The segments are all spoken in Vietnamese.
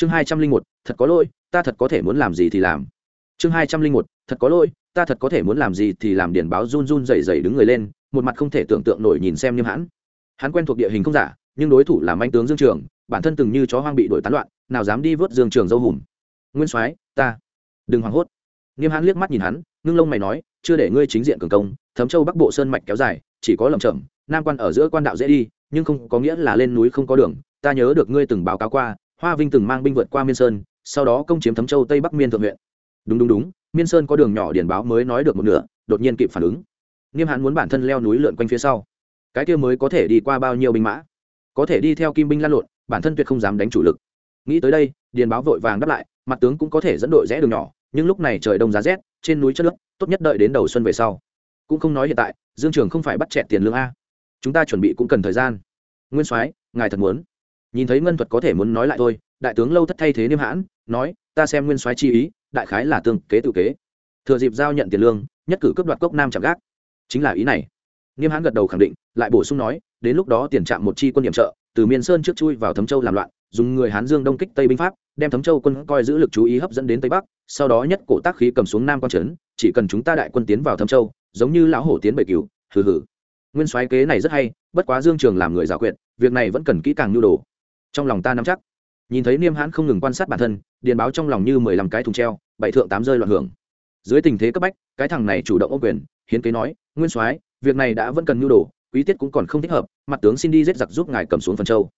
chương hai trăm linh một, thật có lỗi, ta thật có thể muốn làm gì thì làm. Chương hai trăm linh một, thật có lỗi, ta thật có thể muốn làm gì thì làm điển báo run run dày dày đứng người lên, một mặt không thể tưởng tượng nổi nhìn xem nghiêm hãn. Hắn quen thuộc địa hình không giả, nhưng đối thủ là manh tướng dương trường, bản thân từng như chó hoang bị đổi tán loạn, nào dám đi vớt dương trường dâu hùm. Nguyên soái, ta. Đừng hoảng hốt. Nghiêm hãn liếc mắt nhìn hắn, ngưng lông mày nói, chưa để ngươi chính diện cường công, thấm châu bắc bộ sơn mạch kéo dài, chỉ có lầm chậm, nam quan ở giữa quan đạo dễ đi, nhưng không có nghĩa là lên núi không có đường, ta nhớ được ngươi từng báo cáo qua hoa vinh từng mang binh vượt qua miên sơn, sau đó công chiếm thấm châu tây bắc miên thượng huyện. Đúng đúng đúng, miên sơn có đường nhỏ điển báo mới nói được một nửa, đột nhiên kịp phản ứng. Nghiêm hãn muốn bản thân leo núi lượn quanh phía sau. Cái kia mới có thể đi qua bao nhiêu binh mã? Có thể đi theo kim binh lan lộn, bản thân tuyệt không dám đánh chủ lực. Nghĩ tới đây, điền báo vội vàng đáp lại, mặt tướng cũng có thể dẫn đội rẽ đường nhỏ, nhưng lúc này trời đông giá rét, trên núi chất nước, tốt nhất đợi đến đầu xuân về sau. Cũng không nói hiện tại, dương trường không phải bắt chẹt tiền lương a. Chúng ta chuẩn bị cũng cần thời gian. Nguyên soái, ngài thật muốn nhìn thấy ngân thuật có thể muốn nói lại thôi, đại tướng lâu thất thay thế niêm hãn, nói, ta xem nguyên soái chi ý, đại khái là tương kế tự kế. Thừa dịp giao nhận tiền lương, nhất cử cướp đoạt cốc nam chạm gác. Chính là ý này. Niêm hãn gật đầu khẳng định, lại bổ sung nói, đến lúc đó tiền trạm một chi quân điểm trợ, từ miền sơn trước chui vào thấm châu làm loạn, dùng người hán dương đông kích tây binh pháp, đem thấm châu quân coi giữ lực chú ý hấp dẫn đến tây bắc, sau đó nhất cổ tác khí cầm xuống nam quan trấn, chỉ cần chúng ta đại quân tiến vào thấm châu, giống như lão hổ tiến bệ cứu hừ hừ. Nguyên soái kế này rất hay, bất quá dương trường làm người giả quyệt, việc này vẫn cần kỹ càng nhu đồ trong lòng ta nắm chắc. Nhìn thấy niêm hãn không ngừng quan sát bản thân, điền báo trong lòng như mười lăm cái thùng treo, bảy thượng tám rơi loạn hưởng. Dưới tình thế cấp bách, cái thằng này chủ động ô quyền, hiến kế nói, nguyên soái, việc này đã vẫn cần nhu đồ, quý tiết cũng còn không thích hợp, mặt tướng xin đi giết giặc giúp ngài cầm xuống phần châu.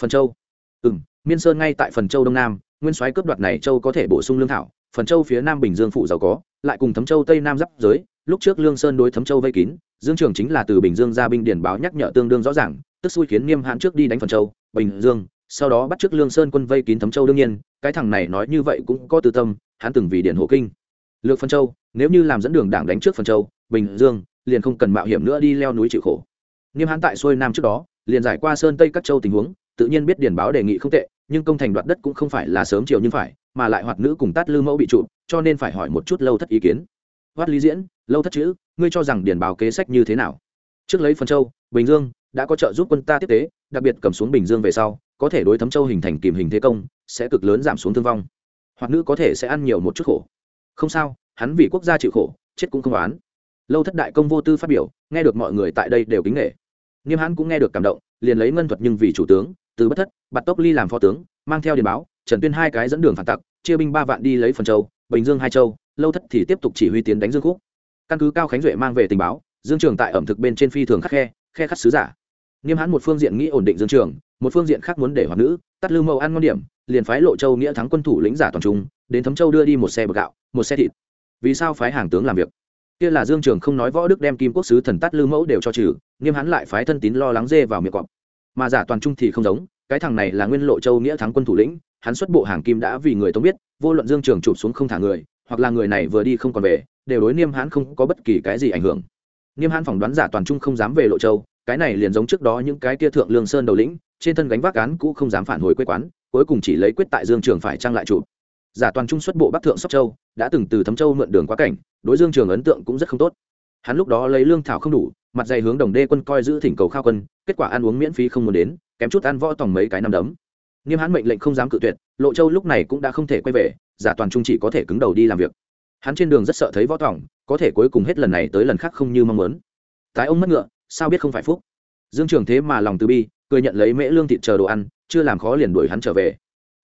Phần châu? Ừ m miên sơn ngay tại phần châu đông nam, nguyên soái cướp đoạt này châu có thể bổ sung lương thảo, phần châu phía nam bình dương phụ giàu có, lại cùng thấm châu tây nam giáp giới, lúc trước lương sơn đối thấm châu vây kín, dương trường chính là từ bình dương ra binh điển báo nhắc nhở tương đương rõ ràng, tức xui khiến Niêm hãn trước đi đánh phần châu, bình dương sau đó bắt trước lương sơn quân vây kín thấm châu đương nhiên, cái thằng này nói như vậy cũng có tư tâm, hắn từng vì điện hộ kinh. Lược phân châu, nếu như làm dẫn đường đảng đánh trước phần châu, bình dương, liền không cần mạo hiểm nữa đi leo núi chịu khổ. Nghiêm hãn tại xuôi nam trước đó, liền giải qua sơn tây các châu tình huống, tự nhiên biết điển báo đề nghị không tệ, nhưng công thành đoạt đất cũng không phải là sớm chiều nhưng phải, mà lại hoạt nữ cùng tát lư mẫu bị trụ, cho nên phải hỏi một chút lâu thất ý kiến. Hoát lý diễn, lâu thất chữ, ngươi cho rằng điển báo kế sách như thế nào? Trước lấy phần châu, bình dương, đã có trợ giúp quân ta tiếp tế, đặc biệt cầm xuống bình dương về sau có thể đối thấm châu hình thành kìm hình thế công, sẽ cực lớn giảm xuống thương vong. Hoặc nữ có thể sẽ ăn nhiều một chút khổ. Không sao, hắn vì quốc gia chịu khổ, chết cũng không oán. Lâu thất đại công vô tư phát biểu, nghe được mọi người tại đây đều kính nghệ nghiêm hãn cũng nghe được cảm động, liền lấy ngân thuật nhưng vì chủ tướng, từ bất thất, bạt tốc ly làm phó tướng, mang theo điền báo, trần tuyên hai cái dẫn đường phản tặc, chia binh ba vạn đi lấy phần châu, bình dương hai châu, lâu thất thì tiếp tục chỉ huy tiến đánh dương khúc. Căn cứ cao khánh duệ mang về tình báo, dương trường tại ẩm thực bên trên phi thường khắc khe khe khắc sứ giả nghiêm hãn một phương diện nghĩ ổn định dương trường, một phương diện khác muốn để hoàng nữ, tắt lư mẫu ăn ngon điểm, liền phái lộ châu nghĩa thắng quân thủ lĩnh giả toàn trung, đến thấm châu đưa đi một xe bậc gạo, một xe thịt. Vì sao phái hàng tướng làm việc? Kia là dương trường không nói võ đức đem kim quốc sứ thần tắt lư mẫu đều cho trừ, nghiêm hãn lại phái thân tín lo lắng dê vào miệng cọp. Mà giả toàn trung thì không giống, cái thằng này là nguyên lộ châu nghĩa thắng quân thủ lĩnh, hắn xuất bộ hàng kim đã vì người tống biết, vô luận dương trường chụp xuống không thả người, hoặc là người này vừa đi không còn về, đều đối niêm hãn không có bất kỳ cái gì ảnh hưởng. Niêm hãn phỏng đoán giả toàn trung không dám về lộ châu cái này liền giống trước đó những cái kia thượng lương sơn đầu lĩnh, trên thân gánh vác án cũ không dám phản hồi quê quán, cuối cùng chỉ lấy quyết tại dương trường phải trang lại chủ giả toàn trung xuất bộ bắc thượng sóc châu, đã từng từ thấm châu mượn đường quá cảnh, đối dương trường ấn tượng cũng rất không tốt. Hắn lúc đó lấy lương thảo không đủ, mặt dày hướng đồng đê quân coi giữ thỉnh cầu khao quân, kết quả ăn uống miễn phí không muốn đến, kém chút ăn võ tòng mấy cái năm đấm. Nghiêm hắn mệnh lệnh không dám cự tuyệt, lộ châu lúc này cũng đã không thể quay về, giả toàn trung chỉ có thể cứng đầu đi làm việc. Hắn trên đường rất sợ thấy võ tòng, có thể cuối cùng hết lần này tới lần khác không như mong muốn. Tái ông mất ngựa sao biết không phải phúc? Dương trường thế mà lòng từ bi, cười nhận lấy mễ lương thịt chờ đồ ăn, chưa làm khó liền đuổi hắn trở về.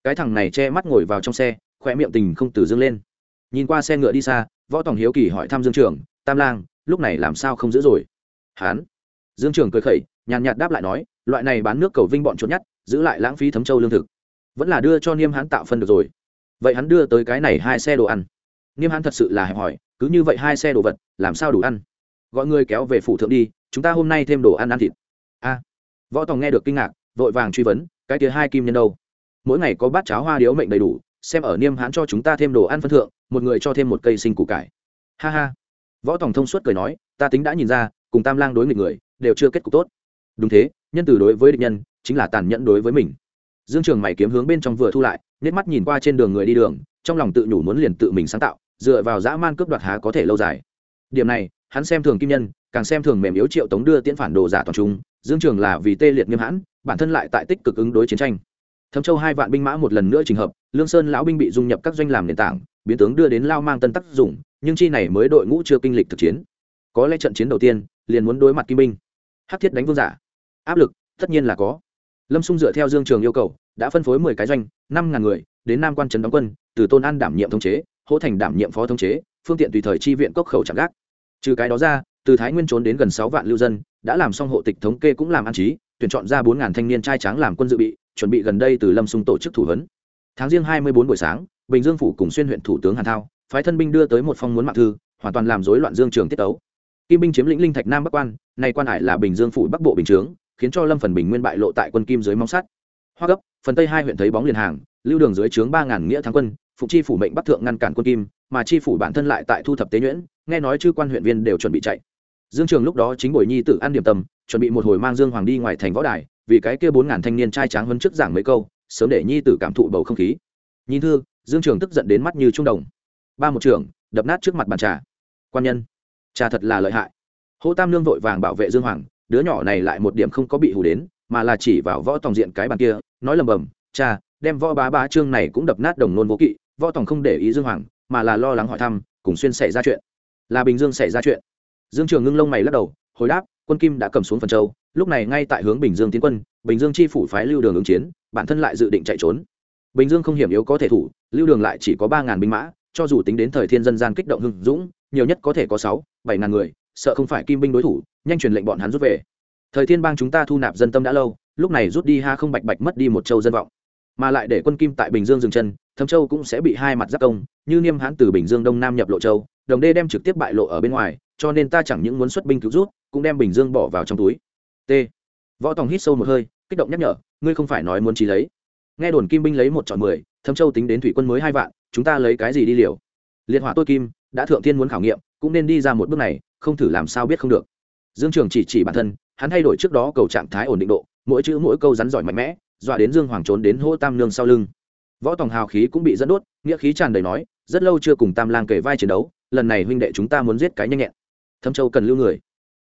Cái thằng này che mắt ngồi vào trong xe khỏe miệng tình không từ dương lên. Nhìn qua xe ngựa đi xa, võ tòng hiếu kỳ hỏi thăm dương trường, tam lang, lúc này làm sao không giữ rồi? Hán dương trường cười khẩy, nhàn nhạt đáp lại nói, loại này bán nước cầu vinh bọn trốn nhất giữ lại lãng phí thấm châu lương thực. Vẫn là đưa cho niêm hán tạo phân được rồi. Vậy hắn đưa tới cái này hai xe đồ ăn. Niêm hán thật sự là hẹp hỏi cứ như vậy hai xe đồ vật, làm sao đủ ăn? Gọi người kéo về phủ thượng đi chúng ta hôm nay thêm đồ ăn ăn thịt. A. Võ tòng nghe được kinh ngạc, vội vàng truy vấn, cái kia hai kim nhân đâu? Mỗi ngày có bát cháo hoa điếu mệnh đầy đủ, xem ở niêm hãn cho chúng ta thêm đồ ăn phân thượng, một người cho thêm một cây sinh củ cải. Ha ha. Võ tòng thông suốt cười nói, ta tính đã nhìn ra, cùng tam lang đối nghịch người, đều chưa kết cục tốt. Đúng thế, nhân từ đối với địch nhân, chính là tàn nhẫn đối với mình. Dương trường mày kiếm hướng bên trong vừa thu lại nét mắt nhìn qua trên đường người đi đường, trong lòng tự nhủ muốn liền tự mình sáng tạo, dựa vào dã man cướp đoạt há có thể lâu dài. Điểm này, hắn xem thường kim nhân càng xem thường mềm yếu triệu tống đưa tiễn phản đồ giả toàn trung dương trường là vì tê liệt nghiêm hãn, bản thân lại tại tích cực ứng đối chiến tranh. Thâm châu hai vạn binh mã một lần nữa trình hợp, lương sơn lão binh bị dung nhập các doanh làm nền tảng, biến tướng đưa đến lao mang tân tác dụng, nhưng chi này mới đội ngũ chưa kinh lịch thực chiến. Có lẽ trận chiến đầu tiên, liền muốn đối mặt kim binh hắc thiết đánh vương giả. Áp lực, tất nhiên là có. Lâm xung dựa theo dương trường yêu cầu, đã phân phối mười cái doanh, năm ngàn người, đến nam quan trấn đóng quân, từ tôn an đảm nhiệm thống chế, hỗ thành đảm nhiệm phó thống chế, phương tiện tùy thời chi viện cốc khẩu chạm gác. Trừ cái đó ra từ thái nguyên trốn đến gần sáu vạn lưu dân, đã làm xong hộ tịch thống kê cũng làm an trí, tuyển chọn ra bốn ngàn thanh niên trai tráng làm quân dự bị, chuẩn bị gần đây từ lâm sung tổ chức thủ huấn. Tháng riêng hai mươi bốn buổi sáng, bình dương phủ cùng xuyên huyện thủ tướng hàn thao, phái thân binh đưa tới một phong muốn mạng thư, hoàn toàn làm rối loạn dương trường tiết tấu. Kim binh chiếm lĩnh linh thạch nam bắc quan, nay quan hải là bình dương phủ bắc bộ bình chướng, khiến cho lâm phần bình nguyên bại lộ tại quân kim dưới móng sắt. Hoa gấp, phần tây hai huyện thấy bóng liền hàng, lưu đường dưới trướng ba ngàn nghĩa thắng quân phụ chi phủ mệnh bắc thượng ngăn cản quân kim, mà chi phủ bản thân lại tại thu thập tế nhuyễn, nghe nói chư quan huyện viên đều chuẩn bị chạy. Dương trường lúc đó chính bồi nhi tử ăn điểm tâm, chuẩn bị một hồi mang dương hoàng đi ngoài thành võ đài, vì cái kia bốn ngàn thanh niên trai tráng hơn trước giảng mấy câu, sớm để nhi tử cảm thụ bầu không khí. Nhìn thư, dương trường tức giận đến mắt như trung đồng. Ba một trưởng, đập nát trước mặt bàn trà. Quan nhân, trà thật là lợi hại. Hỗ tam lương vội vàng bảo vệ dương hoàng, đứa nhỏ này lại một điểm không có bị hù đến, mà là chỉ vào võ tòng diện cái bàn kia, nói lầm bầm, cha, đem võ bá bá trương này cũng đập nát đồng nôn vô kỵ võ tòng không để ý dương hoàng mà là lo lắng hỏi thăm cùng xuyên xảy ra chuyện là bình dương xảy ra chuyện dương trường ngưng lông mày lắc đầu hồi đáp quân kim đã cầm xuống phần châu lúc này ngay tại hướng bình dương tiến quân bình dương chi phủ phái lưu đường ứng chiến bản thân lại dự định chạy trốn bình dương không hiểm yếu có thể thủ lưu đường lại chỉ có ba ngàn binh mã cho dù tính đến thời thiên dân gian kích động hưng dũng nhiều nhất có thể có sáu bảy ngàn người sợ không phải kim binh đối thủ nhanh truyền lệnh bọn hắn rút về thời thiên bang chúng ta thu nạp dân tâm đã lâu lúc này rút đi ha không bạch bạch mất đi một châu dân vọng mà lại để quân kim tại bình dương dừng chân thâm châu cũng sẽ bị hai mặt giáp công, như niêm hãn từ bình dương đông nam nhập lộ châu, đồng đê đem trực tiếp bại lộ ở bên ngoài, cho nên ta chẳng những muốn xuất binh cứu rút, cũng đem bình dương bỏ vào trong túi. T. Võ tòng hít sâu một hơi, kích động nhắc nhở, ngươi không phải nói muốn trí lấy. Nghe đồn kim binh lấy một chọn mười, thâm châu tính đến thủy quân mới hai vạn, chúng ta lấy cái gì đi liều? Liệt hỏa tôi kim, đã thượng thiên muốn khảo nghiệm, cũng nên đi ra một bước này, không thử làm sao biết không được. Dương trường chỉ chỉ bản thân, hắn thay đổi trước đó cầu trạng thái ổn định độ, mỗi chữ mỗi câu rắn giỏi mạnh mẽ, dọa đến dương hoàng trốn đến hô tam nương sau lưng võ tòng hào khí cũng bị dẫn đốt, nghĩa khí tràn đầy nói, rất lâu chưa cùng tam lang kể vai chiến đấu, lần này huynh đệ chúng ta muốn giết cái nhanh nhẹn. Thâm châu cần lưu người.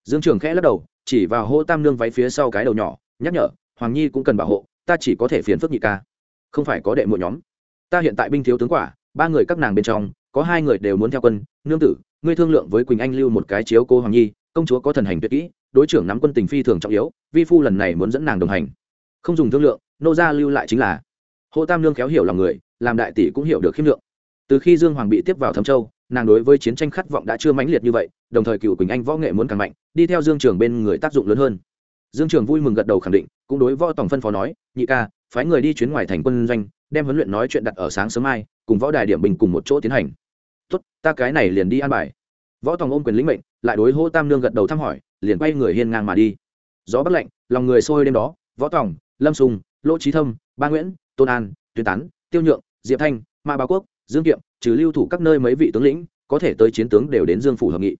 Dương trường khẽ lắc đầu, chỉ vào hô tam nương váy phía sau cái đầu nhỏ, nhắc nhở, hoàng nhi cũng cần bảo hộ, ta chỉ có thể phiến phước nhị ca. Không phải có đệ mỗi nhóm. Ta hiện tại binh thiếu tướng quả, ba người các nàng bên trong, có hai người đều muốn theo quân. Nương tử, ngươi thương lượng với quỳnh anh lưu một cái chiếu cô hoàng nhi, công chúa có thần hành tuyệt kỹ, đối trưởng nắm quân tình phi thường trọng yếu, vi phu lần này muốn dẫn nàng đồng hành. Không dùng thương lượng, nô gia lưu lại chính là hồ tam lương khéo hiểu lòng người, làm đại tỷ cũng hiểu được khiêm lượng. Từ khi dương hoàng bị tiếp vào thâm châu, nàng đối với chiến tranh khát vọng đã chưa mãnh liệt như vậy, đồng thời cựu quỳnh anh võ nghệ muốn càng mạnh, đi theo dương trường bên người tác dụng lớn hơn. Dương trường vui mừng gật đầu khẳng định, cũng đối võ tổng phân phó nói, nhị ca, phái người đi chuyến ngoài thành quân doanh, đem huấn luyện nói chuyện đặt ở sáng sớm mai, cùng võ đài điểm bình cùng một chỗ tiến hành. Tốt, ta cái này liền đi an bài. Võ tòng ôm quyền lĩnh mệnh, lại đối hô tam nương gật đầu thăm hỏi, liền quay người hiên ngang mà đi. Gió bất lạnh, lòng người sôi đêm đó, võ tòng lâm sùng, lỗ trí thâm, ba nguyễn tôn an, tuyên tán, tiêu nhượng, diệp thanh ma báo quốc, dương kiệm, trừ lưu thủ các nơi mấy vị tướng lĩnh, có thể tới chiến tướng đều đến dương phủ hợp nghị.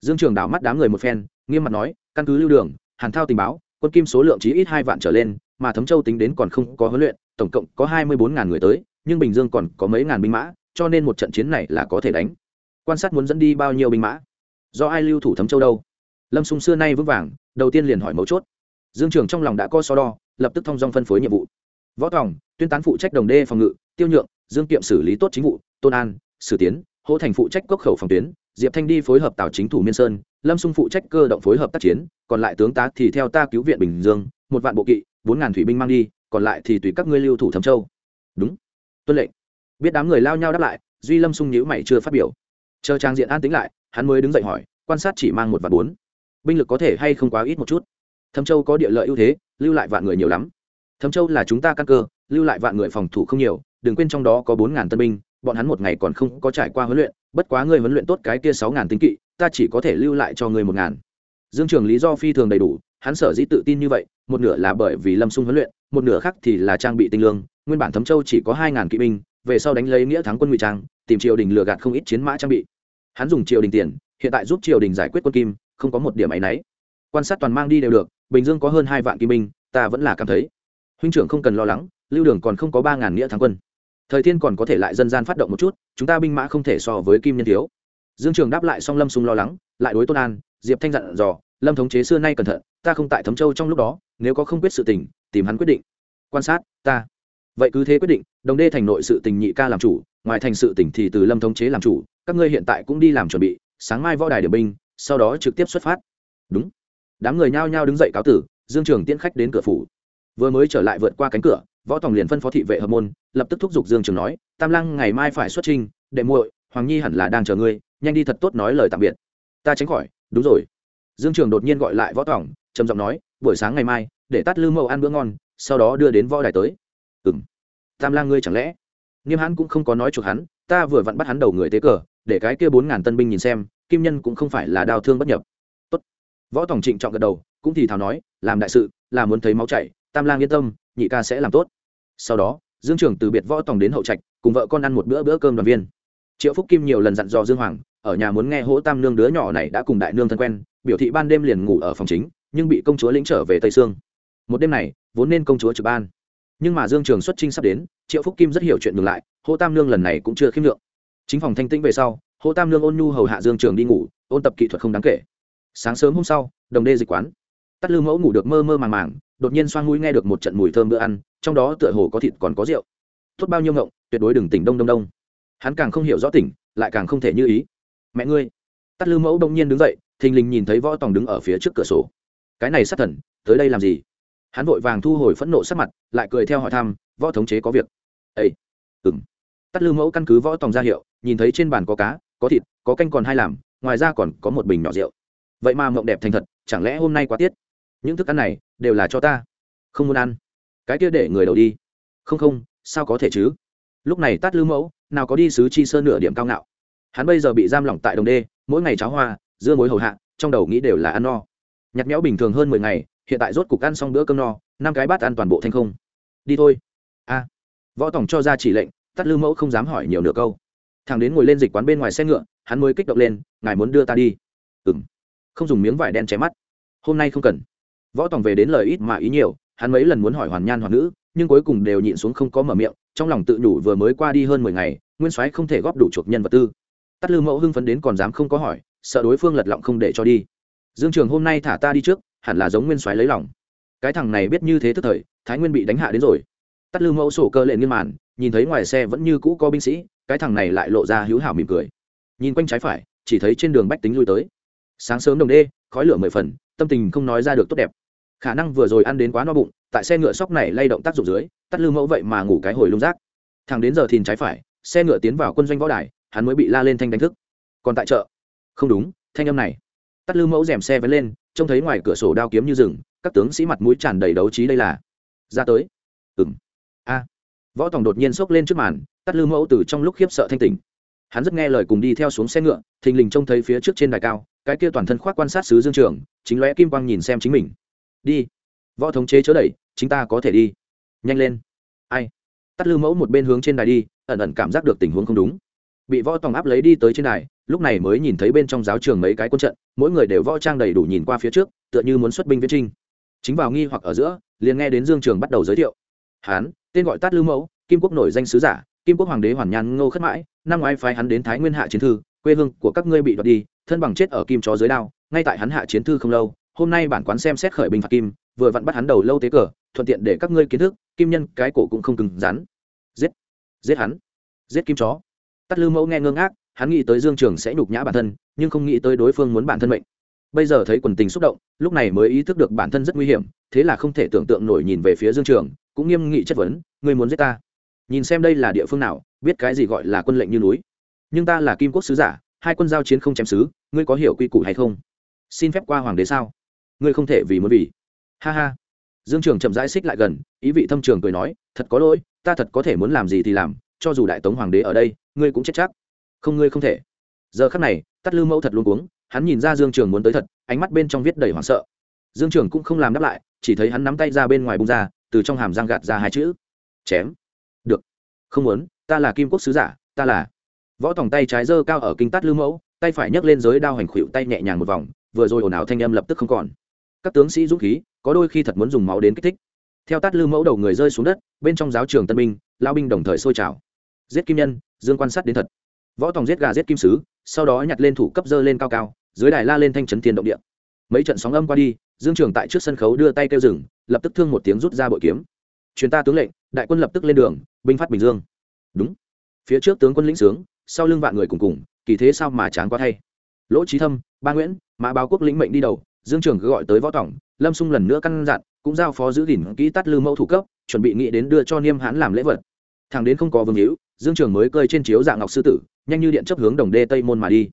Dương trường đảo mắt đám người một phen, nghiêm mặt nói, căn cứ lưu đường, hàn thao tình báo, quân kim số lượng chí ít hai vạn trở lên, mà thấm châu tính đến còn không có huấn luyện, tổng cộng có hai mươi bốn ngàn người tới, nhưng bình dương còn có mấy ngàn binh mã, cho nên một trận chiến này là có thể đánh. Quan sát muốn dẫn đi bao nhiêu binh mã? Do ai lưu thủ thấm châu đâu? Lâm sung xưa nay vững vàng, đầu tiên liền hỏi mấu chốt. Dương trường trong lòng đã có so đo, lập tức thông dong phân phối nhiệm vụ võ tòng, tuyên tán phụ trách đồng đê phòng ngự, tiêu nhượng, dương kiệm xử lý tốt chính vụ, tôn an, sử tiến, hỗ thành phụ trách cốc khẩu phòng tuyến, diệp thanh đi phối hợp tào chính thủ miên sơn, lâm xung phụ trách cơ động phối hợp tác chiến, còn lại tướng tá thì theo ta cứu viện bình dương, một vạn bộ kỵ, bốn ngàn thủy binh mang đi, còn lại thì tùy các ngươi lưu thủ thẩm châu. Đúng. Tuân lệnh. Biết đám người lao nhau đáp lại, duy lâm xung nhữ mày chưa phát biểu. Chờ trang diện an tính lại, hắn mới đứng dậy hỏi, quan sát chỉ mang một vạn bốn. Binh lực có thể hay không quá ít một chút? Thâm châu có địa lợi ưu thế, lưu lại vạn người nhiều lắm thâm châu là chúng ta căn cơ, lưu lại vạn người phòng thủ không nhiều, đừng quên trong đó có bốn ngàn tân binh, bọn hắn một ngày còn không có trải qua huấn luyện, bất quá ngươi huấn luyện tốt cái kia sáu ngàn tinh kỵ, ta chỉ có thể lưu lại cho ngươi một ngàn. Dương trường lý do phi thường đầy đủ, hắn sở dĩ tự tin như vậy, một nửa là bởi vì lâm sung huấn luyện, một nửa khác thì là trang bị tinh lương, nguyên bản thấm châu chỉ có hai ngàn kỵ binh, về sau đánh lấy nghĩa thắng quân ngụy trang, tìm triều đình lừa gạt không ít chiến mã trang bị. Hắn dùng triều đình tiền, hiện tại giúp triều đình giải quyết quân kim, không có một điểm áy náy quan sát toàn mang đi đều được, bình dương có hơn hai vạn kỵ binh, ta vẫn là cảm thấy huynh trưởng không cần lo lắng, lưu đường còn không có ba ngàn nghĩa thắng quân. Thời thiên còn có thể lại dân gian phát động một chút, chúng ta binh mã không thể so với kim nhân thiếu. Dương trường đáp lại xong lâm sung lo lắng, lại đối tôn an, diệp thanh dặn dò, lâm thống chế xưa nay cẩn thận, ta không tại thấm châu trong lúc đó, nếu có không quyết sự tình, tìm hắn quyết định. Quan sát, ta. Vậy cứ thế quyết định, đồng đê thành nội sự tình nhị ca làm chủ, ngoài thành sự tỉnh thì từ lâm thống chế làm chủ, các ngươi hiện tại cũng đi làm chuẩn bị, sáng mai võ đài điểm binh, sau đó trực tiếp xuất phát. Đúng. Đám người nhao nhao đứng dậy cáo tử, dương trường tiễn khách đến cửa phủ vừa mới trở lại vượt qua cánh cửa, võ tòng liền phân phó thị vệ hợp môn, lập tức thúc giục dương trường nói, tam lăng, ngày mai phải xuất trình, đệ muội, hoàng nhi hẳn là đang chờ ngươi, nhanh đi thật tốt nói lời tạm biệt. Ta tránh khỏi, đúng rồi. Dương trường đột nhiên gọi lại võ tòng, trầm giọng nói, buổi sáng ngày mai, để tắt lư mẫu ăn bữa ngon, sau đó đưa đến võ đài tới. Ừ m tam lang ngươi chẳng lẽ? Nghiêm hãn cũng không có nói chuộc hắn, ta vừa vặn bắt hắn đầu người tế cờ, để cái kia bốn ngàn tân binh nhìn xem, kim nhân cũng không phải là đau thương bất nhập. Tốt. võ tòng trịnh trọng gật đầu, cũng thì thào nói, làm đại sự, là muốn thấy máu chảy tam lang yên tâm, nhị ca sẽ làm tốt. Sau đó, dương trường từ biệt võ tòng đến hậu trạch, cùng vợ con ăn một bữa bữa cơm đoàn viên. Triệu phúc kim nhiều lần dặn dò dương hoàng, ở nhà muốn nghe hỗ tam nương đứa nhỏ này đã cùng đại nương thân quen, biểu thị ban đêm liền ngủ ở phòng chính, nhưng bị công chúa lĩnh trở về tây sương. Một đêm này, vốn nên công chúa trực ban. Nhưng mà dương trường xuất trinh sắp đến, triệu phúc kim rất hiểu chuyện ngừng lại hỗ tam nương lần này cũng chưa khiêm lượng chính phòng thanh tĩnh về sau hỗ tam nương ôn nhu hầu hạ dương trường đi ngủ, ôn tập kỹ thuật không đáng kể. Sáng sớm hôm sau, đồng đê dịch quán. Tắt lư mẫu ngủ được mơ mơ màng màng đột nhiên xoang mũi nghe được một trận mùi thơm bữa ăn, trong đó tựa hồ có thịt còn có rượu. Tốt bao nhiêu ngộng, tuyệt đối đừng tỉnh đông đông đông. Hắn càng không hiểu rõ tỉnh, lại càng không thể như ý. Mẹ ngươi. Tắt lư mẫu đông nhiên đứng dậy, thình lình nhìn thấy võ tòng đứng ở phía trước cửa sổ. Cái này sát thần, tới đây làm gì? Hắn vội vàng thu hồi phẫn nộ sắc mặt, lại cười theo hỏi thăm, võ thống chế có việc. Ây ừng tắt lư mẫu căn cứ võ tòng ra hiệu, nhìn thấy trên bàn có cá, có thịt, có canh còn hai làm, ngoài ra còn có một bình nhỏ rượu. Vậy mà mộng đẹp thành thật, chẳng lẽ hôm nay quá tiết? Những thức ăn này đều là cho ta. Không muốn ăn. Cái kia để người đầu đi. Không không, sao có thể chứ? Lúc này tát lư mẫu, nào có đi sứ chi sơn nửa điểm cao ngạo. Hắn bây giờ bị giam lỏng tại đồng đê, mỗi ngày cháo hoa, dưa muối hầu hạ, trong đầu nghĩ đều là ăn no. Nhặt méo bình thường hơn mười ngày, hiện tại rốt cục ăn xong bữa cơm no, năm cái bát ăn toàn bộ thanh không. Đi thôi. A. Võ tổng cho ra chỉ lệnh tắt lư mẫu không dám hỏi nhiều nửa câu. Thằng đến ngồi lên dịch quán bên ngoài xe ngựa, hắn mới kích động lên, ngài muốn đưa ta đi. Ừ m không dùng miếng vải đen che mắt. Hôm nay không cần võ tòng về đến lời ít mà ý nhiều, hắn mấy lần muốn hỏi hoàn nhan hoàn nữ, nhưng cuối cùng đều nhịn xuống không có mở miệng, trong lòng tự nhủ vừa mới qua đi hơn mười ngày, nguyên soái không thể góp đủ chuộc nhân vật tư. Tắt lư mẫu hưng phấn đến còn dám không có hỏi, sợ đối phương lật lọng không để cho đi. Dương trường hôm nay thả ta đi trước, hẳn là giống nguyên soái lấy lòng. Cái thằng này biết như thế tức thời, thái nguyên bị đánh hạ đến rồi. Tắt lư mẫu sổ cơ lệ nghiên màn, nhìn thấy ngoài xe vẫn như cũ có binh sĩ, cái thằng này lại lộ ra hữu hảo mỉm cười. Nhìn quanh trái phải, chỉ thấy trên đường bách tính lui tới. Sáng sớm đồng đê, khói lửa mười phần tâm tình không nói ra được tốt đẹp. Khả năng vừa rồi ăn đến quá no bụng, tại xe ngựa sóc này lay động tác dụng dưới, tắt lư mẫu vậy mà ngủ cái hồi lung rác. Thằng đến giờ thìn trái phải, xe ngựa tiến vào quân doanh võ đài, hắn mới bị la lên thanh đánh thức. Còn tại chợ? Không đúng, thanh âm này. Tắt lư mẫu rèm xe vén lên, trông thấy ngoài cửa sổ đao kiếm như rừng, các tướng sĩ mặt mũi tràn đầy đấu trí đây là. Ra tới. Ừng a. Võ tòng đột nhiên xốc lên trước màn, tắt lư mẫu từ trong lúc khiếp sợ thanh tỉnh. Hắn rất nghe lời cùng đi theo xuống xe ngựa, thình lình trông thấy phía trước trên đài cao cái kia toàn thân khoác quan sát sứ dương trường, chính lóe kim quang nhìn xem chính mình. Đi, võ thống chế chớ đẩy chúng ta có thể đi. Nhanh lên. Ai? Tắt lư mẫu một bên hướng trên đài đi, ẩn ẩn cảm giác được tình huống không đúng. Bị võ tòng áp lấy đi tới trên đài, lúc này mới nhìn thấy bên trong giáo trường mấy cái quân trận, mỗi người đều võ trang đầy đủ nhìn qua phía trước, tựa như muốn xuất binh viễn trinh. Chính vào nghi hoặc ở giữa, liền nghe đến dương trường bắt đầu giới thiệu. Hán, tên gọi tát lưu mẫu, kim quốc nổi danh sứ giả, kim quốc hoàng đế hoàn nhan ngô khất mãi, năm ngoái phái hắn đến thái nguyên hạ chiến thư, quê hương của các ngươi bị đoạt đi thân bằng chết ở kim chó dưới đao, ngay tại hắn hạ chiến thư không lâu, hôm nay bản quán xem xét khởi binh phạt kim, vừa vặn bắt hắn đầu lâu tế cờ, thuận tiện để các ngươi kiến thức, kim nhân cái cổ cũng không cứng rắn. Giết giết hắn, giết kim chó. Tắt lư mẫu nghe ngơ ngác, hắn nghĩ tới dương trường sẽ nhục nhã bản thân, nhưng không nghĩ tới đối phương muốn bản thân mệnh. Bây giờ thấy quần tình xúc động, lúc này mới ý thức được bản thân rất nguy hiểm, thế là không thể tưởng tượng nổi nhìn về phía dương trường, cũng nghiêm nghị chất vấn, ngươi muốn giết ta? Nhìn xem đây là địa phương nào, biết cái gì gọi là quân lệnh như núi. Nhưng ta là kim quốc sứ giả hai quân giao chiến không chém sứ ngươi có hiểu quy củ hay không? Xin phép qua hoàng đế sao? Ngươi không thể vì muốn vì. Ha ha. Dương trường chậm rãi xích lại gần, ý vị thâm trường cười nói, thật có lỗi, ta thật có thể muốn làm gì thì làm, cho dù đại tống hoàng đế ở đây, ngươi cũng chết chắc. Không, ngươi không thể. Giờ khắc này tắt lư mẫu thật luôn cuống, hắn nhìn ra dương trường muốn tới thật, ánh mắt bên trong viết đầy hoảng sợ. Dương trường cũng không làm đáp lại, chỉ thấy hắn nắm tay ra bên ngoài bung ra, từ trong hàm răng gạt ra hai chữ. Chém. Được. Không muốn, ta là kim quốc sứ giả, ta là võ tòng tay trái dơ cao ở kinh tát lư mẫu, tay phải nhấc lên giới đao hành khuỵu tay nhẹ nhàng một vòng, vừa rồi ồn ào thanh âm lập tức không còn. Các tướng sĩ dũng khí, có đôi khi thật muốn dùng máu đến kích thích. Theo tát lư mẫu đầu người rơi xuống đất, bên trong giáo trường tân binh, lao binh đồng thời sôi trào. Giết kim nhân, dương quan sát đến thật. Võ tòng giết gà giết kim sứ, sau đó nhặt lên thủ cấp dơ lên cao cao, dưới đài la lên thanh trấn thiên động địa. Mấy trận sóng âm qua đi, dương trường tại trước sân khấu đưa tay kêu rừng lập tức thương một tiếng rút ra bội kiếm. Chuyến ta tướng lệnh, đại quân lập tức lên đường, binh phát bình dương. Đúng. Phía trước tướng quân lĩnh sướng sau lưng vạn người cùng cùng, kỳ thế sao mà chán quá thay. Lỗ trí thâm, ba nguyễn, mã báo quốc lĩnh mệnh đi đầu, dương trường cứ gọi tới võ tổng, lâm xung lần nữa căn dặn, cũng giao phó giữ gìn kỹ tắt lư mẫu thủ cấp, chuẩn bị nghĩ đến đưa cho niêm hãn làm lễ vật. Thằng đến không có vương hữu, dương trường mới cơi trên chiếu dạng ngọc sư tử, nhanh như điện chấp hướng đồng đê tây môn mà đi.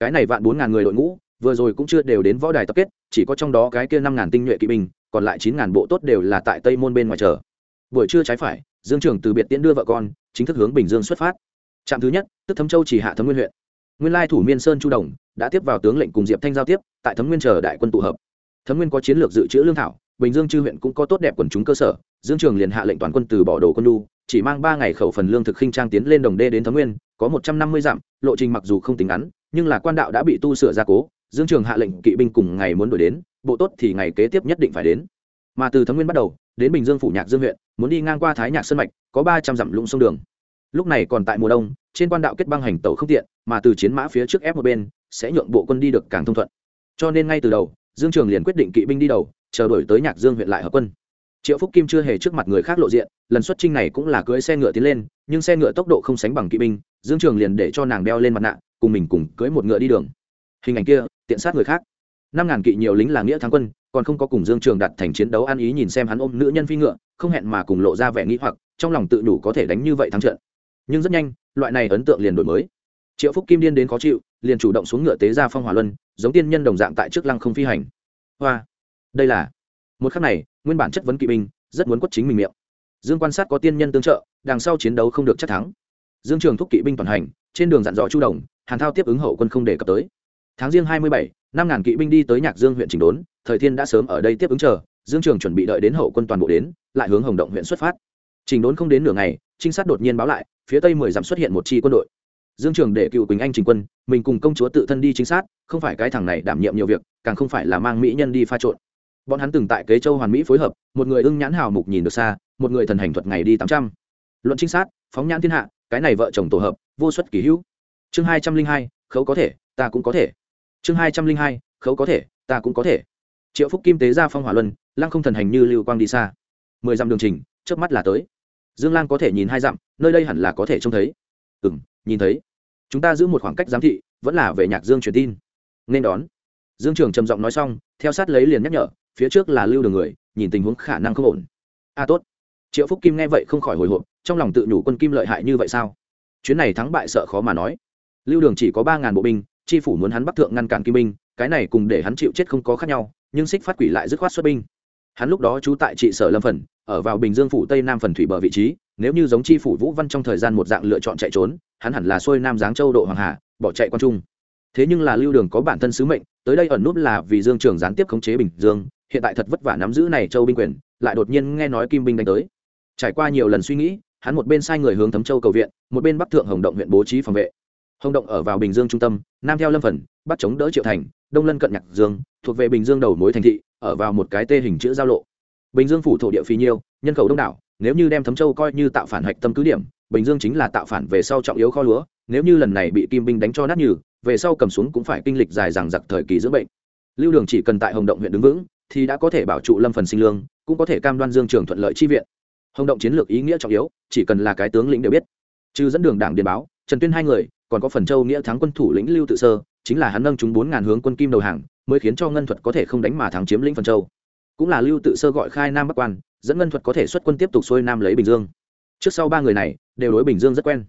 Cái này vạn bốn ngàn người đội ngũ, vừa rồi cũng chưa đều đến võ đài tập kết, chỉ có trong đó cái kia năm ngàn tinh nhuệ kỵ binh, còn lại chín ngàn bộ tốt đều là tại tây môn bên ngoài chờ. Buổi trưa trái phải, dương trường từ biệt tiễn đưa vợ con, chính thức hướng bình dương xuất phát trạm thứ nhất, tức thấm châu chỉ hạ thấm nguyên huyện. Nguyên lai thủ miên sơn chu đồng đã tiếp vào tướng lệnh cùng diệp thanh giao tiếp, tại thấm nguyên chờ đại quân tụ hợp. Thấm nguyên có chiến lược dự trữ lương thảo, bình dương chư huyện cũng có tốt đẹp quần chúng cơ sở, dương trường liền hạ lệnh toàn quân từ bỏ đồ quân lu chỉ mang ba ngày khẩu phần lương thực khinh trang tiến lên đồng đê đến thấm nguyên, có một trăm năm mươi dặm, lộ trình mặc dù không tính ngắn, nhưng là quan đạo đã bị tu sửa gia cố, dương trường hạ lệnh kỵ binh cùng ngày muốn đuổi đến, bộ tốt thì ngày kế tiếp nhất định phải đến. Mà từ thấm nguyên bắt đầu, đến bình dương phủ nhạc dương huyện, muốn đi ngang qua thái nhạc sơn mạch, có ba trăm dặm lũng sông đường. Lúc này còn tại mùa đông trên quan đạo kết băng hành tàu không tiện, mà từ chiến mã phía trước ép một bên, sẽ nhượng bộ quân đi được càng thông thuận. Cho nên ngay từ đầu, dương trường liền quyết định kỵ binh đi đầu, chờ đổi tới nhạc dương huyện lại hợp quân. Triệu phúc kim chưa hề trước mặt người khác lộ diện, lần xuất trinh này cũng là cưỡi xe ngựa tiến lên, nhưng xe ngựa tốc độ không sánh bằng kỵ binh, dương trường liền để cho nàng đeo lên mặt nạ, cùng mình cùng cưỡi một ngựa đi đường. Hình ảnh kia, tiện sát người khác. Năm ngàn kỵ nhiều lính là nghĩa thắng quân, còn không có cùng dương trường đặt thành chiến đấu ăn ý nhìn xem hắn ôm nữ nhân phi ngựa, không hẹn mà cùng lộ ra vẻ nghĩ hoặc, trong lòng tự đủ có thể đánh như vậy thắng trận. Nhưng rất nhanh loại này ấn tượng liền đổi mới. Triệu phúc kim điên đến khó chịu, liền chủ động xuống ngựa tế ra phong hỏa luân, giống tiên nhân đồng dạng tại trước lăng không phi hành. Hoa, đây là, một khắc này, nguyên bản chất vấn kỵ binh, rất muốn quất chính mình miệng. Dương quan sát có tiên nhân tương trợ, đằng sau chiến đấu không được chắc thắng. Dương trường thúc kỵ binh toàn hành, trên đường dặn dò chu đồng, hàn thao tiếp ứng hậu quân không đề cập tới. Tháng riêng hai mươi bảy, năm ngàn kỵ binh đi tới nhạc dương huyện chỉnh đốn, thời thiên đã sớm ở đây tiếp ứng chờ, dương trường chuẩn bị đợi đến hậu quân toàn bộ đến, lại hướng hồng động huyện xuất phát chỉnh đốn không đến nửa ngày, trinh sát đột nhiên báo lại, phía tây mười dặm xuất hiện một chi quân đội. Dương trường để cựu quỳnh anh trình quân, mình cùng công chúa tự thân đi chính sát, không phải cái thằng này đảm nhiệm nhiều việc, càng không phải là mang mỹ nhân đi pha trộn. Bọn hắn từng tại kế châu hoàn mỹ phối hợp, một người ưng nhãn hào mục nhìn được xa, một người thần hành thuật ngày đi tám trăm. Luận trinh sát, phóng nhãn thiên hạ, cái này vợ chồng tổ hợp, vô suất kỳ hữu. Chương hai trăm linh hai, khấu có thể, ta cũng có thể. Chương hai trăm linh hai, khấu có thể, ta cũng có thể. Triệu phúc kim tế ra phong hỏa luân, lăng không thần hành như lưu quang đi xa. Mười dặm đường trình trước mắt là tới. Dương lang có thể nhìn hai dặm, nơi đây hẳn là có thể trông thấy. Ừ m nhìn thấy. Chúng ta giữ một khoảng cách giám thị, vẫn là về nhạc dương truyền tin. Nên đón. Dương trường trầm giọng nói xong, theo sát lấy liền nhắc nhở, phía trước là lưu đường người, nhìn tình huống khả năng không ổn. A tốt. Triệu phúc kim nghe vậy không khỏi hồi hộp, trong lòng tự nhủ quân kim lợi hại như vậy sao? Chuyến này thắng bại sợ khó mà nói. Lưu đường chỉ có ba ngàn bộ binh tri phủ muốn hắn bắc thượng ngăn cản kim binh, cái này cùng để hắn chịu chết không có khác nhau, nhưng xích phát quỷ lại dứt khoát xuất binh hắn lúc đó trú tại trị sở lâm phần, ở vào bình dương phủ tây nam phần thủy bờ vị trí, nếu như giống chi phủ vũ văn trong thời gian một dạng lựa chọn chạy trốn, hắn hẳn là xuôi nam giáng châu độ hoàng hà bỏ chạy quan trung. Thế nhưng là lưu đường có bản thân sứ mệnh, tới đây ẩn núp là vì dương trường gián tiếp khống chế bình dương, hiện tại thật vất vả nắm giữ này châu binh quyền, lại đột nhiên nghe nói kim binh đánh tới. Trải qua nhiều lần suy nghĩ, hắn một bên sai người hướng thấm châu cầu viện, một bên bắc thượng hồng động huyện bố trí phòng vệ. Hồng động ở vào bình dương trung tâm, nam theo lâm phần, bắc chống đỡ triệu thành, đông lân cận nhạc dương, thuộc về bình dương đầu mối thành thị ở vào một cái tê hình chữ giao lộ. Bình dương phủ thổ địa phi nhiêu, nhân khẩu đông đảo, nếu như đem thấm châu coi như tạo phản hạch tâm cứ điểm, bình dương chính là tạo phản về sau trọng yếu kho lúa, nếu như lần này bị kim binh đánh cho nát nhừ, về sau cầm xuống cũng phải kinh lịch dài dằng dặc thời kỳ dưỡng bệnh. Lưu đường chỉ cần tại hồng động huyện đứng vững, thì đã có thể bảo trụ lâm phần sinh lương, cũng có thể cam đoan dương trường thuận lợi chi viện. Hồng động chiến lược ý nghĩa trọng yếu, chỉ cần là cái tướng lĩnh đều biết. Trừ dẫn đường đảng điền báo, trần tuyên hai người, còn có phần châu nghĩa thắng quân thủ lĩnh lưu tự sơ, chính là hắn nâng chúng bốn ngàn hướng quân kim đầu hàng mới khiến cho ngân thuật có thể không đánh mà thắng chiếm lĩnh phần châu. Cũng là lưu tự sơ gọi khai nam bắc quan, dẫn ngân thuật có thể xuất quân tiếp tục xuôi nam lấy bình dương. Trước sau ba người này, đều đối bình dương rất quen.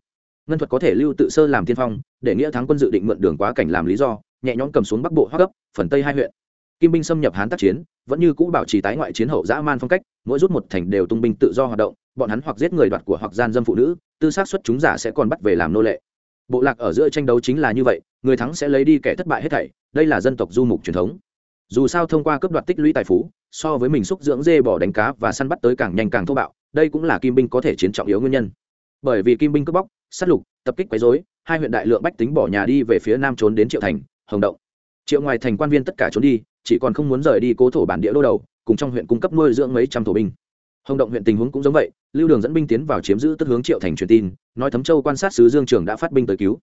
Ngân thuật có thể lưu tự sơ làm tiên phong, để nghĩa thắng quân dự định mượn đường quá cảnh làm lý do, nhẹ nhõm cầm xuống bắc bộ hoa cấp phần tây hai huyện. Kim binh xâm nhập hán tác chiến, vẫn như cũ bảo trì tái ngoại chiến hậu dã man phong cách, mỗi rút một thành đều tung binh tự do hoạt động, bọn hắn hoặc giết người đoạt của hoặc gian dâm phụ nữ, tư xác xuất chúng giả sẽ còn bắt về làm nô lệ. Bộ lạc ở giữa tranh đấu chính là như vậy, người thắng sẽ lấy đi kẻ thất bại hết thảy đây là dân tộc du mục truyền thống. Dù sao thông qua cấp đoạt tích lũy tài phú, so với mình xúc dưỡng dê bỏ đánh cá và săn bắt tới càng nhanh càng thô bạo, đây cũng là kim binh có thể chiến trọng yếu nguyên nhân. Bởi vì kim binh cướp bóc, sát lục, tập kích quấy dối hai huyện đại lượng bách tính bỏ nhà đi về phía nam trốn đến triệu thành, hồng động. Triệu ngoài thành quan viên tất cả trốn đi, chỉ còn không muốn rời đi cố thổ bản địa đô đầu, cùng trong huyện cung cấp nuôi dưỡng mấy trăm thổ binh. Hồng động huyện tình huống cũng giống vậy, lưu đường dẫn binh tiến vào chiếm giữ tức hướng triệu thành truyền tin, nói thấm châu quan sát sứ dương trường đã phát binh tới cứu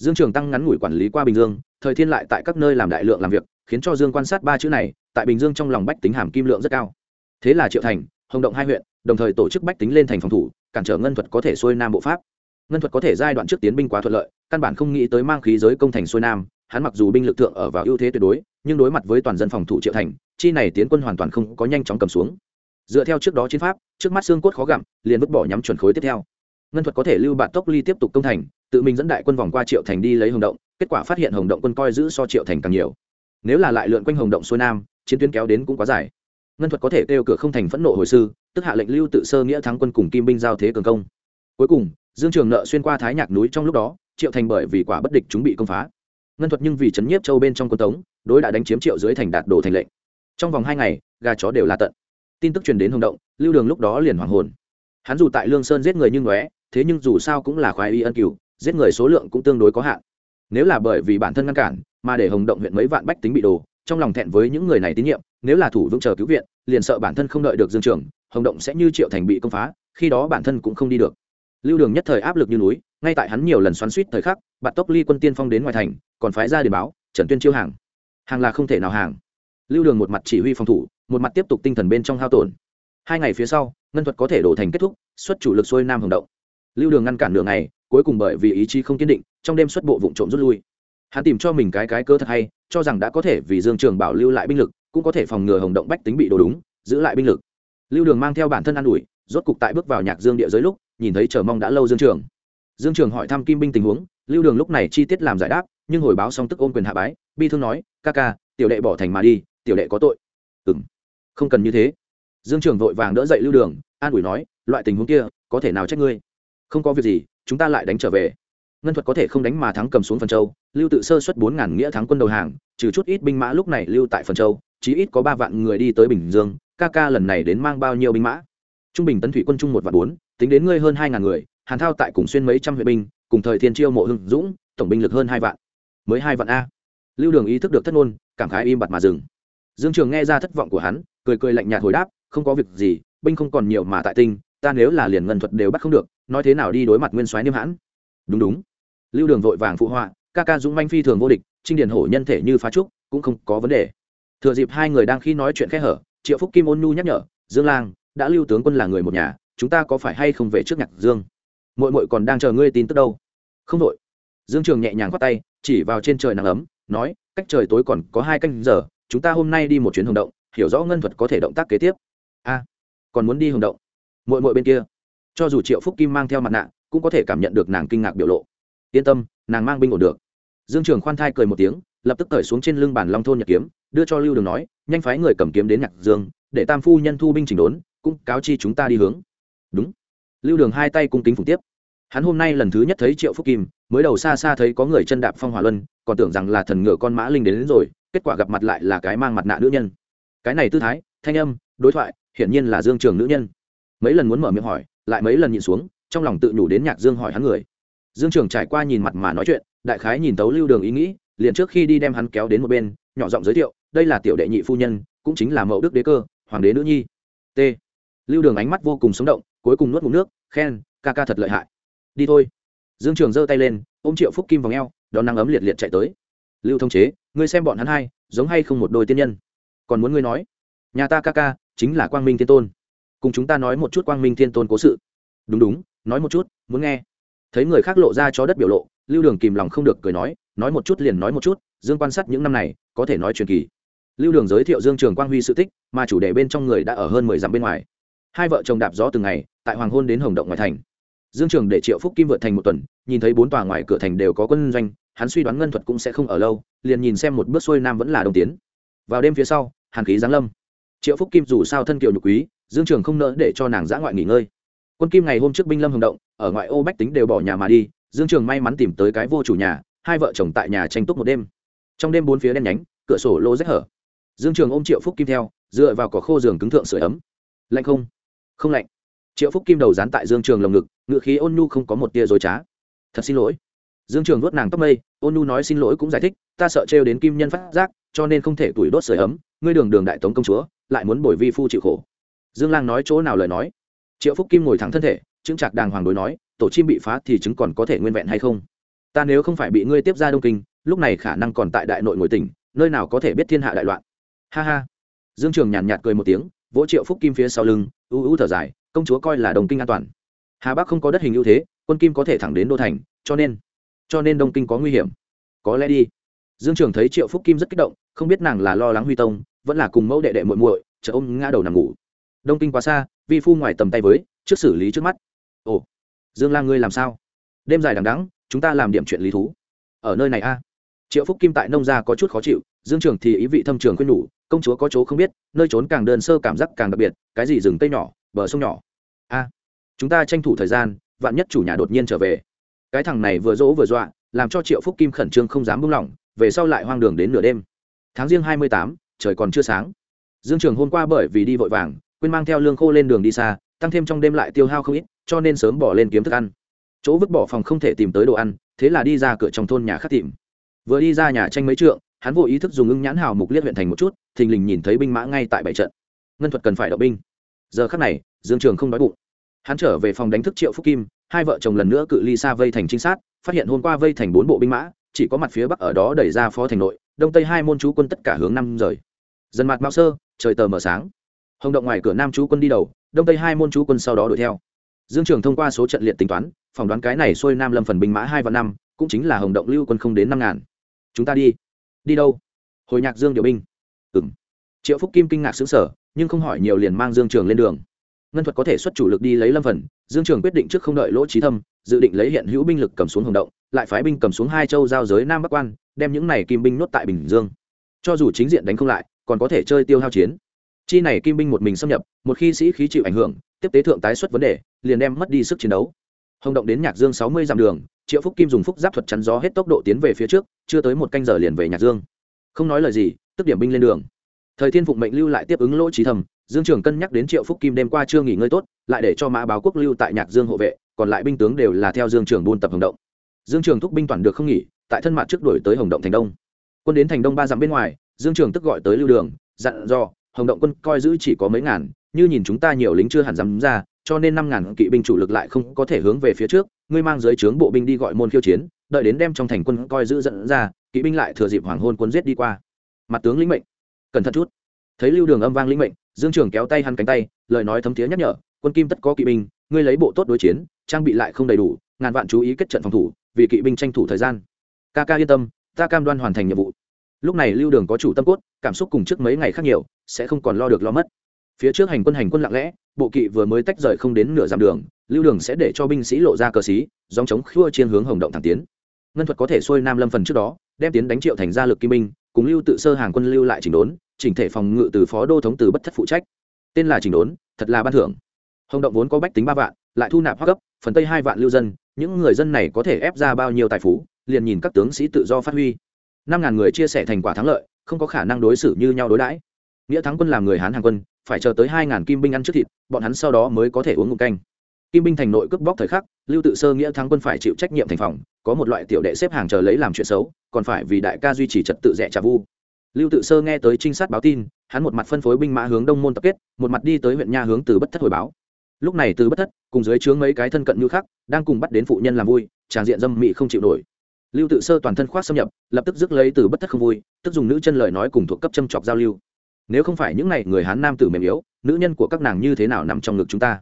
dương trường tăng ngắn ngủi quản lý qua bình dương, thời thiên lại tại các nơi làm đại lượng làm việc, khiến cho dương quan sát ba chữ này, tại bình dương trong lòng bách tính hàm kim lượng rất cao. Thế là triệu thành, hồng động hai huyện, đồng thời tổ chức bách tính lên thành phòng thủ, cản trở ngân thuật có thể xuôi nam bộ pháp. Ngân thuật có thể giai đoạn trước tiến binh quá thuận lợi, căn bản không nghĩ tới mang khí giới công thành xuôi nam, hắn mặc dù binh lực thượng ở vào ưu thế tuyệt đối, nhưng đối mặt với toàn dân phòng thủ triệu thành, chi này tiến quân hoàn toàn không có nhanh chóng cầm xuống. Dựa theo trước đó chiến pháp, trước mắt xương cốt khó gặm, liền vứt bỏ nhắm chuẩn khối tiếp theo. Ngân thuật có thể lưu bạn tốc ly tiếp tục công thành tự mình dẫn đại quân vòng qua triệu thành đi lấy hồng động, kết quả phát hiện hồng động quân coi giữ so triệu thành càng nhiều. Nếu là lại lượn quanh hồng động xuôi nam, chiến tuyến kéo đến cũng quá dài. Ngân thuật có thể kêu cửa không thành phẫn nộ hồi sư, tức hạ lệnh lưu tự sơ, nghĩa thắng quân cùng kim binh giao thế cường công. Cuối cùng, dương trường nợ xuyên qua thái nhạc núi trong lúc đó, triệu thành bởi vì quả bất địch chúng bị công phá. Ngân thuật nhưng vì chấn nhiếp châu bên trong quân tống, đối đã đánh chiếm triệu dưới thành đạt đồ thành lệnh. Trong vòng hai ngày, gà chó đều là tận. Tin tức truyền đến hồng động, lưu đường lúc đó liền hoàng hồn. Hắn dù tại lương sơn giết người nhưng ngóe thế nhưng dù sao cũng là khoái y ân cửu giết người số lượng cũng tương đối có hạn. Nếu là bởi vì bản thân ngăn cản, mà để hồng động huyện mấy vạn bách tính bị đồ trong lòng thẹn với những người này tín nhiệm, nếu là thủ vững chờ cứu viện, liền sợ bản thân không đợi được dương trường, hồng động sẽ như triệu thành bị công phá, khi đó bản thân cũng không đi được. Lưu đường nhất thời áp lực như núi, ngay tại hắn nhiều lần xoắn suýt thời khắc bạn tốc ly quân tiên phong đến ngoài thành, còn phái ra để báo, trần tuyên chiêu hàng. Hàng là không thể nào hàng. Lưu đường một mặt chỉ huy phòng thủ, một mặt tiếp tục tinh thần bên trong hao tổn. Hai ngày phía sau, ngân thuật có thể đổ thành kết thúc, xuất chủ lực xuôi nam hồng động. Lưu đường ngăn cản đường này cuối cùng bởi vì ý chí không kiên định, trong đêm xuất bộ vụ trộm rút lui. Hắn tìm cho mình cái cái cơ thật hay, cho rằng đã có thể vì dương trường bảo lưu lại binh lực, cũng có thể phòng ngừa hồng động bách tính bị đổ đúng, giữ lại binh lực. Lưu đường mang theo bản thân ă n ủi, rốt cục tại bước vào nhạc dương địa giới lúc, nhìn thấy chờ mong đã lâu dương trường. Dương trường hỏi thăm kim binh tình huống, lưu đường lúc này chi tiết làm giải đáp, nhưng hồi báo xong tức ôm quyền hạ bái, bi thương nói, ca ca, tiểu đệ bỏ thành mà đi, tiểu đệ có tội. Ừ m không cần như thế. Dương trường vội vàng đỡ dậy lưu đường, an ủi nói, loại tình huống kia, có thể nào trách ngươi? Không có việc gì chúng ta lại đánh trở về. Ngân thuật có thể không đánh mà thắng cầm xuống phần châu, lưu tự sơ xuất bốn ngàn nghĩa thắng quân đầu hàng, trừ chút ít binh mã lúc này lưu tại phần châu, chí ít có ba vạn người đi tới bình dương, ca ca lần này đến mang bao nhiêu binh mã? Trung bình tấn thủy quân trung một vạn bốn, tính đến ngươi hơn hai ngàn người, hàn thao tại cùng xuyên mấy trăm huyện binh, cùng thời thiên chiêu mộ hưng dũng, tổng binh lực hơn hai vạn. Mới hai vạn a. Lưu đường ý thức được thất ngôn, cảm khái im bặt mà dừng. Dương trường nghe ra thất vọng của hắn, cười cười lạnh nhạt hồi đáp, không có việc gì, binh không còn nhiều mà tại tinh ta nếu là liền ngân thuật đều bắt không được, nói thế nào đi đối mặt nguyên soái niêm hãn? Đúng đúng. Lưu đường vội vàng phụ họa, ca ca dũng manh phi thường vô địch, trinh điền hổ nhân thể như phá trúc, cũng không có vấn đề. Thừa dịp hai người đang khi nói chuyện khẽ hở, triệu phúc kim ôn nhu nhắc nhở, dương lang, đã lưu tướng quân là người một nhà, chúng ta có phải hay không về trước nhạc dương? Mội mội còn đang chờ ngươi tin tức đâu? Không đội dương trường nhẹ nhàng khoát tay, chỉ vào trên trời nắng ấm, nói, cách trời tối còn có hai canh giờ, chúng ta hôm nay đi một chuyến hồng động, hiểu rõ ngân thuật có thể động tác kế tiếp. A, còn muốn đi hồng động? Mội mội bên kia. Cho dù triệu phúc kim mang theo mặt nạ cũng có thể cảm nhận được nàng kinh ngạc biểu lộ. Yên tâm nàng mang binh ổn được. Dương trường khoan thai cười một tiếng lập tức cởi xuống trên lưng bàn long thôn nhật kiếm đưa cho lưu đường nói nhanh phái người cầm kiếm đến nhạc dương để tam phu nhân thu binh chỉnh đốn cũng cáo chi chúng ta đi hướng. Đúng. Lưu đường hai tay cung kính phụng tiếp. Hắn hôm nay lần thứ nhất thấy triệu phúc kim mới đầu xa xa thấy có người chân đạp phong hỏa luân còn tưởng rằng là thần ngựa con mã linh đến, đến rồi kết quả gặp mặt lại là cái mang mặt nạ nữ nhân. Cái này tư thái thanh âm đối thoại hiển nhiên là dương trường nữ nhân mấy lần muốn mở miệng hỏi, lại mấy lần nhìn xuống, trong lòng tự nhủ đến nhạc dương hỏi hắn người. Dương trường trải qua nhìn mặt mà nói chuyện, đại khái nhìn tấu lưu đường ý nghĩ, liền trước khi đi đem hắn kéo đến một bên, nhỏ giọng giới thiệu, đây là tiểu đệ nhị phu nhân, cũng chính là mẫu đức đế cơ, hoàng đế nữ nhi. T. Lưu đường ánh mắt vô cùng sống động, cuối cùng nuốt ngụm nước, khen, ca ca thật lợi hại. Đi thôi. Dương trường giơ tay lên, ôm triệu phúc kim vào ngheo đón nắng ấm liệt liệt chạy tới. Lưu thông chế, ngươi xem bọn hắn hai, giống hay không một đôi tiên nhân? Còn muốn ngươi nói. Nhà ta ca ca, chính là quang minh tiên tôn cùng chúng ta nói một chút quang minh thiên tôn cố sự. Đúng đúng, nói một chút, muốn nghe. Thấy người khác lộ ra cho đất biểu lộ, lưu đường kìm lòng không được cười nói nói một chút liền nói một chút, dương quan sát những năm này, có thể nói truyền kỳ. Lưu đường giới thiệu dương trường quang huy sự tích, mà chủ đề bên trong người đã ở hơn mười dặm bên ngoài. Hai vợ chồng đạp gió từng ngày, tại hoàng hôn đến hồng động ngoài thành. Dương trường để triệu phúc kim vượt thành một tuần, nhìn thấy bốn tòa ngoài cửa thành đều có quân doanh, hắn suy đoán ngân thuật cũng sẽ không ở lâu, liền nhìn xem một bước xuôi nam vẫn là đồng tiến. Vào đêm phía sau, hàn khí giáng lâm. Triệu phúc kim dù sao thân kiều nhục quý dương trường không nỡ để cho nàng giã ngoại nghỉ ngơi. Quân kim ngày hôm trước binh lâm hồng động, ở ngoại ô bách tính đều bỏ nhà mà đi, dương trường may mắn tìm tới cái vô chủ nhà, hai vợ chồng tại nhà tranh túc một đêm. Trong đêm bốn phía đen nhánh, cửa sổ lô rách hở. Dương trường ôm triệu phúc kim theo, dựa vào cỏ khô giường cứng thượng sửa ấm. Lạnh không? Không lạnh. Triệu phúc kim đầu dán tại dương trường lồng ngực ngự khí ôn nhu không có một tia dối trá. Thật xin lỗi. Dương trường nuốt nàng tóc mây, ôn nhu nói xin lỗi cũng giải thích, ta sợ trêu đến kim nhân phát giác, cho nên không thể tuổi đốt sửa ấm. Ngươi đường đường đại tống công chúa, lại muốn bồi vi phu chịu khổ dương lang nói chỗ nào lời nói? Triệu phúc kim ngồi thẳng thân thể chứng trạc đàng hoàng đối nói, tổ chim bị phá thì chứng còn có thể nguyên vẹn hay không? Ta nếu không phải bị ngươi tiếp ra đông kinh, lúc này khả năng còn tại đại nội ngồi tỉnh, nơi nào có thể biết thiên hạ đại loạn. Ha ha. Dương trường nhàn nhạt cười một tiếng, vỗ triệu phúc kim phía sau lưng ưu ưu thở dài, công chúa coi là đồng kinh an toàn. Hà bắc không có đất hình ưu thế, quân kim có thể thẳng đến đô thành, cho nên cho nên đông kinh có nguy hiểm. Có lẽ đi. Dương trường thấy triệu phúc kim rất kích động, không biết nàng là lo lắng huy tông, vẫn là cùng mẫu đệ đệ muội muội chờ ôm ngã đầu nằm ngủ đông kinh quá xa, vi phu ngoài tầm tay với, trước xử lý trước mắt. Ồ, dương lang ngươi làm sao? Đêm dài đằng đắng chúng ta làm điểm chuyện lý thú. Ở nơi này a. Triệu phúc kim tại nông gia có chút khó chịu, dương trường thì ý vị thâm trường khuyên nhủ, công chúa có chỗ không biết, nơi trốn càng đơn sơ cảm giác càng đặc biệt, cái gì rừng tây nhỏ, bờ sông nhỏ. A, chúng ta tranh thủ thời gian, vạn nhất chủ nhà đột nhiên trở về. Cái thằng này vừa dỗ vừa dọa, làm cho triệu phúc kim khẩn trương không dám buông lỏng, về sau lại hoang đường đến nửa đêm. Tháng riêng hai mươi tám, trời còn chưa sáng. Dương trường hôm qua bởi vì đi vội vàng quên mang theo lương khô lên đường đi xa, tăng thêm trong đêm lại tiêu hao không ít, cho nên sớm bỏ lên kiếm thức ăn. Chỗ vứt bỏ phòng không thể tìm tới đồ ăn, thế là đi ra cửa trong thôn nhà khắc tìm. Vừa đi ra nhà tranh mấy trượng, hắn vô ý thức dùng ưng nhãn hào mục liếc huyện thành một chút, thình lình nhìn thấy binh mã ngay tại bảy trận. Ngân thuật cần phải động binh. Giờ khắc này, dương trường không đói bụng. Hắn trở về phòng đánh thức triệu phúc kim, hai vợ chồng lần nữa cự ly xa vây thành trinh sát, phát hiện hôm qua vây thành bốn bộ binh mã, chỉ có mặt phía bắc ở đó đẩy ra phó thành nội, đông tây hai môn chú quân tất cả hướng năm rời. Dần mặt mạo sơ, trời tờ mờ sáng hồng động ngoài cửa nam chú quân đi đầu, đông tây hai môn chú quân sau đó đuổi theo. Dương trường thông qua số trận liệt tính toán, phỏng đoán cái này xuôi nam lâm phần binh mã hai và năm, cũng chính là hồng động lưu quân không đến năm ngàn. Chúng ta đi. Đi đâu? Hồi nhạc dương điều binh. Ừ m triệu phúc kim kinh ngạc xứng sở nhưng không hỏi nhiều liền mang dương trường lên đường. Ngân thuật có thể xuất chủ lực đi lấy lâm phần, dương trường quyết định trước không đợi lỗ trí thâm, dự định lấy hiện hữu binh lực cầm xuống hồng động, lại phái binh cầm xuống hai châu giao giới nam bắc quan, đem những này kim binh nuốt tại bình dương. Cho dù chính diện đánh không lại, còn có thể chơi tiêu hao chiến chi này kim binh một mình xâm nhập, một khi sĩ khí chịu ảnh hưởng, tiếp tế thượng tái xuất vấn đề, liền đem mất đi sức chiến đấu. Hồng động đến nhạc dương sáu mươi dặm đường, triệu phúc kim dùng phúc giáp thuật chắn gió hết tốc độ tiến về phía trước, chưa tới một canh giờ liền về nhạc dương. Không nói lời gì, tức điểm binh lên đường. Thời thiên phụng mệnh lưu lại tiếp ứng lỗ trí thầm, dương trường cân nhắc đến triệu phúc kim đêm qua chưa nghỉ ngơi tốt, lại để cho mã báo quốc lưu tại nhạc dương hộ vệ, còn lại binh tướng đều là theo dương trường buôn tập hồng động. Dương trường thúc binh toàn được không nghỉ, tại thân mặt trước đổi tới hồng động thành đông. Quân đến thành đông ba dặm bên ngoài, dương trường tức gọi tới lưu đường, dặn do hồng động quân coi giữ chỉ có mấy ngàn, như nhìn chúng ta nhiều lính chưa hẳn dám ra, cho nên năm ngàn kỵ binh chủ lực lại không có thể hướng về phía trước. Ngươi mang dưới trướng bộ binh đi gọi môn khiêu chiến, đợi đến đem trong thành quân coi giữ dẫn ra, kỵ binh lại thừa dịp hoàng hôn quân giết đi qua. Mặt tướng lĩnh mệnh. Cẩn thận chút. Thấy lưu đường âm vang lĩnh mệnh, dương trường kéo tay hắn cánh tay, lời nói thấm thiế nhắc nhở, quân kim tất có kỵ binh, ngươi lấy bộ tốt đối chiến, trang bị lại không đầy đủ, ngàn vạn chú ý kết trận phòng thủ, vì kỵ binh tranh thủ thời gian. Ca ca yên tâm, ta cam đoan hoàn thành nhiệm vụ lúc này lưu đường có chủ tâm cốt, cảm xúc cùng trước mấy ngày khác nhiều, sẽ không còn lo được lo mất. Phía trước hành quân hành quân lặng lẽ, bộ kỵ vừa mới tách rời không đến nửa dặm đường, lưu đường sẽ để cho binh sĩ lộ ra cờ xí dòng chống khua trên hướng hồng động thẳng tiến. Ngân thuật có thể xuôi nam lâm phần trước đó, đem tiến đánh triệu thành gia lực kim binh, cùng lưu tự sơ hàng quân lưu lại chỉnh đốn, chỉnh thể phòng ngự từ phó đô thống từ bất thất phụ trách. Tên là chỉnh đốn, thật là ban thưởng. Hồng động vốn có bách tính ba vạn, lại thu nạp hoa cấp phần tây hai vạn lưu dân, những người dân này có thể ép ra bao nhiêu tài phú, liền nhìn các tướng sĩ tự do phát huy năm ngàn người chia sẻ thành quả thắng lợi, không có khả năng đối xử như nhau đối đãi. Nghĩa thắng quân làm người hán hàng quân, phải chờ tới hai ngàn kim binh ăn trước thịt, bọn hắn sau đó mới có thể uống ngụm canh. Kim binh thành nội cướp bóc thời khắc, lưu tự sơ, nghĩa thắng quân phải chịu trách nhiệm thành phòng, có một loại tiểu đệ xếp hàng chờ lấy làm chuyện xấu, còn phải vì đại ca duy trì trật tự rẻ trà vu. Lưu tự sơ nghe tới trinh sát báo tin, hắn một mặt phân phối binh mã hướng đông môn tập kết, một mặt đi tới huyện nha hướng từ bất thất hồi báo. Lúc này từ bất thất cùng dưới trướng mấy cái thân cận như khác, đang cùng bắt đến phụ nhân làm vui tràng diện dâm mị không chịu nổi lưu tự sơ toàn thân khoác xâm nhập, lập tức dứt lấy từ bất thất không vui, tức dùng nữ chân lời nói cùng thuộc cấp châm chọc giao lưu. Nếu không phải những n à y người hán nam tử mềm yếu, nữ nhân của các nàng như thế nào nằm trong ngực chúng ta?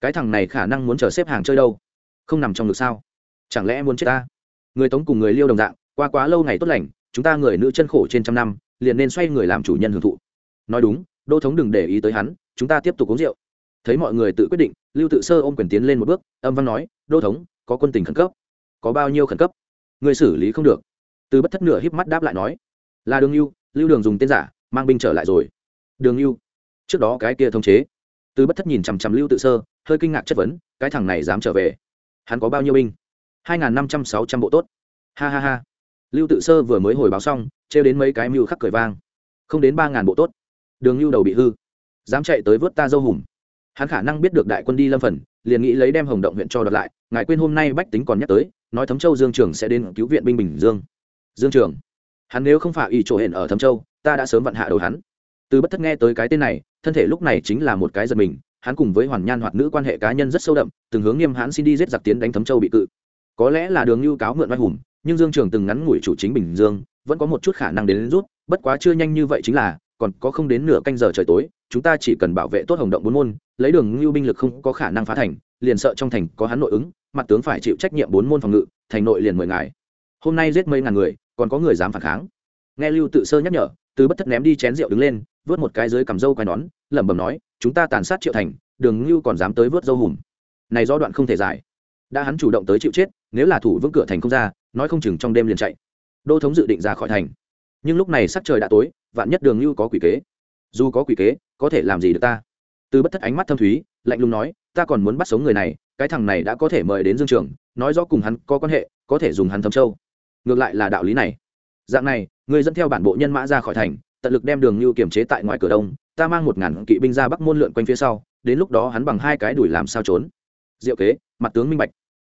Cái thằng này khả năng muốn chờ xếp hàng chơi đâu? Không nằm trong ngực sao? Chẳng lẽ muốn chết ta? Người tống cùng người liêu đồng dạng, qua quá lâu ngày tốt lành, chúng ta người nữ chân khổ trên trăm năm, liền nên xoay người làm chủ nhân hưởng thụ. Nói đúng đô thống đừng để ý tới hắn, chúng ta tiếp tục uống rượu. Thấy mọi người tự quyết định, lưu tự sơ ôm quyền tiến lên một bước, âm văn nói đô thống, có quân tình khẩn cấp. Có bao nhiêu khẩn cấp? Người xử lý không được. Từ bất thất nửa híp mắt đáp lại nói, là đường lưu lưu đường dùng tên giả, mang binh trở lại rồi. Đường lưu trước đó cái kia thông chế. Từ bất thất nhìn chằm chằm lưu tự sơ, hơi kinh ngạc chất vấn, cái thằng này dám trở về? Hắn có bao nhiêu binh? Hai n g h n năm trăm sáu trăm bộ tốt. Ha ha ha. Lưu tự sơ vừa mới hồi báo xong, trêu đến mấy cái mưu khắc cười vang. Không đến ba ngàn bộ tốt. Đường lưu đầu bị hư. Dám chạy tới vớt ta dâu hùm. Hắn khả năng biết được đại quân đi lâm phần, liền nghĩ lấy đem hồng động huyện cho đợt lại, ngài quên hôm nay bách tính còn nhắc tới nói thấm châu dương trường sẽ đến cứu viện binh bình dương. Dương trường. Hắn nếu không phải ý chỗ hển ở thấm châu ta đã sớm vặn hạ đầu hắn. Từ bất thất nghe tới cái tên này thân thể lúc này chính là một cái giật mình hắn cùng với hoàn nhan hoạt nữ quan hệ cá nhân rất sâu đậm từng hướng nghiêm hãn xin đi giết giặc tiến đánh thấm châu bị cự. Có lẽ là đường lưu cáo mượn oai hùng nhưng dương trường từng ngắn ngủi chủ chính bình dương vẫn có một chút khả năng đến, đến rút bất quá chưa nhanh như vậy chính là còn có không đến nửa canh giờ trời tối chúng ta chỉ cần bảo vệ tốt hồng động bốn môn lấy đường lưu binh lực không có khả năng phá thành liền sợ trong thành có hắn nội ứng mặt tướng phải chịu trách nhiệm bốn môn phòng ngự, thành nội liền mười ngài. Hôm nay giết mấy ngàn người, còn có người dám phản kháng. Nghe lưu tự sơ nhắc nhở, từ bất thất ném đi chén rượu đứng lên, vớt một cái dưới cầm dâu quai nón, lẩm bẩm nói, chúng ta tàn sát triệu thành, đường ngưu còn dám tới vớt dâu hùm. Này do đoạn không thể giải đã hắn chủ động tới chịu chết, nếu là thủ vững cửa thành không ra, nói không chừng trong đêm liền chạy. Đô thống dự định ra khỏi thành. Nhưng lúc này sắc trời đã tối, vạn nhất đường ngưu có quỷ kế. Dù có quỷ kế, có thể làm gì được ta? Từ bất thất ánh mắt thâm thúy, lạnh lùng nói ta còn muốn bắt sống người này, cái thằng này đã có thể mời đến dương trường, nói rõ cùng hắn có quan hệ, có thể dùng hắn thâm châu. Ngược lại là đạo lý này. Dạng này, người dẫn theo bản bộ nhân mã ra khỏi thành, tận lực đem đường như kiềm chế tại ngoài cửa đông, ta mang một ngàn kỵ binh ra bắc môn lượn quanh phía sau, đến lúc đó hắn bằng hai cái đuổi làm sao trốn. Diệu kế, mặt tướng minh bạch.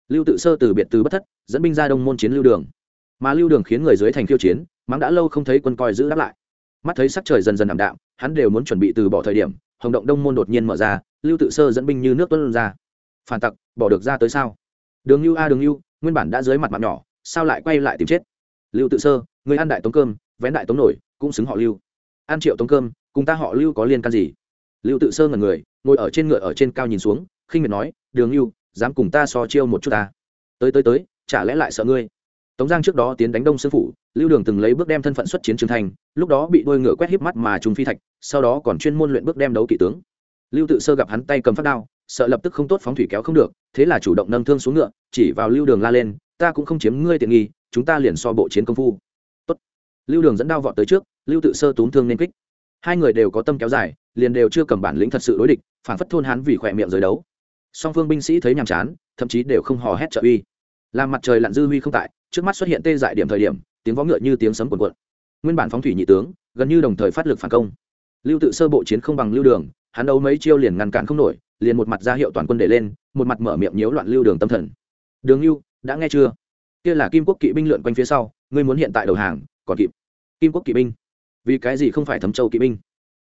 Lưu tự sơ từ biệt từ bất thất, dẫn binh ra đông môn chiến lưu đường. Mà lưu đường khiến người dưới thành khiêu chiến, mắng đã lâu không thấy quân coi giữ đáp lại. Mắt thấy sắc trời dần dần ảm đạm, hắn đều muốn chuẩn bị từ bỏ thời điểm hồng động đông môn đột nhiên mở ra, lưu tự sơ dẫn binh như nước tuân ra. Phản tặc, bỏ được ra tới sao? Đường lưu a, đường lưu nguyên bản đã dưới mặt mặt nhỏ, sao lại quay lại tìm chết? Lưu tự sơ, người ăn đại tống cơm, vén đại tống nổi, cũng xứng họ lưu. Ăn triệu tống cơm, cùng ta họ lưu có liên can gì? Lưu tự sơ ngần người, ngồi ở trên ngựa ở trên cao nhìn xuống, khinh miệt nói, đường lưu dám cùng ta so chiêu một chút ta? Tới tới tới, chả lẽ lại sợ ngươi? Tống giang trước đó tiến đánh đông sư phủ, lưu đường từng lấy bước đem thân phận xuất chiến trường thành, lúc đó bị đôi ngựa quét híp mắt mà trùng phi thạch, sau đó còn chuyên môn luyện bước đem đấu kỵ tướng. Lưu tự sơ gặp hắn tay cầm phát đao, sợ lập tức không tốt phóng thủy kéo không được, thế là chủ động nâng thương xuống ngựa, chỉ vào lưu đường la lên, ta cũng không chiếm ngươi tiện nghi, chúng ta liền so bộ chiến công phu. Tốt. lưu đường dẫn đao vọt tới trước, lưu tự sơ túm thương nên kích. Hai người đều có tâm kéo dài, liền đều chưa cầm bản lĩnh thật sự đối địch, phản phất thôn hắn vì khỏe miệng giới đấu. Song phương binh sĩ thấy nhàm chán, thậm chí đều không hò hét trợ uy. Làm mặt trời lặn dư huy không tại trước mắt xuất hiện tê dại điểm thời điểm, tiếng vó ngựa như tiếng sấm cuộn cuộn. Nguyên bản phóng thủy nhị tướng, gần như đồng thời phát lực phản công. Lưu tự sơ bộ chiến không bằng lưu đường, hắn đấu mấy chiêu liền ngăn cản không nổi, liền một mặt ra hiệu toàn quân để lên, một mặt mở miệng nhiễu loạn lưu đường tâm thần. Đường lưu đã nghe chưa? Kia là kim quốc kỵ binh lượn quanh phía sau, ngươi muốn hiện tại đầu hàng, còn kịp. Kim quốc kỵ binh? Vì cái gì không phải thấm châu kỵ binh?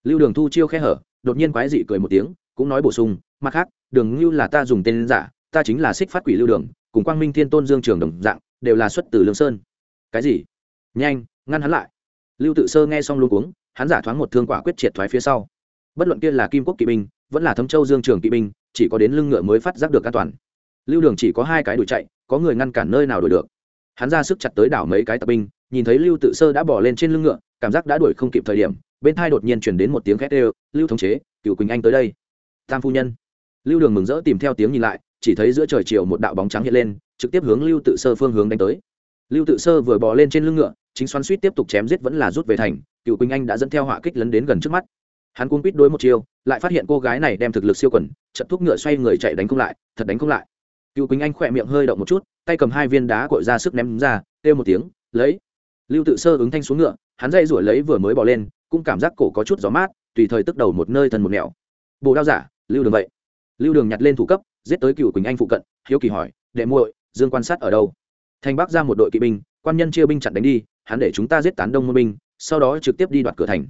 Lưu đường thu chiêu khe hở, đột nhiên quái dị cười một tiếng, cũng nói bổ sung, mặt khác, đường lưu là ta dùng tên giả, ta chính là xích phát quỷ lưu đường, cùng quang minh thiên tôn dương trường đồng dạng đều là xuất từ lương sơn. Cái gì? Nhanh, ngăn hắn lại. Lưu tự sơ nghe xong luôn cuống, hắn giả thoáng một thương quả quyết triệt thoái phía sau. Bất luận kia là kim quốc kỵ binh, vẫn là thấm châu dương trường kỵ binh, chỉ có đến lưng ngựa mới phát giác được an toàn. Lưu đường chỉ có hai cái đuổi chạy, có người ngăn cản nơi nào đuổi được. Hắn ra sức chặt tới đảo mấy cái tập binh, nhìn thấy lưu tự sơ đã bỏ lên trên lưng ngựa, cảm giác đã đuổi không kịp thời điểm, bên thai đột nhiên chuyển đến một tiếng khét đều, lưu thống chế cựu quỳnh anh tới đây. Tam phu nhân. Lưu đường mừng rỡ tìm theo tiếng nhìn lại chỉ thấy giữa trời chiều một đạo bóng trắng hiện lên, trực tiếp hướng lưu tự sơ phương hướng đánh tới. Lưu tự sơ vừa bò lên trên lưng ngựa, chính xoắn suýt tiếp tục chém giết vẫn là rút về thành, cựu quỳnh anh đã dẫn theo họa kích lấn đến gần trước mắt. Hắn cuốn quýt đối một chiêu, lại phát hiện cô gái này đem thực lực siêu quần, chật thúc ngựa xoay người chạy đánh không lại, thật đánh không lại. Cựu quỳnh anh khỏe miệng hơi động một chút, tay cầm hai viên đá cội ra sức ném ra, kêu một tiếng, lấy! Lưu tự sơ ứng thanh xuống ngựa, hắn dây rủi lấy vừa mới bỏ lên, cũng cảm giác cổ có chút gió mát, tùy thời tức đầu một nơi thần một nẻo. Bồ đao giả, lưu đường vậy. Lưu đường nhặt lên thủ cấp giết tới cựu quỳnh anh phụ cận, hiếu kỳ hỏi, đệ muội, dương quan sát ở đâu? Thành bắc ra một đội kỵ binh, quan nhân chia binh chặn đánh đi, hắn để chúng ta giết tán đông môn binh, sau đó trực tiếp đi đoạt cửa thành.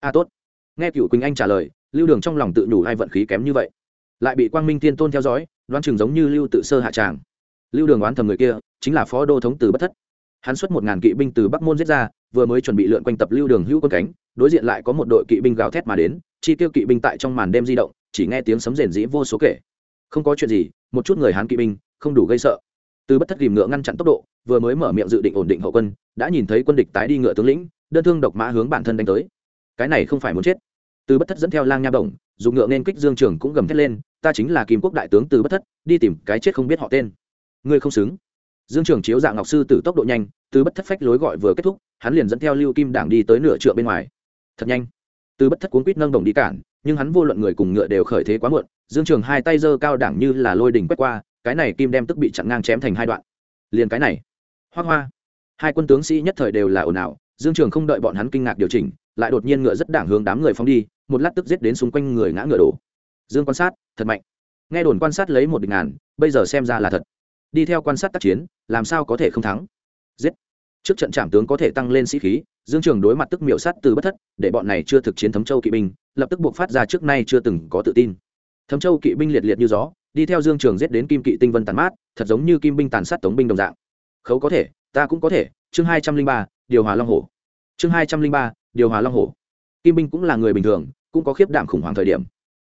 A, tốt. Nghe cựu quỳnh anh trả lời, lưu đường trong lòng tự nhủ hai vận khí kém như vậy. Lại bị quang minh tiên tôn theo dõi, đoán chừng giống như lưu tự sơ hạ tràng. Lưu đường oán thầm người kia, chính là phó đô thống từ bất thất. Hắn xuất một ngàn kỵ binh từ bắc môn giết ra, vừa mới chuẩn bị lượn quanh tập lưu đường hữu quân cánh, đối diện lại có một đội kỵ binh gào thét mà đến, chi tiêu kỵ binh tại trong màn đêm di động, chỉ nghe tiếng sấm rền dĩ vô số kể không có chuyện gì, một chút người hán kỵ binh, không đủ gây sợ. Từ bất thất ghìm ngựa ngăn chặn tốc độ, vừa mới mở miệng dự định ổn định hậu quân, đã nhìn thấy quân địch tái đi ngựa tướng lĩnh, đơn thương độc mã hướng bản thân đánh tới. Cái này không phải muốn chết. Từ bất thất dẫn theo lang nha bổng dùng ngựa nên kích dương trường cũng gầm thét lên, ta chính là kim quốc đại tướng từ bất thất, đi tìm cái chết không biết họ tên. Ngươi không xứng. Dương trường chiếu dạng ngọc sư từ tốc độ nhanh, từ bất thất phách lối gọi vừa kết thúc, hắn liền dẫn theo lưu kim đảng đi tới nửa trượng bên ngoài. Thật nhanh. Từ bất thất cuốn quýt nâng đồng đi cản nhưng hắn vô luận người cùng ngựa đều khởi thế quá muộn, dương trường hai tay giơ cao đẳng như là lôi đỉnh quét qua, cái này kim đem tức bị chặn ngang chém thành hai đoạn. Liền cái này. Hoa hoa. Hai quân tướng sĩ nhất thời đều là ồn ào, dương trường không đợi bọn hắn kinh ngạc điều chỉnh, lại đột nhiên ngựa rất đảng hướng đám người phóng đi, một lát tức giết đến xung quanh người ngã ngựa đổ. Dương quan sát, thật mạnh. Nghe đồn quan sát lấy một địch ngàn, bây giờ xem ra là thật. Đi theo quan sát tác chiến, làm sao có thể không thắng? Giết trước trận trảm tướng có thể tăng lên sĩ khí, dương trường đối mặt tức miệu sát từ bất thất, để bọn này chưa thực chiến thấm châu kỵ binh, lập tức buộc phát ra trước nay chưa từng có tự tin. Thấm châu kỵ binh liệt liệt như gió, đi theo dương trường giết đến kim kỵ tinh vân tàn mát, thật giống như kim binh tàn sát tống binh đồng dạng. Khấu có thể, ta cũng có thể, chương hai trăm linh ba, điều hòa long hổ. Chương hai trăm linh ba, điều hòa long hổ. Kim binh cũng là người bình thường, cũng có khiếp đảm khủng hoảng thời điểm.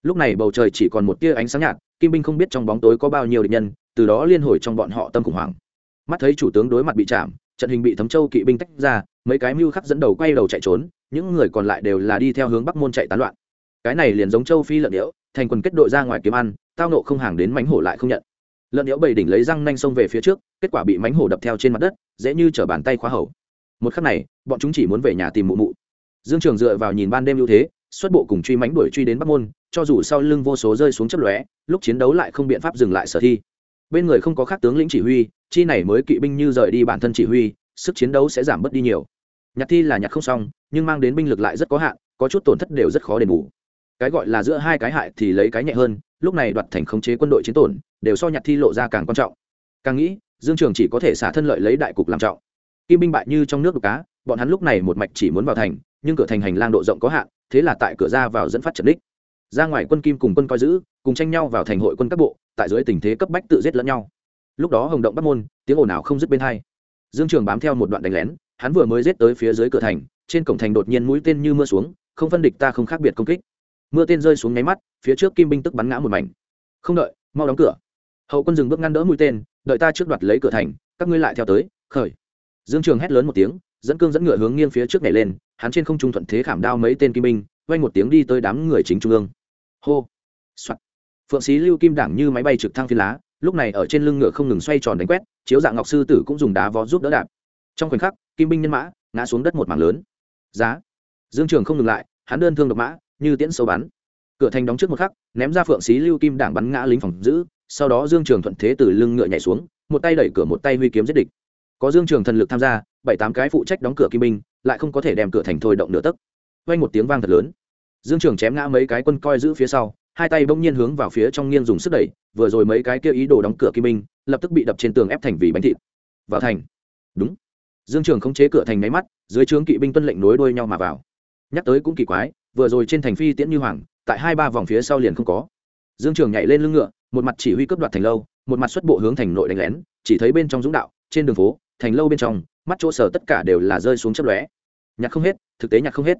Lúc này bầu trời chỉ còn một tia ánh sáng nhạt, kim binh không biết trong bóng tối có bao nhiêu địch nhân, từ đó liên hồi trong bọn họ tâm khủng hoảng. Mắt thấy chủ tướng đối mặt bị chạm trận hình bị thấm châu kỵ binh tách ra, mấy cái mưu khắc dẫn đầu quay đầu chạy trốn, những người còn lại đều là đi theo hướng bắc môn chạy tán loạn. Cái này liền giống châu phi lợn điệu thành quần kết đội ra ngoài kiếm ăn, tao nộ không hàng đến mánh hổ lại không nhận. Lợn điệu bầy đỉnh lấy răng nanh xông về phía trước, kết quả bị mánh hổ đập theo trên mặt đất, dễ như chở bàn tay khóa hầu. Một khắc này, bọn chúng chỉ muốn về nhà tìm mụ mụ. Dương trường dựa vào nhìn ban đêm ưu thế, xuất bộ cùng truy mánh đuổi truy đến bắc môn, cho dù sau lưng vô số rơi xuống chấp lóe, lúc chiến đấu lại không biện pháp dừng lại sở thi bên người không có khác tướng lĩnh chỉ huy, chi này mới kỵ binh như rời đi bản thân chỉ huy, sức chiến đấu sẽ giảm bớt đi nhiều. Nhặt thi là nhặt không xong, nhưng mang đến binh lực lại rất có hạn, có chút tổn thất đều rất khó đền bù. Cái gọi là giữa hai cái hại thì lấy cái nhẹ hơn, lúc này đoạt thành khống chế quân đội chiến tổn, đều so nhặt thi lộ ra càng quan trọng. Càng nghĩ, dương trường chỉ có thể xả thân lợi lấy đại cục làm trọng. Kim binh bại như trong nước đục cá, bọn hắn lúc này một mạch chỉ muốn vào thành, nhưng cửa thành hành lang độ rộng có hạn, thế là tại cửa ra vào dẫn phát trận đích. Ra ngoài quân kim cùng quân coi giữ, cùng tranh nhau vào thành hội quân các bộ tại dưới tình thế cấp bách tự giết lẫn nhau. Lúc đó hồng động bắt môn, tiếng ồn ào không dứt bên hai. Dương trường bám theo một đoạn đánh lén, hắn vừa mới giết tới phía dưới cửa thành, trên cổng thành đột nhiên mũi tên như mưa xuống, không phân địch ta không khác biệt công kích. Mưa tên rơi xuống nháy mắt, phía trước kim binh tức bắn ngã một mảnh. Không đợi, mau đóng cửa. Hậu quân dừng bước ngăn đỡ mũi tên, đợi ta trước đoạt lấy cửa thành, các ngươi lại theo tới, khởi. Dương trường hét lớn một tiếng, dẫn cương dẫn ngựa hướng nghiêng phía trước nhảy lên, hắn trên không trung thuận thế khảm đao mấy tên kim binh quay một tiếng đi tới đám người chính trung ương. Hô、Soạn phượng sĩ lưu kim đảng như máy bay trực thăng phi lá, lúc này ở trên lưng ngựa không ngừng xoay tròn đánh quét, chiếu dạng ngọc sư tử cũng dùng đá vó giúp đỡ đạp. Trong khoảnh khắc, kim binh nhân mã ngã xuống đất một mảng lớn. Giá. Dương trường không ngừng lại, hắn đơn thương độc mã, như tiễn sâu bắn. Cửa thành đóng trước một khắc, ném ra phượng xí lưu kim đảng bắn ngã lính phòng giữ, sau đó dương trường thuận thế từ lưng ngựa nhảy xuống, một tay đẩy cửa một tay huy kiếm giết địch. Có dương trường thần lực tham gia, bảy tám cái phụ trách đóng cửa kim binh, lại không có thể đem cửa thành thôi động nửa tấc. Vang một tiếng vang thật lớn. Dương trường chém ngã mấy cái quân coi giữ phía sau hai tay bỗng nhiên hướng vào phía trong nghiêng dùng sức đẩy, vừa rồi mấy cái kia ý đồ đóng cửa kim Minh lập tức bị đập trên tường ép thành vì bánh thịt. Vào thành. Đúng. Dương trường khống chế cửa thành máy mắt, dưới trướng kỵ binh tuân lệnh nối đuôi nhau mà vào. Nhắc tới cũng kỳ quái, vừa rồi trên thành phi tiễn như hoàng, tại hai ba vòng phía sau liền không có. Dương trường nhảy lên lưng ngựa, một mặt chỉ huy cướp đoạt thành lâu, một mặt xuất bộ hướng thành nội đánh lén, chỉ thấy bên trong dũng đạo, trên đường phố, thành lâu bên trong, mắt chỗ sở tất cả đều là rơi xuống chấp lóe. Nhặt không hết, thực tế nhặt không hết.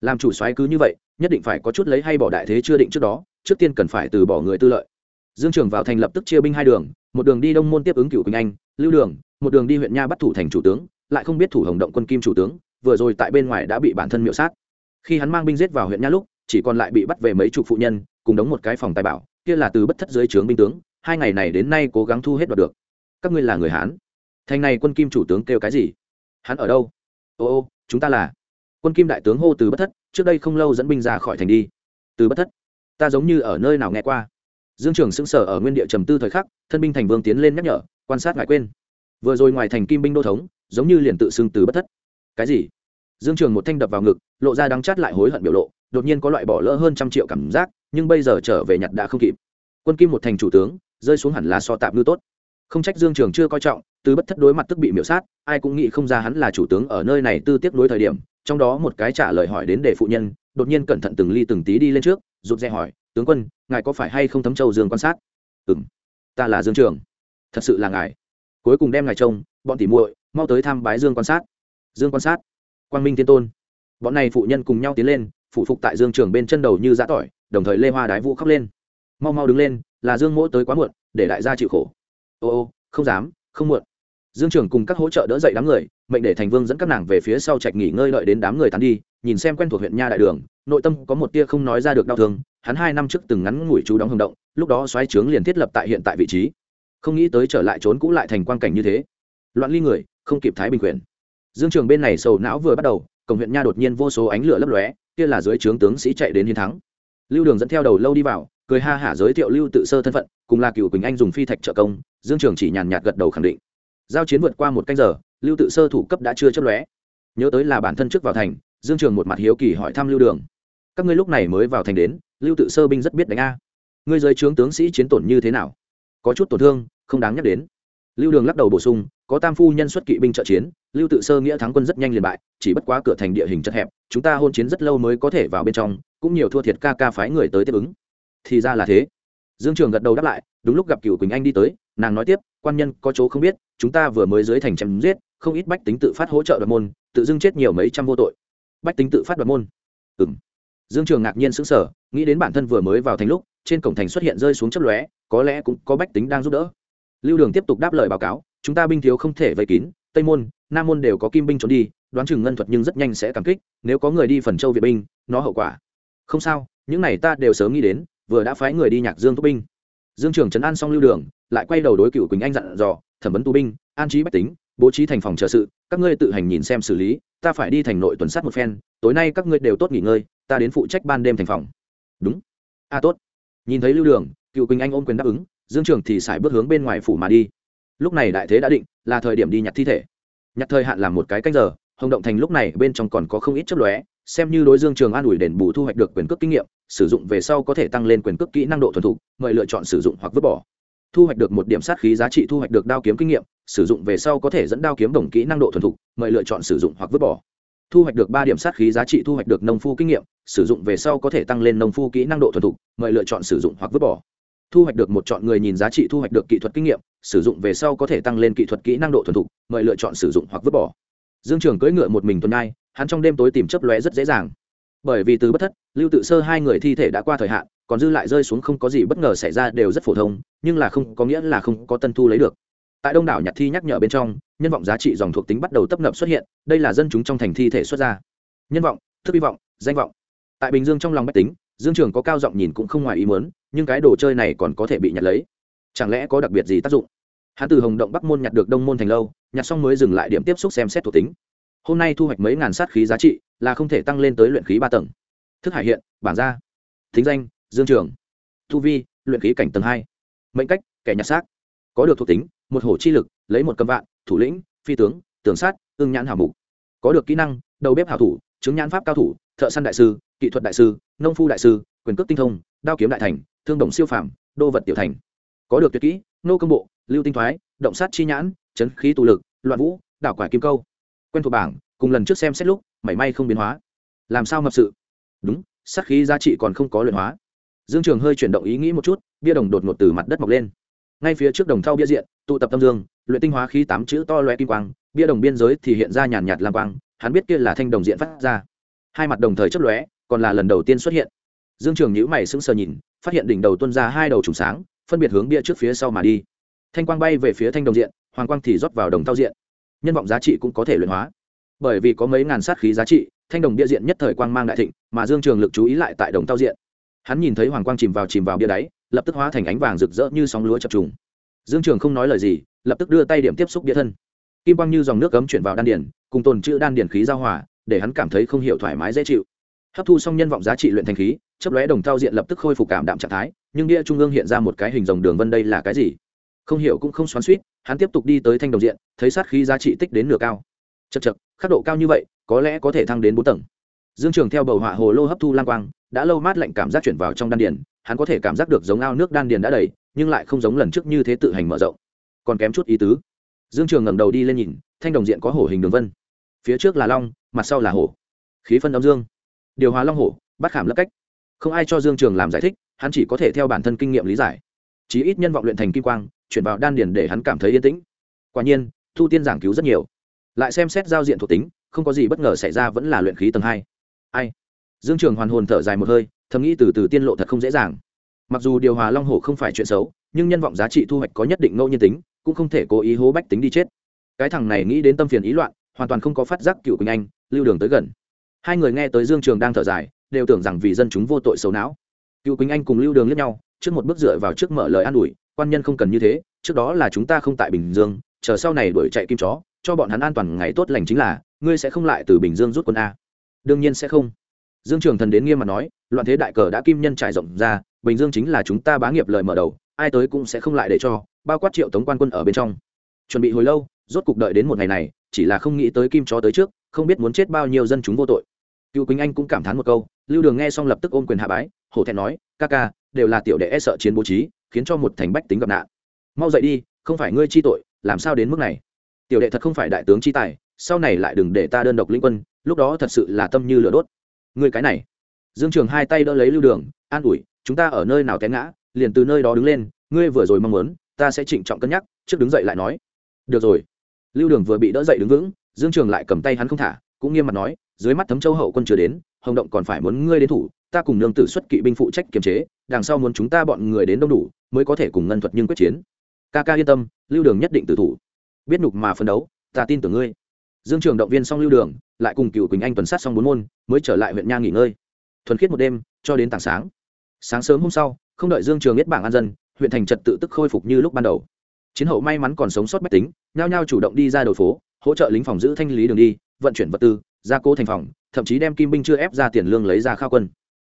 Làm chủ soái cứ như vậy, nhất định phải có chút lấy hay bỏ đại thế chưa định trước đó trước tiên cần phải từ bỏ người tư lợi. Dương trường vào thành lập tức chia binh hai đường, một đường đi đông môn tiếp ứng cựu quỳnh anh, lưu đường, một đường đi huyện nha bắt thủ thành chủ tướng, lại không biết thủ hồng động quân kim chủ tướng, vừa rồi tại bên ngoài đã bị bản thân miệu sát. Khi hắn mang binh giết vào huyện nha lúc, chỉ còn lại bị bắt về mấy chục phụ nhân, cùng đóng một cái phòng tài bảo, kia là từ bất thất dưới trướng binh tướng, hai ngày này đến nay cố gắng thu hết đoạt được. Các ngươi là người hán. Thành này quân kim chủ tướng kêu cái gì? Hắn ở đâu? Ô ô, chúng ta là. Quân kim đại tướng hô từ bất thất, trước đây không lâu dẫn binh ra khỏi thành đi. Từ bất thất ta giống như ở nơi nào nghe qua. Dương trường sững sờ ở nguyên địa trầm tư thời khắc, thân binh thành vương tiến lên nhắc nhở, quan sát ngại quên. Vừa rồi ngoài thành kim binh đô thống, giống như liền tự xưng từ bất thất. Cái gì? Dương trường một thanh đập vào ngực, lộ ra đắng chát lại hối hận biểu lộ, đột nhiên có loại bỏ lỡ hơn trăm triệu cảm giác, nhưng bây giờ trở về nhặt đã không kịp. Quân kim một thành chủ tướng, rơi xuống hẳn là so tạm ngư tốt. Không trách dương trường chưa coi trọng, từ bất thất đối mặt tức bị miễu sát, ai cũng nghĩ không ra hắn là chủ tướng ở nơi này tư tiếp nối thời điểm, trong đó một cái trả lời hỏi đến để phụ nhân, đột nhiên cẩn thận từng ly từng tí đi lên trước rụt rè hỏi, tướng quân, ngài có phải hay không thấm châu dương quan sát? Ừ m ta là dương trường. Thật sự là ngài. Cuối cùng đem ngài trông, bọn tỉ muội, mau tới thăm bái dương quan sát. Dương quan sát? Quang minh tiên tôn. Bọn này phụ nhân cùng nhau tiến lên phụ phục tại dương trường bên chân đầu như giã tỏi, đồng thời lê hoa đái vũ khóc lên. Mau mau đứng lên, là dương mỗi tới quá muộn, để đại gia chịu khổ. Ô ô, không dám, không muộn dương trường cùng các hỗ trợ đỡ dậy đám người, mệnh để thành vương dẫn các nàng về phía sau trạch nghỉ ngơi đợi đến đám người tán đi, nhìn xem quen thuộc huyện nha đại đường, nội tâm có một tia không nói ra được đau thương, hắn hai năm trước từng ngắn ngủi chú đóng hồng động, lúc đó xoáy trướng liền thiết lập tại hiện tại vị trí. Không nghĩ tới trở lại trốn cũ lại thành quan cảnh như thế. Loạn ly người, không kịp thái bình quyền. Dương trường bên này sầu não vừa bắt đầu, cổng huyện nha đột nhiên vô số ánh lửa lấp lóe, kia là dưới trướng tướng sĩ chạy đến hiến thắng. Lưu đường dẫn theo đầu lâu đi vào, cười ha hả giới thiệu lưu tự sơ thân phận, cùng là cựu quỳnh anh dùng phi thạch trợ công, dương trường chỉ nhàn nhạt gật đầu khẳng định giao chiến vượt qua một canh giờ, lưu tự sơ thủ cấp đã chưa chấp lóe. Nhớ tới là bản thân trước vào thành, dương trường một mặt hiếu kỳ hỏi thăm lưu đường. Các ngươi lúc này mới vào thành đến, lưu tự sơ binh rất biết đánh a. Ngươi giới trướng tướng sĩ chiến tổn như thế nào? Có chút tổn thương, không đáng nhắc đến. Lưu đường lắc đầu bổ sung, có tam phu nhân xuất kỵ binh trợ chiến, lưu tự sơ nghĩa thắng quân rất nhanh liền bại, chỉ bất quá cửa thành địa hình chật hẹp, chúng ta hôn chiến rất lâu mới có thể vào bên trong, cũng nhiều thua thiệt ca ca phái người tới tiếp ứng. Thì ra là thế dương trường gật đầu đáp lại, đúng lúc gặp cựu quỳnh anh đi tới, nàng nói tiếp, quan nhân có chỗ không biết, chúng ta vừa mới dưới thành chém giết, không ít bách tính tự phát hỗ trợ đoạt môn, tự dưng chết nhiều mấy trăm vô tội. Bách tính tự phát đoạt môn. Ừ m dương trường ngạc nhiên sững sờ, nghĩ đến bản thân vừa mới vào thành lúc, trên cổng thành xuất hiện rơi xuống chấp lóe, có lẽ cũng có bách tính đang giúp đỡ. Lưu đường tiếp tục đáp lời báo cáo, chúng ta binh thiếu không thể vây kín, tây môn, nam môn đều có kim binh trốn đi, đoán chừng ngân thuật nhưng rất nhanh sẽ cảm kích, nếu có người đi phần châu viện binh, nó hậu quả. Không sao, những này ta đều sớm nghĩ đến vừa đã phái người đi nhạc dương thúc binh. Dương trường trấn an xong lưu đường, lại quay đầu đối cựu quỳnh anh dặn dò, thẩm vấn tù binh, an trí bách tính, bố trí thành phòng trợ sự, các ngươi tự hành nhìn xem xử lý, ta phải đi thành nội tuần sát một phen, tối nay các ngươi đều tốt nghỉ ngơi, ta đến phụ trách ban đêm thành phòng. Đúng. A tốt. Nhìn thấy lưu đường cựu quỳnh anh ôm quyền đáp ứng, dương trường thì xài bước hướng bên ngoài phủ mà đi. Lúc này đại thế đã định, là thời điểm đi nhặt thi thể. Nhặt thời hạn làm một cái cách giờ, hồng động thành lúc này bên trong còn có không ít chấp lóe, xem như đối dương trường an ủi đền bù thu hoạch được quyền cước kinh nghiệm sử dụng về sau có thể tăng lên quyền cước kỹ năng độ thuần thục mời lựa chọn sử dụng hoặc vứt bỏ. Thu hoạch được một điểm sát khí giá trị thu hoạch được đao kiếm kinh nghiệm sử dụng về sau có thể dẫn đao kiếm đồng kỹ năng độ thuần thục mời lựa chọn sử dụng hoặc vứt bỏ. Thu hoạch được ba điểm sát khí giá trị thu hoạch được nông phu kinh nghiệm sử dụng về sau có thể tăng lên nông phu kỹ năng độ thuần thục mời lựa chọn sử dụng hoặc vứt bỏ. Thu hoạch được một chọn người nhìn giá trị thu hoạch được kỹ thuật kinh nghiệm sử dụng về sau có thể tăng lên kỹ thuật kỹ năng độ thuần thục mời lựa chọn sử dụng hoặc vứt bỏ. Dương trường cưỡi ngựa một mình tuần nay, hắn trong đêm tối tìm chấp lóe rất dễ dàng bởi vì từ bất thất, lưu tự sơ hai người thi thể đã qua thời hạn, còn dư lại rơi xuống không có gì bất ngờ xảy ra đều rất phổ thông, nhưng là không có nghĩa là không có tân thu lấy được. Tại đông đảo nhạc thi nhắc nhở bên trong, nhân vọng giá trị dòng thuộc tính bắt đầu tấp nập xuất hiện, đây là dân chúng trong thành thi thể xuất ra. Nhân vọng, thức hy vọng, danh vọng. Tại bình dương trong lòng bách tính, dương trường có cao giọng nhìn cũng không ngoài ý muốn, nhưng cái đồ chơi này còn có thể bị nhặt lấy. Chẳng lẽ có đặc biệt gì tác dụng? Hắn từ hồng động bắc môn nhặt được đông môn thành lâu, nhặt xong mới dừng lại điểm tiếp xúc xem xét thuộc tính. Hôm nay thu hoạch mấy ngàn sát khí giá trị là không thể tăng lên tới luyện khí ba tầng. Thức hải hiện, bảng ra. Thính danh, dương trường. Thu vi, luyện khí cảnh tầng hai. Mệnh cách, kẻ nhặt xác. Có được thuộc tính, một hổ chi lực, lấy một cầm vạn, thủ lĩnh, phi tướng, tường sát, ưng nhãn hảo mục. Có được kỹ năng, đầu bếp hảo thủ, chứng nhãn pháp cao thủ, thợ săn đại sư, kỹ thuật đại sư, nông phu đại sư, quyền cước tinh thông, đao kiếm đại thành, thương đồng siêu phàm, đô vật tiểu thành. Có được tuyệt kỹ, nô công bộ, lưu tinh thoái, động sát chi nhãn, chấn khí tụ lực, loạn vũ, đảo quả kim câu. Quen thuộc bảng, cùng lần trước xem xét lúc mảy may không biến hóa. Làm sao mập sự? Đúng, sát khí giá trị còn không có luyện hóa. Dương trường hơi chuyển động ý nghĩ một chút, bia đồng đột ngột từ mặt đất mọc lên. Ngay phía trước đồng thau bia diện, tụ tập tâm dương, luyện tinh hóa khí tám chữ to loe kim quang, bia đồng biên giới thì hiện ra nhàn nhạt lam quang, hắn biết kia là thanh đồng diện phát ra. Hai mặt đồng thời chấp lóe, còn là lần đầu tiên xuất hiện. Dương trường nhữ mày sững sờ nhìn, phát hiện đỉnh đầu tuân ra hai đầu trùng sáng, phân biệt hướng bia trước phía sau mà đi. Thanh quang bay về phía thanh đồng diện, hoàng quang thì rót vào đồng thau diện. Nhân vọng giá trị cũng có thể luyện hóa bởi vì có mấy ngàn sát khí giá trị, thanh đồng bia diện nhất thời quang mang đại thịnh, mà dương trường lực chú ý lại tại đồng tao diện. Hắn nhìn thấy hoàng quang chìm vào chìm vào bia đáy, lập tức hóa thành ánh vàng rực rỡ như sóng lúa chập trùng. Dương trường không nói lời gì, lập tức đưa tay điểm tiếp xúc bia thân. Kim quang như dòng nước cấm chuyển vào đan điển cùng tồn chữ đan điển khí giao hòa, để hắn cảm thấy không hiểu thoải mái dễ chịu. Hấp thu xong nhân vọng giá trị luyện thành khí chấp lóe đồng tao diện lập tức khôi phục cảm đạm trạng thái, nhưng bia trung ương hiện ra một cái hình dòng đường vân đây là cái gì? Không hiểu cũng không xoắn suýt hắn tiếp tục đi tới thanh đồng diện, thấy sát khí giá trị tích đến nửa cao. Chật chật khắc độ cao như vậy, có lẽ có thể thăng đến bốn tầng. Dương trường theo bầu họa hồ lô hấp thu lang quang, đã lâu mát lạnh cảm giác chuyển vào trong đan điền, hắn có thể cảm giác được giống ao nước đan điền đã đầy, nhưng lại không giống lần trước như thế tự hành mở rộng. Còn kém chút ý tứ. Dương trường ngẩng đầu đi lên nhìn, thanh đồng diện có hổ hình đường vân. Phía trước là long, mặt sau là hổ. Khí phân âm dương. Điều hòa long hổ, bắt khảm lấp cách. Không ai cho dương trường làm giải thích, hắn chỉ có thể theo bản thân kinh nghiệm lý giải. Chí ít nhân vọng luyện thành kim quang, chuyển vào đan điền để hắn cảm thấy yên tĩnh. Quả nhiên, thu tiên giảng cứu rất nhiều lại xem xét giao diện thuộc tính, không có gì bất ngờ xảy ra vẫn là luyện khí tầng hai. Ai? Dương trường hoàn hồn thở dài một hơi, thầm nghĩ từ từ tiên lộ thật không dễ dàng. Mặc dù điều hòa long hổ không phải chuyện xấu, nhưng nhân vọng giá trị thu hoạch có nhất định ngẫu nhiên tính, cũng không thể cố ý hố bách tính đi chết. Cái thằng này nghĩ đến tâm phiền ý loạn, hoàn toàn không có phát giác cựu quỳnh anh, lưu đường tới gần. Hai người nghe tới dương trường đang thở dài, đều tưởng rằng vì dân chúng vô tội xấu não. Cựu quỳnh anh cùng lưu đường lẫn nhau, trước một bước dựa vào trước mở lời an ủi, quan nhân không cần như thế, trước đó là chúng ta không tại bình dương, chờ sau này đuổi chạy kim chó cho bọn hắn an toàn ngày tốt lành chính là, ngươi sẽ không lại từ bình dương rút quân a. Đương nhiên sẽ không. Dương trường thần đến nghiêm mặt nói, loạn thế đại cờ đã kim nhân trải rộng ra, bình dương chính là chúng ta bá nghiệp lời mở đầu, ai tới cũng sẽ không lại để cho, bao quát triệu tống quan quân ở bên trong. Chuẩn bị hồi lâu, rốt cục đợi đến một ngày này, chỉ là không nghĩ tới kim chó tới trước, không biết muốn chết bao nhiêu dân chúng vô tội. Cựu quỳnh anh cũng cảm thán một câu, lưu đường nghe xong lập tức ôm quyền hạ bái, hổ thẹn nói, ca ca, đều là tiểu đệ e sợ chiến bố trí, khiến cho một thành bách tính gặp nạn. Mau dậy đi, không phải ngươi chi tội, làm sao đến mức này? Tiểu đệ thật không phải đại tướng chi tài, sau này lại đừng để ta đơn độc lĩnh quân, lúc đó thật sự là tâm như lửa đốt. Người cái này. Dương trường hai tay đỡ lấy lưu đường, an ủi, chúng ta ở nơi nào té ngã, liền từ nơi đó đứng lên, ngươi vừa rồi mong muốn, ta sẽ trịnh trọng cân nhắc, trước đứng dậy lại nói. Được rồi. Lưu đường vừa bị đỡ dậy đứng vững, dương trường lại cầm tay hắn không thả, cũng nghiêm mặt nói, dưới mắt thấm châu hậu quân chưa đến, hồng động còn phải muốn ngươi đến thủ, ta cùng nương tử xuất kỵ binh phụ trách kiềm chế, đằng sau muốn chúng ta bọn người đến đông đủ, mới có thể cùng ngân thuật nhưng quyết chiến. Ca ca yên tâm, lưu đường nhất định tự thủ biết nhục mà phấn đấu, ta tin tưởng ngươi. Dương trường động viên xong lưu đường, lại cùng cựu quỳnh anh tuần sát xong bốn môn, mới trở lại huyện nha nghỉ ngơi. Thuần khiết một đêm, cho đến tảng sáng. Sáng sớm hôm sau, không đợi dương trường biết bảng an dân, huyện thành trật tự tức khôi phục như lúc ban đầu. Chiến hậu may mắn còn sống sót bách tính, nhao nhao chủ động đi ra đầu phố, hỗ trợ lính phòng giữ thanh lý đường đi, vận chuyển vật tư, gia cố thành phòng, thậm chí đem kim binh chưa ép ra tiền lương lấy ra khao quân.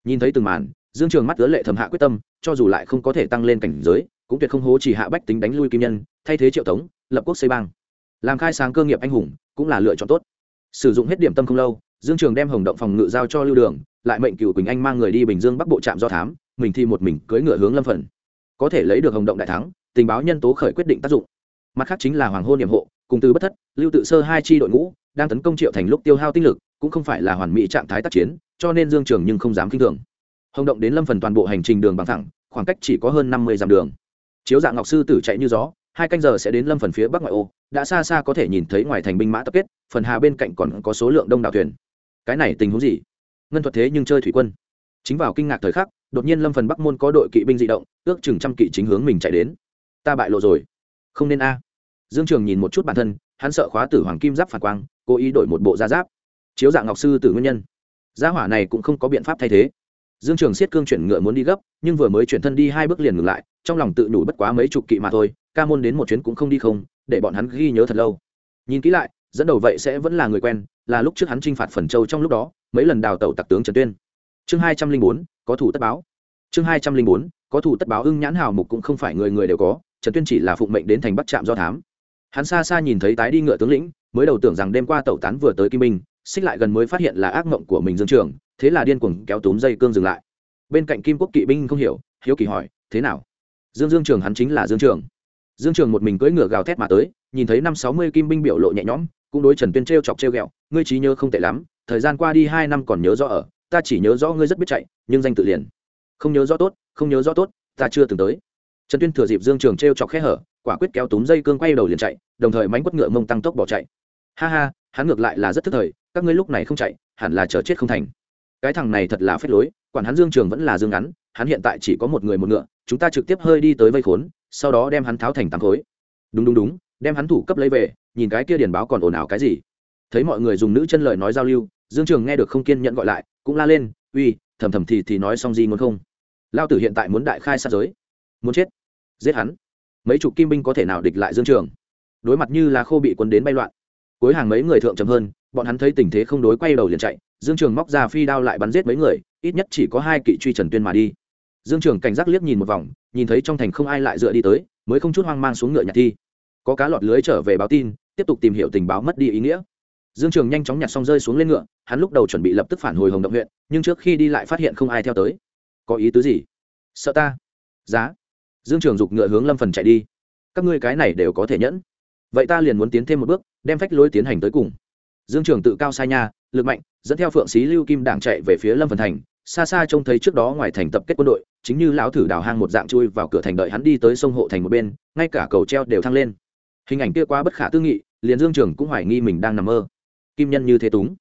Nhìn thấy từng màn, dương trường mắt ứa lệ thầm hạ quyết tâm, cho dù lại không có thể tăng lên cảnh giới, cũng tuyệt không hố chỉ hạ bách tính đánh lui kim nhân, thay thế triệu tống lập quốc xây bang. Làm khai sáng cơ nghiệp anh hùng cũng là lựa chọn tốt. Sử dụng hết điểm tâm không lâu, dương trường đem hồng động phòng ngự giao cho lưu đường, lại mệnh cựu quỳnh anh mang người đi bình dương bắc bộ trạm do thám, mình thi một mình cưỡi ngựa hướng lâm phần. Có thể lấy được hồng động đại thắng, tình báo nhân tố khởi quyết định tác dụng. Mặt khác chính là hoàng hôn nhiệm hộ, cùng từ bất thất, lưu tự sơ hai chi đội ngũ đang tấn công triệu thành lúc tiêu hao tinh lực, cũng không phải là hoàn mỹ trạng thái tác chiến, cho nên dương trường nhưng không dám kinh thường. Hồng động đến lâm phần toàn bộ hành trình đường bằng thẳng, khoảng cách chỉ có hơn năm mươi dặm đường. Chiếu dạng ngọc sư tử chạy như gió hai canh giờ sẽ đến lâm phần phía bắc ngoại ô, đã xa xa có thể nhìn thấy ngoài thành binh mã tập kết, phần hà bên cạnh còn có số lượng đông đảo thuyền. Cái này tình huống gì? Ngân thuật thế nhưng chơi thủy quân. Chính vào kinh ngạc thời khắc, đột nhiên lâm phần bắc môn có đội kỵ binh di động, ước chừng trăm kỵ chính hướng mình chạy đến. Ta bại lộ rồi. Không nên a. Dương trường nhìn một chút bản thân, hắn sợ khóa tử hoàng kim giáp phản quang, cố ý đổi một bộ da giáp. Chiếu dạng ngọc sư tử nguyên nhân. Gia hỏa này cũng không có biện pháp thay thế. Dương trường siết cương chuyển ngựa muốn đi gấp, nhưng vừa mới chuyển thân đi hai bước liền ngừng lại, trong lòng tự nhủ bất quá mấy chục kỵ mà thôi ca môn đến một chuyến cũng không đi không, để bọn hắn ghi nhớ thật lâu. Nhìn kỹ lại, dẫn đầu vậy sẽ vẫn là người quen, là lúc trước hắn t r i n h phạt phần châu trong lúc đó, mấy lần đào tẩu tặc tướng trần tuyên. Chương hai trăm linh bốn, có thủ tất báo. Chương hai trăm linh bốn, có thủ tất báo ưng nhãn hào mục cũng không phải người người đều có, trần tuyên chỉ là phụng mệnh đến thành bắt trạm do thám. Hắn xa xa nhìn thấy tái đi ngựa tướng lĩnh, mới đầu tưởng rằng đêm qua tẩu tán vừa tới kim minh xích lại gần mới phát hiện là ác mộng của mình dương trường, thế là điên cuồng kéo túm dây cương dừng lại. Bên cạnh kim quốc kỵ binh không hiểu, hiếu kỳ hỏi, thế nào? Dương dương trường hắn chính là dương trường dương trường một mình cưỡi ngựa gào thét mà tới, nhìn thấy năm sáu mươi kim binh biểu lộ nhẹ nhõm, cũng đối trần tuyên t r e o chọc t r e o g ẹ o ngươi trí nhớ không tệ lắm, thời gian qua đi hai năm còn nhớ rõ ở, ta chỉ nhớ rõ ngươi rất biết chạy, nhưng danh tự liền không nhớ rõ tốt, không nhớ rõ tốt, ta chưa từng tới. Trần tuyên thừa dịp dương trường t r e o chọc khẽ hở, quả quyết kéo túm dây cương quay đầu liền chạy, đồng thời mánh quất ngựa mông tăng tốc bỏ chạy. Ha ha, hắn ngược lại là rất thức thời, các ngươi lúc này không chạy, hẳn là chờ chết không thành. Cái thằng này thật là phế lối, quản hắn dương trường vẫn là dương ngắn, hắn hiện tại chỉ có một người một ngựa, chúng ta trực tiếp hơi đi tới vây khốn sau đó đem hắn tháo thành tám khối. Đúng đúng đúng, đem hắn thủ cấp lấy về, nhìn cái kia điền báo còn ồn ào cái gì. Thấy mọi người dùng nữ chân lời nói giao lưu, dương trường nghe được không kiên nhẫn gọi lại, cũng la lên, uy, thầm thầm thì thì nói xong gì muốn không? Lao tử hiện tại muốn đại khai sát giới. Muốn chết. Giết hắn. Mấy chục kim binh có thể nào địch lại dương trường? Đối mặt như là khô bị quân đến bay loạn. Cuối hàng mấy người thượng trầm hơn, bọn hắn thấy tình thế không đối quay đầu liền chạy, dương trường móc ra phi đao lại bắn giết mấy người, ít nhất chỉ có hai kỵ truy trần tuyên mà đi dương trường cảnh giác liếc nhìn một vòng, nhìn thấy trong thành không ai lại dựa đi tới, mới không chút hoang mang xuống ngựa nhặt thi. Có cá lọt lưới trở về báo tin, tiếp tục tìm hiểu tình báo mất đi ý nghĩa. Dương trường nhanh chóng nhặt xong rơi xuống lên ngựa, hắn lúc đầu chuẩn bị lập tức phản hồi hồng động huyện, nhưng trước khi đi lại phát hiện không ai theo tới. Có ý tứ gì? Sợ ta? Giá. Dương trường giục ngựa hướng lâm phần chạy đi. Các ngươi cái này đều có thể nhẫn. Vậy ta liền muốn tiến thêm một bước, đem phách lối tiến hành tới cùng. Dương trường tự cao sai nha, lực mạnh, dẫn theo phượng xí lưu kim đảng chạy về phía lâm phần thành xa xa trông thấy trước đó ngoài thành tập kết quân đội, chính như lão thử đào hang một dạng chui vào cửa thành đợi hắn đi tới sông hộ thành một bên, ngay cả cầu treo đều thăng lên. Hình ảnh kia quá bất khả tư nghị, liền dương trường cũng hoài nghi mình đang nằm mơ. Kim nhân như thế túng,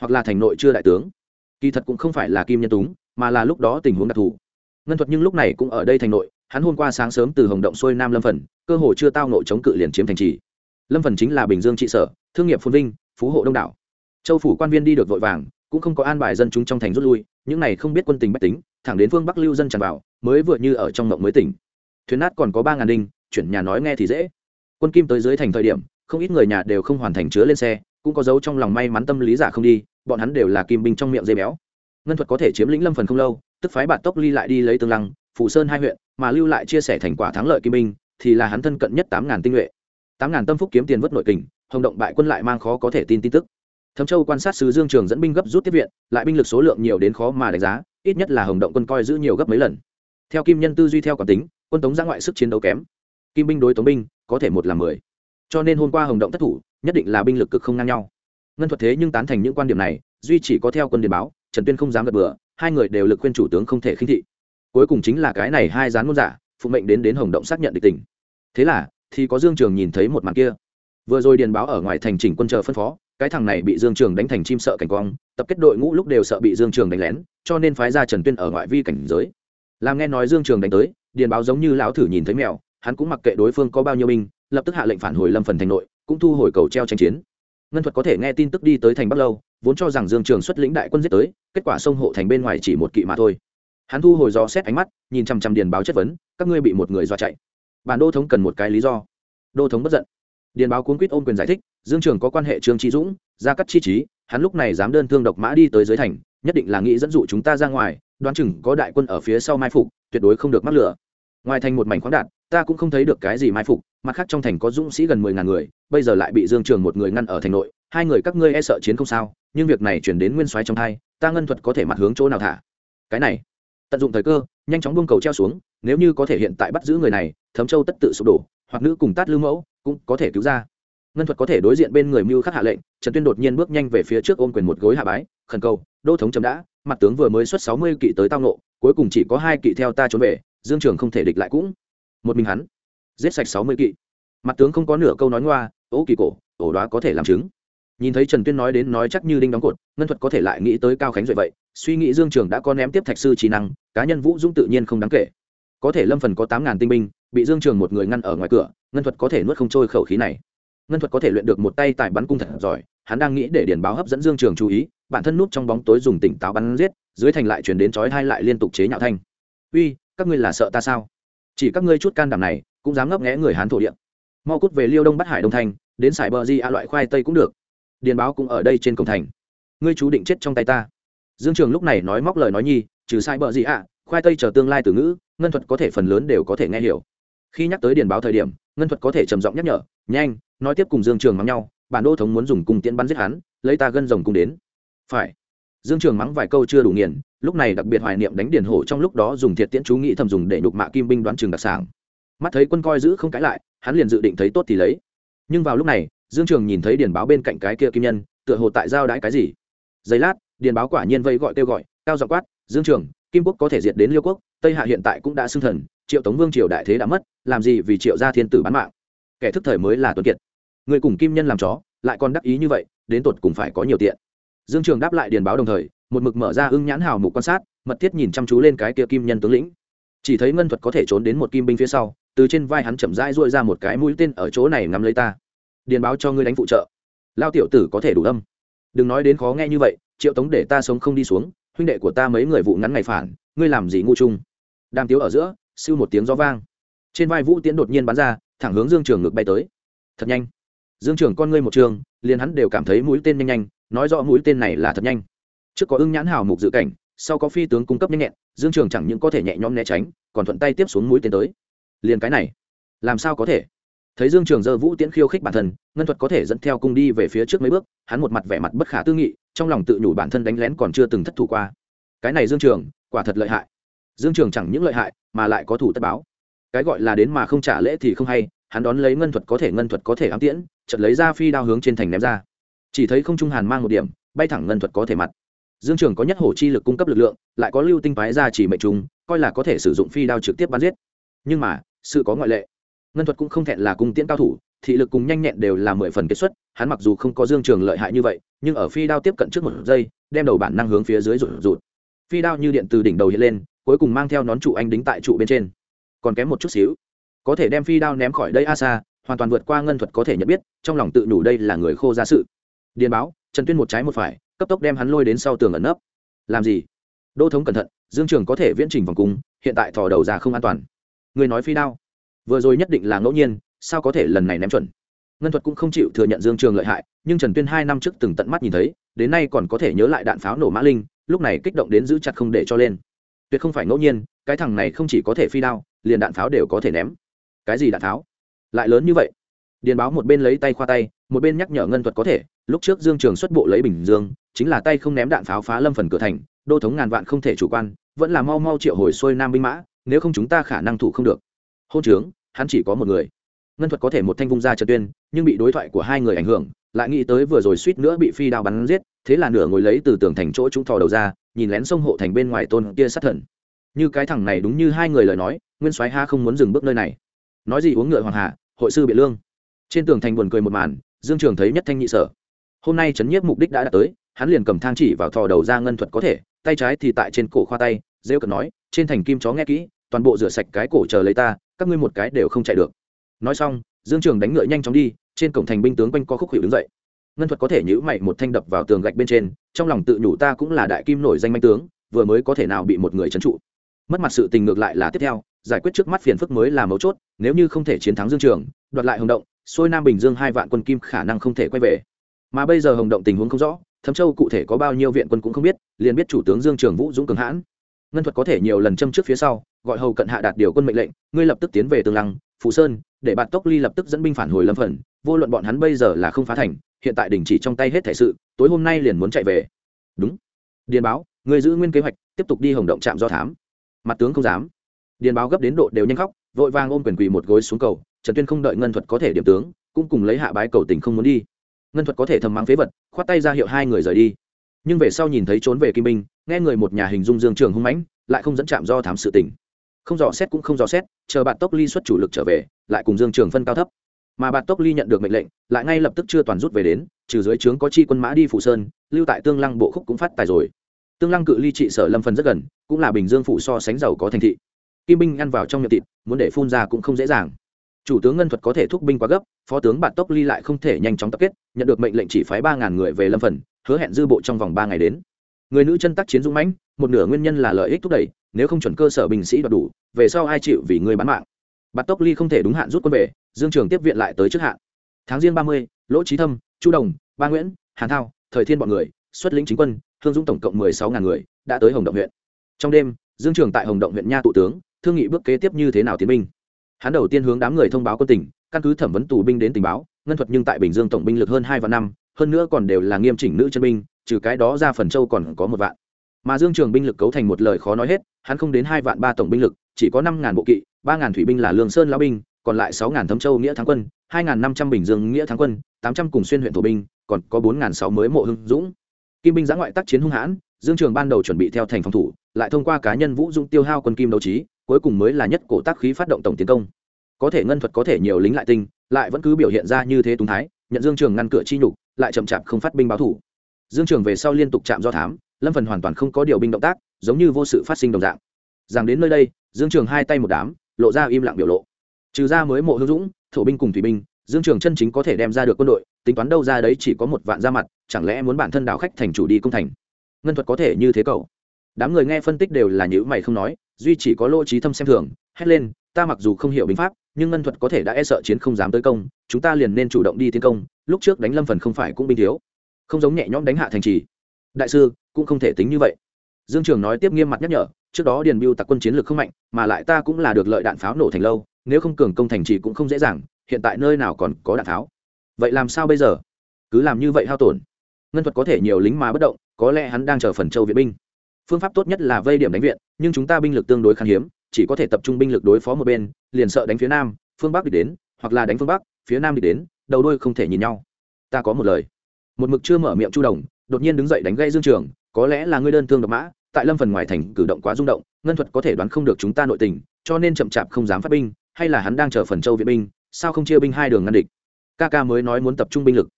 hoặc là thành nội chưa đại tướng. Kỳ thật cũng không phải là kim nhân túng, mà là lúc đó tình huống đặc thù. Ngân thuật nhưng lúc này cũng ở đây thành nội, hắn hôm qua sáng sớm từ hồng động xuôi nam lâm phần, cơ hồ chưa tao nội chống cự liền chiếm thành trì. Lâm phần chính là bình dương trị sở, thương nghiệp phồn vinh, phú hộ đông đảo. Châu phủ quan viên đi được vội vàng cũng không có an bài dân chúng trong thành rút lui, những này không biết quân tình bách tính, thẳng đến phương bắc lưu dân tràn vào, mới vừa như ở trong mộng mới tỉnh. Thuyền nát còn có ba ngàn đinh, chuyển nhà nói nghe thì dễ. Quân kim tới dưới thành thời điểm, không ít người nhà đều không hoàn thành chứa lên xe, cũng có dấu trong lòng may mắn tâm lý giả không đi, bọn hắn đều là kim binh trong miệng dây béo. Ngân thuật có thể chiếm lĩnh lâm phần không lâu, tức phái bạn tốc ly lại đi lấy tương lăng phủ sơn hai huyện, mà lưu lại chia sẻ thành quả thắng lợi kim binh, thì là hắn thân cận nhất tám ngàn tinh nhuệ. Tám ngàn tâm phúc kiếm tiền vất nội kình, hồng động bại quân lại mang khó có thể tin tin tức thâm châu quan sát sứ dương trường dẫn binh gấp rút tiếp viện, lại binh lực số lượng nhiều đến khó mà đánh giá, ít nhất là hồng động quân coi giữ nhiều gấp mấy lần. Theo kim nhân tư duy theo quản tính, quân tống ra ngoại sức chiến đấu kém. Kim binh đối tống binh, có thể một là mười. Cho nên hôm qua hồng động thất thủ, nhất định là binh lực cực không ngang nhau. Ngân thuật thế nhưng tán thành những quan điểm này, duy chỉ có theo quân điền báo, trần tuyên không dám gật bừa, hai người đều lực khuyên chủ tướng không thể khinh thị. Cuối cùng chính là cái này hai gián ngôn giả, phụ mệnh đến đến hồng động xác nhận địch tình. Thế là, thì có dương trường nhìn thấy một màn kia. Vừa rồi điền báo ở ngoài thành chỉnh quân chờ phân phó cái thằng này bị dương trường đánh thành chim sợ cảnh quang, tập kết đội ngũ lúc đều sợ bị dương trường đánh lén, cho nên phái ra trần tuyên ở ngoại vi cảnh giới. Làm nghe nói dương trường đánh tới, điền báo giống như lão thử nhìn thấy mèo, hắn cũng mặc kệ đối phương có bao nhiêu binh, lập tức hạ lệnh phản hồi lâm phần thành nội, cũng thu hồi cầu treo tranh chiến. Ngân thuật có thể nghe tin tức đi tới thành bắc lâu, vốn cho rằng dương trường xuất lĩnh đại quân giết tới, kết quả sông hộ thành bên ngoài chỉ một kỵ mà thôi. Hắn thu hồi do xét ánh mắt, nhìn chằm chằm điền báo chất vấn, các ngươi bị một người dọa chạy. Bản đô thống cần một cái lý do. Đô thống bất giận điền báo cuốn quýt ôm quyền giải thích, dương trường có quan hệ trương trí dũng ra cắt chi trí hắn lúc này dám đơn thương độc mã đi tới dưới thành, nhất định là nghĩ dẫn dụ chúng ta ra ngoài, đoán chừng có đại quân ở phía sau mai phục, tuyệt đối không được mắc lửa. Ngoài thành một mảnh khoáng đạt, ta cũng không thấy được cái gì mai phục, mặt khác trong thành có dũng sĩ gần mười ngàn người, bây giờ lại bị dương trường một người ngăn ở thành nội, hai người các ngươi e sợ chiến không sao, nhưng việc này chuyển đến nguyên soái trong hai, ta ngân thuật có thể mặt hướng chỗ nào thả? Cái này, tận dụng thời cơ, nhanh chóng buông cầu treo xuống, nếu như có thể hiện tại bắt giữ người này, thấm châu tất tự sụp đổ hoặc nữ cùng tát lưu mẫu cũng có thể cứu ra. Ngân thuật có thể đối diện bên người mưu khắc hạ lệnh, trần tuyên đột nhiên bước nhanh về phía trước ôm quyền một gối hạ bái, khẩn cầu, đô thống chấm đã, mặt tướng vừa mới xuất sáu mươi kỵ tới tao nộ cuối cùng chỉ có hai kỵ theo ta trốn về, dương trường không thể địch lại cũng. Một mình hắn, giết sạch sáu mươi kỵ. Mặt tướng không có nửa câu nói ngoa, ố kỳ cổ, ổ đoá có thể làm chứng. Nhìn thấy trần tuyên nói đến nói chắc như đinh đóng cột, ngân thuật có thể lại nghĩ tới cao khánh duệ vậy, suy nghĩ dương trường đã có ném tiếp thạch sư trí năng, cá nhân vũ dũng tự nhiên không đáng kể. Có thể lâm phần có tám ngàn tinh binh bị dương trường một người ngăn ở ngoài cửa, ngân thuật có thể nuốt không trôi khẩu khí này. Ngân thuật có thể luyện được một tay tại bắn cung thật giỏi, hắn đang nghĩ để điển báo hấp dẫn dương trường chú ý, bản thân núp trong bóng tối dùng tỉnh táo bắn giết, dưới thành lại chuyển đến chói hai lại liên tục chế nhạo thanh. Uy, các ngươi là sợ ta sao? Chỉ các ngươi chút can đảm này, cũng dám ngấp nghẽ người hán thổ địa. Mau cút về liêu đông bắt hải đông thanh đến sải bờ di a loại khoai tây cũng được. Điền báo cũng ở đây trên cổng thành. Ngươi chú định chết trong tay ta. Dương trường lúc này nói móc lời nói nhi, trừ sai bờ gì ạ khoai tây chờ tương lai từ ngữ, ngân thuật có thể phần lớn đều có thể nghe hiểu khi nhắc tới điền báo thời điểm, ngân thuật có thể trầm giọng nhắc nhở, nhanh, nói tiếp cùng dương trường mắng nhau, bản đô thống muốn dùng cung tiễn bắn giết hắn, lấy ta gân rồng cung đến. Phải. Dương trường mắng vài câu chưa đủ nghiền, lúc này đặc biệt hoài niệm đánh điền hổ trong lúc đó dùng thiệt tiễn chú nghĩ thầm dùng để nhục mạ kim binh đoán trường đặc sản mắt thấy quân coi giữ không cãi lại, hắn liền dự định thấy tốt thì lấy. Nhưng vào lúc này, dương trường nhìn thấy điền báo bên cạnh cái kia kim nhân, tựa hồ tại giao đãi cái gì. Giây lát, điền báo quả nhiên vây gọi kêu gọi, cao giọng quát, dương trường, kim quốc có thể diệt đến liêu quốc, tây hạ hiện tại cũng đã xưng thần triệu tống vương triều đại thế đã mất, làm gì vì triệu gia thiên tử bán mạng? Kẻ thức thời mới là tuấn kiệt. Người cùng kim nhân làm chó, lại còn đắc ý như vậy, đến tột cùng phải có nhiều tiện. Dương trường đáp lại điền báo đồng thời, một mực mở ra ưng nhãn hào mục quan sát, mật thiết nhìn chăm chú lên cái kia kim nhân tướng lĩnh. Chỉ thấy ngân thuật có thể trốn đến một kim binh phía sau, từ trên vai hắn chậm rãi duỗi ra một cái mũi tên ở chỗ này ngắm lấy ta. Điền báo cho ngươi đánh phụ trợ. Lao tiểu tử có thể đủ âm. Đừng nói đến khó nghe như vậy, triệu tống để ta sống không đi xuống, huynh đệ của ta mấy người vụ ngắn ngày phản, ngươi làm gì ngu chung? Đàm tiếu ở giữa siêu một tiếng gió vang. Trên vai vũ tiến đột nhiên bắn ra, thẳng hướng dương trường ngực bay tới. Thật nhanh. Dương trường con ngươi một trường, liền hắn đều cảm thấy mũi tên nhanh nhanh, nói rõ mũi tên này là thật nhanh. Trước có ưng nhãn hào mục dự cảnh, sau có phi tướng cung cấp nhanh nhẹn, dương trường chẳng những có thể nhẹ nhõm né tránh, còn thuận tay tiếp xuống mũi tên tới. Liền cái này, làm sao có thể? Thấy dương trường dơ vũ tiễn khiêu khích bản thân, ngân thuật có thể dẫn theo cung đi về phía trước mấy bước, hắn một mặt vẻ mặt bất khả tư nghị, trong lòng tự nhủ bản thân đánh lén còn chưa từng thất thủ qua. Cái này dương trường, quả thật lợi hại dương trường chẳng những lợi hại, mà lại có thủ tất báo. Cái gọi là đến mà không trả lễ thì không hay, hắn đón lấy ngân thuật có thể ngân thuật có thể ám tiễn, chợt lấy ra phi đao hướng trên thành ném ra. Chỉ thấy không trung hàn mang một điểm, bay thẳng ngân thuật có thể mặt. Dương trường có nhất hổ chi lực cung cấp lực lượng, lại có lưu tinh phái ra chỉ mệnh trùng, coi là có thể sử dụng phi đao trực tiếp bắn giết. Nhưng mà, sự có ngoại lệ. Ngân thuật cũng không thẹn là cung tiễn cao thủ, thị lực cùng nhanh nhẹn đều là mười phần kết xuất, hắn mặc dù không có dương trường lợi hại như vậy, nhưng ở phi đao tiếp cận trước một giây, đem đầu bản năng hướng phía dưới rụt rụt. Phi đao như điện từ đỉnh đầu hiện lên cuối cùng mang theo nón trụ anh đính tại trụ bên trên. Còn kém một chút xíu. Có thể đem phi đao ném khỏi đây a xa hoàn toàn vượt qua ngân thuật có thể nhận biết, trong lòng tự nhủ đây là người khô ra sự. Điền báo, trần tuyên một trái một phải, cấp tốc đem hắn lôi đến sau tường ẩn nấp. Làm gì? Đô thống cẩn thận, dương trường có thể viễn trình vòng cung, hiện tại thò đầu ra không an toàn. Người nói phi đao. Vừa rồi nhất định là ngẫu nhiên, sao có thể lần này ném chuẩn? Ngân thuật cũng không chịu thừa nhận dương trường lợi hại, nhưng trần tuyên hai năm trước từng tận mắt nhìn thấy, đến nay còn có thể nhớ lại đạn pháo nổ mã linh, lúc này kích động đến giữ chặt không để cho lên tuyệt không phải ngẫu nhiên, cái thằng này không chỉ có thể phi đao, liền đạn pháo đều có thể ném. Cái gì đạn pháo lại lớn như vậy. Điền báo một bên lấy tay khoa tay, một bên nhắc nhở ngân thuật có thể, lúc trước dương trường xuất bộ lấy bình dương, chính là tay không ném đạn pháo phá lâm phần cửa thành, đô thống ngàn vạn không thể chủ quan, vẫn là mau mau triệu hồi xuôi nam binh mã, nếu không chúng ta khả năng thủ không được. Hôn trướng, hắn chỉ có một người. Ngân thuật có thể một thanh vung ra trật tuyên, nhưng bị đối thoại của hai người ảnh hưởng, lại nghĩ tới vừa rồi suýt nữa bị phi đao bắn giết, thế là nửa ngồi lấy từ tường thành chỗ chúng thò đầu ra nhìn lén sông hộ thành bên ngoài tôn kia sát thần. Như cái thằng này đúng như hai người lời nói, nguyên soái ha không muốn dừng bước nơi này. Nói gì uống ngựa hoàng hà, hội sư biện lương. Trên tường thành buồn cười một màn, dương trường thấy nhất thanh nhị sở. Hôm nay trấn nhiếp mục đích đã đạt tới, hắn liền cầm thang chỉ vào thò đầu ra ngân thuật có thể, tay trái thì tại trên cổ khoa tay, rêu cần nói, trên thành kim chó nghe kỹ, toàn bộ rửa sạch cái cổ chờ lấy ta, các ngươi một cái đều không chạy được. Nói xong, dương trường đánh ngựa nhanh chóng đi, trên cổng thành binh tướng quanh co khúc hiệu đứng dậy ngân thuật có thể nhữ mày một thanh đập vào tường gạch bên trên, trong lòng tự nhủ ta cũng là đại kim nổi danh manh tướng, vừa mới có thể nào bị một người trấn trụ. Mất mặt sự tình ngược lại là tiếp theo, giải quyết trước mắt phiền phức mới là mấu chốt, nếu như không thể chiến thắng dương trường, đoạt lại hồng động, xuôi nam bình dương hai vạn quân kim khả năng không thể quay về. Mà bây giờ hồng động tình huống không rõ, thấm châu cụ thể có bao nhiêu viện quân cũng không biết, liền biết chủ tướng dương trường vũ dũng cường hãn. Ngân thuật có thể nhiều lần châm trước phía sau, gọi hầu cận hạ đạt điều quân mệnh lệnh, ngươi lập tức tiến về tương lăng phú sơn, để bạn tốc ly lập tức dẫn binh phản hồi lâm phần vô luận bọn hắn bây giờ là không phá thành, hiện tại đình chỉ trong tay hết thể sự, tối hôm nay liền muốn chạy về. Đúng. Điền báo người giữ nguyên kế hoạch, tiếp tục đi hồng động trạm do thám. Mặt tướng không dám. Điền báo gấp đến độ đều nhanh khóc, vội vàng ôm quyền quỳ một gối xuống cầu, trần tuyên không đợi ngân thuật có thể điểm tướng, cũng cùng lấy hạ bái cầu tình không muốn đi. Ngân thuật có thể thầm mắng phế vật, khoát tay ra hiệu hai người rời đi. Nhưng về sau nhìn thấy trốn về kim binh, nghe người một nhà hình dung dương trường hung mãnh, lại không dẫn chạm do thám sự tình. Không dò xét cũng không dò xét, chờ bạn tốc ly xuất chủ lực trở về, lại cùng dương trường phân cao thấp mà bạt tốc ly nhận được mệnh lệnh, lại ngay lập tức chưa toàn rút về đến, trừ dưới trướng có chi quân mã đi phủ sơn, lưu tại tương lăng bộ khúc cũng phát tài rồi. Tương lăng cự ly trị sở lâm phần rất gần, cũng là bình dương phủ so sánh giàu có thành thị. Kim binh ăn vào trong miệng thịt, muốn để phun ra cũng không dễ dàng. Chủ tướng ngân thuật có thể thúc binh quá gấp, phó tướng bạt tốc ly lại không thể nhanh chóng tập kết, nhận được mệnh lệnh chỉ phái ba ngàn người về lâm phần, hứa hẹn dư bộ trong vòng ba ngày đến. Người nữ chân tác chiến dũng mãnh, một nửa nguyên nhân là lợi ích thúc đẩy, nếu không chuẩn cơ sở binh sĩ đoạt đủ, về sau ai chịu vì người bán mạng. Bạt tốc ly không thể đúng hạn rút quân về dương trường tiếp viện lại tới trước hạn. Tháng riêng ba mươi, lỗ trí thâm, chu đồng, ba nguyễn, hàn thao, thời thiên bọn người, xuất lĩnh chính quân, thương dũng tổng cộng mười sáu ngàn người, đã tới hồng động huyện. Trong đêm, dương trường tại hồng động huyện nha tụ tướng, thương nghị bước kế tiếp như thế nào tiến binh. Hắn đầu tiên hướng đám người thông báo quân tỉnh, căn cứ thẩm vấn tù binh đến tình báo, ngân thuật nhưng tại bình dương tổng binh lực hơn hai vạn năm, hơn nữa còn đều là nghiêm chỉnh nữ chân binh, trừ cái đó ra phần châu còn có một vạn. Mà dương trường binh lực cấu thành một lời khó nói hết, hắn không đến hai vạn ba tổng binh lực, chỉ có năm ngàn bộ kỵ, ba ngàn thủy binh là lương sơn lão binh còn lại sáu ngàn thấm châu nghĩa thắng quân, hai ngàn năm trăm bình dương nghĩa thắng quân, tám trăm cùng xuyên huyện thổ binh, còn có bốn ngàn sáu mới mộ hưng dũng. Kim binh giã ngoại tác chiến hung hãn, dương trường ban đầu chuẩn bị theo thành phòng thủ, lại thông qua cá nhân vũ dũng tiêu hao quân kim đấu trí, cuối cùng mới là nhất cổ tác khí phát động tổng tiến công. Có thể ngân thuật có thể nhiều lính lại tinh, lại vẫn cứ biểu hiện ra như thế túng thái, nhận dương trường ngăn cửa chi nhục, lại chậm chạp không phát binh báo thủ. Dương trường về sau liên tục chạm do thám, lâm phần hoàn toàn không có điều binh động tác, giống như vô sự phát sinh đồng dạng. Rằng đến nơi đây, dương trường hai tay một đám, lộ ra im lặng biểu lộ trừ ra mới mộ hữu dũng, thổ binh cùng thủy binh, dương trường chân chính có thể đem ra được quân đội, tính toán đâu ra đấy chỉ có một vạn ra mặt, chẳng lẽ muốn bản thân đảo khách thành chủ đi công thành? Ngân thuật có thể như thế cậu. Đám người nghe phân tích đều là những mày không nói, duy chỉ có lỗ trí thâm xem thường, hét lên, ta mặc dù không hiểu binh pháp, nhưng ngân thuật có thể đã e sợ chiến không dám tới công, chúng ta liền nên chủ động đi tiến công, lúc trước đánh lâm phần không phải cũng binh thiếu. Không giống nhẹ nhõm đánh hạ thành trì. Đại sư, cũng không thể tính như vậy. Dương trường nói tiếp nghiêm mặt nhắc nhở, trước đó điền biêu tặc quân chiến lược không mạnh, mà lại ta cũng là được lợi đạn pháo nổ thành lâu nếu không cường công thành trì cũng không dễ dàng, hiện tại nơi nào còn có đạn tháo. Vậy làm sao bây giờ? Cứ làm như vậy hao tổn. Ngân thuật có thể nhiều lính mà bất động, có lẽ hắn đang chờ phần châu viện binh. Phương pháp tốt nhất là vây điểm đánh viện, nhưng chúng ta binh lực tương đối khan hiếm, chỉ có thể tập trung binh lực đối phó một bên, liền sợ đánh phía nam, phương bắc đi đến, hoặc là đánh phương bắc, phía nam đi đến, đầu đôi không thể nhìn nhau. Ta có một lời. Một mực chưa mở miệng chu đồng, đột nhiên đứng dậy đánh gây dương trường, có lẽ là ngươi đơn thương độc mã, tại lâm phần ngoài thành cử động quá rung động, ngân thuật có thể đoán không được chúng ta nội tình, cho nên chậm chạp không dám phát binh hay là hắn đang chờ phần châu viện binh, sao không chia binh hai đường ngăn địch? Ca ca mới nói muốn tập trung binh lực.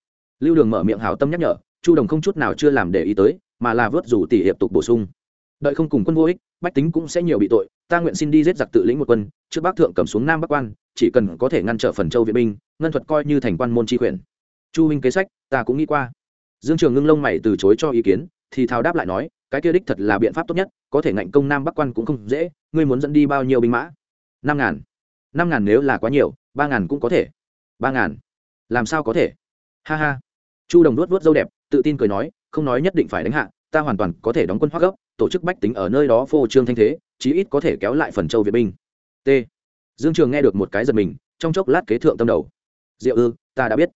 Lưu đường mở miệng hào tâm nhắc nhở, chu đồng không chút nào chưa làm để ý tới, mà là vớt rủ tỷ hiệp tục bổ sung. Đợi không cùng quân vô ích, bách tính cũng sẽ nhiều bị tội, ta nguyện xin đi giết giặc tự lĩnh một quân, trước bác thượng cầm xuống nam bắc quan, chỉ cần có thể ngăn trở phần châu viện binh, ngân thuật coi như thành quan môn tri quyền. Chu huynh kế sách, ta cũng nghĩ qua. Dương trường ngưng lông mày từ chối cho ý kiến, thì thao đáp lại nói, cái kia đích thật là biện pháp tốt nhất, có thể ngạnh công nam bắc quan cũng không dễ, ngươi muốn dẫn đi bao nhiêu binh mã? Năm ngàn năm ngàn nếu là quá nhiều, ba ngàn cũng có thể. Ba ngàn? Làm sao có thể? Ha ha. Chu đồng nuốt vuốt dâu đẹp, tự tin cười nói, không nói nhất định phải đánh hạ, ta hoàn toàn có thể đóng quân hoác gốc, tổ chức bách tính ở nơi đó phô trương thanh thế, chí ít có thể kéo lại phần châu việt binh. T. Dương trường nghe được một cái giật mình, trong chốc lát kế thượng tâm đầu. Diệu ư, ta đã biết.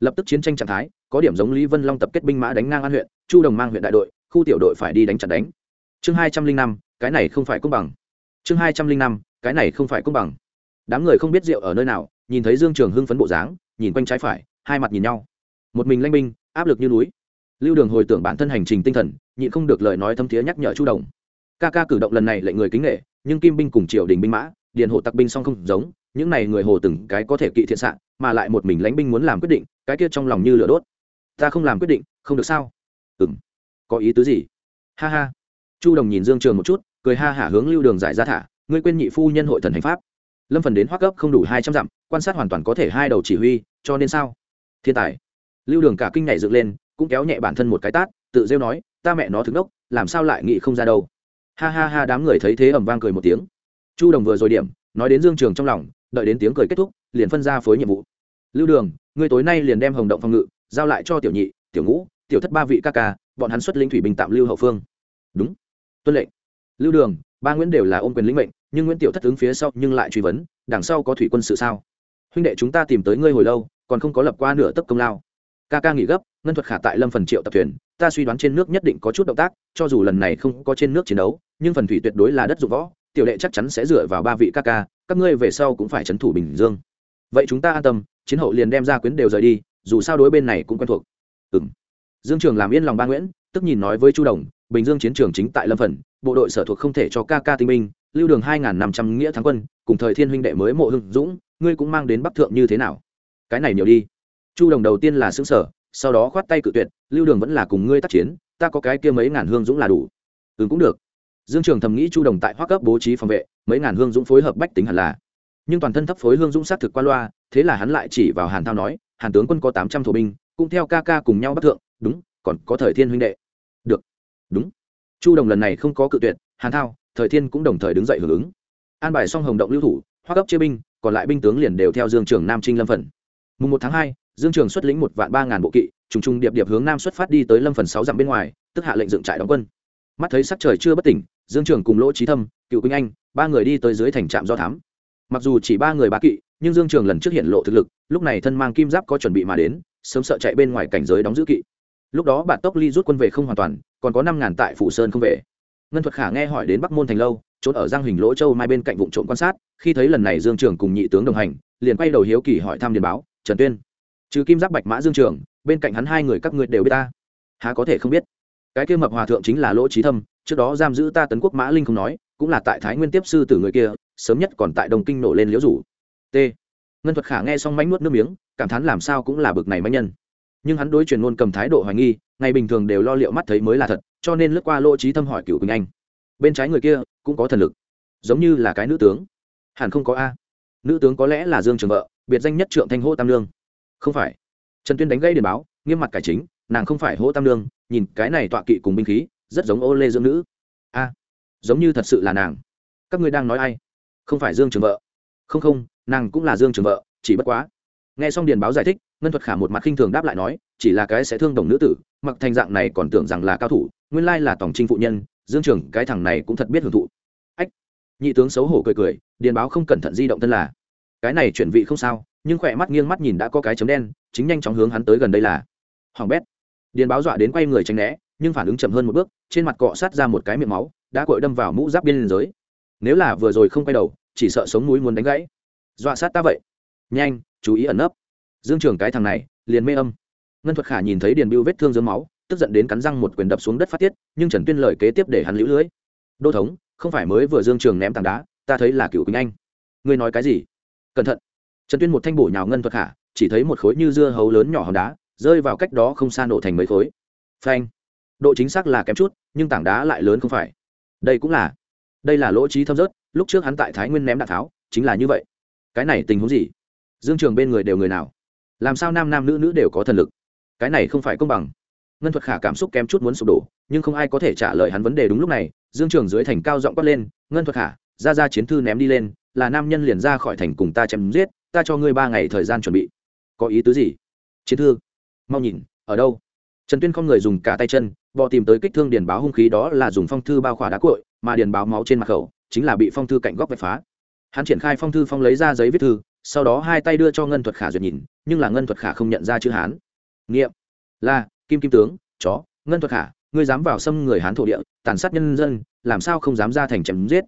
Lập tức chiến tranh trạng thái, có điểm giống lý vân long tập kết binh mã đánh ngang an huyện, chu đồng mang huyện đại đội, khu tiểu đội phải đi đánh chặn đánh. Chương hai trăm linh năm, cái này không phải công bằng. Chương hai trăm linh năm, cái này không phải công bằng đám người không biết rượu ở nơi nào nhìn thấy dương trường hưng phấn bộ dáng nhìn quanh trái phải hai mặt nhìn nhau. Một mình lanh binh áp lực như núi. Lưu đường hồi tưởng bản thân hành trình tinh thần nhịn không được lời nói thâm thiế nhắc nhở chu đồng. Ca ca cử động lần này lệnh người kính nghệ nhưng kim binh cùng triều đình binh mã điền hộ tặc binh song không giống những này người hồ từng cái có thể kỵ thiện xạ mà lại một mình lãnh binh muốn làm quyết định cái kia trong lòng như lửa đốt. Ta không làm quyết định không được sao? Ừng, có ý tứ gì? Ha ha. Chu đồng nhìn dương trường một chút cười ha hả hướng lưu đường giải ra thả ngươi quên nhị phu nhân hội thần hành pháp lâm phần đến hoác cấp không đủ hai trăm dặm, quan sát hoàn toàn có thể hai đầu chỉ huy, cho nên sao? Thiên tài. Lưu đường cả kinh nhảy dựng lên, cũng kéo nhẹ bản thân một cái tát, tự rêu nói, ta mẹ nó thức đốc, làm sao lại nghĩ không ra đâu? Ha ha ha, đám người thấy thế ẩm vang cười một tiếng. Chu đồng vừa rồi điểm, nói đến dương trường trong lòng, đợi đến tiếng cười kết thúc, liền phân ra phối nhiệm vụ. Lưu đường, ngươi tối nay liền đem hồng động phòng ngự, giao lại cho tiểu nhị, tiểu ngũ, tiểu thất ba vị ca ca, bọn hắn xuất linh thủy bình tạm lưu hậu phương. Đúng. Tuân lệnh. Lưu đường, ba nguyễn đều là ôm quyền lĩnh mệnh nhưng nguyễn tiểu thất ứng phía sau nhưng lại truy vấn đằng sau có thủy quân sự sao huynh đệ chúng ta tìm tới ngươi hồi lâu còn không có lập qua nửa tấc công lao ca ca nghỉ gấp ngân thuật khả tại lâm phần triệu tập thuyền ta suy đoán trên nước nhất định có chút động tác cho dù lần này không có trên nước chiến đấu nhưng phần thủy tuyệt đối là đất dụng võ tiểu lệ chắc chắn sẽ dựa vào ba vị ca ca các ngươi về sau cũng phải trấn thủ bình dương vậy chúng ta an tâm chiến hậu liền đem ra quyến đều rời đi dù sao đối bên này cũng quen thuộc ừ m dương trường làm yên lòng ba nguyễn tức nhìn nói với chu đồng bình dương chiến trường chính tại lâm phần bộ đội sở thuộc không thể cho ca ca tinh minh lưu đường hai năm trăm nghĩa thắng quân, cùng thời thiên huynh đệ mới mộ hưng dũng, ngươi cũng mang đến bắc thượng như thế nào? Cái này nhiều đi. Chu đồng đầu tiên là xứng sở sau đó khoát tay cự tuyệt, lưu đường vẫn là cùng ngươi tác chiến, ta có cái kia mấy ngàn hương dũng là đủ. Ừ cũng được. Dương trường thầm nghĩ chu đồng tại hoác cấp bố trí phòng vệ, mấy ngàn hương dũng phối hợp bách tính hẳn là. Nhưng toàn thân thấp phối hương dũng xác thực qua loa, thế là hắn lại chỉ vào hàn thao nói, hàn tướng quân có tám trăm thổ binh, cũng theo ca ca cùng nhau bắc thượng, đúng, còn có thời thiên huynh đệ. Được. Đúng. Chu đồng lần này không có cự tuyệt, hàn thao thời thiên cũng đồng thời đứng dậy hưởng ứng. An bài xong hồng động lưu thủ hoa cấp chia binh, còn lại binh tướng liền đều theo dương trường nam trinh lâm phần. Mùng một tháng hai, dương trường xuất lĩnh một vạn ba ngàn bộ kỵ, trùng trùng điệp điệp hướng nam xuất phát đi tới lâm phần sáu dặm bên ngoài, tức hạ lệnh dựng trại đóng quân. Mắt thấy sắc trời chưa bất tỉnh, dương trường cùng lỗ trí thâm, cựu quỳnh anh, ba người đi tới dưới thành trạm do thám. Mặc dù chỉ ba người ba kỵ, nhưng dương trường lần trước hiện lộ thực lực, lúc này thân mang kim giáp có chuẩn bị mà đến, sớm sợ chạy bên ngoài cảnh giới đóng giữ kỵ. Lúc đó bạn tốc ly rút quân về không hoàn toàn, còn có năm ngàn tại phủ sơn không về ngân thuật khả nghe hỏi đến bắc môn thành lâu, trốn ở giang hình lỗ châu mai bên cạnh vụ trộm quan sát, khi thấy lần này dương trường cùng nhị tướng đồng hành, liền quay đầu hiếu kỳ hỏi thăm điền báo, trần tuyên, trừ kim giáp bạch mã dương trường, bên cạnh hắn hai người các ngươi đều biết ta? Há có thể không biết. Cái kia mập hòa thượng chính là lỗ trí thâm, trước đó giam giữ ta tấn quốc mã linh không nói, cũng là tại thái nguyên tiếp sư tử người kia, sớm nhất còn tại đồng kinh nổ lên liễu rủ. T. Ngân thuật khả nghe xong mánh nuốt nước miếng, cảm thán làm sao cũng là bực này mánh nhân. Nhưng hắn đối truyền ngôn cầm thái độ hoài nghi ngày bình thường đều lo liệu mắt thấy mới là thật, cho nên lướt qua lỗ trí thâm hỏi cựu quỳnh anh. Bên trái người kia cũng có thần lực, giống như là cái nữ tướng. Hẳn không có a. Nữ tướng có lẽ là dương trường vợ, biệt danh nhất trượng thanh hô tam lương. Không phải. Trần tuyên đánh gây điền báo, nghiêm mặt cải chính, nàng không phải hỗ tam lương, nhìn cái này tọa kỵ cùng binh khí, rất giống ô lê dưỡng nữ. A. Giống như thật sự là nàng. Các ngươi đang nói ai? Không phải dương trường vợ. Không không, nàng cũng là dương trường vợ, chỉ bất quá. Nghe xong điền báo giải thích ngân thuật khả một mặt khinh thường đáp lại nói, chỉ là cái sẽ thương đồng nữ tử, mặc thành dạng này còn tưởng rằng là cao thủ, nguyên lai là tổng trinh phụ nhân, dương trường, cái thằng này cũng thật biết hưởng thụ. Ách, nhị tướng xấu hổ cười cười, điền báo không cẩn thận di động thân là. Cái này chuyển vị không sao, nhưng khỏe mắt nghiêng mắt nhìn đã có cái chấm đen, chính nhanh chóng hướng hắn tới gần đây là. Hoàng bét. Điền báo dọa đến quay người tránh né, nhưng phản ứng chậm hơn một bước, trên mặt cọ sát ra một cái miệng máu, đã cội đâm vào mũ giáp biên giới. Nếu là vừa rồi không quay đầu, chỉ sợ sống núi muốn đánh gãy. Dọa sát ta vậy. Nhanh, chú ý ẩn nấp dương trường cái thằng này, liền mê âm. Ngân thuật khả nhìn thấy điền Biêu vết thương dưới máu, tức giận đến cắn răng một quyền đập xuống đất phát tiết, nhưng trần tuyên lời kế tiếp để hắn lũ lưới. Đô thống, không phải mới vừa dương trường ném tảng đá, ta thấy là cựu quỳnh anh. Ngươi nói cái gì? Cẩn thận. Trần tuyên một thanh bổ nhào ngân thuật khả, chỉ thấy một khối như dưa hấu lớn nhỏ hòn đá, rơi vào cách đó không xa nổ thành mấy khối. Phanh. Độ chính xác là kém chút, nhưng tảng đá lại lớn không phải. Đây cũng là, đây là lỗ trí thâm rớt, lúc trước hắn tại thái nguyên ném đạn tháo, chính là như vậy. Cái này tình huống gì? Dương trường bên người đều người nào? Làm sao nam nam nữ nữ đều có thần lực? Cái này không phải công bằng. Ngân thuật khả cảm xúc kém chút muốn sụp đổ, nhưng không ai có thể trả lời hắn vấn đề đúng lúc này. Dương trường dưới thành cao giọng quát lên, ngân thuật khả, ra ra chiến thư ném đi lên, là nam nhân liền ra khỏi thành cùng ta chém giết, ta cho ngươi ba ngày thời gian chuẩn bị. Có ý tứ gì? Chiến thư. Mau nhìn, ở đâu? Trần tuyên không người dùng cả tay chân, bò tìm tới kích thương điền báo hung khí đó là dùng phong thư bao khỏa đá cội, mà điền báo máu trên mặt khẩu chính là bị phong thư cạnh góc vạch phá. Hắn triển khai phong thư phong lấy ra giấy viết thư sau đó hai tay đưa cho ngân thuật khả duyệt nhìn, nhưng là ngân thuật khả không nhận ra chữ hán. Nghiệm. Là, kim kim tướng, chó, ngân thuật khả, ngươi dám vào xâm người hán thổ địa, tàn sát nhân dân, làm sao không dám ra thành chém giết?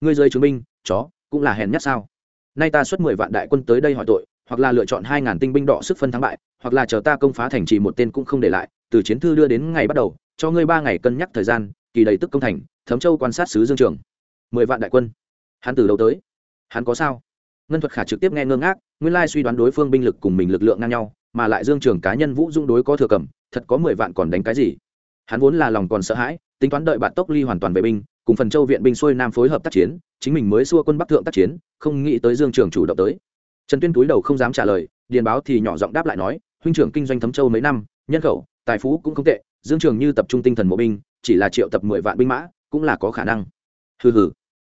Ngươi rơi chứng minh, chó, cũng là hèn nhát sao? Nay ta xuất mười vạn đại quân tới đây hỏi tội, hoặc là lựa chọn hai ngàn tinh binh đỏ sức phân thắng bại, hoặc là chờ ta công phá thành trì một tên cũng không để lại, từ chiến thư đưa đến ngày bắt đầu, cho ngươi ba ngày cân nhắc thời gian, kỳ đầy tức công thành, thấm châu quan sát sứ dương trường. Mười vạn đại quân. Hắn từ đâu tới? Hắn có sao? Ngân thuật khả trực tiếp nghe ngơ ngác, nguyên lai suy đoán đối phương binh lực cùng mình lực lượng ngang nhau, mà lại dương trường cá nhân vũ dung đối có thừa cầm, thật có mười vạn còn đánh cái gì? Hắn vốn là lòng còn sợ hãi, tính toán đợi bạn tốc ly hoàn toàn vệ binh, cùng phần châu viện binh xuôi nam phối hợp tác chiến, chính mình mới xua quân bắc thượng tác chiến, không nghĩ tới dương trường chủ động tới. Trần tuyên túi đầu không dám trả lời, điền báo thì nhỏ giọng đáp lại nói, huynh trưởng kinh doanh thấm châu mấy năm, nhân khẩu, tài phú cũng không tệ, dương trường như tập trung tinh thần mộ binh, chỉ là triệu tập mười vạn binh mã, cũng là có khả năng. Hừ hừ.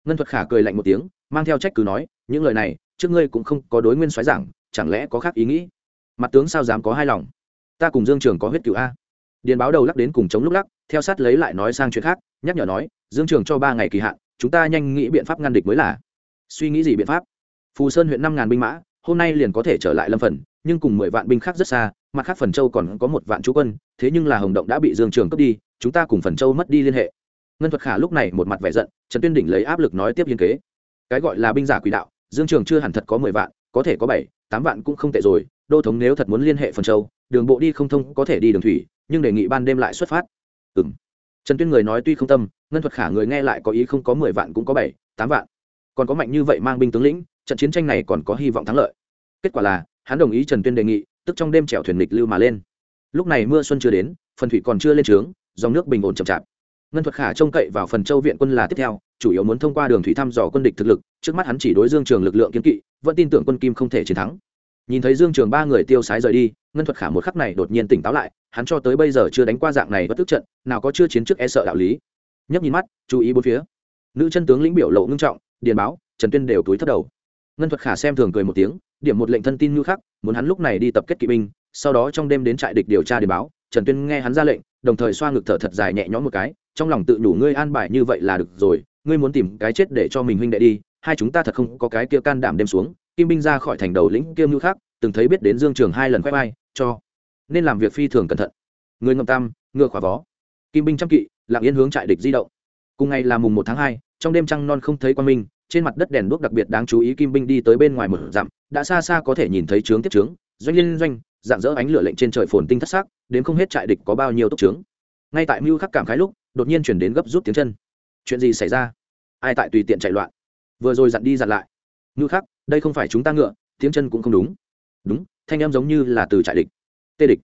Ngân thuật khả cười lạnh một tiếng mang theo trách cứ nói, những lời này, trước ngươi cũng không có đối nguyên soái giảng, chẳng lẽ có khác ý nghĩ? Mặt tướng sao dám có hai lòng? Ta cùng dương trường có huyết cựu a. Điền báo đầu lắc đến cùng chống lúc lắc, theo sát lấy lại nói sang chuyện khác, nhắc nhở nói, dương trường cho ba ngày kỳ hạn, chúng ta nhanh nghĩ biện pháp ngăn địch mới là. Suy nghĩ gì biện pháp? Phù sơn huyện năm ngàn binh mã, hôm nay liền có thể trở lại lâm phần, nhưng cùng mười vạn binh khác rất xa, mặt khác phần châu còn có một vạn chú quân, thế nhưng là hồng động đã bị dương trường cướp đi, chúng ta cùng phần châu mất đi liên hệ. Ngân thuật khả lúc này một mặt vẻ giận, trần tuyên đỉnh lấy áp lực nói tiếp hiên kế cái gọi là binh giả quỷ đạo, dương trường chưa hẳn thật có mười vạn, có thể có bảy, tám vạn cũng không tệ rồi, đô thống nếu thật muốn liên hệ phần châu, đường bộ đi không thông có thể đi đường thủy, nhưng đề nghị ban đêm lại xuất phát. Ừ m trần tuyên người nói tuy không tâm, ngân thuật khả người nghe lại có ý không có mười vạn cũng có bảy, tám vạn. Còn có mạnh như vậy mang binh tướng lĩnh, trận chiến tranh này còn có hy vọng thắng lợi. Kết quả là, hắn đồng ý trần tuyên đề nghị, tức trong đêm chèo thuyền lịch lưu mà lên. Lúc này mưa xuân chưa đến, phần thủy còn chưa lên trướng, dòng nước bình ổn chậm chạp ngân thuật khả trông cậy vào phần châu viện quân là tiếp theo, chủ yếu muốn thông qua đường thủy thăm dò quân địch thực lực, trước mắt hắn chỉ đối dương trường lực lượng kiến kỵ, vẫn tin tưởng quân kim không thể chiến thắng. Nhìn thấy dương trường ba người tiêu sái rời đi, ngân thuật khả một khắc này đột nhiên tỉnh táo lại, hắn cho tới bây giờ chưa đánh qua dạng này bất tức trận, nào có chưa chiến trước e sợ đạo lý. Nhấp nhìn mắt, chú ý bốn phía. Nữ chân tướng lĩnh biểu lộ ngưng trọng, điền báo, trần tuyên đều túi thất đầu. Ngân thuật khả xem thường cười một tiếng, điểm một lệnh thân tin như khác muốn hắn lúc này đi tập kết kỵ binh, sau đó trong đêm đến trại địch điều tra điền báo trần tuyên nghe hắn ra lệnh, đồng thời xoa ngực thở thật dài nhẹ nhõm một cái, trong lòng tự đủ ngươi an bài như vậy là được rồi, ngươi muốn tìm cái chết để cho mình huynh đệ đi, hai chúng ta thật không có cái kia can đảm đêm xuống. Kim binh ra khỏi thành đầu lĩnh kiêm như khác từng thấy biết đến dương trường hai lần khoe vai, cho nên làm việc phi thường cẩn thận. Người ngậm tam, ngựa khỏa vó. Kim binh trăm kỵ, lặng yên hướng trại địch di động. Cùng ngày là mùng một tháng hai, trong đêm trăng non không thấy quan minh, trên mặt đất đèn đuốc đặc biệt đáng chú ý kim binh đi tới bên ngoài một dặm, đã xa xa có thể nhìn thấy trướng tiếp trướng. Doanh liên doanh dạng dỡ ánh lửa lệnh trên trời phồn tinh thất sắc đến không hết trại địch có bao nhiêu tốc trướng. Ngay tại mưu khắc cảm khái lúc, đột nhiên chuyển đến gấp rút tiếng chân. Chuyện gì xảy ra? Ai tại tùy tiện chạy loạn? Vừa rồi dặn đi dặn lại. Mưu khắc, đây không phải chúng ta ngựa, tiếng chân cũng không đúng. Đúng, thanh em giống như là từ trại địch. Tê địch.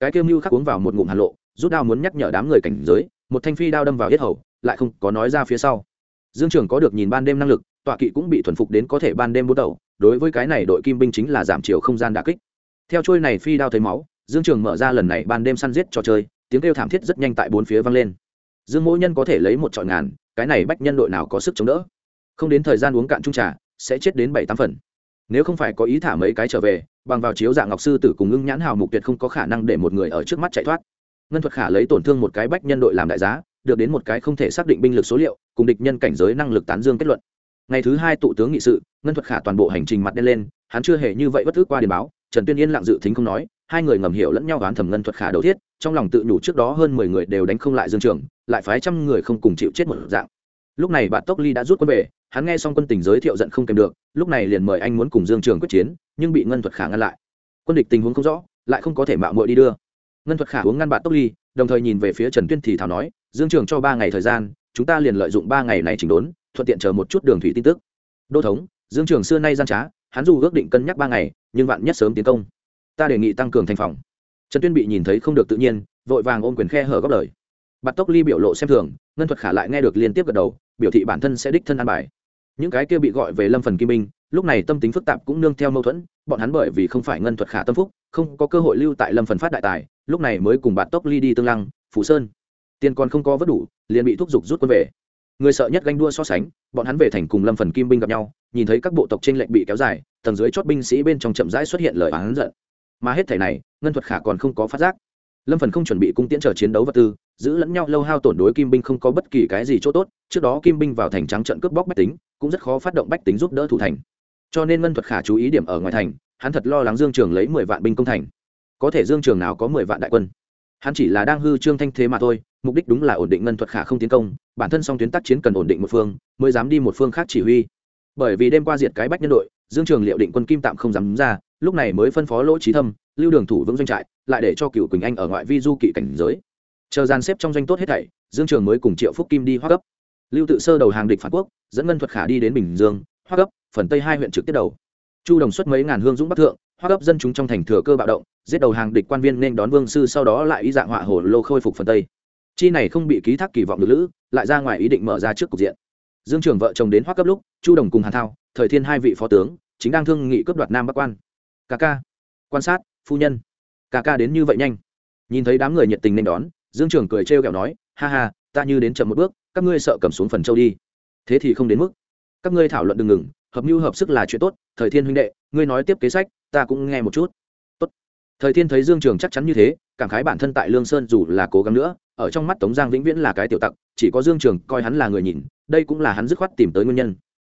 Cái kêu mưu khắc uống vào một ngụm hàn lộ, rút đao muốn nhắc nhở đám người cảnh giới, một thanh phi đao đâm vào yết hầu, lại không có nói ra phía sau. Dương trường có được nhìn ban đêm năng lực, tọa kỵ cũng bị thuần phục đến có thể ban đêm bút đầu đối với cái này đội kim binh chính là giảm chiều không gian đà kích. Theo trôi này phi đao thấy máu dương trường mở ra lần này ban đêm săn giết trò chơi, tiếng kêu thảm thiết rất nhanh tại bốn phía vang lên. Dương mỗi nhân có thể lấy một trọi ngàn, cái này bách nhân đội nào có sức chống đỡ? Không đến thời gian uống cạn trung trà, sẽ chết đến bảy tám phần. Nếu không phải có ý thả mấy cái trở về, bằng vào chiếu dạng ngọc sư tử cùng ngưng nhãn hào mục tuyệt không có khả năng để một người ở trước mắt chạy thoát. Ngân thuật khả lấy tổn thương một cái bách nhân đội làm đại giá, được đến một cái không thể xác định binh lực số liệu, cùng địch nhân cảnh giới năng lực tán dương kết luận. Ngày thứ hai tụ tướng nghị sự, ngân thuật khả toàn bộ hành trình mặt đen lên, hắn chưa hề như vậy bất ước qua điền báo, trần tuyên yên lặng dự thính không nói hai người ngầm hiểu lẫn nhau đoán thẩm ngân thuật khả đầu thiết, trong lòng tự nhủ trước đó hơn mười người đều đánh không lại dương trường, lại phái trăm người không cùng chịu chết một dạng. Lúc này bạn tốc ly đã rút quân về, hắn nghe xong quân tình giới thiệu giận không kèm được, lúc này liền mời anh muốn cùng dương trường quyết chiến, nhưng bị ngân thuật khả ngăn lại. Quân địch tình huống không rõ, lại không có thể mạo muội đi đưa. Ngân thuật khả uống ngăn bạn tốc ly, đồng thời nhìn về phía trần tuyên thì thảo nói, dương trường cho ba ngày thời gian, chúng ta liền lợi dụng ba ngày này chỉnh đốn, thuận tiện chờ một chút đường thủy tin tức. Đô thống, dương trường xưa nay gian trá, hắn dù ước định cân nhắc ba ngày, nhưng vạn nhất sớm tiến công ta đề nghị tăng cường thành phòng. Trần tuyên bị nhìn thấy không được tự nhiên vội vàng ôm quyền khe hở góc lời. Bạt tốc ly biểu lộ xem thường ngân thuật khả lại nghe được liên tiếp gật đầu biểu thị bản thân sẽ đích thân an bài. Những cái kia bị gọi về lâm phần kim Minh, lúc này tâm tính phức tạp cũng nương theo mâu thuẫn bọn hắn bởi vì không phải ngân thuật khả tâm phúc không có cơ hội lưu tại lâm phần phát đại tài lúc này mới cùng bạt tốc ly đi tương lăng phủ sơn. Tiền còn không có vất đủ liền bị thúc giục rút quân về. Người sợ nhất ganh đua so sánh bọn hắn về thành cùng lâm phần kim binh gặp nhau nhìn thấy các bộ tộc tranh lệnh bị kéo dài tầng dưới chót binh sĩ bên trong chậm rãi xuất hiện lời oán giận mà hết thể này, ngân thuật khả còn không có phát giác. Lâm phần không chuẩn bị cung tiễn chờ chiến đấu vật tư, giữ lẫn nhau lâu hao tổn đối kim binh không có bất kỳ cái gì chỗ tốt, trước đó kim binh vào thành trắng trận cướp bóc bách tính, cũng rất khó phát động bách tính giúp đỡ thủ thành. Cho nên ngân thuật khả chú ý điểm ở ngoài thành, hắn thật lo lắng dương trường lấy mười vạn binh công thành. Có thể dương trường nào có mười vạn đại quân? Hắn chỉ là đang hư trương thanh thế mà thôi, mục đích đúng là ổn định ngân thuật khả không tiến công, bản thân song tuyến tác chiến cần ổn định một phương, mới dám đi một phương khác chỉ huy. Bởi vì đêm qua diệt cái bách nhân đội, dương trường liệu định quân kim tạm không dám ra lúc này mới phân phó lỗ trí thâm, lưu đường thủ vững doanh trại, lại để cho cựu quỳnh anh ở ngoại vi du kỵ cảnh giới. Chờ gian xếp trong doanh tốt hết thảy, dương trường mới cùng triệu phúc kim đi hoa cấp lưu tự sơ đầu hàng địch phản quốc, dẫn ngân thuật khả đi đến bình dương hoa cấp phần tây hai huyện trực tiếp đầu. Chu đồng xuất mấy ngàn hương dũng bắc thượng hoa cấp dân chúng trong thành thừa cơ bạo động, giết đầu hàng địch quan viên nên đón vương sư sau đó lại ý dạng họa hồ lô khôi phục phần tây. Chi này không bị ký thác kỳ vọng được lữ, lại ra ngoài ý định mở ra trước cục diện. Dương trường vợ chồng đến hoa cấp lúc, chu đồng cùng hàn thao, thời thiên hai vị phó tướng, chính đang thương nghị cướp đoạt nam bắc quan ca ca. Quan sát, phu nhân. Ca ca đến như vậy nhanh. Nhìn thấy đám người nhiệt tình nên đón, dương trường cười trêu ghẹo nói, ha ha, ta như đến chậm một bước, các ngươi sợ cầm xuống phần châu đi. Thế thì không đến mức. Các ngươi thảo luận đừng ngừng, hợp mưu hợp sức là chuyện tốt, thời thiên huynh đệ, ngươi nói tiếp kế sách, ta cũng nghe một chút. Tốt. Thời thiên thấy dương trường chắc chắn như thế, cảm khái bản thân tại lương sơn dù là cố gắng nữa, ở trong mắt tống giang vĩnh viễn là cái tiểu tặc, chỉ có dương trường coi hắn là người nhìn, đây cũng là hắn dứt khoát tìm tới nguyên nhân.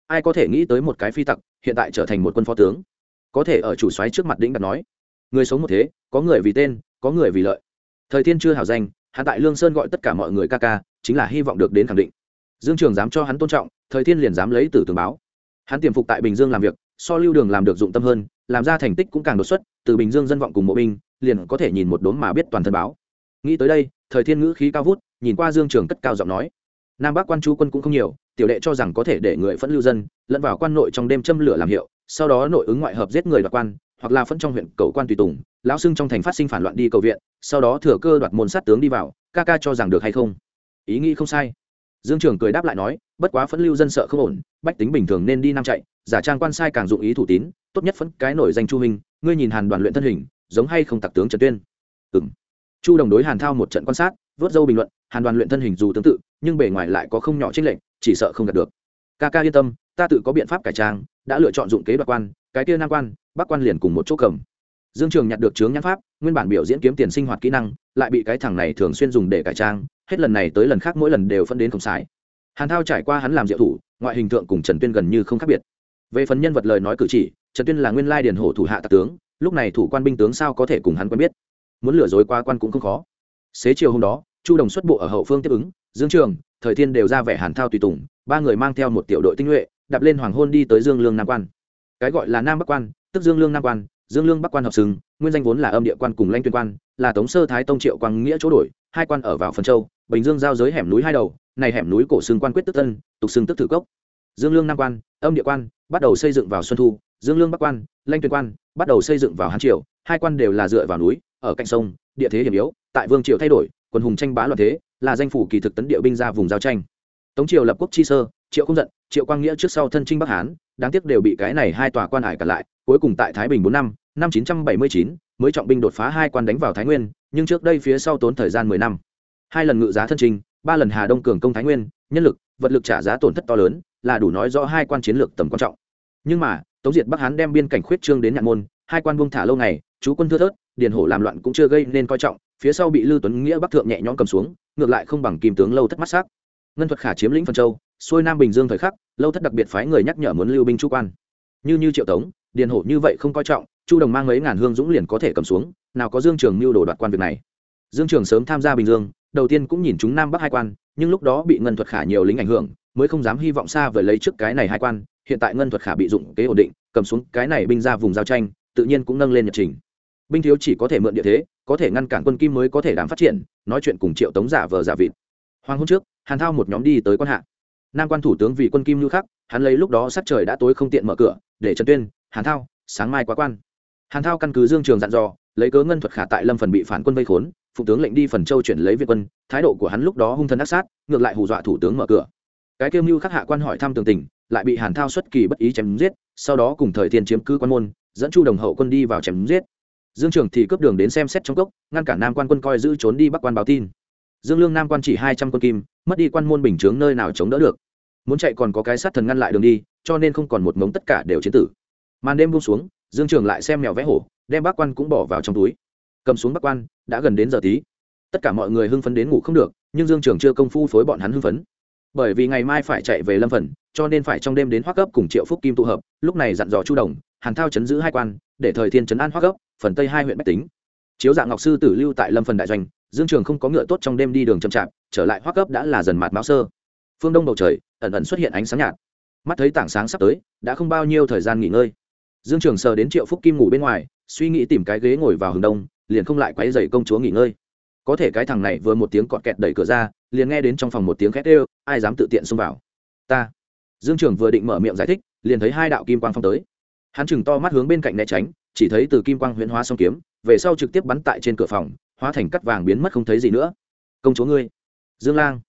Ai có thể nghĩ tới một cái phi tặc, hiện tại trở thành một quân phó tướng? Có thể ở chủ xoáy trước mặt đĩnh đặt nói, người sống một thế, có người vì tên, có người vì lợi. Thời thiên chưa hảo danh, hắn tại lương sơn gọi tất cả mọi người ca ca, chính là hy vọng được đến khẳng định. Dương trường dám cho hắn tôn trọng, thời thiên liền dám lấy tử tường báo. Hắn tiềm phục tại bình dương làm việc, so lưu đường làm được dụng tâm hơn, làm ra thành tích cũng càng đột xuất, từ bình dương dân vọng cùng mộ binh, liền có thể nhìn một đốm mà biết toàn thân báo. Nghĩ tới đây, thời thiên ngữ khí cao vút, nhìn qua dương trường cất cao giọng nói, nam bắc quan chú quân cũng không nhiều, tiểu đệ cho rằng có thể để người phẫn lưu dân, lẫn vào quan nội trong đêm châm lửa làm hiệu sau đó nội ứng ngoại hợp giết người đoạt quan, hoặc là phân trong huyện cầu quan tùy tùng, lão xưng trong thành phát sinh phản loạn đi cầu viện, sau đó thừa cơ đoạt môn sát tướng đi vào, ca ca cho rằng được hay không? Ý nghĩ không sai. Dương trường cười đáp lại nói, bất quá phẫn lưu dân sợ không ổn, bách tính bình thường nên đi nam chạy, giả trang quan sai càng dụng ý thủ tín, tốt nhất phẫn cái nổi danh chu hình ngươi nhìn hàn đoàn luyện thân hình, giống hay không tặc tướng trần tuyên? Ừ m chu đồng đối hàn thao một trận quan sát, vớt dâu bình luận, hàn đoàn luyện thân hình dù tương tự, nhưng bề ngoài lại có không nhỏ trích lệnh chỉ sợ không đạt được. Ca ca yên tâm ta tự có biện pháp cải trang, đã lựa chọn dụng kế đoạt quan, cái kia nam quan, bắc quan liền cùng một chỗ cầm. Dương trường nhặt được chướng nhãn pháp, nguyên bản biểu diễn kiếm tiền sinh hoạt kỹ năng, lại bị cái thằng này thường xuyên dùng để cải trang, hết lần này tới lần khác mỗi lần đều phân đến không sai. Hàn thao trải qua hắn làm diệu thủ, ngoại hình tượng cùng trần tuyên gần như không khác biệt. Về phần nhân vật lời nói cử chỉ, trần tuyên là nguyên lai điền hổ thủ hạ tạc tướng, lúc này thủ quan binh tướng sao có thể cùng hắn quen biết? Muốn lừa dối qua quan cũng không khó. Xế chiều hôm đó, chu đồng xuất bộ ở hậu phương tiếp ứng, dương trường, thời thiên đều ra vẻ hàn thao tùy tùng, ba người mang theo một tiểu đội tinh nhuệ đạp lên hoàng hôn đi tới dương lương nam quan. Cái gọi là nam bắc quan, tức dương lương nam quan, dương lương bắc quan hợp xưng nguyên danh vốn là âm địa quan cùng lanh tuyên quan, là tống sơ thái tông triệu quang nghĩa chỗ đổi, hai quan ở vào phần châu, bình dương giao giới hẻm núi hai đầu, này hẻm núi cổ xương quan quyết tức tân tục xương tức thử cốc. Dương lương nam quan, âm địa quan, bắt đầu xây dựng vào xuân thu, dương lương bắc quan lanh tuyên quan, bắt đầu xây dựng vào hán triều, hai quan đều là dựa vào núi, ở cạnh sông, địa thế hiểm yếu, tại vương triều thay đổi quân hùng tranh bá loạn thế, là danh phủ kỳ thực tấn địa binh ra vùng giao tranh. Tống triều lập quốc chi sơ triệu không giận, triệu quang nghĩa trước sau thân trinh bắc hán, đáng tiếc đều bị cái này hai tòa quan ải cả lại, cuối cùng tại thái bình bốn năm năm chín trăm bảy mươi chín, mới trọng binh đột phá hai quan đánh vào thái nguyên, nhưng trước đây phía sau tốn thời gian mười năm. Hai lần ngự giá thân trình ba lần hà đông cường công thái nguyên, nhân lực, vật lực trả giá tổn thất to lớn, là đủ nói rõ hai quan chiến lược tầm quan trọng. Nhưng mà, tống diệt bắc hán đem biên cảnh khuyết trương đến nhạn môn, hai quan buông thả lâu ngày, chú quân thưa thớt, điền hổ làm loạn cũng chưa gây nên coi trọng, phía sau bị lưu tuấn nghĩa bắc thượng nhẹ nhõm cầm xuống, ngược lại không bằng kim tướng lâu thất mắt sắc ngân thuật khả chiếm lĩnh phần châu, xuôi nam bình dương thời khắc, lâu thất đặc biệt phái người nhắc nhở muốn lưu binh chu quan. Như như triệu tống, điền hổ như vậy không coi trọng, chu đồng mang mấy ngàn hương dũng liền có thể cầm xuống, nào có dương trường mưu đồ đoạt quan việc này. Dương trường sớm tham gia bình dương, đầu tiên cũng nhìn chúng nam bắc hai quan, nhưng lúc đó bị ngân thuật khả nhiều lính ảnh hưởng, mới không dám hy vọng xa vời lấy trước cái này hai quan, hiện tại ngân thuật khả bị dụng kế ổn định, cầm xuống cái này binh ra vùng giao tranh, tự nhiên cũng nâng lên nhật trình. Binh thiếu chỉ có thể mượn địa thế, có thể ngăn cản quân kim mới có thể đảm phát triển, nói chuyện cùng triệu tống giả vờ giả vịt. Hoàng hôn trước hàn thao một nhóm đi tới quan hạ. Nam quan thủ tướng vì quân kim lưu khắc, hắn lấy lúc đó sắc trời đã tối không tiện mở cửa, để trần tuyên, hàn thao, sáng mai quá quan. Hàn thao căn cứ dương trường dặn dò, lấy cớ ngân thuật khả tại lâm phần bị phản quân vây khốn, phụ tướng lệnh đi phần châu chuyển lấy việt quân, thái độ của hắn lúc đó hung thần ác sát, ngược lại hù dọa thủ tướng mở cửa. Cái kêu mưu khắc hạ quan hỏi thăm tường tình, lại bị hàn thao xuất kỳ bất ý chém giết, sau đó cùng thời thiên chiếm cứ quan môn, dẫn chu đồng hậu quân đi vào chém giết. Dương trường thì cướp đường đến xem xét trong cốc, ngăn cản nam quan quân coi giữ trốn đi bắc quan báo tin dương lương nam quan chỉ hai trăm quân kim, mất đi quan môn bình chướng nơi nào chống đỡ được. Muốn chạy còn có cái sát thần ngăn lại đường đi, cho nên không còn một mống tất cả đều chiến tử. Màn đêm buông xuống, dương trường lại xem mèo vẽ hổ, đem bác quan cũng bỏ vào trong túi. Cầm xuống bác quan, đã gần đến giờ tí. Tất cả mọi người hưng phấn đến ngủ không được, nhưng dương trường chưa công phu phối bọn hắn hưng phấn. Bởi vì ngày mai phải chạy về lâm phần, cho nên phải trong đêm đến hoa cấp cùng triệu phúc kim tụ hợp, lúc này dặn dò chu đồng, hàn thao chấn giữ hai quan, để thời thiên chấn an hoa cấp phần tây hai huyện bách tính. Chiếu dạng ngọc sư tử lưu tại lâm phần đại doanh dương trường không có ngựa tốt trong đêm đi đường chậm chạp, trở lại hoa cấp đã là dần mạt máu sơ. Phương đông bầu trời, ẩn ẩn xuất hiện ánh sáng nhạt. Mắt thấy tảng sáng sắp tới, đã không bao nhiêu thời gian nghỉ ngơi. Dương trường sờ đến triệu phúc kim ngủ bên ngoài, suy nghĩ tìm cái ghế ngồi vào hướng đông, liền không lại quấy dày công chúa nghỉ ngơi. Có thể cái thằng này vừa một tiếng cọt kẹt đẩy cửa ra, liền nghe đến trong phòng một tiếng khét ê ai dám tự tiện xông vào? Ta. Dương trường vừa định mở miệng giải thích, liền thấy hai đạo kim quang phong tới. Hắn chừng to mắt hướng bên cạnh né tránh, chỉ thấy từ kim quang huyễn hóa xong kiếm, về sau trực tiếp bắn tại trên cửa phòng hóa thành cắt vàng biến mất không thấy gì nữa. Công chúa ngươi, dương lang,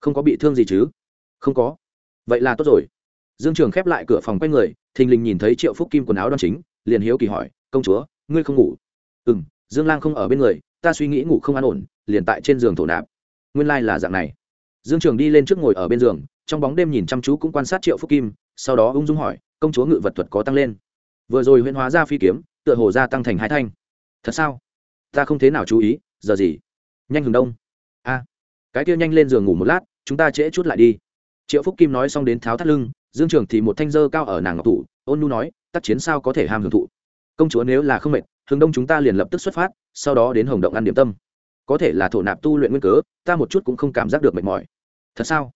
không có bị thương gì chứ? Không có. Vậy là tốt rồi. Dương trường khép lại cửa phòng quay người, thình lình nhìn thấy triệu phúc kim quần áo đoan chính, liền hiếu kỳ hỏi, công chúa, ngươi không ngủ? Ừ m dương lang không ở bên người, ta suy nghĩ ngủ không an ổn, liền tại trên giường thổ nạp. Nguyên lai、like、là dạng này. Dương trường đi lên trước ngồi ở bên giường, trong bóng đêm nhìn chăm chú cũng quan sát triệu phúc kim, sau đó ung dung hỏi, công chúa ngự vật thuật có tăng lên? Vừa rồi huyễn hóa ra phi kiếm, tựa hồ gia tăng thành hai thanh. Thật sao? Ta không thế nào chú ý, giờ gì? Nhanh hừng đông. A. Cái kia nhanh lên giường ngủ một lát, chúng ta trễ chút lại đi. Triệu phúc kim nói xong đến tháo thắt lưng, dương trường thì một thanh dơ cao ở nàng ngọc thủ, ôn nu nói, tác chiến sao có thể ham hưởng thụ? Công chúa nếu là không mệt, hướng đông chúng ta liền lập tức xuất phát, sau đó đến hồng động ăn điểm tâm. Có thể là thổ nạp tu luyện nguyên cớ, ta một chút cũng không cảm giác được mệt mỏi. Thật sao?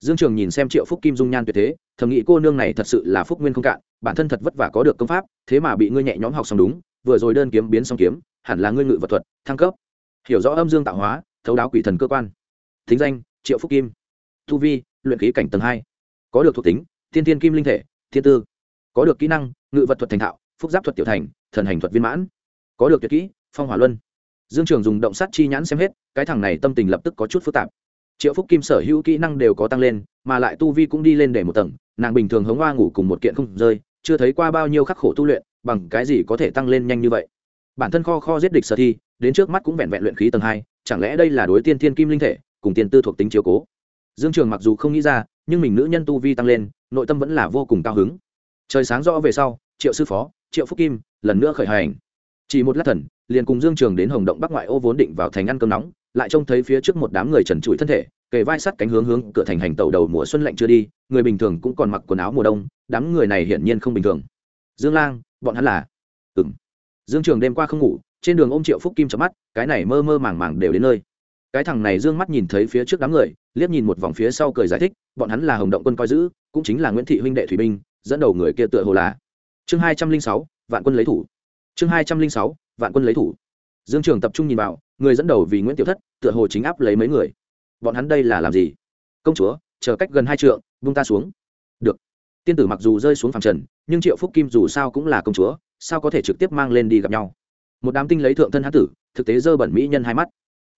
Dương trường nhìn xem triệu phúc kim dung nhan tuyệt thế, thầm nghĩ cô nương này thật sự là phúc nguyên không cạn, bản thân thật vất vả có được công pháp, thế mà bị ngươi nhẹ nhõm học xong đúng, vừa rồi đơn kiếm biến xong kiếm hẳn là ngươi ngự vật thuật, thăng cấp. Hiểu rõ âm dương tạo hóa, thấu đáo quỷ thần cơ quan. Thính danh, triệu phúc kim. Tu vi, luyện khí cảnh tầng hai. Có được thuộc tính, thiên thiên kim linh thể, thiên tư. Có được kỹ năng, ngự vật thuật thành thạo, phúc giáp thuật tiểu thành, thần hành thuật viên mãn. Có được tuyệt kỹ, phong hỏa luân. Dương trường dùng động sát chi nhãn xem hết, cái thằng này tâm tình lập tức có chút phức tạp. Triệu phúc kim sở hữu kỹ năng đều có tăng lên, mà lại tu vi cũng đi lên để một tầng, nàng bình thường hống hoa ngủ cùng một kiện không rơi, chưa thấy qua bao nhiêu khắc khổ tu luyện, bằng cái gì có thể tăng lên nhanh như vậy bản thân kho kho giết địch sở thi, đến trước mắt cũng vẹn vẹn luyện khí tầng hai, chẳng lẽ đây là đối tiên thiên kim linh thể, cùng tiền tư thuộc tính chiếu cố? Dương trường mặc dù không nghĩ ra, nhưng mình nữ nhân tu vi tăng lên, nội tâm vẫn là vô cùng cao hứng. Trời sáng rõ về sau, triệu sư phó, triệu phúc kim, lần nữa khởi hành. Chỉ một lát thần, liền cùng dương trường đến hồng động bắc ngoại ô vốn định vào thành ăn cơm nóng, lại trông thấy phía trước một đám người trần trụi thân thể, kề vai sắt cánh hướng hướng cửa thành hành tàu đầu mùa xuân lạnh chưa đi, người bình thường cũng còn mặc quần áo mùa đông, đám người này hiển nhiên không bình thường. Dương lang, bọn hắn là? Ừng dương trường đêm qua không ngủ, trên đường ôm triệu phúc kim chớp mắt, cái này mơ mơ màng màng đều đến nơi. Cái thằng này dương mắt nhìn thấy phía trước đám người, liếc nhìn một vòng phía sau cười giải thích, bọn hắn là hồng động quân coi giữ, cũng chính là nguyễn thị huynh đệ thủy binh, dẫn đầu người kia tựa hồ là. Chương hai trăm linh sáu, vạn quân lấy thủ. Chương hai trăm linh sáu, vạn quân lấy thủ. Dương trường tập trung nhìn vào, người dẫn đầu vì nguyễn tiểu thất, tựa hồ chính áp lấy mấy người. Bọn hắn đây là làm gì? Công chúa, chờ cách gần hai trượng vung ta xuống. Được. Tiên tử mặc dù rơi xuống phàm trần, nhưng triệu phúc kim dù sao cũng là công chúa sao có thể trực tiếp mang lên đi gặp nhau? Một đám tinh lấy thượng thân hán tử, thực tế dơ bẩn mỹ nhân hai mắt.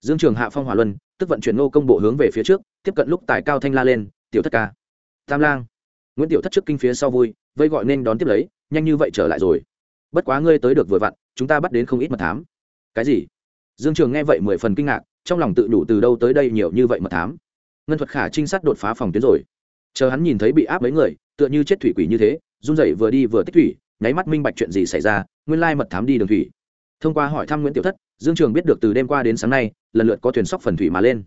Dương trường hạ phong hỏa luân, tức vận chuyển nô công bộ hướng về phía trước, tiếp cận lúc tài cao thanh la lên, tiểu thất ca, tam lang. Nguyễn tiểu thất trước kinh phía sau vui, vây gọi nên đón tiếp lấy, nhanh như vậy trở lại rồi. Bất quá ngươi tới được vừa vặn, chúng ta bắt đến không ít mật thám. Cái gì? Dương trường nghe vậy mười phần kinh ngạc, trong lòng tự đủ từ đâu tới đây nhiều như vậy mật thám. Ngân thuật khả trinh sát đột phá phòng tuyến rồi. Chờ hắn nhìn thấy bị áp mấy người, tựa như chết thủy quỷ như thế, run rẩy vừa đi vừa tích thủy nháy mắt minh bạch chuyện gì xảy ra, nguyên lai mật thám đi đường thủy. Thông qua hỏi thăm nguyễn tiểu thất, dương trường biết được từ đêm qua đến sáng nay, lần lượt có thuyền sóc phần thủy mà lên.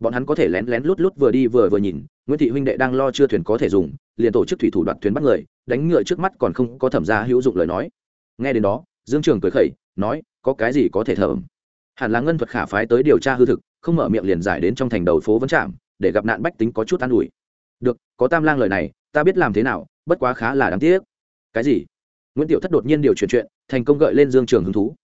Bọn hắn có thể lén lén lút lút vừa đi vừa vừa nhìn, nguyễn thị huynh đệ đang lo chưa thuyền có thể dùng, liền tổ chức thủy thủ đoạt thuyền bắt người, đánh ngựa trước mắt còn không có thẩm gia hữu dụng lời nói. Nghe đến đó, dương trường cười khẩy, nói, có cái gì có thể thởm hẳn là ngân thuật khả phái tới điều tra hư thực, không mở miệng liền giải đến trong thành đầu phố vấn trạm, để gặp nạn bách tính có chút an ủi. Được, có tam lang lời này, ta biết làm thế nào, bất quá khá là đáng tiếc. Cái gì? Nguyễn tiểu thất đột nhiên điều chuyển chuyện, thành công gợi lên dương trường hứng thú.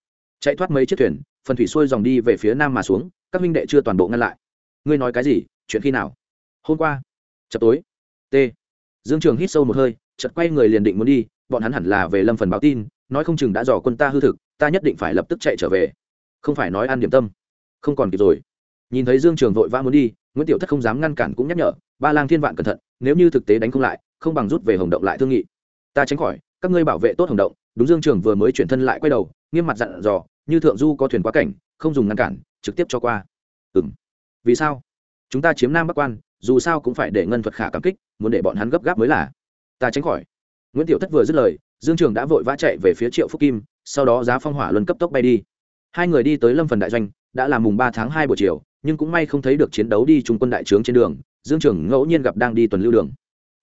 Chạy thoát mấy chiếc thuyền, phần thủy xuôi dòng đi về phía nam mà xuống, các minh đệ chưa toàn bộ ngăn lại. Ngươi nói cái gì, chuyện khi nào? Hôm qua, chập tối. T. Dương trường hít sâu một hơi chật quay người liền định muốn đi, bọn hắn hẳn là về lâm phần báo tin, nói không chừng đã dò quân ta hư thực, ta nhất định phải lập tức chạy trở về. Không phải nói ăn điểm tâm. Không còn kịp rồi. Nhìn thấy dương trường vội vã muốn đi, nguyễn tiểu thất không dám ngăn cản cũng nhắc nhở, ba lang thiên vạn cẩn thận, nếu như thực tế đánh không lại, không bằng rút về hồng động lại thương nghị. Ta tránh khỏi các ngươi bảo vệ tốt hồng động, đúng dương trường vừa mới chuyển thân lại quay đầu, nghiêm mặt dặn dò, như thượng du có thuyền quá cảnh, không dùng ngăn cản, trực tiếp cho qua. Ừ m vì sao? Chúng ta chiếm nam bắc quan, dù sao cũng phải để ngân thuật khả cảm kích, muốn để bọn hắn gấp gáp mới là. Ta tránh khỏi. Nguyễn tiểu thất vừa dứt lời, dương trường đã vội vã chạy về phía triệu phúc kim, sau đó giá phong hỏa luân cấp tốc bay đi. Hai người đi tới lâm phần đại doanh, đã là mùng ba tháng hai buổi chiều, nhưng cũng may không thấy được chiến đấu đi trung quân đại trướng trên đường, dương trường ngẫu nhiên gặp đang đi tuần lưu đường.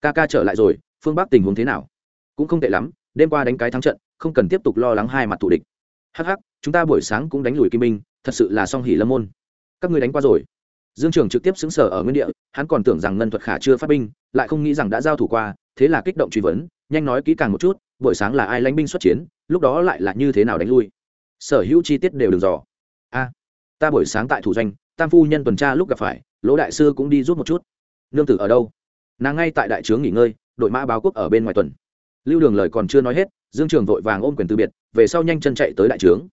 Ca ca trở lại rồi, phương bắc tình huống thế nào? Cũng không tệ lắm, đêm qua đánh cái thắng trận, không cần tiếp tục lo lắng hai mặt thủ địch. Hh chúng ta buổi sáng cũng đánh lùi kim minh, thật sự là song hỉ lâm môn. Các người đánh qua rồi. Dương trường trực tiếp xứng sở ở nguyên địa, hắn còn tưởng rằng ngân thuật khả chưa phát binh, lại không nghĩ rằng đã giao thủ qua, thế là kích động truy vấn, nhanh nói kỹ càng một chút, buổi sáng là ai lãnh binh xuất chiến, lúc đó lại là như thế nào đánh lui. Sở hữu chi tiết đều đường dò. A, ta buổi sáng tại thủ doanh, tam phu nhân tuần tra lúc gặp phải, lỗ đại sư cũng đi rút một chút. Nương tử ở đâu? Nàng ngay tại đại trướng nghỉ ngơi, đội mã báo quốc ở bên ngoài tuần lưu đường lời còn chưa nói hết, dương trường vội vàng ôm quyền từ biệt, về sau nhanh chân chạy tới đại trướng.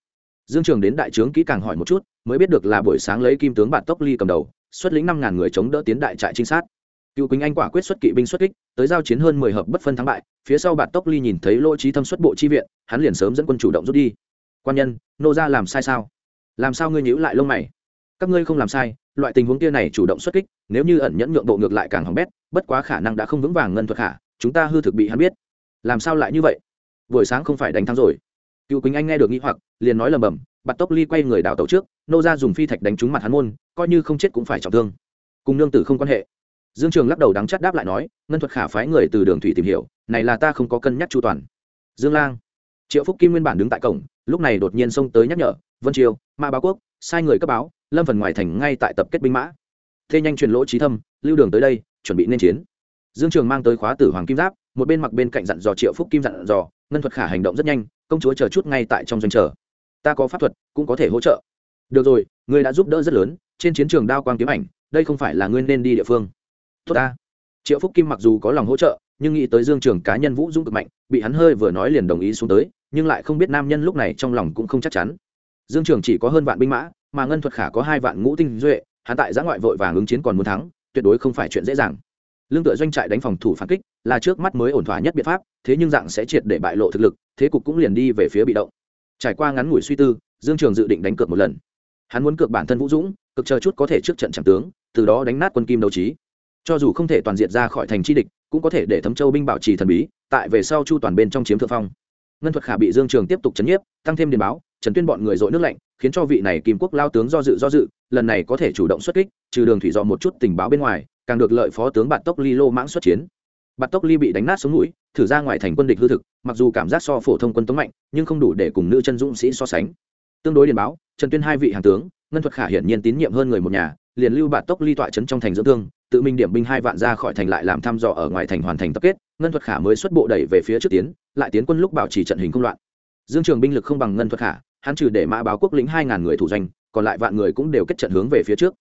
Dương trường đến đại trướng kỹ càng hỏi một chút, mới biết được là buổi sáng lấy kim tướng bạn tốc ly cầm đầu, xuất lĩnh năm ngàn người chống đỡ tiến đại trại trinh sát. Cựu quỳnh anh quả quyết xuất kỵ binh xuất kích, tới giao chiến hơn mười hợp bất phân thắng bại, phía sau bạn tốc ly nhìn thấy lỗ trí thâm xuất bộ chi viện, hắn liền sớm dẫn quân chủ động rút đi. Quan nhân, nô ra làm sai sao? Làm sao ngươi nhữ lại lông mày? Các ngươi không làm sai, loại tình huống kia này chủ động xuất kích, nếu như ẩn nhẫn nhượng bộ ngược lại càng hỏng bét, bất quá khả năng đã không vững vàng ngân thuật khả chúng ta hư thực bị hắn biết làm sao lại như vậy? Buổi sáng không phải đánh thắng rồi. Cựu quỳnh anh nghe được nghĩ hoặc, liền nói lầm bầm bạt tốc ly quay người đảo tàu trước, nô ra dùng phi thạch đánh trúng mặt hắn môn, coi như không chết cũng phải trọng thương. Cùng nương tử không quan hệ. Dương trường lắc đầu đắng chắt đáp lại nói, ngân thuật khả phái người từ đường thủy tìm hiểu, này là ta không có cân nhắc chu toàn. Dương lang. Triệu phúc kim nguyên bản đứng tại cổng, lúc này đột nhiên xông tới nhắc nhở, vân triều, ma báo quốc, sai người cấp báo, lâm phần ngoài thành ngay tại tập kết binh mã. Thế nhanh truyền lỗ trí thâm, lưu đường tới đây, chuẩn bị nên chiến dương trường mang tới khóa tử hoàng kim giáp, một bên mặc bên cạnh dặn dò triệu phúc kim dặn dò, ngân thuật khả hành động rất nhanh, công chúa chờ chút ngay tại trong doanh chờ. Ta có pháp thuật, cũng có thể hỗ trợ. Được rồi, ngươi đã giúp đỡ rất lớn, trên chiến trường đao quang kiếm ảnh, đây không phải là ngươi nên đi địa phương. Tốt ta. Triệu phúc kim mặc dù có lòng hỗ trợ, nhưng nghĩ tới dương trường cá nhân vũ dũng cực mạnh, bị hắn hơi vừa nói liền đồng ý xuống tới, nhưng lại không biết nam nhân lúc này trong lòng cũng không chắc chắn. Dương trường chỉ có hơn vạn binh mã, mà ngân thuật khả có hai vạn ngũ tinh duệ, hắn tại giã ngoại vội vàng ứng chiến còn muốn thắng, tuyệt đối không phải chuyện dễ dàng lương tựa doanh trại đánh phòng thủ phản kích, là trước mắt mới ổn thỏa nhất biện pháp, thế nhưng dạng sẽ triệt để bại lộ thực lực, thế cục cũng liền đi về phía bị động. Trải qua ngắn ngủi suy tư, dương trường dự định đánh cược một lần. Hắn muốn cược bản thân vũ dũng cực chờ chút có thể trước trận chẳng tướng, từ đó đánh nát quân kim đấu trí. Cho dù không thể toàn diện ra khỏi thành chi địch, cũng có thể để thấm châu binh bảo trì thần bí, tại về sau chu toàn bên trong chiếm thượng phong. Ngân thuật khả bị dương trường tiếp tục chấn nhiếp, tăng thêm điền báo, trần tuyên bọn người dội nước lạnh, khiến cho vị này kim quốc lao tướng do dự do dự, lần này có thể chủ động xuất kích, trừ đường thủy do một chút tình báo bên ngoài càng được lợi phó tướng bạt tốc ly lô mãng xuất chiến. Bạt tốc ly bị đánh nát xuống mũi, thử ra ngoài thành quân địch hư thực, mặc dù cảm giác so phổ thông quân tống mạnh, nhưng không đủ để cùng nữ chân dũng sĩ so sánh. Tương đối điền báo, trần tuyên hai vị hàng tướng, ngân thuật khả hiển nhiên tín nhiệm hơn người một nhà, liền lưu bạt tốc ly tọa trấn trong thành dưỡng thương, tự mình điểm binh hai vạn ra khỏi thành lại làm thăm dò ở ngoài thành hoàn thành tập kết, ngân thuật khả mới xuất bộ đẩy về phía trước tiến, lại tiến quân lúc bảo trì trận hình công loạn. Dương trường binh lực không bằng ngân thuật khả, hắn trừ để mã báo quốc lĩnh hai ngàn người thủ doanh, còn lại vạn người cũng đều kết trận hướng về phía trước.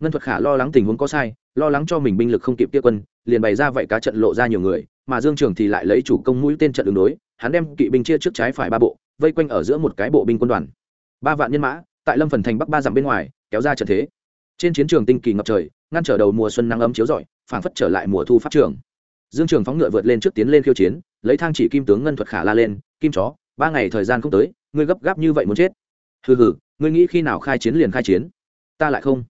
Ngân thuật khả lo lắng tình huống có sai lo lắng cho mình binh lực không kịp kia quân, liền bày ra vậy cá trận lộ ra nhiều người, mà dương trường thì lại lấy chủ công mũi tên trận đường đối, hắn đem kỵ binh chia trước trái phải ba bộ, vây quanh ở giữa một cái bộ binh quân đoàn. Ba vạn nhân mã, tại lâm phần thành bắc ba dặm bên ngoài, kéo ra trận thế. Trên chiến trường tinh kỳ ngập trời, ngăn trở đầu mùa xuân nắng ấm chiếu rọi, phảng phất trở lại mùa thu phát trường. Dương trường phóng ngựa vượt lên trước tiến lên khiêu chiến, lấy thang chỉ kim tướng ngân thuật khả la lên, kim chó, ba ngày thời gian không tới, ngươi gấp gáp như vậy muốn chết. Hừ hừ, ngươi nghĩ khi nào khai chiến liền khai chiến. Ta lại không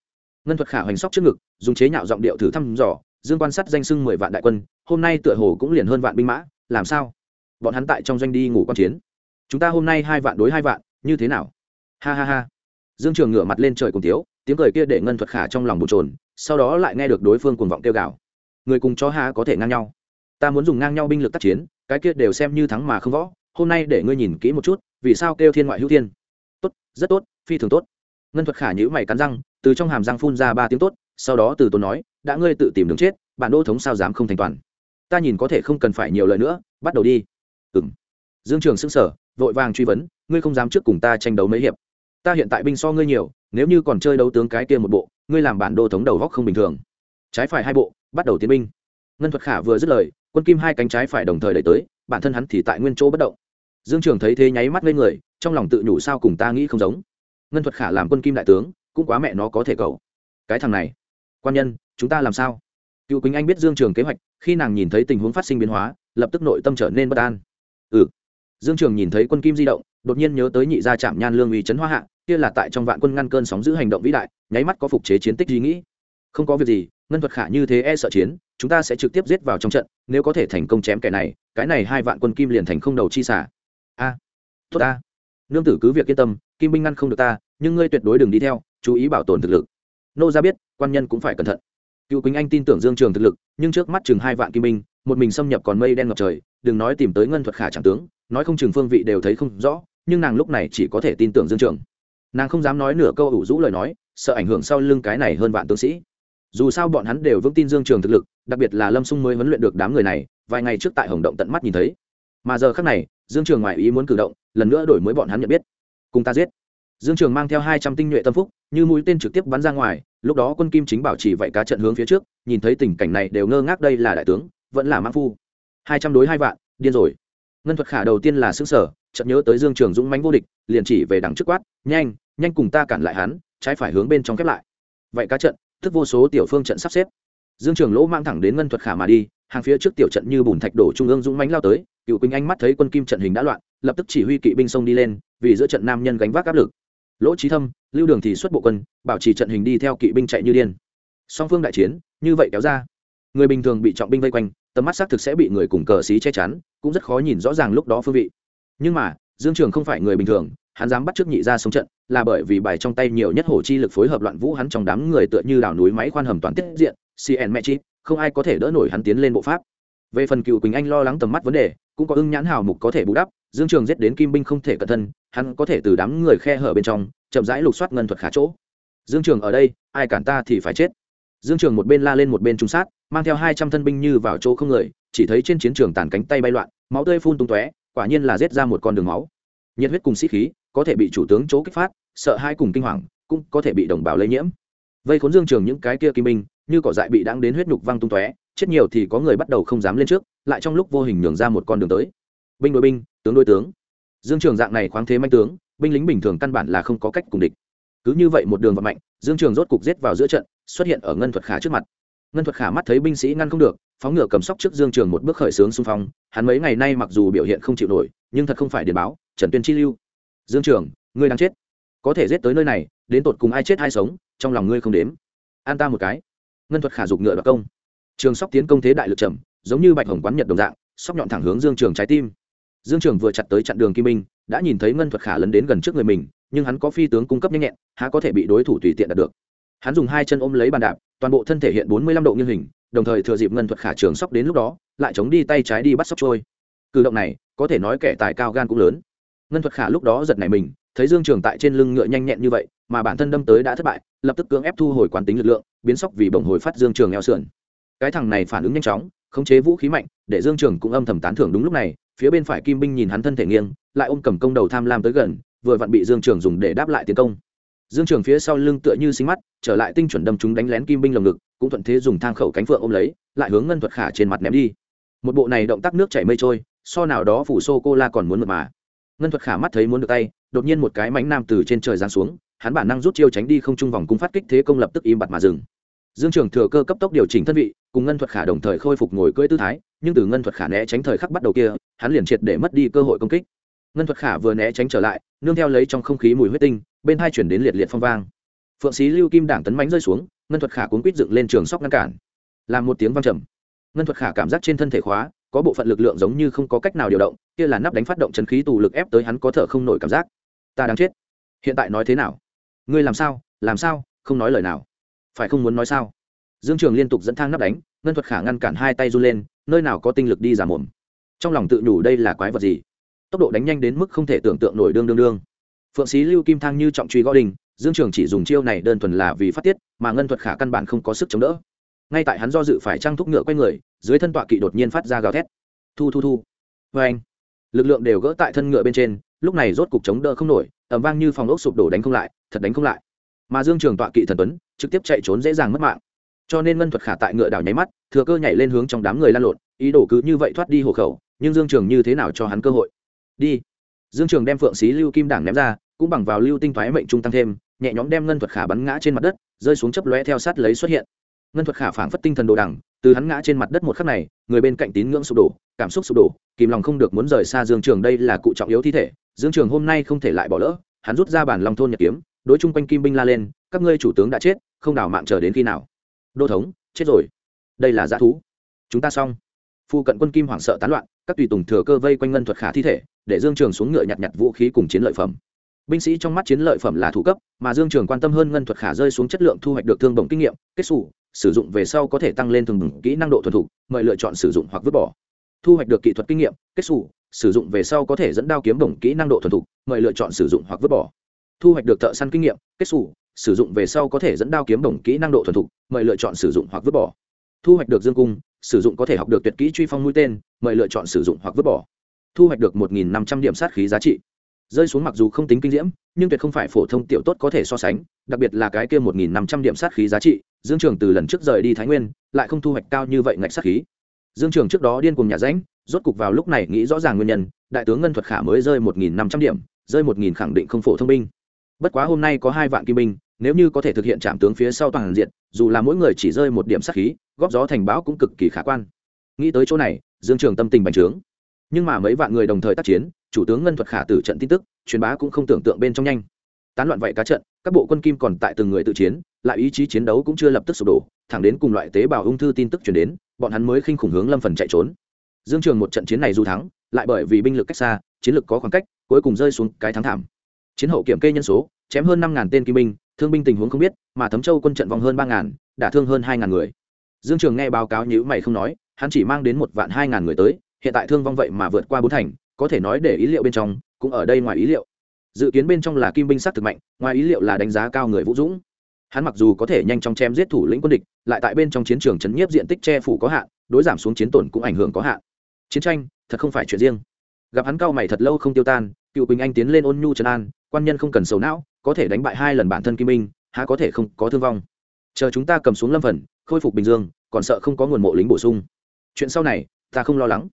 ngân thuật khả hoành sóc trước ngực, dùng chế nhạo giọng điệu thử thăm dò, dương quan sát danh sưng mười vạn đại quân, hôm nay tựa hồ cũng liền hơn vạn binh mã, làm sao? Bọn hắn tại trong doanh đi ngủ quan chiến. Chúng ta hôm nay hai vạn đối hai vạn, như thế nào? Ha ha ha. Dương trường ngửa mặt lên trời cùng tiếu, tiếng cười kia để ngân thuật khả trong lòng bột trồn sau đó lại nghe được đối phương cuồng vọng kêu gào. Người cùng chó ha có thể ngang nhau? Ta muốn dùng ngang nhau binh lực tác chiến, cái kia đều xem như thắng mà không võ, hôm nay để ngươi nhìn kỹ một chút, vì sao kêu thiên ngoại hữu thiên? Tốt, rất tốt, phi thường tốt. Ngân thuật khả nhữ mày cắn răng từ trong hàm răng phun ra ba tiếng tốt, sau đó từ tốn nói, đã ngươi tự tìm đường chết, bản đô thống sao dám không thành toàn? Ta nhìn có thể không cần phải nhiều lời nữa, bắt đầu đi. Ừ m dương trường xưng sở vội vàng truy vấn, ngươi không dám trước cùng ta tranh đấu mấy hiệp? Ta hiện tại binh so ngươi nhiều, nếu như còn chơi đấu tướng cái kia một bộ, ngươi làm bản đô thống đầu góc không bình thường. Trái phải hai bộ, bắt đầu tiến binh. Ngân thuật khả vừa dứt lời, quân kim hai cánh trái phải đồng thời đẩy tới, bản thân hắn thì tại nguyên chỗ bất động. Dương trường thấy thế nháy mắt lên người, trong lòng tự nhủ sao cùng ta nghĩ không giống. Ngân thuật khả làm quân kim đại tướng cũng quá mẹ nó có thể cầu. Cái thằng này, quan nhân, chúng ta làm sao? Cựu quỳnh anh biết dương trường kế hoạch, khi nàng nhìn thấy tình huống phát sinh biến hóa, lập tức nội tâm trở nên bất an. Ừ. Dương trường nhìn thấy quân kim di động, đột nhiên nhớ tới nhị gia trạm nhan lương uy trấn hoa hạ, kia là tại trong vạn quân ngăn cơn sóng giữ hành động vĩ đại, nháy mắt có phục chế chiến tích ý nghĩ. Không có việc gì, ngân thuật khả như thế e sợ chiến, chúng ta sẽ trực tiếp giết vào trong trận, nếu có thể thành công chém kẻ này, cái này hai vạn quân kim liền thành không đầu chi xả. A. Tốt a. Nương tử cứ việc yên tâm, kim binh ngăn không được ta, nhưng ngươi tuyệt đối đừng đi theo chú ý bảo tồn thực lực. Nô ra biết, quan nhân cũng phải cẩn thận. Cựu quỳnh anh tin tưởng dương trường thực lực, nhưng trước mắt chừng hai vạn kim binh, một mình xâm nhập còn mây đen ngập trời, đừng nói tìm tới ngân thuật khả chẳng tướng, nói không chừng phương vị đều thấy không rõ, nhưng nàng lúc này chỉ có thể tin tưởng dương trường. Nàng không dám nói nửa câu ủ rũ lời nói, sợ ảnh hưởng sau lưng cái này hơn vạn tướng sĩ. Dù sao bọn hắn đều vững tin dương trường thực lực, đặc biệt là lâm sung mới huấn luyện được đám người này, vài ngày trước tại hồng động tận mắt nhìn thấy. Mà giờ khác này, dương trường ngoài ý muốn cử động, lần nữa đổi mới bọn hắn nhận biết. Cùng ta giết dương trường mang theo hai trăm tinh nhuệ tâm phúc, như mũi tên trực tiếp bắn ra ngoài, lúc đó quân kim chính bảo trì vậy cá trận hướng phía trước, nhìn thấy tình cảnh này đều ngơ ngác đây là đại tướng, vẫn là mãn phu. Hai trăm đối hai vạn, điên rồi. Ngân thuật khả đầu tiên là xứng sở chợt nhớ tới dương trường dũng mánh vô địch, liền chỉ về đằng trước quát, nhanh nhanh cùng ta cản lại hắn, trái phải hướng bên trong khép lại. Vậy cá trận tức vô số tiểu phương trận sắp xếp. Dương trường lỗ mang thẳng đến ngân thuật khả mà đi, hàng phía trước tiểu trận như bùn thạch đổ trung ương dũng mánh lao tới, cựu quỳnh anh mắt thấy quân kim trận hình đã loạn, lập tức chỉ huy kỵ binh sông đi lên, vì giữa trận nam nhân gánh vác áp lực lỗ trí thâm, lưu đường thì xuất bộ quân, bảo trì trận hình đi theo kỵ binh chạy như điên. Song phương đại chiến, như vậy kéo ra. Người bình thường bị trọng binh vây quanh, tầm mắt xác thực sẽ bị người cùng cờ xí che chắn, cũng rất khó nhìn rõ ràng lúc đó phương vị. Nhưng mà, dương trường không phải người bình thường, hắn dám bắt trước nhị ra sống trận, là bởi vì bài trong tay nhiều nhất hổ chi lực phối hợp loạn vũ hắn trong đám người tựa như đảo núi máy khoan hầm toàn tiết diện cn mẹ chi không ai có thể đỡ nổi hắn tiến lên bộ pháp. Về phần cựu quỳnh anh lo lắng tầm mắt vấn đề, cũng có ưng nhãn hào mục có thể bù đắp, dương trường giết đến kim binh không thể cẩn thân hắn có thể từ đám người khe hở bên trong, chậm rãi lục soát ngân thuật khả chỗ. Dương trường ở đây, ai cản ta thì phải chết. Dương trường một bên la lên một bên trung sát, mang theo hai trăm thân binh như vào chỗ không người, chỉ thấy trên chiến trường tàn cánh tay bay loạn, máu tươi phun tung tóe, quả nhiên là giết ra một con đường máu. Nhiệt huyết cùng sĩ khí, có thể bị chủ tướng chỗ kích phát, sợ hai cùng kinh hoàng, cũng có thể bị đồng bào lây nhiễm. Vây khốn dương trường những cái kia kim binh, như cỏ dại bị đáng đến huyết nhục văng tung tóe, chết nhiều thì có người bắt đầu không dám lên trước, lại trong lúc vô hình nhường ra một con đường tới. Binh đối binh, tướng đối tướng dương trường dạng này khoáng thế manh tướng, binh lính bình thường căn bản là không có cách cùng địch. Cứ như vậy một đường vận mạnh dương trường rốt cục giết vào giữa trận, xuất hiện ở ngân thuật khả trước mặt. Ngân thuật khả mắt thấy binh sĩ ngăn không được, phóng ngựa cầm sóc trước dương trường một bước khởi xướng xung phong. Hắn mấy ngày nay mặc dù biểu hiện không chịu nổi, nhưng thật không phải điền báo, trần tuyên chi lưu. Dương trường, ngươi đang chết. Có thể giết tới nơi này, đến tột cùng ai chết ai sống, trong lòng ngươi không đếm. An ta một cái. Ngân thuật khả dục ngựa đoạt công. Trường sóc tiến công thế đại lực trầm, giống như bạch hồng quán nhật đồng dạng, sóc nhọn thẳng hướng dương trường trái tim dương trường vừa chặt tới chặn đường kim minh, đã nhìn thấy ngân thuật khả lấn đến gần trước người mình, nhưng hắn có phi tướng cung cấp nhanh nhẹn, há có thể bị đối thủ tùy tiện đạt được. Hắn dùng hai chân ôm lấy bàn đạp, toàn bộ thân thể hiện bốn mươi lăm độ nghiêng hình, đồng thời thừa dịp ngân thuật khả trường sóc đến lúc đó, lại chống đi tay trái đi bắt sóc trôi. Cử động này, có thể nói kẻ tài cao gan cũng lớn. Ngân thuật khả lúc đó giật này mình, thấy dương trường tại trên lưng ngựa nhanh nhẹn như vậy, mà bản thân đâm tới đã thất bại, lập tức cưỡng ép thu hồi quán tính lực lượng, biến sóc vì bổng hồi phát dương trường eo sườn. Cái thằng này phản ứng nhanh chóng, khống chế vũ khí mạnh, để dương trường cũng âm thầm tán thưởng đúng lúc này phía bên phải kim binh nhìn hắn thân thể nghiêng, lại ôm cầm công đầu tham lam tới gần, vừa vặn bị dương trường dùng để đáp lại tiến công. Dương trường phía sau lưng tựa như sinh mắt, trở lại tinh chuẩn đâm chúng đánh lén kim binh lồng ngực, cũng thuận thế dùng thang khẩu cánh phượng ôm lấy, lại hướng ngân thuật khả trên mặt ném đi. Một bộ này động tác nước chảy mây trôi, so nào đó phủ sô cô la còn muốn mượt mà. Ngân thuật khả mắt thấy muốn được tay, đột nhiên một cái mánh nam từ trên trời giáng xuống, hắn bản năng rút chiêu tránh đi không trung vòng cung phát kích thế công lập tức im bặt mà dừng. Dương trường thừa cơ cấp tốc điều chỉnh thân vị, cùng ngân thuật khả đồng thời khôi phục ngồi cưỡi tư thái nhưng từ ngân thuật khả né tránh thời khắc bắt đầu kia, hắn liền triệt để mất đi cơ hội công kích. Ngân thuật khả vừa né tránh trở lại, nương theo lấy trong không khí mùi huyết tinh, bên hai chuyển đến liệt liệt phong vang. Phượng sĩ lưu kim đảng tấn mánh rơi xuống, ngân thuật khả cuốn quýt dựng lên trường sóc ngăn cản. Làm một tiếng vang trầm, ngân thuật khả cảm giác trên thân thể khóa, có bộ phận lực lượng giống như không có cách nào điều động, kia là nắp đánh phát động chấn khí tù lực ép tới hắn có thở không nổi cảm giác. Ta đang chết. Hiện tại nói thế nào? Ngươi làm sao? Làm sao? Không nói lời nào. Phải không muốn nói sao? Dương trường liên tục dẫn thang nắp đánh, ngân thuật khả ngăn cản hai tay run lên nơi nào có tinh lực đi giả mồm. Trong lòng tự nhủ đây là quái vật gì? Tốc độ đánh nhanh đến mức không thể tưởng tượng nổi đương đương đương. Phượng sĩ lưu kim thang như trọng truy gõ đình, dương trường chỉ dùng chiêu này đơn thuần là vì phát tiết, mà ngân thuật khả căn bản không có sức chống đỡ. Ngay tại hắn do dự phải trang thúc ngựa quay người, dưới thân tọa kỵ đột nhiên phát ra gào thét. Thu thu thu. Vê anh, lực lượng đều gỡ tại thân ngựa bên trên, lúc này rốt cục chống đỡ không nổi ẩm vang như phòng ốc sụp đổ đánh không lại, thật đánh không lại. Mà dương trường tọa kỵ thần tuấn, trực tiếp chạy trốn dễ dàng mất mạng cho nên ngân thuật khả tại ngựa đảo nháy mắt, thừa cơ nhảy lên hướng trong đám người lan lộn, ý đồ cứ như vậy thoát đi hộ khẩu, nhưng dương trường như thế nào cho hắn cơ hội? Đi. Dương trường đem phượng xí lưu kim đảng ném ra, cũng bằng vào lưu tinh thoái mệnh trung tăng thêm, nhẹ nhõm đem ngân thuật khả bắn ngã trên mặt đất, rơi xuống chấp lóe theo sát lấy xuất hiện. Ngân thuật khả phảng phất tinh thần đồ đằng, từ hắn ngã trên mặt đất một khắc này, người bên cạnh tín ngưỡng sụp đổ, cảm xúc sụp đổ, kìm lòng không được muốn rời xa dương trường đây là cụ trọng yếu thi thể, dương trường hôm nay không thể lại bỏ lỡ, hắn rút ra bản lòng thôn nhật kiếm, đối chung quanh kim binh la lên, các ngươi chủ tướng đã chết, không đào mạng chờ đến khi nào? Đô thống, chết rồi. Đây là g thú. Chúng ta xong. Phu cận quân kim hoảng sợ tán loạn, các tùy tùng thừa cơ vây quanh ngân thuật khả thi thể, để dương trường xuống ngựa nhặt nhặt vũ khí cùng chiến lợi phẩm. Binh sĩ trong mắt chiến lợi phẩm là thủ cấp, mà dương trường quan tâm hơn ngân thuật khả rơi xuống chất lượng thu hoạch được thương bổng kinh nghiệm, kết xù, sử dụng về sau có thể tăng lên thường bổng kỹ năng độ thuần thục, mời lựa chọn sử dụng hoặc vứt bỏ. Thu hoạch được kỹ thuật kinh nghiệm, kết xù, sử dụng về sau có thể dẫn đao kiếm bổng kỹ năng độ thuần thục, mời lựa chọn sử dụng hoặc vứt bỏ. Thu hoạch được thợ săn kinh nghiệm, kết xù sử dụng về sau có thể dẫn đao kiếm đồng kỹ năng độ thuần thục, mời lựa chọn sử dụng hoặc vứt bỏ. Thu hoạch được dương cung, sử dụng có thể học được tuyệt kỹ truy phong mũi tên, mời lựa chọn sử dụng hoặc vứt bỏ. Thu hoạch được một năm trăm điểm sát khí giá trị. Rơi xuống mặc dù không tính kinh diễm, nhưng tuyệt không phải phổ thông tiểu tốt có thể so sánh, đặc biệt là cái kia một năm trăm điểm sát khí giá trị, dương trường từ lần trước rời đi thái nguyên, lại không thu hoạch cao như vậy ngạch sát khí. Dương trường trước đó điên cùng nhà ránh rốt cục vào lúc này nghĩ rõ ràng nguyên nhân, đại tướng ngân thuật khả mới rơi một nghìn năm trăm điểm, rơi một nghìn khẳng định không phổ thông binh bất quá hôm nay có hai vạn kim binh, nếu như có thể thực hiện trạm tướng phía sau toàn diện, dù là mỗi người chỉ rơi một điểm sát khí, góp gió thành báo cũng cực kỳ khả quan. Nghĩ tới chỗ này, dương trường tâm tình bành trướng. Nhưng mà mấy vạn người đồng thời tác chiến, chủ tướng ngân thuật khả tử trận tin tức, truyền bá cũng không tưởng tượng bên trong nhanh. Tán loạn vậy cá trận, các bộ quân kim còn tại từng người tự chiến, lại ý chí chiến đấu cũng chưa lập tức sụp đổ, thẳng đến cùng loại tế bào ung thư tin tức chuyển đến, bọn hắn mới khinh khủng hướng lâm phần chạy trốn. Dương trường một trận chiến này dù thắng, lại bởi vì binh lực cách xa, chiến lực có khoảng cách, cuối cùng rơi xuống cái thắng thảm chiến hậu kiểm kê nhân số, chém hơn năm tên kim binh, thương binh tình huống không biết, mà thấm châu quân trận vòng hơn ba ngàn, đả thương hơn hai ngàn người. Dương trường nghe báo cáo nhữ mày không nói, hắn chỉ mang đến một vạn hai ngàn người tới, hiện tại thương vong vậy mà vượt qua bốn thành, có thể nói để ý liệu bên trong, cũng ở đây ngoài ý liệu. Dự kiến bên trong là kim binh sắc thực mạnh, ngoài ý liệu là đánh giá cao người vũ dũng. Hắn mặc dù có thể nhanh chóng chém giết thủ lĩnh quân địch, lại tại bên trong chiến trường chấn nhiếp diện tích che phủ có hạn, đối giảm xuống chiến tổn cũng ảnh hưởng có hạn. Chiến tranh, thật không phải chuyện riêng. Gặp hắn cao mày thật lâu không tiêu tan, cựu quỳnh anh tiến lên ôn nhu trấn an quan nhân không cần sầu não có thể đánh bại hai lần bản thân kim Minh, há có thể không có thương vong. Chờ chúng ta cầm xuống lâm phần khôi phục bình dương còn sợ không có nguồn mộ lính bổ sung. Chuyện sau này ta không lo lắng.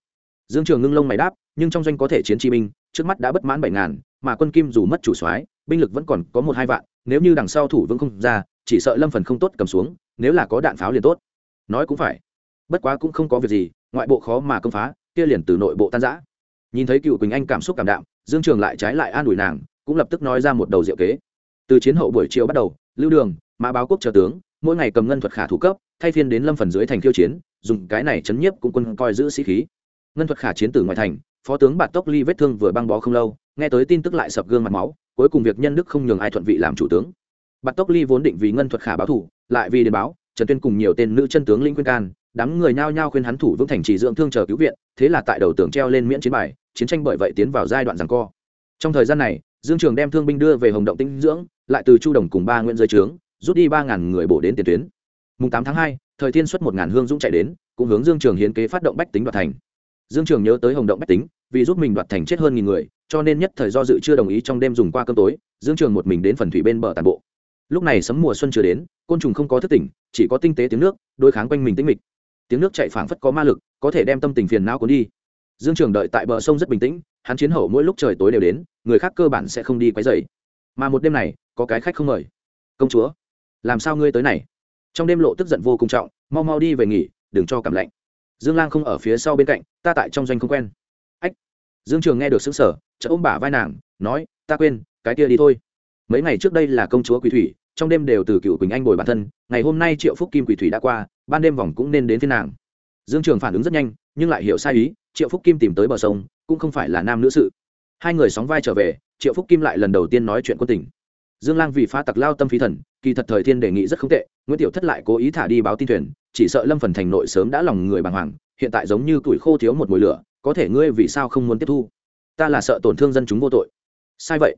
Dương trường ngưng lông mày đáp nhưng trong doanh có thể chiến chi binh trước mắt đã bất mãn bảy ngàn mà quân kim dù mất chủ soái binh lực vẫn còn có một hai vạn nếu như đằng sau thủ vững không ra chỉ sợ lâm phần không tốt cầm xuống nếu là có đạn pháo liền tốt. Nói cũng phải. Bất quá cũng không có việc gì ngoại bộ khó mà công phá kia liền từ nội bộ tan giã nhìn thấy cựu quỳnh anh cảm xúc cảm đạm dương trường lại trái lại an ủi nàng cũng lập tức nói ra một đầu diệu kế. Từ chiến hậu buổi chiều bắt đầu, lưu đường, mã báo quốc chờ tướng, mỗi ngày cầm ngân thuật khả thủ cấp, thay phiên đến lâm phần dưới thành khiêu chiến, dùng cái này chấn nhiếp cũng quân coi giữ sĩ khí. Ngân thuật khả chiến từ ngoài thành, phó tướng bạt tốc ly vết thương vừa băng bó không lâu, nghe tới tin tức lại sập gương mặt máu, cuối cùng việc nhân đức không nhường ai thuận vị làm chủ tướng. Bạt tốc ly vốn định vì ngân thuật khả báo thủ, lại vì đền báo, trần tuyên cùng nhiều tên nữ chân tướng linh khuyên can, đám người nhao nhao khuyên hắn thủ vững thành trì dưỡng thương chờ cứu viện, thế là tại đầu tường treo lên miễn chiến bài, chiến tranh bởi vậy tiến vào giai đoạn giằng co. Trong thời gian này dương trường đem thương binh đưa về hồng động tinh dưỡng, lại từ chu đồng cùng ba nguyễn giới trướng, rút đi ba ngàn người bổ đến tiền tuyến. Mùng tám tháng hai, thời thiên xuất một ngàn hương dũng chạy đến, cũng hướng dương trường hiến kế phát động bách tính đoạt thành. Dương trường nhớ tới hồng động bách tính, vì giúp mình đoạt thành chết hơn nghìn người, cho nên nhất thời do dự chưa đồng ý trong đêm dùng qua cơm tối, dương trường một mình đến phần thủy bên bờ tàn bộ. Lúc này sấm mùa xuân chưa đến, côn trùng không có thức tỉnh, chỉ có tinh tế tiếng nước, đối kháng quanh mình tĩnh mịch. Tiếng nước chạy phảng phất có ma lực, có thể đem tâm tình phiền não cuốn đi. Dương trường đợi tại bờ sông rất bình tĩnh hắn chiến hậu mỗi lúc trời tối đều đến, người khác cơ bản sẽ không đi quấy dày mà một đêm này, có cái khách không mời. Công chúa, làm sao ngươi tới này? Trong đêm lộ tức giận vô cùng trọng, mau mau đi về nghỉ, đừng cho cảm lạnh. Dương lang không ở phía sau bên cạnh, ta tại trong doanh không quen. Ách, dương trường nghe được xứng sở chợ ôm bả vai nàng, nói, ta quên, cái kia đi thôi. Mấy ngày trước đây là công chúa quỳ thủy, trong đêm đều từ cựu quỳnh anh bồi bản thân, ngày hôm nay triệu phúc kim quỳ thủy đã qua, ban đêm vòng cũng nên đến phiên nàng. Dương trường phản ứng rất nhanh, nhưng lại hiểu sai ý, triệu phúc kim tìm tới bờ sông cũng không phải là nam nữ sự. Hai người sóng vai trở về, triệu phúc kim lại lần đầu tiên nói chuyện quân tình. Dương lang vì phá tặc lao tâm phí thần, kỳ thật thời thiên đề nghị rất không tệ, nguyễn tiểu thất lại cố ý thả đi báo tin thuyền, chỉ sợ lâm phần thành nội sớm đã lòng người bàng hoàng, hiện tại giống như tuổi khô thiếu một mùi lửa, có thể ngươi vì sao không muốn tiếp thu? Ta là sợ tổn thương dân chúng vô tội. Sai vậy.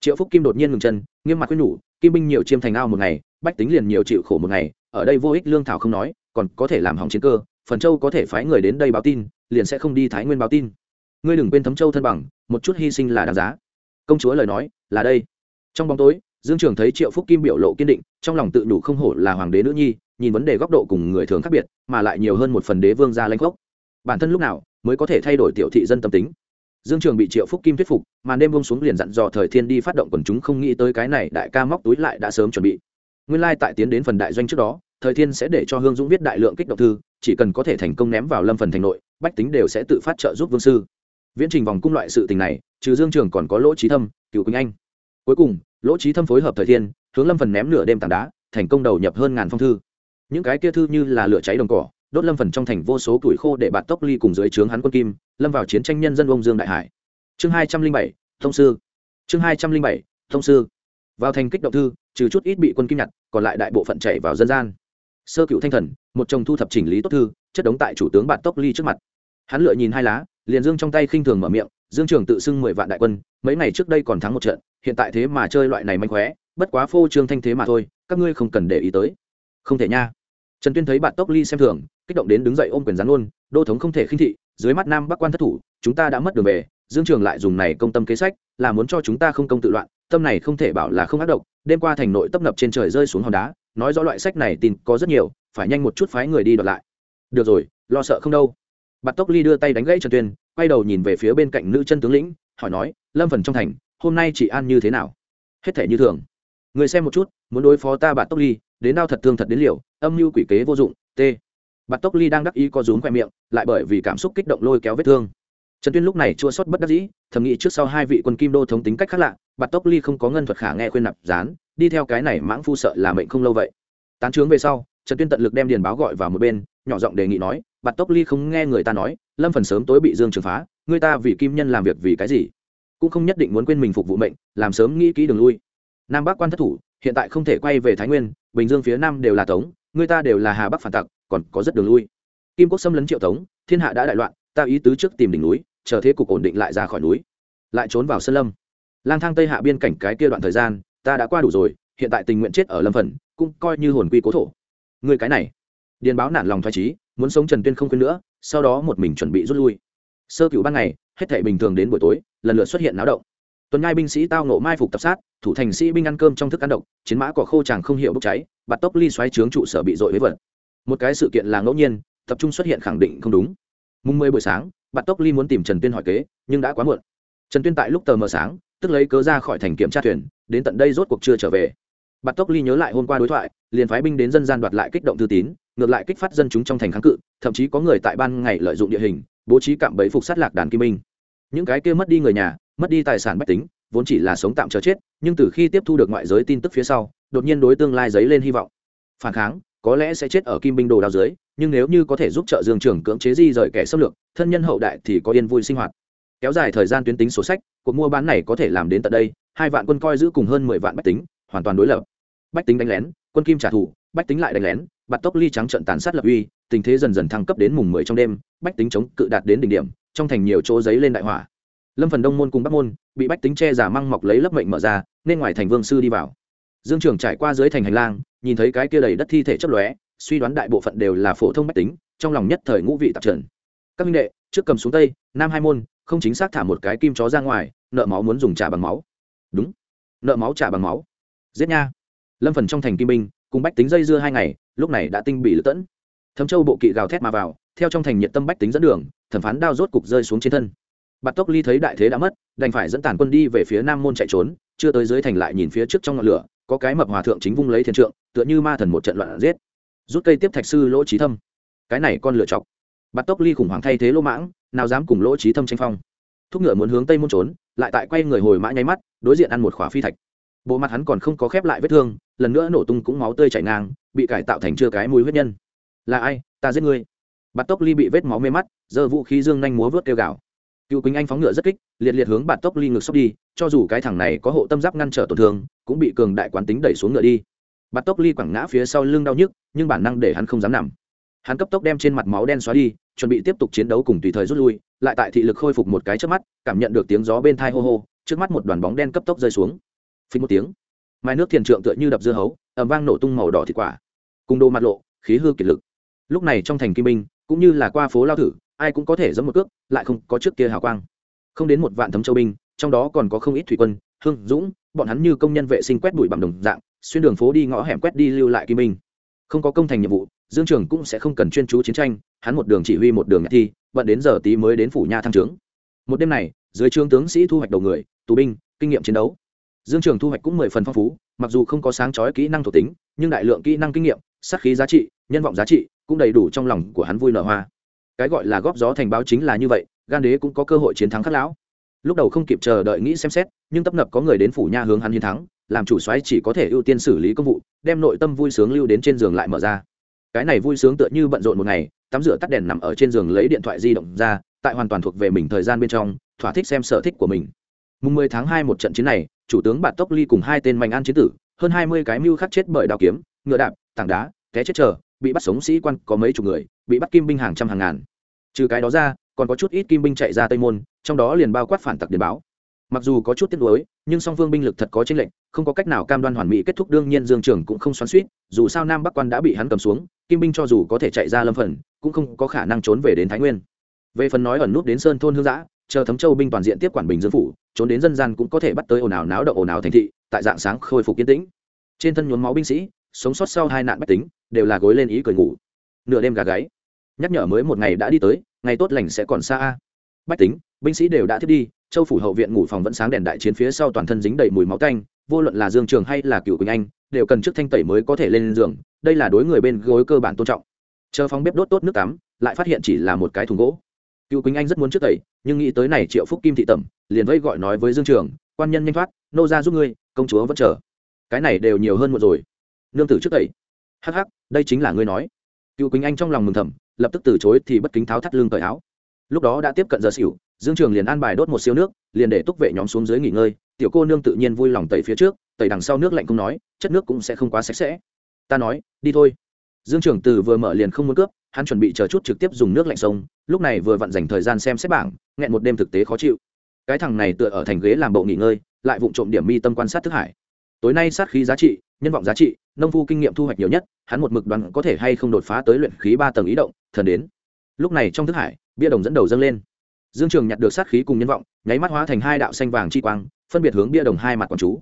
Triệu phúc kim đột nhiên ngừng chân, nghiêm mặt quyết nhủ, kim binh nhiều chiêm thành ao một ngày, bách tính liền nhiều chịu khổ một ngày, ở đây vô ích lương thảo không nói, còn có thể làm hỏng chiến cơ, phần châu có thể phái người đến đây báo tin, liền sẽ không đi thái nguyên báo tin ngươi đừng quên thấm châu thân bằng, một chút hy sinh là đáng giá. Công chúa lời nói, là đây. Trong bóng tối, dương trường thấy triệu phúc kim biểu lộ kiên định, trong lòng tự đủ không hổ là hoàng đế nữ nhi, nhìn vấn đề góc độ cùng người thường khác biệt, mà lại nhiều hơn một phần đế vương gia lãnh gốc bản thân lúc nào mới có thể thay đổi tiểu thị dân tâm tính? Dương trường bị triệu phúc kim thuyết phục mà đêm bông xuống liền dặn dò thời thiên đi phát động quần chúng không nghĩ tới cái này đại ca móc túi lại đã sớm chuẩn bị. Nguyên lai tại tiến đến phần đại doanh trước đó, thời thiên sẽ để cho hương dũng viết đại lượng kích động thư, chỉ cần có thể thành công ném vào lâm phần thành nội, bách tính đều sẽ tự phát trợ giúp vương sư viễn trình vòng cung loại sự tình này, trừ dương trường còn có lỗ trí thâm, cựu quỳnh anh. Cuối cùng, lỗ trí thâm phối hợp thời thiên, hướng lâm phần ném nửa đêm tảng đá, thành công đầu nhập hơn ngàn phong thư. Những cái kia thư như là lửa cháy đồng cỏ, đốt lâm phần trong thành vô số tuổi khô để bạt tốc ly cùng dưới trướng hắn quân kim, lâm vào chiến tranh nhân dân ông dương đại hải. Chương hai trăm linh bảy, thông sư. Chương hai trăm linh bảy, thông sư. Vào thành kích động thư, trừ chút ít bị quân kim nhặt, còn lại đại bộ phận chảy vào dân gian. Sơ cựu thanh thần, một chồng thu thập chỉnh lý tốt thư, chất đống tại chủ tướng bạt tốc ly trước mặt. Hắn lựa nhìn hai lá liền dương trong tay khinh thường mở miệng, dương trường tự xưng mười vạn đại quân, mấy ngày trước đây còn thắng một trận, hiện tại thế mà chơi loại này manh khóe, bất quá phô trương thanh thế mà thôi, các ngươi không cần để ý tới. Không thể nha. Trần tuyên thấy bạn tốc ly xem thường, kích động đến đứng dậy ôm quyền gián luôn, đô thống không thể khinh thị, dưới mắt nam bắc quan thất thủ, chúng ta đã mất đường về, dương trường lại dùng này công tâm kế sách, là muốn cho chúng ta không công tự loạn, tâm này không thể bảo là không ác độc, đêm qua thành nội tấp nập trên trời rơi xuống hòn đá, nói rõ loại sách này tin có rất nhiều, phải nhanh một chút phái người đi đoạt lại. Được rồi, lo sợ không đâu bạt tốc ly đưa tay đánh gãy trần tuyên, quay đầu nhìn về phía bên cạnh nữ chân tướng lĩnh, hỏi nói, lâm phần trong thành, hôm nay chị an như thế nào? Hết thể như thường. Người xem một chút, muốn đối phó ta bạt tốc ly, đến đau thật thương thật đến liều, âm mưu quỷ kế vô dụng, t. Bạt tốc ly đang đắc ý co rúm khoe miệng, lại bởi vì cảm xúc kích động lôi kéo vết thương. Trần tuyên lúc này chua sót bất đắc dĩ, thầm nghĩ trước sau hai vị quân kim đô thống tính cách khác lạ, bạt tốc ly không có ngân thuật khả nghe khuyên nạp dán, đi theo cái này mãng phu sợ là mệnh không lâu vậy. Tán trướng về sau, trần tuyên tận lực đem điền báo gọi vào một bên, nhỏ giọng đề nghị nói bạt tốc ly không nghe người ta nói, lâm phần sớm tối bị dương trừng phá, người ta vì kim nhân làm việc vì cái gì? Cũng không nhất định muốn quên mình phục vụ mệnh, làm sớm nghĩ kỹ đường lui. Nam bắc quan thất thủ, hiện tại không thể quay về thái nguyên, bình dương phía nam đều là tống, người ta đều là hà bắc phản tặc, còn có rất đường lui. Kim quốc xâm lấn triệu tống, thiên hạ đã đại loạn, ta ý tứ trước tìm đỉnh núi, chờ thế cục ổn định lại ra khỏi núi. Lại trốn vào sơn lâm. Lang thang tây hạ biên cảnh cái kia đoạn thời gian, ta đã qua đủ rồi, hiện tại tình nguyện chết ở lâm phần, cũng coi như hồn quy cố thổ. Người cái này, điền báo nản lòng thoải trí muốn sống trần tuyên không quên nữa, sau đó một mình chuẩn bị rút lui. Sơ cựu ban ngày, hết thể bình thường đến buổi tối, lần lượt xuất hiện náo động. Tuần ngai binh sĩ tao nộ mai phục tập sát, thủ thành sĩ binh ăn cơm trong thức ăn độc, chiến mã cỏ khô chàng không hiểu bốc cháy, bạt tốc ly xoáy trướng trụ sở bị dội với vật. Một cái sự kiện là ngẫu nhiên, tập trung xuất hiện khẳng định không đúng. Mùng mười buổi sáng, bạt tốc ly muốn tìm trần tuyên hỏi kế, nhưng đã quá muộn. Trần tuyên tại lúc tờ mờ sáng, tức lấy cớ ra khỏi thành kiểm tra thuyền, đến tận đây rốt cuộc chưa trở về bạt tốc ly nhớ lại hôm qua đối thoại, liền phái binh đến dân gian đoạt lại kích động thư tín, ngược lại kích phát dân chúng trong thành kháng cự, thậm chí có người tại ban ngày lợi dụng địa hình, bố trí cạm bẫy phục sát lạc đàn kim minh những cái kia mất đi người nhà, mất đi tài sản bách tính, vốn chỉ là sống tạm chờ chết, nhưng từ khi tiếp thu được ngoại giới tin tức phía sau, đột nhiên đối tương lai dấy lên hy vọng. Phản kháng, có lẽ sẽ chết ở kim binh đồ đao dưới, nhưng nếu như có thể giúp trợ dương trưởng cưỡng chế di rời kẻ xâm lược, thân nhân hậu đại thì có yên vui sinh hoạt. Kéo dài thời gian tuyến tính sổ sách, cuộc mua bán này có thể làm đến tận đây, hai vạn quân coi giữ cùng hơn mười vạn bách tính, hoàn toàn đối lập bách tính đánh lén, quân kim trả thù, bách tính lại đánh lén, bạt tốc ly trắng trận tàn sát lập uy, tình thế dần dần thăng cấp đến mùng mười trong đêm, bách tính chống cự đạt đến đỉnh điểm, trong thành nhiều chỗ giấy lên đại hỏa. Lâm phần đông môn cùng bắc môn bị bách tính che giả măng mọc lấy lớp mệnh mở ra, nên ngoài thành vương sư đi vào. Dương trường trải qua dưới thành hành lang, nhìn thấy cái kia đầy đất thi thể chấp lóe, suy đoán đại bộ phận đều là phổ thông bách tính, trong lòng nhất thời ngũ vị tạp trần. Các minh đệ, trước cầm xuống tây, nam hai môn, không chính xác thả một cái kim chó ra ngoài, nợ máu muốn dùng trả bằng máu. Đúng, nợ máu trả bằng máu. Giết nha lâm phần trong thành kim binh, cùng bách tính dây dưa hai ngày, lúc này đã tinh bị lựa tẫn. Thấm châu bộ kỵ gào thét mà vào, theo trong thành nhiệt tâm bách tính dẫn đường, thẩm phán đao rốt cục rơi xuống trên thân. Bạt tốc ly thấy đại thế đã mất, đành phải dẫn tàn quân đi về phía nam môn chạy trốn, chưa tới dưới thành lại nhìn phía trước trong ngọn lửa, có cái mập hòa thượng chính vung lấy thiên trượng, tựa như ma thần một trận loạn giết. Rút cây tiếp thạch sư lỗ trí thâm. Cái này con lựa chọc. Bạt tốc ly khủng hoảng thay thế lỗ mãng, nào dám cùng lỗ trí thâm tranh phong. Thúc ngựa muốn hướng tây môn trốn, lại tại quay người hồi mã nháy mắt, đối diện ăn một khỏa phi thạch bộ mặt hắn còn không có khép lại vết thương, lần nữa nổ tung cũng máu tươi chảy ngang, bị cải tạo thành chưa cái mùi huyết nhân. Là ai? Ta giết ngươi. Bạt tốc ly bị vết máu mê mắt, giơ vũ khí dương nhanh múa vớt kêu gào. Cựu quỳnh anh phóng ngựa rất kích, liệt liệt hướng bạt tốc ly ngược sốc đi, cho dù cái thằng này có hộ tâm giáp ngăn trở tổn thương, cũng bị cường đại quán tính đẩy xuống ngựa đi. Bạt tốc ly quẳng ngã phía sau lưng đau nhức, nhưng bản năng để hắn không dám nằm. Hắn cấp tốc đem trên mặt máu đen xóa đi, chuẩn bị tiếp tục chiến đấu cùng tùy thời rút lui, lại tại thị lực khôi phục một cái trước mắt, cảm nhận được tiếng gió bên thai hô hô, trước mắt một đoàn bóng đen cấp tốc rơi xuống phí một tiếng. Mai nước thiền trượng tựa như đập dưa hấu ẩm vang nổ tung màu đỏ thịt quả. Cùng đồ mặt lộ, khí hư kiệt lực. Lúc này trong thành kim minh, cũng như là qua phố lao thử, ai cũng có thể giẫm một cước, lại không có trước kia hào quang. Không đến một vạn thấm châu binh, trong đó còn có không ít thủy quân, hương, dũng, bọn hắn như công nhân vệ sinh quét bụi bằng đồng dạng, xuyên đường phố đi ngõ hẻm quét đi lưu lại kim minh. Không có công thành nhiệm vụ, dương trường cũng sẽ không cần chuyên chú chiến tranh, hắn một đường chỉ huy một đường nhạc thi bận đến giờ tí mới đến phủ nha thăng trướng. Một đêm này, dưới trương tướng sĩ thu hoạch đầu người, tù binh, kinh nghiệm chiến đấu dương trường thu hoạch cũng mười phần phong phú, mặc dù không có sáng chói kỹ năng thuộc tính, nhưng đại lượng kỹ năng kinh nghiệm, sát khí giá trị, nhân vọng giá trị cũng đầy đủ trong lòng của hắn vui nở hoa. Cái gọi là góp gió thành báo chính là như vậy, gan đế cũng có cơ hội chiến thắng khắc lão. Lúc đầu không kịp chờ đợi nghĩ xem xét, nhưng tấp nập có người đến phủ nha hướng hắn hiến thắng, làm chủ soái chỉ có thể ưu tiên xử lý công vụ, đem nội tâm vui sướng lưu đến trên giường lại mở ra. Cái này vui sướng tựa như bận rộn một ngày, tắm rửa tắt đèn nằm ở trên giường lấy điện thoại di động ra, tại hoàn toàn thuộc về mình thời gian bên trong, thỏa thích xem sở thích của mình. Mùng mười tháng hai một trận chiến này chủ tướng bạt tốc ly cùng hai tên mạnh an chiến tử, hơn hai mươi cái mưu khắc chết bởi đao kiếm, ngựa đạp, tảng đá, té chết chờ, bị bắt sống sĩ quan có mấy chục người, bị bắt kim binh hàng trăm hàng ngàn. Trừ cái đó ra, còn có chút ít kim binh chạy ra tây môn, trong đó liền bao quát phản tặc điền báo. Mặc dù có chút tiếc nuối, nhưng song phương binh lực thật có chênh lệnh không có cách nào cam đoan hoàn mỹ kết thúc, đương nhiên dương trường cũng không xoắn suýt dù sao nam bắc quan đã bị hắn cầm xuống, kim binh cho dù có thể chạy ra lâm phần, cũng không có khả năng trốn về đến thái nguyên. Về phần nói ẩn nút đến sơn thôn hương giã chờ thấm châu binh toàn diện tiếp quản bình dương phủ, trốn đến dân gian cũng có thể bắt tới ồn ào náo động ồn ào thành thị, tại dạng sáng khôi phục yên tĩnh. Trên thân nhuốm máu binh sĩ, sống sót sau hai nạn bách tính, đều là gối lên ý cười ngủ. Nửa đêm gà gáy. Nhắc nhở mới một ngày đã đi tới, ngày tốt lành sẽ còn xa a. Bách tính, binh sĩ đều đã thiết đi, châu phủ hậu viện ngủ phòng vẫn sáng đèn đại chiến phía sau toàn thân dính đầy mùi máu tanh, vô luận là dương trường hay là cựu quỳnh anh, đều cần trước thanh tẩy mới có thể lên giường, đây là đối người bên gối cơ bản tôn trọng. Chờ phóng bếp đốt tốt nước tắm, lại phát hiện chỉ là một cái thùng gỗ cựu quỳnh anh rất muốn trước tẩy, nhưng nghĩ tới này triệu phúc kim thị tẩm, liền vây gọi nói với dương trường, quan nhân nhanh thoát, nô ra giúp ngươi, công chúa vẫn chờ. Cái này đều nhiều hơn một rồi. Nương tử trước tẩy. Hắc hắc, đây chính là ngươi nói. Cựu quỳnh anh trong lòng mừng thầm, lập tức từ chối thì bất kính tháo thắt lưng cởi áo. Lúc đó đã tiếp cận giờ xỉu, dương trường liền an bài đốt một siêu nước, liền để túc vệ nhóm xuống dưới nghỉ ngơi. Tiểu cô nương tự nhiên vui lòng tẩy phía trước, tẩy đằng sau nước lạnh không nói, chất nước cũng sẽ không quá sạch sẽ. Ta nói, đi thôi. Dương trường từ vừa mở liền không muốn cướp hắn chuẩn bị chờ chút trực tiếp dùng nước lạnh sông, lúc này vừa vặn dành thời gian xem xét bảng, nghẹn một đêm thực tế khó chịu. Cái thằng này tựa ở thành ghế làm bộ nghỉ ngơi, lại vụng trộm điểm mi tâm quan sát thức hải. Tối nay sát khí giá trị, nhân vọng giá trị, nông phu kinh nghiệm thu hoạch nhiều nhất, hắn một mực đoán có thể hay không đột phá tới luyện khí ba tầng ý động, thần đến. Lúc này trong thức hải, bia đồng dẫn đầu dâng lên. Dương trường nhặt được sát khí cùng nhân vọng, nháy mắt hóa thành hai đạo xanh vàng chi quang, phân biệt hướng bia đồng hai mặt quảng chú.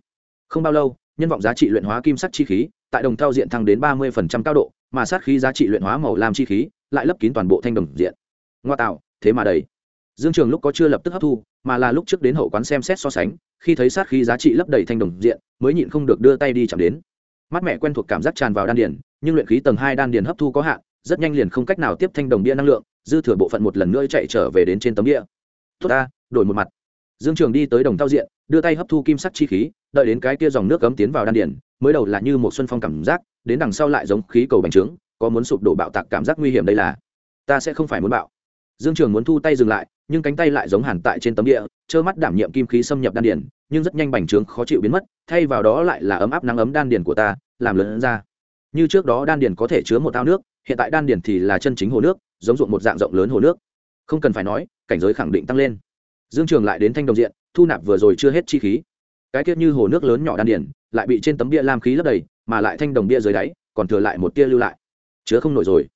Không bao lâu, nhân vọng giá trị luyện hóa kim sắc chi khí, tại đồng thao diện thăng đến ba mươi cao độ mà sát khí giá trị luyện hóa màu lam chi khí lại lấp kín toàn bộ thanh đồng diện. Ngoa tạo, thế mà đầy. Dương trường lúc có chưa lập tức hấp thu, mà là lúc trước đến hậu quán xem xét so sánh, khi thấy sát khí giá trị lấp đầy thanh đồng diện, mới nhịn không được đưa tay đi chạm đến. Mắt mẹ quen thuộc cảm giác tràn vào đan điền, nhưng luyện khí tầng hai đan điền hấp thu có hạn, rất nhanh liền không cách nào tiếp thanh đồng bia năng lượng, dư thừa bộ phận một lần nữa chạy trở về đến trên tấm địa. tốt ta, đổi một mặt. Dương trường đi tới đồng thao diện, đưa tay hấp thu kim sắc chi khí, đợi đến cái kia dòng nước cấm tiến vào đan điền mới đầu là như một xuân phong cảm giác, đến đằng sau lại giống khí cầu bành trướng, có muốn sụp đổ bạo tạc cảm giác nguy hiểm đây là. Ta sẽ không phải muốn bạo. Dương trường muốn thu tay dừng lại, nhưng cánh tay lại giống hàn tại trên tấm địa, trơ mắt đảm nhiệm kim khí xâm nhập đan điền, nhưng rất nhanh bành trướng khó chịu biến mất, thay vào đó lại là ấm áp nắng ấm đan điền của ta, làm lớn ra. Như trước đó đan điền có thể chứa một ao nước, hiện tại đan điền thì là chân chính hồ nước, giống ruộng một dạng rộng lớn hồ nước. Không cần phải nói, cảnh giới khẳng định tăng lên. Dương trường lại đến thanh đồng diện, thu nạp vừa rồi chưa hết chi khí. Cái tiết như hồ nước lớn nhỏ đan điền lại bị trên tấm bia lam khí lấp đầy, mà lại thanh đồng bia dưới đáy còn thừa lại một tia lưu lại. Chứa không nổi rồi.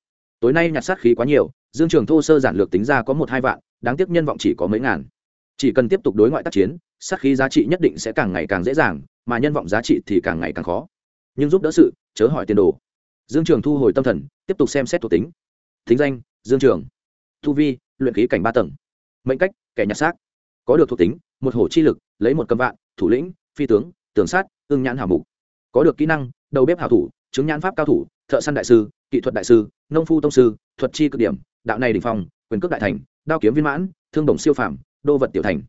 Tối nay nhặt sát khí quá nhiều, dương trường thô sơ giản lược tính ra có một hai vạn, đáng tiếc nhân vọng chỉ có mấy ngàn. Chỉ cần tiếp tục đối ngoại tác chiến, sát khí giá trị nhất định sẽ càng ngày càng dễ dàng, mà nhân vọng giá trị thì càng ngày càng khó. Nhưng giúp đỡ sự, chớ hỏi tiền đồ. Dương trường thu hồi tâm thần, tiếp tục xem xét thuộc tính. Thính danh, dương trường. Thu vi, luyện khí cảnh ba tầng. Mệnh cách, kẻ nhặt xác. Có được thuộc tính, một hổ chi lực, lấy một cầm vạn, thủ lĩnh, phi tướng, tường sát ưng nhãn hảo mục. Có được kỹ năng, đầu bếp hảo thủ, chứng nhãn pháp cao thủ, thợ săn đại sư, kỹ thuật đại sư, nông phu tông sư, thuật chi cực điểm, đạo này đình phong, quyền cước đại thành, đao kiếm viên mãn, thương đồng siêu phảm đô vật tiểu thành.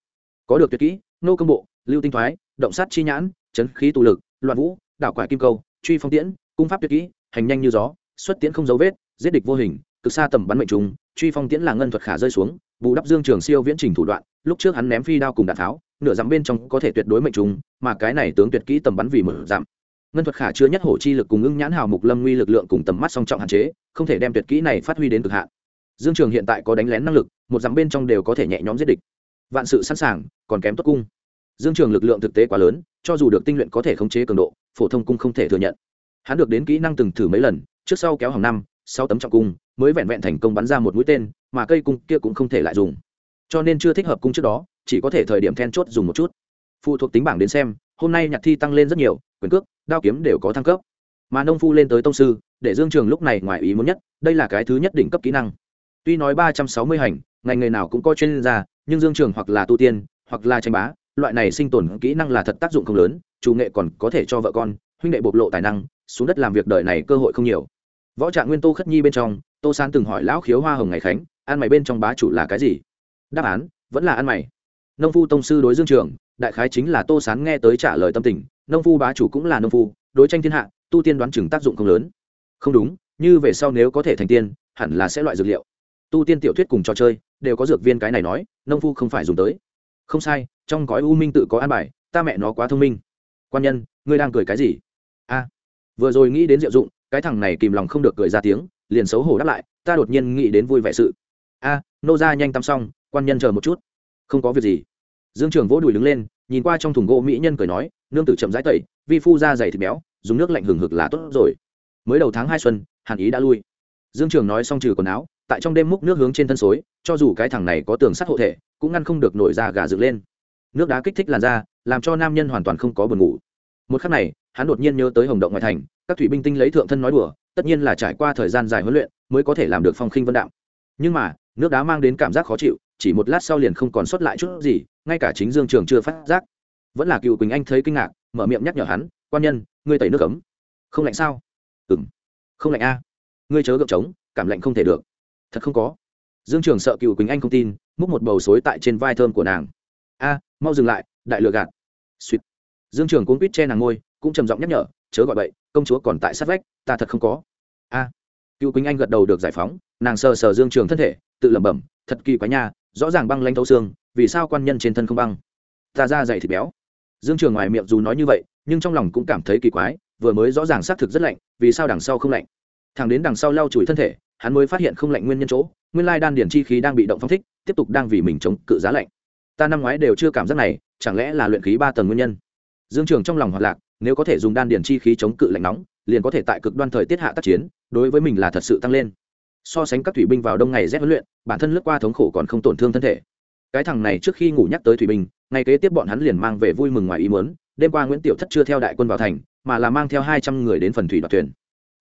Có được tuyệt kỹ, nô công bộ, lưu tinh thoái, động sát chi nhãn, chấn khí tụ lực, loạn vũ, đảo quả kim câu, truy phong tiễn, cung pháp tuyệt kỹ, hành nhanh như gió, xuất tiễn không dấu vết, giết địch vô hình, cực xa tầm bắn mệnh trùng, truy phong tiễn là ngân thuật khả rơi xuống, bù đắp dương trường siêu viễn trình thủ đoạn, lúc trước hắn ném phi đao cùng đạn tháo nửa dặm bên trong có thể tuyệt đối mệnh trùng, mà cái này tướng tuyệt kỹ tầm bắn vì mở dặm. Ngân thuật khả chứa nhất hổ chi lực cùng ưng nhãn hào mục lâm nguy lực lượng cùng tầm mắt song trọng hạn chế, không thể đem tuyệt kỹ này phát huy đến cực hạn. Dương trường hiện tại có đánh lén năng lực, một dặm bên trong đều có thể nhẹ nhõm giết địch. Vạn sự sẵn sàng, còn kém tốt cung. Dương trường lực lượng thực tế quá lớn, cho dù được tinh luyện có thể khống chế cường độ, phổ thông cung không thể thừa nhận. Hắn được đến kỹ năng từng thử mấy lần, trước sau kéo hàng năm sau tấm trọng cung, mới vẹn vẹn thành công bắn ra một mũi tên, mà cây cung kia cũng không thể lại dùng cho nên chưa thích hợp cung trước đó, chỉ có thể thời điểm then chốt dùng một chút. Phụ thuộc tính bảng đến xem, hôm nay nhạc thi tăng lên rất nhiều, quyền cước, đao kiếm đều có thăng cấp. Mà nông phu lên tới tông sư, để dương trường lúc này ngoài ý muốn nhất, đây là cái thứ nhất đỉnh cấp kỹ năng. Tuy nói ba trăm sáu mươi hành, ngành nghề nào cũng có chuyên gia, nhưng dương trường hoặc là tu tiên, hoặc là tranh bá, loại này sinh tồn kỹ năng là thật tác dụng không lớn, chủ nghệ còn có thể cho vợ con, huynh đệ bộc lộ tài năng, xuống đất làm việc đời này cơ hội không nhiều. Võ trạng nguyên tô khất nhi bên trong, tô san từng hỏi lão khiếu hoa hồng ngày khánh, ăn mày bên trong bá chủ là cái gì? Đáp án, vẫn là ăn mày. Nông phu tông sư đối dương trường, đại khái chính là tô sán nghe tới trả lời tâm tình, nông phu bá chủ cũng là nông phu, đối tranh thiên hạ, tu tiên đoán chừng tác dụng không lớn. Không đúng, như về sau nếu có thể thành tiên, hẳn là sẽ loại dược liệu. Tu tiên tiểu thuyết cùng trò chơi, đều có dược viên cái này nói, nông phu không phải dùng tới. Không sai, trong gói u minh tự có an bài, ta mẹ nó quá thông minh. Quan nhân, ngươi đang cười cái gì? A. Vừa rồi nghĩ đến diệu dụng, cái thằng này kìm lòng không được cười ra tiếng, liền xấu hổ đáp lại, ta đột nhiên nghĩ đến vui vẻ sự. A, nô ra nhanh tắm xong quan nhân chờ một chút. Không có việc gì. Dương trường vỗ đùi đứng lên, nhìn qua trong thùng gỗ mỹ nhân cười nói, nương tử chậm rãi tẩy, vi phu da dày thịt béo, dùng nước lạnh hừng hực là tốt rồi. Mới đầu tháng hai xuân, hàn ý đã lui. Dương trường nói xong trừ quần áo, tại trong đêm múc nước hướng trên thân xối, cho dù cái thằng này có tường sắt hộ thể, cũng ngăn không được nổi da gà dựng lên. Nước đá kích thích làn da, làm cho nam nhân hoàn toàn không có buồn ngủ. Một khắc này, hắn đột nhiên nhớ tới hồng động ngoại thành, các thủy binh tinh lấy thượng thân nói đùa, tất nhiên là trải qua thời gian dài huấn luyện mới có thể làm được phong khinh vân đạo. Nhưng mà, nước đá mang đến cảm giác khó chịu chỉ một lát sau liền không còn sót lại chút gì, ngay cả chính dương trường chưa phát giác. Vẫn là cựu quỳnh anh thấy kinh ngạc, mở miệng nhắc nhở hắn, quan nhân, ngươi tẩy nước cấm không lạnh sao? Ừ m không lạnh a. Ngươi chớ gợp trống, cảm lạnh không thể được. Thật không có. Dương trường sợ cựu quỳnh anh không tin, múc một bầu xối tại trên vai thơm của nàng. A, mau dừng lại, đại lựa gạt. Suýt dương trường cuốn quýt che nàng ngôi, cũng trầm giọng nhắc nhở, chớ gọi bậy, công chúa còn tại sát vách, ta thật không có. A. Cựu quỳnh anh gật đầu được giải phóng, nàng sờ sờ dương trường thân thể, tự lẩm bẩm, thật kỳ quá nha rõ ràng băng lanh thấu xương, vì sao quan nhân trên thân không băng? Ta ra dày thịt béo. Dương trường ngoài miệng dù nói như vậy, nhưng trong lòng cũng cảm thấy kỳ quái, vừa mới rõ ràng xác thực rất lạnh, vì sao đằng sau không lạnh? Thằng đến đằng sau lau chùi thân thể, hắn mới phát hiện không lạnh nguyên nhân chỗ, nguyên lai đan điển chi khí đang bị động phong thích, tiếp tục đang vì mình chống cự giá lạnh. Ta năm ngoái đều chưa cảm giác này, chẳng lẽ là luyện khí ba tầng nguyên nhân? Dương trường trong lòng hoạt lạc, nếu có thể dùng đan điển chi khí chống cự lạnh nóng, liền có thể tại cực đoan thời tiết hạ tác chiến, đối với mình là thật sự tăng lên so sánh các thủy binh vào đông ngày rét huấn luyện, bản thân lướt qua thống khổ còn không tổn thương thân thể. Cái thằng này trước khi ngủ nhắc tới thủy binh ngày kế tiếp bọn hắn liền mang về vui mừng ngoài ý muốn, đêm qua nguyễn tiểu thất chưa theo đại quân vào thành, mà là mang theo hai trăm người đến phần thủy đoạt thuyền.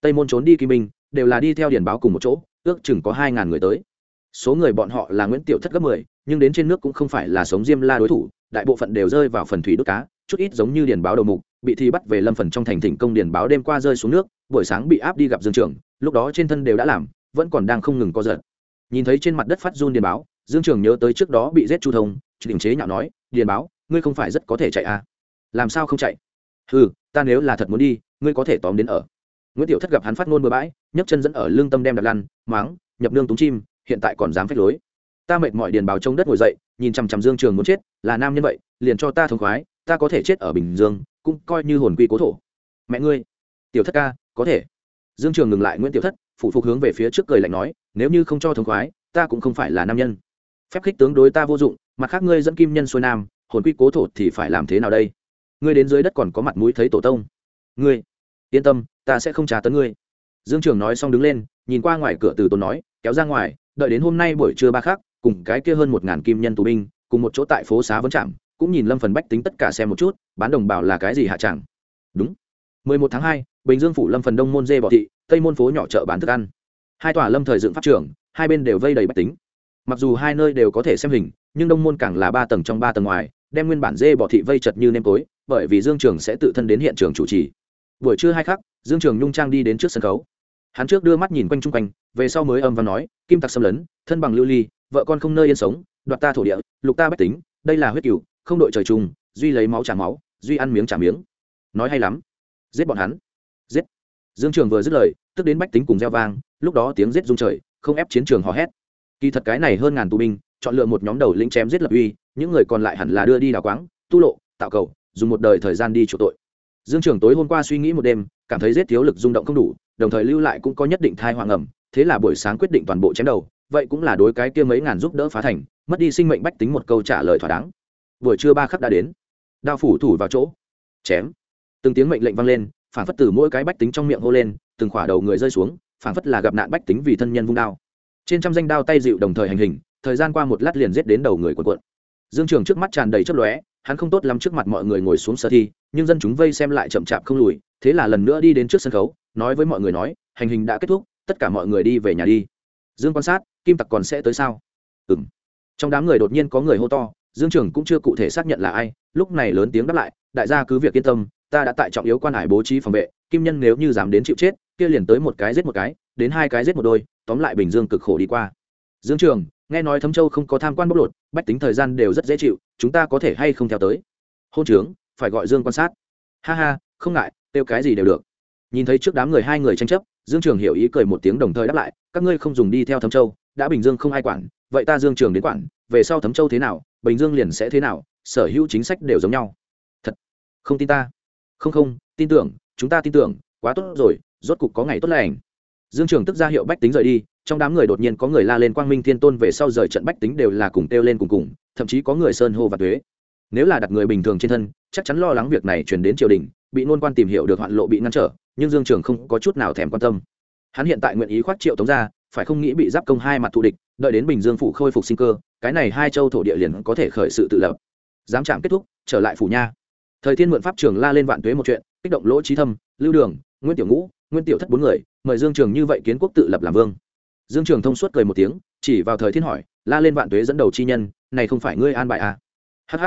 Tây môn trốn đi kim binh đều là đi theo điển báo cùng một chỗ, ước chừng có hai ngàn người tới. Số người bọn họ là nguyễn tiểu thất gấp mười, nhưng đến trên nước cũng không phải là sống diêm la đối thủ, đại bộ phận đều rơi vào phần thủy đốt cá, chút ít giống như điền báo đầu mục, bị thi bắt về lâm phần trong thành thỉnh công điền báo đêm qua rơi xuống nước, buổi sáng bị áp đi gặp dương trường lúc đó trên thân đều đã làm vẫn còn đang không ngừng co giật. Nhìn thấy trên mặt đất phát run điền báo, dương trường nhớ tới trước đó bị giết chu thông định chế nhạo nói, điền báo, ngươi không phải rất có thể chạy à? Làm sao không chạy? Ừ ta nếu là thật muốn đi, ngươi có thể tóm đến ở. Nguyễn tiểu thất gặp hắn phát ngôn bừa bãi, nhấc chân dẫn ở lương tâm đem đặt lăn, máng, nhập nương túng chim, hiện tại còn dám phách lối. Ta mệt mỏi điền báo trông đất ngồi dậy, nhìn chằm chằm dương trường muốn chết, là nam nhân vậy, liền cho ta thông khoái, ta có thể chết ở bình dương, cũng coi như hồn quy cố thổ. Mẹ ngươi, tiểu thất ca, có thể. Dương trường ngừng lại nguyễn tiểu thất phụ phục hướng về phía trước cười lạnh nói nếu như không cho thống khoái ta cũng không phải là nam nhân. Phép khích tướng đối ta vô dụng mặt khác ngươi dẫn kim nhân xuôi nam hồn quy cố thổ thì phải làm thế nào đây? Ngươi đến dưới đất còn có mặt mũi thấy tổ tông. Ngươi yên tâm ta sẽ không trả tấn ngươi. Dương trường nói xong đứng lên nhìn qua ngoài cửa từ tốn nói kéo ra ngoài đợi đến hôm nay buổi trưa ba khác cùng cái kia hơn một ngàn kim nhân tù binh cùng một chỗ tại phố xá vấn trạm cũng nhìn lâm phần bách tính tất cả xem một chút bán đồng bảo là cái gì hạ chẳng? Đúng 11 tháng 2, bình dương phủ lâm phần đông môn dê bỏ thị tây môn phố nhỏ chợ bán thức ăn. Hai tòa lâm thời dựng pháp trường, hai bên đều vây đầy bách tính. Mặc dù hai nơi đều có thể xem hình, nhưng đông môn càng là ba tầng trong ba tầng ngoài, đem nguyên bản dê bỏ thị vây chật như nêm tối bởi vì dương trường sẽ tự thân đến hiện trường chủ trì. Buổi trưa hai khắc, dương trường nhung trang đi đến trước sân khấu. Hắn trước đưa mắt nhìn quanh chung quanh, về sau mới âm và nói, kim tặc xâm lấn, thân bằng lưu ly, vợ con không nơi yên sống, đoạt ta thổ địa, lục ta bách tính, đây là huyết cựu không đội trời chung, duy lấy máu trả máu, duy ăn miếng trả miếng. Nói hay lắm. Giết bọn hắn dương trường vừa dứt lời, tức đến bách tính cùng gieo vang, lúc đó tiếng giết rung trời, không ép chiến trường hò hét. Kỳ thật cái này hơn ngàn tù binh, chọn lựa một nhóm đầu lĩnh chém giết lập uy, những người còn lại hẳn là đưa đi đào quáng, tu lộ, tạo cầu, dùng một đời thời gian đi chủ tội. Dương trường tối hôm qua suy nghĩ một đêm, cảm thấy giết thiếu lực rung động không đủ, đồng thời lưu lại cũng có nhất định thai hoàng ẩm, thế là buổi sáng quyết định toàn bộ chém đầu, vậy cũng là đối cái kia mấy ngàn giúp đỡ phá thành, mất đi sinh mệnh bách tính một câu trả lời thỏa đáng. Buổi trưa ba khắc đã đến. Đao phủ thủ vào chỗ. Chém. Từng tiếng mệnh lệnh vang lên phản phất từ mỗi cái bách tính trong miệng hô lên, từng khỏa đầu người rơi xuống phản phất là gặp nạn bách tính vì thân nhân vung đao. Trên trăm danh đao tay dịu đồng thời hành hình, thời gian qua một lát liền giết đến đầu người quần quận dương trường trước mắt tràn đầy chất lóe, hắn không tốt lắm trước mặt mọi người ngồi xuống sở thi, nhưng dân chúng vây xem lại chậm chạp không lùi, thế là lần nữa đi đến trước sân khấu, nói với mọi người nói, hành hình đã kết thúc, tất cả mọi người đi về nhà đi. Dương quan sát, kim tặc còn sẽ tới sao? Ừ m trong đám người đột nhiên có người hô to, dương trường cũng chưa cụ thể xác nhận là ai, lúc này lớn tiếng đáp lại đại gia cứ việc yên tâm, ta đã tại trọng yếu quan hải bố trí phòng vệ, kim nhân nếu như dám đến chịu chết, kia liền tới một cái giết một cái, đến hai cái giết một đôi, tóm lại bình dương cực khổ đi qua. Dương trường, nghe nói thấm châu không có tham quan bóc lột, bách tính thời gian đều rất dễ chịu, chúng ta có thể hay không theo tới? Hôn trướng, phải gọi dương quan sát. Ha ha, không ngại, kêu cái gì đều được. Nhìn thấy trước đám người hai người tranh chấp, dương trường hiểu ý cười một tiếng đồng thời đáp lại, các ngươi không dùng đi theo thấm châu, đã bình dương không ai quản, vậy ta dương trường đến quản, về sau thấm châu thế nào, bình dương liền sẽ thế nào, sở hữu chính sách đều giống nhau không tin ta. Không không, tin tưởng, chúng ta tin tưởng, quá tốt rồi, rốt cục có ngày tốt lành. Dương trường tức ra hiệu bách tính rời đi, trong đám người đột nhiên có người la lên quang minh thiên tôn về sau rời trận bách tính đều là cùng kêu lên cùng cùng, thậm chí có người sơn hô và thuế nếu là đặt người bình thường trên thân, chắc chắn lo lắng việc này chuyển đến triều đình, bị nôn quan tìm hiểu được hoạn lộ bị ngăn trở, nhưng dương trường không có chút nào thèm quan tâm. Hắn hiện tại nguyện ý khoát triệu tống ra, phải không nghĩ bị giáp công hai mặt thù địch, đợi đến bình dương phủ khôi phục sinh cơ, cái này hai châu thổ địa liền có thể khởi sự tự lập. Dám chạm kết thúc, trở lại phủ nha thời thiên mượn pháp trường la lên vạn tuế một chuyện, kích động lỗ trí thâm, lưu đường Nguyễn tiểu ngũ Nguyễn tiểu thất bốn người, mời dương trường như vậy kiến quốc tự lập làm vương. Dương trường thông suốt cười một tiếng, chỉ vào thời thiên hỏi, la lên vạn tuế dẫn đầu chi nhân, này không phải ngươi an bài à? Hh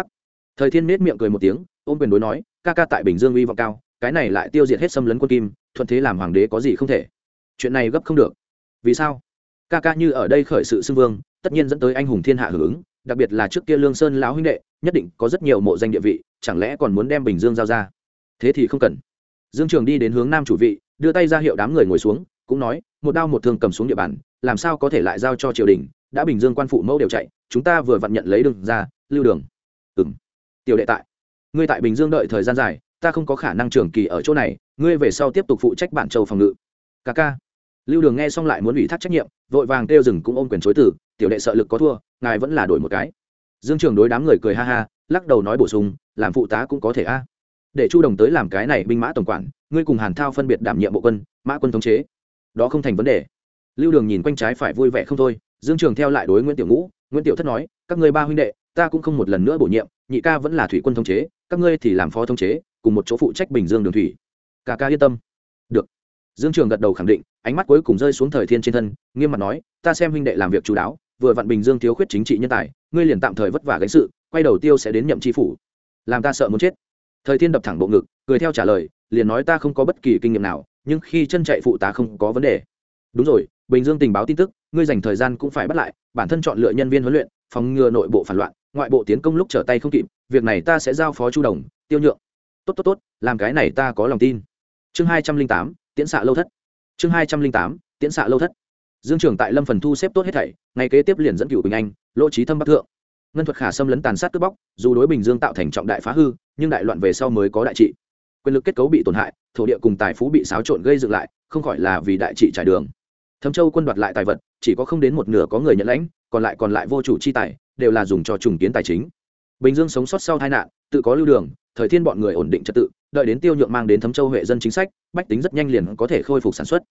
thời thiên nết miệng cười một tiếng, ôm quyền đối nói, ca ca tại bình dương uy vọng cao, cái này lại tiêu diệt hết xâm lấn quân kim, thuận thế làm hoàng đế có gì không thể. Chuyện này gấp không được. Vì sao? Ca ca như ở đây khởi sự xưng vương, tất nhiên dẫn tới anh hùng thiên hạ hưởng ứng, đặc biệt là trước kia lương sơn lão huynh đệ, nhất định có rất nhiều mộ danh địa vị chẳng lẽ còn muốn đem bình dương giao ra? Thế thì không cần. Dương trường đi đến hướng nam chủ vị, đưa tay ra hiệu đám người ngồi xuống, cũng nói, một đao một thương cầm xuống địa bàn, làm sao có thể lại giao cho triều đình? Đã bình dương quan phụ mẫu đều chạy, chúng ta vừa vặn nhận lấy đường ra, lưu đường. Ừng tiểu đệ tại. Ngươi tại bình dương đợi thời gian dài, ta không có khả năng trường kỳ ở chỗ này, ngươi về sau tiếp tục phụ trách bản châu phòng ngự. Ca ca. Lưu đường nghe xong lại muốn ủy thác trách nhiệm, vội vàng kêu rừng cũng ôm quyền chối từ, tiểu đệ sợ lực có thua, ngài vẫn là đổi một cái. Dương trường đối đám người cười ha ha lắc đầu nói bổ sung, làm phụ tá cũng có thể a. Để chu đồng tới làm cái này binh mã tổng quản, ngươi cùng hàn thao phân biệt đảm nhiệm bộ quân, mã quân thống chế. Đó không thành vấn đề. Lưu đường nhìn quanh trái phải vui vẻ không thôi, dương trường theo lại đối nguyễn tiểu ngũ, nguyễn tiểu thất nói, các ngươi ba huynh đệ, ta cũng không một lần nữa bổ nhiệm, nhị ca vẫn là thủy quân thống chế, các ngươi thì làm phó thống chế, cùng một chỗ phụ trách bình dương đường thủy. Cả ca yên tâm. Được. Dương trường gật đầu khẳng định, ánh mắt cuối cùng rơi xuống thời thiên trên thân, nghiêm mặt nói, ta xem huynh đệ làm việc chú đáo, vừa vặn bình dương thiếu khuyết chính trị nhân tài, ngươi liền tạm thời vất vả gánh sự quay đầu tiêu sẽ đến nhậm tri phủ. Làm ta sợ muốn chết. Thời thiên đập thẳng bộ ngực, cười theo trả lời, liền nói ta không có bất kỳ kinh nghiệm nào, nhưng khi chân chạy phụ tá không có vấn đề. Đúng rồi, bình dương tình báo tin tức, ngươi dành thời gian cũng phải bắt lại, bản thân chọn lựa nhân viên huấn luyện, phòng ngừa nội bộ phản loạn, ngoại bộ tiến công lúc trở tay không kịp, việc này ta sẽ giao phó chu đồng, tiêu nhượng. Tốt tốt tốt, làm cái này ta có lòng tin. Chương hai trăm linh tám, tiễn xạ lâu thất. Chương hai trăm linh tám, tiễn xạ lâu thất. Dương trưởng tại lâm phần thu xếp tốt hết thảy, ngày kế tiếp liền dẫn cựu bình anh, lỗ trí thâm bắc thượng ngân thuật khả xâm lấn tàn sát cướp bóc, dù đối bình dương tạo thành trọng đại phá hư, nhưng đại loạn về sau mới có đại trị. Quyền lực kết cấu bị tổn hại, thổ địa cùng tài phú bị xáo trộn gây dựng lại, không khỏi là vì đại trị trải đường. Thâm châu quân đoạt lại tài vật, chỉ có không đến một nửa có người nhận lãnh, còn lại còn lại vô chủ chi tài, đều là dùng cho trùng kiến tài chính. Bình dương sống sót sau tai nạn, tự có lưu đường, thời thiên bọn người ổn định trật tự, đợi đến tiêu nhượng mang đến thấm châu huệ dân chính sách, bách tính rất nhanh liền có thể khôi phục sản xuất.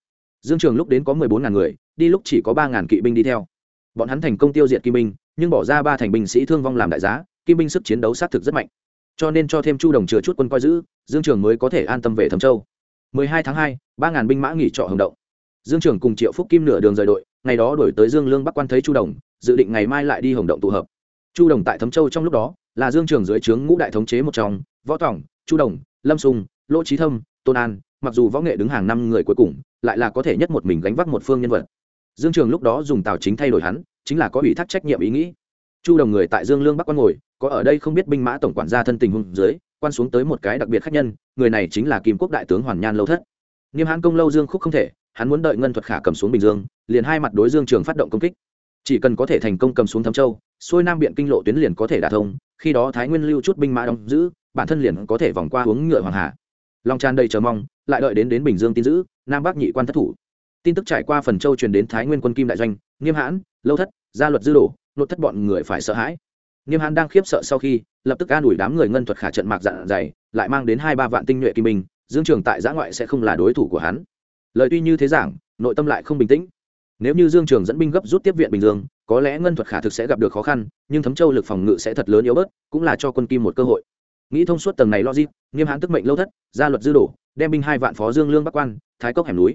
Dương trường lúc đến có mười bốn ngàn người, đi lúc chỉ có ba ngàn kỵ binh đi theo bọn hắn thành công tiêu diệt kim binh nhưng bỏ ra ba thành binh sĩ thương vong làm đại giá kim binh sức chiến đấu xác thực rất mạnh. Cho nên cho thêm chu đồng chừa chút quân coi giữ dương trường mới có thể an tâm về thẩm châu. 12 tháng 2, ba ngàn binh mã nghỉ trọ hồng động. Dương trường cùng triệu phúc kim nửa đường rời đội ngày đó đổi tới dương lương bắc quan thấy chu đồng dự định ngày mai lại đi hồng động tụ hợp. Chu đồng tại thấm châu trong lúc đó là dương trường dưới trướng ngũ đại thống chế một trong võ tỏng chu đồng lâm sùng lỗ trí thâm tôn an mặc dù võ nghệ đứng hàng năm người cuối cùng lại là có thể nhất một mình gánh vác một phương nhân vật dương trường lúc đó dùng tào chính thay đổi hắn, chính là có ủy thác trách nhiệm ý nghĩ. Chu đồng người tại dương lương bắc quan ngồi, có ở đây không biết binh mã tổng quản gia thân tình hung dưới, quan xuống tới một cái đặc biệt khác nhân, người này chính là kim quốc đại tướng hoàn nhan lâu thất. Nghiêm hãn công lâu dương khúc không thể, hắn muốn đợi ngân thuật khả cầm xuống bình dương, liền hai mặt đối dương trường phát động công kích. Chỉ cần có thể thành công cầm xuống thâm châu, xuôi nam biện kinh lộ tuyến liền có thể đả thông, khi đó thái nguyên lưu chút binh mã đóng giữ, bản thân liền có thể vòng qua hướng ngựa hoàng hà long tràn đầy chờ mong, lại đợi đến đến bình dương tin giữ, nam bắc nhị quan thất thủ tin tức trải qua phần châu truyền đến thái nguyên quân kim đại doanh, nghiêm hãn, lâu thất, gia luật dư đổ nội thất bọn người phải sợ hãi. Nghiêm hãn đang khiếp sợ sau khi, lập tức an ủi đám người ngân thuật khả trận mạc dạn dày, lại mang đến hai ba vạn tinh nhuệ kim binh, dương trường tại giã ngoại sẽ không là đối thủ của hắn. Lời tuy như thế giảng, nội tâm lại không bình tĩnh. Nếu như dương trường dẫn binh gấp rút tiếp viện bình dương, có lẽ ngân thuật khả thực sẽ gặp được khó khăn, nhưng thấm châu lực phòng ngự sẽ thật lớn yếu bớt, cũng là cho quân kim một cơ hội. Nghĩ thông suốt tầng này logic, nghiêm hãn tức mệnh lâu thất, gia luật dư đổ, đem binh hai vạn phó dương lương bắc quan, thái cốc hẻm núi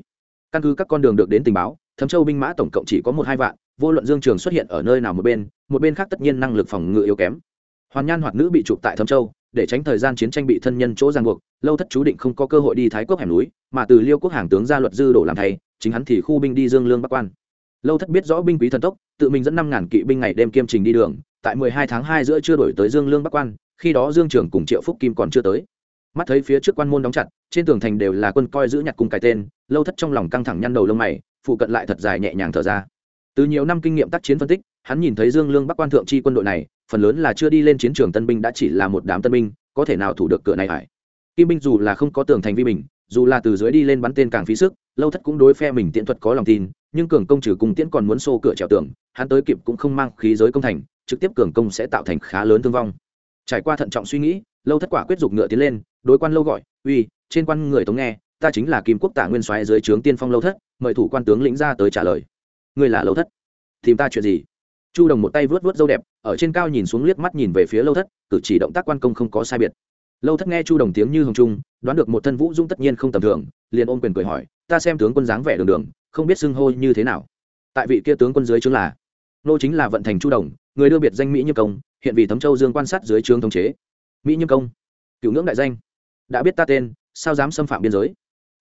căn cứ các con đường được đến tình báo, thấm châu binh mã tổng cộng chỉ có một hai vạn, vô luận dương trường xuất hiện ở nơi nào một bên một bên khác tất nhiên năng lực phòng ngự yếu kém. Hoàn nhan hoặc nữ bị chụp tại thấm châu, để tránh thời gian chiến tranh bị thân nhân chỗ giang buộc, lâu thất chú định không có cơ hội đi thái quốc hẻm núi, mà từ liêu quốc hàng tướng ra luật dư đổ làm thay, chính hắn thì khu binh đi dương lương bắc quan. Lâu thất biết rõ binh quý thần tốc, tự mình dẫn năm ngàn kỵ binh ngày đêm kiêm trình đi đường, tại mười hai tháng hai giữa chưa đổi tới dương lương bắc quan, khi đó dương trường cùng triệu phúc kim còn chưa tới mắt thấy phía trước quan môn đóng chặt, trên tường thành đều là quân coi giữ nhặt cùng cái tên, lâu thất trong lòng căng thẳng nhăn đầu lông mày, phụ cận lại thật dài nhẹ nhàng thở ra từ nhiều năm kinh nghiệm tác chiến phân tích, hắn nhìn thấy dương lương bắc quan thượng chi quân đội này, phần lớn là chưa đi lên chiến trường tân binh đã chỉ là một đám tân binh, có thể nào thủ được cửa này hải? kim binh dù là không có tường thành vi bình, dù là từ dưới đi lên bắn tên càng phí sức, lâu thất cũng đối phe mình tiện thuật có lòng tin, nhưng cường công trừ cùng tiễn còn muốn xô cửa trèo tường, hắn tới kịp cũng không mang khí giới công thành, trực tiếp cường công sẽ tạo thành khá lớn thương vong trải qua thận trọng suy nghĩ lâu thất quả quyết dục ngựa tiến lên, đối quan lâu gọi, uy, trên quan người tống nghe, ta chính là kim quốc tả nguyên soái dưới trướng tiên phong lâu thất, mời thủ quan tướng lĩnh ra tới trả lời. Ngươi là lâu thất? Tìm ta chuyện gì? Chu đồng một tay vớt vớt dâu đẹp, ở trên cao nhìn xuống liếc mắt nhìn về phía lâu thất, cử chỉ động tác quan công không có sai biệt. Lâu thất nghe chu đồng tiếng như hồng trung, đoán được một thân vũ dung tất nhiên không tầm thường, liền ôm quyền cười hỏi, ta xem tướng quân dáng vẻ đường đường, không biết xưng hô như thế nào. Tại vị kia tướng quân dưới trướng là, nô chính là vận thành chu đồng, người đưa biệt danh mỹ như công, hiện vì thấm châu dương quan sát dưới trướng thống chế mỹ nhâm công cựu ngưỡng đại danh đã biết ta tên sao dám xâm phạm biên giới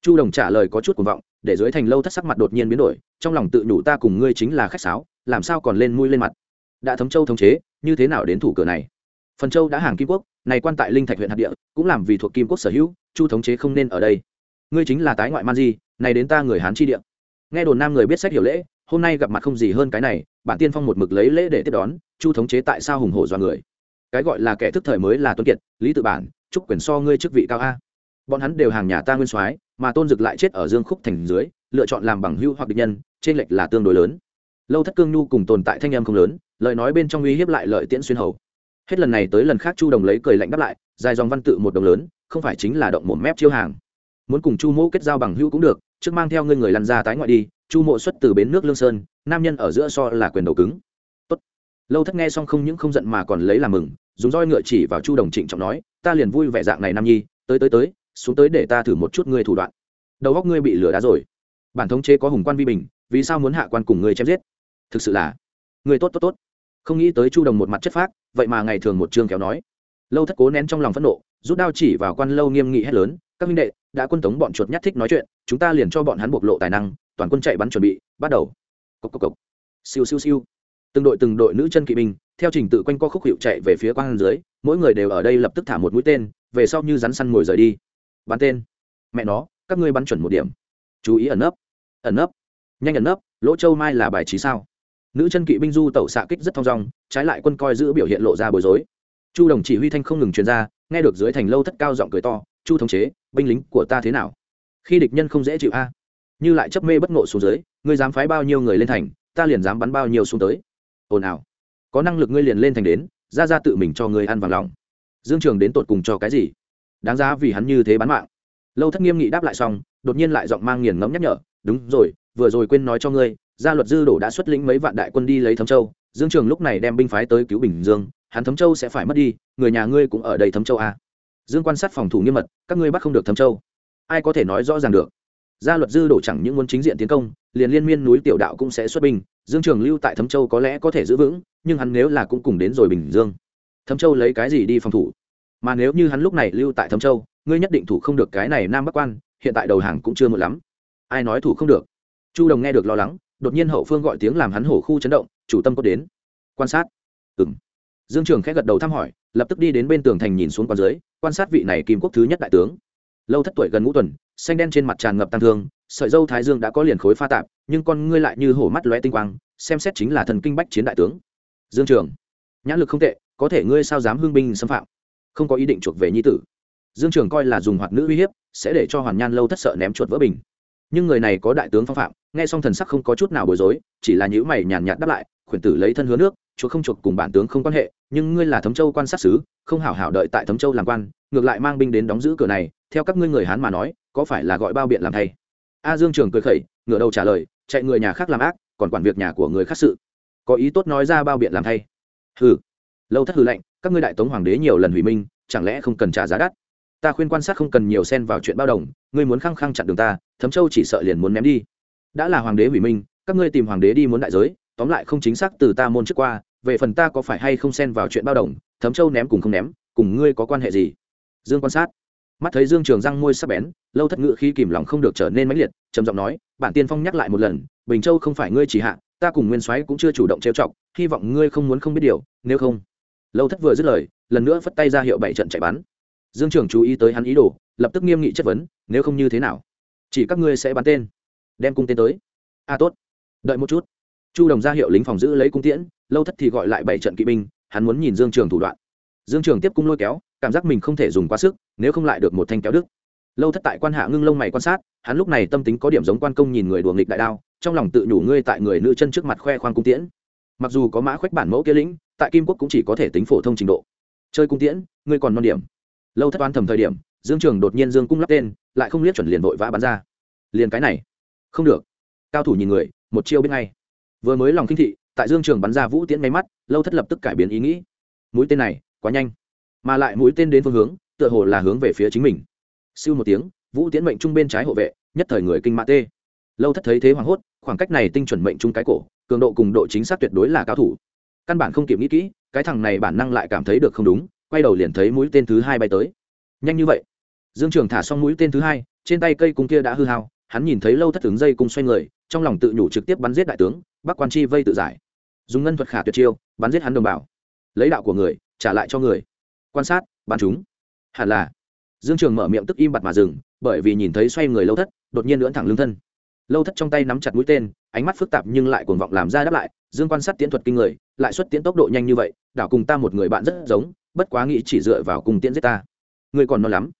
chu đồng trả lời có chút cuồng vọng để dưới thành lâu thất sắc mặt đột nhiên biến đổi trong lòng tự nhủ ta cùng ngươi chính là khách sáo làm sao còn lên mũi lên mặt đã thấm châu thống chế như thế nào đến thủ cửa này phần châu đã hàng kim quốc này quan tại linh thạch huyện hạt địa cũng làm vì thuộc kim quốc sở hữu chu thống chế không nên ở đây ngươi chính là tái ngoại man di này đến ta người hán chi địa nghe đồn nam người biết sách hiểu lễ hôm nay gặp mặt không gì hơn cái này bản tiên phong một mực lấy lễ để tiếp đón chu thống chế tại sao hùng hổ do người cái gọi là kẻ thức thời mới là tuấn kiệt, lý tự bản, chúc quyền so ngươi chức vị cao a. Bọn hắn đều hàng nhà ta nguyên soái, mà tôn dực lại chết ở dương khúc thành dưới, lựa chọn làm bằng hưu hoặc địch nhân, trên lệch là tương đối lớn. Lâu thất cương nhu cùng tồn tại thanh em không lớn, lời nói bên trong uy hiếp lại lợi tiễn xuyên hầu. Hết lần này tới lần khác chu đồng lấy cười lạnh đáp lại, dài dòng văn tự một đồng lớn, không phải chính là động một mép chiêu hàng. Muốn cùng chu mỗ kết giao bằng hữu cũng được, trước mang theo ngươi người lăn ra tái ngoại đi, chu mộ xuất từ bến nước lương sơn, nam nhân ở giữa so là quyền đầu cứng lâu thất nghe xong không những không giận mà còn lấy làm mừng, dùng roi ngựa chỉ vào chu đồng trịnh trọng nói, ta liền vui vẻ dạng này nam nhi, tới tới tới, xuống tới để ta thử một chút ngươi thủ đoạn. Đầu góc ngươi bị lửa đá rồi. Bản thống chế có hùng quan vi bình, vì sao muốn hạ quan cùng ngươi chém giết? Thực sự là người tốt tốt tốt. Không nghĩ tới chu đồng một mặt chất phác, vậy mà ngày thường một chương kéo nói. Lâu thất cố nén trong lòng phẫn nộ, rút đao chỉ vào quan lâu nghiêm nghị hét lớn, các minh đệ, đã quân tống bọn chuột nhát thích nói chuyện, chúng ta liền cho bọn hắn bộc lộ tài năng, toàn quân chạy bắn chuẩn bị, bắt đầu. Cốc cốc cốc. siêu siêu siêu từng đội từng đội nữ chân kỵ binh, theo trình tự quanh co khúc hiệu chạy về phía quang dưới, mỗi người đều ở đây lập tức thả một mũi tên, về sau như rắn săn ngồi rời đi. Bắn tên. Mẹ nó, các ngươi bắn chuẩn một điểm. Chú ý ẩn nấp. Ẩn nấp. Nhanh ẩn nấp, lỗ châu mai là bài trí sao? Nữ chân kỵ binh du tẩu xạ kích rất thong dong, trái lại quân coi giữ biểu hiện lộ ra bối rối. Chu đồng chỉ huy thanh không ngừng truyền ra, nghe được dưới thành lâu thất cao giọng cười to, chu thống chế, binh lính của ta thế nào? Khi địch nhân không dễ chịu a. Như lại chấp mê bất ngộ xuống dưới, ngươi dám phái bao nhiêu người lên thành, ta liền dám bắn bao nhiêu xuống tới ồn ào. Có năng lực ngươi liền lên thành đến, ra ra tự mình cho ngươi ăn vàng lòng. Dương trường đến tột cùng cho cái gì? Đáng giá vì hắn như thế bán mạng. Lâu thất nghiêm nghị đáp lại xong, đột nhiên lại giọng mang nghiền ngẫm nhắc nhở, đúng rồi, vừa rồi quên nói cho ngươi, gia luật dư đổ đã xuất lĩnh mấy vạn đại quân đi lấy thấm châu. Dương trường lúc này đem binh phái tới cứu bình dương, hắn thấm châu sẽ phải mất đi, người nhà ngươi cũng ở đây thấm châu à. dương quan sát phòng thủ nghiêm mật, các ngươi bắt không được thấm châu. Ai có thể nói rõ ràng được? Gia luật dư đổ chẳng những muốn chính diện tiến công, liền liên miên núi tiểu đạo cũng sẽ xuất binh. Dương trường lưu tại thấm châu có lẽ có thể giữ vững, nhưng hắn nếu là cũng cùng đến rồi bình dương. Thấm châu lấy cái gì đi phòng thủ? Mà nếu như hắn lúc này lưu tại thấm châu, ngươi nhất định thủ không được cái này nam bắc quan, hiện tại đầu hàng cũng chưa một lắm. Ai nói thủ không được? Chu đồng nghe được lo lắng, đột nhiên hậu phương gọi tiếng làm hắn hổ khu chấn động, chủ tâm có đến. Quan sát. Ừng dương trường khẽ gật đầu thăm hỏi, lập tức đi đến bên tường thành nhìn xuống quan dưới quan sát vị này kim quốc thứ nhất đại tướng lâu thất tuổi gần ngũ tuần, xanh đen trên mặt tràn ngập tăng thương, sợi dâu thái dương đã có liền khối pha tạp, nhưng con ngươi lại như hổ mắt lóe tinh quang, xem xét chính là thần kinh bách chiến đại tướng. Dương trường, nhãn lực không tệ, có thể ngươi sao dám hương binh xâm phạm? Không có ý định chuộc về nhi tử. Dương trường coi là dùng hoạt nữ uy hiếp, sẽ để cho hoàn nhan lâu thất sợ ném chuột vỡ bình. Nhưng người này có đại tướng phong phạm, nghe xong thần sắc không có chút nào bối rối, chỉ là nhữ mày nhàn nhạt đáp lại, khuyển tử lấy thân hứa nước, chuộc không chuộc cùng bản tướng không quan hệ, nhưng ngươi là thấm châu quan sát sứ, không hảo hảo đợi tại thấm châu làm quan, ngược lại mang binh đến đóng giữ cửa này theo các ngươi người hán mà nói, có phải là gọi bao biện làm thay? A dương trường cười khẩy, ngửa đầu trả lời, chạy người nhà khác làm ác, còn quản việc nhà của người khác sự. Có ý tốt nói ra bao biện làm thay. Hừ. Lâu thất hừ lệnh các ngươi đại tống hoàng đế nhiều lần hủy minh, chẳng lẽ không cần trả giá đắt? Ta khuyên quan sát không cần nhiều xen vào chuyện bao đồng, ngươi muốn khăng khăng chặn đường ta, thấm châu chỉ sợ liền muốn ném đi. Đã là hoàng đế hủy minh, các ngươi tìm hoàng đế đi muốn đại giới, tóm lại không chính xác từ ta môn trước qua, về phần ta có phải hay không xen vào chuyện bao đồng, thấm châu ném cùng không ném, cùng ngươi có quan hệ gì? Dương quan sát mắt thấy dương trường răng môi sắp bén, lâu thất ngự khi kìm lòng không được trở nên mãnh liệt, trầm giọng nói, bản tiên phong nhắc lại một lần, bình châu không phải ngươi chỉ hạ, ta cùng nguyên soái cũng chưa chủ động trêu chọc, hy vọng ngươi không muốn không biết điều, nếu không. Lâu thất vừa dứt lời, lần nữa phất tay ra hiệu bảy trận chạy bắn. Dương trường chú ý tới hắn ý đồ, lập tức nghiêm nghị chất vấn, nếu không như thế nào? Chỉ các ngươi sẽ bắn tên, đem cung tên tới. A tốt. Đợi một chút. Chu đồng ra hiệu lính phòng giữ lấy cung tiễn, lâu thất thì gọi lại bảy trận kỵ binh, hắn muốn nhìn dương trường thủ đoạn. Dương trường tiếp cung lôi kéo cảm giác mình không thể dùng quá sức, nếu không lại được một thanh kéo đức lâu thất tại quan hạ ngưng lông mày quan sát, hắn lúc này tâm tính có điểm giống quan công nhìn người đùa nghịch đại đao, trong lòng tự nhủ ngươi tại người nữ chân trước mặt khoe khoang cung tiễn. Mặc dù có mã khoách bản mẫu kia lĩnh, tại kim quốc cũng chỉ có thể tính phổ thông trình độ. Chơi cung tiễn, ngươi còn non điểm. Lâu thất oan thầm thời điểm, dương trường đột nhiên dương cung lắp tên, lại không liếc chuẩn liền vội vã bắn ra. Liền cái này. Không được. Cao thủ nhìn người, một chiêu biết ngay. Vừa mới lòng kinh thị, tại dương trường bắn ra vũ tiễn máy mắt, lâu thất lập tức cải biến ý nghĩ. Mũi tên này, quá nhanh mà lại mũi tên đến phương hướng, tựa hồ là hướng về phía chính mình. Siêu một tiếng, vũ Tiến mệnh trung bên trái hộ vệ, nhất thời người kinh mã tê. Lâu thất thấy thế hoảng hốt, khoảng cách này tinh chuẩn mệnh trung cái cổ, cường độ cùng độ chính xác tuyệt đối là cao thủ. Căn bản không kịp nghĩ kỹ, cái thằng này bản năng lại cảm thấy được không đúng, quay đầu liền thấy mũi tên thứ hai bay tới. Nhanh như vậy. Dương trường thả xong mũi tên thứ hai, trên tay cây cung kia đã hư hao, hắn nhìn thấy lâu thất tướng dây cung xoay người, trong lòng tự nhủ trực tiếp bắn giết đại tướng, bắc quan chi vây tự giải. Dùng ngân thuật khả tuyệt chiêu, bắn giết hắn đồng bào. Lấy đạo của người, trả lại cho người quan sát, bắn chúng. Hẳn là. Dương trường mở miệng tức im bặt mà dừng, bởi vì nhìn thấy xoay người lâu thất, đột nhiên lưỡn thẳng lưng thân. Lâu thất trong tay nắm chặt mũi tên, ánh mắt phức tạp nhưng lại cuồng vọng làm ra đáp lại, dương quan sát tiễn thuật kinh người, lại xuất tiễn tốc độ nhanh như vậy, đảo cùng ta một người bạn rất giống, bất quá nghĩ chỉ dựa vào cùng tiễn giết ta. Ngươi còn non lắm.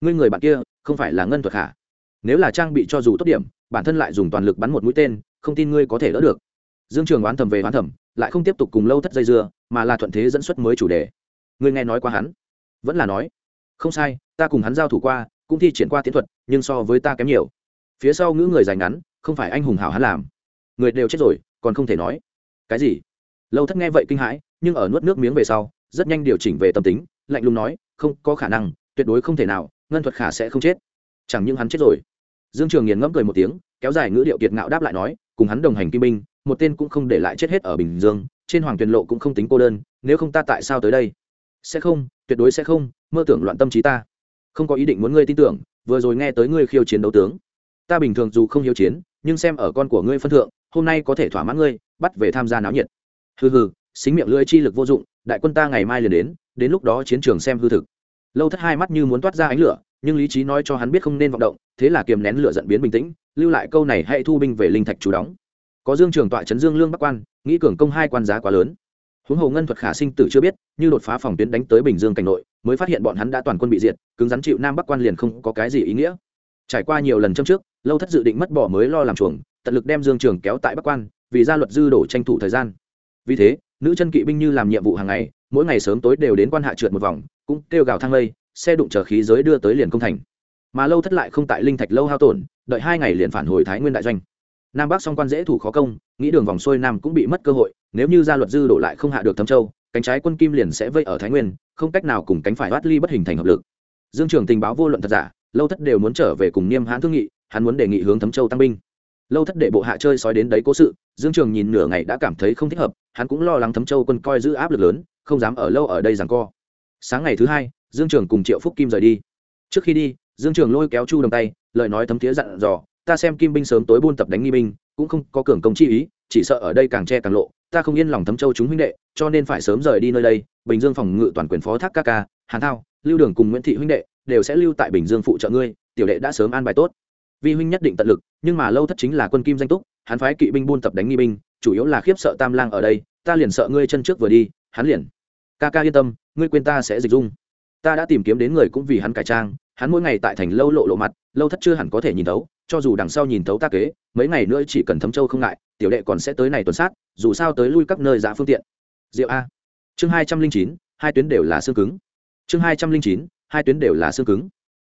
Ngươi người bạn kia, không phải là ngân thuật hả? nếu là trang bị cho dù tốt điểm, bản thân lại dùng toàn lực bắn một mũi tên, không tin ngươi có thể đỡ được. Dương trường oán thầm về oán thầm, lại không tiếp tục cùng lâu thất dây dưa, mà là thuận thế dẫn xuất mới chủ đề ngươi nghe nói qua hắn? Vẫn là nói, không sai, ta cùng hắn giao thủ qua, cũng thi triển qua tiến thuật, nhưng so với ta kém nhiều. Phía sau ngữ người dài ngắn, không phải anh hùng hảo hắn làm. Người đều chết rồi, còn không thể nói. Cái gì? Lâu thất nghe vậy kinh hãi, nhưng ở nuốt nước miếng về sau, rất nhanh điều chỉnh về tâm tính, lạnh lùng nói, không có khả năng, tuyệt đối không thể nào, ngân thuật khả sẽ không chết. Chẳng những hắn chết rồi. Dương trường nghiền ngẫm cười một tiếng, kéo dài ngữ điệu kiệt ngạo đáp lại nói, cùng hắn đồng hành kim binh một tên cũng không để lại chết hết ở bình dương, trên hoàng tuyền lộ cũng không tính cô đơn, nếu không ta tại sao tới đây? Sẽ không, tuyệt đối sẽ không, mơ tưởng loạn tâm trí ta. Không có ý định muốn ngươi tin tưởng, vừa rồi nghe tới ngươi khiêu chiến đấu tướng. Ta bình thường dù không hiếu chiến, nhưng xem ở con của ngươi phân thượng, hôm nay có thể thỏa mãn ngươi, bắt về tham gia náo nhiệt. Hừ hừ, xính miệng lưỡi chi lực vô dụng, đại quân ta ngày mai liền đến đến lúc đó chiến trường xem hư thực. Lâu thất hai mắt như muốn toát ra ánh lửa, nhưng lý trí nói cho hắn biết không nên vọng động, thế là kiềm nén lửa giận biến bình tĩnh, lưu lại câu này hãy thu binh về linh thạch chủ đóng. Có dương trường tọa trấn dương lương bắc quan, nghĩ cường công hai quan giá quá lớn huống hồ ngân thuật khả sinh tử chưa biết, như đột phá phòng tuyến đánh tới bình dương cảnh nội, mới phát hiện bọn hắn đã toàn quân bị diệt, cứng rắn chịu nam bắc quan liền không có cái gì ý nghĩa. Trải qua nhiều lần châm trước, lâu thất dự định mất bỏ mới lo làm chuồng, tận lực đem dương trường kéo tại bắc quan, vì ra luật dư đổ tranh thủ thời gian. Vì thế, nữ chân kỵ binh như làm nhiệm vụ hàng ngày, mỗi ngày sớm tối đều đến quan hạ trượt một vòng, cũng kêu gào thang lây, xe đụng chờ khí giới đưa tới liền công thành. Mà lâu thất lại không tại linh thạch lâu hao tổn, đợi hai ngày liền phản hồi thái nguyên đại doanh nam bắc song quan dễ thủ khó công, nghĩ đường vòng xuôi nam cũng bị mất cơ hội, nếu như gia luật dư đổ lại không hạ được thâm châu, cánh trái quân kim liền sẽ vây ở thái nguyên, không cách nào cùng cánh phải thoát ly bất hình thành hợp lực. Dương trường tình báo vô luận thật giả, lâu thất đều muốn trở về cùng niêm hãn thương nghị, hắn muốn đề nghị hướng thấm châu tăng binh. Lâu thất để bộ hạ chơi sói đến đấy cố sự, dương trường nhìn nửa ngày đã cảm thấy không thích hợp, hắn cũng lo lắng thấm châu quân coi giữ áp lực lớn, không dám ở lâu ở đây rằng co. Sáng ngày thứ hai, dương trường cùng triệu phúc kim rời đi. Trước khi đi, dương trường lôi kéo chu đồng tay, lời nói thấm thiế dặn dò ta xem kim binh sớm tối buôn tập đánh nghi binh, cũng không có cường công chi ý, chỉ sợ ở đây càng che càng lộ, ta không yên lòng thấm châu chúng huynh đệ, cho nên phải sớm rời đi nơi đây, bình dương phòng ngự toàn quyền phó thác ca ca, hàn thao, lưu đường cùng nguyễn thị huynh đệ đều sẽ lưu tại bình dương phụ trợ ngươi, tiểu đệ đã sớm an bài tốt. Vi huynh nhất định tận lực, nhưng mà lâu thất chính là quân kim danh túc, hắn phái kỵ binh buôn tập đánh nghi binh, chủ yếu là khiếp sợ tam lang ở đây, ta liền sợ ngươi chân trước vừa đi, hắn liền. Ca ca yên tâm, ngươi quên ta sẽ dịch dung. Ta đã tìm kiếm đến người cũng vì hắn cải trang, hắn mỗi ngày tại thành lâu lộ lộ mặt, lâu thất chưa hẳn có thể nhìn thấu cho dù đằng sau nhìn thấu ta kế, mấy ngày nữa chỉ cần thấm châu không ngại, tiểu đệ còn sẽ tới này tuần sát, dù sao tới lui các nơi giá phương tiện. Diệu a. Chương hai trăm linh chín, hai tuyến đều là xương cứng. Chương hai trăm linh chín, hai tuyến đều là xương cứng.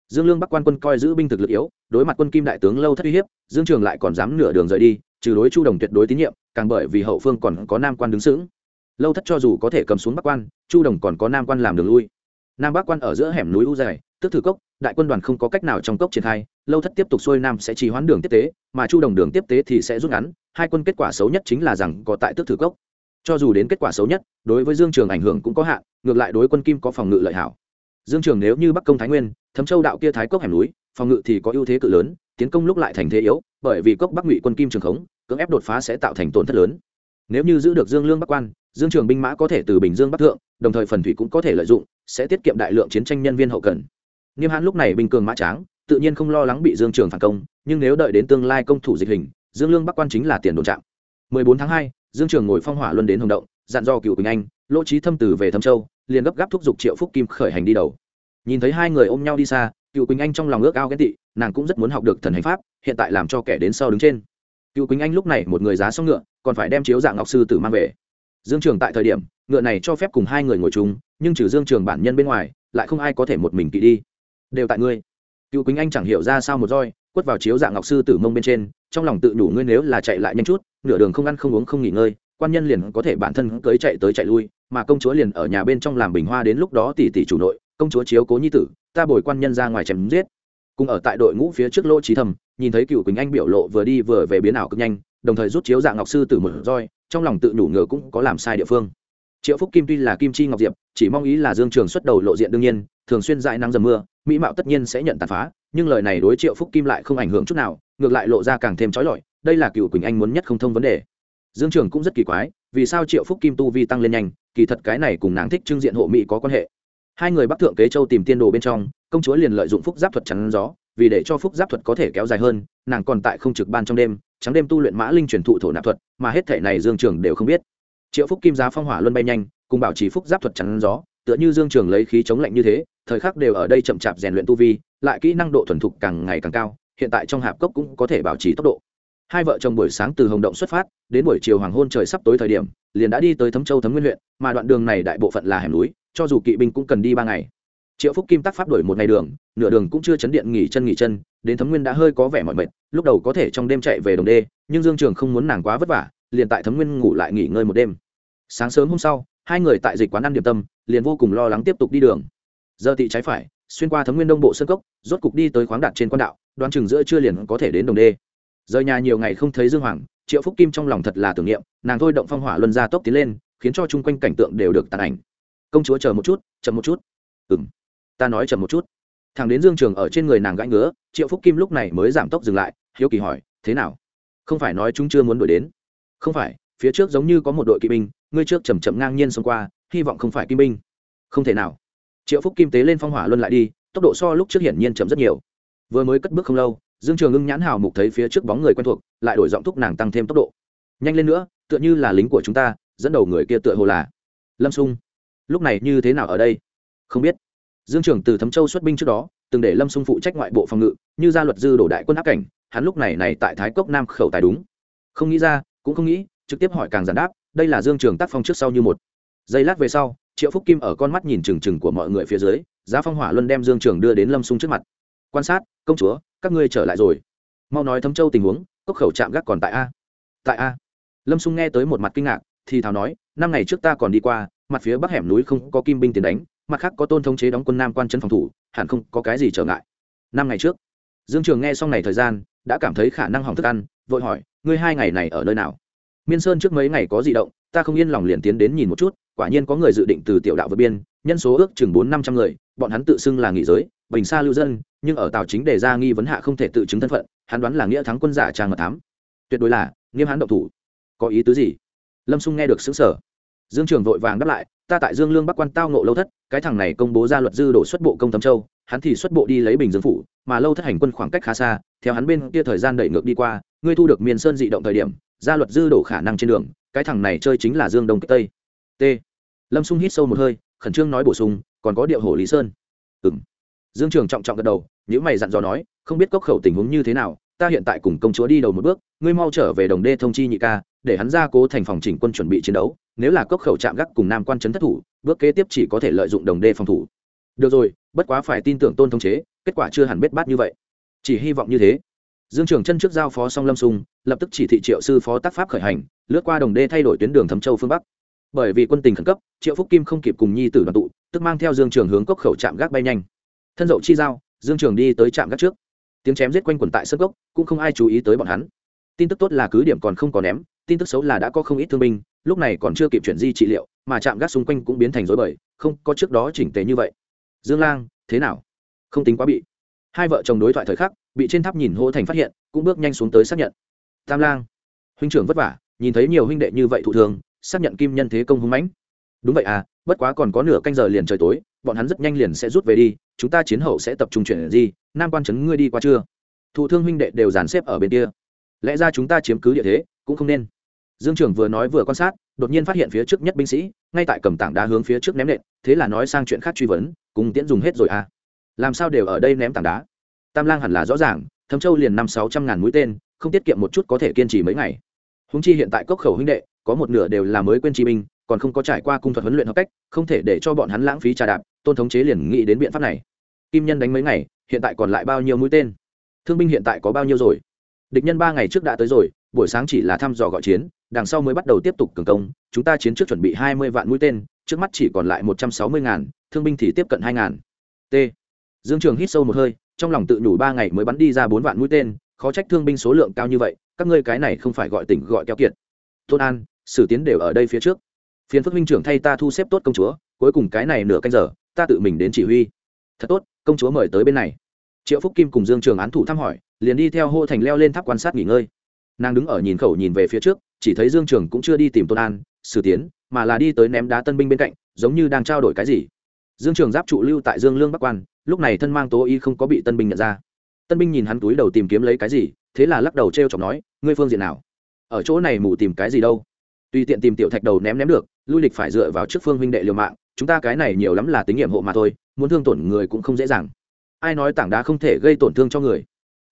Dương lương bắc quan quân coi giữ binh thực lực yếu, đối mặt quân kim đại tướng lâu thất uy hiếp, dương trường lại còn dám nửa đường rời đi, trừ đối chu đồng tuyệt đối tín nhiệm, càng bởi vì hậu phương còn có nam quan đứng sững. Lâu thất cho dù có thể cầm xuống bắc quan, chu đồng còn có nam quan làm đường lui. Nam bắc quan ở giữa hẻm núi u dài tức thử cốc, đại quân đoàn không có cách nào trong cốc triển khai, lâu thất tiếp tục xuôi nam sẽ trì hoãn đường tiếp tế, mà chu đồng đường tiếp tế thì sẽ rút ngắn, hai quân kết quả xấu nhất chính là rằng có tại tức thử cốc. Cho dù đến kết quả xấu nhất, đối với dương trường ảnh hưởng cũng có hạn, ngược lại đối quân kim có phòng ngự lợi hảo. Dương trường nếu như bắc công thái nguyên, thấm châu đạo kia thái cốc hẻm núi, phòng ngự thì có ưu thế cự lớn, tiến công lúc lại thành thế yếu, bởi vì cốc bắc ngụy quân kim trường khống, cưỡng ép đột phá sẽ tạo thành tổn thất lớn. Nếu như giữ được dương lương bắc quan, dương trường binh mã có thể từ bình dương bắc thượng, đồng thời phần thủy cũng có thể lợi dụng, sẽ tiết kiệm đại lượng chiến tranh nhân viên hậu cần nghiêm hãn lúc này bình cường mã tráng tự nhiên không lo lắng bị dương trường phản công nhưng nếu đợi đến tương lai công thủ dịch hình dương lương bắc quan chính là tiền đồn trạm. 14 tháng 2, dương trường ngồi phong hỏa luân đến hồng động dặn do cựu quỳnh anh lỗ trí thâm từ về thâm châu liền gấp gáp thúc giục triệu phúc kim khởi hành đi đầu. Nhìn thấy hai người ôm nhau đi xa cựu quỳnh anh trong lòng ước ao ghen tị nàng cũng rất muốn học được thần hành pháp hiện tại làm cho kẻ đến sau đứng trên. Cựu quỳnh anh lúc này một người giá xong ngựa còn phải đem chiếu dạng ngọc sư tử mang về. Dương trường tại thời điểm ngựa này cho phép cùng hai người ngồi chung nhưng trừ dương trường bản nhân bên ngoài lại không ai có thể một mình kỵ đi đều tại ngươi. Cựu quỳnh anh chẳng hiểu ra sao một roi, quất vào chiếu dạng ngọc sư tử mông bên trên, trong lòng tự đủ ngươi nếu là chạy lại nhanh chút, nửa đường không ăn không uống không nghỉ ngơi, quan nhân liền có thể bản thân cưới chạy tới chạy lui, mà công chúa liền ở nhà bên trong làm bình hoa đến lúc đó tỷ tỷ chủ nội, công chúa chiếu cố nhi tử, ta bồi quan nhân ra ngoài chém giết. Cùng ở tại đội ngũ phía trước lỗ trí thầm, nhìn thấy cựu quỳnh anh biểu lộ vừa đi vừa về biến ảo cực nhanh, đồng thời rút chiếu dạng ngọc sư tử một roi, trong lòng tự nhủ ngờ cũng có làm sai địa phương triệu phúc kim tuy là kim chi ngọc diệp, chỉ mong ý là dương trường xuất đầu lộ diện đương nhiên, thường xuyên dại nắng dầm mưa, mỹ mạo tất nhiên sẽ nhận tàn phá, nhưng lời này đối triệu phúc kim lại không ảnh hưởng chút nào, ngược lại lộ ra càng thêm trói lọi, đây là cựu quỳnh anh muốn nhất không thông vấn đề. Dương trường cũng rất kỳ quái, vì sao triệu phúc kim tu vi tăng lên nhanh, kỳ thật cái này cùng nàng thích trưng diện hộ mỹ có quan hệ. Hai người bắc thượng kế châu tìm tiên đồ bên trong, công chúa liền lợi dụng phúc giáp thuật chắn gió, vì để cho phúc giáp thuật có thể kéo dài hơn, nàng còn tại không trực ban trong đêm, trắng đêm tu luyện mã linh truyền thụ thổ nạp thuật, mà hết thể này dương trường đều không biết triệu phúc kim giá phong hỏa luân bay nhanh, cùng bảo trì phúc giáp thuật chắn gió, tựa như dương trường lấy khí chống lạnh như thế, thời khắc đều ở đây chậm chạp rèn luyện tu vi, lại kỹ năng độ thuần thục càng ngày càng cao, hiện tại trong hạp cốc cũng có thể bảo trì tốc độ. Hai vợ chồng buổi sáng từ hồng động xuất phát, đến buổi chiều hoàng hôn trời sắp tối thời điểm, liền đã đi tới thấm châu thấm nguyên huyện, mà đoạn đường này đại bộ phận là hẻm núi, cho dù kỵ binh cũng cần đi ba ngày. Triệu phúc kim tác pháp đổi một ngày đường, nửa đường cũng chưa chấn điện nghỉ chân nghỉ chân, đến thấm nguyên đã hơi có vẻ mỏi mệt, lúc đầu có thể trong đêm chạy về đồng đê, nhưng dương trường không muốn nàng quá vất vả liền tại thấm nguyên ngủ lại nghỉ ngơi một đêm. Sáng sớm hôm sau, hai người tại dịch quán ăn điểm tâm, liền vô cùng lo lắng tiếp tục đi đường. Giờ thị trái phải, xuyên qua thấm nguyên đông bộ sân cốc, rốt cục đi tới khoáng đạt trên quan đạo, đoán chừng giữa chưa liền có thể đến đồng đê. Rời nhà nhiều ngày không thấy dương hoàng, triệu phúc kim trong lòng thật là tưởng niệm, nàng thôi động phong hỏa luân ra tốc tiến lên, khiến cho chung quanh cảnh tượng đều được tàn ảnh. Công chúa chờ một chút, chậm một chút. Ừ m ta nói chậm một chút. Thằng đến dương trường ở trên người nàng gãi ngứa, triệu phúc kim lúc này mới giảm tốc dừng lại, hiếu kỳ hỏi, thế nào? Không phải nói chúng chưa muốn đuổi đến? Không phải, phía trước giống như có một đội kỵ binh, ngươi trước chầm chậm ngang nhiên xông qua, hy vọng không phải kim binh. Không thể nào. Triệu phúc kim tế lên phong hỏa luân lại đi, tốc độ so lúc trước hiển nhiên chậm rất nhiều. Vừa mới cất bước không lâu, dương trường ưng nhãn hào mục thấy phía trước bóng người quen thuộc, lại đổi giọng thúc nàng tăng thêm tốc độ. Nhanh lên nữa, tựa như là lính của chúng ta, dẫn đầu người kia tựa hồ là lâm sung. Lúc này như thế nào ở đây? Không biết. Dương trường từ thấm châu xuất binh trước đó, từng để lâm sung phụ trách ngoại bộ phòng ngự, như gia luật dư đổ đại quân áp cảnh, hắn lúc này này tại thái cốc nam khẩu tài đúng. Không nghĩ ra cũng không nghĩ, trực tiếp hỏi càng giản đáp, đây là dương trường tác phong trước sau như một. Giây lát về sau, triệu phúc kim ở con mắt nhìn trừng trừng của mọi người phía dưới, giá phong hỏa luân đem dương trường đưa đến lâm sung trước mặt. Quan sát, công chúa, các ngươi trở lại rồi. Mau nói thấm châu tình huống, cốc khẩu chạm gác còn tại a? Tại a. Lâm sung nghe tới một mặt kinh ngạc, thì thào nói, năm ngày trước ta còn đi qua, mặt phía bắc hẻm núi không có kim binh tiền đánh, mặt khác có tôn thống chế đóng quân nam quan chân phòng thủ, hẳn không có cái gì trở ngại. Năm ngày trước. Dương trường nghe xong này thời gian, đã cảm thấy khả năng hỏng thức ăn, vội hỏi ngươi hai ngày này ở nơi nào? Miên sơn trước mấy ngày có di động, ta không yên lòng liền tiến đến nhìn một chút, quả nhiên có người dự định từ tiểu đạo vượt biên, nhân số ước chừng bốn năm trăm người, bọn hắn tự xưng là nghỉ giới, bình xa lưu dân, nhưng ở tàu chính đề ra nghi vấn hạ không thể tự chứng thân phận, hắn đoán là nghĩa thắng quân giả trang mật thám. Tuyệt đối là, nghiêm hắn động thủ. Có ý tứ gì? Lâm xung nghe được xứng sở dương trường vội vàng đáp lại ta tại dương lương bắc quan tao ngộ lâu thất, cái thằng này công bố ra luật dư đổ xuất bộ công tâm châu, hắn thì xuất bộ đi lấy bình dương phủ, mà lâu thất hành quân khoảng cách khá xa, theo hắn bên kia thời gian đẩy ngược đi qua, ngươi thu được miền sơn dị động thời điểm, ra luật dư đổ khả năng trên đường, cái thằng này chơi chính là dương đông kích tây. T. Lâm sung hít sâu một hơi, khẩn trương nói bổ sung, còn có điệu hổ lý sơn. Ừ m dương trường trọng trọng gật đầu những mày dặn dò nói, không biết cốc khẩu tình huống như thế nào ta hiện tại cùng công chúa đi đầu một bước, ngươi mau trở về đồng đê thông chi nhị ca, để hắn ra cố thành phòng chỉnh quân chuẩn bị chiến đấu, nếu là cốc khẩu chạm gác cùng nam quan trấn thất thủ, bước kế tiếp chỉ có thể lợi dụng đồng đê phòng thủ. Được rồi, bất quá phải tin tưởng tôn thống chế, kết quả chưa hẳn biết bát như vậy. Chỉ hy vọng như thế. Dương trường chân trước giao phó song lâm sung, lập tức chỉ thị triệu sư phó tác pháp khởi hành, lướt qua đồng đê thay đổi tuyến đường thấm châu phương bắc. Bởi vì quân tình khẩn cấp, triệu phúc kim không kịp cùng nhi tử đoàn tụ, tức mang theo dương trường hướng cốc khẩu trạm gác bay nhanh. Thân dậu chi giao, dương trường đi tới trạm gác trước tiếng chém giết quanh quần tại sân gốc, cũng không ai chú ý tới bọn hắn. Tin tức tốt là cứ điểm còn không có ném, tin tức xấu là đã có không ít thương binh, lúc này còn chưa kịp chuyển di trị liệu, mà chạm gác xung quanh cũng biến thành rối bời, không có trước đó chỉnh tề như vậy. Dương lang, thế nào? Không tính quá bị. Hai vợ chồng đối thoại thời khắc, bị trên tháp nhìn hô thành phát hiện, cũng bước nhanh xuống tới xác nhận. Tam lang, huynh trưởng vất vả, nhìn thấy nhiều huynh đệ như vậy thụ thường, xác nhận kim nhân thế công hung mãnh. Đúng vậy à bất quá còn có nửa canh giờ liền trời tối bọn hắn rất nhanh liền sẽ rút về đi, chúng ta chiến hậu sẽ tập trung chuyển gì nam quan trấn ngươi đi qua chưa? Thụ thương huynh đệ đều dàn xếp ở bên kia. Lẽ ra chúng ta chiếm cứ địa thế, cũng không nên. Dương trường vừa nói vừa quan sát, đột nhiên phát hiện phía trước nhất binh sĩ, ngay tại cầm tảng đá hướng phía trước ném nện, thế là nói sang chuyện khác truy vấn, cùng tiễn dùng hết rồi à? Làm sao đều ở đây ném tảng đá? Tam lang hẳn là rõ ràng thấm châu liền năm sáu trăm ngàn mũi tên, không tiết kiệm một chút có thể kiên trì mấy ngày. Húng chi hiện tại cốc khẩu huynh đệ, có một nửa đều là mới quên chi binh còn không có trải qua cung thuật huấn luyện hợp cách, không thể để cho bọn hắn lãng phí trà đạp, tôn thống chế liền nghĩ đến biện pháp này. Kim nhân đánh mấy ngày, hiện tại còn lại bao nhiêu mũi tên? Thương binh hiện tại có bao nhiêu rồi? Địch nhân ba ngày trước đã tới rồi, buổi sáng chỉ là thăm dò gọi chiến, đằng sau mới bắt đầu tiếp tục cường công, chúng ta chiến trước chuẩn bị hai mươi vạn mũi tên, trước mắt chỉ còn lại một trăm sáu mươi ngàn, thương binh thì tiếp cận hai ngàn. T. Dương trường hít sâu một hơi, trong lòng tự nhủ ba ngày mới bắn đi ra bốn vạn mũi tên, khó trách thương binh số lượng cao như vậy, các ngươi cái này không phải gọi tỉnh gọi keo kiệt. Tôn an, sử tiến đều ở đây phía trước phiền phức minh trưởng thay ta thu xếp tốt công chúa, cuối cùng cái này nửa canh giờ, ta tự mình đến chỉ huy. Thật tốt, công chúa mời tới bên này. Triệu phúc kim cùng dương trường án thủ thăm hỏi, liền đi theo hô thành leo lên tháp quan sát nghỉ ngơi. Nàng đứng ở nhìn khẩu nhìn về phía trước, chỉ thấy dương trường cũng chưa đi tìm tôn an, sử tiến, mà là đi tới ném đá tân binh bên cạnh, giống như đang trao đổi cái gì. Dương trường giáp trụ lưu tại dương lương bắc quan, lúc này thân mang tố y không có bị tân binh nhận ra. Tân binh nhìn hắn túi đầu tìm kiếm lấy cái gì, thế là lắc đầu t r e o chọc nói, ngươi phương diện nào? Ở chỗ này mù tìm cái gì đâu? Tùy tiện tìm tiểu thạch đầu ném ném được, lui lịch phải dựa vào trước phương huynh đệ liều mạng, chúng ta cái này nhiều lắm là tính nghiệm hộ mà thôi, muốn thương tổn người cũng không dễ dàng. Ai nói tảng đá không thể gây tổn thương cho người?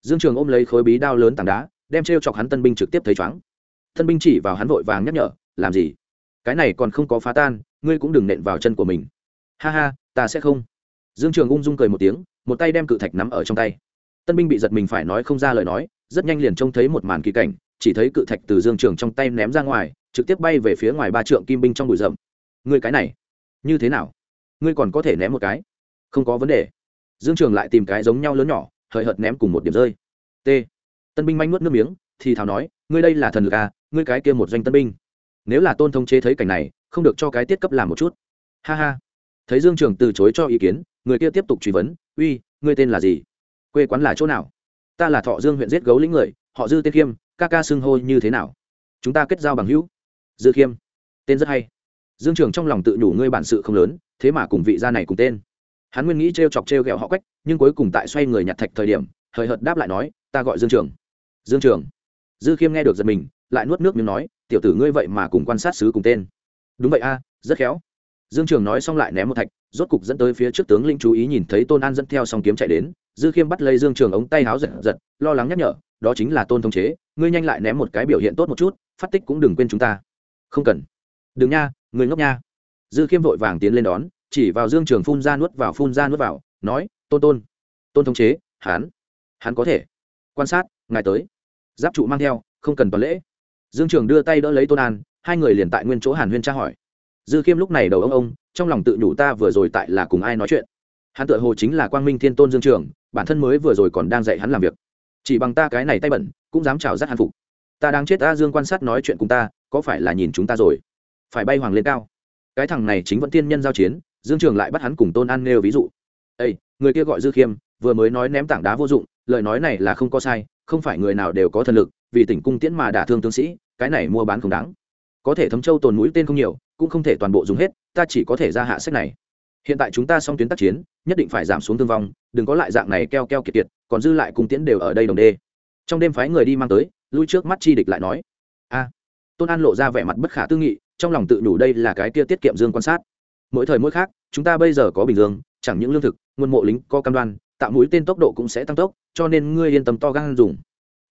Dương trường ôm lấy khối bí đao lớn tảng đá, đem t r e o chọc hắn tân binh trực tiếp thấy chóng tân binh chỉ vào hắn vội vàng nhắc nhở, làm gì? Cái này còn không có phá tan, ngươi cũng đừng nện vào chân của mình. Ha ha, ta sẽ không. Dương trường ung dung cười một tiếng, một tay đem cự thạch nắm ở trong tay. Tân binh bị giật mình phải nói không ra lời nói, rất nhanh liền trông thấy một màn kỳ cảnh chỉ thấy cự thạch từ dương trường trong tay ném ra ngoài, trực tiếp bay về phía ngoài ba trượng kim binh trong bụi rậm. Ngươi cái này, như thế nào? Ngươi còn có thể ném một cái? Không có vấn đề. Dương trường lại tìm cái giống nhau lớn nhỏ, hời hợt ném cùng một điểm rơi. T. Tân binh manh nuốt nước miếng, thì thào nói, ngươi đây là thần lực à ngươi cái kia một doanh tân binh. Nếu là tôn thông chế thấy cảnh này, không được cho cái tiết cấp làm một chút. Ha ha. Thấy dương trường từ chối cho ý kiến, người kia tiếp tục truy vấn, uy, ngươi tên là gì? Quê quán là chỗ nào? Ta là thọ dương huyện giết gấu lĩnh người, họ dư tiết khiêm ca ca xưng hô như thế nào? Chúng ta kết giao bằng hữu. Dư khiêm. Tên rất hay. Dương trường trong lòng tự nhủ ngươi bản sự không lớn, thế mà cùng vị gia này cùng tên. Hắn nguyên nghĩ t r e o chọc t r e o g ẹ o họ quách, nhưng cuối cùng tại xoay người nhặt thạch thời điểm, hời hợt đáp lại nói, ta gọi dương trường. Dương trường. Dư khiêm nghe được giật mình, lại nuốt nước miếng nói, tiểu tử ngươi vậy mà cùng quan sát sứ cùng tên. Đúng vậy a, rất khéo. Dương trường nói xong lại ném một thạch, rốt cục dẫn tới phía trước tướng linh chú ý nhìn thấy tôn an dẫn theo song kiếm chạy đến. Dư khiêm bắt lấy dương trường ống tay háo giật giật, lo lắng nhắc nhở đó chính là tôn thống chế, ngươi nhanh lại ném một cái biểu hiện tốt một chút, phát tích cũng đừng quên chúng ta. Không cần. Đừng nha người ngốc nha. Dư khiêm vội vàng tiến lên đón, chỉ vào dương trường phun ra nuốt vào, phun ra nuốt vào, nói, tôn tôn tôn thống chế hán hắn có thể quan sát, ngài tới. Giáp trụ mang theo, không cần toàn lễ. Dương trường đưa tay đỡ lấy tôn an, hai người liền tại nguyên chỗ hàn huyên tra hỏi. Dư khiêm lúc này đầu ông ông, trong lòng tự nhủ ta vừa rồi tại là cùng ai nói chuyện. Hắn tự hồ chính là quang minh thiên tôn dương trường, bản thân mới vừa rồi còn đang dạy hắn làm việc chỉ bằng ta cái này tay bẩn, cũng dám chào rắt hàn phục. Ta đang chết ta dương quan sát nói chuyện cùng ta, có phải là nhìn chúng ta rồi? Phải bay hoàng lên cao. Cái thằng này chính vẫn tiên nhân giao chiến, dương trường lại bắt hắn cùng tôn an nêu ví dụ. Ây người kia gọi dư khiêm, vừa mới nói ném tảng đá vô dụng, lời nói này là không có sai, không phải người nào đều có thần lực, vì tỉnh cung tiễn mà đả thương tướng sĩ, cái này mua bán không đáng. Có thể thấm châu tồn mũi tên không nhiều, cũng không thể toàn bộ dùng hết, ta chỉ có thể ra hạ sách này hiện tại chúng ta xong tuyến tác chiến, nhất định phải giảm xuống thương vong, đừng có lại dạng này keo keo kiệt kiệt, còn dư lại cùng tiễn đều ở đây đồng đê. Trong đêm phái người đi mang tới, lui trước mắt chi địch lại nói. A. Tôn an lộ ra vẻ mặt bất khả tư nghị, trong lòng tự đủ đây là cái kia tiết kiệm dương quan sát. Mỗi thời mỗi khác, chúng ta bây giờ có bình dương, chẳng những lương thực, nguồn mộ lính, có cam đoan, tạo mũi tên tốc độ cũng sẽ tăng tốc, cho nên ngươi yên tâm to gan dùng.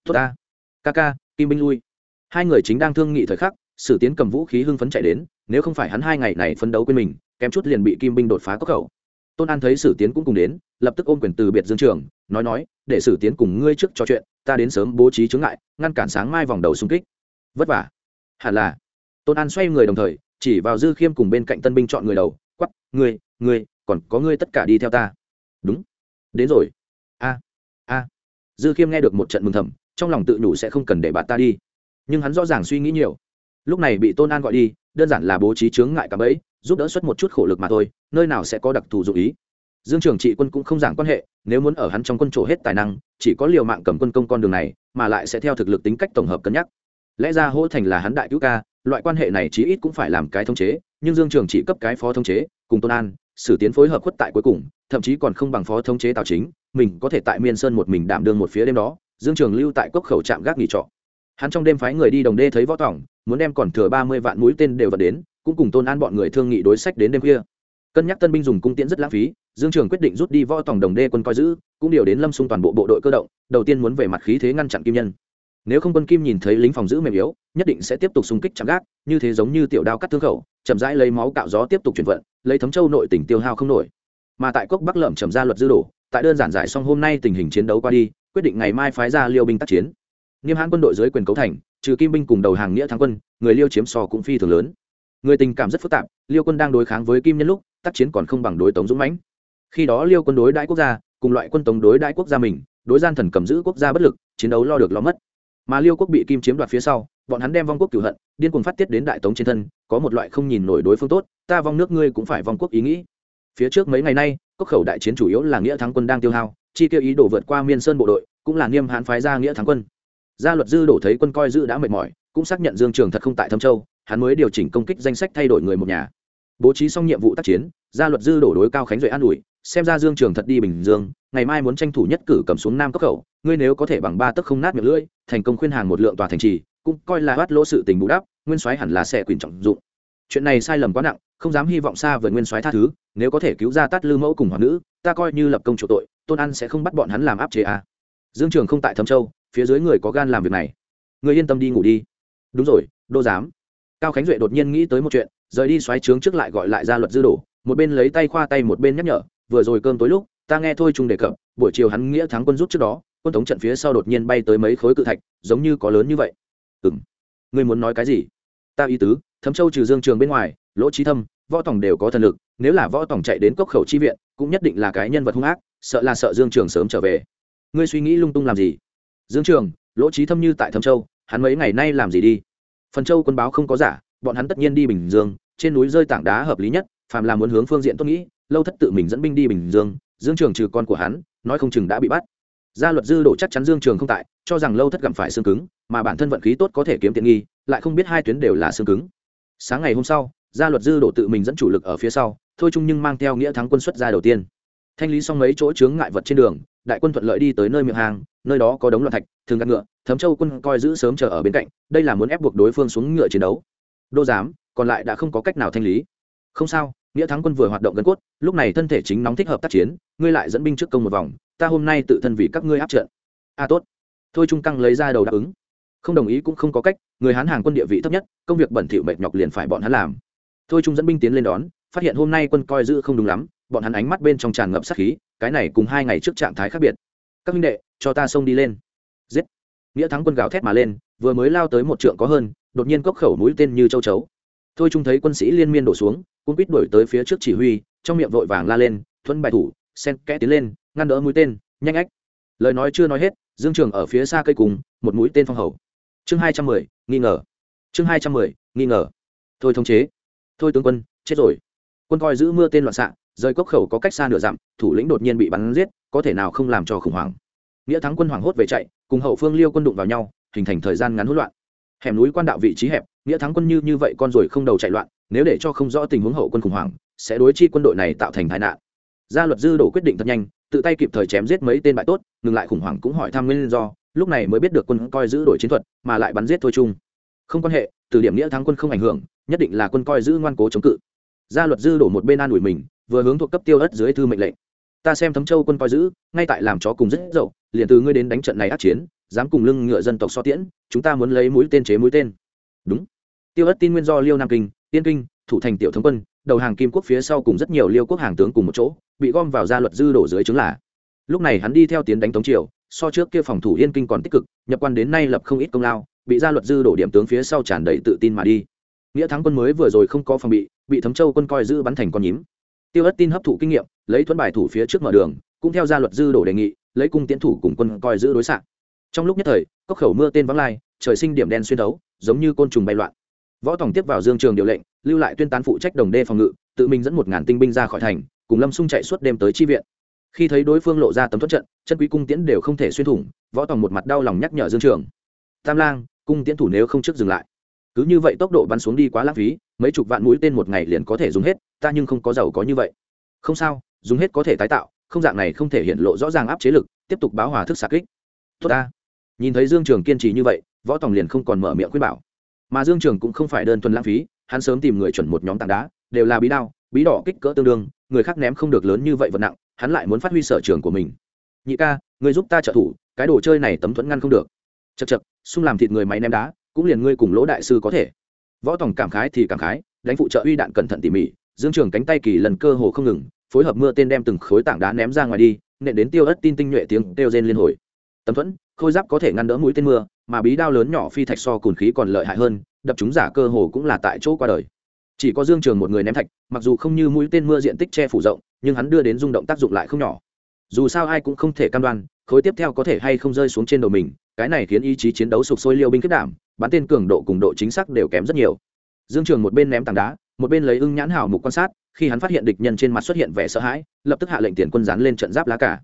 Tốt ta. Ca ca, kim binh lui. Hai người chính đang thương nghị thời khắc, sử tiến cầm vũ khí hưng phấn chạy đến, nếu không phải hắn hai ngày này phấn đấu quên mình kém chút liền bị kim binh đột phá cốc khẩu. Tôn an thấy sử tiến cũng cùng đến, lập tức ôm quyền từ biệt dương trường, nói nói, để sử tiến cùng ngươi trước trò chuyện, ta đến sớm bố trí chướng ngại, ngăn cản sáng mai vòng đầu xung kích. Vất vả. Hẳn là. Tôn an xoay người đồng thời, chỉ vào dư khiêm cùng bên cạnh tân binh chọn người đầu quắp ngươi ngươi, còn có ngươi tất cả đi theo ta. Đúng. Đến rồi. A a. Dư khiêm nghe được một trận mừng thầm, trong lòng tự nhủ sẽ không cần để bạn ta đi. Nhưng hắn rõ ràng suy nghĩ nhiều. Lúc này bị tôn an gọi đi đơn giản là bố trí chướng ngại cả bẫy, giúp đỡ xuất một chút khổ lực mà thôi, nơi nào sẽ có đặc thù dụ ý. Dương trường trị quân cũng không giảng quan hệ, nếu muốn ở hắn trong quân trổ hết tài năng, chỉ có liều mạng cầm quân công con đường này, mà lại sẽ theo thực lực tính cách tổng hợp cân nhắc. Lẽ ra hỗ thành là hắn đại cứu ca, loại quan hệ này chí ít cũng phải làm cái thống chế, nhưng dương trường chỉ cấp cái phó thống chế, cùng tôn an, sử tiến phối hợp khuất tại cuối cùng, thậm chí còn không bằng phó thống chế tào chính, mình có thể tại miên sơn một mình đảm đương một phía đêm đó, dương trường lưu tại cốc khẩu trạm gác nghỉ trọ. Hắn trong đêm phái người đi đồng đê thấy võ tỏng muốn đem còn thừa ba mươi vạn mũi tên đều vật đến, cũng cùng tôn an bọn người thương nghị đối sách đến đêm khuya. Cân nhắc tân binh dùng cung tiễn rất lãng phí, dương trường quyết định rút đi võ tổng đồng đê quân coi giữ, cũng điều đến lâm xung toàn bộ bộ đội cơ động, đầu tiên muốn về mặt khí thế ngăn chặn kim nhân. Nếu không quân kim nhìn thấy lính phòng giữ mềm yếu, nhất định sẽ tiếp tục xung kích chạm gác, như thế giống như tiểu đao cắt thương khẩu, chậm rãi lấy máu cạo gió tiếp tục chuyển vận, lấy thấm châu nội tỉnh tiêu hao không nổi. Mà tại cốc bắc lợm trầm ra luật dư đổ, tại đơn giản giải xong hôm nay tình hình chiến đấu qua đi, quyết định ngày mai phái ra liêu binh tác chiến nghiêm hãn quân đội dưới quyền cấu thành, trừ kim binh cùng đầu hàng nghĩa thắng quân, người liêu chiếm so cũng phi thường lớn. Người tình cảm rất phức tạp, liêu quân đang đối kháng với kim nhân lúc, tác chiến còn không bằng đối tống dũng mãnh. Khi đó liêu quân đối đãi quốc gia, cùng loại quân tống đối đãi quốc gia mình, đối gian thần cầm giữ quốc gia bất lực, chiến đấu lo được lo mất. Mà liêu quốc bị kim chiếm đoạt phía sau, bọn hắn đem vong quốc cửu hận, điên cuồng phát tiết đến đại tống trên thân, có một loại không nhìn nổi đối phương tốt, ta vong nước ngươi cũng phải vong quốc ý nghĩ. Phía trước mấy ngày nay cốc khẩu đại chiến chủ yếu là nghĩa thắng quân đang tiêu hao, chi tiêu ý đổ vượt qua miên sơn bộ đội, cũng là niêm hãn phái ra nghĩa thắng quân gia luật dư đổ thấy quân coi dư đã mệt mỏi, cũng xác nhận dương trường thật không tại thâm châu, hắn mới điều chỉnh công kích danh sách thay đổi người một nhà bố trí xong nhiệm vụ tác chiến, gia luật dư đổ đối cao khánh duệ an ủi, xem ra dương trường thật đi bình dương, ngày mai muốn tranh thủ nhất cử cầm xuống nam cốc khẩu, ngươi nếu có thể bằng ba tấc không nát miệng lưỡi, thành công khuyên hàng một lượng tòa thành trì, cũng coi là bắt lỗ sự tình bù đắp, nguyên soái hẳn là sẽ quyền trọng dụng chuyện này sai lầm quá nặng, không dám hy vọng xa với nguyên soái tha thứ, nếu có thể cứu ra tát lư mẫu cùng hoàng nữ, ta coi như lập công chủ tội, tôn ăn sẽ không bắt bọn hắn làm áp chế à. dương trường không tại thâm châu phía dưới người có gan làm việc này. Người yên tâm đi ngủ đi. Đúng rồi, đô giám. Cao khánh duệ đột nhiên nghĩ tới một chuyện, rời đi xoáy trướng trước lại gọi lại ra luật dư đổ một bên lấy tay khoa tay một bên nhắc nhở, vừa rồi cơm tối lúc, ta nghe thôi trung đề cập, buổi chiều hắn nghĩa thắng quân rút trước đó, quân tống trận phía sau đột nhiên bay tới mấy khối cự thạch, giống như có lớn như vậy. Ừ m ngươi muốn nói cái gì? Ta ý tứ, thấm châu trừ dương trường bên ngoài, lỗ trí thâm, võ tòng đều có thần lực, nếu là võ tòng chạy đến cốc khẩu chi viện, cũng nhất định là cái nhân vật hung ác, sợ là sợ dương trường sớm trở về. Ngươi suy nghĩ lung tung làm gì? Dương trường, lỗ trí thâm như tại thâm châu, hắn mấy ngày nay làm gì đi? Phần châu quân báo không có giả, bọn hắn tất nhiên đi bình dương, trên núi rơi tảng đá hợp lý nhất, phàm là muốn hướng phương diện tốt nghĩ, lâu thất tự mình dẫn binh đi bình dương dương trường trừ con của hắn, nói không chừng đã bị bắt. Gia luật dư đổ chắc chắn dương trường không tại, cho rằng lâu thất gặm phải xương cứng, mà bản thân vận khí tốt có thể kiếm tiện nghi, lại không biết hai tuyến đều là xương cứng. Sáng ngày hôm sau, gia luật dư đổ tự mình dẫn chủ lực ở phía sau, thôi chung nhưng mang theo nghĩa thắng quân xuất ra đầu tiên. Thanh lý xong mấy chỗ chướng ngại vật trên đường đại quân thuận lợi đi tới nơi miệng hàng nơi đó có đống loạn thạch thường gắt ngựa thấm châu quân coi giữ sớm chờ ở bên cạnh đây là muốn ép buộc đối phương xuống ngựa chiến đấu. Đô giám còn lại đã không có cách nào thanh lý. Không sao nghĩa thắng quân vừa hoạt động gần cốt lúc này thân thể chính nóng thích hợp tác chiến ngươi lại dẫn binh trước công một vòng ta hôm nay tự thân vì các ngươi áp trận. A à, tốt. Thôi trung căng lấy ra đầu đáp ứng. Không đồng ý cũng không có cách người hán hàng quân địa vị thấp nhất công việc bẩn thỉu mệt nhọc liền phải bọn hắn làm. Thôi trung dẫn binh tiến lên đón phát hiện hôm nay quân coi giữ không đúng lắm bọn hắn ánh mắt bên trong tràn ngập sát khí cái này cùng hai ngày trước trạng thái khác biệt. Các minh đệ, cho ta xông đi lên. Giết. Nghĩa thắng quân gào thét mà lên, vừa mới lao tới một trượng có hơn, đột nhiên cốc khẩu mũi tên như châu chấu. Thôi trung thấy quân sĩ liên miên đổ xuống cũng quýt đuổi tới phía trước chỉ huy, trong miệng vội vàng la lên, thuẫn bài thủ sen kẽ tiến lên, ngăn đỡ mũi tên, nhanh ách. Lời nói chưa nói hết, dương trường ở phía xa cây cùng, một mũi tên phong hầu. Chương hai trăm mười, nghi ngờ. Chương hai trăm mười, nghi ngờ. Thôi thống chế. Thôi tướng quân, chết rồi. Quân coi giữ mưa tên loạn xạ rời cốc khẩu có cách xa nửa dặm, thủ lĩnh đột nhiên bị bắn giết, có thể nào không làm cho khủng hoảng. Nghĩa thắng quân hoảng hốt về chạy, cùng hậu phương liêu quân đụng vào nhau, hình thành thời gian ngắn hỗn loạn. Hẻm núi quan đạo vị trí hẹp, nghĩa thắng quân như như vậy con rồi không đầu chạy loạn, nếu để cho không rõ tình huống hậu quân khủng hoảng, sẽ đối chi quân đội này tạo thành tai nạn. Gia luật dư đổ quyết định thật nhanh, tự tay kịp thời chém giết mấy tên bại tốt, ngừng lại khủng hoảng cũng hỏi thăm nguyên do, lúc này mới biết được quân coi giữ đổi chiến thuật, mà lại bắn giết thôi chung. Không quan hệ, từ điểm nghĩa thắng quân không ảnh hưởng, nhất định là quân coi giữ ngoan cố chống cự. Gia luật dư đổ một bên an ủi mình vừa hướng thuộc cấp tiêu ất dưới thư mệnh lệnh. Ta xem thấm châu quân coi giữ, ngay tại làm chó cùng rất dậu, liền từ ngươi đến đánh trận này ác chiến, dám cùng lưng ngựa dân tộc so tiễn, chúng ta muốn lấy mũi tên chế mũi tên. Đúng. Tiêu ất tin nguyên do liêu nam kinh tiên kinh, thủ thành tiểu thống quân, đầu hàng kim quốc phía sau cùng rất nhiều liêu quốc hàng tướng cùng một chỗ, bị gom vào gia luật dư đổ dưới chứng là. Lúc này hắn đi theo tiến đánh tống triều, so trước kia phòng thủ yên kinh còn tích cực, nhập quan đến nay lập không ít công lao, bị gia luật dư đổ điểm tướng phía sau tràn đầy tự tin mà đi. Nghĩa thắng quân mới vừa rồi không có phòng bị bị thấm châu quân coi giữ bắn thành con nhím tiêu ất tin hấp thụ kinh nghiệm, lấy thuẫn bài thủ phía trước mở đường, cũng theo gia luật dư đổ đề nghị, lấy cung tiến thủ cùng quân coi giữ đối xạ. Trong lúc nhất thời cốc khẩu mưa tên vắng lai, trời sinh điểm đen xuyên đấu giống như côn trùng bay loạn. Võ tổng tiếp vào dương trường điều lệnh, lưu lại tuyên tán phụ trách đồng đê phòng ngự, tự mình dẫn một ngàn tinh binh ra khỏi thành, cùng lâm xung chạy suốt đêm tới chi viện. Khi thấy đối phương lộ ra tấm thuất trận, chân quý cung tiễn đều không thể xuyên thủng, võ tòng một mặt đau lòng nhắc nhở dương trường. Tam lang, cung tiễn thủ nếu không trước dừng lại. Cứ như vậy tốc độ bắn xuống đi quá lãng phí mấy chục vạn mũi tên một ngày liền có thể dùng hết, ta nhưng không có giàu có như vậy. Không sao, dùng hết có thể tái tạo, không dạng này không thể hiện lộ rõ ràng áp chế lực, tiếp tục báo hòa thức xạ kích. Tốt ta. Nhìn thấy dương trường kiên trì như vậy, võ tòng liền không còn mở miệng khuyên bảo. Mà dương trường cũng không phải đơn thuần lãng phí, hắn sớm tìm người chuẩn một nhóm tảng đá, đều là bí đao, bí đỏ kích cỡ tương đương, người khác ném không được lớn như vậy vật nặng, hắn lại muốn phát huy sở trường của mình. Nhị ca, người giúp ta trợ thủ, cái đồ chơi này tấm thuẫn ngăn không được. Chật chật xung làm thịt người máy ném đá, cũng liền ngươi cùng lỗ đại sư có thể võ tòng cảm khái thì cảm khái, đánh phụ trợ uy đạn cẩn thận tỉ mỉ, dương trường cánh tay kỳ lần cơ hồ không ngừng, phối hợp mưa tên đem từng khối tảng đá ném ra ngoài đi, nện đến tiêu ớt tin tinh nhuệ tiếng kêu rên liên hồi. Tấm thuẫn, khôi giáp có thể ngăn đỡ mũi tên mưa, mà bí đao lớn nhỏ phi thạch so cùn khí còn lợi hại hơn, đập chúng giả cơ hồ cũng là tại chỗ qua đời. Chỉ có dương trường một người ném thạch, mặc dù không như mũi tên mưa diện tích che phủ rộng, nhưng hắn đưa đến rung động tác dụng lại không nhỏ. Dù sao ai cũng không thể cam đoan khối tiếp theo có thể hay không rơi xuống trên đầu mình, cái này khiến ý chí chiến đấu sụp sôi liêu binh kết đảm, bắn tên cường độ cùng độ chính xác đều kém rất nhiều. Dương trường một bên ném tảng đá, một bên lấy ưng nhãn hào mục quan sát, khi hắn phát hiện địch nhân trên mặt xuất hiện vẻ sợ hãi, lập tức hạ lệnh tiền quân dán lên trận giáp lá cả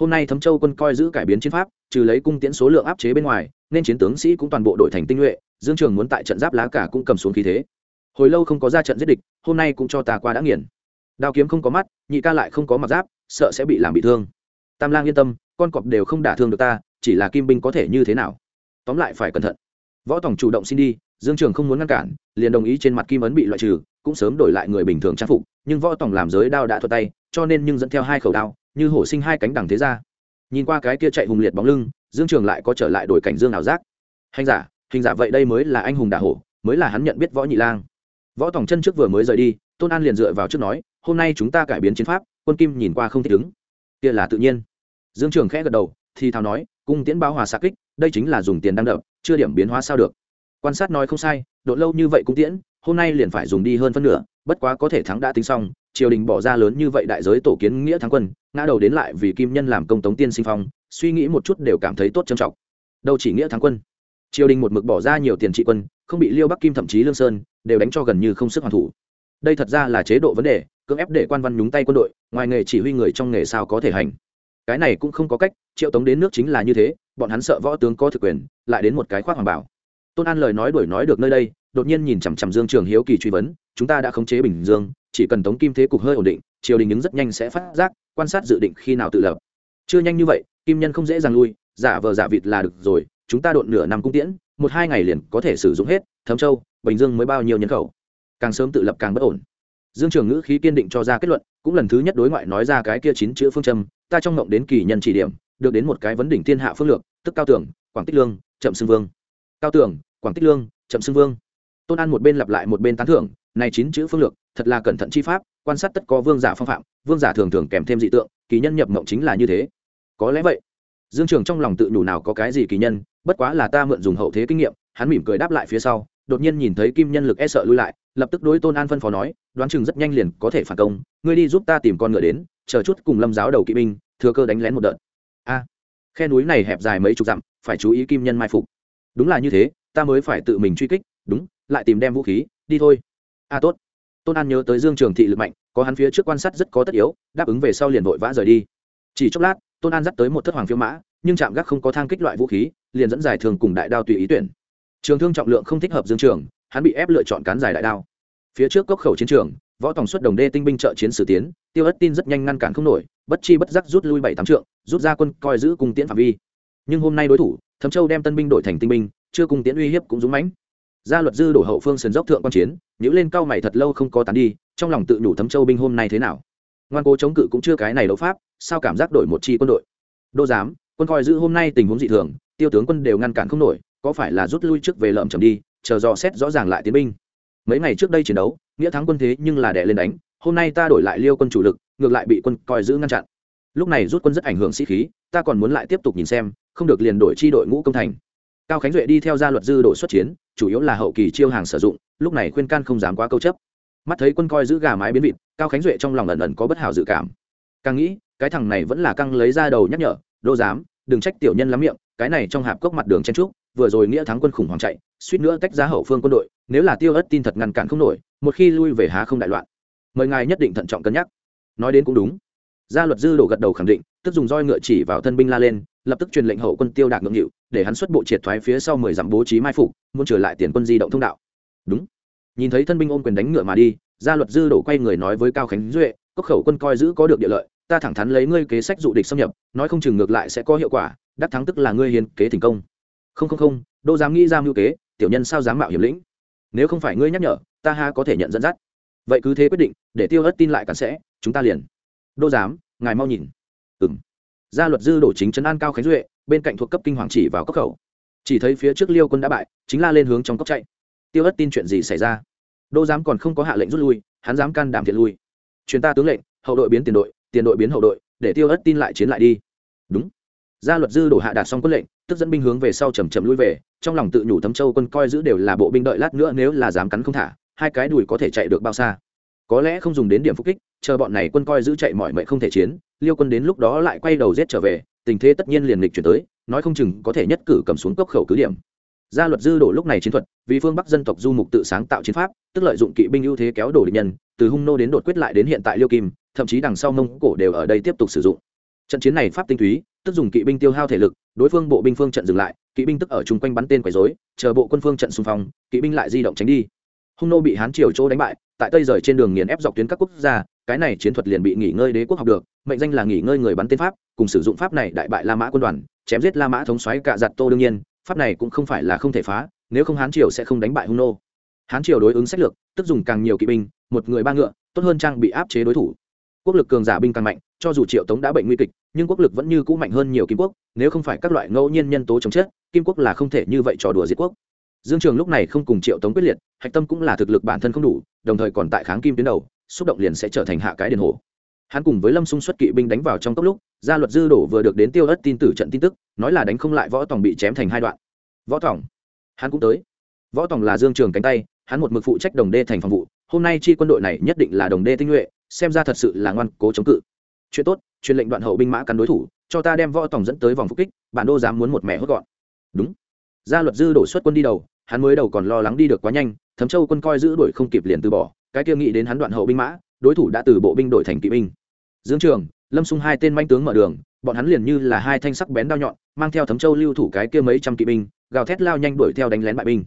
hôm nay thấm châu quân coi giữ cải biến chiến pháp, trừ lấy cung tiễn số lượng áp chế bên ngoài, nên chiến tướng sĩ cũng toàn bộ đội thành tinh nhuệ, dương trường muốn tại trận giáp lá cả cũng cầm xuống khí thế. Hồi lâu không có ra trận giết địch, hôm nay cũng cho ta qua đã nghiền. Đao kiếm không có mắt, nhị ca lại không có mặt giáp, sợ sẽ bị làm bị thương. Tam lang yên tâm con cọp đều không đả thương được ta, chỉ là kim binh có thể như thế nào? Tóm lại phải cẩn thận. Võ tổng chủ động xin đi, dương trường không muốn ngăn cản, liền đồng ý trên mặt kim ấn bị loại trừ, cũng sớm đổi lại người bình thường trang phục, nhưng võ tổng làm giới đao đã thuật tay, cho nên nhưng dẫn theo hai khẩu đao, như hổ sinh hai cánh đằng thế ra. Nhìn qua cái kia chạy hùng liệt bóng lưng, dương trường lại có trở lại đổi cảnh dương ảo giác. Hành giả, hình giả vậy đây mới là anh hùng đả hổ, mới là hắn nhận biết võ nhị lang. Võ tổng chân trước vừa mới rời đi, tôn an liền dựa vào trước nói, hôm nay chúng ta cải biến chiến pháp, quân kim nhìn qua không thích ứng. Kia là tự nhiên dương trường khẽ gật đầu, thì thào nói, cung tiễn báo hòa xạ kích, đây chính là dùng tiền đang đập, chưa điểm biến hóa sao được. Quan sát nói không sai, độ lâu như vậy cung tiễn, hôm nay liền phải dùng đi hơn phân nửa, bất quá có thể thắng đã tính xong, triều đình bỏ ra lớn như vậy đại giới tổ kiến nghĩa thắng quân, ngã đầu đến lại vì kim nhân làm công tống tiên sinh phong, suy nghĩ một chút đều cảm thấy tốt trầm trọng. Đâu chỉ nghĩa thắng quân. Triều đình một mực bỏ ra nhiều tiền trị quân, không bị liêu bắc kim thậm chí lương sơn, đều đánh cho gần như không sức hoàn thủ. Đây thật ra là chế độ vấn đề, cưỡng ép để quan văn nhúng tay quân đội, ngoài nghề chỉ huy người trong nghề sao có thể hành cái này cũng không có cách, triệu tống đến nước chính là như thế, bọn hắn sợ võ tướng có thực quyền, lại đến một cái khoác hoàng bảo. Tôn an lời nói đuổi nói được nơi đây, đột nhiên nhìn chằm chằm dương trường hiếu kỳ truy vấn, chúng ta đã khống chế bình dương, chỉ cần tống kim thế cục hơi ổn định, triều đình ứng rất nhanh sẽ phát giác, quan sát dự định khi nào tự lập. Chưa nhanh như vậy, kim nhân không dễ dàng lui, giả vờ giả vịt là được rồi, chúng ta độn nửa năm cung tiễn, một hai ngày liền có thể sử dụng hết, thấm châu, bình dương mới bao nhiêu nhân khẩu. Càng sớm tự lập càng bất ổn. Dương trường ngữ khí kiên định cho ra kết luận, cũng lần thứ nhất đối ngoại nói ra cái kia chín chữ phương châm ta trong ngộng đến kỳ nhân chỉ điểm, được đến một cái vấn đỉnh thiên hạ phương lược, tức cao tưởng quảng tích lương chậm xưng vương. Cao tưởng quảng tích lương chậm xưng vương. Tôn an một bên lặp lại một bên tán thưởng, này chín chữ phương lược, thật là cẩn thận chi pháp, quan sát tất có vương giả phong phạm, vương giả thường thường kèm thêm dị tượng, kỳ nhân nhập mộng chính là như thế. Có lẽ vậy, dương trường trong lòng tự nhủ nào có cái gì kỳ nhân, bất quá là ta mượn dùng hậu thế kinh nghiệm, hắn mỉm cười đáp lại phía sau, đột nhiên nhìn thấy kim nhân lực e sợ lui lại, lập tức đối tôn an phân phó nói, đoán chừng rất nhanh liền có thể phản công, ngươi đi giúp ta tìm con ngựa đến, chờ chút cùng lâm giáo đầu kỵ binh thừa cơ đánh lén một đợt. A, khe núi này hẹp dài mấy chục dặm, phải chú ý kim nhân mai phục. Đúng là như thế, ta mới phải tự mình truy kích, đúng, lại tìm đem vũ khí, đi thôi. A, tốt. Tôn an nhớ tới dương trường thị lực mạnh, có hắn phía trước quan sát rất có tất yếu, đáp ứng về sau liền vội vã rời đi. Chỉ chốc lát, tôn an dắt tới một thất hoàng phiêu mã, nhưng chạm gác không có thang kích loại vũ khí, liền dẫn giải thường cùng đại đao tùy ý tuyển. Trường thương trọng lượng không thích hợp dương trường, hắn bị ép lựa chọn cán dài đại đao. Phía trước cốc khẩu chiến trường võ tòng xuất đồng đê tinh binh trợ chiến sử tiến, tiêu ất tin rất nhanh ngăn cản không nổi, bất chi bất giác rút lui bảy tám trượng, rút ra quân coi giữ cung tiễn phạm vi. Nhưng hôm nay đối thủ thấm châu đem tân binh đổi thành tinh binh, chưa cung tiễn uy hiếp cũng dũng mãnh. Gia luật dư đổ hậu phương sườn dốc thượng quan chiến nhữ lên cao mày thật lâu không có tán đi, trong lòng tự nhủ thấm châu binh hôm nay thế nào. Ngoan cố chống cự cũng chưa cái này đấu pháp, sao cảm giác đổi một chi quân đội. Đô giám, quân coi giữ hôm nay tình huống dị thường, tiêu tướng quân đều ngăn cản không nổi, có phải là rút lui trước về lợm chầm đi, chờ dò xét rõ ràng lại tiến binh. Mấy ngày trước đây chiến đấu nghĩa thắng quân thế nhưng là đè lên đánh, hôm nay ta đổi lại liêu quân chủ lực, ngược lại bị quân coi giữ ngăn chặn. Lúc này rút quân rất ảnh hưởng sĩ khí, ta còn muốn lại tiếp tục nhìn xem, không được liền đổi chi đội ngũ công thành. Cao khánh duệ đi theo gia luật dư đội xuất chiến, chủ yếu là hậu kỳ chiêu hàng sử dụng, lúc này khuyên can không dám quá câu chấp. Mắt thấy quân coi giữ gà mái biến vịt, cao khánh duệ trong lòng ẩn ẩn có bất hảo dự cảm. Càng nghĩ, cái thằng này vẫn là căng lấy ra đầu nhắc nhở, đô giám, đừng trách tiểu nhân lắm miệng, cái này trong hạp cốc mặt đường chen trúc, vừa rồi nghĩa thắng quân khủng hoảng chạy suýt nữa tách ra hậu phương quân đội, nếu là tiêu ất tin thật ngăn cản không nổi, một khi lui về há không đại loạn. Mời ngài nhất định thận trọng cân nhắc. Nói đến cũng đúng. Gia luật dư đổ gật đầu khẳng định, tức dùng roi ngựa chỉ vào thân binh la lên, lập tức truyền lệnh hậu quân tiêu đạc ngưỡng hiệu để hắn xuất bộ triệt thoái phía sau mười dặm bố trí mai phục, muốn trở lại tiền quân di động thông đạo. Đúng. Nhìn thấy thân binh ôm quyền đánh ngựa mà đi, gia luật dư đổ quay người nói với cao khánh duệ, cốc khẩu quân coi giữ có được địa lợi, ta thẳng thắn lấy ngươi kế sách dụ địch xâm nhập, nói không chừng ngược lại sẽ có hiệu quả, đắc thắng tức là ngươi hiến kế thành công. Không không không, đô dám nghĩ ra mưu kế tiểu nhân sao dám mạo hiểm lĩnh? Nếu không phải ngươi nhắc nhở, ta ha có thể nhận dẫn dắt. Vậy cứ thế quyết định, để tiêu ớt tin lại cản sẽ, chúng ta liền. Đô giám, ngài mau nhìn. Ừng gia luật dư đổ chính trấn an cao khánh duệ, bên cạnh thuộc cấp kinh hoàng chỉ vào cốc khẩu. Chỉ thấy phía trước liêu quân đã bại, chính la lên hướng trong cốc chạy. Tiêu ớt tin chuyện gì xảy ra? Đô giám còn không có hạ lệnh rút lui, hắn dám can đảm thiện lui. Chuyến ta tướng lệnh, hậu đội biến tiền đội tiền đội biến hậu đội, để tiêu ớt tin lại chiến lại đi. Đúng. Gia luật dư đổ hạ đạt xong quân lệnh, tức dẫn binh hướng về sau chầm chậm lui về trong lòng tự nhủ thấm châu quân coi giữ đều là bộ binh đợi lát nữa nếu là dám cắn không thả, hai cái đùi có thể chạy được bao xa. Có lẽ không dùng đến điểm phục kích, chờ bọn này quân coi giữ chạy mọi mệnh không thể chiến, liêu quân đến lúc đó lại quay đầu giết trở về, tình thế tất nhiên liền lịch chuyển tới, nói không chừng có thể nhất cử cầm xuống cốc khẩu cứ điểm. Gia luật dư đổ lúc này chiến thuật, vì phương bắc dân tộc du mục tự sáng tạo chiến pháp, tức lợi dụng kỵ binh ưu thế kéo đổ địch nhân, từ hung nô đến đột quyết lại đến hiện tại liêu kim, thậm chí đằng sau mông cổ đều ở đây tiếp tục sử dụng. Trận chiến này pháp tinh túy, tức dùng kỵ binh tiêu hao thể lực đối phương bộ binh phương trận dừng lại, kỵ binh tức ở chung quanh bắn tên quấy dối chờ bộ quân phương trận xung phong, kỵ binh lại di động tránh đi. Hung nô bị hán triều chỗ đánh bại, tại tây rời trên đường nghiền ép dọc tuyến các quốc gia, cái này chiến thuật liền bị nghỉ ngơi đế quốc học được, mệnh danh là nghỉ ngơi người bắn tên pháp, cùng sử dụng pháp này đại bại la mã quân đoàn, chém giết la mã thống xoáy cạ giặt tô đương nhiên, pháp này cũng không phải là không thể phá, nếu không hán triều sẽ không đánh bại hung nô. Hán triều đối ứng sách lược, tức dùng càng nhiều kỵ binh, một người ba ngựa, tốt hơn trang bị áp chế đối thủ. Quốc lực cường giả binh càng mạnh cho dù triệu tống đã bệnh nguy kịch, nhưng quốc lực vẫn như cũ mạnh hơn nhiều kim quốc, nếu không phải các loại ngẫu nhiên nhân tố chống chết, kim quốc là không thể như vậy trò đùa diệt quốc. Dương trường lúc này không cùng triệu tống quyết liệt, hạch tâm cũng là thực lực bản thân không đủ, đồng thời còn tại kháng kim tuyến đầu, xúc động liền sẽ trở thành hạ cái đền hồ hắn cùng với lâm xung xuất kỵ binh đánh vào trong cốc lúc, gia luật dư đổ vừa được đến tiêu ất tin tử trận tin tức, nói là đánh không lại võ tòng bị chém thành hai đoạn. Võ tòng. Hắn cũng tới. Võ tòng là dương trường cánh tay, hắn một mực phụ trách đồng đê thành phòng vụ, hôm nay chi quân đội này nhất định là đồng đê tinh nhuệ, xem ra thật sự là ngoan cố chống cự chuyện tốt, truyền lệnh đoạn hậu binh mã cắn đối thủ, cho ta đem võ tòng dẫn tới vòng phục kích, bản đô dám muốn một mẻ hốt gọn. Đúng. Gia luật dư đổ xuất quân đi đầu, hắn mới đầu còn lo lắng đi được quá nhanh thấm châu quân coi giữ đuổi không kịp liền từ bỏ, cái kia nghĩ đến hắn đoạn hậu binh mã, đối thủ đã từ bộ binh đổi thành kỵ binh. Dương trường, lâm xung hai tên manh tướng mở đường, bọn hắn liền như là hai thanh sắc bén đao nhọn, mang theo thấm châu lưu thủ cái kia mấy trăm kỵ binh, gào thét lao nhanh đuổi theo đánh lén bại binh.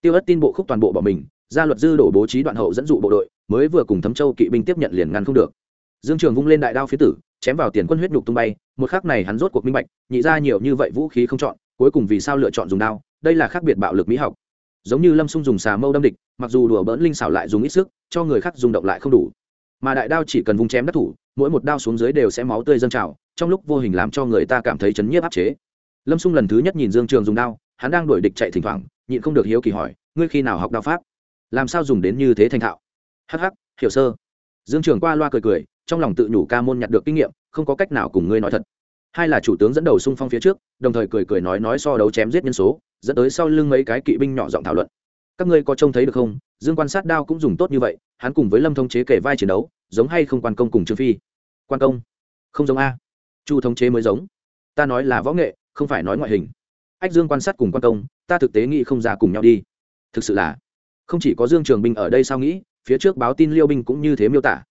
Tiêu ất tin bộ khúc toàn bộ bỏ mình, gia luật dư đổ bố trí đoạn hậu dẫn dụ bộ đội, mới vừa cùng thấm châu kỵ binh tiếp nhận liền ngăn không được dương trường vung lên đại đao phía tử, chém vào tiền quân huyết nhục tung bay, một khắc này hắn rốt cuộc minh bạch, nhị ra nhiều như vậy vũ khí không chọn, cuối cùng vì sao lựa chọn dùng đao, đây là khác biệt bạo lực mỹ học. Giống như lâm xung dùng xà mâu đâm địch, mặc dù đùa bỡn linh xảo lại dùng ít sức, cho người khác dùng động lại không đủ. Mà đại đao chỉ cần vung chém đắc thủ, mỗi một đao xuống dưới đều sẽ máu tươi dâng trào, trong lúc vô hình làm cho người ta cảm thấy chấn nhiếp áp chế. Lâm xung lần thứ nhất nhìn dương trường dùng đao, hắn đang đuổi địch chạy thỉnh thoảng, nhịn không được hiếu kỳ hỏi, ngươi khi nào học đao pháp? Làm sao dùng đến như thế thành thạo? Hh hiểu sơ. Dương trường qua loa cười cười trong lòng tự nhủ ca môn nhặt được kinh nghiệm, không có cách nào cùng ngươi nói thật. Hai là chủ tướng dẫn đầu xung phong phía trước, đồng thời cười cười nói nói so đấu chém giết nhân số, dẫn tới sau lưng mấy cái kỵ binh nhỏ giọng thảo luận. Các ngươi có trông thấy được không? Dương quan sát đao cũng dùng tốt như vậy, hắn cùng với lâm thông chế kể vai chiến đấu, giống hay không quan công cùng trương phi? Quan công? Không giống a. Chu thống chế mới giống. Ta nói là võ nghệ, không phải nói ngoại hình. Ách dương quan sát cùng quan công, ta thực tế nghĩ không ra cùng nhau đi. Thực sự là, không chỉ có dương trường binh ở đây sao nghĩ, phía trước báo tin liêu binh cũng như thế miêu tả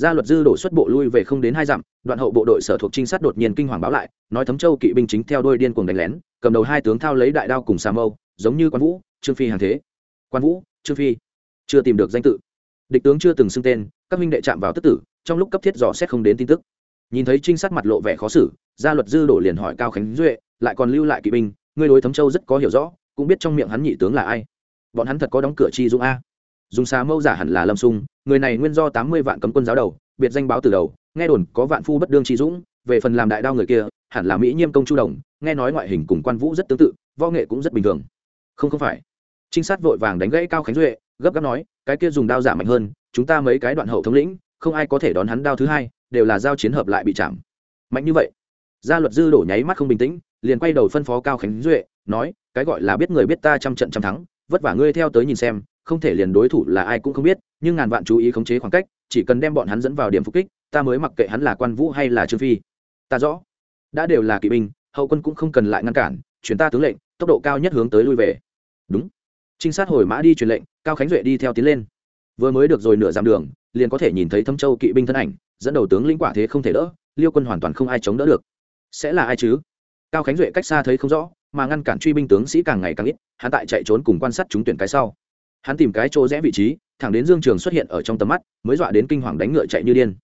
gia luật dư đổ xuất bộ lui về không đến hai dặm, đoạn hậu bộ đội sở thuộc trinh sát đột nhiên kinh hoàng báo lại, nói thấm châu kỵ binh chính theo đôi điên cuồng đánh lén, cầm đầu hai tướng thao lấy đại đao cùng xà mâu, giống như quan vũ, trương phi hàng thế. Quan vũ, trương phi. Chưa tìm được danh tự. Địch tướng chưa từng xưng tên, các minh đệ chạm vào tức tử, trong lúc cấp thiết dò xét không đến tin tức. Nhìn thấy trinh sát mặt lộ vẻ khó xử, gia luật dư đổ liền hỏi cao khánh duệ, lại còn lưu lại kỵ binh, ngươi đối thấm châu rất có hiểu rõ, cũng biết trong miệng hắn nhị tướng là ai. Bọn hắn thật có đóng cửa chi dũng a dùng xà mâu giả hẳn là lâm sung, người này nguyên do tám mươi vạn cấm quân giáo đầu, biệt danh báo từ đầu, nghe đồn có vạn phu bất đương trí dũng, về phần làm đại đao người kia, hẳn là mỹ nhiêm công chu đồng, nghe nói ngoại hình cùng quan vũ rất tương tự, võ nghệ cũng rất bình thường. Không không phải. Trinh sát vội vàng đánh gãy cao khánh duệ, gấp gáp nói, cái kia dùng đao giả mạnh hơn, chúng ta mấy cái đoạn hậu thống lĩnh, không ai có thể đón hắn đao thứ hai, đều là giao chiến hợp lại bị chạm. Mạnh như vậy, gia luật dư đổ nháy mắt không bình tĩnh, liền quay đầu phân phó cao khánh duệ, nói, cái gọi là biết người biết ta trăm trận trăm thắng, vất vả ngươi theo tới nhìn xem không thể liền đối thủ là ai cũng không biết, nhưng ngàn vạn chú ý khống chế khoảng cách, chỉ cần đem bọn hắn dẫn vào điểm phục kích, ta mới mặc kệ hắn là quan vũ hay là trương phi. Ta rõ. Đã đều là kỵ binh, hậu quân cũng không cần lại ngăn cản, chuyển ta tướng lệnh, tốc độ cao nhất hướng tới lui về. Đúng. Trinh sát hồi mã đi truyền lệnh, cao khánh duệ đi theo tiến lên. Vừa mới được rồi nửa dặm đường, liền có thể nhìn thấy thâm châu kỵ binh thân ảnh, dẫn đầu tướng lĩnh quả thế không thể đỡ, liêu quân hoàn toàn không ai chống đỡ được. Sẽ là ai chứ? Cao khánh duệ cách xa thấy không rõ, mà ngăn cản truy binh tướng sĩ càng ngày càng ít, hắn tại chạy trốn cùng quan sát chúng tuyển cái sau hắn tìm cái chỗ rẽ vị trí, thẳng đến dương trường xuất hiện ở trong tầm mắt, mới dọa đến kinh hoàng đánh ngựa chạy như điên.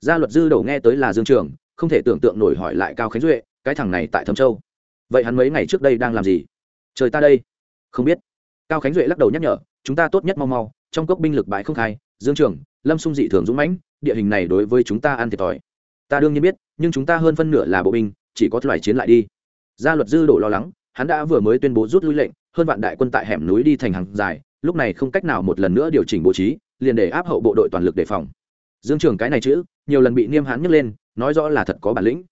Gia luật dư đầu nghe tới là dương trường, không thể tưởng tượng nổi hỏi lại cao khánh duệ, cái thằng này tại thâm châu. Vậy hắn mấy ngày trước đây đang làm gì? Trời ta đây. Không biết. Cao khánh duệ lắc đầu nhắc nhở, chúng ta tốt nhất mau mau, trong cốc binh lực bãi không khai, dương trường, lâm sung dị thường dũng mãnh, địa hình này đối với chúng ta ăn thiệt thòi. Ta đương nhiên biết, nhưng chúng ta hơn phân nửa là bộ binh, chỉ có loại chiến lại đi. Gia luật dư đổ lo lắng, hắn đã vừa mới tuyên bố rút lui lệnh, hơn vạn đại quân tại hẻm núi đi thành hàng dài lúc này không cách nào một lần nữa điều chỉnh bố trí, liền để áp hậu bộ đội toàn lực đề phòng. Dương trường cái này chữ, nhiều lần bị niêm hãn nhấc lên, nói rõ là thật có bản lĩnh.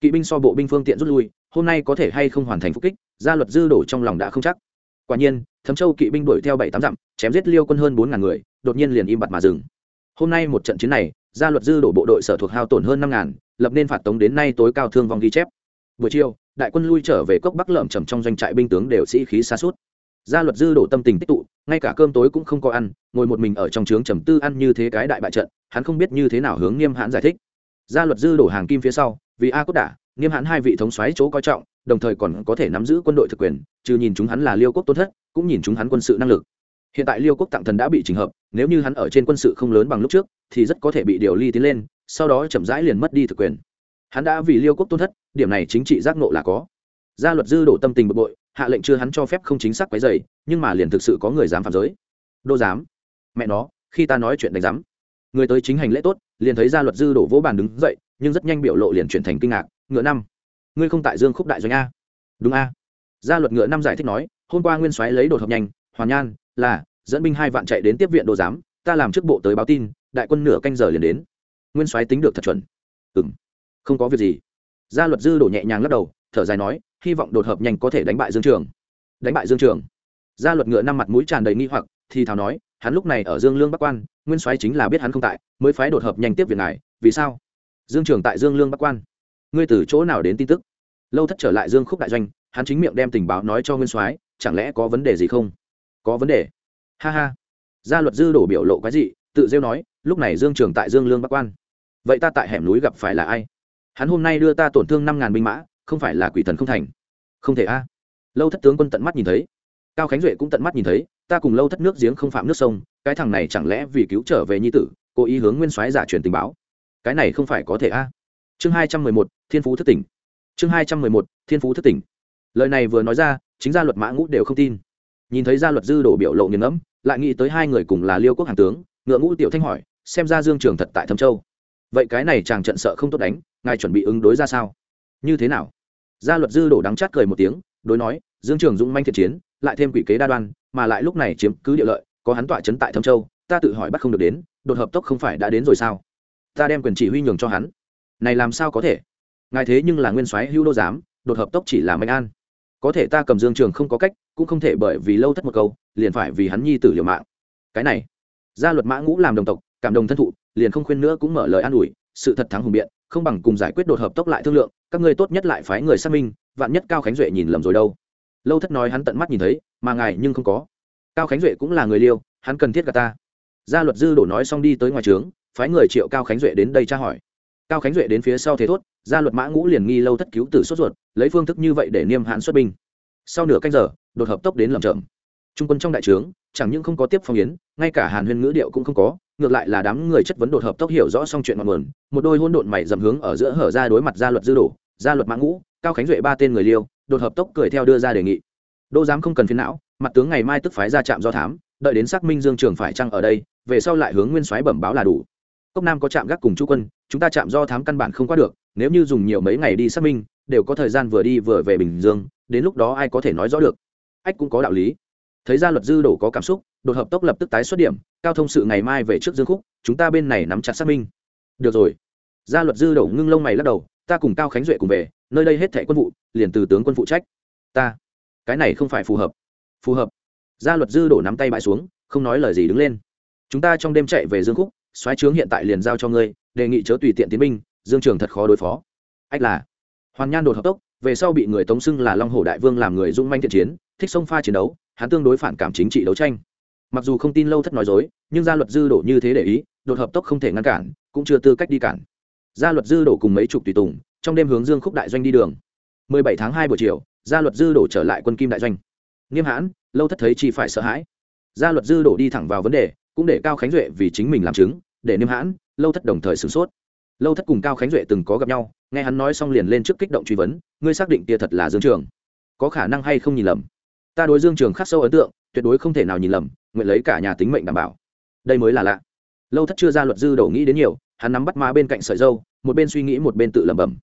Kỵ binh so bộ binh phương tiện rút lui, hôm nay có thể hay không hoàn thành phục kích, gia luật dư đổ trong lòng đã không chắc. Quả nhiên, thấm châu kỵ binh đuổi theo bảy tám dặm, chém giết liêu quân hơn bốn ngàn người, đột nhiên liền im bặt mà dừng. Hôm nay một trận chiến này, gia luật dư đổ bộ đội sở thuộc hao tổn hơn năm ngàn, lập nên phạt tống đến nay tối cao thương vong ghi chép. Buổi chiều, đại quân lui trở về cốc bắc lợm trầm trong doanh trại binh tướng đều sĩ khí xa suốt gia luật dư đổ tâm tình tích tụ ngay cả cơm tối cũng không có ăn, ngồi một mình ở trong trướng trầm tư ăn như thế cái đại bại trận, hắn không biết như thế nào hướng nghiêm hãn giải thích. Gia luật dư đổ hàng kim phía sau, vì a cốt đả, nghiêm hãn hai vị thống soái chỗ coi trọng, đồng thời còn có thể nắm giữ quân đội thực quyền, trừ nhìn chúng hắn là liêu quốc tôn thất, cũng nhìn chúng hắn quân sự năng lực. Hiện tại liêu quốc tặng thần đã bị trình hợp, nếu như hắn ở trên quân sự không lớn bằng lúc trước, thì rất có thể bị điều ly tiến lên, sau đó chậm rãi liền mất đi thực quyền. Hắn đã vì liêu quốc tôn thất, điểm này chính trị giác nộ là có. Gia luật dư đổ tâm tình bực bội hạ lệnh chưa hắn cho phép không chính xác quấy dày nhưng mà liền thực sự có người dám phạm giới. Đô dám mẹ nó, khi ta nói chuyện đánh giám. Người tới chính hành lễ tốt, liền thấy gia luật dư đổ vỗ bàn đứng dậy, nhưng rất nhanh biểu lộ liền chuyển thành kinh ngạc, ngựa năm. Ngươi không tại dương khúc đại doanh a. Đúng a. Gia luật ngựa năm giải thích nói, hôm qua nguyên soái lấy đột hợp nhanh, hoàn nhan, là, dẫn binh hai vạn chạy đến tiếp viện đô giám, ta làm trước bộ tới báo tin, đại quân nửa canh giờ liền đến. Nguyên soái tính được thật chuẩn. Ừ không có việc gì. Gia luật dư đổ nhẹ nhàng lắc đầu, thở dài nói hy vọng đột hợp nhanh có thể đánh bại dương trường. Đánh bại dương trường. Gia luật ngựa năm mặt mũi tràn đầy nghi hoặc, thì thào nói, hắn lúc này ở dương lương bắc quan, nguyên soái chính là biết hắn không tại, mới phái đột hợp nhanh tiếp việc ngài, vì sao? Dương trường tại dương lương bắc quan. Ngươi từ chỗ nào đến tin tức? Lâu thất trở lại dương khúc đại doanh, hắn chính miệng đem tình báo nói cho nguyên soái, chẳng lẽ có vấn đề gì không? Có vấn đề. Ha ha. Gia luật dư đổ biểu lộ cái gì tự rêu nói, lúc này dương trường tại dương lương bắc quan. Vậy ta tại hẻm núi gặp phải là ai? Hắn hôm nay đưa ta tổn thương năm ngàn binh mã không phải là quỷ thần không thành. Không thể a. Lâu thất tướng quân tận mắt nhìn thấy. Cao khánh duệ cũng tận mắt nhìn thấy, ta cùng lâu thất nước giếng không phạm nước sông, cái thằng này chẳng lẽ vì cứu trở về nhi tử, cố ý hướng nguyên soái giả truyền tình báo. Cái này không phải có thể a. Chương hai trăm mười một, thiên phú thất tỉnh. Chương hai trăm mười một, thiên phú thất tỉnh. Lời này vừa nói ra, chính gia luật mã ngũ đều không tin. Nhìn thấy gia luật dư đổ biểu lộ nghiền ngẫm, lại nghĩ tới hai người cùng là liêu quốc hàng tướng, ngựa ngũ tiểu thanh hỏi, xem ra dương trường thật tại thâm châu. Vậy cái này chàng trận sợ không tốt đánh, ngài chuẩn bị ứng đối ra sao? Như thế nào? Gia luật dư đổ đắng chát cười một tiếng, đối nói, dương trường dũng manh thiện chiến, lại thêm quỷ kế đa đoan, mà lại lúc này chiếm cứ địa lợi, có hắn tọa chấn tại thâm châu, ta tự hỏi bắt không được đến, đột hợp tốc không phải đã đến rồi sao? Ta đem quyền chỉ huy nhường cho hắn. Này làm sao có thể? Ngài thế nhưng là nguyên soái hữu đô giám, đột hợp tốc chỉ là mạnh an. Có thể ta cầm dương trường không có cách, cũng không thể bởi vì lâu thất một câu, liền phải vì hắn nhi tử liều mạng. Cái này, gia luật mã ngũ làm đồng tộc, cảm đồng thân thụ, liền không khuyên nữa cũng mở lời an ủi, sự thật thắng hùng biện không bằng cùng giải quyết đột hợp tốc lại thương lượng, các ngươi tốt nhất lại phái người xác minh, vạn nhất cao khánh duệ nhìn lầm rồi đâu. Lâu thất nói hắn tận mắt nhìn thấy, mà ngài nhưng không có. Cao khánh duệ cũng là người liêu, hắn cần thiết gà ta. Gia luật dư đổ nói xong đi tới ngoài trướng, phái người triệu cao khánh duệ đến đây tra hỏi. Cao khánh duệ đến phía sau thế thốt, gia luật mã ngũ liền nghi lâu thất cứu tử sốt ruột, lấy phương thức như vậy để niêm hãn xuất binh. Sau nửa canh giờ, đột hợp tốc đến lầm chậm trung quân trong đại trướng, chẳng những không có tiếp phong yến, ngay cả hàn huyên ngữ điệu cũng không có, ngược lại là đám người chất vấn đột hợp tốc hiểu rõ xong chuyện ngọn nguồn, một đôi hôn độn mày dầm hướng ở giữa hở ra đối mặt gia luật dư đổ, gia luật mã ngũ, cao khánh duệ ba tên người liêu, đột hợp tốc cười theo đưa ra đề nghị. Đô giám không cần phiến não, mặt tướng ngày mai tức phái ra trạm do thám, đợi đến xác minh dương trường phải chăng ở đây, về sau lại hướng nguyên soái bẩm báo là đủ. Cốc nam có trạm gác cùng chu quân, chúng ta chạm do thám căn bản không qua được, nếu như dùng nhiều mấy ngày đi xác minh, đều có thời gian vừa đi vừa về bình dương, đến lúc đó ai có thể nói rõ được? Ách cũng có đạo lý thấy ra luật dư đổ có cảm xúc, đột hợp tốc lập tức tái xuất điểm, cao thông sự ngày mai về trước dương khúc, chúng ta bên này nắm chặt xác minh. Được rồi. Gia luật dư đổ ngưng lông mày lắc đầu, ta cùng cao khánh duệ cùng về, nơi đây hết thẻ quân vụ, liền từ tướng quân phụ trách. Ta. Cái này không phải phù hợp. Phù hợp. Gia luật dư đổ nắm tay bãi xuống, không nói lời gì đứng lên. Chúng ta trong đêm chạy về dương khúc xoáy trướng hiện tại liền giao cho ngươi, đề nghị chớ tùy tiện tiến binh, dương trường thật khó đối phó. Ách là. Hoàn nhan đột hợp tốc, về sau bị người tống xưng là long hồ đại vương làm người dung manh thiện chiến thích sông pha chiến đấu, hắn tương đối phản cảm chính trị đấu tranh. Mặc dù không tin lâu thất nói dối, nhưng gia luật dư đổ như thế để ý, đột hợp tốc không thể ngăn cản, cũng chưa tư cách đi cản. Gia luật dư đổ cùng mấy chục tùy tùng, trong đêm hướng dương khúc đại doanh đi đường. 17 tháng 2 buổi chiều, gia luật dư đổ trở lại quân kim đại doanh. Nghiêm hãn, lâu thất thấy chỉ phải sợ hãi. Gia luật dư đổ đi thẳng vào vấn đề, cũng để cao khánh duệ vì chính mình làm chứng, để niêm hãn, lâu thất đồng thời sửng sốt. Lâu thất cùng cao khánh duệ từng có gặp nhau, nghe hắn nói xong liền lên trước kích động truy vấn, ngươi xác định kia thật là dương trường? Có khả năng hay không nhìn lầm? Ta đối dương trường khắc sâu ấn tượng, tuyệt đối không thể nào nhìn lầm, nguyện lấy cả nhà tính mệnh đảm bảo. Đây mới là lạ. Lâu thất chưa ra luật dư đầu nghĩ đến nhiều, hắn nắm bắt má bên cạnh sợi dâu, một bên suy nghĩ một bên tự lẩm bẩm.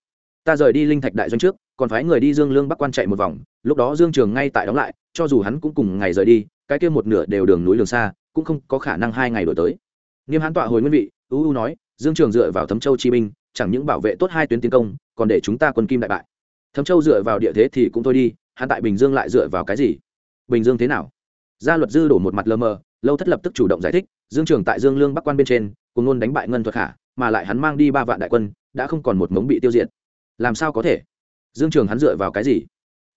Ta rời đi linh thạch đại doanh trước, còn phái người đi dương lương bắc quan chạy một vòng, lúc đó dương trường ngay tại đóng lại, cho dù hắn cũng cùng ngày rời đi, cái kia một nửa đều đường núi đường xa, cũng không có khả năng hai ngày đổi tới. Nghiêm Hán tọa hồi nguyên vị u u nói, dương trường dựa vào thấm châu chi binh, chẳng những bảo vệ tốt hai tuyến tiến công, còn để chúng ta quân kim đại bại. Thấm châu dựa vào địa thế thì cũng thôi đi hắn tại bình dương lại dựa vào cái gì? Bình dương thế nào? Gia luật dư đổ một mặt lơ mờ, lâu thất lập tức chủ động giải thích, dương trường tại dương lương bắc quan bên trên, cùng ngôn đánh bại ngân thuật khả, mà lại hắn mang đi ba vạn đại quân, đã không còn một mống bị tiêu diệt. Làm sao có thể? Dương trường hắn dựa vào cái gì?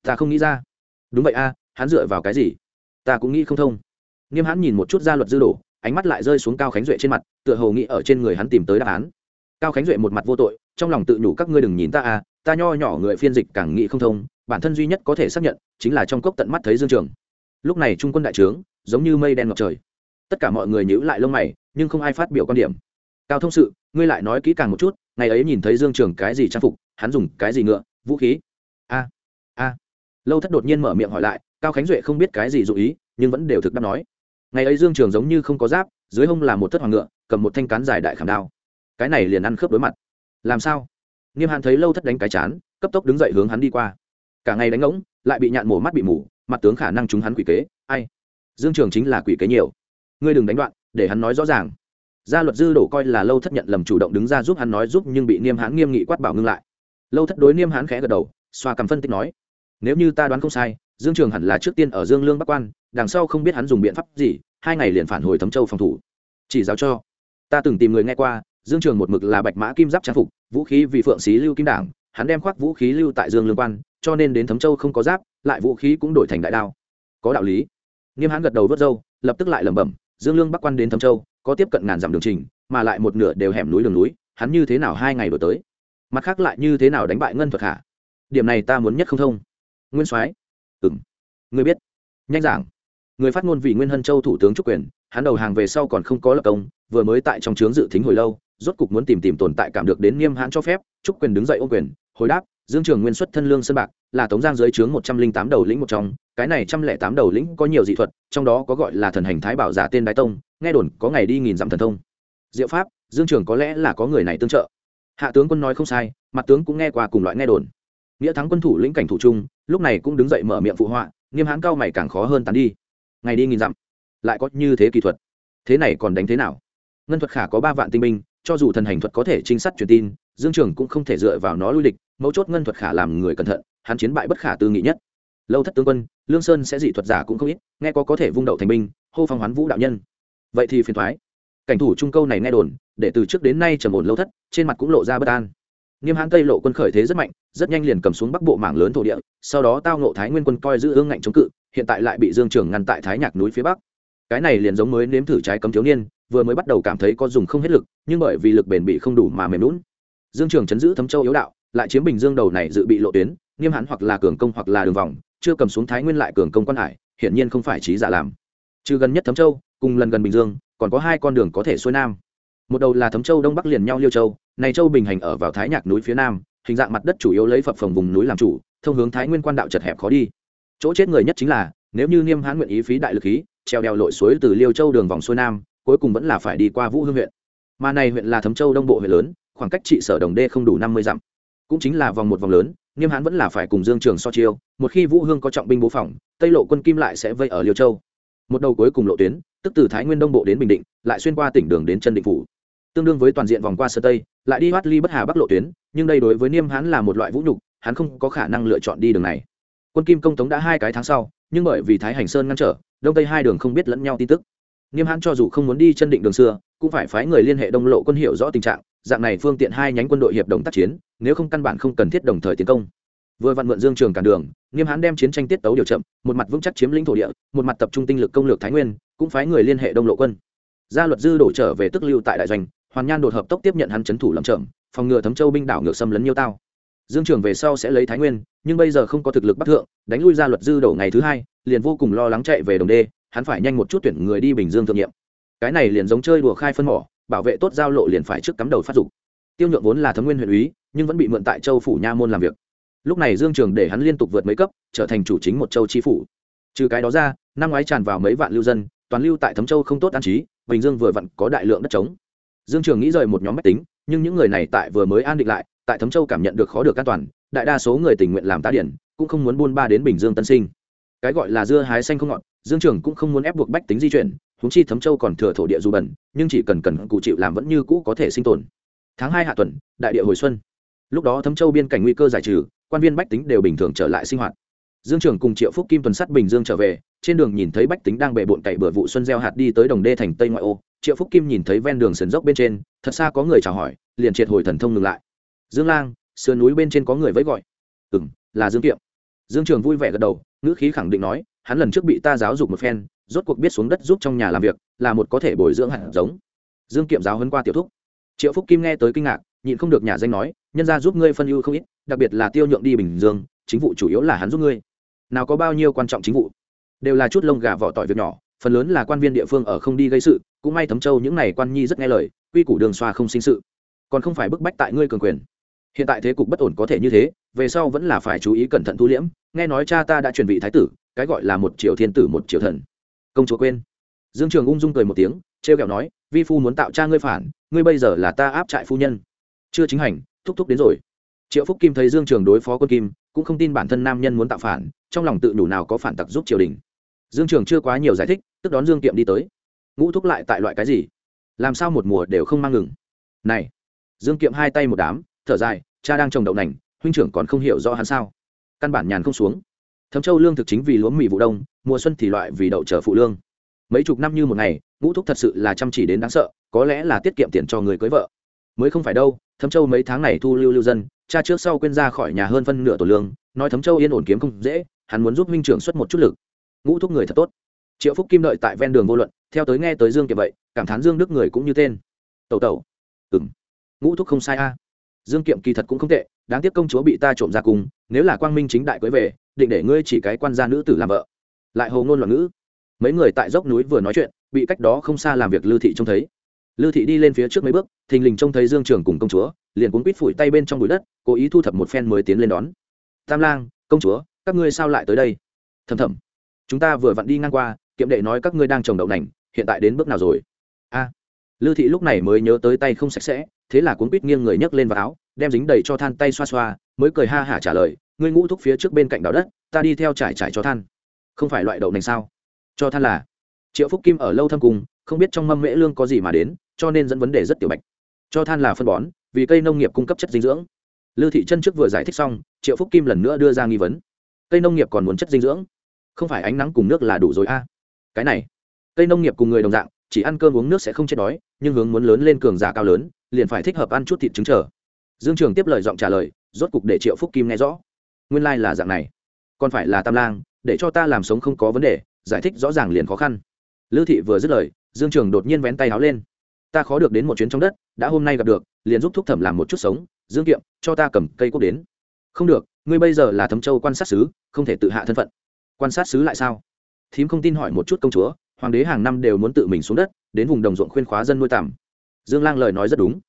Ta không nghĩ ra. Đúng vậy a, hắn dựa vào cái gì? Ta cũng nghĩ không thông. Nghiêm hắn nhìn một chút gia luật dư đổ, ánh mắt lại rơi xuống cao khánh duệ trên mặt, tựa hồ nghĩ ở trên người hắn tìm tới đáp án. Cao khánh duệ một mặt vô tội, trong lòng tự nhủ các ngươi đừng nhìn ta à ta nho nhỏ người phiên dịch càng nghĩ không thông bản thân duy nhất có thể xác nhận chính là trong cốc tận mắt thấy dương trường. Lúc này trung quân đại trướng giống như mây đen ngập trời. Tất cả mọi người nhữ lại lông mày, nhưng không ai phát biểu quan điểm. Cao thông sự, ngươi lại nói kỹ càng một chút, ngày ấy nhìn thấy dương trường cái gì trang phục, hắn dùng cái gì ngựa, vũ khí? A a. Lâu thất đột nhiên mở miệng hỏi lại, cao khánh duệ không biết cái gì dụ ý, nhưng vẫn đều thực đáp nói. Ngày ấy dương trường giống như không có giáp, dưới hông là một thất hoàng ngựa, cầm một thanh cán dài đại khảm đao. Cái này liền ăn khớp đối mặt. Làm sao? Nghiêm hàn thấy lâu thất đánh cái chán, cấp tốc đứng dậy hướng hắn đi qua cả ngày đánh ngỗng, lại bị nhạn mổ mắt bị mủ mặt tướng khả năng chúng hắn quỷ kế, ai? Dương trường chính là quỷ kế nhiều. Ngươi đừng đánh đoạn, để hắn nói rõ ràng. Gia luật dư đổ coi là lâu thất nhận lầm chủ động đứng ra giúp hắn nói giúp, nhưng bị niêm hãn nghiêm nghị quát bảo ngưng lại. Lâu thất đối niêm hãn khẽ gật đầu, xoa cầm phân tích nói, nếu như ta đoán không sai, dương trường hẳn là trước tiên ở dương lương bắc quan, đằng sau không biết hắn dùng biện pháp gì, hai ngày liền phản hồi thấm châu phòng thủ. Chỉ giáo cho. Ta từng tìm người nghe qua, dương trường một mực là bạch mã kim giáp trang phục, vũ khí vì phượng xí lưu kim đảng, hắn đem khoác vũ khí lưu tại dương lương quan cho nên đến thấm châu không có giáp, lại vũ khí cũng đổi thành đại đao. Có đạo lý. Nghiêm hãn gật đầu vớt râu, lập tức lại lẩm bẩm, dương lương bắc quan đến thấm châu, có tiếp cận ngàn dặm đường trình, mà lại một nửa đều hẻm núi đường núi, hắn như thế nào hai ngày đổi tới? Mặt khác lại như thế nào đánh bại ngân thuật hạ? điểm này ta muốn nhất không thông. Nguyên soái ừ m người biết. Nhanh giảng. Người phát ngôn vì nguyên hân châu thủ tướng trúc quyền, hắn đầu hàng về sau còn không có lập công, vừa mới tại trong trướng dự thính hồi lâu, rốt cục muốn tìm tìm tồn tại cảm được đến niêm hãn cho phép, trúc quyền đứng dậy ô quyền, hồi đáp dương trường nguyên xuất thân lương sơn bạc, là tống giang dưới trướng một trăm linh tám đầu lĩnh một trong, cái này trăm lẻ tám đầu lĩnh có nhiều dị thuật, trong đó có gọi là thần hành thái bảo giả tên đái tông, nghe đồn có ngày đi nghìn dặm thần thông. Diệu pháp, dương trường có lẽ là có người này tương trợ. Hạ tướng quân nói không sai, mặt tướng cũng nghe qua cùng loại nghe đồn. Nghĩa thắng quân thủ lĩnh cảnh thủ trung, lúc này cũng đứng dậy mở miệng phụ họa, nghiêm hãn cao mày càng khó hơn tán đi. Ngày đi nghìn dặm, lại có như thế kỳ thuật. Thế này còn đánh thế nào? Ngân thuật khả có ba vạn tinh binh, cho dù thần hành thuật có thể trinh sát truyền tin, dương trường cũng không thể dựa vào nó lui địch mấu chốt ngân thuật khả làm người cẩn thận, hắn chiến bại bất khả tư nghị nhất. Lâu thất tướng quân, lương sơn sẽ dị thuật giả cũng không ít, nghe có có thể vung đậu thành binh, hô phong hoán vũ đạo nhân. Vậy thì phiền thoái. Cảnh thủ trung câu này nghe đồn, để từ trước đến nay trầm ổn lâu thất, trên mặt cũng lộ ra bất an. Nghiêm hãn tây lộ quân khởi thế rất mạnh, rất nhanh liền cầm xuống bắc bộ mảng lớn thổ địa, sau đó tao ngộ thái nguyên quân coi giữ ương ngạnh chống cự, hiện tại lại bị dương trường ngăn tại thái nhạc núi phía bắc. Cái này liền giống mới nếm thử trái cấm thiếu niên, vừa mới bắt đầu cảm thấy có dùng không hết lực, nhưng bởi vì lực bền bị không đủ mà mềm lún dương trường chấn giữ thấm châu yếu đạo lại chiếm bình dương đầu này dự bị lộ tuyến, nghiêm hãn hoặc là cường công hoặc là đường vòng, chưa cầm xuống thái nguyên lại cường công quan hải, hiển nhiên không phải trí giả làm. Trừ gần nhất thấm châu, cùng lần gần bình dương, còn có hai con đường có thể xuôi nam. Một đầu là thấm châu đông bắc liền nhau liêu châu, này châu bình hành ở vào thái nhạc núi phía nam, hình dạng mặt đất chủ yếu lấy phập phồng vùng núi làm chủ, thông hướng thái nguyên quan đạo chật hẹp khó đi. Chỗ chết người nhất chính là, nếu như niêm hãn nguyện ý phí đại lực khí, treo đèo lội suối từ liêu châu đường vòng xuôi nam, cuối cùng vẫn là phải đi qua vũ hương huyện. Mà này huyện là thấm châu đông bộ huyện lớn, khoảng cách trị sở đồng đê không đủ năm mươi dặm cũng chính là vòng một vòng lớn niêm hãn vẫn là phải cùng dương trường so chiêu, một khi vũ hương có trọng binh bố phòng, tây lộ quân kim lại sẽ vây ở liêu châu. Một đầu cuối cùng lộ tuyến, tức từ thái nguyên đông bộ đến bình định, lại xuyên qua tỉnh đường đến chân định phủ. Tương đương với toàn diện vòng qua sơ tây, lại đi hoát ly bất hà bắc lộ tuyến, nhưng đây đối với niêm hãn là một loại vũ nhục, hắn không có khả năng lựa chọn đi đường này. Quân kim công tống đã hai cái tháng sau, nhưng bởi vì thái hành sơn ngăn trở, đông tây hai đường không biết lẫn nhau tin tức. Niêm hãn cho dù không muốn đi chân định đường xưa, cũng phải phái người liên hệ đông lộ quân hiệu rõ tình trạng dạng này phương tiện hai nhánh quân đội hiệp đồng tác chiến, nếu không căn bản không cần thiết đồng thời tiến công. Vừa vặn mượn dương trường cản đường niêm hãn đem chiến tranh tiết tấu điều chậm, một mặt vững chắc chiếm lĩnh thổ địa, một mặt tập trung tinh lực công lược thái nguyên, cũng phái người liên hệ đông lộ quân. Gia luật dư đổ trở về tức lưu tại đại doanh, hoàn nhan đột hợp tốc tiếp nhận hắn trấn thủ lầm chậm, phòng ngừa thấm châu binh đảo ngược xâm lấn nhiêu tao. Dương trường về sau sẽ lấy thái nguyên, nhưng bây giờ không có thực lực bắc thượng, đánh lui gia luật dư đổ ngày thứ hai, liền vô cùng lo lắng chạy về đồng đê, hắn phải nhanh một chút tuyển người đi bình dương thượng nhiệm. Cái này liền giống chơi đùa khai phân mỏ bảo vệ tốt giao lộ liền phải trước cắm đầu phát dục. Tiêu nhượng vốn là thấm nguyên huyện úy, nhưng vẫn bị mượn tại châu phủ nha môn làm việc. Lúc này dương trường để hắn liên tục vượt mấy cấp, trở thành chủ chính một châu chi phủ. Trừ cái đó ra, năm ngoái tràn vào mấy vạn lưu dân, toàn lưu tại thấm châu không tốt an trí, bình dương vừa vặn có đại lượng đất trống. Dương trường nghĩ rời một nhóm máy tính, nhưng những người này tại vừa mới an định lại, tại thấm châu cảm nhận được khó được an toàn, đại đa số người tình nguyện làm tá điển, cũng không muốn buôn ba đến bình dương tân sinh. Cái gọi là dưa hái xanh không ngọt, dương trường cũng không muốn ép buộc bách tính di chuyển huống chi thấm châu còn thừa thổ địa dù bẩn nhưng chỉ cần cần cụ chịu làm vẫn như cũ có thể sinh tồn. Tháng hai hạ tuần, đại địa hồi xuân. Lúc đó thấm châu biên cảnh nguy cơ giải trừ, quan viên bách tính đều bình thường trở lại sinh hoạt. Dương trường cùng triệu phúc kim tuần sắt bình dương trở về, trên đường nhìn thấy bách tính đang bề bộn cày bừa vụ xuân gieo hạt đi tới đồng đê thành tây ngoại ô. Triệu phúc kim nhìn thấy ven đường sườn dốc bên trên, thật xa có người chào hỏi, liền triệt hồi thần thông ngừng lại. Dương lang, sườn núi bên trên có người vẫy gọi. Ừ m là dương kiệm. Dương trường vui vẻ gật đầu, ngữ khí khẳng định nói, hắn lần trước bị ta giáo dục một phen rốt cuộc biết xuống đất giúp trong nhà làm việc, là một có thể bồi dưỡng hạt giống. Dương kiệm giáo hấn qua tiểu thúc. Triệu phúc kim nghe tới kinh ngạc, nhịn không được nhà danh nói, nhân ra giúp ngươi phân ưu không ít, đặc biệt là tiêu nhượng đi bình dương, chính vụ chủ yếu là hắn giúp ngươi. Nào có bao nhiêu quan trọng chính vụ? Đều là chút lông gà vỏ tỏi việc nhỏ, phần lớn là quan viên địa phương ở không đi gây sự, cũng may thấm châu những n à y quan nhi rất nghe lời, quy củ đường xoa không sinh sự. Còn không phải bức bách tại ngươi cường quyền. Hiện tại thế cục bất ổn có thể như thế, về sau vẫn là phải chú ý cẩn thận thu liễm. Nghe nói cha ta đã chuẩn bị thái tử, cái gọi là một triệu thiên tử một triệu thần công chúa quên. Dương trường ung dung cười một tiếng t r e o kẹo nói, vi phu muốn tạo cha ngươi phản, ngươi bây giờ là ta áp trại phu nhân. Chưa chính hành, thúc thúc đến rồi. Triệu phúc kim thấy dương trường đối phó quân kim, cũng không tin bản thân nam nhân muốn tạo phản, trong lòng tự đủ nào có phản tặc giúp triều đình. Dương trường chưa quá nhiều giải thích, tức đón dương kiệm đi tới. Ngũ thúc lại tại loại cái gì? Làm sao một mùa đều không mang ngừng? Này. Dương kiệm hai tay một đám, thở dài, cha đang trồng đậu nành, huynh trưởng còn không hiểu rõ hắn sao? Căn bản nhàn không xuống thấm châu lương thực chính vì lúa mì vụ đông, mùa xuân thì loại vì đậu trở phụ lương. Mấy chục năm như một ngày, ngũ thúc thật sự là chăm chỉ đến đáng sợ, có lẽ là tiết kiệm tiền cho người cưới vợ. Mới không phải đâu, thấm châu mấy tháng này thu lưu lưu dân, cha trước sau quên ra khỏi nhà hơn phân nửa tổ lương, nói thấm châu yên ổn kiếm không dễ, hắn muốn giúp Minh trưởng xuất một chút lực. Ngũ thúc người thật tốt. Triệu phúc kim đợi tại ven đường vô luận, theo tới nghe tới dương kiệm vậy, cảm thán dương đức người cũng như tên. Tẩu tẩu. Ừ m ngũ thúc không sai a. Dương kiệm kỳ thật cũng không tệ, đáng tiếc công chúa bị ta trộm ra cùng, nếu là quang minh chính đại cưới về định để ngươi chỉ cái quan gia nữ tử làm vợ. Lại hồ ngôn loạn ngữ. Mấy người tại dốc núi vừa nói chuyện bị cách đó không xa làm việc lưu thị trông thấy. Lưu thị đi lên phía trước mấy bước thình lình trông thấy dương trường cùng công chúa liền cuốn quýt phủi tay bên trong bụi đất cố ý thu thập một phen mới tiến lên đón. Tam lang công chúa các ngươi sao lại tới đây? Thầm thầm chúng ta vừa vặn đi ngang qua kiệm đệ nói các ngươi đang trồng đậu nành hiện tại đến bước nào rồi? A. À, lư thị lúc này mới nhớ tới tay không sạch sẽ thế là cuốn quýt nghiêng người nhấc lên vào áo đem dính đầy cho than tay xoa xoa mới cười ha hả trả lời ngươi ngũ thúc phía trước bên cạnh đào đất, ta đi theo trải trải cho than. Không phải loại đậu nành sao? Cho than là. Triệu phúc kim ở lâu thâm cùng, không biết trong mâm mễ lương có gì mà đến, cho nên dẫn vấn đề rất tiểu bạch. Cho than là phân bón, vì cây nông nghiệp cung cấp chất dinh dưỡng. Lưu thị chân trước vừa giải thích xong, triệu phúc kim lần nữa đưa ra nghi vấn. Cây nông nghiệp còn muốn chất dinh dưỡng? Không phải ánh nắng cùng nước là đủ rồi a. À. cái này, cây nông nghiệp cùng người đồng dạng, chỉ ăn cơm uống nước sẽ không chết đói, nhưng hướng muốn lớn lên cường giả cao lớn, liền phải thích hợp ăn chút thịt trứng trở dương trường tiếp lời giọng trả lời, rốt cục để triệu phúc kim nghe rõ nguyên lai là dạng này. Còn phải là tam lang, để cho ta làm sống không có vấn đề, giải thích rõ ràng liền khó khăn. Lữ thị vừa dứt lời, dương trường đột nhiên vén tay áo lên. Ta khó được đến một chuyến trong đất, đã hôm nay gặp được, liền giúp thúc thẩm làm một chút sống, dương kiệm, cho ta cầm cây cúc đến. Không được, ngươi bây giờ là thấm châu quan sát sứ, không thể tự hạ thân phận. Quan sát sứ lại sao? Thím không tin hỏi một chút công chúa, hoàng đế hàng năm đều muốn tự mình xuống đất, đến vùng đồng ruộng khuyên khóa dân nuôi tằm. Dương lang lời nói rất đúng.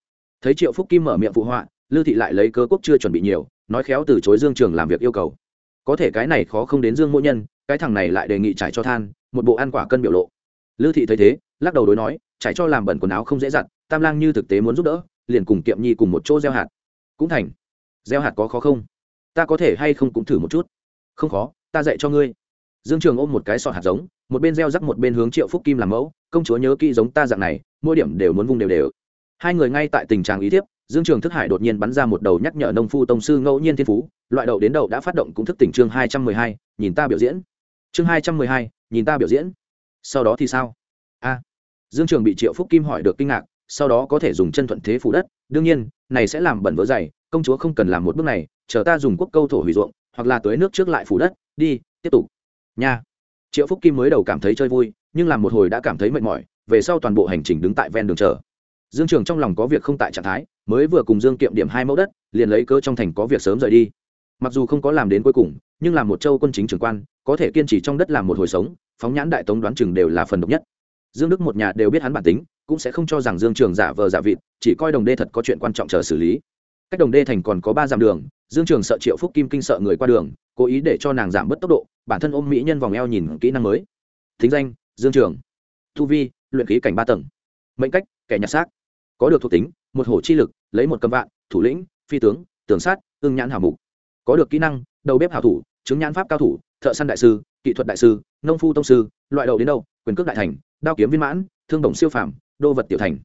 Thấy triệu phúc kim mở miệng phụ họa lưu thị lại lấy cơ quốc chưa chuẩn bị nhiều nói khéo từ chối dương trường làm việc yêu cầu. Có thể cái này khó không đến dương mỗi nhân, cái thằng này lại đề nghị trải cho than, một bộ ăn quả cân biểu lộ. Lưu thị thấy thế, lắc đầu đối nói, trải cho làm bẩn quần áo không dễ dặn, tam lang như thực tế muốn giúp đỡ, liền cùng kiệm nhi cùng một chỗ gieo hạt. Cũng thành. Gieo hạt có khó không? Ta có thể hay không cũng thử một chút. Không khó, ta dạy cho ngươi. Dương trường ôm một cái sọt hạt giống, một bên gieo rắc một bên hướng triệu phúc kim làm mẫu, công chúa nhớ kỹ giống ta dạng này, mỗi điểm đều muốn vung đều đều. Hai người ngay tại tình trạng ý thiếp dương trường thức hải đột nhiên bắn ra một đầu nhắc nhở nông phu tông sư ngẫu nhiên thiên phú, loại đậu đến đầu đã phát động cũng thức tỉnh chương hai trăm mười hai, nhìn ta biểu diễn. Chương hai trăm mười hai, nhìn ta biểu diễn. Sau đó thì sao? A. Dương trường bị triệu phúc kim hỏi được kinh ngạc, sau đó có thể dùng chân thuận thế phủ đất. Đương nhiên, này sẽ làm bẩn vỡ dày, công chúa không cần làm một bước này, chờ ta dùng quốc câu thổ hủy ruộng, hoặc là tưới nước trước lại phủ đất. Đi, tiếp tục. Nha. Triệu phúc kim mới đầu cảm thấy chơi vui, nhưng làm một hồi đã cảm thấy mệt mỏi, về sau toàn bộ hành trình đứng tại ven đường chờ. Dương trường trong lòng có việc không tại trạng thái mới vừa cùng dương kiệm điểm hai mẫu đất, liền lấy cớ trong thành có việc sớm rời đi. Mặc dù không có làm đến cuối cùng, nhưng làm một châu quân chính trưởng quan, có thể kiên trì trong đất làm một hồi sống, phóng nhãn đại tống đoán chừng đều là phần độc nhất. Dương đức một nhà đều biết hắn bản tính, cũng sẽ không cho rằng dương trường giả vờ giả vịt, chỉ coi đồng đê thật có chuyện quan trọng chờ xử lý. Cách đồng đê thành còn có ba dặm đường, dương trường sợ triệu phúc kim kinh sợ người qua đường, cố ý để cho nàng giảm bớt tốc độ, bản thân ôm mỹ nhân vòng eo nhìn kỹ năng mới. Thính danh, dương trường. Thu vi, luyện khí cảnh ba tầng. Mệnh cách, kẻ nhặt xác. Có được thuộc tính, một hổ chi lực lấy một cầm vạn, thủ lĩnh, phi tướng, tường sát, ưng nhãn hảo mục. Có được kỹ năng, đầu bếp hảo thủ, chứng nhãn pháp cao thủ, thợ săn đại sư, kỹ thuật đại sư, nông phu tông sư, loại đầu đến đâu, quyền cước đại thành, đao kiếm viên mãn, thương đồng siêu phảm đô vật tiểu thành.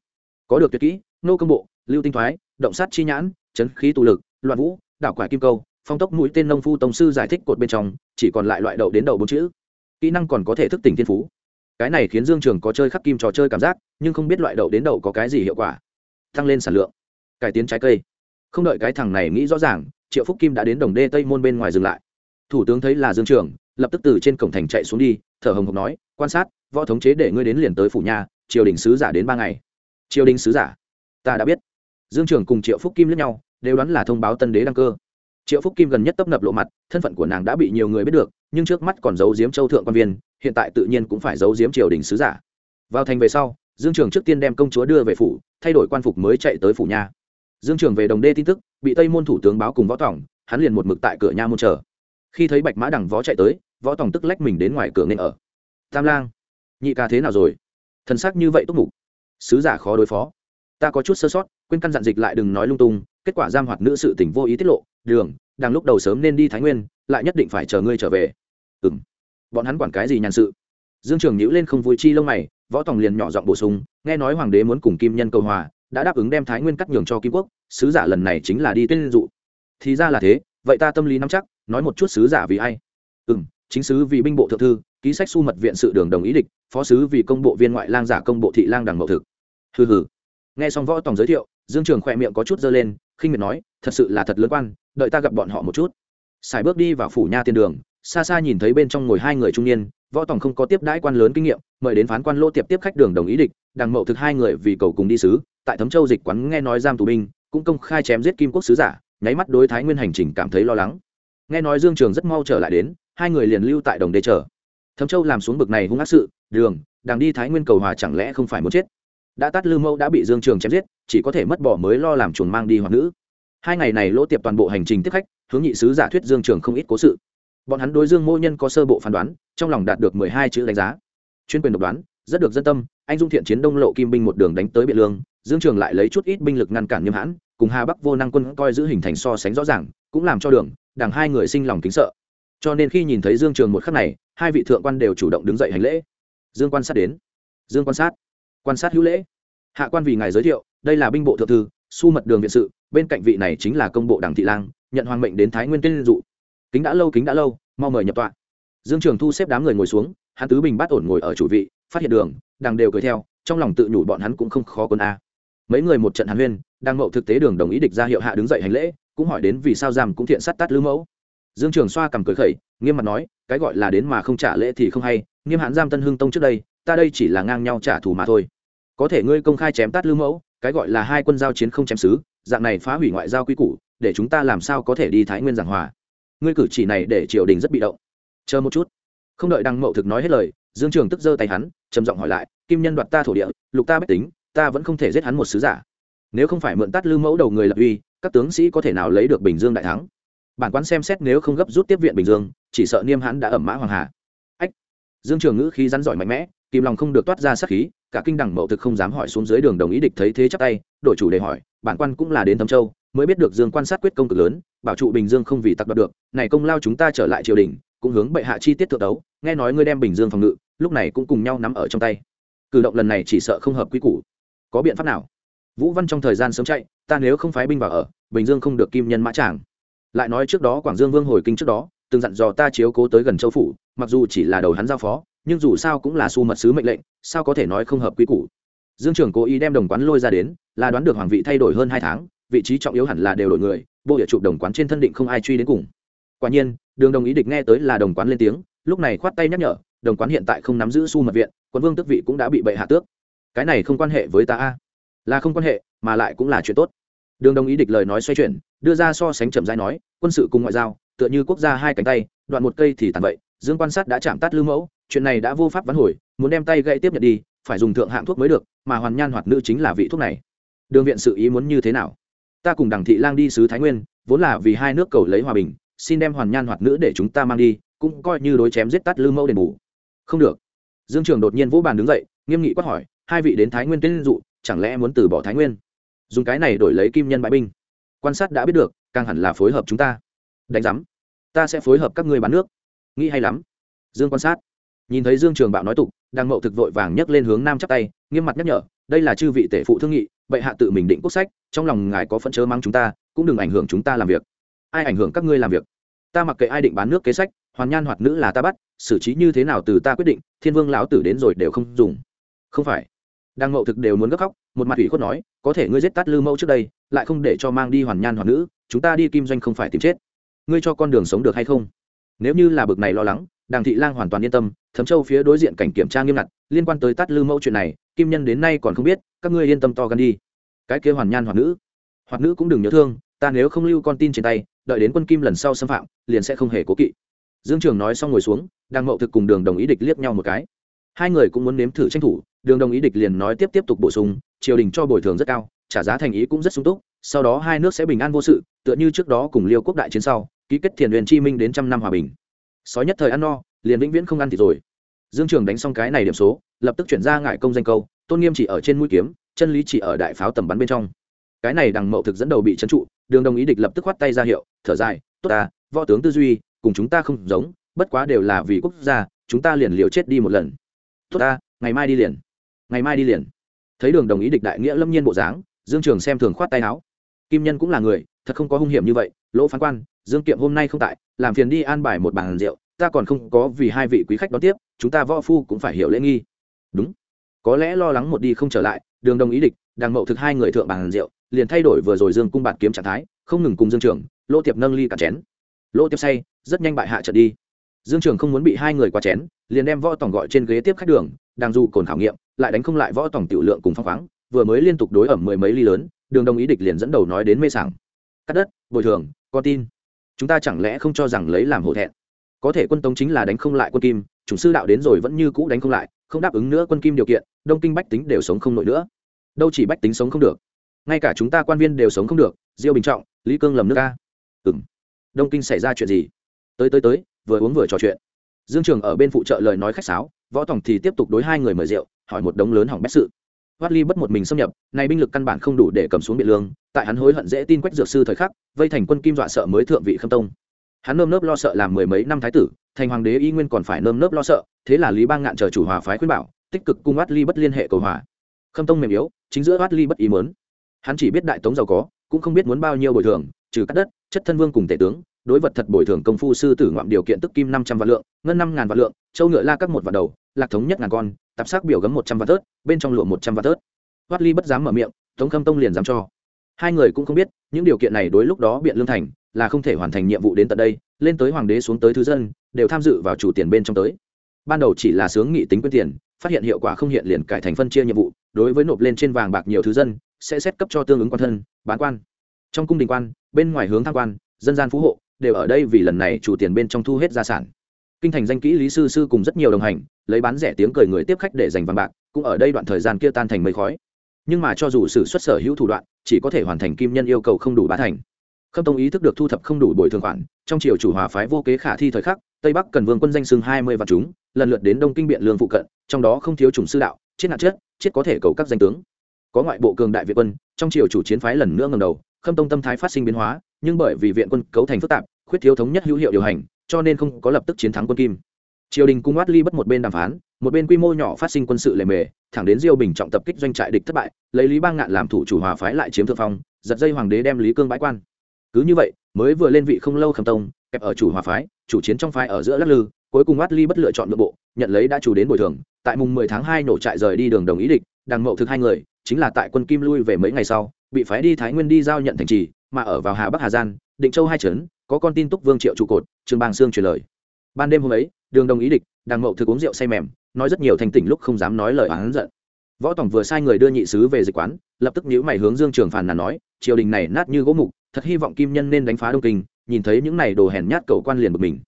Có được tuyệt kỹ, nô công bộ, lưu tinh thoái, động sát chi nhãn, chấn khí tụ lực, loạn vũ, đảo quả kim câu, phong tốc mũi tên nông phu tông sư giải thích cột bên trong, chỉ còn lại loại đậu đến đầu bốn chữ. Kỹ năng còn có thể thức tỉnh thiên phú. Cái này khiến dương trường có chơi khắc kim trò chơi cảm giác, nhưng không biết loại đậu đến đậu có cái gì hiệu quả. Tăng lên sản lượng cải tiến trái cây. Không đợi cái thằng này nghĩ rõ ràng, triệu phúc kim đã đến đồng đê tây môn bên ngoài dừng lại. Thủ tướng thấy là dương trường, lập tức từ trên cổng thành chạy xuống đi, thở hồng hộc nói, quan sát, võ thống chế để ngươi đến liền tới phủ nhà, triều đình sứ giả đến ba ngày. Triều đình sứ giả? Ta đã biết. Dương trường cùng triệu phúc kim lẫn nhau, đều đoán là thông báo tân đế đăng cơ. Triệu phúc kim gần nhất tấp nập lộ mặt, thân phận của nàng đã bị nhiều người biết được, nhưng trước mắt còn giấu giếm châu thượng quan viên, hiện tại tự nhiên cũng phải giấu giếm triều đình sứ giả. Vào thành về sau, dương trường trước tiên đem công chúa đưa về phủ, thay đổi quan phục mới chạy tới phủ nhà dương trường về đồng đê tin tức, bị tây môn thủ tướng báo cùng võ tòng, hắn liền một mực tại cửa nha môn chờ. Khi thấy bạch mã đằng võ chạy tới, võ tòng tức lách mình đến ngoài cửa nên ở. Tam lang, nhị ca thế nào rồi? Thần sắc như vậy túc mục. Sứ giả khó đối phó. Ta có chút sơ sót, quên căn dặn dịch lại đừng nói lung tung, kết quả giam hoạt nữ sự tình vô ý tiết lộ. Đường, đang lúc đầu sớm nên đi thái nguyên, lại nhất định phải chờ ngươi trở về. Ừ m bọn hắn quản cái gì nhàn sự? Dương trường nhữ lên không vui chi lông mày, võ tòng liền nhỏ giọng bổ sung, nghe nói hoàng đế muốn cùng kim nhân cầu hòa đã đáp ứng đem thái nguyên cắt nhường cho kim quốc, sứ giả lần này chính là đi tuyên dụ. Thì ra là thế, vậy ta tâm lý nắm chắc, nói một chút sứ giả vì ai? Ừ m chính sứ vì binh bộ thượng thư, ký sách su mật viện sự đường đồng ý địch, phó sứ vì công bộ viên ngoại lang giả công bộ thị lang đằng mậu thực. Hừ hừ. Nghe xong võ tòng giới thiệu, dương trường khỏe miệng có chút dơ lên, khinh miệt nói, thật sự là thật lớn quan, đợi ta gặp bọn họ một chút. Sài bước đi vào phủ nha tiên đường, xa xa nhìn thấy bên trong ngồi hai người trung niên, võ tòng không có tiếp đãi quan lớn kinh nghiệm, mời đến phán quan Lỗ tiệp tiếp khách đường đồng ý địch, đằng mậu thực hai người vì cầu cùng đi sứ tại thấm châu dịch quán nghe nói giam tù binh cũng công khai chém giết kim quốc sứ giả, nháy mắt đối thái nguyên hành trình cảm thấy lo lắng. Nghe nói dương trường rất mau trở lại đến, hai người liền lưu tại đồng đê chờ. Thấm châu làm xuống bực này hung ác sự, đường đang đi thái nguyên cầu hòa chẳng lẽ không phải muốn chết? Đã tắt lư mẫu đã bị dương trường chém giết, chỉ có thể mất bỏ mới lo làm chuồn mang đi hoặc nữ. Hai ngày này lỗ tiệp toàn bộ hành trình tiếp khách, hướng nhị sứ giả thuyết dương trường không ít cố sự. Bọn hắn đối dương mô nhân có sơ bộ phán đoán, trong lòng đạt được mười hai chữ đánh giá. Chuyên quyền độc đoán, rất được dân tâm, anh dung thiện chiến đông lộ kim binh một đường đánh tới biện lương dương trường lại lấy chút ít binh lực ngăn cản nghiêm hãn, cùng hà bắc vô năng quân coi giữ hình thành so sánh rõ ràng, cũng làm cho đường đảng hai người sinh lòng kính sợ. Cho nên khi nhìn thấy dương trường một khắc này, hai vị thượng quan đều chủ động đứng dậy hành lễ. Dương quan sát đến. Dương quan sát. Quan sát hữu lễ. Hạ quan vì ngài giới thiệu, đây là binh bộ thượng thư, su mật đường viện sự, bên cạnh vị này chính là công bộ đảng thị lang, nhận hoàng mệnh đến thái nguyên tiên dụ. Kính đã lâu, kính đã lâu, mau mời nhập tọa. Dương trường thu xếp đám người ngồi xuống, hắn tứ bình bát ổn ngồi ở chủ vị, phát hiện đường, đằng đều cười theo, trong lòng tự nhủ bọn hắn cũng không khó quân a mấy người một trận hàn huyên đang mậu thực tế đường đồng ý địch ra hiệu hạ đứng dậy hành lễ, cũng hỏi đến vì sao giam cũng thiện sát tát lư mẫu. Dương trường xoa cầm cười khẩy, nghiêm mặt nói, cái gọi là đến mà không trả lễ thì không hay, nghiêm hãn giam tân hưng tông trước đây, ta đây chỉ là ngang nhau trả thù mà thôi. Có thể ngươi công khai chém tát lư mẫu, cái gọi là hai quân giao chiến không chém xứ, dạng này phá hủy ngoại giao quy củ, để chúng ta làm sao có thể đi thái nguyên giảng hòa. Ngươi cử chỉ này để triều đình rất bị động. Chờ một chút. Không đợi đăng mậu thực nói hết lời, dương trường tức giơ tay hắn, trầm giọng hỏi lại, kim nhân đoạt ta thổ địa, lục ta bách tính ta vẫn không thể giết hắn một sứ giả. Nếu không phải mượn tát lư mẫu đầu người lập uy, các tướng sĩ có thể nào lấy được bình dương đại thắng? Bản quan xem xét nếu không gấp rút tiếp viện bình dương, chỉ sợ niêm hãn đã ẩm mã hoàng hà. Ách! Dương trường ngữ khí rắn giỏi mạnh mẽ, kìm lòng không được toát ra sát khí, cả kinh đẳng mậu thực không dám hỏi xuống dưới đường đồng ý địch thấy thế chắc tay, đổi chủ đề hỏi, bản quan cũng là đến thâm châu, mới biết được dương quan sát quyết công cực lớn, bảo trụ bình dương không vì tặc đoạt được, này công lao chúng ta trở lại triều đình, cũng hướng bệ hạ chi tiết thượng đấu, nghe nói ngươi đem bình dương phòng ngự, lúc này cũng cùng nhau nắm ở trong tay. Cử động lần này chỉ sợ không hợp quy củ có biện pháp nào? Vũ văn trong thời gian sớm chạy, ta nếu không phái binh vào ở, bình dương không được kim nhân mã tràng. Lại nói trước đó quảng dương vương hồi kinh trước đó, từng dặn dò ta chiếu cố tới gần châu phủ, mặc dù chỉ là đầu hắn giao phó, nhưng dù sao cũng là su mật sứ mệnh lệnh, sao có thể nói không hợp quy củ? Dương trưởng cố ý đem đồng quán lôi ra đến, là đoán được hoàng vị thay đổi hơn hai tháng, vị trí trọng yếu hẳn là đều đổi người, bộ địa chụp đồng quán trên thân định không ai truy đến cùng. Quả nhiên, đường đồng ý địch nghe tới là đồng quán lên tiếng, lúc này khoát tay nhắc nhở, đồng quán hiện tại không nắm giữ su mật viện, quân vương tước vị cũng đã bị bệ hạ tước cái này không quan hệ với ta a. Là không quan hệ, mà lại cũng là chuyện tốt. Đường đồng ý địch lời nói xoay chuyển, đưa ra so sánh chậm rãi nói, quân sự cùng ngoại giao, tựa như quốc gia hai cánh tay, đoạn một cây thì tàn vậy, dương quan sát đã chạm tát lưu mẫu, chuyện này đã vô pháp vắn hồi, muốn đem tay gậy tiếp nhận đi, phải dùng thượng hạng thuốc mới được, mà hoàn nhan hoạt nữ chính là vị thuốc này. Đường viện sự ý muốn như thế nào? Ta cùng đằng thị lang đi sứ thái nguyên, vốn là vì hai nước cầu lấy hòa bình, xin đem hoàn nhan hoạt nữ để chúng ta mang đi, cũng coi như đối chém giết tắt Lưu mẫu đền bù. Không được. Dương trường đột nhiên vũ bàn đứng dậy, nghiêm nghị quát hỏi hai vị đến thái nguyên tên dụ, chẳng lẽ muốn từ bỏ thái nguyên? Dùng cái này đổi lấy kim nhân bãi binh. Quan sát đã biết được, càng hẳn là phối hợp chúng ta. Đánh giám, ta sẽ phối hợp các ngươi bán nước. Nghĩ hay lắm. Dương quan sát. Nhìn thấy dương trường bạo nói tục đang mậu thực vội vàng nhấc lên hướng nam chắp tay, nghiêm mặt nhắc nhở, đây là chư vị tể phụ thương nghị, bệ hạ tự mình định quốc sách, trong lòng ngài có phận chớ mang chúng ta, cũng đừng ảnh hưởng chúng ta làm việc. Ai ảnh hưởng các ngươi làm việc? Ta mặc kệ ai định bán nước kế sách, hoàn nhan hoạt nữ là ta bắt, xử trí như thế nào từ ta quyết định, thiên vương lão tử đến rồi đều không dùng. Không phải đang Mậu thực đều muốn gấp khóc, một mặt ủy khuất nói, có thể ngươi giết tắt lư mẫu trước đây, lại không để cho mang đi hoàn nhan hoàn nữ, chúng ta đi kim doanh không phải tìm chết. Ngươi cho con đường sống được hay không? Nếu như là bực này lo lắng đàng thị lang hoàn toàn yên tâm thấm châu phía đối diện cảnh kiểm tra nghiêm ngặt, liên quan tới tắt lư mẫu chuyện này, kim nhân đến nay còn không biết, các ngươi yên tâm to gan đi. Cái kia hoàn nhan hoàn nữ hoạt nữ cũng đừng nhớ thương, ta nếu không lưu con tin trên tay, đợi đến quân kim lần sau xâm phạm, liền sẽ không hề cố kỵ. Dương trường nói xong ngồi xuống đang mậu thực cùng đường đồng ý địch liếc nhau một cái. Hai người cũng muốn nếm thử tranh thủ đường đồng ý địch liền nói tiếp tiếp tục bổ sung, triều đình cho bồi thường rất cao, trả giá thành ý cũng rất sung túc, sau đó hai nước sẽ bình an vô sự, tựa như trước đó cùng liêu quốc đại chiến sau, ký kết thiền huyền chi minh đến trăm năm hòa bình. Sói nhất thời ăn no, liền vĩnh viễn không ăn thì rồi. Dương trường đánh xong cái này điểm số, lập tức chuyển ra ngại công danh câu, tôn nghiêm chỉ ở trên mũi kiếm, chân lý chỉ ở đại pháo tầm bắn bên trong. Cái này đằng mậu thực dẫn đầu bị trấn trụ, đường đồng ý địch lập tức khoát tay ra hiệu, thở dài, tốt ta, võ tướng tư duy, cùng chúng ta không giống, bất quá đều là vì quốc gia, chúng ta liền liều chết đi một lần. Tốt ta, ngày mai đi liền ngày mai đi liền. Thấy đường đồng ý địch đại nghĩa lâm nhiên bộ dáng, dương trường xem thường khoát tay áo. Kim nhân cũng là người, thật không có hung hiểm như vậy, lỗ phán quan, dương kiệm hôm nay không tại, làm phiền đi an bài một bàn rượu, ta còn không có vì hai vị quý khách đón tiếp, chúng ta võ phu cũng phải hiểu lễ nghi. Đúng. Có lẽ lo lắng một đi không trở lại, đường đồng ý địch đàng mậu thực hai người thượng bàn rượu, liền thay đổi vừa rồi dương cung bạt kiếm trạng thái, không ngừng cùng dương trường, lỗ tiệp nâng ly cả chén. Lỗ tiệp say, rất nhanh bại hạ trận đi. Dương trường không muốn bị hai người qua chén, liền đem võ tổng gọi trên ghế tiếp khách đường đang dù cồn khảo nghiệm lại đánh không lại võ tổng tiểu lượng cùng phong khoáng, vừa mới liên tục đối ẩm mười mấy ly lớn, đường đồng ý địch liền dẫn đầu nói đến mê sảng. Cắt đất, bồi thường, con tin. Chúng ta chẳng lẽ không cho rằng lấy làm hổ thẹn? Có thể quân tống chính là đánh không lại quân kim, chủng sư đạo đến rồi vẫn như cũ đánh không lại, không đáp ứng nữa quân kim điều kiện, đông kinh bách tính đều sống không nổi nữa. Đâu chỉ bách tính sống không được, ngay cả chúng ta quan viên đều sống không được, diêu bình trọng, lý cương lầm nước ca ừng đông kinh xảy ra chuyện gì? Tới tới tới, vừa uống vừa trò chuyện. Dương trường ở bên phụ trợ lời nói khách sáo võ tổng thì tiếp tục đối hai người mời rượu hỏi một đống lớn hỏng bét sự Hoát Ly bất một mình xâm nhập, này binh lực căn bản không đủ để cầm xuống biện lương, tại hắn hối hận dễ tin quách dược sư thời khắc, vây thành quân kim dọa sợ mới thượng vị khâm tông. Hắn nơm nớp lo sợ làm mười mấy năm thái tử, thành hoàng đế y nguyên còn phải nơm nớp lo sợ, thế là Lý Bang ngạn chờ chủ hòa phái khuyên bảo, tích cực cung Hoát Ly bất liên hệ cầu hòa. Khâm tông mềm yếu, chính giữa Hoát Ly bất ý muốn. Hắn chỉ biết đại tống giàu có, cũng không biết muốn bao nhiêu bồi thường, trừ cắt đất, chất thân vương cùng tể tướng, đối vật thật bồi thường công phu sư tử ngoạm điều kiện tức kim năm trăm vạn lượng, ngân năm ngàn vạn lượng, châu ngựa la các một vạn đầu, lạc thống nhất ngàn con, tạp sắc biểu gấm một trăm vạn tớt, bên trong lụa một trăm vạn tớt hoát ly bất dám mở miệng tống khâm tông liền dám cho. Hai người cũng không biết những điều kiện này đối lúc đó biện lương thành là không thể hoàn thành nhiệm vụ đến tận đây lên tới hoàng đế xuống tới thứ dân đều tham dự vào chủ tiền bên trong tới. Ban đầu chỉ là sướng nghị tính quyết tiền phát hiện hiệu quả không hiện liền cải thành phân chia nhiệm vụ đối với nộp lên trên vàng bạc nhiều thứ dân sẽ xét cấp cho tương ứng quan thân bán quan. Trong cung đình quan bên ngoài hướng tham quan dân gian phú hộ đều ở đây vì lần này chủ tiền bên trong thu hết gia sản kinh thành danh kỹ lý sư sư cùng rất nhiều đồng hành, lấy bán rẻ tiếng cười người tiếp khách để giành vàng bạc, cũng ở đây đoạn thời gian kia tan thành mây khói. Nhưng mà cho dù sự xuất sở hữu thủ đoạn, chỉ có thể hoàn thành kim nhân yêu cầu không đủ bá thành. Khâm tông ý thức được thu thập không đủ bồi thường khoản, trong triều chủ hòa phái vô kế khả thi thời khắc, tây bắc cần vương quân danh xưng hai mươi vạn chúng, lần lượt đến đông kinh biện lương phụ cận, trong đó không thiếu chủng sư đạo, chết nạn chết chết có thể cầu các danh tướng. Có ngoại bộ cường đại việt quân, trong triều chủ chiến phái lần nữa ngầm đầu, khâm tông tâm thái phát sinh biến hóa, nhưng bởi vì viện quân cấu thành phức tạp, khuyết thiếu thống nhất hữu hiệu điều hành cho nên không có lập tức chiến thắng quân kim. Triều đình cung oát ly bất một bên đàm phán, một bên quy mô nhỏ phát sinh quân sự lề mề, thẳng đến diêu bình trọng tập kích doanh trại địch thất bại, lấy lý bang ngạn làm thủ chủ hòa phái lại chiếm thượng phong, giật dây hoàng đế đem lý cương bãi quan. Cứ như vậy, mới vừa lên vị không lâu khâm tông, kẹp ở chủ hòa phái, chủ chiến trong phái ở giữa lắc lư, cuối cùng oát ly bất lựa chọn nội bộ, nhận lấy đã chủ đến bồi thường, tại mùng 10 tháng 2 nổ trại rời đi đường đồng ý địch, đằng mậu thực hai người, chính là tại quân kim lui về mấy ngày sau, bị phái đi thái nguyên đi giao nhận thành trì, mà ở vào hà bắc hà gian định châu hai trấn có con tin túc vương triệu trụ cột, trương bang sương truyền lời. Ban đêm hôm ấy, đường đồng ý địch đàng mậu thực uống rượu say mềm, nói rất nhiều thành tỉnh lúc không dám nói lời oán giận. Võ tổng vừa sai người đưa nhị sứ về dịch quán, lập tức nhíu mày hướng dương trường phàn nàn nói, triều đình này nát như gỗ mục, thật hy vọng kim nhân nên đánh phá đông kinh, nhìn thấy những này đồ hèn nhát cầu quan liền bực mình.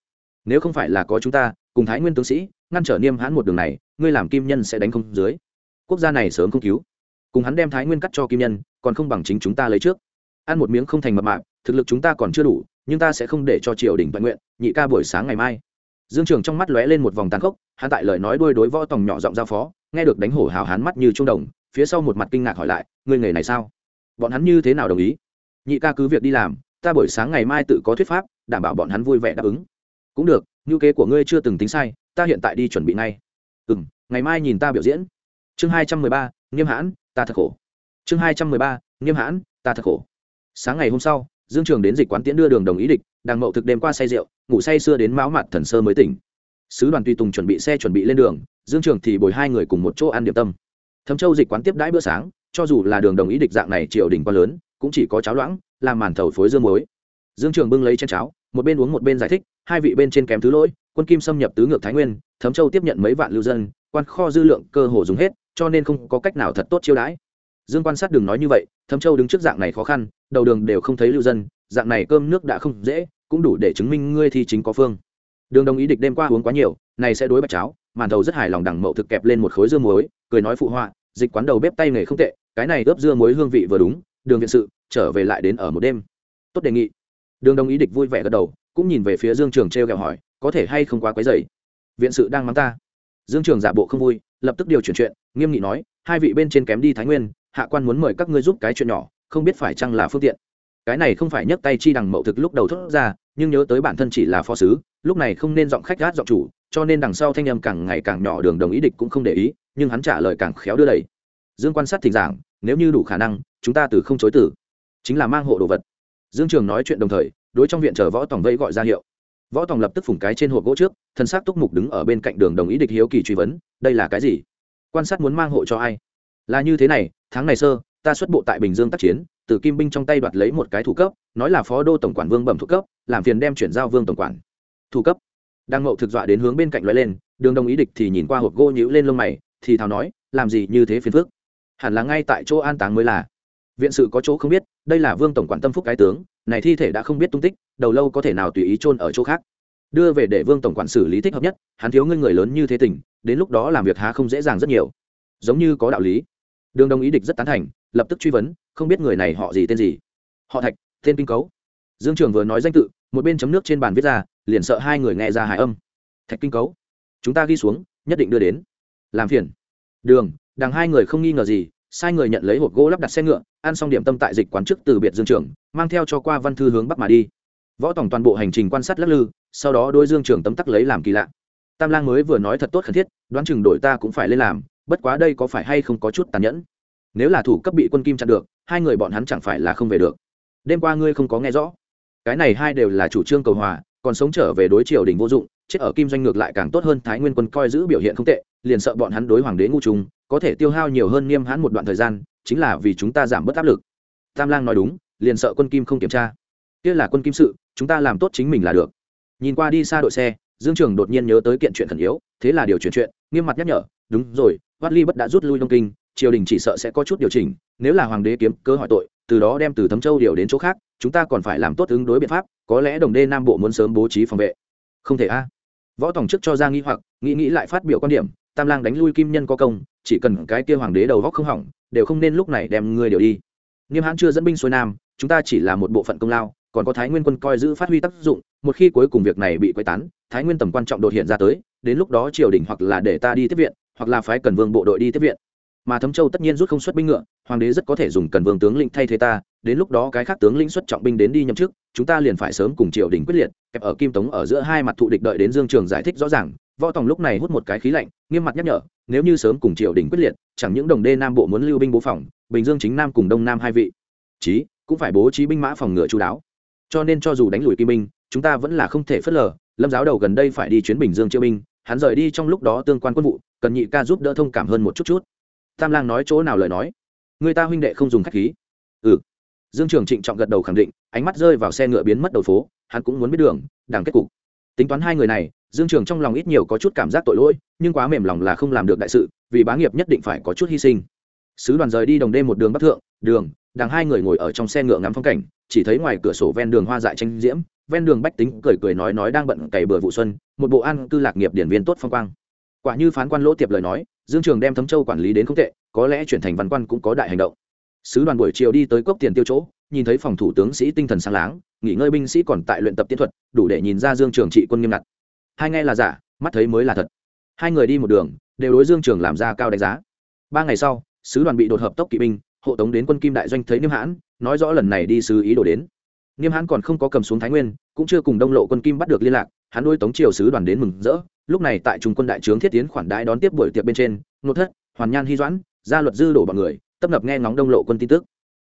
Nếu không phải là có chúng ta, cùng thái nguyên tướng sĩ, ngăn trở niêm hãn một đường này, ngươi làm kim nhân sẽ đánh không dưới. Quốc gia này sớm không cứu. Cùng hắn đem thái nguyên cắt cho kim nhân, còn không bằng chính chúng ta lấy trước. Ăn một miếng không thành mập mạng thực lực chúng ta còn chưa đủ nhưng ta sẽ không để cho triều đình toàn nguyện, nhị ca buổi sáng ngày mai. Dương trường trong mắt lóe lên một vòng tàn khốc, hắn tại lời nói đuôi đối võ tòng nhỏ giọng giao phó, nghe được đánh hổ hào hán mắt như trung đồng, phía sau một mặt kinh ngạc hỏi lại người nghề này sao? Bọn hắn như thế nào đồng ý? Nhị ca cứ việc đi làm, ta buổi sáng ngày mai tự có thuyết pháp, đảm bảo bọn hắn vui vẻ đáp ứng. Cũng được, ngữ kế của ngươi chưa từng tính sai, ta hiện tại đi chuẩn bị ngay. Ừ m ngày mai nhìn ta biểu diễn. Chương hai trăm mười ba, nghiêm hãn, ta thật khổ. Chương hai trăm mười ba, nghiêm hãn, ta thật khổ. Sáng ngày hôm sau dương trường đến dịch quán tiễn đưa đường đồng ý địch, đang mậu thực đêm qua say rượu, ngủ say sưa đến máu mặt thần sơ mới tỉnh. Sứ đoàn tùy tùng chuẩn bị xe chuẩn bị lên đường, dương trường thì bồi hai người cùng một chỗ ăn điểm tâm. Thấm châu dịch quán tiếp đãi bữa sáng, cho dù là đường đồng ý địch dạng này triều đình quá lớn, cũng chỉ có cháo loãng, làm màn thầu phối dương muối. Dương trường bưng lấy chén cháo, một bên uống một bên giải thích, hai vị bên trên kém thứ lỗi, quân kim xâm nhập tứ ngược thái nguyên, thấm châu tiếp nhận mấy vạn lưu dân, quan kho dư lượng cơ hồ dùng hết, cho nên không có cách nào thật tốt chiêu đãi dương quan sát đừng nói như vậy thấm châu đứng trước dạng này khó khăn, đầu đường đều không thấy lưu dân, dạng này cơm nước đã không dễ, cũng đủ để chứng minh ngươi thi chính có phương. Đường đồng ý địch đêm qua uống quá nhiều, này sẽ đối bạch cháo, màn thầu rất hài lòng đằng mậu thực kẹp lên một khối dưa muối, cười nói phụ họa, dịch quán đầu bếp tay nghề không tệ, cái này ướp dưa muối hương vị vừa đúng, đường viện sự, trở về lại đến ở một đêm. Tốt đề nghị. Đường đồng ý địch vui vẻ gật đầu, cũng nhìn về phía dương trường t r kẹo hỏi, có thể hay không quá quấy dày viện sự đang mắng ta. Dương trường giả bộ không vui, lập tức điều chuyển chuyện, nghiêm nghị nói, hai vị bên trên kém đi thái nguyên hạ quan muốn mời các ngươi giúp cái chuyện nhỏ, không biết phải chăng là phương tiện. Cái này không phải nhấc tay chi đằng mậu thực lúc đầu thốt ra, nhưng nhớ tới bản thân chỉ là phó sứ, lúc này không nên giọng khách gát giọng chủ, cho nên đằng sau thanh âm càng ngày càng nhỏ đường đồng ý địch cũng không để ý, nhưng hắn trả lời càng khéo đưa đẩy dương quan sát thỉnh giảng, nếu như đủ khả năng, chúng ta từ không chối tử chính là mang hộ đồ vật. Dương trường nói chuyện đồng thời, đối trong viện chờ võ tòng vẫy gọi ra hiệu. Võ tòng lập tức phủng cái trên hộp gỗ trước, thân xác túc mục đứng ở bên cạnh đường đồng ý địch hiếu kỳ truy vấn, đây là cái gì? Quan sát muốn mang hộ cho ai? Là như thế này, tháng này sơ, ta xuất bộ tại bình dương tác chiến, từ kim binh trong tay đoạt lấy một cái thủ cấp, nói là phó đô tổng quản vương bẩm thủ cấp, làm phiền đem chuyển giao vương tổng quản. Thủ cấp. Đang ngộ thực dọa đến hướng bên cạnh loại lên, đường đồng ý địch thì nhìn qua hộp gỗ nhữ lên lông mày, thì thào nói, làm gì như thế phiền phước hẳn là ngay tại chỗ an táng mới là. Viện sự có chỗ không biết, đây là vương tổng quản tâm phúc cái tướng, này thi thể đã không biết tung tích, đầu lâu có thể nào tùy ý chôn ở chỗ khác. Đưa về để vương tổng quản xử lý thích hợp nhất, hắn thiếu ngươi người lớn như thế tình, đến lúc đó làm việc há không dễ dàng rất nhiều. Giống như có đạo lý đường đồng ý địch rất tán thành, lập tức truy vấn, không biết người này họ gì, tên gì? Họ thạch, tên kinh cấu. Dương trường vừa nói danh tự, một bên chấm nước trên bàn viết ra, liền sợ hai người nghe ra hài âm. Thạch kinh cấu, chúng ta ghi xuống, nhất định đưa đến. Làm phiền. Đường, đằng hai người không nghi ngờ gì, sai người nhận lấy hộp gỗ lắp đặt xe ngựa, ăn xong điểm tâm tại dịch quán chức từ biệt dương trường, mang theo cho qua văn thư hướng bắc mà đi. Võ tổng toàn bộ hành trình quan sát lắc lư, sau đó đôi dương trường tấm tắc lấy làm kỳ lạ. Tam lang mới vừa nói thật tốt khẩn thiết, đoán chừng đổi ta cũng phải lên làm bất quá đây có phải hay không có chút tàn nhẫn? Nếu là thủ cấp bị quân kim chặn được, hai người bọn hắn chẳng phải là không về được. Đêm qua ngươi không có nghe rõ. Cái này hai đều là chủ trương cầu hòa, còn sống trở về đối triều đình vô dụng, chết ở kim doanh ngược lại càng tốt hơn thái nguyên quân coi giữ biểu hiện không tệ, liền sợ bọn hắn đối hoàng đế ngu trung có thể tiêu hao nhiều hơn niêm hãn một đoạn thời gian, chính là vì chúng ta giảm bớt áp lực. Tam lang nói đúng, liền sợ quân kim không kiểm tra. Kia là quân kim sự, chúng ta làm tốt chính mình là được. Nhìn qua đi xa đội xe, dương trường đột nhiên nhớ tới kiện chuyện khẩn yếu, thế là điều chuyển chuyện, nghiêm mặt nhắc nhở, đúng rồi Vát ly bất đã rút lui đông kinh, triều đình chỉ sợ sẽ có chút điều chỉnh, nếu là hoàng đế kiếm cơ hỏi tội, từ đó đem từ thấm châu điều đến chỗ khác, chúng ta còn phải làm tốt ứng đối biện pháp, có lẽ đồng đê nam bộ muốn sớm bố trí phòng vệ. Không thể a. Võ tổng trước cho ra nghi hoặc, nghĩ nghĩ lại phát biểu quan điểm, tam lang đánh lui kim nhân có công, chỉ cần cái kia hoàng đế đầu góc không hỏng, đều không nên lúc này đem người điều đi. Nghiêm hãn chưa dẫn binh xuôi nam, chúng ta chỉ là một bộ phận công lao, còn có thái nguyên quân coi giữ phát huy tác dụng, một khi cuối cùng việc này bị quấy tán, thái nguyên tầm quan trọng đột hiện ra tới, đến lúc đó triều đình hoặc là để ta đi tiếp viện hoặc là phái cần vương bộ đội đi tiếp viện. Mà thấm châu tất nhiên rút không xuất binh ngựa, hoàng đế rất có thể dùng cần vương tướng lĩnh thay thế ta, đến lúc đó cái khác tướng lĩnh xuất trọng binh đến đi nhậm chức, chúng ta liền phải sớm cùng triều đình quyết liệt, kẹp ở kim tống ở giữa hai mặt thụ địch đợi đến dương trường giải thích rõ ràng, võ tòng lúc này hút một cái khí lạnh, nghiêm mặt nhắc nhở, nếu như sớm cùng triều đình quyết liệt, chẳng những đồng đê nam bộ muốn lưu binh bố phòng, bình dương chính nam cùng đông nam hai vị. Chí, cũng phải bố trí binh mã phòng ngựa chú đáo. Cho nên cho dù đánh lùi kim binh, chúng ta vẫn là không thể phớt lờ, lâm giáo đầu gần đây phải đi chuyến bình dương chiêu binh hắn rời đi trong lúc đó tương quan quân vụ, cần nhị ca giúp đỡ thông cảm hơn một chút chút. Tam lang nói chỗ nào lời nói? Người ta huynh đệ không dùng khách khí. Ừ. Dương trường trịnh trọng gật đầu khẳng định, ánh mắt rơi vào xe ngựa biến mất đầu phố, hắn cũng muốn biết đường, đằng kết cục. Tính toán hai người này, dương trường trong lòng ít nhiều có chút cảm giác tội lỗi, nhưng quá mềm lòng là không làm được đại sự, vì bá nghiệp nhất định phải có chút hy sinh. Sứ đoàn rời đi đồng đêm một đường bắc thượng, đường, đằng hai người ngồi ở trong xe ngựa ngắm phong cảnh, chỉ thấy ngoài cửa sổ ven đường hoa dại tranh diễm ven đường bách tính cười cười nói nói đang bận cày bừa vụ xuân, một bộ ăn cư lạc nghiệp điển viên tốt phong quang. Quả như phán quan lỗ tiệp lời nói, dương trường đem thấm châu quản lý đến không tệ, có lẽ chuyển thành văn quan cũng có đại hành động. Sứ đoàn buổi chiều đi tới cốc tiền tiêu chỗ, nhìn thấy phòng thủ tướng sĩ tinh thần sáng láng, nghỉ ngơi binh sĩ còn tại luyện tập tiến thuật, đủ để nhìn ra dương trường trị quân nghiêm ngặt. Hai nghe là giả, mắt thấy mới là thật. Hai người đi một đường, đều đối dương trường làm ra cao đánh giá. Ba ngày sau, sứ đoàn bị đột hợp tốc kỵ binh, hộ tống đến quân kim đại doanh thấy niêm hãn, nói rõ lần này đi sứ ý đồ đến niêm hãn còn không có cầm xuống thái nguyên, cũng chưa cùng đông lộ quân kim bắt được liên lạc, hắn đuôi tống triều sứ đoàn đến mừng rỡ. Lúc này tại trung quân đại trướng thiết tiến khoản đãi đón tiếp buổi tiệc bên trên nốt thất, hoàn nhan hy doãn, gia luật dư đổ bọn người tấp nập nghe ngóng đông lộ quân tin tức.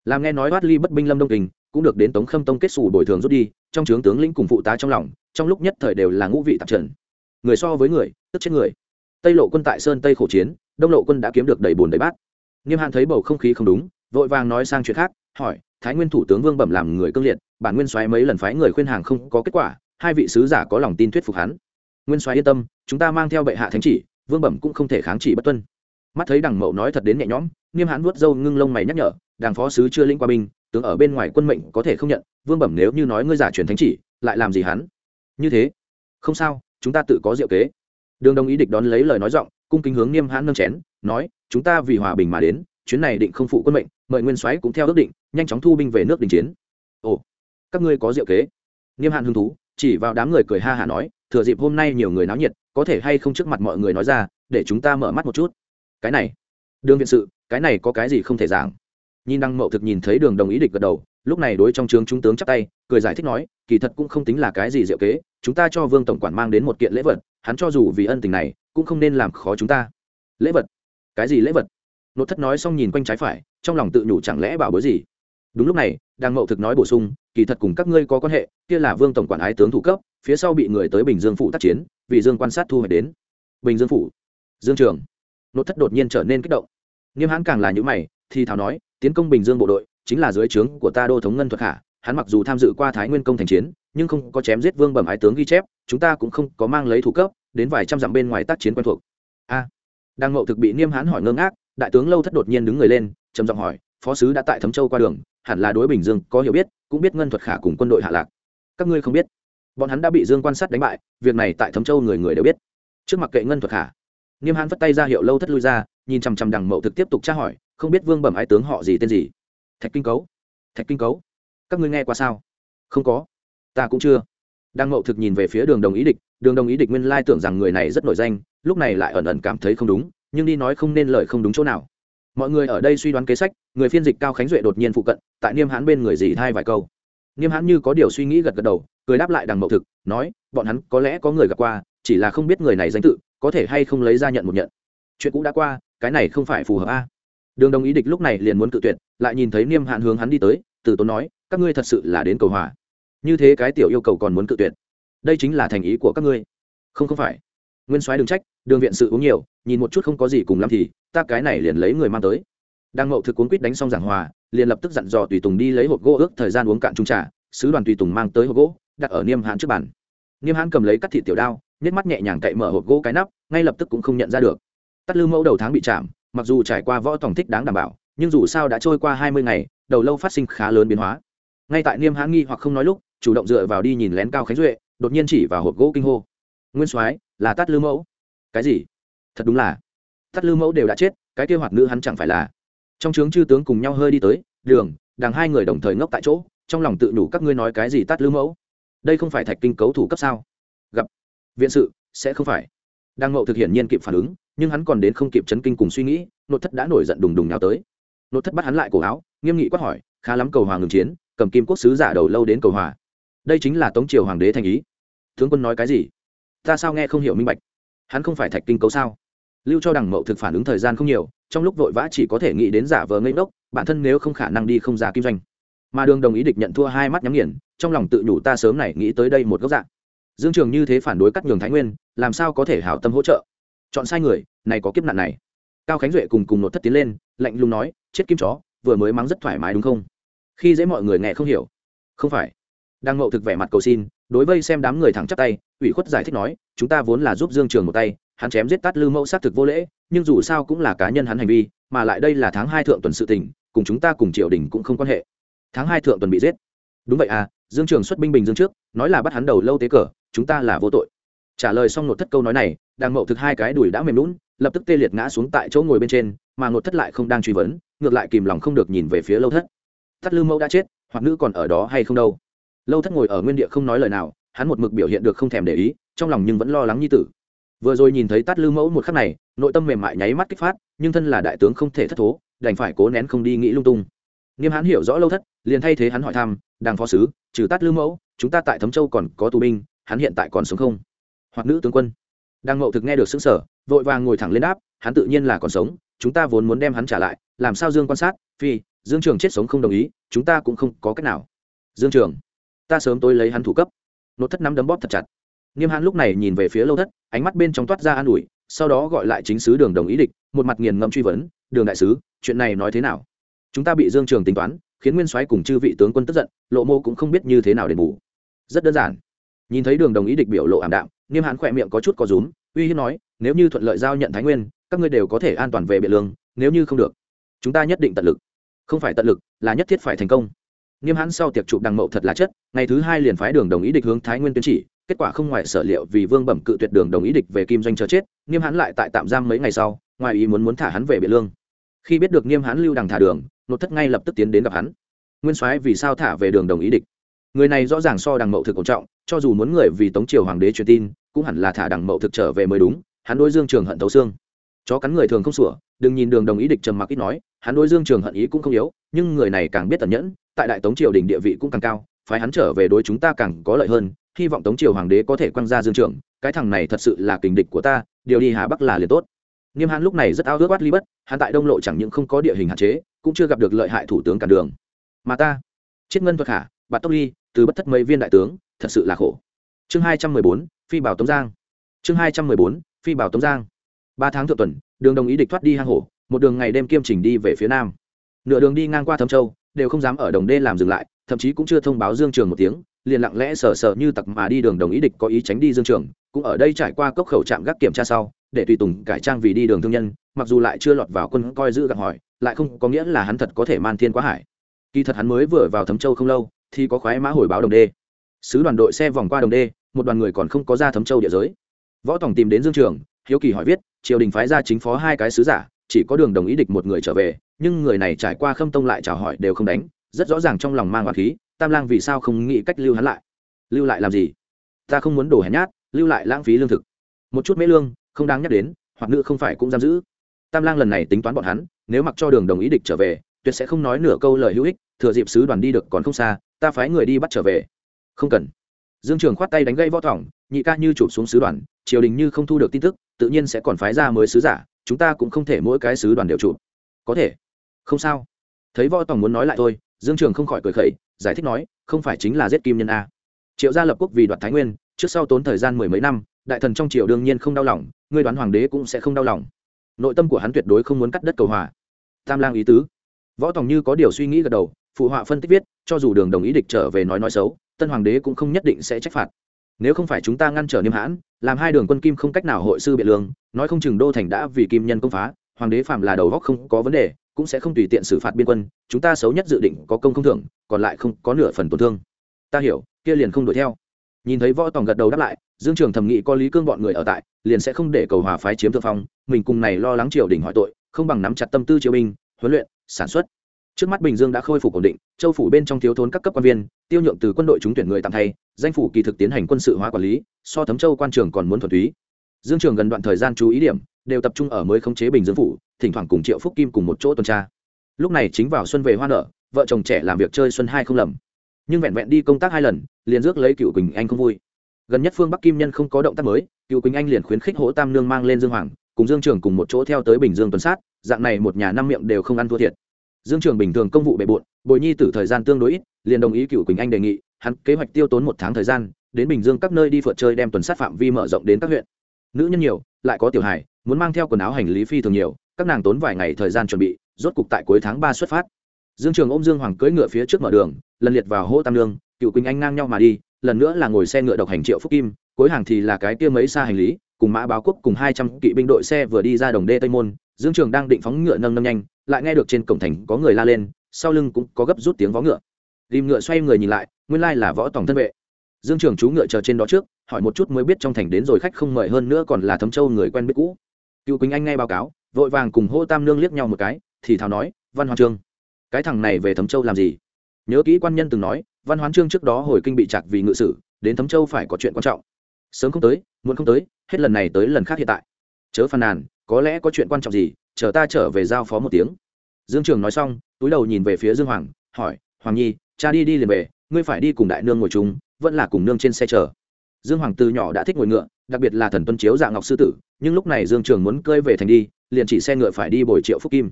Làm nghe nói thoát ly bất binh lâm đông kình, cũng được đến tống khâm tông kết xù bồi thường rút đi, trong trướng tướng lĩnh cùng phụ tá trong lòng, trong lúc nhất thời đều là ngũ vị tạp trần. Người so với người, tức chết người. Tây lộ quân tại sơn tây khổ chiến, đông lộ quân đã kiếm được đầy bùn đầy bát. Nghiêm hàn thấy bầu không khí không đúng, vội vàng nói sang chuyện khác, hỏi, thái nguyên thủ tướng vương bẩm làm người cương liệt bản nguyên soái mấy lần phái người khuyên hàng không có kết quả, hai vị sứ giả có lòng tin thuyết phục hắn. Nguyên soái yên tâm, chúng ta mang theo bệ hạ thánh chỉ, vương bẩm cũng không thể kháng chỉ bất tuân. Mắt thấy đằng mậu nói thật đến nhẹ nhõm, nghiêm hãn vuốt râu ngưng lông mày nhắc nhở đàng phó sứ chưa linh qua binh, tướng ở bên ngoài quân mệnh có thể không nhận, vương bẩm nếu như nói ngươi giả truyền thánh chỉ, lại làm gì hắn? Như thế, không sao, chúng ta tự có diệu kế. Đường đồng ý địch đón lấy lời nói giọng, cung kính hướng nghiêm hãn nâng chén, nói, chúng ta vì hòa bình mà đến, chuyến này định không phụ quân mệnh, mời nguyên soái cũng theo ước định, nhanh chóng thu binh về nước đình chiến. Ồ các ngươi có diệu kế. Nghiêm hạn hứng thú, chỉ vào đám người cười ha hả nói, thừa dịp hôm nay nhiều người náo nhiệt, có thể hay không trước mặt mọi người nói ra, để chúng ta mở mắt một chút? Cái này đường viện sự, cái này có cái gì không thể giảng. Nhìn đăng mậu thực nhìn thấy đường đồng ý địch gật đầu, lúc này đối trong trường trung tướng chắp tay, cười giải thích nói, kỳ thật cũng không tính là cái gì diệu kế, chúng ta cho vương tổng quản mang đến một kiện lễ vật, hắn cho dù vì ân tình này, cũng không nên làm khó chúng ta. Lễ vật? Cái gì lễ vật? Nốt thất nói xong nhìn quanh trái phải, trong lòng tự nhủ chẳng lẽ bảo bối gì? Đúng lúc này đang mậu thực nói bổ sung, kỳ thật cùng các ngươi có quan hệ, kia là vương tổng quản ái tướng thủ cấp, phía sau bị người tới bình dương phủ tác chiến, vì dương quan sát thu hoạch đến. Bình dương phủ. Dương trường. Nốt thất đột nhiên trở nên kích động. Nghiêm hãn càng là những mày, thì thảo nói, tiến công bình dương bộ đội, chính là dưới trướng của ta đô thống ngân thuật khả hắn mặc dù tham dự qua thái nguyên công thành chiến, nhưng không có chém giết vương bẩm ái tướng ghi chép, chúng ta cũng không có mang lấy thủ cấp, đến vài trăm dặm bên ngoài tác chiến quen thuộc. A. Đang ngậu thực bị niêm hãn hỏi ngơ ngác, đại tướng lâu thất đột nhiên đứng người lên, trầm giọng hỏi phó sứ đã tại thấm châu qua đường, hẳn là đối bình dương có hiểu biết, cũng biết ngân thuật khả cùng quân đội hạ lạc. Các ngươi không biết. Bọn hắn đã bị dương quan sát đánh bại, việc này tại thấm châu người người đều biết. Trước mặt kệ ngân thuật khả. Niêm hãn vất tay ra hiệu lâu thất lui ra, nhìn chằm chằm đằng mậu thực tiếp tục tra hỏi, không biết vương bẩm ái tướng họ gì tên gì. Thạch kinh cấu. Thạch kinh cấu. Các ngươi nghe qua sao? Không có. Ta cũng chưa. Đang mậu thực nhìn về phía đường đồng ý địch, đường đồng ý địch nguyên lai tưởng rằng người này rất nổi danh, lúc này lại ẩn ẩn cảm thấy không đúng, nhưng đi nói không nên lời không đúng chỗ nào mọi người ở đây suy đoán kế sách, người phiên dịch cao khánh duệ đột nhiên phụ cận, tại niêm hãn bên người dì thay vài câu. Niêm hãn như có điều suy nghĩ gật gật đầu, cười đáp lại đằng mậu thực, nói, bọn hắn có lẽ có người gặp qua, chỉ là không biết người này danh tự, có thể hay không lấy ra nhận một nhận. Chuyện cũ đã qua, cái này không phải phù hợp a. Đường đồng ý địch lúc này liền muốn cự tuyệt, lại nhìn thấy niêm hạn hướng hắn đi tới, từ tốn nói, các ngươi thật sự là đến cầu hòa. Như thế cái tiểu yêu cầu còn muốn cự tuyệt. Đây chính là thành ý của các ngươi. Không không phải nguyên soái đừng trách, đường viện sự uống nhiều, nhìn một chút không có gì cùng lắm thì, ta cái này liền lấy người mang tới. Đang mậu thực cuốn quýt đánh xong giảng hòa, liền lập tức dặn dò tùy tùng đi lấy hộp gỗ ước thời gian uống cạn trung trà, sứ đoàn tùy tùng mang tới hộp gỗ, đặt ở niêm hãn trước bàn. Niêm hãn cầm lấy cắt thịt tiểu đao nhét mắt nhẹ nhàng cậy mở hộp gỗ cái nắp, ngay lập tức cũng không nhận ra được. Tắt lư mẫu đầu tháng bị chạm, mặc dù trải qua võ tổng thích đáng đảm bảo, nhưng dù sao đã trôi qua hai mươi ngày, đầu lâu phát sinh khá lớn biến hóa. Ngay tại niêm hãn nghi hoặc không nói lúc, chủ động dựa vào đi nhìn lén cao khánh duệ, đột nhiên chỉ vào hộp gỗ kinh hô. Nguyên soái là tắt lư mẫu. Cái gì? Thật đúng là. Tắt lư mẫu đều đã chết, cái kêu hoạt nữ hắn chẳng phải là. Trong trướng chư tướng cùng nhau hơi đi tới, đường, đằng hai người đồng thời ngốc tại chỗ, trong lòng tự nhủ các ngươi nói cái gì tắt lư mẫu? Đây không phải thạch kinh cấu thủ cấp sao? Gặp. Viện sự, sẽ không phải. Đang ngộ thực hiện nhiên kịp phản ứng, nhưng hắn còn đến không kịp chấn kinh cùng suy nghĩ nội thất đã nổi giận đùng đùng nào tới. Nội thất bắt hắn lại cổ áo, nghiêm nghị quát hỏi, khá lắm cầu hòa ngừng chiến, cầm kim quốc sứ giả đầu lâu đến cầu hòa. Đây chính là tống triều hoàng đế thành ý. Tướng quân nói cái gì? Ta sao nghe không hiểu minh bạch? Hắn không phải thạch kinh cấu sao? Lưu cho đằng mậu thực phản ứng thời gian không nhiều, trong lúc vội vã chỉ có thể nghĩ đến giả vờ ngây ngốc, bản thân nếu không khả năng đi không ra kinh doanh. Mà đường đồng ý địch nhận thua hai mắt nhắm nghiền, trong lòng tự nhủ ta sớm này nghĩ tới đây một góc dạng. Dương trường như thế phản đối cắt nhường thái nguyên, làm sao có thể hảo tâm hỗ trợ? Chọn sai người, này có kiếp nạn này. Cao khánh duệ cùng cùng nột thất tiến lên, lạnh lùng nói, chết kim chó, vừa mới mắng rất thoải mái đúng không? Khi dễ mọi người nghe không hiểu. Không phải. Đang ngậu thực vẻ mặt cầu xin đối vây xem đám người thẳng chắp tay, ủy khuất giải thích nói, chúng ta vốn là giúp dương trường một tay, hắn chém giết tát lư mẫu sát thực vô lễ, nhưng dù sao cũng là cá nhân hắn hành vi, mà lại đây là tháng hai thượng tuần sự tình, cùng chúng ta cùng triều đình cũng không quan hệ. Tháng hai thượng tuần bị giết? Đúng vậy à dương trường xuất binh bình dương trước, nói là bắt hắn đầu lâu tế cờ, chúng ta là vô tội. Trả lời xong nột thất câu nói này, đàng mậu thực hai cái đùi đã mềm lún, lập tức tê liệt ngã xuống tại chỗ ngồi bên trên, mà nột thất lại không đang truy vấn, ngược lại kìm lòng không được nhìn về phía lâu thất. Thắt lư mẫu đã chết, hoặc nữ còn ở đó hay không đâu? Lâu thất ngồi ở nguyên địa không nói lời nào, hắn một mực biểu hiện được không thèm để ý, trong lòng nhưng vẫn lo lắng như tử. Vừa rồi nhìn thấy tát lư mẫu một khắc này, nội tâm mềm mại nháy mắt kích phát, nhưng thân là đại tướng không thể thất thố, đành phải cố nén không đi nghĩ lung tung. Nghiêm hắn hiểu rõ lâu thất, liền thay thế hắn hỏi thăm, đàng phó sứ, trừ tát lư mẫu, chúng ta tại thấm châu còn có tù binh, hắn hiện tại còn sống không? Hoặc nữ tướng quân. Đang mậu thực nghe được xứng sở vội vàng ngồi thẳng lên đáp, hắn tự nhiên là còn sống, chúng ta vốn muốn đem hắn trả lại, làm sao dương quan sát, phi, dương trường chết sống không đồng ý, chúng ta cũng không có cách nào. Dương trường ta sớm tôi lấy hắn thủ cấp. Nốt thất nắm đấm bóp thật chặt. Nghiêm hãn lúc này nhìn về phía lâu thất, ánh mắt bên trong toát ra an ủi, sau đó gọi lại chính sứ đường đồng ý địch, một mặt nghiền ngâm truy vấn, đường đại sứ, chuyện này nói thế nào? Chúng ta bị dương trường tính toán, khiến nguyên soái cùng chư vị tướng quân tức giận, lộ mô cũng không biết như thế nào để bù. Rất đơn giản. Nhìn thấy đường đồng ý địch biểu lộ ảm đạm niêm hãn khỏe miệng có chút có rúm, uy hiếp nói, nếu như thuận lợi giao nhận thái nguyên, các ngươi đều có thể an toàn về biện lương, nếu như không được, chúng ta nhất định tận lực. Không phải tận lực, là nhất thiết phải thành công niêm hãn sau tiệc chụp đằng mậu thật là chất, ngày thứ hai liền phái đường đồng ý địch hướng thái nguyên tuyên chỉ, kết quả không ngoài sở liệu vì vương bẩm cự tuyệt đường đồng ý địch về kim doanh chờ chết niêm hãn lại tại tạm giam mấy ngày sau, ngoài ý muốn muốn thả hắn về biệt lương. Khi biết được niêm hãn lưu đằng thả đường, nột thất ngay lập tức tiến đến gặp hắn. Nguyên soái vì sao thả về đường đồng ý địch? Người này rõ ràng so đằng mậu thực cổ trọng, cho dù muốn người vì tống triều hoàng đế truyền tin, cũng hẳn là thả đằng mậu thực trở về mới đúng, hắn đối dương trường hận thấu xương. Chó cắn người thường không sủa, đừng nhìn đường đồng ý địch trầm mặc ít nói, hắn đối dương trường hận ý cũng không yếu, nhưng người này càng biết tẩn nhẫn tại đại tống triều đình địa vị cũng càng cao phái hắn trở về đối chúng ta càng có lợi hơn hy vọng tống triều hoàng đế có thể quăng ra dương trưởng, cái thằng này thật sự là kình địch của ta điều đi hà bắc là liền tốt. Nghiêm hãn lúc này rất ao ước bắt ly bất hắn tại đông lộ chẳng những không có địa hình hạn chế cũng chưa gặp được lợi hại thủ tướng cản đường. Mà ta chiết ngân thuật khả bạt tốc ly từ bất thất mấy viên đại tướng thật sự là khổ. Chương hai trăm mười bốn phi bảo tống giang. Chương hai trăm mười bốn phi bảo tống giang. Ba tháng thượng tuần đường đồng ý địch thoát đi hang hổ một đường ngày đêm kiêm trình đi về phía nam. Nửa đường đi ngang qua thâm châu đều không dám ở đồng đê làm dừng lại, thậm chí cũng chưa thông báo dương trường một tiếng, liền lặng lẽ sờ sờ như tặc mà đi đường đồng ý địch có ý tránh đi dương trường, cũng ở đây trải qua cốc khẩu trạm gác kiểm tra sau, để tùy tùng cải trang vì đi đường thương nhân, mặc dù lại chưa lọt vào quân coi giữ gặng hỏi, lại không có nghĩa là hắn thật có thể man thiên quá hải. Kỳ thật hắn mới vừa vào thấm châu không lâu, thì có khoái mã hồi báo đồng đê. Sứ đoàn đội xe vòng qua đồng đê, một đoàn người còn không có ra thấm châu địa giới. Võ tổng tìm đến dương trường, hiếu kỳ hỏi viết, triều đình phái ra chính phó hai cái sứ giả, chỉ có đường đồng ý địch một người trở về nhưng người này trải qua khâm tông lại chào hỏi đều không đánh, rất rõ ràng trong lòng mang hoạt khí, tam lang vì sao không nghĩ cách lưu hắn lại? Lưu lại làm gì? Ta không muốn đổ hèn nhát, lưu lại lãng phí lương thực. Một chút mễ lương, không đáng nhắc đến, hoặc nữ không phải cũng giam giữ. Tam lang lần này tính toán bọn hắn, nếu mặc cho đường đồng ý địch trở về, tuyệt sẽ không nói nửa câu lời hữu ích, thừa dịp sứ đoàn đi được còn không xa, ta phái người đi bắt trở về. Không cần. Dương trường khoát tay đánh gây võ thỏng, nhị ca như chụp xuống sứ đoàn, triều đình như không thu được tin tức, tự nhiên sẽ còn phái ra mới sứ giả, chúng ta cũng không thể mỗi cái sứ đoàn đều chụp. Có thể không sao. Thấy võ tòng muốn nói lại thôi, dương trường không khỏi cười khẩy, giải thích nói, không phải chính là giết kim nhân a. Triệu gia lập quốc vì đoạt thái nguyên, trước sau tốn thời gian mười mấy năm, đại thần trong triều đương nhiên không đau lòng, ngươi đoán hoàng đế cũng sẽ không đau lòng. Nội tâm của hắn tuyệt đối không muốn cắt đất cầu hòa. Tam lang ý tứ. Võ tòng như có điều suy nghĩ gật đầu, phụ họa phân tích viết, cho dù đường đồng ý địch trở về nói nói xấu, tân hoàng đế cũng không nhất định sẽ trách phạt. Nếu không phải chúng ta ngăn trở niêm hãn, làm hai đường quân kim không cách nào hội sư biện lương, nói không chừng đô thành đã vì kim nhân công phá, hoàng đế phạm là đầu góc không có vấn đề cũng sẽ không tùy tiện xử phạt biên quân, chúng ta xấu nhất dự định có công không thưởng, còn lại không có nửa phần tổn thương. Ta hiểu, kia liền không đuổi theo. Nhìn thấy võ tòng gật đầu đáp lại, dương trường thẩm nghị có lý cương bọn người ở tại, liền sẽ không để cầu hòa phái chiếm thượng phong, mình cùng này lo lắng triều đình hỏi tội, không bằng nắm chặt tâm tư triều binh, huấn luyện, sản xuất. Trước mắt bình dương đã khôi phục ổn định, châu phủ bên trong thiếu thốn các cấp quan viên, tiêu nhượng từ quân đội trúng tuyển người tạm thay, danh phủ kỳ thực tiến hành quân sự hóa quản lý, so thấm châu quan trường còn muốn thuần túy. Dương trường gần đoạn thời gian chú ý điểm, đều tập trung ở mới khống chế bình dương phủ thỉnh thoảng cùng triệu phúc kim cùng một chỗ tuần tra. Lúc này chính vào xuân về hoa nở, vợ chồng trẻ làm việc chơi xuân hai không lầm. Nhưng vẹn vẹn đi công tác hai lần, liền rước lấy cựu quỳnh anh không vui. Gần nhất phương bắc kim nhân không có động tác mới, cựu quỳnh anh liền khuyến khích hỗ tam nương mang lên dương hoàng, cùng dương trường cùng một chỗ theo tới bình dương tuần sát, dạng này một nhà năm miệng đều không ăn thua thiệt. Dương trường bình thường công vụ bề bộn, bồi nhi tử thời gian tương đối ít, liền đồng ý cựu quỳnh anh đề nghị, hắn kế hoạch tiêu tốn một tháng thời gian, đến bình dương các nơi đi phượt chơi đem tuần sát phạm vi mở rộng đến các huyện. Nữ nhân nhiều, lại có tiểu hài, muốn mang theo quần áo hành lý phi thường nhiều các nàng tốn vài ngày thời gian chuẩn bị, rốt cục tại cuối tháng ba xuất phát. Dương trường ôm dương hoàng cưỡi ngựa phía trước mở đường, lần liệt vào hô tam lương cựu quỳnh anh ngang nhau mà đi, lần nữa là ngồi xe ngựa độc hành triệu phúc kim, cuối hàng thì là cái kia mấy xa hành lý, cùng mã báo quốc cùng hai trăm kỵ binh đội xe vừa đi ra đồng đê tây môn. Dương trường đang định phóng ngựa nâng nâng nhanh, lại nghe được trên cổng thành có người la lên, sau lưng cũng có gấp rút tiếng vó ngựa. Ghim ngựa xoay người nhìn lại, nguyên lai là võ tổng thân vệ. Dương trường chú ngựa chờ trên đó trước, hỏi một chút mới biết trong thành đến rồi khách không mời hơn nữa còn là thấm châu người quen biết cũ. Cựu quỳnh anh nghe báo cáo vội vàng cùng hô tam nương liếc nhau một cái, thì thào nói, văn hoan trương, cái thằng này về thấm châu làm gì? Nhớ kỹ quan nhân từng nói, văn hoán trương trước đó hồi kinh bị chặt vì ngự sử, đến thấm châu phải có chuyện quan trọng. Sớm không tới, muộn không tới, hết lần này tới lần khác hiện tại. Chớ phàn nàn, có lẽ có chuyện quan trọng gì, chờ ta trở về giao phó một tiếng. Dương trường nói xong, túi đầu nhìn về phía dương hoàng, hỏi, hoàng nhi, cha đi đi liền về, ngươi phải đi cùng đại nương ngồi chung, vẫn là cùng nương trên xe chờ. Dương hoàng từ nhỏ đã thích ngồi ngựa, đặc biệt là thần tuân chiếu dạng ngọc sư tử, nhưng lúc này dương trường muốn cơi về thành đi liền chỉ xe ngựa phải đi bồi triệu phúc kim.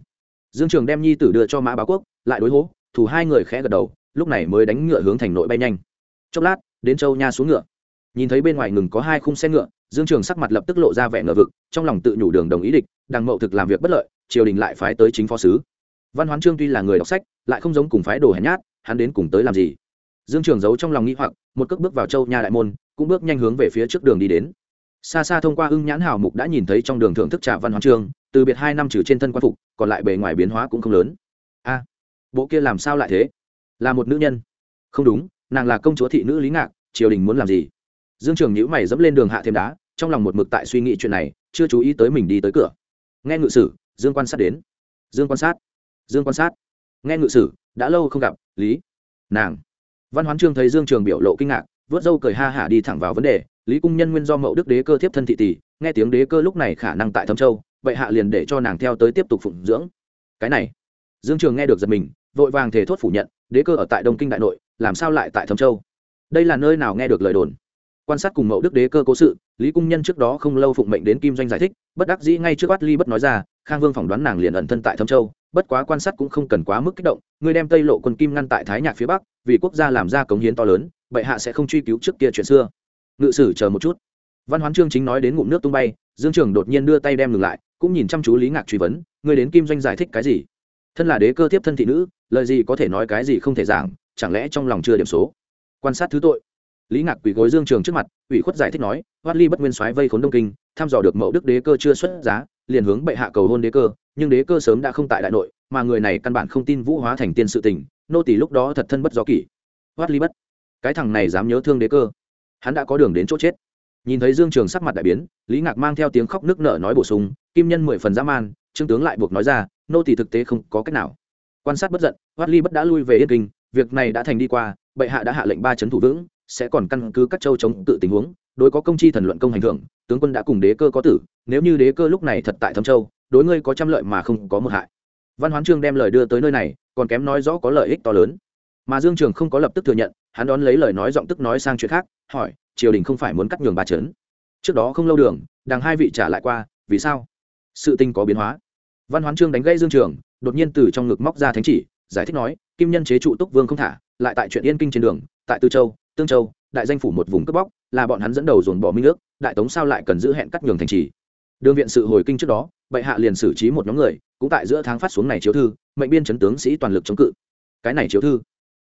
Dương trường đem nhi tử đưa cho mã báo quốc, lại đối hố, thủ hai người khẽ gật đầu, lúc này mới đánh ngựa hướng thành nội bay nhanh. Chốc lát, đến châu nha xuống ngựa. Nhìn thấy bên ngoài ngừng có hai khung xe ngựa, dương trường sắc mặt lập tức lộ ra vẻ ngờ vực, trong lòng tự nhủ đường đồng ý địch, đằng mậu thực làm việc bất lợi, triều đình lại phái tới chính phó sứ. Văn hoán trương tuy là người đọc sách, lại không giống cùng phái đồ hèn nhát, hắn đến cùng tới làm gì? Dương trường giấu trong lòng nghĩ hoặc, một cước bước vào châu nha đại môn, cũng bước nhanh hướng về phía trước đường đi đến. Xa xa thông qua ưng nhãn hào mục đã nhìn thấy trong đường thưởng thức trà văn hoán trương từ biệt hai năm trừ trên thân quan phục, còn lại bề ngoài biến hóa cũng không lớn. A, bộ kia làm sao lại thế? Là một nữ nhân. Không đúng, nàng là công chúa thị nữ lý ngạc, triều đình muốn làm gì? Dương trường nhữ mày dẫm lên đường hạ thêm đá, trong lòng một mực tại suy nghĩ chuyện này, chưa chú ý tới mình đi tới cửa. Nghe ngự sử, dương quan sát đến. Dương quan sát. Dương quan sát. Nghe ngự sử, đã lâu không gặp, lý. Nàng. Văn hoán trương thấy dương trường biểu lộ kinh ngạc, vớt râu cười ha hả đi thẳng vào vấn đề. Lý cung nhân nguyên do mậu đức đế cơ tiếp thân thị tỷ, nghe tiếng đế cơ lúc này khả năng tại thâm châu vậy hạ liền để cho nàng theo tới tiếp tục phụng dưỡng. Cái này, dương trường nghe được giật mình, vội vàng thể thốt phủ nhận, đế cơ ở tại đông kinh đại nội, làm sao lại tại thâm châu? Đây là nơi nào nghe được lời đồn? Quan sát cùng mẫu đức đế cơ cố sự, lý cung nhân trước đó không lâu phụng mệnh đến kim doanh giải thích, bất đắc dĩ ngay trước bắt ly bất nói ra, khang vương phỏng đoán nàng liền ẩn thân tại thâm châu, bất quá quan sát cũng không cần quá mức kích động, người đem tây lộ quân kim ngăn tại thái nhạc phía bắc, vì quốc gia làm ra cống hiến to lớn, bệ hạ sẽ không truy cứu trước kia chuyện xưa. Ngự sử chờ một chút văn hoán trương chính nói đến ngụm nước tung bay, dương trường đột nhiên đưa tay đem ngừng lại, cũng nhìn chăm chú lý ngạc truy vấn, ngươi đến kim doanh giải thích cái gì? Thân là đế cơ tiếp thân thị nữ, lời gì có thể nói cái gì không thể giảng, chẳng lẽ trong lòng chưa điểm số? Quan sát thứ tội, lý ngạc quỳ gối dương trường trước mặt, ủy khuất giải thích nói, hoát ly bất nguyên soái vây khốn đông kinh thăm dò được mẫu đức đế cơ chưa xuất giá, liền hướng bệ hạ cầu hôn đế cơ, nhưng đế cơ sớm đã không tại đại nội, mà người này căn bản không tin vũ hóa thành tiên sự tình, nô tỷ lúc đó thật thân bất do kỷ. Hoát ly bất, cái thằng này dám nhớ thương đế cơ, hắn đã có đường đến chỗ chết nhìn thấy dương trường sắc mặt đại biến, lý ngạc mang theo tiếng khóc nước nở nói bổ sung, kim nhân mười phần dã man, trương tướng lại buộc nói ra, nô thì thực tế không có cách nào. Quan sát bất giận hoát ly bất đã lui về yên kinh, việc này đã thành đi qua, bệ hạ đã hạ lệnh ba chấn thủ vững, sẽ còn căn cứ các châu chống tự tình huống, đối có công chi thần luận công hành thưởng, tướng quân đã cùng đế cơ có tử, nếu như đế cơ lúc này thật tại thâm châu, đối ngươi có trăm lợi mà không có một hại. Văn hoán trương đem lời đưa tới nơi này, còn kém nói rõ có lợi ích to lớn. Mà dương trường không có lập tức thừa nhận, hắn đón lấy lời nói giọng tức nói sang chuyện khác, hỏi triều đình không phải muốn cắt nhường ba chấn trước đó không lâu đường, đằng hai vị trả lại qua, vì sao? Sự tình có biến hóa. Văn hoán trương đánh gây dương trường, đột nhiên từ trong ngực móc ra thánh chỉ, giải thích nói, kim nhân chế trụ túc vương không thả, lại tại chuyện yên kinh trên đường, tại tư châu, tương châu, đại danh phủ một vùng cướp bóc, là bọn hắn dẫn đầu dồn bỏ minh ước, đại tống sao lại cần giữ hẹn cắt nhường thành trì. Đương viện sự hồi kinh trước đó, bệ hạ liền xử trí một nhóm người, cũng tại giữa tháng phát xuống này chiếu thư, mệnh biên chấn tướng sĩ toàn lực chống cự. Cái này chiếu thư.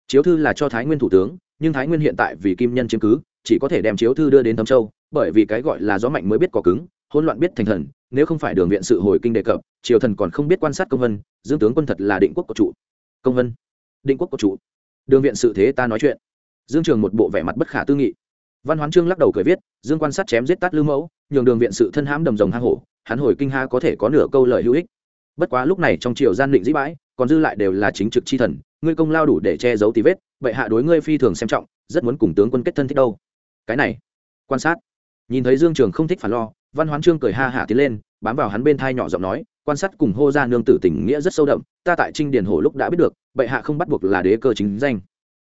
Chiếu thư là cho thái nguyên thủ tướng, nhưng thái nguyên hiện tại vì kim nhân chiếm cứ chỉ có thể đem chiếu thư đưa đến thâm châu, bởi vì cái gọi là gió mạnh mới biết có cứng, hỗn loạn biết thành thần, nếu không phải đường viện sự hồi kinh đề cập, triều thần còn không biết quan sát công vân, dương tướng quân thật là định quốc của trụ công vân, định quốc của trụ đường viện sự thế ta nói chuyện. Dương trường một bộ vẻ mặt bất khả tư nghị. Văn hoán trương lắc đầu cười viết, dương quan sát chém giết tát lưu mẫu, nhường đường viện sự thân hãm đầm rồng hang hổ, hắn hồi kinh ha có thể có nửa câu lời hữu ích. Bất quá lúc này trong triều gian định dĩ bãi, còn dư lại đều là chính trực chi thần, ngươi công lao đủ để che giấu tí vết, bệ hạ đối ngươi phi thường xem trọng, rất muốn cùng tướng quân kết thân thích đâu cái này. Quan sát. Nhìn thấy dương trường không thích phản lo, văn hoán trương cười ha hả tiến lên, bám vào hắn bên thai nhỏ giọng nói, quan sát cùng hô ra nương tử tình nghĩa rất sâu đậm, ta tại trinh điền hồ lúc đã biết được, bệ hạ không bắt buộc là đế cơ chính danh.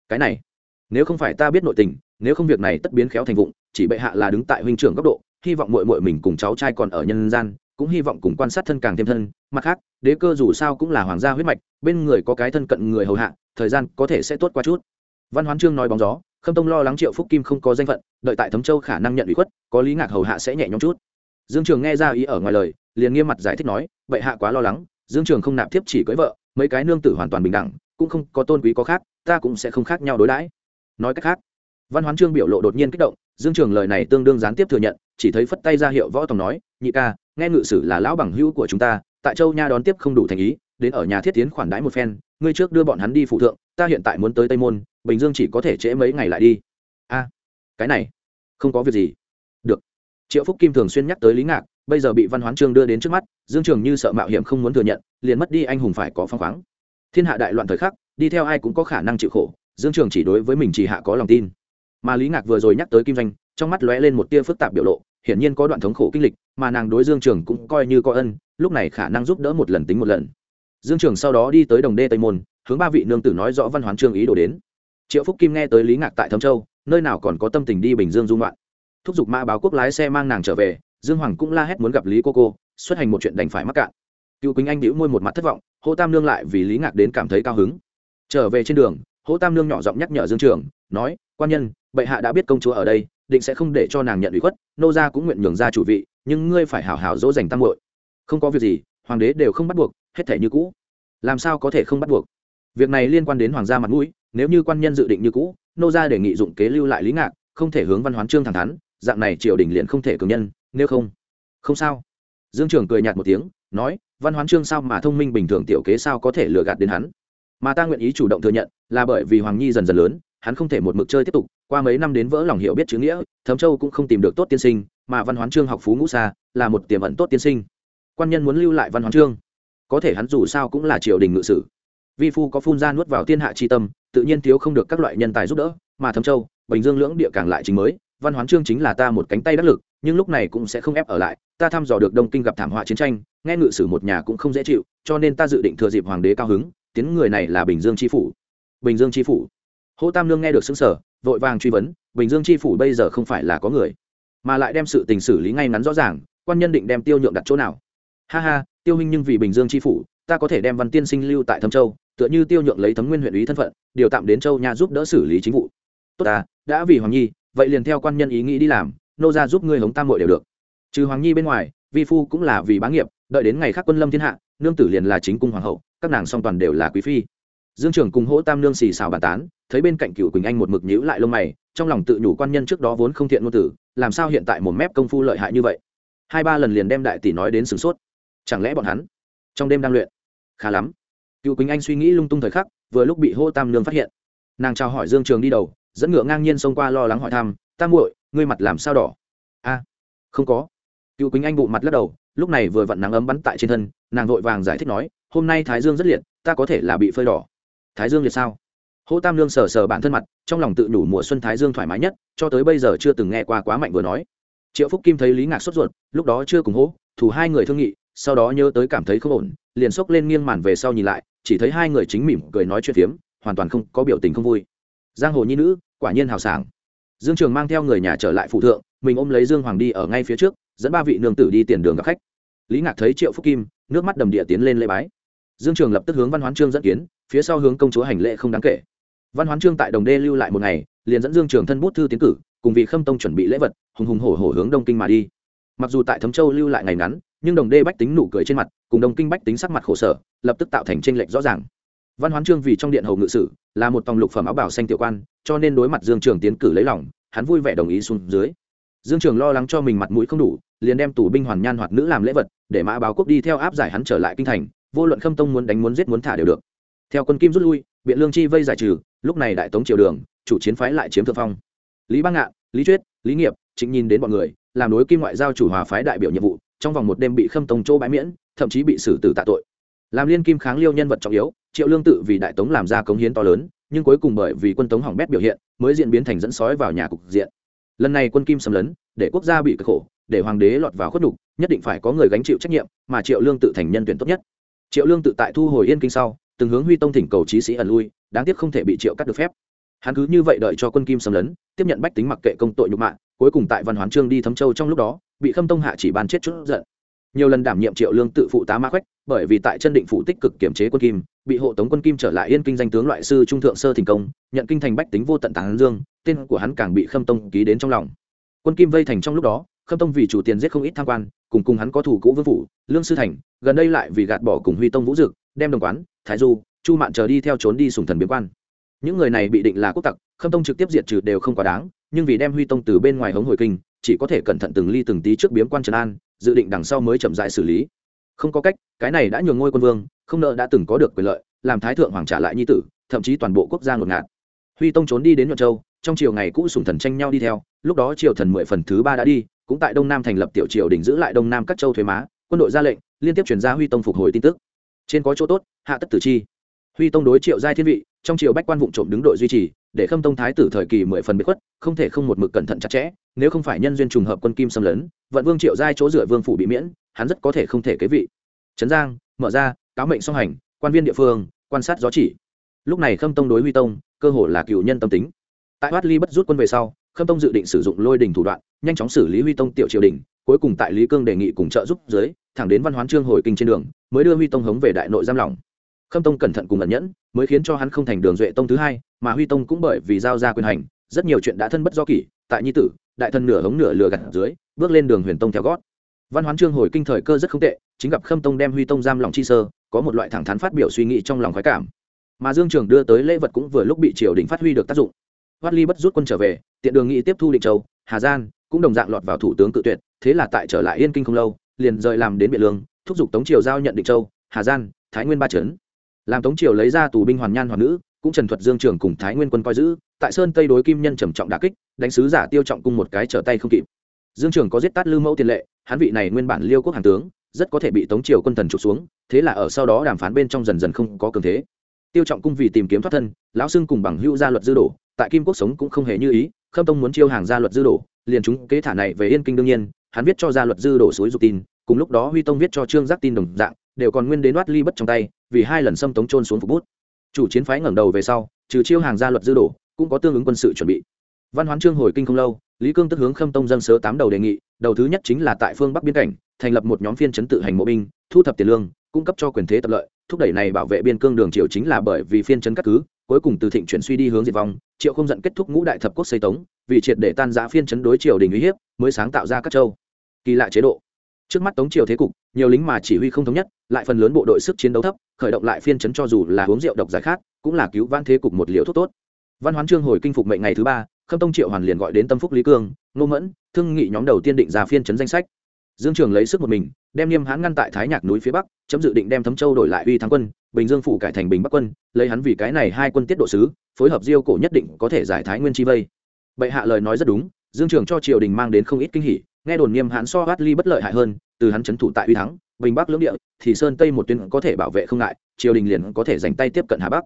Cái này, nếu không phải ta biết nội tình, nếu không việc này tất biến khéo thành vụng, chỉ bệ hạ là đứng tại huynh trưởng góc độ, hy vọng mội mội mình cùng cháu trai còn ở nhân gian, cũng hy vọng cùng quan sát thân càng thêm thân. Mặt khác, đế cơ dù sao cũng là hoàng gia huyết mạch, bên người có cái thân cận người hầu hạ, thời gian có thể sẽ tốt qua chút văn hoán trương nói bóng gió, khâm tông lo lắng triệu phúc kim không có danh phận, đợi tại thấm châu khả năng nhận ủy khuất, có lý ngạc hầu hạ sẽ nhẹ nhõm chút. Dương trường nghe ra ý ở ngoài lời, liền nghiêm mặt giải thích nói, bệ hạ quá lo lắng, dương trường không nạp thiếp chỉ cưới vợ, mấy cái nương tử hoàn toàn bình đẳng, cũng không có tôn quý có khác, ta cũng sẽ không khác nhau đối đãi. Nói cách khác, văn hoán trương biểu lộ đột nhiên kích động, dương trường lời này tương đương gián tiếp thừa nhận, chỉ thấy phất tay ra hiệu võ tòng nói, nhị ca, nghe ngự sử là lão bằng hữu của chúng ta, tại châu nha đón tiếp không đủ thành ý, đến ở nhà thiết tiến khoản đãi một phen, ngươi trước đưa bọn hắn đi phụ thượng, ta hiện tại muốn tới tây môn bình dương chỉ có thể trễ mấy ngày lại đi. A, cái này, không có việc gì. Được. Triệu phúc kim thường xuyên nhắc tới lý ngạc, bây giờ bị văn hoán trương đưa đến trước mắt, dương trường như sợ mạo hiểm không muốn thừa nhận, liền mất đi anh hùng phải có phong khoáng. Thiên hạ đại loạn thời khắc, đi theo ai cũng có khả năng chịu khổ, dương trường chỉ đối với mình chỉ hạ có lòng tin. Mà lý ngạc vừa rồi nhắc tới kim doanh, trong mắt lóe lên một tia phức tạp biểu lộ, hiển nhiên có đoạn thống khổ kinh lịch, mà nàng đối dương trường cũng coi như có ân, lúc này khả năng giúp đỡ một lần tính một lần. Dương trường sau đó đi tới đồng đê tây môn, hướng ba vị nương tử nói rõ văn hoán trương ý đồ đến triệu phúc kim nghe tới lý ngạc tại thâm châu, nơi nào còn có tâm tình đi bình dương dung loạn thúc giục mã báo quốc lái xe mang nàng trở về, dương hoàng cũng la hét muốn gặp lý cô cô, xuất hành một chuyện đành phải mắc cạn. Cựu quỳnh anh đĩu môi một mặt thất vọng, hô tam nương lại vì lý ngạc đến cảm thấy cao hứng. Trở về trên đường, hô tam nương nhỏ giọng nhắc nhở dương trường, nói, quan nhân, bệ hạ đã biết công chúa ở đây, định sẽ không để cho nàng nhận ủy khuất, nô gia cũng nguyện nhường ra chủ vị, nhưng ngươi phải hảo hảo dỗ dành tam muội. Không có việc gì, hoàng đế đều không bắt buộc, hết thể như cũ. Làm sao có thể không bắt buộc? Việc này liên quan đến hoàng gia mặt mũi, nếu như quan nhân dự định như cũ, nô gia đề nghị dụng kế lưu lại lý ngạc, không thể hướng văn hoán trương thẳng thắn, dạng này triều đình liền không thể cường nhân, nếu không. Không sao. Dương trường cười nhạt một tiếng, nói, văn hoán trương sao mà thông minh bình thường tiểu kế sao có thể lừa gạt đến hắn? Mà ta nguyện ý chủ động thừa nhận, là bởi vì hoàng nhi dần dần lớn, hắn không thể một mực chơi tiếp tục, qua mấy năm đến vỡ lòng hiểu biết chữ nghĩa, thấm châu cũng không tìm được tốt tiên sinh, mà văn hoán trương học phú ngũ xa là một tiềm ẩn tốt tiên sinh. Quan nhân muốn lưu lại văn hoán trương, có thể hắn dù sao cũng là triều đình ngự sử vi phu có phun ra nuốt vào thiên hạ chi tâm, tự nhiên thiếu không được các loại nhân tài giúp đỡ, mà thấm châu, bình dương lưỡng địa càng lại chính mới, văn hoán trương chính là ta một cánh tay đắc lực, nhưng lúc này cũng sẽ không ép ở lại, ta thăm dò được đông kinh gặp thảm họa chiến tranh, nghe ngự sử một nhà cũng không dễ chịu, cho nên ta dự định thừa dịp hoàng đế cao hứng, tiến người này là bình dương tri phủ. Bình dương tri phủ. Hỗ tam lương nghe được xứng sở vội vàng truy vấn, bình dương tri phủ bây giờ không phải là có người, mà lại đem sự tình xử lý ngay ngắn rõ ràng, quan nhân định đem tiêu nhượng đặt chỗ nào. Ha ha, tiêu huynh nhưng vì bình dương tri phủ ta có thể đem văn tiên sinh lưu tại thâm châu, tựa như tiêu nhượng lấy thấm nguyên huyện ý thân phận, điều tạm đến châu nhà giúp đỡ xử lý chính vụ. Tốt ta, đã vì hoàng nhi, vậy liền theo quan nhân ý nghĩ đi làm, nô ra giúp ngươi hống tam hội đều được. Trừ hoàng nhi bên ngoài, vi phu cũng là vì bá nghiệp, đợi đến ngày khác quân lâm thiên hạ, nương tử liền là chính cung hoàng hậu, các nàng song toàn đều là quý phi. Dương trưởng cùng hỗ tam nương xì xào bàn tán, thấy bên cạnh cựu quỳnh anh một mực nhíu lại lông mày, trong lòng tự nhủ quan nhân trước đó vốn không thiện ngôn tử, làm sao hiện tại một mép công phu lợi hại như vậy? Hai ba lần liền đem đại tỷ nói đến sửng sốt. Chẳng lẽ bọn hắn trong đêm đang luyện? Khá lắm. Cựu quỳnh anh suy nghĩ lung tung thời khắc, vừa lúc bị hô tam nương phát hiện. Nàng chào hỏi dương trường đi đầu, dẫn ngựa ngang nhiên xông qua lo lắng hỏi thăm tam muội, ngươi mặt làm sao đỏ? A, không có. Cựu quỳnh anh bụ mặt lắc đầu, lúc này vừa vặn nắng ấm bắn tại trên thân, nàng vội vàng giải thích nói, hôm nay thái dương rất liệt, ta có thể là bị phơi đỏ. Thái dương liệt sao? Hô tam lương sờ sờ bản thân mặt, trong lòng tự nhủ mùa xuân thái dương thoải mái nhất, cho tới bây giờ chưa từng nghe qua quá mạnh vừa nói. Triệu phúc kim thấy lý ngạc sốt ruột, lúc đó chưa cùng hô, thủ hai người thương nghị sau đó nhớ tới cảm thấy không ổn, liền xốc lên nghiêng màn về sau nhìn lại, chỉ thấy hai người chính mỉm cười nói chuyện phiếm, hoàn toàn không có biểu tình không vui. Giang hồ nhi nữ, quả nhiên hào sảng. Dương trường mang theo người nhà trở lại phụ thượng, mình ôm lấy dương hoàng đi ở ngay phía trước, dẫn ba vị nương tử đi tiền đường gặp khách. Lý ngạc thấy triệu phúc kim, nước mắt đầm địa tiến lên lễ bái. Dương trường lập tức hướng văn hoán trương dẫn kiến, phía sau hướng công chúa hành lễ không đáng kể. Văn hoán trương tại đồng đê lưu lại một ngày, liền dẫn dương trường thân bút thư tiến cử, cùng vị khâm tông chuẩn bị lễ vật, hùng hùng hổ hổ hướng đông kinh mà đi. Mặc dù tại thấm châu lưu lại ngày ngắn nhưng đồng đê bách tính nụ cười trên mặt, cùng đồng kinh bách tính sắc mặt khổ sở, lập tức tạo thành tranh lệch rõ ràng. Văn hoán trương vì trong điện hầu ngự sử, là một tòng lục phẩm áo bảo xanh tiểu quan, cho nên đối mặt dương trường tiến cử lấy lòng, hắn vui vẻ đồng ý xuống dưới. Dương trường lo lắng cho mình mặt mũi không đủ, liền đem tù binh hoàn nhan hoạt nữ làm lễ vật, để mã báo quốc đi theo áp giải hắn trở lại kinh thành, vô luận khâm tông muốn đánh muốn giết muốn thả đều được. Theo quân kim rút lui, biện lương chi vây giải trừ, lúc này đại tống triều đường, chủ chiến phái lại chiếm thượng phong. Lý bang ngạn, lý chuyết lý nghiệp chính nhìn đến bọn người, làm đối kim ngoại giao chủ hòa phái đại biểu nhiệm vụ trong vòng một đêm bị khâm tông chỗ bãi miễn, thậm chí bị xử tử tạ tội. Làm liên kim kháng liêu nhân vật trọng yếu, triệu lương tự vì đại tống làm ra cống hiến to lớn, nhưng cuối cùng bởi vì quân tống hỏng bét biểu hiện, mới diễn biến thành dẫn sói vào nhà cục diện. Lần này quân kim xâm lấn, để quốc gia bị cực khổ, để hoàng đế lọt vào khuất đục nhất định phải có người gánh chịu trách nhiệm, mà triệu lương tự thành nhân tuyển tốt nhất. Triệu lương tự tại thu hồi yên kinh sau, từng hướng huy tông thỉnh cầu trí sĩ ẩn lui, đáng tiếc không thể bị triệu cắt được phép. Hắn cứ như vậy đợi cho quân kim xâm lấn, tiếp nhận bách tính mặc kệ công tội nhục mạ, cuối cùng tại văn hoán trương đi thấm châu trong lúc đó bị khâm tông hạ chỉ ban chết chút giận. Nhiều lần đảm nhiệm triệu lương tự phụ tá ma khoách bởi vì tại chân định phụ tích cực kiểm chế quân kim, bị hộ tống quân kim trở lại yên kinh danh tướng loại sư trung thượng sơ thành công, nhận kinh thành bách tính vô tận tán dương, tên của hắn càng bị khâm tông ký đến trong lòng. Quân kim vây thành trong lúc đó, khâm tông vì chủ tiền giết không ít tham quan, cùng cùng hắn có thủ cũ vương phủ, lương sư thành, gần đây lại vì gạt bỏ cùng huy tông vũ dực, đem đồng quán, thái du, chu mạn chờ đi theo trốn đi sùng thần biếm quan. Những người này bị định là quốc tặc, khâm tông trực tiếp diệt trừ đều không quá đáng, nhưng vì đem huy tông từ bên ngoài hống hồi kinh chỉ có thể cẩn thận từng ly từng tí trước biếm quan trần an, dự định đằng sau mới chậm dại xử lý. Không có cách, cái này đã nhường ngôi quân vương, không nợ đã từng có được quyền lợi, làm thái thượng hoàng trả lại nhi tử, thậm chí toàn bộ quốc gia ngột ngạt. Huy tông trốn đi đến nhuận châu, trong chiều ngày cũ sùng thần tranh nhau đi theo, lúc đó triều thần mười phần thứ ba đã đi, cũng tại đông nam thành lập tiểu triều đình giữ lại đông nam các châu thuế má, quân đội ra lệnh, liên tiếp chuyển ra huy tông phục hồi tin tức. Trên có chỗ tốt, hạ tất tử chi. Huy tông đối triệu giai thiên vị, trong triều bách quan vụ trộm đứng đội duy trì để khâm tông thái tử thời kỳ mười phần bị khuất, không thể không một mực cẩn thận chặt chẽ, nếu không phải nhân duyên trùng hợp quân kim xâm lấn, vận vương triệu giai chỗ dựa vương phủ bị miễn, hắn rất có thể không thể kế vị. Trấn giang, mở ra, cáo mệnh song hành, quan viên địa phương, quan sát gió chỉ. Lúc này khâm tông đối huy tông, cơ hồ là cựu nhân tâm tính. Tại thoát ly bất rút quân về sau, khâm tông dự định sử dụng lôi đình thủ đoạn, nhanh chóng xử lý huy tông tiểu triều đình, cuối cùng tại lý cương đề nghị cùng trợ giúp dưới, thẳng đến văn hoán trương hồi kinh trên đường, mới đưa huy tông hống về đại nội giam lỏng. Khâm tông cẩn thận cùng ẩn nhẫn, mới khiến cho hắn không thành đường duệ tông thứ hai mà huy tông cũng bởi vì giao ra quyền hành, rất nhiều chuyện đã thân bất do kỷ, tại nhi tử, đại thân nửa hống nửa lừa gặt dưới, bước lên đường huyền tông theo gót. Văn hoán trương hồi kinh thời cơ rất không tệ, chính gặp khâm tông đem huy tông giam lòng chi sơ, có một loại thẳng thắn phát biểu suy nghĩ trong lòng khoái cảm. Mà dương trường đưa tới lễ vật cũng vừa lúc bị triều đình phát huy được tác dụng. Hoát ly bất rút quân trở về, tiện đường nghị tiếp thu định châu, hà giang cũng đồng dạng lọt vào thủ tướng cự tuyệt, thế là tại trở lại yên kinh không lâu, liền rời làm đến biện lương, thúc giục tống triều giao nhận định châu, hà giang thái nguyên ba trấn làm tống triều lấy ra tù binh hoàn nhan hoàn nữ cũng trần thuật dương trường cùng thái nguyên quân coi giữ, tại sơn tây đối kim nhân trầm trọng đà kích, đánh sứ giả tiêu trọng cung một cái trở tay không kịp. Dương trường có giết tát lư mẫu tiền lệ, hắn vị này nguyên bản liêu quốc hàng tướng, rất có thể bị tống triều quân thần trục xuống, thế là ở sau đó đàm phán bên trong dần dần không có cường thế. Tiêu trọng cung vì tìm kiếm thoát thân, lão xưng cùng bằng hữu gia luật dư đổ, tại kim quốc sống cũng không hề như ý, khâm tông muốn chiêu hàng gia luật dư đổ, liền chúng kế thả này về yên kinh đương nhiên, hắn viết cho gia luật dư đổ suối dục tin, cùng lúc đó huy tông viết cho trương giác tin đồng dạng, đều còn nguyên đến oát ly bất trong tay, vì hai lần xâm tống trôn xuống phục bút chủ chiến phái ngẩng đầu về sau, trừ chiêu hàng gia luật dư đổ, cũng có tương ứng quân sự chuẩn bị. Văn hoán trương hồi kinh không lâu, lý cương tức hướng khâm tông dân sớ tám đầu đề nghị, đầu thứ nhất chính là tại phương bắc biên cảnh, thành lập một nhóm phiên chấn tự hành mộ binh, thu thập tiền lương, cung cấp cho quyền thế tập lợi, thúc đẩy này bảo vệ biên cương đường triều chính là bởi vì phiên chấn cắt cứ, cuối cùng từ thịnh chuyển suy đi hướng diệt vong, triệu không giận kết thúc ngũ đại thập quốc xây tống, vì triệt để tan giã phiên chấn đối triều đình uy hiếp, mới sáng tạo ra các châu. Kỳ lạ chế độ. Trước mắt tống triều thế cục, nhiều lính mà chỉ huy không thống nhất, lại phần lớn bộ đội sức chiến đấu thấp khởi động lại phiên chấn cho dù là uống rượu độc giải khát, cũng là cứu vãn thế cục một liều thuốc tốt. Văn hoán trương hồi kinh phục mệnh ngày thứ ba, khâm tông triệu hoàn liền gọi đến tâm phúc lý cương nô mẫn, thương nghị nhóm đầu tiên định ra phiên chấn danh sách. Dương trường lấy sức một mình, đem niêm hãn ngăn tại thái nhạc núi phía bắc, chấm dự định đem thấm châu đổi lại uy thắng quân, bình dương phủ cải thành bình bắc quân, lấy hắn vì cái này hai quân tiết độ sứ, phối hợp diêu cổ nhất định có thể giải thái nguyên chi vây. Bệ hạ lời nói rất đúng, dương trường cho triều đình mang đến không ít kinh hỉ nghe đồn niêm hãn so hát ly bất lợi hại hơn, từ hắn trấn thủ tại uy thắng, bình bắc lưỡng địa, thì sơn tây một tuyến có thể bảo vệ không ngại, triều đình liền có thể dành tay tiếp cận hà bắc.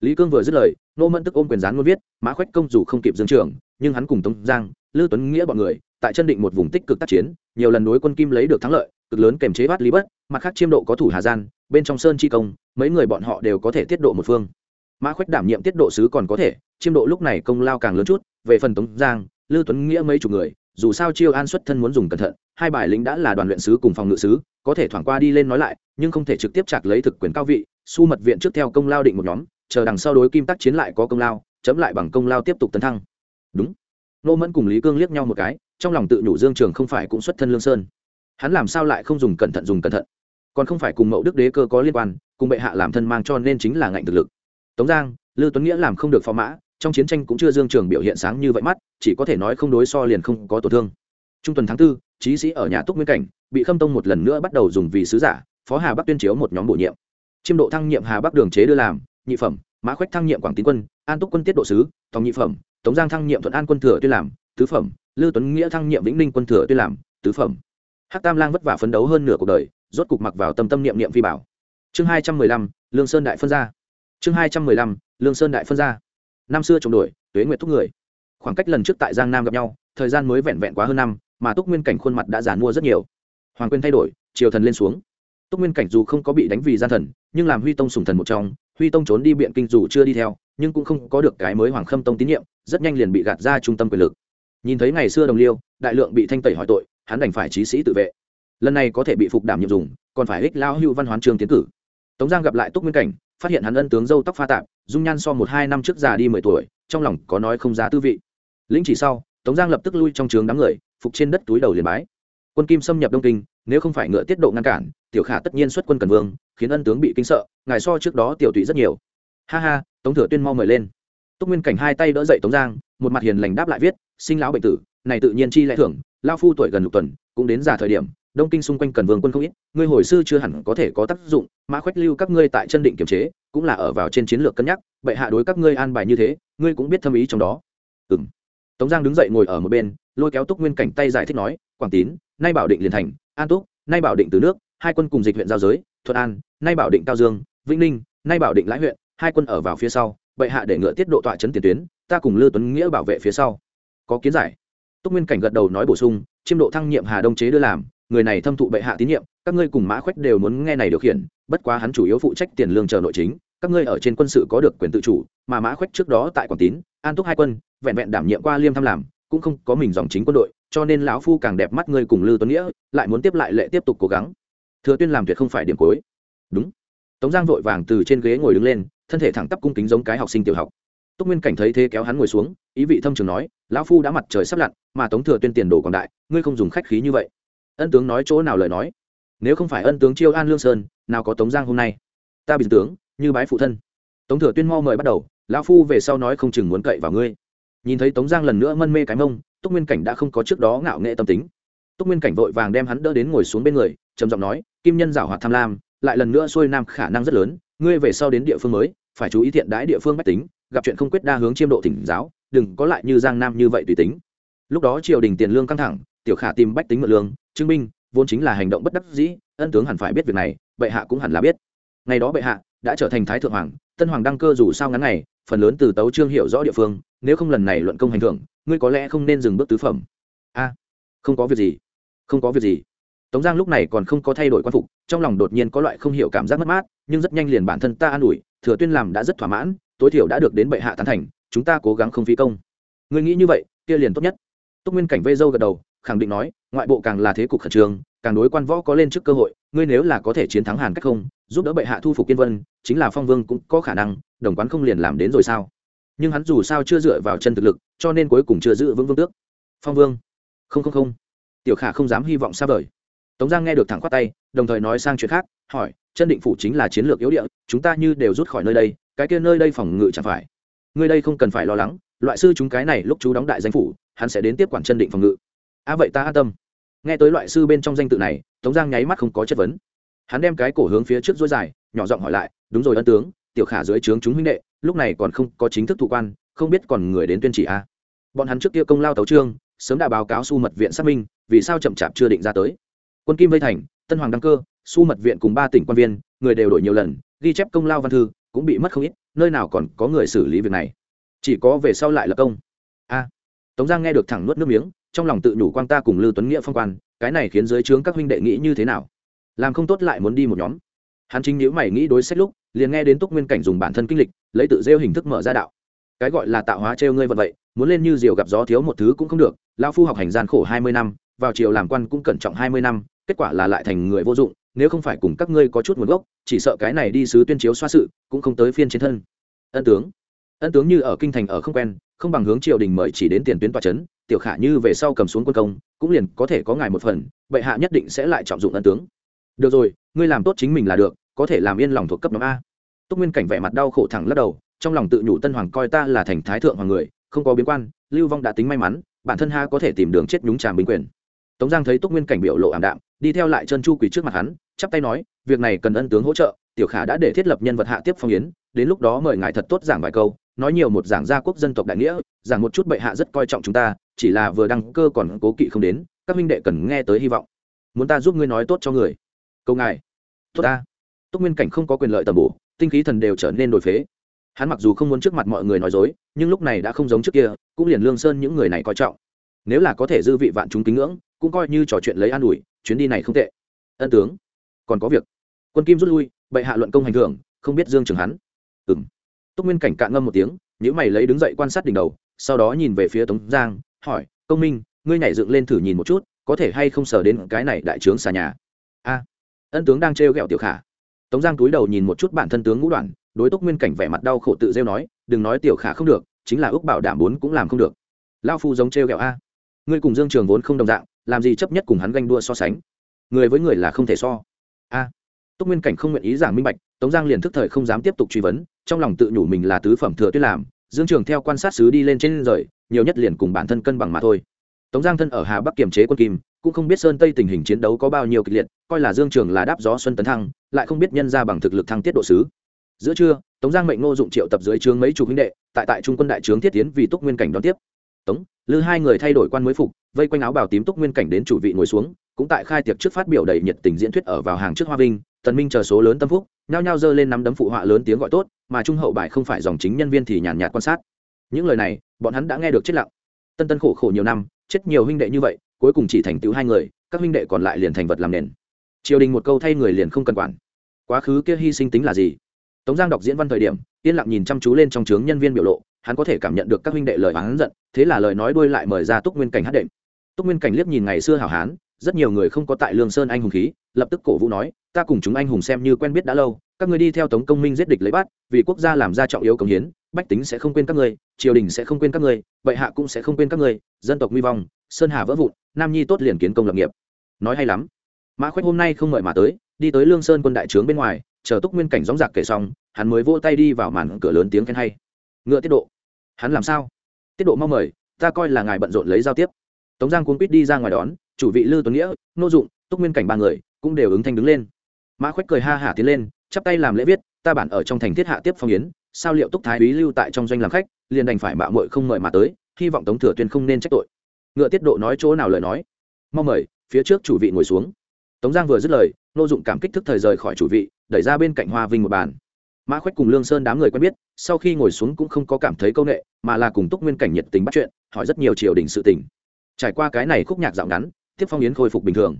Lý cương vừa dứt lời, nô mẫn tức ôm quyền gián ngôn viết, mã khoách công dù không kịp dương trường, nhưng hắn cùng tống giang, lư tuấn nghĩa bọn người, tại chân định một vùng tích cực tác chiến, nhiều lần đối quân kim lấy được thắng lợi, cực lớn kềm chế bắt lý bất, mặt khác chiêm độ có thủ hà gian bên trong sơn chi công, mấy người bọn họ đều có thể tiết độ một phương. Mã khoách đảm nhiệm tiết độ sứ còn có thể, chiêm độ lúc này công lao càng lớn chút, về phần tống giang, lư tuấn nghĩa mấy chục người dù sao chiêu an xuất thân muốn dùng cẩn thận, hai bài lính đã là đoàn luyện sứ cùng phòng ngự sứ, có thể thoảng qua đi lên nói lại, nhưng không thể trực tiếp chặt lấy thực quyền cao vị, su mật viện trước theo công lao định một nhóm, chờ đằng sau đối kim tác chiến lại có công lao, chấm lại bằng công lao tiếp tục tấn thăng. Đúng. Nô mẫn cùng lý cương liếc nhau một cái, trong lòng tự nhủ dương trường không phải cũng xuất thân lương sơn. Hắn làm sao lại không dùng cẩn thận dùng cẩn thận? Còn không phải cùng mẫu đức đế cơ có liên quan, cùng bệ hạ làm thân mang cho nên chính là ngạnh thực lực. Tống giang, lư tuấn nghĩa làm không được phó mã trong chiến tranh cũng chưa dương trường biểu hiện sáng như vậy mắt, chỉ có thể nói không đối so liền không có tổn thương. Trung tuần tháng tư, trí sĩ ở nhà túc nguyên cảnh, bị khâm tông một lần nữa bắt đầu dùng vì sứ giả, phó hà bắc tuyên chiếu một nhóm bổ nhiệm. Chiêm độ thăng nhiệm hà bắc đường chế đưa làm, nhị phẩm, mã khoách thăng nhiệm quảng tín quân, an túc quân tiết độ sứ, tòng nhị phẩm, tống giang thăng nhiệm thuận an quân thừa tuyên làm, tứ phẩm, lư tuấn nghĩa thăng nhiệm vĩnh ninh quân thừa tuyên làm, tứ phẩm. Hắc tam lang vất vả phấn đấu hơn nửa cuộc đời, rốt cục mặc vào tâm tâm niệm niệm phi bảo. Chương hai trăm mười lăm, lương sơn đại phân gia. Chương hai trăm mười lăm, lương sơn đại phân gia năm xưa trồng đổi, tuế nguyệt thúc người. Khoảng cách lần trước tại giang nam gặp nhau, thời gian mới vẹn vẹn quá hơn năm, mà túc nguyên cảnh khuôn mặt đã giàn mua rất nhiều. Hoàng quyền thay đổi, triều thần lên xuống. Túc nguyên cảnh dù không có bị đánh vì gian thần, nhưng làm huy tông sùng thần một trong, huy tông trốn đi biện kinh dù chưa đi theo, nhưng cũng không có được cái mới hoàng khâm tông tín nhiệm, rất nhanh liền bị gạt ra trung tâm quyền lực. Nhìn thấy ngày xưa đồng liêu, đại lượng bị thanh tẩy hỏi tội, hắn đành phải trí sĩ tự vệ. Lần này có thể bị phục đảm nhiệm dùng, còn phải ích lao hưu văn hoán trường tiến cử. Tống giang gặp lại túc nguyên cảnh phát hiện hắn ân tướng dâu tóc pha tạp, dung nhan so một hai năm trước già đi mười tuổi, trong lòng có nói không giá tư vị. Lĩnh chỉ sau, tống giang lập tức lui trong trường đám người, phục trên đất túi đầu liền bái. Quân kim xâm nhập đông kinh, nếu không phải ngựa tiết độ ngăn cản, tiểu khả tất nhiên xuất quân cần vương, khiến ân tướng bị kinh sợ, ngài so trước đó tiểu tụy rất nhiều. Ha ha, tống thừa tuyên mau mời lên. Túc nguyên cảnh hai tay đỡ dậy tống giang, một mặt hiền lành đáp lại viết, sinh lão bệnh tử, này tự nhiên chi lẽ thưởng lao phu tuổi gần lục tuần, cũng đến già thời điểm đông kinh xung quanh cần vương quân không ít, ngươi hồi sư chưa hẳn có thể có tác dụng, mã khoách lưu các ngươi tại chân định kiểm chế, cũng là ở vào trên chiến lược cân nhắc, bệ hạ đối các ngươi an bài như thế, ngươi cũng biết thâm ý trong đó. Ừ m tống giang đứng dậy ngồi ở một bên, lôi kéo túc nguyên cảnh tay giải thích nói, quảng tín, nay bảo định liền thành, an túc, nay bảo định từ nước, hai quân cùng dịch huyện giao giới, thuận an, nay bảo định cao dương, vĩnh ninh, nay bảo định lãi huyện, hai quân ở vào phía sau, bệ hạ để ngựa tiết độ tọa trấn tiền tuyến, ta cùng lư tuấn nghĩa bảo vệ phía sau. Có kiến giải. Túc nguyên cảnh gật đầu nói bổ sung, chiêm độ thăng nhiệm hà đông chế đưa làm người này thâm thụ bệ hạ tín nhiệm, các ngươi cùng mã khoách đều muốn nghe này điều khiển, bất quá hắn chủ yếu phụ trách tiền lương chờ nội chính, các ngươi ở trên quân sự có được quyền tự chủ, mà mã khoách trước đó tại quảng tín, an túc hai quân, vẹn vẹn đảm nhiệm qua liêm tham làm, cũng không có mình dòng chính quân đội, cho nên lão phu càng đẹp mắt ngươi cùng lư tuấn nghĩa, lại muốn tiếp lại lệ tiếp tục cố gắng. Thừa tuyên làm tuyệt không phải điểm cuối. Đúng. Tống giang vội vàng từ trên ghế ngồi đứng lên, thân thể thẳng tắp cung kính giống cái học sinh tiểu học. Túc nguyên cảnh thấy thế kéo hắn ngồi xuống, ý vị thâm trường nói, lão phu đã mặt trời sắp lặn, mà tống thừa tuyên tiền đồ còn đại, ngươi không dùng khách khí như vậy ân tướng nói chỗ nào lời nói. Nếu không phải ân tướng chiêu an lương sơn, nào có tống giang hôm nay? Ta bình tướng, như bái phụ thân. Tống thừa tuyên mau mời bắt đầu, lão phu về sau nói không chừng muốn cậy vào ngươi. Nhìn thấy tống giang lần nữa mân mê cái mông, túc nguyên cảnh đã không có trước đó ngạo nghệ tâm tính. Túc nguyên cảnh vội vàng đem hắn đỡ đến ngồi xuống bên người, trầm giọng nói, kim nhân giảo hoạt tham lam, lại lần nữa xuôi nam khả năng rất lớn, ngươi về sau đến địa phương mới, phải chú ý thiện đãi địa phương bách tính, gặp chuyện không quyết đa hướng chiêm độ thỉnh giáo, đừng có lại như giang nam như vậy tùy tính. Lúc đó triều đình tiền lương căng thẳng, tiểu khả tìm bách tính mượn lương chứng minh, vốn chính là hành động bất đắc dĩ, ân tướng hẳn phải biết việc này, bệ hạ cũng hẳn là biết. Ngày đó bệ hạ đã trở thành thái thượng hoàng, tân hoàng đăng cơ dù sao ngắn ngày, phần lớn từ tấu trương hiểu rõ địa phương, nếu không lần này luận công hành thưởng, ngươi có lẽ không nên dừng bước tứ phẩm. A, không có việc gì, không có việc gì. Tống giang lúc này còn không có thay đổi quan phục, trong lòng đột nhiên có loại không hiểu cảm giác mất mát, nhưng rất nhanh liền bản thân ta an ủi, thừa tuyên làm đã rất thỏa mãn, tối thiểu đã được đến bệ hạ tán thành, chúng ta cố gắng không phí công. Ngươi nghĩ như vậy, kia liền tốt nhất. Túc nguyên cảnh vây dâu gật đầu khẳng định nói, ngoại bộ càng là thế cục khẩn trương, càng đối quan võ có lên trước cơ hội, ngươi nếu là có thể chiến thắng hàn cách không, giúp đỡ bệ hạ thu phục kiên vân, chính là phong vương cũng có khả năng, đồng quán không liền làm đến rồi sao? Nhưng hắn dù sao chưa dựa vào chân thực lực, cho nên cuối cùng chưa giữ vững vương tước. Phong vương, không không không. Tiểu khả không dám hy vọng xa vời. Tống giang nghe được thẳng khoát tay, đồng thời nói sang chuyện khác, hỏi, chân định phủ chính là chiến lược yếu địa, chúng ta như đều rút khỏi nơi đây, cái kia nơi đây phòng ngự chẳng phải? Ngươi đây không cần phải lo lắng, loại sư chúng cái này lúc chú đóng đại danh phủ, hắn sẽ đến tiếp quản chân định phòng ngự à vậy ta an tâm. Nghe tới loại sư bên trong danh tự này, tống giang nháy mắt không có chất vấn. Hắn đem cái cổ hướng phía trước dối dài, nhỏ giọng hỏi lại, đúng rồi ân tướng, tiểu khả dưới trướng chúng huynh đệ, lúc này còn không có chính thức thụ quan, không biết còn người đến tuyên chỉ a à. bọn hắn trước kia công lao tấu trương, sớm đã báo cáo su mật viện xác minh, vì sao chậm chạp chưa định ra tới. Quân kim vây thành, tân hoàng đăng cơ, su mật viện cùng ba tỉnh quan viên, người đều đổi nhiều lần, ghi chép công lao văn thư, cũng bị mất không ít, nơi nào còn có người xử lý việc này. Chỉ có về sau lại là công tống giang nghe được thẳng nuốt nước miếng, trong lòng tự nhủ quang ta cùng lưu tuấn nghĩa phong quan, cái này khiến dưới trướng các huynh đệ nghĩ như thế nào? Làm không tốt lại muốn đi một nhóm. Hắn chính nếu mày nghĩ đối sách lúc, liền nghe đến túc nguyên cảnh dùng bản thân kinh lịch, lấy tự rêu hình thức mở ra đạo. Cái gọi là tạo hóa trêu ngươi vận vậy, muốn lên như diều gặp gió thiếu một thứ cũng không được lao phu học hành gian khổ hai mươi năm, vào triều làm quan cũng cẩn trọng hai mươi năm, kết quả là lại thành người vô dụng, nếu không phải cùng các ngươi có chút nguồn gốc, chỉ sợ cái này đi sứ tuyên chiếu xoa sự, cũng không tới phiên chiến thân. Ân tướng. Ân tướng như ở kinh thành ở không quen không bằng hướng triều đình mời chỉ đến tiền tuyến tòa trấn tiểu khả như về sau cầm xuống quân công, cũng liền có thể có ngài một phần, bệ hạ nhất định sẽ lại trọng dụng ân tướng. Được rồi, ngươi làm tốt chính mình là được, có thể làm yên lòng thuộc cấp nhóm a. Túc nguyên cảnh vẻ mặt đau khổ thẳng lắc đầu, trong lòng tự nhủ tân hoàng coi ta là thành thái thượng hoàng người, không có biến quan, lưu vong đã tính may mắn, bản thân ha có thể tìm đường chết nhúng tràm bình quyền. Tống giang thấy túc nguyên cảnh biểu lộ ảm đạm, đi theo lại chân chu quỳ trước mặt hắn, chắp tay nói, việc này cần ân tướng hỗ trợ, tiểu khả đã để thiết lập nhân vật hạ tiếp phong yến, đến lúc đó mời ngài thật tốt giảng vài câu nói nhiều một giảng gia quốc dân tộc đại nghĩa, giảng một chút bệ hạ rất coi trọng chúng ta, chỉ là vừa đăng cơ còn cố kỵ không đến, các minh đệ cần nghe tới hy vọng. Muốn ta giúp ngươi nói tốt cho người. Câu ngài. Tốt ta. Túc nguyên cảnh không có quyền lợi tầm bổ, tinh khí thần đều trở nên đổi phế. Hắn mặc dù không muốn trước mặt mọi người nói dối, nhưng lúc này đã không giống trước kia, cũng liền lương sơn những người này coi trọng. Nếu là có thể dư vị vạn chúng kính ngưỡng, cũng coi như trò chuyện lấy an ủi, chuyến đi này không tệ. Ân tướng, còn có việc. Quân kim rút lui, bệ hạ luận công hành thưởng, không biết dương trường hắn ừ túc nguyên cảnh cạn ngâm một tiếng nhữ mày lấy đứng dậy quan sát đỉnh đầu, sau đó nhìn về phía tống giang, hỏi, công minh, ngươi nhảy dựng lên thử nhìn một chút, có thể hay không sờ đến cái này đại trướng xà nhà? A, ân tướng đang trêu ghẹo tiểu khả. Tống giang túi đầu nhìn một chút bản thân tướng ngũ đoạn đối túc nguyên cảnh vẻ mặt đau khổ tự rêu nói, đừng nói tiểu khả không được, chính là ước bảo đảm bốn cũng làm không được. Lao phu giống trêu ghẹo a. Ngươi cùng dương trường vốn không đồng dạng, làm gì chấp nhất cùng hắn ganh đua so sánh? Người với người là không thể so. A túc nguyên cảnh không nguyện ý giảng minh bạch, tống giang liền thức thời không dám tiếp tục truy vấn, trong lòng tự nhủ mình là tứ phẩm thừa tuyết làm, dương trường theo quan sát sứ đi lên trên rời, nhiều nhất liền cùng bản thân cân bằng mà thôi. Tống giang thân ở hà bắc kiềm chế quân kim, cũng không biết sơn tây tình hình chiến đấu có bao nhiêu kịch liệt, coi là dương trường là đáp gió xuân tấn thăng, lại không biết nhân ra bằng thực lực thăng tiết độ sứ. Giữa trưa, tống giang mệnh ngô dụng triệu tập dưới trướng mấy chục huynh đệ, tại tại trung quân đại trướng thiết tiến vì túc nguyên cảnh đón tiếp. Tống, lư hai người thay đổi quan mới phục, vây quanh áo bào tím túc nguyên cảnh đến chủ vị ngồi xuống, cũng tại khai tiệc trước phát biểu đầy nhiệt tình diễn thuyết ở vào hàng trước hoa vinh tần minh chờ số lớn tâm phúc, nhao nhao dơ lên nắm đấm phụ họa lớn tiếng gọi tốt, mà trung hậu bài không phải dòng chính nhân viên thì nhàn nhạt quan sát. Những lời này, bọn hắn đã nghe được chết lặng. Tân tân khổ khổ nhiều năm, chết nhiều huynh đệ như vậy, cuối cùng chỉ thành tựu hai người, các huynh đệ còn lại liền thành vật làm nền. Triều đình một câu thay người liền không cần quản. Quá khứ kia hy sinh tính là gì? Tống giang đọc diễn văn thời điểm, yên lặng nhìn chăm chú lên trong trướng nhân viên biểu lộ, hắn có thể cảm nhận được các huynh đệ lời hắn giận, thế là lời nói đuôi lại mời ra túc nguyên cảnh hát đệm. Túc nguyên cảnh liếc nhìn ngày xưa hảo hán rất nhiều người không có tại lương sơn anh hùng khí, lập tức cổ vũ nói, ta cùng chúng anh hùng xem như quen biết đã lâu, các người đi theo tống công minh giết địch lấy bắt, vì quốc gia làm ra trọng yếu công hiến, bách tính sẽ không quên các người triều đình sẽ không quên các người bệ hạ cũng sẽ không quên các người dân tộc nguy vong, sơn hà vỡ vụn, nam nhi tốt liền kiến công lập nghiệp. Nói hay lắm. Mã khoách hôm nay không mời mà tới, đi tới lương sơn quân đại trướng bên ngoài, chờ túc nguyên cảnh gióng giặc kể xong, hắn mới vỗ tay đi vào màn cửa lớn tiếng khen hay. Ngựa tiết độ, hắn làm sao? Tiết độ mau mời, ta coi là ngài bận rộn lấy giao tiếp. Tống giang cuốn quýt đi ra ngoài đón chủ vị lư tuấn nghĩa, nô dụng, túc nguyên cảnh ba người cũng đều ứng thanh đứng lên. Mã khoách cười ha hả tiến lên, chắp tay làm lễ viết, ta bản ở trong thành thiết hạ tiếp phong yến, sao liệu túc thái úy lưu tại trong doanh làm khách, liền đành phải mạo muội không mời mà tới, hy vọng tống thừa tuyên không nên trách tội. Ngựa tiết độ nói chỗ nào lời nói. Mong mời, phía trước chủ vị ngồi xuống. Tống giang vừa dứt lời, nô dụng cảm kích thức thời rời khỏi chủ vị, đẩy ra bên cạnh hoa vinh một bàn. Mã khoách cùng lương sơn đám người quen biết, sau khi ngồi xuống cũng không có cảm thấy công nghệ mà là cùng túc nguyên cảnh nhiệt tình bắt chuyện, hỏi rất nhiều triều đình sự tình. Trải qua cái này khúc nhạc dạo ngắn tiếp phong yến khôi phục bình thường.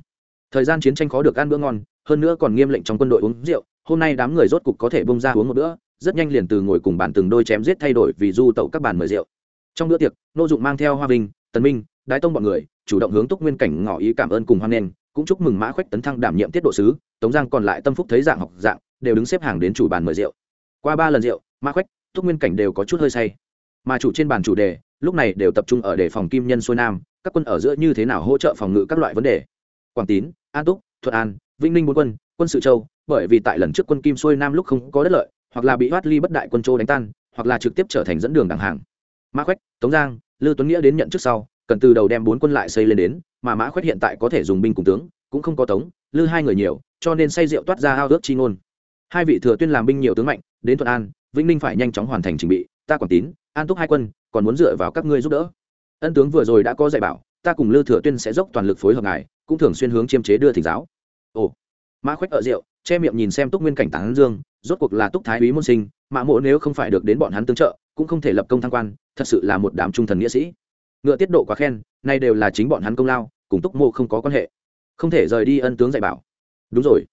Thời gian chiến tranh khó được ăn bữa ngon, hơn nữa còn nghiêm lệnh trong quân đội uống rượu, hôm nay đám người rốt cục có thể bông ra uống một bữa, rất nhanh liền từ ngồi cùng bàn từng đôi chém giết thay đổi vì du tẩu các bàn mời rượu. Trong bữa tiệc, nô dụng mang theo hoa vinh, tần minh, đái tông bọn người, chủ động hướng túc nguyên cảnh ngỏ ý cảm ơn cùng hoan nghênh, cũng chúc mừng mã khoách tấn thăng đảm nhiệm tiết độ sứ, tống giang còn lại tâm phúc thấy dạng học dạng, đều đứng xếp hàng đến chủ bàn mời rượu. Qua ba lần rượu, mã khoách túc nguyên cảnh đều có chút hơi say. Mà chủ trên bàn chủ đề, lúc này đều tập trung ở đề phòng kim nhân xuôi nam các quân ở giữa như thế nào hỗ trợ phòng ngự các loại vấn đề? Quảng tín, an túc, thuận an, vĩnh ninh bốn quân quân sự châu, bởi vì tại lần trước quân kim xuôi nam lúc không có đất lợi, hoặc là bị hoát ly bất đại quân châu đánh tan, hoặc là trực tiếp trở thành dẫn đường đảng hàng. Mã khoách tống giang, lưu tuấn nghĩa đến nhận trước sau, cần từ đầu đem bốn quân lại xây lên đến, mà mã khoách hiện tại có thể dùng binh cùng tướng, cũng không có tống lư hai người nhiều, cho nên say rượu toát ra ao ước chi ngôn. Hai vị thừa tuyên làm binh nhiều tướng mạnh, đến thuận an, vĩnh ninh phải nhanh chóng hoàn thành trình bị, ta quản tín, an túc hai quân, còn muốn dựa vào các ngươi giúp đỡ ân tướng vừa rồi đã có dạy bảo, ta cùng lư thừa tuyên sẽ dốc toàn lực phối hợp ngài, cũng thường xuyên hướng chiêm chế đưa thỉnh giáo. Ồ. Mã khoách ở rượu, che miệng nhìn xem túc nguyên cảnh tán dương, rốt cuộc là túc thái úy môn sinh, mã mộ nếu không phải được đến bọn hắn tương trợ, cũng không thể lập công thăng quan, thật sự là một đám trung thần nghĩa sĩ. Ngựa tiết độ quá khen, nay đều là chính bọn hắn công lao, cùng túc mộ không có quan hệ. Không thể rời đi ân tướng dạy bảo. Đúng rồi.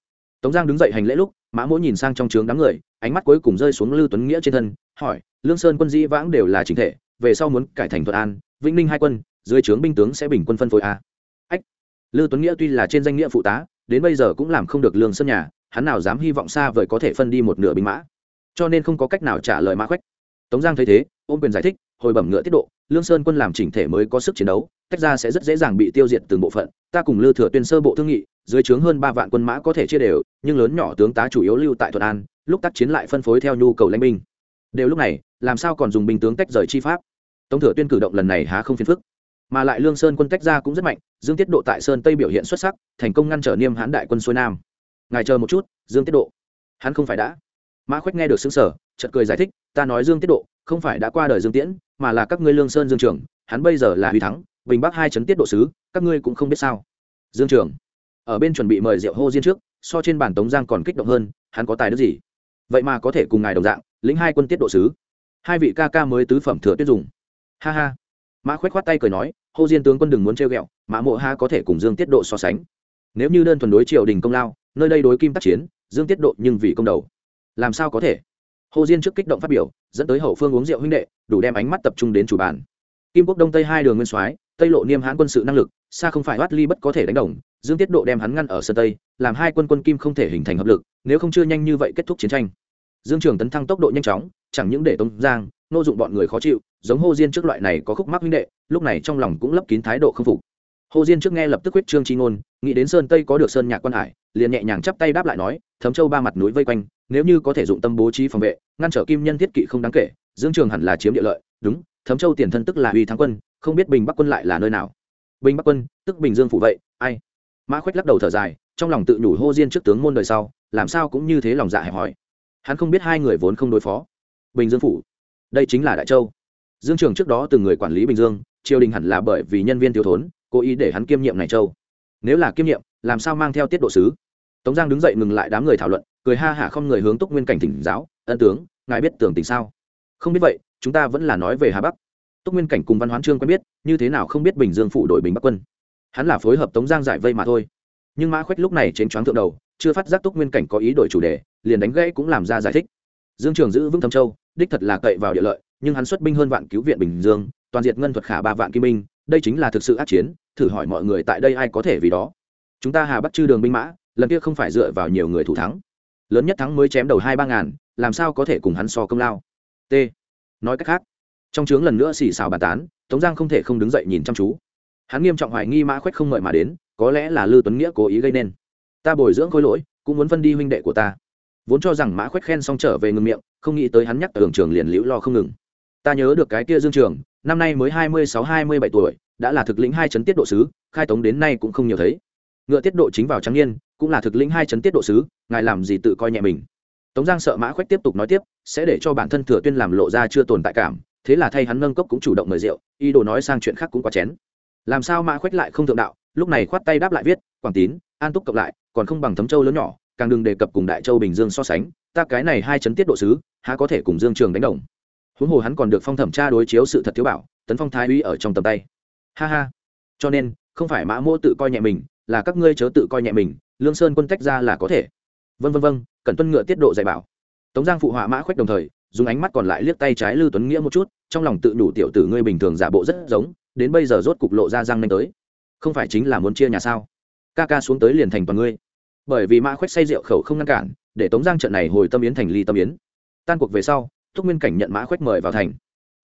Tống giang đứng dậy hành lễ lúc, mã mỗ nhìn sang trong trướng đám người, ánh mắt cuối cùng rơi xuống lưu tuấn nghĩa trên thân, hỏi, lương sơn quân dĩ vãng đều là chính thể, về sau muốn cải thành thuận an vĩnh ninh hai quân, dưới trướng binh tướng sẽ bình quân phân phối a. Ách, lư tuấn nghĩa tuy là trên danh nghĩa phụ tá, đến bây giờ cũng làm không được lương sơn nhà, hắn nào dám hy vọng xa vời có thể phân đi một nửa binh mã. Cho nên không có cách nào trả lời mã khoách tống giang thấy thế, ôm quyền giải thích, hồi bẩm ngựa tiết độ, lương sơn quân làm chỉnh thể mới có sức chiến đấu, tách ra sẽ rất dễ dàng bị tiêu diệt từng bộ phận, ta cùng lư thừa tuyên sơ bộ thương nghị, dưới trướng hơn ba vạn quân mã có thể chia đều, nhưng lớn nhỏ tướng tá chủ yếu lưu tại thuận an, lúc tác chiến lại phân phối theo nhu cầu lãnh binh. Đều lúc này, làm sao còn dùng binh tướng tách rời chi pháp? Tống thừa tuyên cử động lần này há không phiền phức. Mà lại lương sơn quân tách ra cũng rất mạnh, dương tiết độ tại sơn tây biểu hiện xuất sắc, thành công ngăn trở niêm hãn đại quân xuôi nam. Ngài chờ một chút, dương tiết độ. Hắn không phải đã. Mã khoách nghe được xứng sở chợt cười giải thích, ta nói dương tiết độ không phải đã qua đời dương tiễn, mà là các ngươi lương sơn dương trường hắn bây giờ là huy thắng, bình bắc hai chấn tiết độ sứ, các ngươi cũng không biết sao. Dương trường ở bên chuẩn bị mời rượu hô diên trước, so trên bản tống giang còn kích động hơn, hắn có tài đức gì? Vậy mà có thể cùng ngài đồng dạng, lĩnh hai quân tiết độ sứ. Hai vị ca ca mới tứ phẩm thừa tuyết dùng ha ha. Mã khoét khoát tay cười nói, hô diên tướng quân đừng muốn trêu ghẹo, mã mộ ha có thể cùng dương tiết độ so sánh. Nếu như đơn thuần đối triều đình công lao, nơi đây đối kim tác chiến, dương tiết độ nhưng vì công đầu. Làm sao có thể? Hồ diên trước kích động phát biểu, dẫn tới hậu phương uống rượu huynh đệ, đủ đem ánh mắt tập trung đến chủ bàn. Kim quốc đông tây hai đường nguyên soái, tây lộ niêm hãn quân sự năng lực, xa không phải oát ly bất có thể đánh đồng, dương tiết độ đem hắn ngăn ở sân tây, làm hai quân quân kim không thể hình thành hợp lực, nếu không chưa nhanh như vậy kết thúc chiến tranh. Dương trường tấn thăng tốc độ nhanh chóng, chẳng những để tông giang nô dụng bọn người khó chịu, giống hô diên trước loại này có khúc mắc huynh đệ, lúc này trong lòng cũng lấp kín thái độ không phục. Hồ diên trước nghe lập tức quyết trương chi ngôn, nghĩ đến sơn tây có được sơn nhạc quan hải, liền nhẹ nhàng chắp tay đáp lại nói, thấm châu ba mặt núi vây quanh, nếu như có thể dụng tâm bố trí phòng vệ, ngăn trở kim nhân thiết kỵ không đáng kể, dương trường hẳn là chiếm địa lợi. Đúng, thấm châu tiền thân tức là uy thắng quân, không biết bình bắc quân lại là nơi nào? Bình bắc quân, tức bình dương phủ vậy, ai? Mã khoách lắc đầu thở dài, trong lòng tự nhủ hô diên trước tướng môn đời sau, làm sao cũng như thế lòng dạ hẹp hòi. Hắn không biết hai người vốn không đối phó. Bình dương phủ đây chính là đại châu. Dương trường trước đó từng người quản lý bình dương, triều đình hẳn là bởi vì nhân viên thiếu thốn, cố ý để hắn kiêm nhiệm này châu. Nếu là kiêm nhiệm, làm sao mang theo tiết độ sứ? Tống giang đứng dậy ngừng lại đám người thảo luận, cười ha hả không người hướng túc nguyên cảnh thỉnh giáo, ân tướng, ngài biết tưởng tình sao? Không biết vậy, chúng ta vẫn là nói về hà bắc. Túc nguyên cảnh cùng văn hoán trương quen biết, như thế nào không biết bình dương phụ đội bình bắc quân. Hắn là phối hợp tống giang giải vây mà thôi. Nhưng mã khoách lúc này trên choáng thượng đầu, chưa phát giác túc nguyên cảnh có ý đổi chủ đề, liền đánh gãy cũng làm ra giải thích. Dương trường giữ vững thâm châu đích thật là cậy vào địa lợi, nhưng hắn xuất binh hơn vạn cứu viện bình dương, toàn diệt ngân thuật khả ba vạn kim binh, đây chính là thực sự ác chiến, thử hỏi mọi người tại đây ai có thể vì đó. Chúng ta hà bắc chư đường binh mã, lần kia không phải dựa vào nhiều người thủ thắng. Lớn nhất thắng mới chém đầu hai ba ngàn, làm sao có thể cùng hắn so công lao? T. Nói cách khác, trong trướng lần nữa xì xào bàn tán, tống giang không thể không đứng dậy nhìn chăm chú. Hắn nghiêm trọng hoài nghi mã khoách không ngợi mà đến, có lẽ là lư tuấn nghĩa cố ý gây nên. Ta bồi dưỡng khôi lỗi, cũng muốn phân đi huynh đệ của ta vốn cho rằng mã khoét khen xong trở về ngừng miệng, không nghĩ tới hắn nhắc tưởng trường liền liễu lo không ngừng. Ta nhớ được cái kia dương trường, năm nay mới hai mươi sáu, hai mươi bảy tuổi, đã là thực lĩnh hai chấn tiết độ sứ, khai tống đến nay cũng không nhiều thấy. Ngựa tiết độ chính vào trắng niên, cũng là thực lĩnh hai chấn tiết độ sứ, ngài làm gì tự coi nhẹ mình. Tống giang sợ mã khoét tiếp tục nói tiếp, sẽ để cho bản thân thừa tuyên làm lộ ra chưa tồn tại cảm, thế là thay hắn nâng cốc cũng chủ động mời rượu y đồ nói sang chuyện khác cũng quá chén. Làm sao mã khoét lại không thượng đạo, lúc này khoát tay đáp lại viết, quảng tín, an túc cộng lại, còn không bằng thấm châu lớn nhỏ càng đừng đề cập cùng đại châu bình dương so sánh, ta cái này hai chấn tiết độ sứ, há có thể cùng dương trường đánh đồng. Huống hồ hắn còn được phong thẩm tra đối chiếu sự thật thiếu bảo, tấn phong thái uy ở trong tầm tay. Ha ha. Cho nên, không phải mã mô tự coi nhẹ mình, là các ngươi chớ tự coi nhẹ mình, lương sơn quân tách ra là có thể. Vân vân vân cần tuân ngựa tiết độ dạy bảo. Tống giang phụ họa mã khoách đồng thời, dùng ánh mắt còn lại liếc tay trái lư tuấn nghĩa một chút, trong lòng tự đủ tiểu tử ngươi bình thường giả bộ rất giống, đến bây giờ rốt cục lộ ra răng nanh tới. Không phải chính là muốn chia nhà sao? Ca ca xuống tới liền thành toàn ngươi bởi vì mã khuếch say rượu khẩu không ngăn cản, để tống giang trận này hồi tâm yến thành ly tâm yến. Tan cuộc về sau, thúc nguyên cảnh nhận mã khuếch mời vào thành.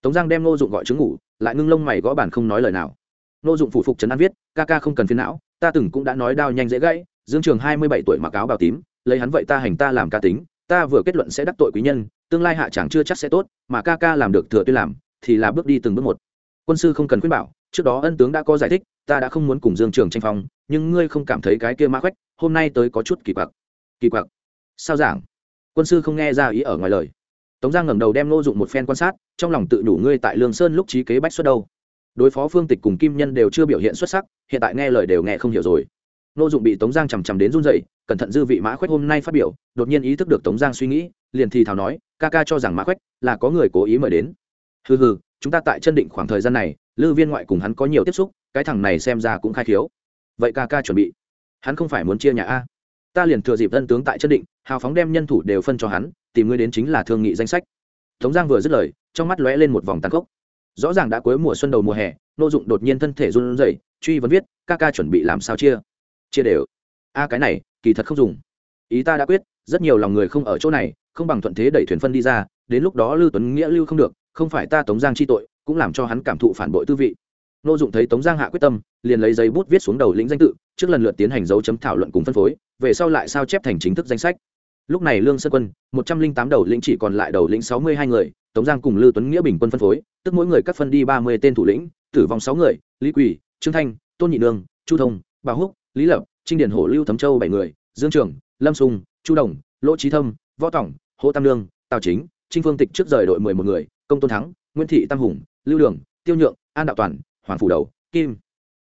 Tống giang đem nô dụng gọi chứng ngủ, lại ngưng lông mày gõ bàn không nói lời nào. Nô dụng phủ phục trấn an viết, ca ca không cần phiền não, ta từng cũng đã nói đao nhanh dễ gãy, dương trường hai mươi bảy tuổi mặc áo bào tím, lấy hắn vậy ta hành ta làm ca tính, ta vừa kết luận sẽ đắc tội quý nhân, tương lai hạ chẳng chưa chắc sẽ tốt, mà ca ca làm được thừa tuyên làm, thì là bước đi từng bước một. Quân sư không cần khuyên bảo, trước đó ân tướng đã có giải thích ta đã không muốn cùng dương trường tranh phong, nhưng ngươi không cảm thấy cái kia mã khoách hôm nay tới có chút kỳ quặc. Kỳ quặc? Sao giảng? Quân sư không nghe ra ý ở ngoài lời. Tống giang ngẩng đầu đem nô dụng một phen quan sát, trong lòng tự đủ ngươi tại lương sơn lúc trí kế bách xuất đâu. Đối phó phương tịch cùng kim nhân đều chưa biểu hiện xuất sắc, hiện tại nghe lời đều nghe không hiểu rồi. Nô dụng bị tống giang chằm chằm đến run dậy cẩn thận dư vị mã khoách hôm nay phát biểu, đột nhiên ý thức được tống giang suy nghĩ, liền thì thào nói, ca ca cho rằng mã khoách là có người cố ý mời đến. Hừ hừ, chúng ta tại chân định khoảng thời gian này, lư viên ngoại cùng hắn có nhiều tiếp xúc cái thằng này xem ra cũng khai khiếu. Vậy ca ca chuẩn bị. Hắn không phải muốn chia nhà a. Ta liền thừa dịp tân tướng tại chân định, hào phóng đem nhân thủ đều phân cho hắn, tìm ngươi đến chính là thương nghị danh sách. Tống giang vừa dứt lời, trong mắt lóe lên một vòng tàn khốc. Rõ ràng đã cuối mùa xuân đầu mùa hè, nô dụng đột nhiên thân thể run rẩy, truy vấn viết, ca ca chuẩn bị làm sao chia? Chia đều. A, cái này, kỳ thật không dùng. Ý ta đã quyết, rất nhiều lòng người không ở chỗ này, không bằng thuận thế đẩy thuyền phân đi ra, đến lúc đó lưu tuấn nghĩa lưu không được, không phải ta tống giang chi tội, cũng làm cho hắn cảm thụ phản bội tư vị nô dụng thấy tống giang hạ quyết tâm, liền lấy giấy bút viết xuống đầu lĩnh danh tự, trước lần lượt tiến hành dấu chấm thảo luận cùng phân phối, về sau lại sao chép thành chính thức danh sách. Lúc này lương sơn quân, một trăm linh tám đầu lĩnh chỉ còn lại đầu lĩnh sáu mươi hai người, tống giang cùng lưu tuấn nghĩa bình quân phân phối, tức mỗi người cắt phân đi ba mươi tên thủ lĩnh, tử vong sáu người, lý quỳ, trương thanh, tôn nhị nương chu thông bà húc, lý lập, trinh điển hổ, lưu thấm châu bảy người, dương trường, lâm sùng, chu đồng, lỗ trí thâm, võ tổng hồ tam lương tào chính, trinh phương tịch trước rời đội mười một người, công tôn thắng, nguyễn thị tam hùng, lưu đường, tiêu nhượng, an đạo toàn hoàng phủ đầu, kim,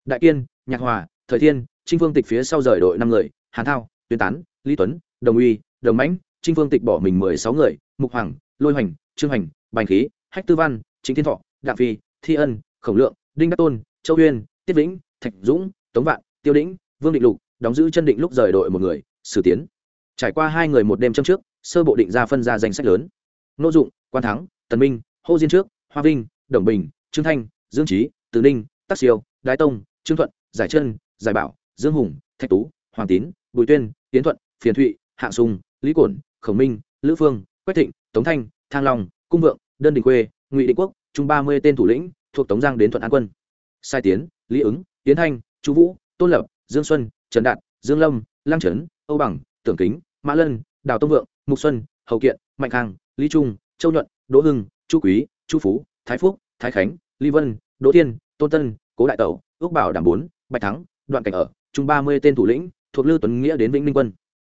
đại kiên, nhạc hòa, thời thiên, trinh phương tịch phía sau rời đội năm người, hàn thao, tuyên tán, lý tuấn, đồng uy, đồng mãnh, trinh phương tịch bỏ mình mười sáu người, mục hoàng, lôi hoành, trương hành bành khí, hách tư văn, chính thiên thọ đặng phi, thi ân, khổng lượng, đinh đắc tôn, châu uyên tiết vĩnh, thạch dũng, tống vạn, tiêu đĩnh, vương định lục đóng giữ chân định lúc rời đội một người, sử tiến. Trải qua hai người một đêm châm trước, sơ bộ định ra phân ra danh sách lớn. Nô dụng, quan thắng, tần minh, hô diên trước, hoa vinh, đồng bình, trương thanh, dương trí từ ninh, tắc siêu, đái tông, trương thuận, giải chân, giải bảo, dương hùng, thạch tú, hoàng tín, bùi tuyên tiến thuận, phiền thụy, hạ sùng, lý cổn, khổng minh, lữ phương, quách thịnh, tống thanh, thang long, cung vượng, đơn đình quê, ngụy định quốc chung ba mươi tên thủ lĩnh thuộc tống giang đến thuận an quân. Sai tiến, lý ứng tiến thanh chú vũ, tôn lập, dương xuân, trần đạt, dương lâm lang trấn, âu bằng, tưởng kính, mã lân, đào tông vượng, mục xuân hậu kiện, mạnh khang, lý trung, châu nhuận, đỗ hưng, chu quý, chu phú, thái phúc, thái khánh, lý vân đỗ thiên, tôn tân, cố đại tẩu, ước bảo đảm bốn, bạch thắng, đoạn cảnh ở chung ba mươi tên thủ lĩnh, thuộc lưu tuấn nghĩa đến vĩnh ninh quân.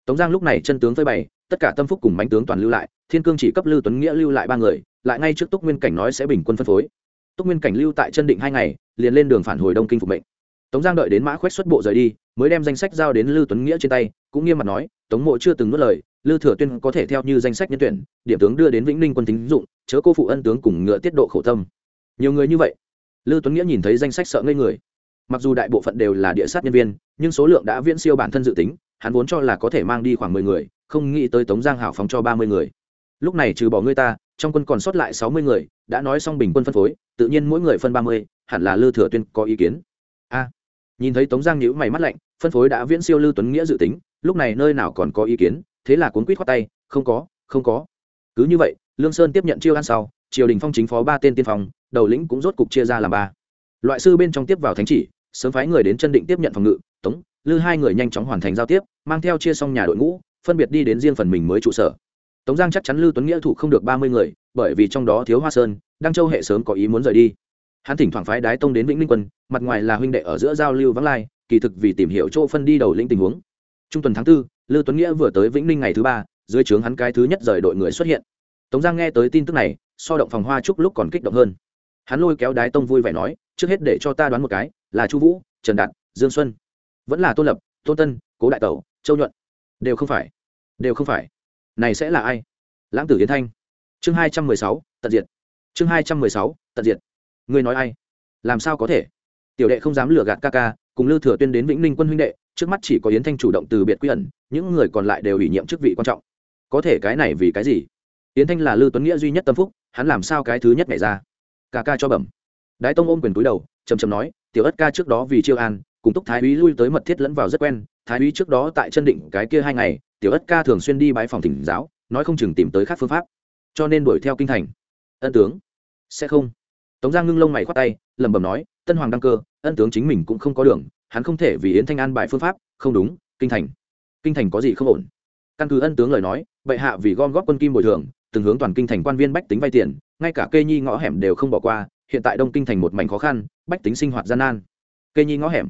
Tống giang lúc này chân tướng phơi bày, tất cả tâm phúc cùng bánh tướng toàn lưu lại, thiên cương chỉ cấp lưu tuấn nghĩa lưu lại ba người, lại ngay trước túc nguyên cảnh nói sẽ bình quân phân phối. Túc nguyên cảnh lưu tại chân định hai ngày, liền lên đường phản hồi đông kinh phục mệnh. Tống giang đợi đến mã khoét xuất bộ rời đi, mới đem danh sách giao đến lưu tuấn nghĩa trên tay, cũng nghiêm mặt nói, tống mộ chưa từng nuốt lời lưu thừa tuyên có thể theo như danh sách nhân tuyển, điểm tướng đưa đến vĩnh ninh quân tính dụng, chớ cô phụ ân tướng cùng ngựa tiết độ khổ tâm. Nhiều người như vậy lưu tuấn nghĩa nhìn thấy danh sách sợ ngây người. Mặc dù đại bộ phận đều là địa sát nhân viên, nhưng số lượng đã viễn siêu bản thân dự tính, hắn vốn cho là có thể mang đi khoảng mười người, không nghĩ tới tống giang hảo phóng cho ba mươi người. Lúc này trừ bỏ ngươi ta, trong quân còn sót lại sáu mươi người, đã nói xong bình quân phân phối, tự nhiên mỗi người phân ba mươi, hẳn là lư thừa tuyên có ý kiến. A. Nhìn thấy tống giang nhữ mày mắt lạnh, phân phối đã viễn siêu lư tuấn nghĩa dự tính, lúc này nơi nào còn có ý kiến, thế là cuốn quýt khoát tay, không có không có. Cứ như vậy, lương sơn tiếp nhận chiêu ăn sau, triều đình phong chính phó ba tên tiên phong đầu lĩnh cũng rốt cục chia ra làm ba. Loại sư bên trong tiếp vào thánh chỉ, sớm phái người đến chân định tiếp nhận phòng ngự, tống, lư hai người nhanh chóng hoàn thành giao tiếp, mang theo chia xong nhà đội ngũ, phân biệt đi đến riêng phần mình mới trụ sở. Tống giang chắc chắn lư tuấn nghĩa thủ không được ba mươi người, bởi vì trong đó thiếu hoa sơn, đăng châu hệ sớm có ý muốn rời đi. Hắn thỉnh thoảng phái đái tông đến vĩnh linh quân, mặt ngoài là huynh đệ ở giữa giao lưu vắng lai, kỳ thực vì tìm hiểu chỗ phân đi đầu lĩnh tình huống. Trung tuần tháng tư, lư tuấn nghĩa vừa tới vĩnh ninh ngày thứ ba, dưới trướng hắn cái thứ nhất rời đội người xuất hiện. Tống giang nghe tới tin tức này, so động phòng hoa trúc lúc còn kích động hơn hắn lôi kéo đái tông vui vẻ nói, trước hết để cho ta đoán một cái, là chu vũ, trần đạt, dương xuân. Vẫn là tôn lập, tôn tân, cố đại tẩu, châu nhuận. Đều không phải, đều không phải. Này sẽ là ai? Lãng tử yến thanh. Chương hai trăm mười sáu, tận diệt. Chương hai trăm mười sáu, tận diệt. Ngươi nói ai? Làm sao có thể? Tiểu đệ không dám lừa gạt ca ca, cùng lư thừa tuyên đến vĩnh ninh quân huynh đệ, trước mắt chỉ có yến thanh chủ động từ biệt quy ẩn, những người còn lại đều ủy nhiệm chức vị quan trọng. Có thể cái này vì cái gì? Yến thanh là lư tuấn nghĩa duy nhất tâm phúc, hắn làm sao cái thứ nhất nhảy ra? Ca ca cho bẩm. Đái tông ôm quyền túi đầu chầm chầm nói, tiểu ất ca trước đó vì chiêu an, cùng túc thái úy lui tới mật thiết lẫn vào rất quen, thái úy trước đó tại chân định cái kia hai ngày, tiểu ất ca thường xuyên đi bãi phòng thỉnh giáo, nói không chừng tìm tới khác phương pháp. Cho nên đuổi theo kinh thành. Ân tướng. Sẽ không. Tống giang ngưng lông mày khoát tay, lẩm bẩm nói, tân hoàng đăng cơ, ân tướng chính mình cũng không có đường, hắn không thể vì yến thanh an bài phương pháp, không đúng, kinh thành. Kinh thành có gì không ổn? Căn cứ ân tướng lời nói, bệ hạ vì gom góp quân kim bồi thường từng hướng toàn kinh thành quan viên bách tính vay tiền, ngay cả kê nhi ngõ hẻm đều không bỏ qua, hiện tại đông kinh thành một mảnh khó khăn, bách tính sinh hoạt gian nan. Kê nhi ngõ hẻm.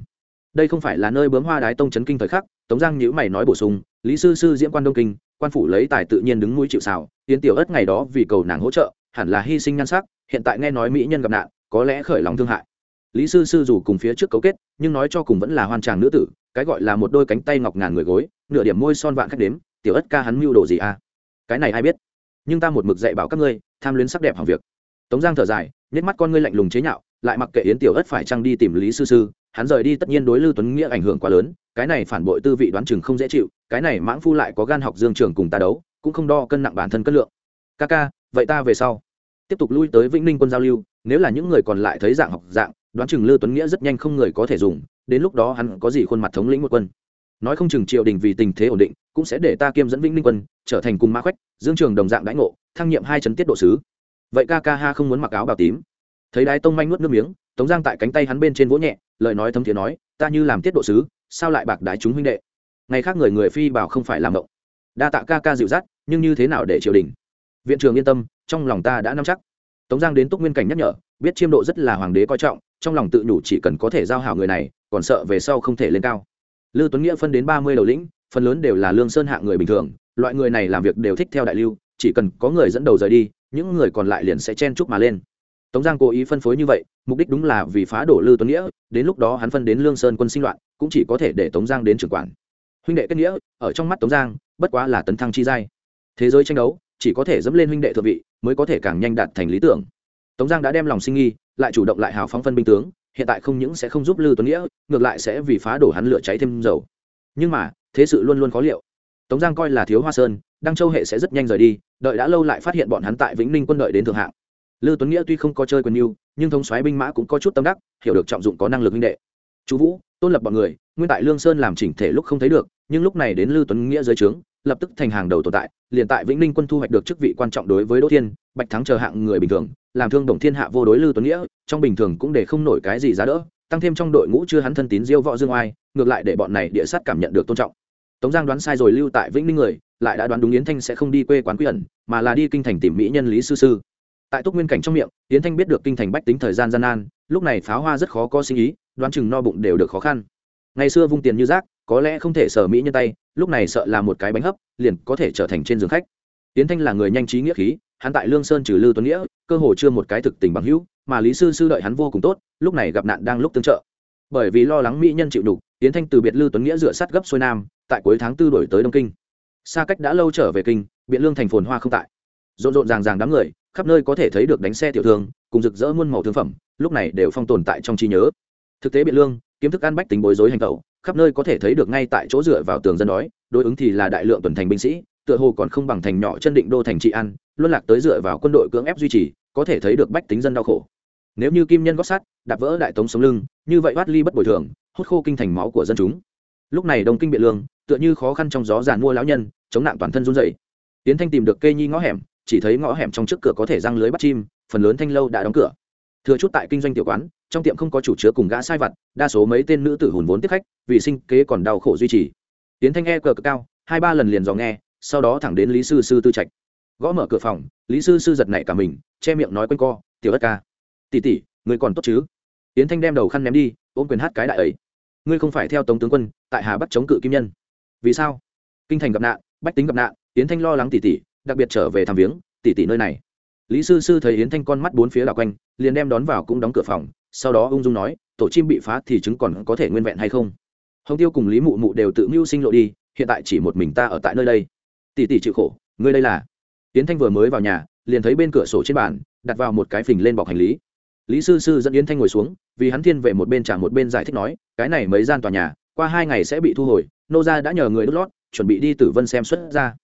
Đây không phải là nơi bướm hoa đái tông chấn kinh thời khắc, tống giang nhữ mày nói bổ sung, lý sư sư diễn quan đông kinh, quan phủ lấy tài tự nhiên đứng mũi chịu xào tiến tiểu ất ngày đó vì cầu nàng hỗ trợ, hẳn là hy sinh nhan sắc, hiện tại nghe nói mỹ nhân gặp nạn, có lẽ khởi lòng thương hại. Lý sư sư dù cùng phía trước cấu kết, nhưng nói cho cùng vẫn là hoan tràng nữ tử, cái gọi là một đôi cánh tay ngọc ngàn người gối, nửa điểm môi son vạn khách đếm, tiểu ất ca hắn mưu đồ gì à? Cái này ai biết? Nhưng ta một mực dạy bảo các ngươi, tham luyến sắc đẹp hỏng việc. Tống giang thở dài nhét mắt con ngươi lạnh lùng chế nhạo, lại mặc kệ yến tiểu ất phải trăng đi tìm lý sư sư, hắn rời đi tất nhiên đối lưu tuấn nghĩa ảnh hưởng quá lớn, cái này phản bội tư vị đoán chừng không dễ chịu, cái này mãng phu lại có gan học dương trường cùng ta đấu, cũng không đo cân nặng bản thân cân lượng. Ca ca, vậy ta về sau. Tiếp tục lui tới vĩnh ninh quân giao lưu, nếu là những người còn lại thấy dạng học dạng, đoán chừng lưu tuấn nghĩa rất nhanh không người có thể dùng, đến lúc đó hắn có gì khuôn mặt thống lĩnh một quân nói không chừng triều đình vì tình thế ổn định, cũng sẽ để ta kiêm dẫn vĩnh ninh quân, trở thành cùng mã khoách dương trường đồng dạng đãi ngộ, thăng nhiệm hai chấn tiết độ sứ. Vậy ca ca ha không muốn mặc áo bào tím. Thấy đái tông manh nuốt nước miếng, tống giang tại cánh tay hắn bên trên vỗ nhẹ, lời nói thấm thiế nói, ta như làm tiết độ sứ, sao lại bạc đái chúng huynh đệ? Ngày khác người người phi bảo không phải làm động đa tạ ca ca dịu dắt, nhưng như thế nào để triều đình? Viện trường yên tâm, trong lòng ta đã nắm chắc. Tống giang đến túc nguyên cảnh nhắc nhở, biết chiêm độ rất là hoàng đế coi trọng, trong lòng tự nhủ chỉ cần có thể giao hảo người này, còn sợ về sau không thể lên cao. Lưu Tuấn Nghĩa phân đến ba mươi đầu lĩnh, phần lớn đều là lương sơn hạng người bình thường, loại người này làm việc đều thích theo đại lưu, chỉ cần có người dẫn đầu rời đi, những người còn lại liền sẽ chen chúc mà lên. Tống Giang cố ý phân phối như vậy, mục đích đúng là vì phá đổ Lưu Tuấn Nghĩa, đến lúc đó hắn phân đến lương sơn quân sinh loạn, cũng chỉ có thể để Tống Giang đến trưởng quản. Huynh đệ kết nghĩa, ở trong mắt Tống Giang, bất quá là tấn thăng chi giai. Thế giới tranh đấu, chỉ có thể dẫm lên huynh đệ thượng vị, mới có thể càng nhanh đạt thành lý tưởng. Tống Giang đã đem lòng sinh nghi, lại chủ động lại hào phóng phân binh tướng, hiện tại không những sẽ không giúp Lưu Tuấn Nghĩa, ngược lại sẽ vì phá đổ hắn lửa cháy thêm dầu. Nhưng mà, thế sự luôn luôn khó liệu. Tống Giang coi là thiếu Hoa Sơn, Đăng Châu hệ sẽ rất nhanh rời đi, đợi đã lâu lại phát hiện bọn hắn tại Vĩnh Ninh quân đợi đến thượng hạng. Lưu Tuấn Nghĩa tuy không có chơi quân yêu, nhưng thống xoáy binh mã cũng có chút tâm đắc, hiểu được trọng dụng có năng lực minh đệ. Chú Vũ, Tôn Lập bọn người, nguyên tại Lương Sơn làm chỉnh thể lúc không thấy được, nhưng lúc này đến Lưu Tuấn Nghĩa dưới trướng, lập tức thành hàng đầu tồn tại, liền tại Vĩnh Ninh quân thu hoạch được chức vị quan trọng đối với Đỗ Thiên, Bạch Thắng chờ hạng người bình thường, làm thương đồng thiên hạ vô đối Lưu Tuấn Nghĩa, trong bình thường cũng để không nổi cái gì giá đỡ, tăng thêm trong đội ngũ chưa hắn thân tín diêu võ dương oai ngược lại để bọn này địa sát cảm nhận được tôn trọng. Tống giang đoán sai rồi lưu tại vĩnh ninh người lại đã đoán đúng yến thanh sẽ không đi quê quán quy ẩn mà là đi kinh thành tìm mỹ nhân lý sư sư. Tại túc nguyên cảnh trong miệng yến thanh biết được kinh thành bách tính thời gian gian nan lúc này pháo hoa rất khó có sinh ý đoán chừng no bụng đều được khó khăn. Ngày xưa vung tiền như rác có lẽ không thể sở mỹ nhân tay lúc này sợ là một cái bánh hấp, liền có thể trở thành trên giường khách. Tiến thanh là người nhanh trí nghĩa khí, hắn tại lương sơn trừ lưu tuấn nghĩa, cơ hồ chưa một cái thực tình bằng hữu, mà lý sư sư đợi hắn vô cùng tốt, lúc này gặp nạn đang lúc tương trợ. Bởi vì lo lắng mỹ nhân chịu đục, tiến thanh từ biệt lưu tuấn nghĩa dựa sát gấp xuôi nam, tại cuối tháng tư đổi tới đông kinh. Xa cách đã lâu trở về kinh, biện lương thành phồn hoa không tại. Rộn rộn ràng ràng đám người, khắp nơi có thể thấy được đánh xe tiểu thương, cùng rực rỡ muôn màu thương phẩm, lúc này đều phong tồn tại trong trí nhớ. Thực tế biện lương, kiếm thức ăn bách tính bối rối hành tẩu khắp nơi có thể thấy được ngay tại chỗ dựa vào tường dân đói, đối ứng thì là đại lượng tuần thành binh sĩ, tựa hồ còn không bằng thành nhỏ chân định đô thành trị an, luân lạc tới dựa vào quân đội cưỡng ép duy trì, có thể thấy được bách tính dân đau khổ. Nếu như kim nhân gót sắt, đạp vỡ đại tống sống lưng, như vậy bát ly bất bồi thường, hút khô kinh thành máu của dân chúng. Lúc này đồng kinh biện lương, tựa như khó khăn trong gió giàn mua lão nhân, chống nạn toàn thân run dậy tiến thanh tìm được cây nhi ngõ hẻm, chỉ thấy ngõ hẻm trong trước cửa có thể răng lưới bắt chim, phần lớn thanh lâu đã đóng cửa. Thừa chút tại kinh doanh tiểu quán trong tiệm không có chủ chứa cùng gã sai vặt, đa số mấy tên nữ tử hùn vốn tiếp khách, vì sinh kế còn đau khổ duy trì. Tiến thanh nghe cờ cực cao, hai ba lần liền dò nghe, sau đó thẳng đến lý sư sư tư trạch. Gõ mở cửa phòng, lý sư sư giật nảy cả mình, che miệng nói quanh co, tiểu ất ca tỉ tỉ người còn tốt chứ? Tiến thanh đem đầu khăn ném đi, ôm quyền hát cái đại ấy. Ngươi không phải theo tống tướng quân, tại hà bắc chống cự kim nhân. Vì sao? Kinh thành gặp nạn, bách tính gặp nạn. Tiến thanh lo lắng tỉ tỉ đặc biệt trở về thăm viếng tỉ tỉ nơi này. Lý sư sư thấy yến thanh con mắt bốn phía đảo quanh, liền đem đón vào cũng đóng cửa phòng sau đó ung dung nói, tổ chim bị phá thì chứng còn có thể nguyên vẹn hay không? Hồng tiêu cùng lý mụ mụ đều tự mưu sinh lộ đi, hiện tại chỉ một mình ta ở tại nơi đây. Tỷ tỷ chịu khổ, ngươi đây là? Yến thanh vừa mới vào nhà, liền thấy bên cửa sổ trên bàn, đặt vào một cái phình lên bọc hành lý. Lý sư sư dẫn yến thanh ngồi xuống, vì hắn thiên về một bên trả một bên giải thích nói, cái này mấy gian tòa nhà, qua hai ngày sẽ bị thu hồi, nô gia đã nhờ người đốt lót, chuẩn bị đi tử vân xem xuất ra.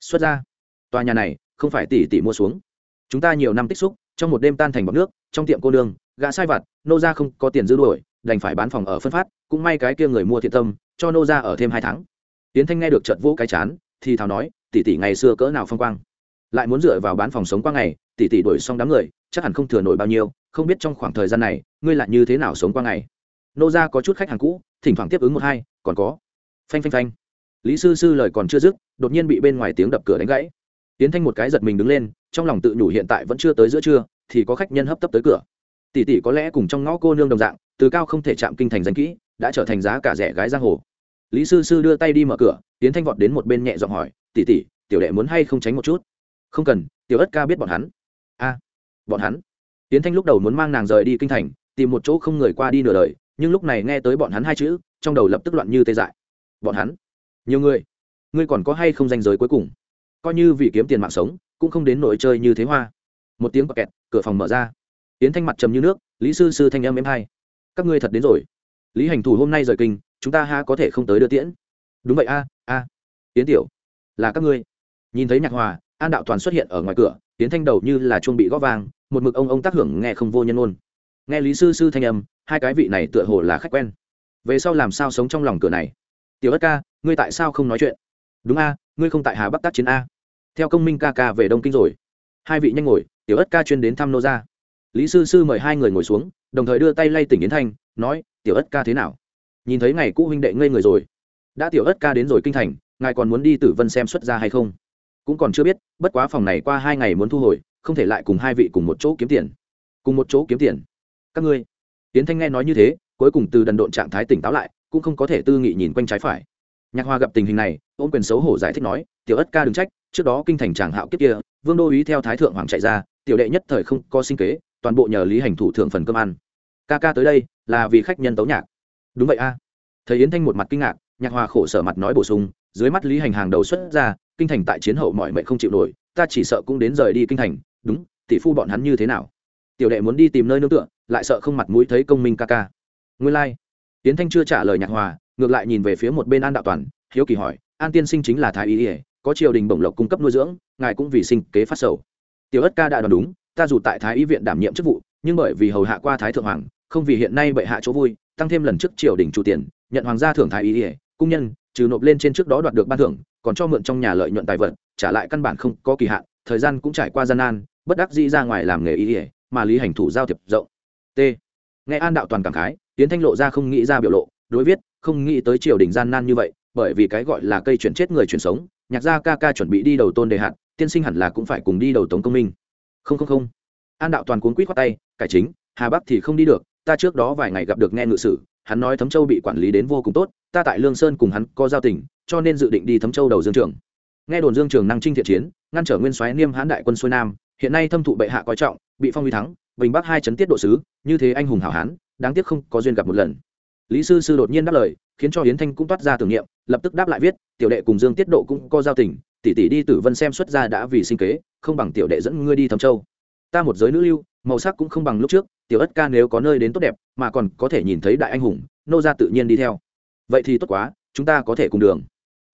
Xuất ra? Tòa nhà này, không phải tỷ tỷ mua xuống. Chúng ta nhiều năm tích xúc, trong một đêm tan thành bọc nước trong tiệm cô nương, gã sai vặt, nô gia không có tiền dư đuổi, đành phải bán phòng ở phân phát, cũng may cái kia người mua thiện tâm, cho nô gia ở thêm hai tháng. Tiến thanh nghe được trận vũ cái chán, thì thào nói, tỷ tỷ ngày xưa cỡ nào phong quang? Lại muốn dựa vào bán phòng sống qua ngày, tỷ tỷ đuổi xong đám người, chắc hẳn không thừa nổi bao nhiêu, không biết trong khoảng thời gian này, ngươi lại như thế nào sống qua ngày? Nô gia có chút khách hàng cũ, thỉnh thoảng tiếp ứng một hai, còn có. Phanh phanh phanh. Lý sư sư lời còn chưa dứt, đột nhiên bị bên ngoài tiếng đập cửa đánh gãy. Tiến thanh một cái giật mình đứng lên, trong lòng tự nhủ hiện tại vẫn chưa tới giữa trưa thì có khách nhân hấp tấp tới cửa. Tỷ tỷ có lẽ cùng trong ngõ cô nương đồng dạng, từ cao không thể chạm kinh thành danh kỹ, đã trở thành giá cả rẻ gái giang hồ. Lý sư sư đưa tay đi mở cửa tiến thanh vọt đến một bên nhẹ giọng hỏi, tỷ tỷ, tiểu đệ muốn hay không tránh một chút? Không cần, tiểu ất ca biết bọn hắn. A, bọn hắn? Tiến thanh lúc đầu muốn mang nàng rời đi kinh thành, tìm một chỗ không người qua đi nửa đời, nhưng lúc này nghe tới bọn hắn hai chữ, trong đầu lập tức loạn như tê dại. Bọn hắn? Nhiều người? Ngươi còn có hay không danh giới cuối cùng? Coi như vì kiếm tiền mạng sống, cũng không đến nỗi chơi như thế hoa một tiếng bọc kẹt, cửa phòng mở ra. Yến thanh mặt trầm như nước, lý sư sư thanh âm em hai các ngươi thật đến rồi. Lý hành thủ hôm nay rời kinh, chúng ta ha có thể không tới đưa tiễn. Đúng vậy a a. Yến tiểu, là các ngươi. Nhìn thấy nhạc hòa, an đạo toàn xuất hiện ở ngoài cửa, yến thanh đầu như là chuông bị góp vang, một mực ông ông tác hưởng nghe không vô nhân ôn. Nghe lý sư sư thanh âm, hai cái vị này tựa hồ là khách quen. Về sau làm sao sống trong lòng cửa này? Tiểu ất ca, ngươi tại sao không nói chuyện? Đúng a, ngươi không tại hà bắc tác chiến a. Theo công minh ca ca về đông kinh rồi. Hai vị nhanh ngồi tiểu ất ca chuyên đến thăm nô gia. Lý sư sư mời hai người ngồi xuống, đồng thời đưa tay lay tỉnh yến thanh, nói, tiểu ất ca thế nào? Nhìn thấy ngày cũ huynh đệ ngây người rồi. Đã tiểu ất ca đến rồi kinh thành, ngài còn muốn đi tử vân xem xuất ra hay không? Cũng còn chưa biết, bất quá phòng này qua hai ngày muốn thu hồi, không thể lại cùng hai vị cùng một chỗ kiếm tiền. Cùng một chỗ kiếm tiền. Các ngươi. Tiến thanh nghe nói như thế, cuối cùng từ đần độn trạng thái tỉnh táo lại, cũng không có thể tư nghị nhìn quanh trái phải. Nhạc hoa gặp tình hình này, ôm quyền xấu hổ giải thích nói, tiểu ất ca đừng trách, trước đó kinh thành tràng hạo kiếp kia vương đô ý theo thái thượng hoàng chạy ra, tiểu đệ nhất thời không có sinh kế, toàn bộ nhờ lý hành thủ thượng phần cơm ăn. Ca ca tới đây, là vì khách nhân tấu nhạc. Đúng vậy a. À. thầy yến thanh một mặt kinh ngạc, nhạc hòa khổ sở mặt nói bổ sung, dưới mắt lý hành hàng đầu xuất ra, kinh thành tại chiến hậu mọi mệnh không chịu nổi, ta chỉ sợ cũng đến rời đi kinh thành. Đúng, tỷ phu bọn hắn như thế nào? Tiểu đệ muốn đi tìm nơi nương tựa, lại sợ không mặt mũi thấy công minh ca ca. Nguyên lai、like. yến thanh chưa trả lời nhạc hòa, ngược lại nhìn về phía một bên an đạo toàn, hiếu kỳ hỏi, an tiên sinh chính là thái y ỉa có triều đình bổng lộc cung cấp nuôi dưỡng, ngài cũng vì sinh kế phát sầu. Tiểu ất ca đã đoán đúng, ta dù tại thái y viện đảm nhiệm chức vụ, nhưng bởi vì hầu hạ qua thái thượng hoàng, không vì hiện nay bệ hạ chỗ vui, tăng thêm lần trước triều đình chủ tiền, nhận hoàng gia thưởng thái y ỉa cung nhân, trừ nộp lên trên trước đó đoạt được ban thưởng, còn cho mượn trong nhà lợi nhuận tài vật, trả lại căn bản không có kỳ hạn, thời gian cũng trải qua gian nan, bất đắc dĩ ra ngoài làm nghề y ỉa mà lý hành thủ giao thiệp rộng. T. Nghe an đạo toàn cảm khái tiến thanh lộ ra không nghĩ ra biểu lộ, đối viết, không nghĩ tới triều đình gian nan như vậy, bởi vì cái gọi là cây chuyển chết người chuyển sống nhạc gia ca ca chuẩn bị đi đầu tôn đề hạt, tiên sinh hẳn là cũng phải cùng đi đầu tống công minh. Không không không. An đạo toàn cuốn quýt khoát tay cải chính hà bắc thì không đi được ta trước đó vài ngày gặp được nghe ngự sử hắn nói thấm châu bị quản lý đến vô cùng tốt ta tại lương sơn cùng hắn có giao tình cho nên dự định đi thấm châu đầu dương trường. Nghe đồn dương trường năng trinh thiện chiến ngăn trở nguyên soái niêm hãn đại quân xuôi nam hiện nay thâm thụ bệ hạ coi trọng bị phong huy thắng bình bắc hai chấn tiết độ sứ như thế anh hùng hảo hán đáng tiếc không có duyên gặp một lần. Lý sư sư đột nhiên đáp lời khiến cho hiến thanh cũng toát ra tưởng niệm lập tức đáp lại viết, tiểu đệ cùng dương tiết độ cũng có giao tình, tỷ tỷ đi tử vân xem xuất ra đã vì sinh kế, không bằng tiểu đệ dẫn ngươi đi thâm châu. Ta một giới nữ lưu, màu sắc cũng không bằng lúc trước, tiểu ất ca nếu có nơi đến tốt đẹp, mà còn có thể nhìn thấy đại anh hùng, nô ra tự nhiên đi theo. Vậy thì tốt quá, chúng ta có thể cùng đường.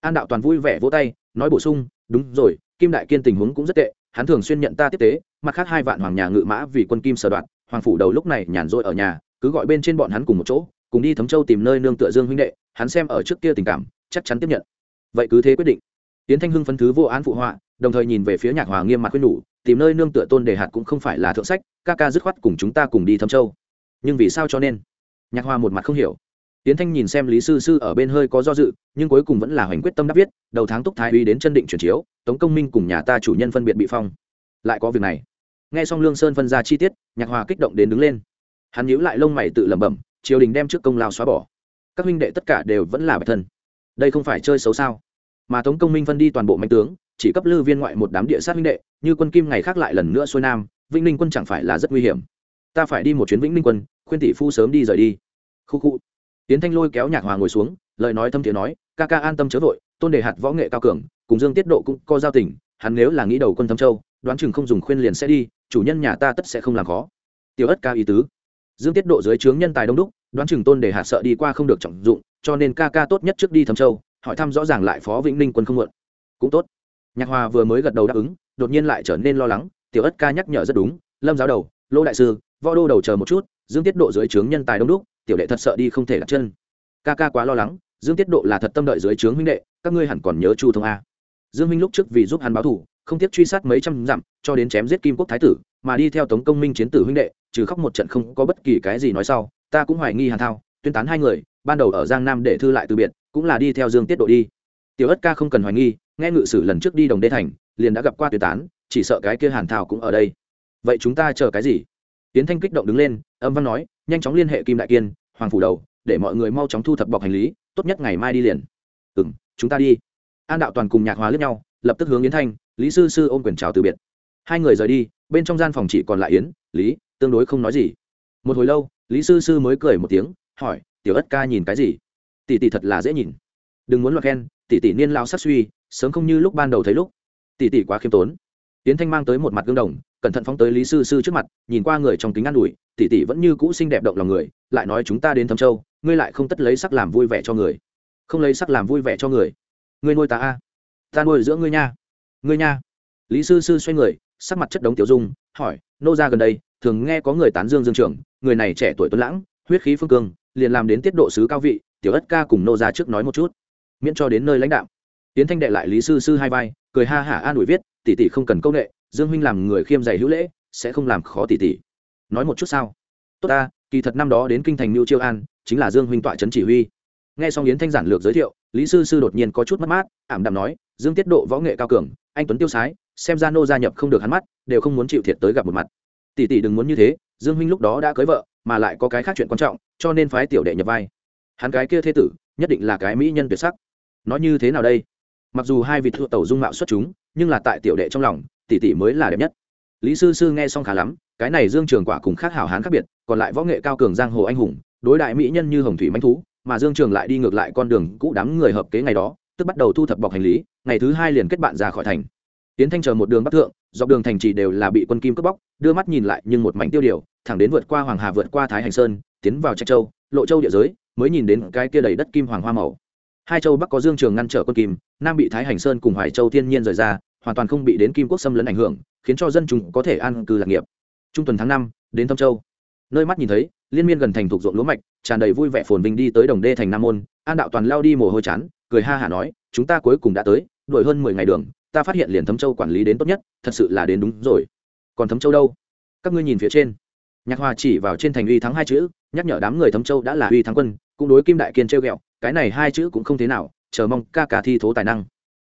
An đạo toàn vui vẻ vỗ tay, nói bổ sung, đúng rồi, kim đại kiên tình huống cũng rất tệ, hắn thường xuyên nhận ta tiếp tế, mặt khác hai vạn hoàng nhà ngự mã vì quân kim sở đoạn, hoàng phủ đầu lúc này nhàn rỗi ở nhà, cứ gọi bên trên bọn hắn cùng một chỗ, cùng đi thấm châu tìm nơi nương tựa dương huynh đệ, hắn xem ở trước kia tình cảm chắc chắn tiếp nhận. Vậy cứ thế quyết định. Tiến thanh hưng phân thứ vô án phụ họa, đồng thời nhìn về phía nhạc hòa nghiêm mặt khuyên nhủ, tìm nơi nương tựa tôn đề hạt cũng không phải là thượng sách, ca ca dứt khoát cùng chúng ta cùng đi thâm châu. Nhưng vì sao cho nên? Nhạc hòa một mặt không hiểu. Tiến thanh nhìn xem lý sư sư ở bên hơi có do dự, nhưng cuối cùng vẫn là hoành quyết tâm đáp viết, đầu tháng túc thái uy đến chân định chuyển chiếu, tống công minh cùng nhà ta chủ nhân phân biệt bị phong. Lại có việc này. Nghe xong lương sơn phân ra chi tiết, nhạc hòa kích động đến đứng lên. Hắn nhíu lại lông mày tự lẩm bẩm, triều đình đem trước công lao xóa bỏ. Các huynh đệ tất cả đều vẫn là bạch thân đây không phải chơi xấu sao? Mà tống công minh phân đi toàn bộ mạnh tướng, chỉ cấp lư viên ngoại một đám địa sát minh đệ, như quân kim ngày khác lại lần nữa xuôi nam, vĩnh ninh quân chẳng phải là rất nguy hiểm. Ta phải đi một chuyến vĩnh ninh quân, khuyên tỷ phu sớm đi rời đi. Khu khu. Tiến thanh lôi kéo nhạc hòa ngồi xuống, lời nói thâm thiện nói, ca ca an tâm chớ vội, tôn đề hạt võ nghệ cao cường, cùng dương tiết độ cũng có giao tình, hắn nếu là nghĩ đầu quân thâm châu, đoán chừng không dùng khuyên liền sẽ đi, chủ nhân nhà ta tất sẽ không làm khó. Tiểu ất ca ý tứ dương tiết độ dưới trướng nhân tài đông đúc, đoán chừng tôn để hạt sợ đi qua không được trọng dụng, cho nên ca ca tốt nhất trước đi thâm châu, hỏi thăm rõ ràng lại phó vĩnh ninh quân không mượn cũng tốt. Nhạc hòa vừa mới gật đầu đáp ứng, đột nhiên lại trở nên lo lắng, tiểu ất ca nhắc nhở rất đúng, lâm giáo đầu, lô đại sư, võ đô đầu chờ một chút, dương tiết độ dưới trướng nhân tài đông đúc, tiểu đệ thật sợ đi không thể đặt chân. Ca ca quá lo lắng, dương tiết độ là thật tâm đợi dưới trướng huynh đệ, các ngươi hẳn còn nhớ chu thông a. Dương minh lúc trước vì giúp hắn báo thủ, không tiếc truy sát mấy trăm dặm, cho đến chém giết kim quốc thái tử, mà đi theo tống công minh chiến tử huynh đệ trừ khóc một trận không có bất kỳ cái gì nói sau, ta cũng hoài nghi hàn thao, tuyên tán hai người, ban đầu ở giang nam để thư lại từ biệt, cũng là đi theo dương tiết độ đi. Tiểu ất ca không cần hoài nghi, nghe ngự sử lần trước đi đồng đê thành, liền đã gặp qua tuyên tán, chỉ sợ cái kia hàn thao cũng ở đây. Vậy chúng ta chờ cái gì? Tiến thanh kích động đứng lên, âm văn nói, nhanh chóng liên hệ kim đại kiên, hoàng phủ đầu, để mọi người mau chóng thu thập bọc hành lý, tốt nhất ngày mai đi liền. Ừ m chúng ta đi. An đạo toàn cùng nhạc hóa lướt nhau, lập tức hướng yến thanh, lý sư sư ôm quyền chào từ biệt. Hai người rời đi, bên trong gian phòng chỉ còn lại yến, lý tương đối không nói gì. Một hồi lâu, lý sư sư mới cười một tiếng, hỏi, tiểu ất ca nhìn cái gì? Tỷ tỷ thật là dễ nhìn. Đừng muốn loạt khen, tỷ tỷ niên lao sắc suy, sớm không như lúc ban đầu thấy lúc. Tỷ tỷ quá khiêm tốn. Tiến thanh mang tới một mặt gương đồng, cẩn thận phóng tới lý sư sư trước mặt, nhìn qua người trong kính an ủi, tỷ tỷ vẫn như cũ xinh đẹp động lòng người, lại nói chúng ta đến thâm châu, ngươi lại không tất lấy sắc làm vui vẻ cho người. Không lấy sắc làm vui vẻ cho người. Ngươi nuôi ta a ta nuôi giữa ngươi nha. Ngươi nha. Lý sư sư xoay người, sắc mặt chất đống tiểu dung, hỏi, nô ra gần đây thường nghe có người tán dương dương trường, người này trẻ tuổi tuấn lãng, huyết khí phương cương, liền làm đến tiết độ sứ cao vị, tiểu ất ca cùng nô ra trước nói một chút. Miễn cho đến nơi lãnh đạo tiến thanh đệ lại lý sư sư hai vai, cười ha hả an ủi viết, tỷ tỷ không cần công nghệ dương huynh làm người khiêm dày hữu lễ, sẽ không làm khó tỷ tỷ. Nói một chút sao? Tốt ta, kỳ thật năm đó đến kinh thành mưu chiêu an, chính là dương huynh tọa trấn chỉ huy. Nghe xong yến thanh giản lược giới thiệu, lý sư sư đột nhiên có chút mất mát, ảm đạm nói, dương tiết độ võ nghệ cao cường, anh tuấn tiêu sái, xem ra nô gia nhập không được hắn mắt, đều không muốn chịu thiệt tới gặp một mặt tỷ tỷ đừng muốn như thế, dương huynh lúc đó đã cưới vợ, mà lại có cái khác chuyện quan trọng, cho nên phái tiểu đệ nhập vai. Hắn cái kia thế tử, nhất định là cái mỹ nhân tuyệt sắc. Nói như thế nào đây? Mặc dù hai vị thua tẩu dung mạo xuất chúng, nhưng là tại tiểu đệ trong lòng, tỷ tỷ mới là đẹp nhất. Lý sư sư nghe xong khá lắm, cái này dương trường quả cùng khác hảo hán khác biệt, còn lại võ nghệ cao cường giang hồ anh hùng, đối đại mỹ nhân như hồng thủy manh thú, mà dương trường lại đi ngược lại con đường cũ đám người hợp kế ngày đó, tức bắt đầu thu thập bọc hành lý, ngày thứ hai liền kết bạn ra khỏi thành tiến thanh chờ một đường bắc thượng, dọc đường thành trì đều là bị quân kim cướp bóc, đưa mắt nhìn lại nhưng một mảnh tiêu điều, thẳng đến vượt qua hoàng hà vượt qua thái hành sơn, tiến vào trạch châu, lộ châu địa giới, mới nhìn đến cái kia đầy đất kim hoàng hoa màu. Hai châu bắc có dương trường ngăn trở quân kim, nam bị thái hành sơn cùng hoài châu thiên nhiên rời ra, hoàn toàn không bị đến kim quốc xâm lấn ảnh hưởng, khiến cho dân chúng có thể an cư lạc nghiệp. Trung tuần tháng năm, đến thâm châu. Nơi mắt nhìn thấy, liên miên gần thành thuộc ruộng lúa mạch, tràn đầy vui vẻ phồn vinh đi tới đồng đê thành nam môn, an đạo toàn lao đi mồ hôi chán, cười ha hả nói, chúng ta cuối cùng đã tới, đuổi hơn mười ngày đường ta phát hiện liền thấm châu quản lý đến tốt nhất, thật sự là đến đúng rồi. Còn thấm châu đâu? Các ngươi nhìn phía trên. Nhạc hòa chỉ vào trên thành uy thắng hai chữ, nhắc nhở đám người thấm châu đã là uy thắng quân, cũng đối kim đại kiên treo ghẹo, cái này hai chữ cũng không thế nào, chờ mong ca cả thi thố tài năng.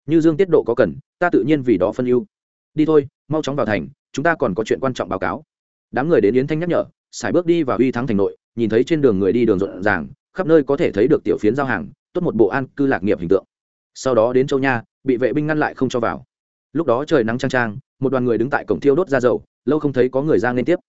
Như dương tiết độ có cần, ta tự nhiên vì đó phân ưu. Đi thôi, mau chóng vào thành, chúng ta còn có chuyện quan trọng báo cáo. Đám người đến yến thanh nhắc nhở xài bước đi vào uy thắng thành nội, nhìn thấy trên đường người đi đường rộn ràng, khắp nơi có thể thấy được tiểu phiến giao hàng, tốt một bộ an cư lạc nghiệp hình tượng. Sau đó đến châu nha bị vệ binh ngăn lại không cho vào. Lúc đó trời nắng trang trang một đoàn người đứng tại cổng thiêu đốt ra dầu, lâu không thấy có người ra liên tiếp.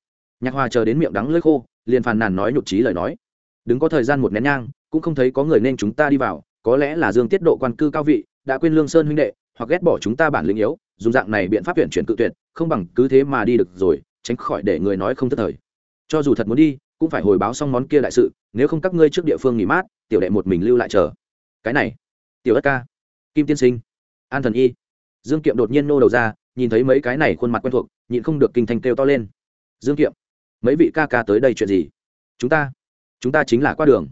Nhạc hòa chờ đến miệng đắng lưỡi khô, liền phàn nàn nói nhục trí lời nói. Đứng có thời gian một nén nhang, cũng không thấy có người nên chúng ta đi vào, có lẽ là dương tiết độ quan cư cao vị, đã quên lương sơn huynh đệ, hoặc ghét bỏ chúng ta bản lĩnh yếu, dùng dạng này biện pháp tuyển chuyển cự tuyệt, không bằng cứ thế mà đi được rồi, tránh khỏi để người nói không thất thời. Cho dù thật muốn đi, cũng phải hồi báo xong món kia đại sự, nếu không các ngươi trước địa phương nghỉ mát, tiểu đệ một mình lưu lại chờ. Cái này, tiểu đất ca, kim tiên sinh an thần y. Dương kiệm đột nhiên nô đầu ra, nhìn thấy mấy cái này khuôn mặt quen thuộc, nhịn không được kinh thành kêu to lên. Dương kiệm, mấy vị ca ca tới đây chuyện gì? Chúng ta chúng ta chính là qua đường.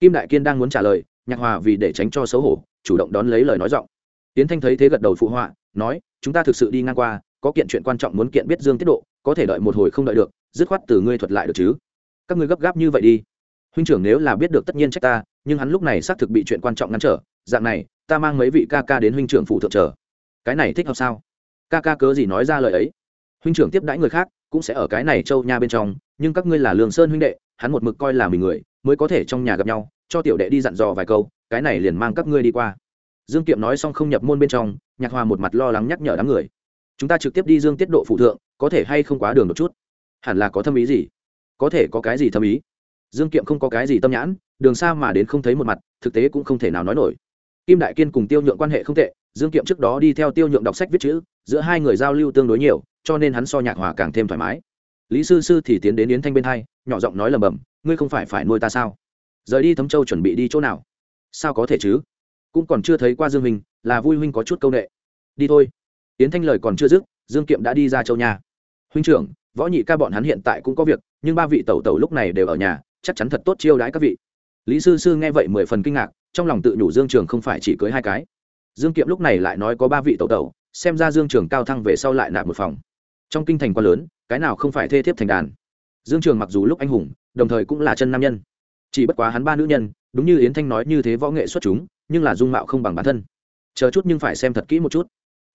Kim đại kiên đang muốn trả lời, nhạc hòa vì để tránh cho xấu hổ, chủ động đón lấy lời nói giọng. Tiến thanh thấy thế gật đầu phụ họa, nói, chúng ta thực sự đi ngang qua, có kiện chuyện quan trọng muốn kiện biết dương tiết độ, có thể đợi một hồi không đợi được, dứt khoát từ ngươi thuật lại được chứ. Các ngươi gấp gáp như vậy đi. Huynh trưởng nếu là biết được tất nhiên trách ta, nhưng hắn lúc này xác thực bị chuyện quan trọng ngăn trở dạng này, ta mang mấy vị ca ca đến huynh trưởng phụ thượng chờ. Cái này thích hợp sao? Ca ca cớ gì nói ra lời ấy? Huynh trưởng tiếp đãi người khác, cũng sẽ ở cái này châu nha bên trong, nhưng các ngươi là lường sơn huynh đệ, hắn một mực coi là mình người, mới có thể trong nhà gặp nhau, cho tiểu đệ đi dặn dò vài câu, cái này liền mang các ngươi đi qua. Dương kiệm nói xong không nhập môn bên trong, nhạc hòa một mặt lo lắng nhắc nhở đám người. Chúng ta trực tiếp đi dương tiết độ phụ thượng, có thể hay không quá đường một chút? Hẳn là có thâm ý gì? Có thể có cái gì thâm ý? Dương kiệm không có cái gì tâm nhãn, đường xa mà đến không thấy một mặt, thực tế cũng không thể nào nói nổi kim đại kiên cùng tiêu nhượng quan hệ không tệ, dương kiệm trước đó đi theo tiêu nhượng đọc sách viết chữ, giữa hai người giao lưu tương đối nhiều, cho nên hắn so nhạc hòa càng thêm thoải mái. Lý sư sư thì tiến đến yến thanh bên hai, nhỏ giọng nói lầm bầm ngươi không phải phải nuôi ta sao? Rời đi thấm châu chuẩn bị đi chỗ nào? Sao có thể chứ? Cũng còn chưa thấy qua dương minh, là vui huynh có chút câu nệ. Đi thôi. Yến thanh lời còn chưa dứt, dương kiệm đã đi ra châu nhà huynh trưởng, võ nhị ca bọn hắn hiện tại cũng có việc, nhưng ba vị tẩu tẩu lúc này đều ở nhà, chắc chắn thật tốt chiêu đãi các vị. Lý sư sư nghe vậy mười phần kinh ngạc trong lòng tự nhủ dương trường không phải chỉ cưới hai cái. Dương kiệm lúc này lại nói có ba vị tẩu tẩu, xem ra dương trường cao thăng về sau lại nạp một phòng. Trong kinh thành quá lớn, cái nào không phải thê thiếp thành đàn. Dương trường mặc dù lúc anh hùng, đồng thời cũng là chân nam nhân. Chỉ bất quá hắn ba nữ nhân, đúng như yến thanh nói như thế võ nghệ xuất chúng, nhưng là dung mạo không bằng bản thân. Chờ chút nhưng phải xem thật kỹ một chút.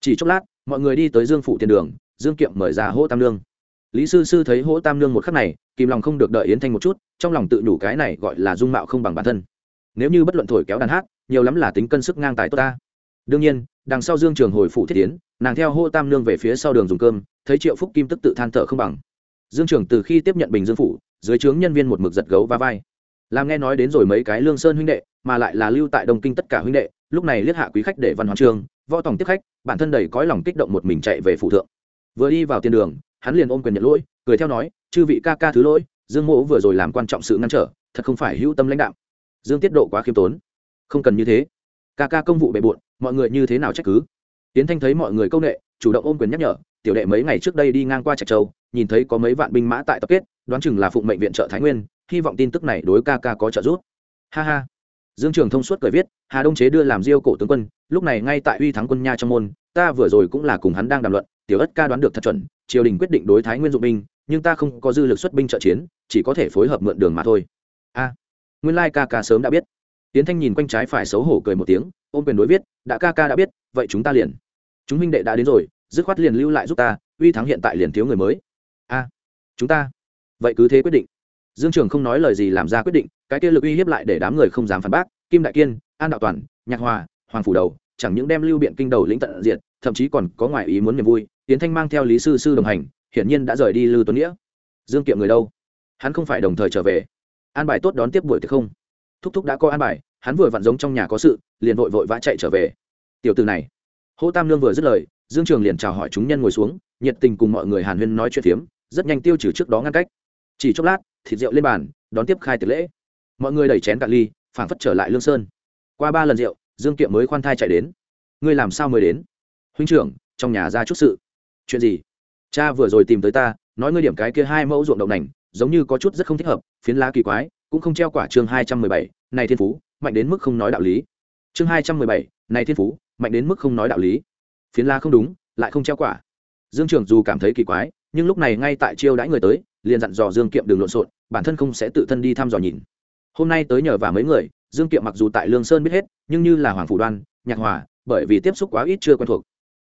Chỉ chốc lát, mọi người đi tới dương phủ tiền đường, dương kiệm mời ra hỗ tam lương lý sư sư thấy hỗ tam lương một khắc này, kìm lòng không được đợi yến thanh một chút, trong lòng tự nhủ cái này gọi là dung mạo không bằng bản thân nếu như bất luận thổi kéo đàn hát, nhiều lắm là tính cân sức ngang tài tốt ta. Đương nhiên, đằng sau dương trường hồi phủ thiết tiến nàng theo hô tam nương về phía sau đường dùng cơm, thấy triệu phúc kim tức tự than thở không bằng. Dương trường từ khi tiếp nhận bình dương phủ, dưới trướng nhân viên một mực giật gấu va vai. Làm nghe nói đến rồi mấy cái lương sơn huynh đệ, mà lại là lưu tại đông kinh tất cả huynh đệ, lúc này liếc hạ quý khách để văn hóa trường, võ tổng tiếp khách, bản thân đầy cõi lòng kích động một mình chạy về phủ thượng. Vừa đi vào tiền đường, hắn liền ôm quyền nhận lỗi, cười theo nói, chư vị ca ca thứ lỗi, dương mỗ vừa rồi làm quan trọng sự ngăn trở, thật không phải hữu tâm lãnh đạo dương tiết độ quá khiêm tốn. Không cần như thế. Ca ca công vụ bề bộn, mọi người như thế nào trách cứ? Tiến thanh thấy mọi người công nghệ chủ động ôm quyền nhắc nhở, tiểu đệ mấy ngày trước đây đi ngang qua trạch châu, nhìn thấy có mấy vạn binh mã tại tập kết, đoán chừng là phụng mệnh viện trợ thái nguyên, hy vọng tin tức này đối ca ca có trợ giúp. Ha ha. Dương trường thông suốt cười viết, hà đông chế đưa làm diêu cổ tướng quân, lúc này ngay tại uy thắng quân nha trong môn, ta vừa rồi cũng là cùng hắn đang đàm luận, tiểu ất ca đoán được thật chuẩn, triều đình quyết định đối thái nguyên dụng binh, nhưng ta không có dư lực xuất binh trợ chiến, chỉ có thể phối hợp mượn đường mà thôi. A nguyên lai ca ca sớm đã biết. Tiến thanh nhìn quanh trái phải xấu hổ cười một tiếng, ôm quyền đối viết, đã ca ca đã biết, vậy chúng ta liền. Chúng minh đệ đã đến rồi, dứt khoát liền lưu lại giúp ta, uy thắng hiện tại liền thiếu người mới. A, chúng ta. Vậy cứ thế quyết định. Dương trường không nói lời gì làm ra quyết định, cái kia lực uy hiếp lại để đám người không dám phản bác. Kim đại kiên, an đạo toàn, nhạc hòa, hoàng phủ đầu, chẳng những đem lưu biện kinh đầu lĩnh tận diện thậm chí còn có ngoại ý muốn niềm vui, tiến thanh mang theo lý sư sư đồng hành, hiển nhiên đã rời đi lưu tuấn nghĩa. Dương kiệm người đâu? Hắn không phải đồng thời trở về an bài tốt đón tiếp buổi tiệc không? Thúc thúc đã có an bài, hắn vừa vặn giống trong nhà có sự, liền vội vội vã chạy trở về. Tiểu từ này. Hỗ tam lương vừa dứt lời, dương trường liền chào hỏi chúng nhân ngồi xuống, nhiệt tình cùng mọi người hàn huyên nói chuyện phiếm, rất nhanh tiêu trừ trước đó ngăn cách. Chỉ chốc lát, thịt rượu lên bàn, đón tiếp khai tiệc lễ. Mọi người đẩy chén cạn ly, phảng phất trở lại lương sơn. Qua ba lần rượu, dương kiệm mới khoan thai chạy đến. Ngươi làm sao mới đến? Huynh trưởng, trong nhà ra chút sự. Chuyện gì? Cha vừa rồi tìm tới ta, nói ngươi điểm cái kia hai mẫu ruộng đậu nành giống như có chút rất không thích hợp, phiến lá kỳ quái, cũng không treo quả chương hai trăm mười bảy, này thiên phú, mạnh đến mức không nói đạo lý. Chương hai trăm mười bảy, này thiên phú, mạnh đến mức không nói đạo lý. Phiến lá không đúng, lại không treo quả. Dương trường dù cảm thấy kỳ quái, nhưng lúc này ngay tại chiêu đãi người tới, liền dặn dò dương kiệm đường lộn xộn, bản thân không sẽ tự thân đi thăm dò nhìn. Hôm nay tới nhờ và mấy người, dương kiệm mặc dù tại lương sơn biết hết, nhưng như là hoàng phủ đoan, nhạc hòa, bởi vì tiếp xúc quá ít chưa quen thuộc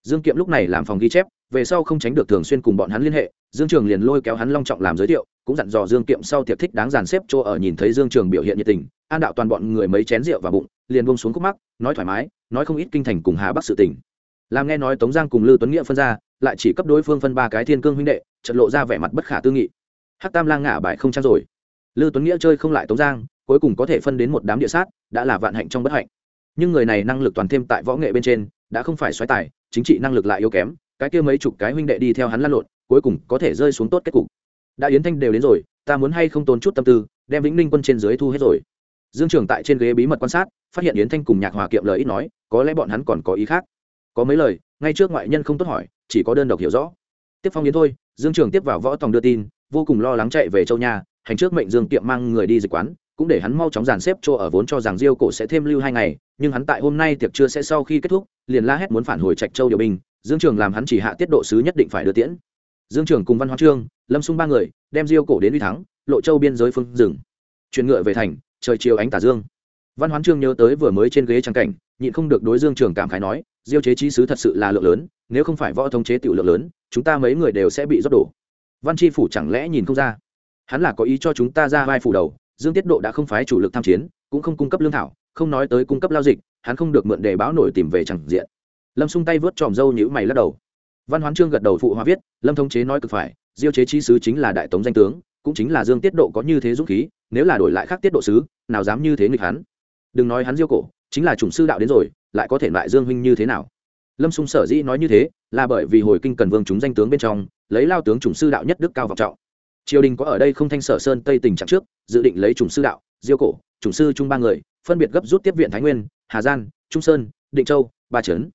dương kiệm lúc này làm phòng ghi chép, về sau không tránh được thường xuyên cùng bọn hắn liên hệ, dương trường liền lôi kéo hắn long trọng làm giới thiệu, cũng dặn dò dương kiệm sau tiệc thích đáng dàn xếp chỗ ở nhìn thấy dương trường biểu hiện nhiệt tình, an đạo toàn bọn người mấy chén rượu và bụng, liền buông xuống khúc mắc, nói thoải mái, nói không ít kinh thành cùng hà bắc sự tình. Làm nghe nói tống giang cùng lưu tuấn nghĩa phân ra, lại chỉ cấp đối phương phân ba cái thiên cương huynh đệ trận lộ ra vẻ mặt bất khả tư nghị. Hắc tam lang ngả bài không trang rồi. Lưu tuấn nghĩa chơi không lại tống giang, cuối cùng có thể phân đến một đám địa sát, đã là vạn hạnh trong bất hạnh nhưng người này năng lực toàn thêm tại võ nghệ bên trên, đã không phải xoáy tài, chính trị năng lực lại yếu kém, cái kia mấy chục cái huynh đệ đi theo hắn lăn lộn, cuối cùng có thể rơi xuống tốt kết cục. Đã yến thanh đều đến rồi, ta muốn hay không tốn chút tâm tư, đem vĩnh ninh quân trên dưới thu hết rồi. Dương trường tại trên ghế bí mật quan sát, phát hiện yến thanh cùng nhạc hòa kiệm lời ít nói, có lẽ bọn hắn còn có ý khác. Có mấy lời, ngay trước ngoại nhân không tốt hỏi, chỉ có đơn độc hiểu rõ. Tiếp phong yến thôi, dương trường tiếp vào võ tòng đưa tin, vô cùng lo lắng chạy về châu nhà hành trước mệnh dương kiệm mang người đi dịch quán cũng để hắn mau chóng dàn xếp chỗ ở vốn cho rằng diêu cổ sẽ thêm lưu hai ngày, nhưng hắn tại hôm nay tiệc trưa sẽ sau khi kết thúc, liền la hét muốn phản hồi trạch châu điều binh, dương trường làm hắn chỉ hạ tiết độ sứ nhất định phải đưa tiễn. Dương trường cùng văn hóa trương, lâm xung ba người, đem diêu cổ đến uy thắng, lộ châu biên giới phương rừng chuyển ngựa về thành, trời chiều ánh tà dương. Văn hoán trương nhớ tới vừa mới trên ghế trang cảnh, nhịn không được đối dương trường cảm khái nói, diêu chế trí sứ thật sự là lượng lớn, nếu không phải võ thống chế tiểu lượng lớn, chúng ta mấy người đều sẽ bị rót đổ. Văn tri phủ chẳng lẽ nhìn không ra? Hắn là có ý cho chúng ta ra vai phủ đầu dương tiết độ đã không phái chủ lực tham chiến, cũng không cung cấp lương thảo, không nói tới cung cấp lao dịch, hắn không được mượn đề báo nổi tìm về chẳng diện. Lâm xung tay vớt tròm râu nhữ mày lắc đầu. Văn hoán trương gật đầu phụ hòa viết, lâm thống chế nói cực phải, diêu chế chi sứ chính là đại tống danh tướng, cũng chính là dương tiết độ có như thế dũng khí, nếu là đổi lại khác tiết độ sứ, nào dám như thế nghịch hắn. Đừng nói hắn diêu cổ, chính là chủng sư đạo đến rồi, lại có thể lại dương huynh như thế nào? Lâm xung sở dĩ nói như thế, là bởi vì hồi kinh cần vương chúng danh tướng bên trong, lấy lao tướng chủng sư đạo nhất đức cao vọng trọng triều đình có ở đây không thanh sở sơn tây tình trạng trước dự định lấy chủng sư đạo diêu cổ chủng sư chung ba người phân biệt gấp rút tiếp viện thái nguyên hà giang trung sơn định châu ba trấn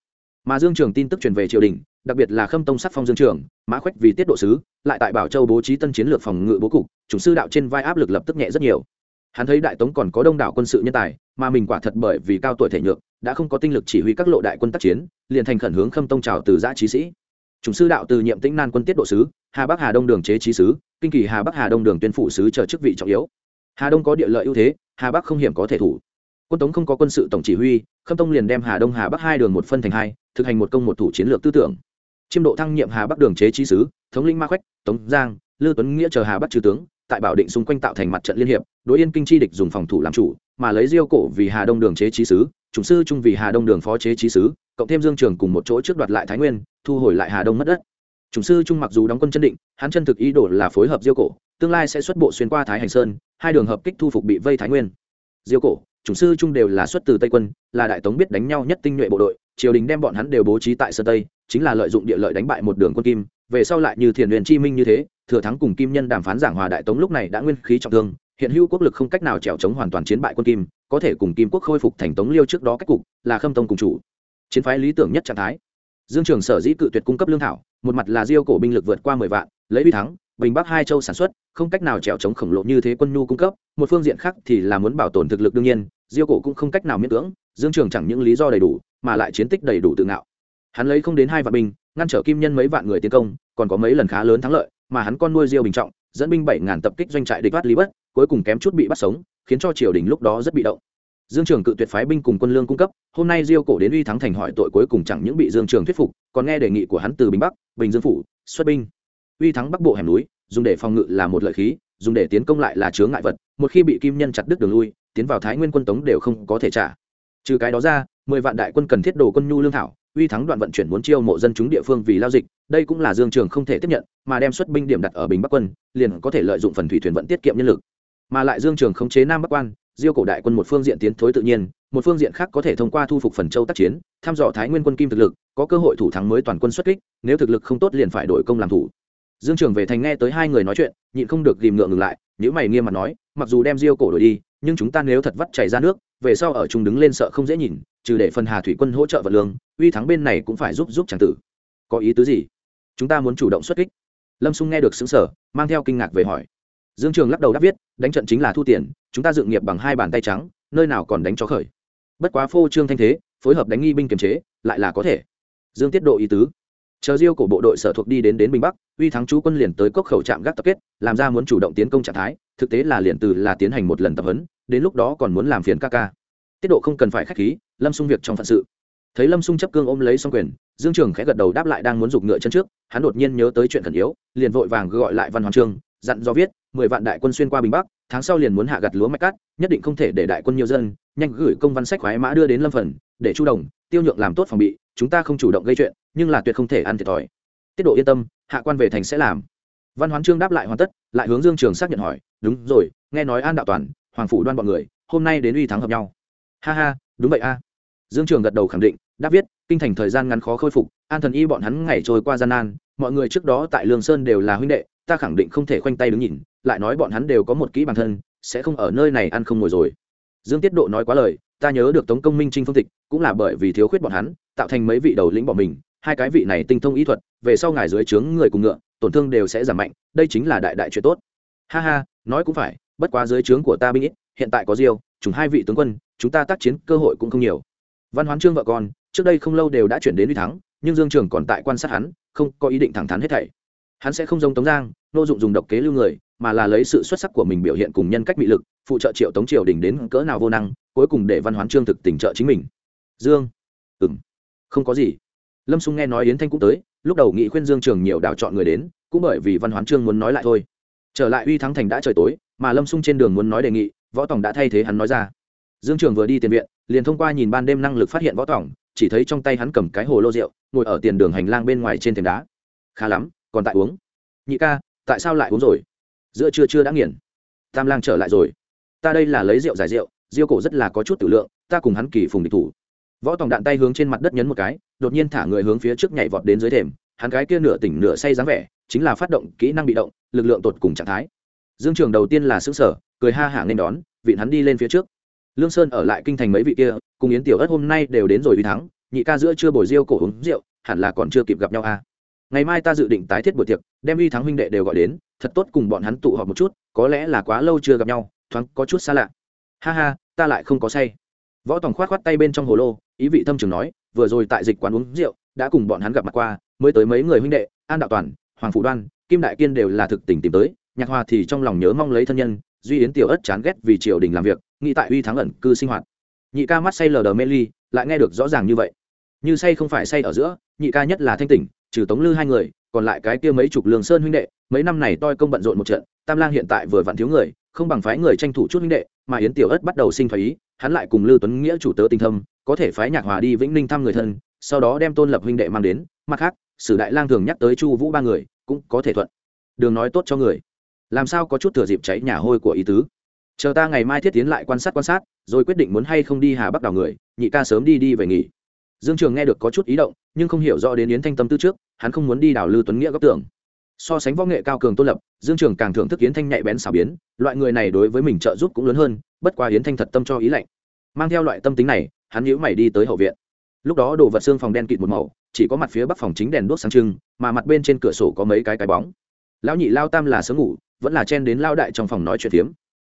mà dương trường tin tức truyền về triều đình đặc biệt là khâm tông sắc phong dương trường mã khoách vì tiết độ sứ lại tại bảo châu bố trí tân chiến lược phòng ngự bố cục chủng sư đạo trên vai áp lực lập tức nhẹ rất nhiều hắn thấy đại tống còn có đông đảo quân sự nhân tài mà mình quả thật bởi vì cao tuổi thể nhược đã không có tinh lực chỉ huy các lộ đại quân tác chiến liền thành khẩn hướng khâm tông trào từ giã trí sĩ chủng sư đạo từ nhiệm tĩnh nan quân tiết độ sứ hà bắc hà đông đường chế trí sứ kinh kỳ hà bắc hà đông đường tuyên phụ sứ chờ chức vị trọng yếu. Hà đông có địa lợi ưu thế, hà bắc không hiểm có thể thủ. Quân tống không có quân sự tổng chỉ huy, khâm tông liền đem hà đông hà bắc hai đường một phân thành hai, thực hành một công một thủ chiến lược tư tưởng. Chiêm độ thăng nhiệm hà bắc đường chế trí sứ, thống linh ma khoách tống giang, lư tuấn nghĩa chờ hà bắc trừ tướng, tại bảo định xung quanh tạo thành mặt trận liên hiệp, đối yên kinh chi địch dùng phòng thủ làm chủ, mà lấy diêu cổ vì hà đông đường chế trí sứ chủng sư trung vì hà đông đường phó chế trí sứ, cộng thêm dương trường cùng một chỗ trước đoạt lại thái nguyên, thu hồi lại hà đông mất đất chủng sư trung mặc dù đóng quân chân định, hắn chân thực ý đồ là phối hợp diêu cổ, tương lai sẽ xuất bộ xuyên qua thái hành sơn, hai đường hợp kích thu phục bị vây thái nguyên. Diêu cổ, chủng sư trung đều là xuất từ tây quân, là đại tống biết đánh nhau nhất tinh nhuệ bộ đội, triều đình đem bọn hắn đều bố trí tại sơn tây, chính là lợi dụng địa lợi đánh bại một đường quân kim, về sau lại như thiền huyền chi minh như thế, thừa thắng cùng kim nhân đàm phán giảng hòa đại tống lúc này đã nguyên khí trọng thương, hiện hữu quốc lực không cách nào trèo chống hoàn toàn chiến bại quân kim, có thể cùng kim quốc khôi phục thành tống liêu trước đó cách cục, là khâm tông cùng chủ. Chiến phái lý tưởng nhất trạng thái. Dương trường sở dĩ cự tuyệt cung cấp lương thảo một mặt là diêu cổ binh lực vượt qua mười vạn, lấy uy thắng, bình bắc hai châu sản xuất, không cách nào trèo chống khổng lồ như thế quân nhu cung cấp, một phương diện khác thì là muốn bảo tồn thực lực đương nhiên, diêu cổ cũng không cách nào miễn cưỡng, dương trường chẳng những lý do đầy đủ, mà lại chiến tích đầy đủ tự ngạo. Hắn lấy không đến hai vạn binh, ngăn trở kim nhân mấy vạn người tiến công, còn có mấy lần khá lớn thắng lợi, mà hắn con nuôi diêu bình trọng, dẫn binh bảy ngàn tập kích doanh trại địch bắt lý bất, cuối cùng kém chút bị bắt sống, khiến cho triều đình lúc đó rất bị động. Dương trường cự tuyệt phái binh cùng quân lương cung cấp, hôm nay diêu cổ đến uy thắng thành hỏi tội cuối cùng chẳng những bị dương trường thuyết phục, còn nghe đề nghị của hắn từ bình bắc bình dương phủ, xuất binh. Uy thắng bắc bộ hẻm núi, dùng để phòng ngự là một lợi khí, dùng để tiến công lại là chướng ngại vật. Một khi bị kim nhân chặt đứt đường lui, tiến vào thái nguyên quân tống đều không có thể trả. Trừ cái đó ra, mười vạn đại quân cần thiết đồ quân nhu lương thảo, uy thắng đoạn vận chuyển muốn chiêu mộ dân chúng địa phương vì lao dịch, đây cũng là dương trường không thể tiếp nhận, mà đem xuất binh điểm đặt ở bình bắc quân, liền có thể lợi dụng phần thủy thuyền vận tiết kiệm nhân lực. Mà lại dương trường khống chế nam bắc quan diêu cổ đại quân một phương diện tiến thối tự nhiên, một phương diện khác có thể thông qua thu phục phần châu tác chiến thăm dò thái nguyên quân kim thực lực, có cơ hội thủ thắng mới toàn quân xuất kích, nếu thực lực không tốt liền phải đổi công làm thủ. Dương trường về thành nghe tới hai người nói chuyện, nhịn không được ghìm ngượng ngừng lại nếu mày nghiêm mặt nói, mặc dù đem diêu cổ đổi đi, nhưng chúng ta nếu thật vắt chảy ra nước, về sau ở chung đứng lên sợ không dễ nhìn, trừ để phần hà thủy quân hỗ trợ vật lương, uy thắng bên này cũng phải giúp giúp chẳng tử. Có ý tứ gì? Chúng ta muốn chủ động xuất kích. Lâm xung nghe được xứng sở mang theo kinh ngạc về hỏi dương trường lắc đầu đáp viết, đánh trận chính là thu tiền, chúng ta dựng nghiệp bằng hai bàn tay trắng, nơi nào còn đánh cho khởi. Bất quá phô trương thanh thế, phối hợp đánh nghi binh kiềm chế, lại là có thể. Dương tiết độ ý tứ. Chờ diêu của bộ đội sở thuộc đi đến đến bình bắc, uy thắng chú quân liền tới cốc khẩu trạm gác tập kết, làm ra muốn chủ động tiến công trạng thái, thực tế là liền từ là tiến hành một lần tập huấn, đến lúc đó còn muốn làm phiền ca ca. Tiết độ không cần phải khách khí, lâm xung việc trong phận sự. Thấy lâm xung chấp cương ôm lấy xong quyền, dương trường khẽ gật đầu đáp lại đang muốn giục ngựa chân trước, hắn đột nhiên nhớ tới chuyện khẩn yếu, liền vội vàng gọi lại văn hoàng trương dặn do viết, mười vạn đại quân xuyên qua bình bắc, tháng sau liền muốn hạ gặt lúa mạch cát, nhất định không thể để đại quân nhiều dân, nhanh gửi công văn sách khoái mã đưa đến lâm phần, để chu đồng, tiêu nhượng làm tốt phòng bị, chúng ta không chủ động gây chuyện, nhưng là tuyệt không thể ăn thiệt thòi. Tiết độ yên tâm, hạ quan về thành sẽ làm. Văn hoán trương đáp lại hoàn tất, lại hướng dương trường xác nhận hỏi, đúng rồi, nghe nói an đạo toàn, hoàng phủ đoan bọn người, hôm nay đến uy thắng hợp nhau. Ha ha, đúng vậy a. Dương trường gật đầu khẳng định, đáp viết, kinh thành thời gian ngắn khó khôi phục, an thần y bọn hắn ngày trôi qua gian nan, mọi người trước đó tại lương sơn đều là huynh đệ ta khẳng định không thể khoanh tay đứng nhìn, lại nói bọn hắn đều có một kỹ bản thân, sẽ không ở nơi này ăn không ngồi rồi. Dương tiết độ nói quá lời, ta nhớ được tống công minh trinh phương tịch, cũng là bởi vì thiếu khuyết bọn hắn, tạo thành mấy vị đầu lĩnh bọn mình, hai cái vị này tinh thông ý thuật, về sau ngài dưới trướng người cùng ngựa, tổn thương đều sẽ giảm mạnh, đây chính là đại đại chuyện tốt. Ha ha, nói cũng phải, bất quá dưới trướng của ta binh ít, hiện tại có diêu chúng hai vị tướng quân, chúng ta tác chiến cơ hội cũng không nhiều. Văn hoán trương vợ con, trước đây không lâu đều đã chuyển đến uy thắng, nhưng dương trường còn tại quan sát hắn, không có ý định thẳng thắn hết thảy hắn sẽ không giống tống giang, nô dụng dùng độc kế lưu người, mà là lấy sự xuất sắc của mình biểu hiện cùng nhân cách bị lực, phụ trợ triệu tống triều đình đến cỡ nào vô năng, cuối cùng để văn hoán trương thực tình trợ chính mình. Dương. Ừng không có gì. Lâm xung nghe nói yến thanh cũng tới, lúc đầu nghị khuyên dương trường nhiều đào chọn người đến, cũng bởi vì văn hoán trương muốn nói lại thôi. Trở lại uy thắng thành đã trời tối, mà lâm xung trên đường muốn nói đề nghị, võ tòng đã thay thế hắn nói ra. Dương trường vừa đi tiền viện, liền thông qua nhìn ban đêm năng lực phát hiện võ tòng, chỉ thấy trong tay hắn cầm cái hồ lô rượu, ngồi ở tiền đường hành lang bên ngoài trên thềm đá. Khá lắm còn tại uống. Nhị ca, tại sao lại uống rồi? Giữa trưa chưa đã nghiền. Tam lang trở lại rồi. Ta đây là lấy rượu giải rượu, diêu cổ rất là có chút tử lượng, ta cùng hắn kỳ phùng địch thủ. Võ tòng đạn tay hướng trên mặt đất nhấn một cái, đột nhiên thả người hướng phía trước nhảy vọt đến dưới thềm, hắn gái kia nửa tỉnh nửa say dáng vẻ, chính là phát động, kỹ năng bị động, lực lượng tột cùng trạng thái. Dương trường đầu tiên là xứng sở cười ha hả nên đón, vịn hắn đi lên phía trước. Lương sơn ở lại kinh thành mấy vị kia, cùng yến tiểu ất hôm nay đều đến rồi vì thắng, nhị ca giữa chưa bồi riêu cổ uống rượu, hẳn là còn chưa kịp gặp nhau à ngày mai ta dự định tái thiết buổi tiệc, đem uy thắng huynh đệ đều gọi đến, thật tốt cùng bọn hắn tụ họp một chút, có lẽ là quá lâu chưa gặp nhau, thoáng có chút xa lạ. Ha ha, ta lại không có say. Võ tòng khoát khoát tay bên trong hồ lô, ý vị thâm trường nói, vừa rồi tại dịch quán uống rượu, đã cùng bọn hắn gặp mặt qua, mới tới mấy người huynh đệ, an đạo toàn, hoàng phủ đoan, kim đại kiên đều là thực tình tìm tới, nhạc hòa thì trong lòng nhớ mong lấy thân nhân, duy yến tiểu ất chán ghét vì triều đình làm việc, nghĩ tại uy thắng ẩn cư sinh hoạt. Nhị ca mắt say lờ đờ mê ly, lại nghe được rõ ràng như vậy. Như say không phải say ở giữa, nhị ca nhất là thanh tỉnh trừ tống lư hai người, còn lại cái kia mấy chục lương sơn huynh đệ, mấy năm này toi công bận rộn một trận, tam lang hiện tại vừa vặn thiếu người, không bằng phái người tranh thủ chút huynh đệ, mà yến tiểu ất bắt đầu sinh phái ý, hắn lại cùng lư tuấn nghĩa chủ tớ tình thâm, có thể phái nhạc hòa đi vĩnh ninh thăm người thân, sau đó đem tôn lập huynh đệ mang đến, mặt khác, sử đại lang thường nhắc tới chu vũ ba người, cũng có thể thuận. Đường nói tốt cho người. Làm sao có chút thừa dịp cháy nhà hôi của ý tứ? Chờ ta ngày mai thiết tiến lại quan sát quan sát, rồi quyết định muốn hay không đi hà bắc đào người, nhị ca sớm đi đi về nghỉ dương trường nghe được có chút ý động, nhưng không hiểu rõ đến yến thanh tâm tư trước, hắn không muốn đi đào lư tuấn nghĩa góc tưởng so sánh võ nghệ cao cường tôn lập, dương trường càng thưởng thức yến thanh nhạy bén xảo biến, loại người này đối với mình trợ giúp cũng lớn hơn, bất qua yến thanh thật tâm cho ý lạnh. Mang theo loại tâm tính này, hắn nhíu mày đi tới hậu viện. Lúc đó đồ vật xương phòng đen kịt một màu, chỉ có mặt phía bắc phòng chính đèn đuốc sáng trưng, mà mặt bên trên cửa sổ có mấy cái cái bóng. Lão nhị lao tam là sớm ngủ, vẫn là chen đến lao đại trong phòng nói chuyện phiếm.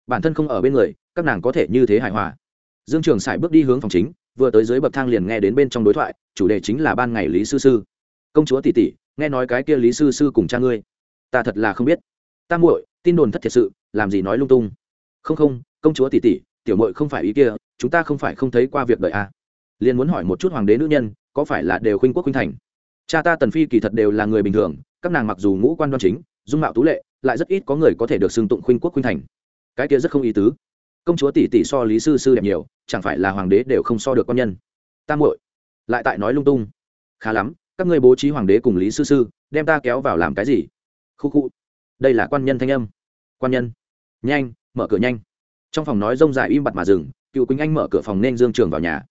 Bản thân không ở bên người, các nàng có thể như thế hài hòa. Dương trường sải bước đi hướng phòng chính vừa tới dưới bậc thang liền nghe đến bên trong đối thoại, chủ đề chính là ban ngày lý sư sư. Công chúa tỷ tỷ, nghe nói cái kia lý sư sư cùng cha ngươi. Ta thật là không biết. Ta muội, tin đồn thất thiệt sự, làm gì nói lung tung. Không không, công chúa tỷ tỷ, tiểu muội không phải ý kia, chúng ta không phải không thấy qua việc đợi à. liền muốn hỏi một chút hoàng đế nữ nhân, có phải là đều khuynh quốc khuynh thành? Cha ta tần phi kỳ thật đều là người bình thường, các nàng mặc dù ngũ quan đoan chính, dung mạo tú lệ, lại rất ít có người có thể được xưng tụng khuynh quốc khuynh thành. Cái kia rất không ý tứ công chúa tỷ tỷ so lý sư sư đẹp nhiều, chẳng phải là hoàng đế đều không so được con nhân. Tam muội, lại tại nói lung tung. Khá lắm, các ngươi bố trí hoàng đế cùng lý sư sư, đem ta kéo vào làm cái gì? Khu khu. Đây là quan nhân thanh âm. Quan nhân. Nhanh, mở cửa nhanh. Trong phòng nói rông dài im bặt mà dừng, cựu quỳnh anh mở cửa phòng nên dương trường vào nhà.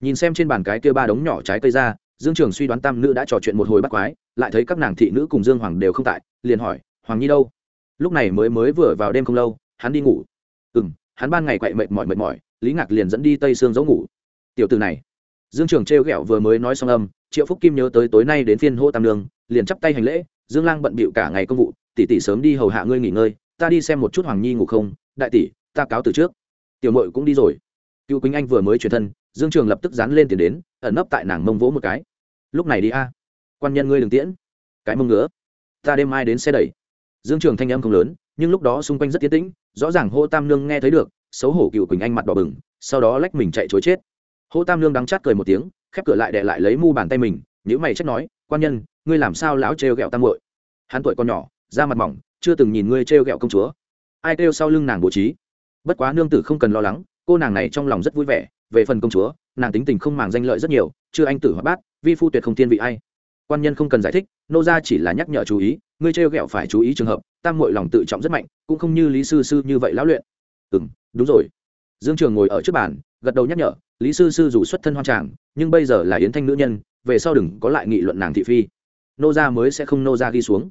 Nhìn xem trên bàn cái kia ba đống nhỏ trái cây ra, dương trường suy đoán tam nữ đã trò chuyện một hồi bắt quái, lại thấy các nàng thị nữ cùng dương hoàng đều không tại, liền hỏi, hoàng nhi đâu? Lúc này mới mới vừa vào đêm không lâu, hắn đi ngủ. Ừ m hắn ban ngày quậy mệt mỏi mệt mỏi, lý ngạc liền dẫn đi tây sương giấu ngủ. Tiểu từ này. Dương trường trêu ghẹo vừa mới nói xong âm, triệu phúc kim nhớ tới tối nay đến phiên hô tam lương liền chắp tay hành lễ, dương lang bận bịu cả ngày công vụ, tỷ tỷ sớm đi hầu hạ ngươi nghỉ ngơi, ta đi xem một chút hoàng nhi ngủ không, đại tỷ, ta cáo từ trước. Tiểu mội cũng đi rồi. Cựu quýnh anh vừa mới chuyển thân, dương trường lập tức dán lên tiền đến, ẩn nấp tại nàng mông vỗ một cái. Lúc này đi a, quan nhân ngươi đừng tiễn. Cái mông ngứa, ta đêm mai đến xe đẩy. Dương trường thanh âm không lớn, nhưng lúc đó xung quanh rất tiến tĩnh rõ ràng hô tam nương nghe thấy được, xấu hổ cựu quỳnh anh mặt đỏ bừng, sau đó lách mình chạy chối chết. Hô tam nương đắng chát cười một tiếng, khép cửa lại để lại lấy mu bàn tay mình nhữ mày trách nói, quan nhân, ngươi làm sao lão trêu ghẹo tam muội? Hắn tuổi còn nhỏ, da mặt mỏng, chưa từng nhìn ngươi trêu ghẹo công chúa. Ai kêu sau lưng nàng bố trí? Bất quá nương tử không cần lo lắng, cô nàng này trong lòng rất vui vẻ, về phần công chúa, nàng tính tình không màng danh lợi rất nhiều, chưa anh tử hoạt bát, vi phu tuyệt không tiên vị ai quan nhân không cần giải thích, nô ra chỉ là nhắc nhở chú ý, ngươi trêu ghẹo phải chú ý trường hợp, tam mội lòng tự trọng rất mạnh, cũng không như lý sư sư như vậy lão luyện. Ừ m đúng rồi. Dương trường ngồi ở trước bàn, gật đầu nhắc nhở, lý sư sư dù xuất thân hoang tràng, nhưng bây giờ là yến thanh nữ nhân, về sau đừng có lại nghị luận nàng thị phi. Nô gia mới sẽ không nô gia ghi xuống.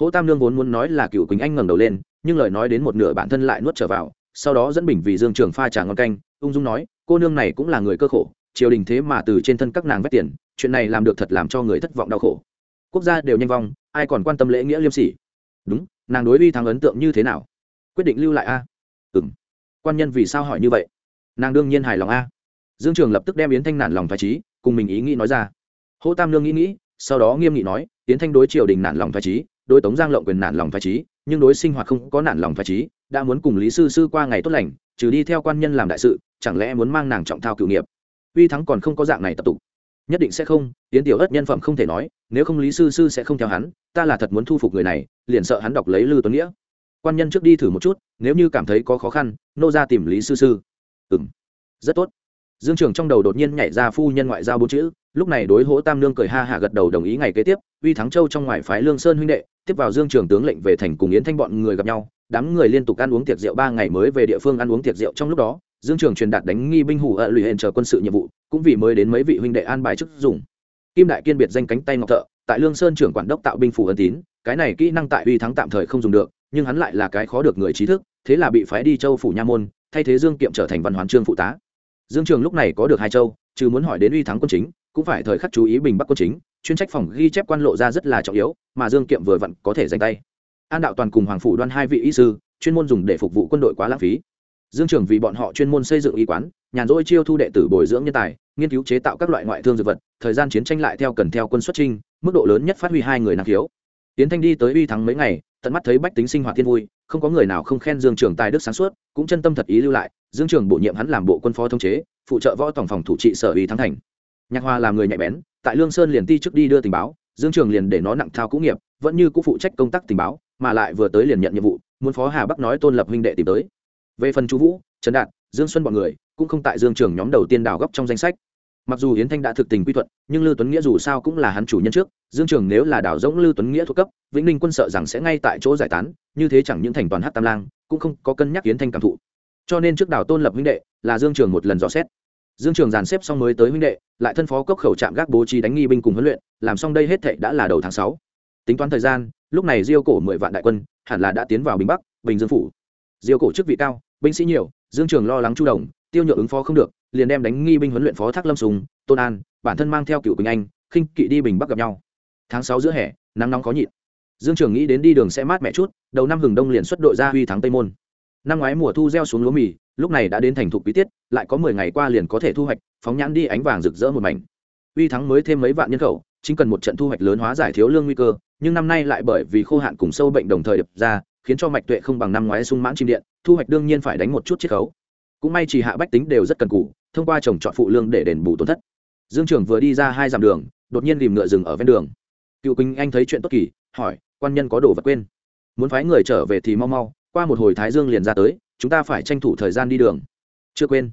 Hỗ tam nương vốn muốn nói là cựu quỳnh anh ngẩng đầu lên, nhưng lời nói đến một nửa bản thân lại nuốt trở vào, sau đó dẫn bình vì dương trường pha trà ngon canh, ung dung nói, cô nương này cũng là người cơ khổ triều đình thế mà từ trên thân các nàng vét tiền, chuyện này làm được thật làm cho người thất vọng đau khổ. Quốc gia đều nhanh vong, ai còn quan tâm lễ nghĩa liêm sỉ? Đúng, nàng đối vi thắng ấn tượng như thế nào? Quyết định lưu lại a? Ừ m quan nhân vì sao hỏi như vậy? Nàng đương nhiên hài lòng a. Dương trường lập tức đem yến thanh nản lòng thoải trí cùng mình ý nghĩ nói ra. Hỗ tam lương nghĩ nghĩ, sau đó nghiêm nghị nói, yến thanh đối triều đình nản lòng thoải trí đối tống giang lộng quyền nản lòng phải trí nhưng đối sinh hoạt không có nản lòng phải trí đã muốn cùng lý sư sư qua ngày tốt lành, trừ đi theo quan nhân làm đại sự, chẳng lẽ muốn mang nàng trọng thao cựu nghiệp? Uy thắng còn không có dạng này tập tục. Nhất định sẽ không tiến tiểu ất nhân phẩm không thể nói, nếu không lý sư sư sẽ không theo hắn, ta là thật muốn thu phục người này, liền sợ hắn đọc lấy lư tuấn nghĩa. Quan nhân trước đi thử một chút, nếu như cảm thấy có khó khăn, nô ra tìm lý sư sư. Ừ m rất tốt. Dương trường trong đầu đột nhiên nhảy ra phu nhân ngoại giao bốn chữ, lúc này đối hỗ tam lương cười ha hạ gật đầu đồng ý ngày kế tiếp, uy thắng châu trong ngoài phái lương sơn huynh đệ, tiếp vào dương trường tướng lệnh về thành cùng yến thanh bọn người gặp nhau, đám người liên tục ăn uống tiệc rượu ba ngày mới về địa phương ăn uống tiệc rượu trong lúc đó dương trường truyền đạt đánh nghi binh hủ ở lụy hẹn chờ quân sự nhiệm vụ, cũng vì mới đến mấy vị huynh đệ an bài chức dùng. Kim đại kiên biệt danh cánh tay ngọc thợ, tại lương sơn trưởng quản đốc tạo binh phủ ân tín, cái này kỹ năng tại uy thắng tạm thời không dùng được, nhưng hắn lại là cái khó được người trí thức, thế là bị phái đi châu phủ nha môn, thay thế dương kiệm trở thành văn hoán trương phụ tá. Dương trường lúc này có được hai châu, chứ muốn hỏi đến uy thắng quân chính, cũng phải thời khắc chú ý bình bắc quân chính, chuyên trách phòng ghi chép quan lộ ra rất là trọng yếu, mà dương kiệm vừa vặn có thể giành tay. An đạo toàn cùng hoàng phủ đoan hai vị y sư, chuyên môn dùng để phục vụ quân đội quá lãng phí dương trường vì bọn họ chuyên môn xây dựng y quán, nhàn rỗi chiêu thu đệ tử bồi dưỡng nhân tài, nghiên cứu chế tạo các loại ngoại thương dược vật, thời gian chiến tranh lại theo cần theo quân xuất trinh mức độ lớn nhất phát huy hai người năng khiếu. Tiến thanh đi tới uy thắng mấy ngày, tận mắt thấy bách tính sinh hoạt thiên vui, không có người nào không khen dương trường tài đức sáng suốt, cũng chân tâm thật ý lưu lại, dương trường bổ nhiệm hắn làm bộ quân phó thống chế, phụ trợ võ tổng phòng thủ trị sở uy thắng thành. Nhạc hoa làm người nhạy bén, tại lương sơn liền ti trước đi đưa tình báo, dương trường liền để nó nặng thao cũ nghiệp, vẫn như cũng phụ trách công tác tình báo, mà lại vừa tới liền nhận nhiệm vụ, muốn phó hà bắc nói tôn lập huynh đệ tìm tới về phần chú vũ, trần đạt, dương xuân b ọ n người cũng không tại dương trường nhóm đầu tiên đào góc trong danh sách. Mặc dù yến thanh đã thực tình quy thuận, nhưng lưu tuấn nghĩa dù sao cũng là hắn chủ nhân trước, dương trường nếu là đào rỗng lưu tuấn nghĩa thuộc cấp, vĩnh ninh quân sợ rằng sẽ ngay tại chỗ giải tán, như thế chẳng những thành toàn hát tam lang, cũng không có cân nhắc yến thanh cảm thụ. Cho nên trước đào tôn lập huynh đệ là dương trường một lần dò xét. Dương trường dàn xếp xong mới tới huynh đệ, lại thân phó cốc khẩu trạm gác bố trí đánh nghi binh cùng huấn luyện, làm xong đây hết thệ đã là đầu tháng sáu. Tính toán thời gian, lúc này diêu cổ mười vạn đại quân hẳn là đã tiến vào bình bắc, bình dương phủ. Diêu cổ chức vị cao binh sĩ nhiều, dương trường lo lắng chu đồng, tiêu nhượng ứng phó không được, liền đem đánh nghi binh huấn luyện phó thác lâm sùng, tôn an, bản thân mang theo cựu quỳnh anh, khinh kỵ đi bình bắc gặp nhau. Tháng sáu giữa hè, nắng nóng khó nhịn. Dương trường nghĩ đến đi đường sẽ mát mẻ chút, đầu năm hừng đông liền xuất đội ra huy thắng tây môn. Năm ngoái mùa thu gieo xuống lúa mì, lúc này đã đến thành thục quý tiết, lại có mười ngày qua liền có thể thu hoạch, phóng nhãn đi ánh vàng rực rỡ một mảnh. Uy thắng mới thêm mấy vạn nhân khẩu, chính cần một trận thu hoạch lớn hóa giải thiếu lương nguy cơ, nhưng năm nay lại bởi vì khô hạn cùng sâu bệnh đồng thời đập ra khiến cho mạch tuệ không bằng năm ngoái sung mãn chim điện, thu hoạch đương nhiên phải đánh một chút chiết khấu. Cũng may chỉ hạ bách tính đều rất cần cù, thông qua trồng trọt phụ lương để đền bù tổn thất. Dương trưởng vừa đi ra hai dặm đường, đột nhiên tìm ngựa rừng ở ven đường. Cựu quỳnh anh thấy chuyện tốt kỳ, hỏi, quan nhân có đồ vật quên? Muốn phái người trở về thì mau mau, qua một hồi thái dương liền ra tới, chúng ta phải tranh thủ thời gian đi đường. Chưa quên.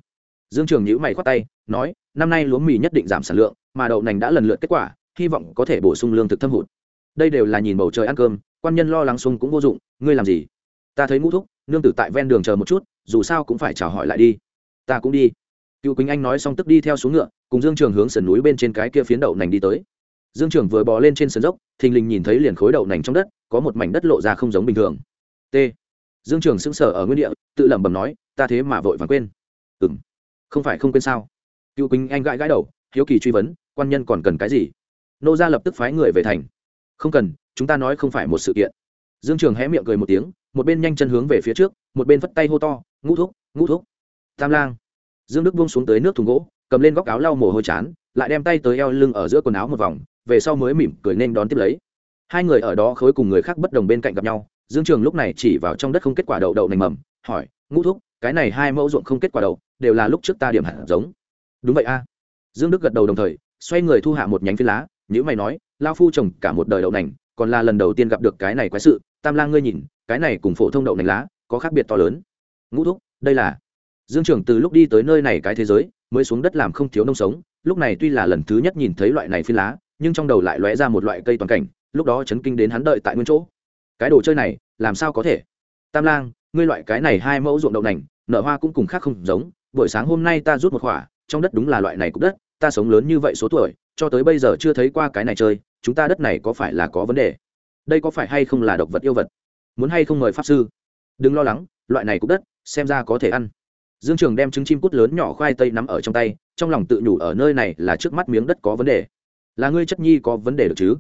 Dương trường nhữ mày khoát tay, nói, năm nay lúa mì nhất định giảm sản lượng, mà đậu nành đã lần lượt kết quả, hy vọng có thể bổ sung lương thực thâm hụt. Đây đều là nhìn bầu trời ăn cơm quan nhân lo lắng sung cũng vô dụng, ngươi làm gì? Ta thấy ngũ thúc, nương tử tại ven đường chờ một chút, dù sao cũng phải chào hỏi lại đi. Ta cũng đi. Cựu quỳnh anh nói xong tức đi theo xuống ngựa, cùng dương trường hướng sườn núi bên trên cái kia phiến đậu nành đi tới. Dương trường vừa bò lên trên sườn dốc, thình lình nhìn thấy liền khối đậu nành trong đất, có một mảnh đất lộ ra không giống bình thường. T. Dương trường sững sờ ở nguyên địa, tự lẩm bẩm nói, ta thế mà vội vàng quên. Ừ m không phải không quên sao? Cựu quỳnh anh gãi gãi đầu, hiếu kỳ truy vấn, quan nhân còn cần cái gì? Nô ra lập tức phái người về thành không cần, chúng ta nói không phải một sự kiện. Dương trường hé miệng cười một tiếng, một bên nhanh chân hướng về phía trước, một bên vất tay hô to, ngũ thúc ngũ thúc. Tam lang. Dương đức buông xuống tới nước thùng gỗ, cầm lên góc áo lau mồ hôi chán, lại đem tay tới eo lưng ở giữa quần áo một vòng, về sau mới mỉm cười nên đón tiếp lấy. Hai người ở đó khối cùng người khác bất đồng bên cạnh gặp nhau, dương trường lúc này chỉ vào trong đất không kết quả đậu đậu nành mầm, hỏi, ngũ thúc, cái này hai mẫu ruộng không kết quả đậu, đều là lúc trước ta điểm hạt giống. Đúng vậy a. Dương đức gật đầu đồng thời, xoay người thu hạ một nhánh phi lá nhữ mày nói, lao phu trồng cả một đời đậu nành, còn là lần đầu tiên gặp được cái này quái sự. Tam lang ngươi nhìn, cái này cùng phổ thông đậu nành lá có khác biệt to lớn. Ngũ thúc, đây là dương trưởng từ lúc đi tới nơi này cái thế giới, mới xuống đất làm không thiếu nông sống. Lúc này tuy là lần thứ nhất nhìn thấy loại này phi lá, nhưng trong đầu lại lóe ra một loại cây toàn cảnh, lúc đó chấn kinh đến hắn đợi tại nguyên chỗ. Cái đồ chơi này, làm sao có thể? Tam lang, ngươi loại cái này hai mẫu ruộng đậu nành, nở hoa cũng cùng khác không giống. Buổi sáng hôm nay ta rút một khỏa trong đất đúng là loại này cục đất, ta sống lớn như vậy số tuổi cho tới bây giờ chưa thấy qua cái này chơi, chúng ta đất này có phải là có vấn đề? Đây có phải hay không là độc vật yêu vật? Muốn hay không mời pháp sư? Đừng lo lắng, loại này cục đất, xem ra có thể ăn. Dương trường đem trứng chim cút lớn nhỏ khoai tây nắm ở trong tay, trong lòng tự nhủ ở nơi này là trước mắt miếng đất có vấn đề. Là ngươi chất nhi có vấn đề được chứ?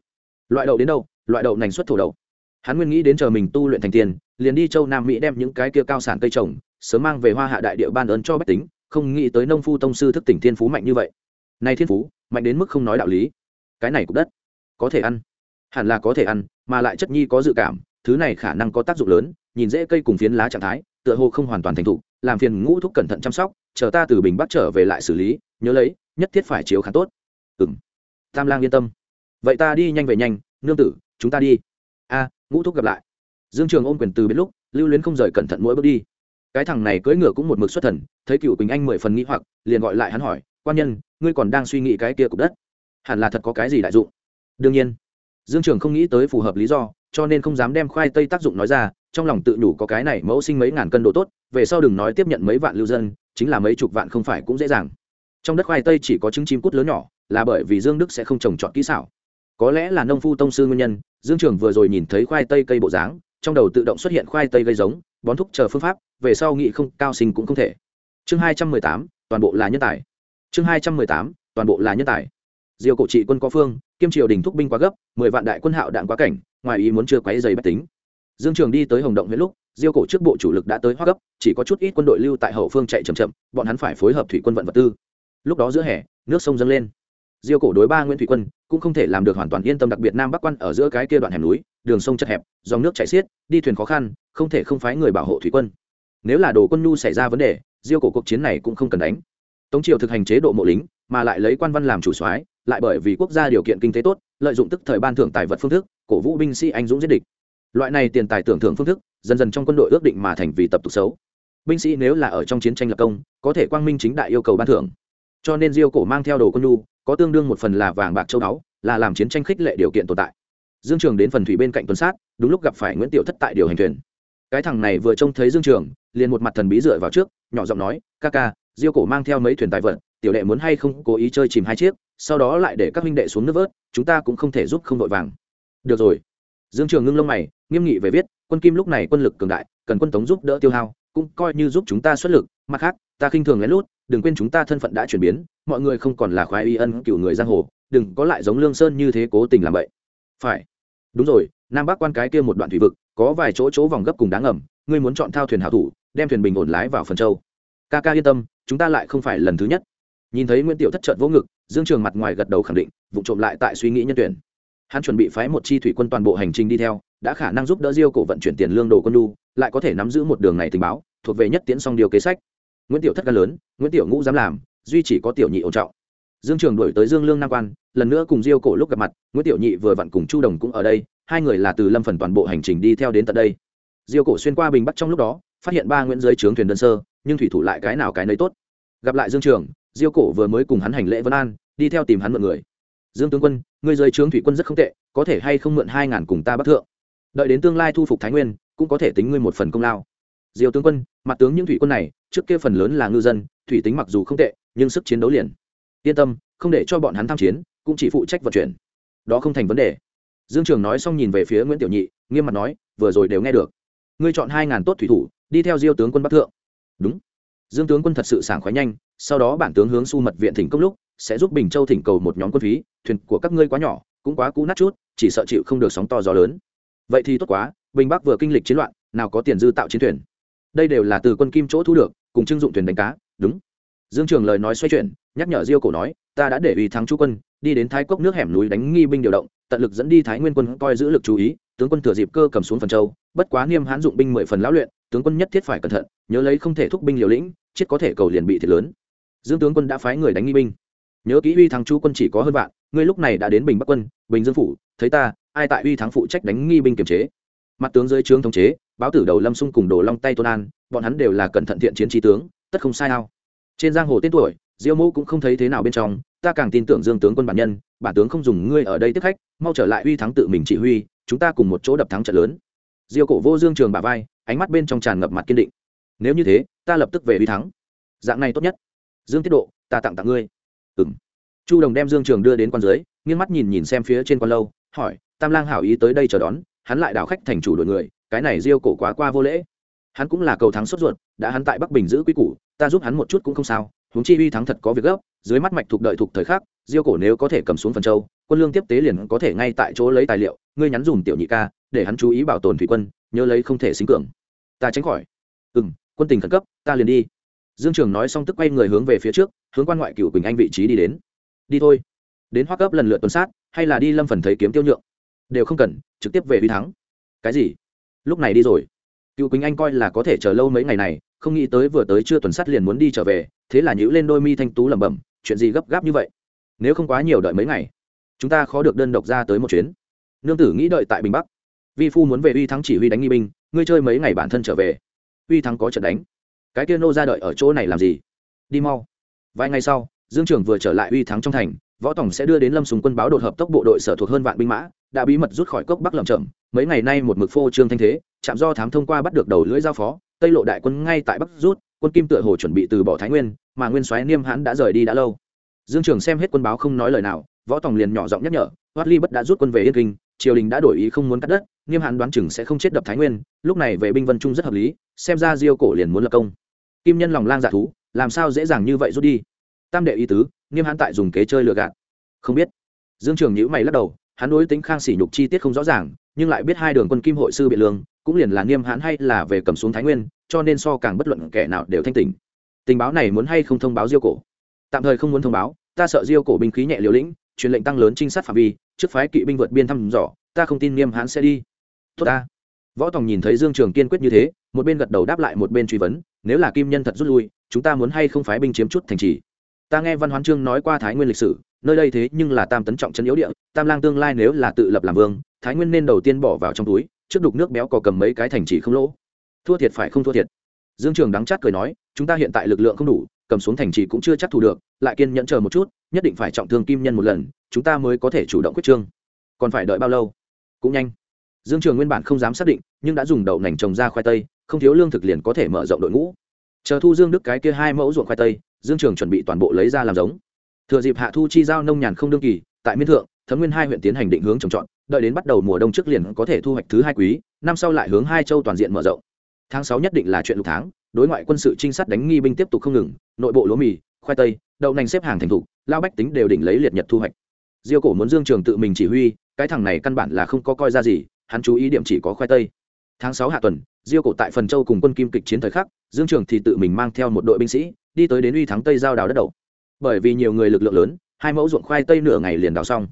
Loại đậu đến đâu? Loại đậu nành xuất thổ đậu. Hắn nguyên nghĩ đến chờ mình tu luyện thành tiền, liền đi châu nam mỹ đem những cái kia cao sản cây trồng, sớm mang về hoa hạ đại địa ban ơn cho bách tính, không nghĩ tới nông phu tông sư thức tỉnh thiên phú mạnh như vậy. Nay thiên phú mạnh đến mức không nói đạo lý. Cái này cũng đất, có thể ăn. Hẳn là có thể ăn, mà lại chất nhi có dự cảm, thứ này khả năng có tác dụng lớn, nhìn dễ cây cùng phiến lá trạng thái, tựa hồ không hoàn toàn thành thục, làm phiền ngũ thúc cẩn thận chăm sóc, chờ ta từ bình bắc trở về lại xử lý, nhớ lấy, nhất thiết phải chiếu khá tốt. Ừ m tam lang yên tâm. Vậy ta đi nhanh về nhanh, nương tử, chúng ta đi. A, ngũ thúc gặp lại. Dương trường ôm quyền từ biết lúc, lưu luyến không rời cẩn thận mỗi bước đi. Cái thằng này cưỡi ngựa cũng một mực xuất thần, thấy cựu quỳnh anh mười phần nghĩ hoặc, liền gọi lại hắn hỏi quan nhân, ngươi còn đang suy nghĩ cái kia cục đất. Hẳn là thật có cái gì đại dụng. Đương nhiên, dương trường không nghĩ tới phù hợp lý do, cho nên không dám đem khoai tây tác dụng nói ra, trong lòng tự đủ có cái này mẫu sinh mấy ngàn cân độ tốt, về sau đừng nói tiếp nhận mấy vạn lưu dân, chính là mấy chục vạn không phải cũng dễ dàng. Trong đất khoai tây chỉ có trứng chim cút lớn nhỏ, là bởi vì dương đức sẽ không trồng trọt kỹ xảo. Có lẽ là nông phu tông sư nguyên nhân, dương trường vừa rồi nhìn thấy khoai tây cây bộ dáng, trong đầu tự động xuất hiện khoai tây gây giống, bón thúc chờ phương pháp, về sau nghị không, cao sinh cũng không thể. Chương hai trăm mười tám, toàn bộ là nhân tài chương hai trăm mười tám, toàn bộ là nhân tài. Diêu cổ trị quân có phương, kiêm triều đình thúc binh quá gấp, mười vạn đại quân hạo đạn quá cảnh, ngoài ý muốn chưa quấy dày bách tính. Dương trường đi tới hồng động huyện lúc, diêu cổ trước bộ chủ lực đã tới hoa gấp, chỉ có chút ít quân đội lưu tại hậu phương chạy chậm chậm, bọn hắn phải phối hợp thủy quân vận vật tư. Lúc đó giữa hè, nước sông dâng lên. Diêu cổ đối ba nguyễn thủy quân cũng không thể làm được hoàn toàn yên tâm đặc biệt nam bắc quan ở giữa cái kia đoạn hẻm núi, đường sông chật hẹp, dòng nước chảy xiết, đi thuyền khó khăn, không thể không phái người bảo hộ thủy quân. Nếu là đồ quân nhu xảy ra vấn đề, diêu cổ cuộc chiến này cũng không cần đánh tống triều thực hành chế độ mộ lính, mà lại lấy quan văn làm chủ soái, lại bởi vì quốc gia điều kiện kinh tế tốt, lợi dụng tức thời ban thưởng tài vật phương thức, cổ vũ binh sĩ anh dũng giết địch. Loại này tiền tài tưởng thưởng phương thức, dần dần trong quân đội ước định mà thành vì tập tục xấu. Binh sĩ nếu là ở trong chiến tranh lập công, có thể quang minh chính đại yêu cầu ban thưởng. Cho nên diêu cổ mang theo đồ quân nhu, có tương đương một phần là vàng bạc châu báu, là làm chiến tranh khích lệ điều kiện tồn tại. Dương trường đến phần thủy bên cạnh tuần sát, đúng lúc gặp phải nguyễn tiểu thất tại điều hành thuyền. Cái thằng này vừa trông thấy dương trường, liền một mặt thần bí dựa vào trước, nhỏ giọng nói, ca ca diêu cổ mang theo mấy thuyền tài vật, tiểu đệ muốn hay không cố ý chơi chìm hai chiếc, sau đó lại để các huynh đệ xuống nước vớt, chúng ta cũng không thể giúp không vội vàng. Được rồi. Dương trường ngưng lông mày, nghiêm nghị về viết, quân kim lúc này quân lực cường đại, cần quân tống giúp đỡ tiêu hao, cũng coi như giúp chúng ta xuất lực, mặt khác, ta khinh thường lén lút, đừng quên chúng ta thân phận đã chuyển biến, mọi người không còn là khoái y ân cựu người giang hồ, đừng có lại giống lương sơn như thế cố tình làm vậy. Phải. Đúng rồi, nam bắc quan cái kia một đoạn thủy vực, có vài chỗ chỗ vòng gấp cùng đáng ngầm, ngươi muốn chọn thao thuyền hảo thủ, đem thuyền bình ổn lái vào phần châu. Ca ca yên tâm chúng ta lại không phải lần thứ nhất. Nhìn thấy nguyễn tiểu thất trợn vỗ ngực, dương trường mặt ngoài gật đầu khẳng định, vụ trộm lại tại suy nghĩ nhân tuyển. Hắn chuẩn bị phái một chi thủy quân toàn bộ hành trình đi theo, đã khả năng giúp đỡ diêu cổ vận chuyển tiền lương đồ quân lu lại có thể nắm giữ một đường này tình báo, thuộc về nhất tiễn song điều kế sách. Nguyễn tiểu thất ca lớn, nguyễn tiểu ngũ dám làm, duy chỉ có tiểu nhị ổn trọng. Dương trường đổi tới dương lương nam quan, lần nữa cùng diêu cổ lúc gặp mặt, nguyễn tiểu nhị vừa vặn cùng chu đồng cũng ở đây, hai người là từ lâm phần toàn bộ hành trình đi theo đến tận đây. Diêu cổ xuyên qua bình bắc trong lúc đó, phát hiện ba nguyễn dưới trướng thuyền đơn sơ nhưng thủy thủ lại cái nào cái nấy tốt. Gặp lại dương trường, diêu cổ vừa mới cùng hắn hành lễ vân an, đi theo tìm hắn mượn người. Dương tướng quân, ngươi dưới trướng thủy quân rất không tệ, có thể hay không mượn hai ngàn cùng ta bắc thượng? Đợi đến tương lai thu phục thái nguyên, cũng có thể tính ngươi một phần công lao. Diêu tướng quân, mặt tướng những thủy quân này, trước kia phần lớn là ngư dân, thủy tính mặc dù không tệ, nhưng sức chiến đấu liền. Yên tâm, không để cho bọn hắn tham chiến, cũng chỉ phụ trách vận chuyển. Đó không thành vấn đề. Dương trường nói xong nhìn về phía nguyễn tiểu nhị, nghiêm mặt nói, vừa rồi đều nghe được. Ngươi chọn hai ngàn tốt thủy thủ, đi theo diêu tướng quân bắc thượng đúng. Dương tướng quân thật sự sảng khoái nhanh, sau đó bản tướng hướng su mật viện thỉnh công lúc, sẽ giúp bình châu thỉnh cầu một nhóm quân phí, thuyền của các ngươi quá nhỏ, cũng quá cũ nát chút, chỉ sợ chịu không được sóng to gió lớn. Vậy thì tốt quá, bình bắc vừa kinh lịch chiến loạn, nào có tiền dư tạo chiến thuyền. Đây đều là từ quân kim chỗ thu được, cùng trưng dụng thuyền đánh cá, đúng. Dương trường lời nói xoay chuyển, nhắc nhở diêu cổ nói, ta đã để uy thắng chu quân, đi đến thái cốc nước hẻm núi đánh nghi binh điều động, tận lực dẫn đi thái nguyên quân coi giữ lực chú ý. Tướng quân thừa dịp cơ cầm xuống phần châu, bất quá niêm hãn dụng binh mười phần lão luyện tướng quân nhất thiết phải cẩn thận, nhớ lấy không thể thúc binh liều lĩnh, chết có thể cầu liền bị thiệt lớn. Dương tướng quân đã phái người đánh nghi binh. Nhớ kỹ uy thắng chu quân chỉ có hơn vạn, ngươi lúc này đã đến bình bắc quân, bình dương phủ, thấy ta, ai tại uy thắng phụ trách đánh nghi binh kiềm chế? Mặt tướng dưới trướng thống chế, báo tử đầu lâm xung cùng đồ long tay tôn an, bọn hắn đều là cẩn thận thiện chiến trí tướng, tất không sai nào trên giang hồ tên tuổi, diêu mẫu cũng không thấy thế nào bên trong, ta càng tin tưởng dương tướng quân bản nhân, bản tướng không dùng ngươi ở đây tiếp khách, mau trở lại uy thắng tự mình chỉ huy, chúng ta cùng một chỗ đập thắng trận lớn. Diêu cổ vô dương trường bà vai ánh mắt bên trong tràn ngập mặt kiên định. Nếu như thế, ta lập tức về uy thắng. Dạng này tốt nhất. Dương tiết độ, ta tặng tặng ngươi. Ừng chu đồng đem dương trường đưa đến quan dưới, nghiêng mắt nhìn nhìn xem phía trên quan lâu, hỏi, tam lang hảo ý tới đây chờ đón, hắn lại đảo khách thành chủ đội người, cái này diêu cổ quá qua vô lễ. Hắn cũng là cầu thắng sốt ruột, đã hắn tại bắc bình giữ quy củ, ta giúp hắn một chút cũng không sao, huống chi uy thắng thật có việc gấp, dưới mắt mạch thuộc đợi thuộc thời khắc, diêu cổ nếu có thể cầm xuống phần châu, quân lương tiếp tế liền có thể ngay tại chỗ lấy tài liệu, ngươi nhắn dùng tiểu nhị ca, để hắn chú ý bảo tồn thủy quân nhớ lấy không thể xính cường. Ta tránh khỏi. Ừ m quân tình khẩn cấp, ta liền đi. Dương trường nói xong tức quay người hướng về phía trước, hướng quan ngoại cựu quỳnh anh vị trí đi đến. Đi thôi. Đến hoa cấp lần lượt tuần sát, hay là đi lâm phần thấy kiếm tiêu nhượng? Đều không cần, trực tiếp về huy thắng. Cái gì? Lúc này đi rồi. Cựu quỳnh anh coi là có thể chờ lâu mấy ngày này, không nghĩ tới vừa tới chưa tuần sát liền muốn đi trở về, thế là nhữ lên đôi mi thanh tú lẩm bẩm, chuyện gì gấp gáp như vậy? Nếu không quá nhiều đợi mấy ngày, chúng ta khó được đơn độc ra tới một chuyến. Nương tử nghĩ đợi tại bình bắc vi phu muốn về uy thắng chỉ huy đánh nghi binh, ngươi chơi mấy ngày bản thân trở về. Uy thắng có trận đánh. Cái kia nô ra đợi ở chỗ này làm gì? Đi mau. Vài ngày sau, dương trường vừa trở lại uy thắng trong thành, võ tổng sẽ đưa đến lâm súng quân báo đột hợp tốc bộ đội sở thuộc hơn vạn binh mã, đã bí mật rút khỏi cốc bắc lầm chậm. Mấy ngày nay một mực phô trương thanh thế chạm do thám thông qua bắt được đầu lưỡi giao phó, tây lộ đại quân ngay tại bắc rút, quân kim tựa hồ chuẩn bị từ bỏ thái nguyên, mà nguyên soái niêm hãn đã rời đi đã lâu. Dương trường xem hết quân báo không nói lời nào, võ tòng liền nhỏ giọng nhắc nhở, hoát ly bất đã rút quân về yên kinh, triều đình đã đổi ý không muốn cắt đất niêm hãn đoán chừng sẽ không chết đập thái nguyên, lúc này vệ binh vân trung rất hợp lý, xem ra diêu cổ liền muốn lập công. Kim nhân lòng lang dạ thú, làm sao dễ dàng như vậy rút đi? Tam đệ ý tứ niêm hãn tại dùng kế chơi lừa gạt. Không biết. Dương trường nhữ mày lắc đầu, hắn đối tính khang sỉ nhục chi tiết không rõ ràng, nhưng lại biết hai đường quân kim hội sư biện lương, cũng liền là niêm hãn hay là về cầm xuống thái nguyên, cho nên so càng bất luận kẻ nào đều thanh tỉnh. Tình báo này muốn hay không thông báo diêu cổ? Tạm thời không muốn thông báo, ta sợ diêu cổ binh khí nhẹ liều lĩnh, truyền lệnh tăng lớn trinh sát phạm vi, trước phái kỵ binh vượt biên thăm dò, ta không tin niêm hãn sẽ đi tốt ta. Võ tòng nhìn thấy dương trường kiên quyết như thế, một bên gật đầu đáp lại một bên truy vấn, nếu là kim nhân thật rút lui, chúng ta muốn hay không phái binh chiếm chút thành trì? Ta nghe văn hoán trương nói qua thái nguyên lịch sử, nơi đây thế nhưng là tam tấn trọng chân yếu địa, tam lang tương lai nếu là tự lập làm vương, thái nguyên nên đầu tiên bỏ vào trong túi, trước đục nước béo cò cầm mấy cái thành trì không lỗ. Thua thiệt phải không thua thiệt. Dương trường đắng chát cười nói, chúng ta hiện tại lực lượng không đủ, cầm xuống thành trì cũng chưa chắc thủ được, lại kiên nhẫn chờ một chút, nhất định phải trọng thương kim nhân một lần, chúng ta mới có thể chủ động quyết trương. Còn phải đợi bao lâu? Cũng nhanh dương trường nguyên bản không dám xác định, nhưng đã dùng đậu nành trồng ra khoai tây, không thiếu lương thực liền có thể mở rộng đội ngũ. Chờ thu dương đức cái kia hai mẫu ruộng khoai tây, dương trường chuẩn bị toàn bộ lấy ra làm giống. Thừa dịp hạ thu chi giao nông nhàn không đương kỳ, tại miên thượng, thấm nguyên hai huyện tiến hành định hướng trồng trọt, đợi đến bắt đầu mùa đông trước liền có thể thu hoạch thứ hai quý, năm sau lại hướng hai châu toàn diện mở rộng. Tháng sáu nhất định là chuyện lục tháng, đối ngoại quân sự trinh sát đánh nghi binh tiếp tục không ngừng, nội bộ lúa mì, khoai tây, đậu nành xếp hàng thành thục lao bách tính đều đỉnh lấy liệt nhật thu hoạch. Diêu cổ muốn dương trường tự mình chỉ huy, cái thằng này căn bản là không có coi ra gì hắn chú ý điểm chỉ có khoai tây. Tháng sáu hạ tuần, diêu cổ tại phần châu cùng quân kim kịch chiến thời khắc, dương trường thì tự mình mang theo một đội binh sĩ, đi tới đến uy thắng tây giao đào đất đầu. Bởi vì nhiều người lực lượng lớn, hai mẫu ruộng khoai tây nửa ngày liền đào xong.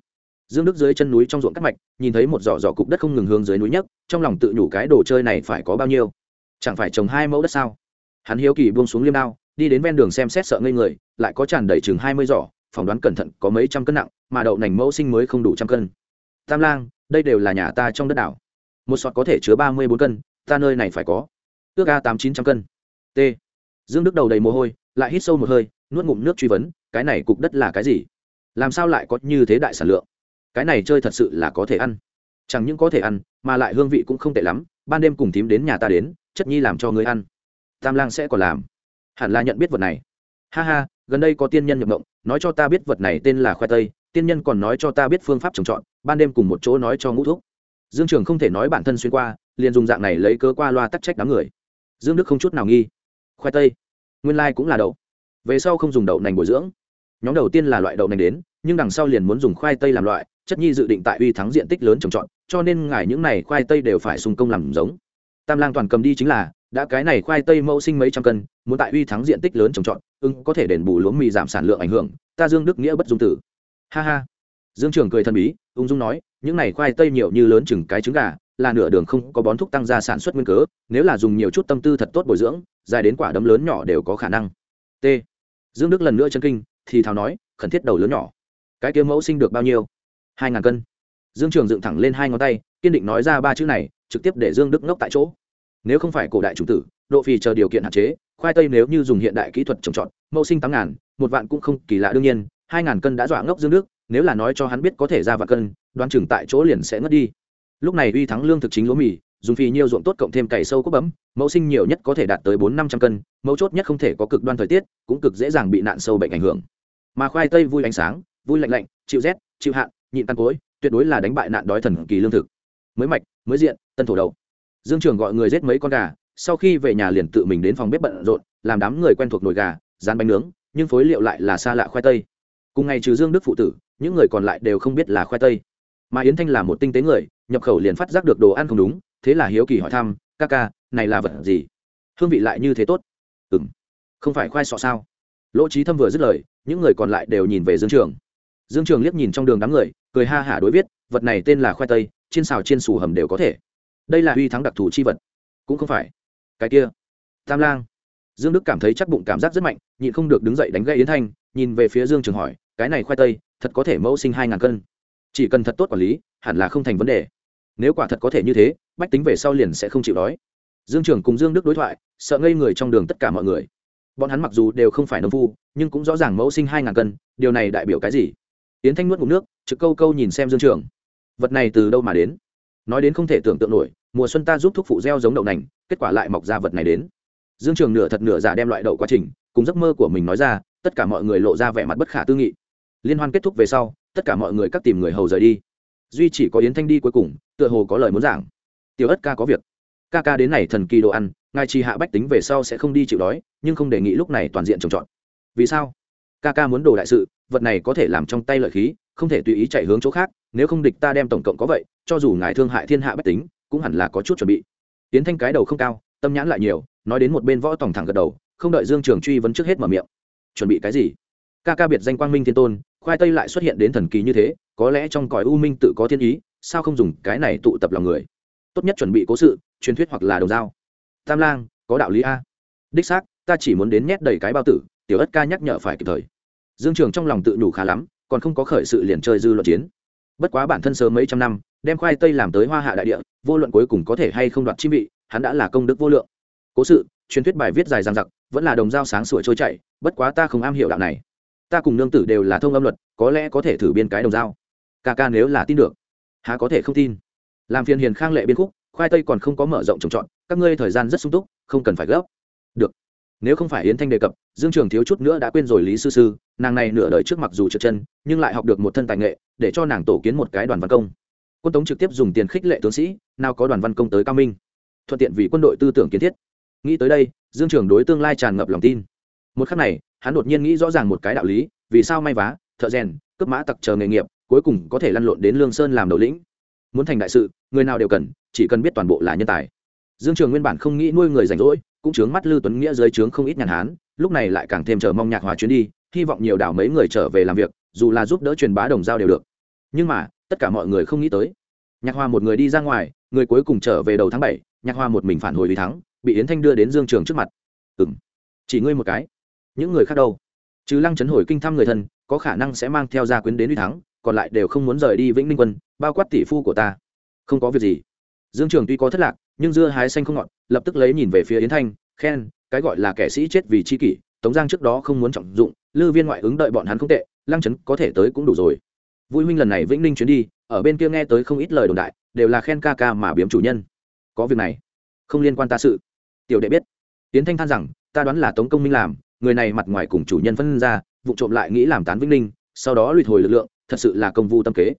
Dương đức dưới chân núi trong ruộng cắt mạch, nhìn thấy một giỏ giỏ cục đất không ngừng hướng dưới núi nhất trong lòng tự nhủ cái đồ chơi này phải có bao nhiêu? Chẳng phải trồng hai mẫu đất sao? Hắn hiếu kỳ buông xuống liêm đao, đi đến ven đường xem xét sợ ngây người, lại có tràn đầy chừng hai mươi giỏ, phỏng đoán cẩn thận có mấy trăm cân nặng, mà đậu nành mẫu sinh mới không đủ trăm cân. Tam lang đây đều là nhà ta trong đất đảo. Một sọt có thể chứa ba mươi bốn cân, ta nơi này phải có. Ước a tám chín trăm cân. T. Dương đức đầu đầy mồ hôi, lại hít sâu một hơi, nuốt ngụm nước truy vấn, cái này cục đất là cái gì? Làm sao lại có như thế đại sản lượng? Cái này chơi thật sự là có thể ăn. Chẳng những có thể ăn, mà lại hương vị cũng không tệ lắm, ban đêm cùng thím đến nhà ta đến, chất nhi làm cho người ăn. Tam lang sẽ còn làm. Hẳn là nhận biết vật này. Ha ha, gần đây có tiên nhân nhập động nói cho ta biết vật này tên là khoai tây, tiên nhân còn nói cho ta biết phương pháp trồng trọt ban đêm cùng một chỗ nói cho ngũ thúc. Dương trường không thể nói bản thân xuyên qua, liền dùng dạng này lấy cớ qua loa tắc trách đám người. Dương đức không chút nào nghi. Khoai tây. Nguyên lai、like、cũng là đậu. Về sau không dùng đậu nành bồi dưỡng. Nhóm đầu tiên là loại đậu nành đến, nhưng đằng sau liền muốn dùng khoai tây làm loại, chất nhi dự định tại uy thắng diện tích lớn trồng trọt, cho nên ngài những này khoai tây đều phải sung công làm giống. Tam lang toàn cầm đi chính là, đã cái này khoai tây mẫu sinh mấy trăm cân, muốn tại uy thắng diện tích lớn trồng trọt, ưng có thể đền bù lúa mì giảm sản lượng ảnh hưởng, ta dương đức nghĩa bất dung tử. Ha ha dương trường cười thần bí, ung dung nói, những này khoai tây nhiều như lớn chừng cái trứng gà, là nửa đường không có bón thuốc tăng gia sản xuất nguyên cớ, nếu là dùng nhiều chút tâm tư thật tốt bồi dưỡng, dài đến quả đấm lớn nhỏ đều có khả năng. T. Dương đức lần nữa chân kinh, thì thào nói, khẩn thiết đầu lớn nhỏ. Cái kia mẫu sinh được bao nhiêu? Hai ngàn cân. Dương trường dựng thẳng lên hai ngón tay, kiên định nói ra ba chữ này, trực tiếp để dương đức ngốc tại chỗ. Nếu không phải cổ đại chủ tử, độ phì chờ điều kiện hạn chế, khoai tây nếu như dùng hiện đại kỹ thuật trồng trọt, mẫu sinh tám ngàn, một vạn cũng không kỳ lạ đương nhiên, hai ngàn cân đã dọa ngốc dương đức nếu là nói cho hắn biết có thể ra và cân, đoán chừng tại chỗ liền sẽ ngất đi. Lúc này uy thắng lương thực chính lúa mì, dùng phì nhiều ruộng tốt cộng thêm cày sâu cốc bấm, mẫu sinh nhiều nhất có thể đạt tới bốn năm trăm cân, mẫu chốt nhất không thể có cực đoan thời tiết, cũng cực dễ dàng bị nạn sâu bệnh ảnh hưởng. Mà khoai tây vui ánh sáng, vui lạnh lạnh, chịu rét, chịu hạn, nhịn tan cối, tuyệt đối là đánh bại nạn đói thần kỳ lương thực. Mới mạch, mới diện, tân thổ đầu dương trường gọi người giết mấy con gà, sau khi về nhà liền tự mình đến phòng bếp bận rộn, làm đám người quen thuộc nồi gà, rán bánh nướng, nhưng phối liệu lại là xa lạ khoai tây cùng ngày trừ dương đức phụ tử, những người còn lại đều không biết là khoai tây. Mà yến thanh là một tinh tế người, nhập khẩu liền phát giác được đồ ăn không đúng, thế là hiếu kỳ hỏi thăm, ca ca, này là vật gì? Hương vị lại như thế tốt. Ừ m không phải khoai sọ sao? Lỗ trí thâm vừa dứt lời, những người còn lại đều nhìn về dương trường. Dương trường liếc nhìn trong đường đám người, cười ha hả đối viết, vật này tên là khoai tây trên xào trên xù hầm đều có thể. Đây là huy thắng đặc thù chi vật. Cũng không phải. Cái kia, tam lang. Dương đức cảm thấy chắc bụng cảm giác rất mạnh, nhịn không được đứng dậy đánh gây yến thanh, nhìn về phía dương trường hỏi cái này khoai tây, thật có thể mẫu sinh hai ngàn cân. Chỉ cần thật tốt quản lý, hẳn là không thành vấn đề. Nếu quả thật có thể như thế, bách tính về sau liền sẽ không chịu đói. Dương trường cùng dương đức đối thoại, sợ ngây người trong đường tất cả mọi người. Bọn hắn mặc dù đều không phải nông phu, nhưng cũng rõ ràng mẫu sinh hai ngàn cân, điều này đại biểu cái gì? Yến thanh nuốt ngụm nước, trực câu câu nhìn xem dương trường. Vật này từ đâu mà đến? Nói đến không thể tưởng tượng nổi, mùa xuân ta giúp thuốc phụ gieo giống đậu nành, kết quả lại mọc ra vật này đến. Dương trường nửa thật nửa giả đem loại đậu quá trình, cùng giấc mơ của mình nói ra, tất cả mọi người lộ ra vẻ mặt bất khả tư nghị liên hoan kết thúc về sau, tất cả mọi người cắt tìm người hầu rời đi. Duy chỉ có yến thanh đi cuối cùng, tựa hồ có lời muốn giảng. Tiểu ất ca có việc. Ca ca đến này thần kỳ đồ ăn, ngài trì hạ bách tính về sau sẽ không đi chịu đói, nhưng không đề nghị lúc này toàn diện trồng trọt. Vì sao? Ca ca muốn đồ đại sự, vật này có thể làm trong tay lợi khí, không thể tùy ý chạy hướng chỗ khác, nếu không địch ta đem tổng cộng có vậy, cho dù ngài thương hại thiên hạ bách tính, cũng hẳn là có chút chuẩn bị. Tiến thanh cái đầu không cao, tâm nhãn lại nhiều, nói đến một bên võ tòng thẳng gật đầu, không đợi dương trường truy vấn trước hết mở miệng. Chuẩn bị cái gì? Ca ca biệt danh quang minh thiên tôn khoai tây lại xuất hiện đến thần kỳ như thế, có lẽ trong cõi u minh tự có thiên ý, sao không dùng cái này tụ tập lòng người? Tốt nhất chuẩn bị cố sự, truyền thuyết hoặc là đồng dao tam lang, có đạo lý a. Đích xác, ta chỉ muốn đến nhét đầy cái bao tử, tiểu ất ca nhắc nhở phải kịp thời. Dương trường trong lòng tự nhủ khá lắm, còn không có khởi sự liền chơi dư luận chiến. Bất quá bản thân sớm mấy trăm năm, đem khoai tây làm tới hoa hạ đại địa, vô luận cuối cùng có thể hay không đoạt chi vị, hắn đã là công đức vô lượng. Cố sự, truyền thuyết bài viết dài dằng dặc, vẫn là đồng dao sáng sủa trôi chảy, bất quá ta không am hiểu đạo này ta cùng nương tử đều là thông âm luật, có lẽ có thể thử biên cái đồng dao. Ca ca nếu là tin được, há có thể không tin. Làm phiền hiền khang lệ biên khúc, khoai tây còn không có mở rộng trồng trọt, các ngươi thời gian rất sung túc, không cần phải gấp. Được. Nếu không phải yến thanh đề cập, dương trường thiếu chút nữa đã quên rồi lý sư sư, nàng này nửa đời trước mặc dù trượt chân, nhưng lại học được một thân tài nghệ, để cho nàng tổ kiến một cái đoàn văn công. Quân tống trực tiếp dùng tiền khích lệ tướng sĩ, nào có đoàn văn công tới cao minh. Thuận tiện vì quân đội tư tưởng kiến thiết. Nghĩ tới đây, dương trường đối tương lai tràn ngập lòng tin. Một khắc này hắn đột nhiên nghĩ rõ ràng một cái đạo lý vì sao may vá thợ rèn cướp mã tặc chờ nghề nghiệp cuối cùng có thể lăn lộn đến lương sơn làm đầu lĩnh muốn thành đại sự người nào đều cần chỉ cần biết toàn bộ là nhân tài dương trường nguyên bản không nghĩ nuôi người rảnh rỗi cũng chướng mắt Lưu Tuấn Nghĩa dưới trướng không ít nhàn hán, lúc này lại càng thêm chờ mong nhạc hòa chuyến đi, hy vọng nhiều đảo mấy người trở về làm việc, dù là giúp đỡ truyền bá đồng giao đều được. Nhưng mà, tất cả mọi người không nghĩ tới. Nhạc Hoa một người đi ra ngoài, người cuối cùng trở về đầu tháng bảy, Nhạc Hoa một mình phản hồi vì thắng, bị Yến Thanh đưa đến Dương Trường trước mặt. "Ừm, chỉ ngươi một cái. Những người khác đâu?" chứ Lăng Chấn hồi kinh thăm người thân, có khả năng sẽ mang theo gia quyến đến uy thắng, còn lại đều không muốn rời đi Vĩnh Ninh quân, bao quát tỷ phu của ta. Không có việc gì. Dương Trường tuy có thất lạc, nhưng dưa hái xanh không ngọt, lập tức lấy nhìn về phía Yến Thanh, khen cái gọi là kẻ sĩ chết vì chi kỷ tống giang trước đó không muốn trọng dụng lư viên ngoại ứng đợi bọn hắn không tệ lăng chấn có thể tới cũng đủ rồi vui huynh lần này vĩnh ninh chuyến đi ở bên kia nghe tới không ít lời đồn đại đều là khen ca ca mà biếm chủ nhân có việc này không liên quan ta sự tiểu đệ biết tiến thanh than rằng ta đoán là tống công minh làm người này mặt ngoài cùng chủ nhân phân ra, vụ trộm lại nghĩ làm tán vĩnh ninh sau đó lùi hồi lực lượng, thật sự là công vu tâm kế.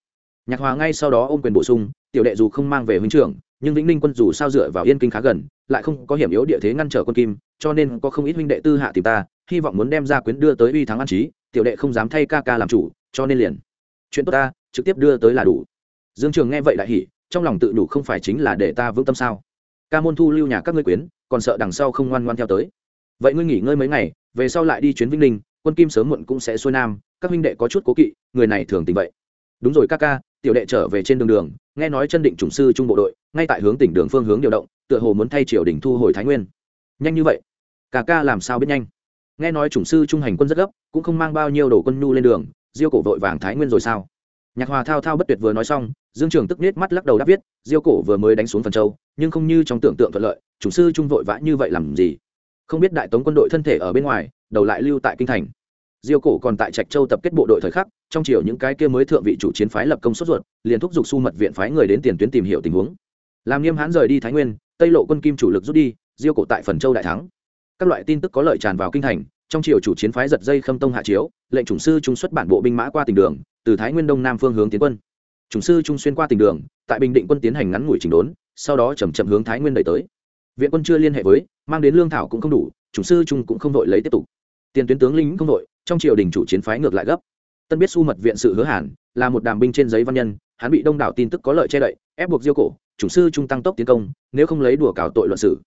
Nhạc hòa ngay sau đó ôm quyền bổ sung, tiểu đệ dù không mang về huynh trưởng, nhưng vĩnh ninh quân dù sao dựa vào yên kinh khá gần, lại không có hiểm yếu địa thế ngăn trở quân kim, cho nên có không ít huynh đệ tư hạ tìm ta, hy vọng muốn đem ra quyến đưa tới uy thắng an trí, tiểu đệ không dám thay ca ca làm chủ, cho nên liền. Chuyện tốt ta, trực tiếp đưa tới là đủ. Dương trường nghe vậy đại hỉ, trong lòng tự đủ không phải chính là để ta vững tâm sao? Ca môn thu lưu nhà các ngươi quyến, còn sợ đằng sau không ngoan ngoan theo tới. Vậy ngươi nghỉ ngơi mấy ngày về sau lại đi chuyến vĩnh linh quân kim sớm muộn cũng sẽ xuôi nam, các huynh đệ có chút cố kỵ, người này thường tình vậy. Đúng rồi ca ca, tiểu đệ trở về trên đường đường, nghe nói chân định chủng sư trung bộ đội, ngay tại hướng tỉnh đường phương hướng điều động, tựa hồ muốn thay triều đình thu hồi thái nguyên. Nhanh như vậy? Ca ca làm sao biết nhanh? Nghe nói chủng sư trung hành quân rất gấp, cũng không mang bao nhiêu đồ quân nhu lên đường, diêu cổ vội vàng thái nguyên rồi sao? Nhạc hòa thao thao bất tuyệt vừa nói xong, dương trường tức nết mắt lắc đầu đáp viết, diêu cổ vừa mới đánh xuống phần châu, nhưng không như trong tưởng tượng thuận lợi, chủng sư trung vội vã như vậy làm gì? Không biết đại tống quân đội thân thể ở bên ngoài, đầu lại lưu tại kinh thành. Diêu cổ còn tại trạch châu tập kết bộ đội thời khắc, trong chiều những cái kia mới thượng vị chủ chiến phái lập công sốt ruột, liền thúc giục su mật viện phái người đến tiền tuyến tìm hiểu tình huống. Làm nghiêm hãn rời đi thái nguyên, tây lộ quân kim chủ lực rút đi, diêu cổ tại phần châu đại thắng. Các loại tin tức có lợi tràn vào kinh thành, trong triều chủ chiến phái giật dây khâm tông hạ chiếu, lệnh chủng sư trung xuất bản bộ binh mã qua tỉnh đường, từ thái nguyên đông nam phương hướng tiến quân. Chủng sư trung xuyên qua tỉnh đường, tại bình định quân tiến hành ngắn ngủi chỉnh đốn, sau đó chầm chậm hướng thái nguyên đẩy tới. Viện quân chưa liên hệ với mang đến lương thảo cũng không đủ, chủ sư trung cũng không đội lấy tiếp tục. Tiền tuyến tướng lính không đội trong triều đình chủ chiến phái ngược lại gấp. Tân biết su mật viện sự hứa hàn là một đàm binh trên giấy văn nhân, hắn bị đông đảo tin tức có lợi che đậy, ép buộc diêu cổ, chủ sư trung tăng tốc tiến công, nếu không lấy đùa cào tội luận sử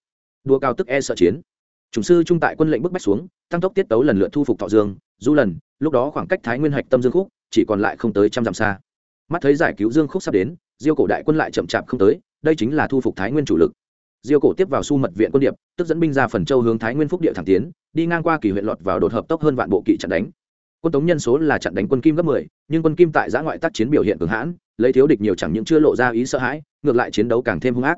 đùa cao tức e sợ chiến. Chủ sư trung tại quân lệnh bức bách xuống, tăng tốc tiết tấu lần lượt thu phục thọ dương, du lần, lúc đó khoảng cách thái nguyên hạch tâm dương khúc, chỉ còn lại không tới trăm dặm xa. Mắt thấy giải cứu dương khúc sắp đến, diêu cổ đại quân lại chậm chạp không tới, đây chính là thu phục thái nguyên chủ lực diêu cổ tiếp vào su mật viện quân điệp tức dẫn binh ra phần châu hướng thái nguyên phúc địa thẳng tiến đi ngang qua kỳ huyện lọt vào đột hợp tốc hơn vạn bộ kỵ chặn đánh. Quân tống nhân số là chặn đánh quân kim gấp 10, nhưng quân kim tại giã ngoại tác chiến biểu hiện cường hãn lấy thiếu địch nhiều chẳng những chưa lộ ra ý sợ hãi ngược lại chiến đấu càng thêm hung ác.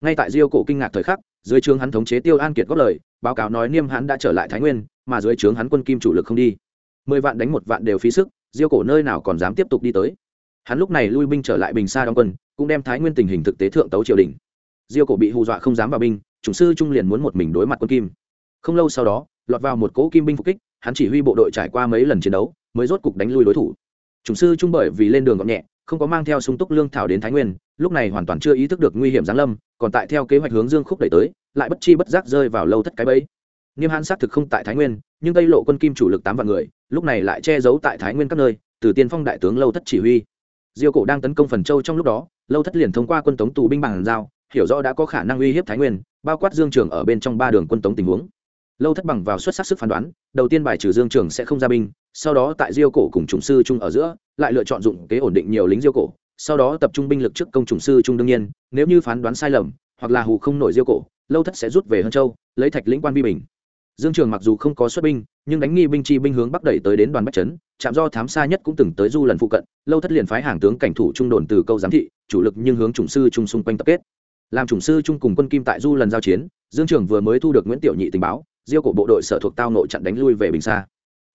Ngay tại diêu cổ kinh ngạc thời khắc dưới trướng hắn thống chế tiêu an kiệt góp lời báo cáo nói niêm hắn đã trở lại thái nguyên mà dưới trướng hắn quân kim chủ lực không đi. Mười vạn đánh một vạn đều phí sức diêu cổ nơi nào còn dám tiếp tục đi tới. Hắn lúc này lui binh trở lại bình xa đóng quân cũng đem thái nguyên tình hình thực tế thượng tấu triều đình diêu cổ bị hù dọa không dám vào binh, chủng sư trung liền muốn một mình đối mặt quân kim. Không lâu sau đó, lọt vào một cỗ kim binh phục kích, hắn chỉ huy bộ đội trải qua mấy lần chiến đấu, mới rốt cục đánh lui đối thủ. Chủng sư trung bởi vì lên đường gọn nhẹ, không có mang theo sung túc lương thảo đến thái nguyên, lúc này hoàn toàn chưa ý thức được nguy hiểm giáng lâm, còn tại theo kế hoạch hướng dương khúc đẩy tới, lại bất chi bất giác rơi vào lâu thất cái bẫy. Nghiêm hãn xác thực không tại thái nguyên, nhưng tây lộ quân kim chủ lực tám vạn người, lúc này lại che giấu tại thái nguyên các nơi, từ tiên phong đại tướng lâu thất chỉ huy. Diêu cổ đang tấn công phần châu trong lúc đó, lâu thất liền thông qua quân tống tù binh bằng giao hiểu rõ đã có khả năng uy hiếp thái nguyên, bao quát dương trường ở bên trong ba đường quân tống tình huống. Lâu thất bằng vào xuất sắc sức phán đoán, đầu tiên bài trừ dương trường sẽ không ra binh, sau đó tại diêu cổ cùng chủng sư chung ở giữa, lại lựa chọn dụng kế ổn định nhiều lính diêu cổ, sau đó tập trung binh lực trước công chủng sư chung đương nhiên, nếu như phán đoán sai lầm, hoặc là hù không nổi diêu cổ, lâu thất sẽ rút về hơn châu, lấy thạch lĩnh quan vi bình. Dương trường mặc dù không có xuất binh, nhưng đánh nghi binh chi binh hướng bắc đẩy tới đến đoàn bách trấn chạm do thám xa nhất cũng từng tới du lần phụ cận, lâu thất liền phái hàng tướng cảnh thủ trung đồn từ câu giám thị, chủ lực nhưng hướng chủng sư trung xung quanh tập kết làm chủng sư chung cùng quân kim tại du lần giao chiến, dương trường vừa mới thu được nguyễn tiểu nhị tình báo, diêu cổ bộ đội sở thuộc tao nội chặn đánh lui về bình xa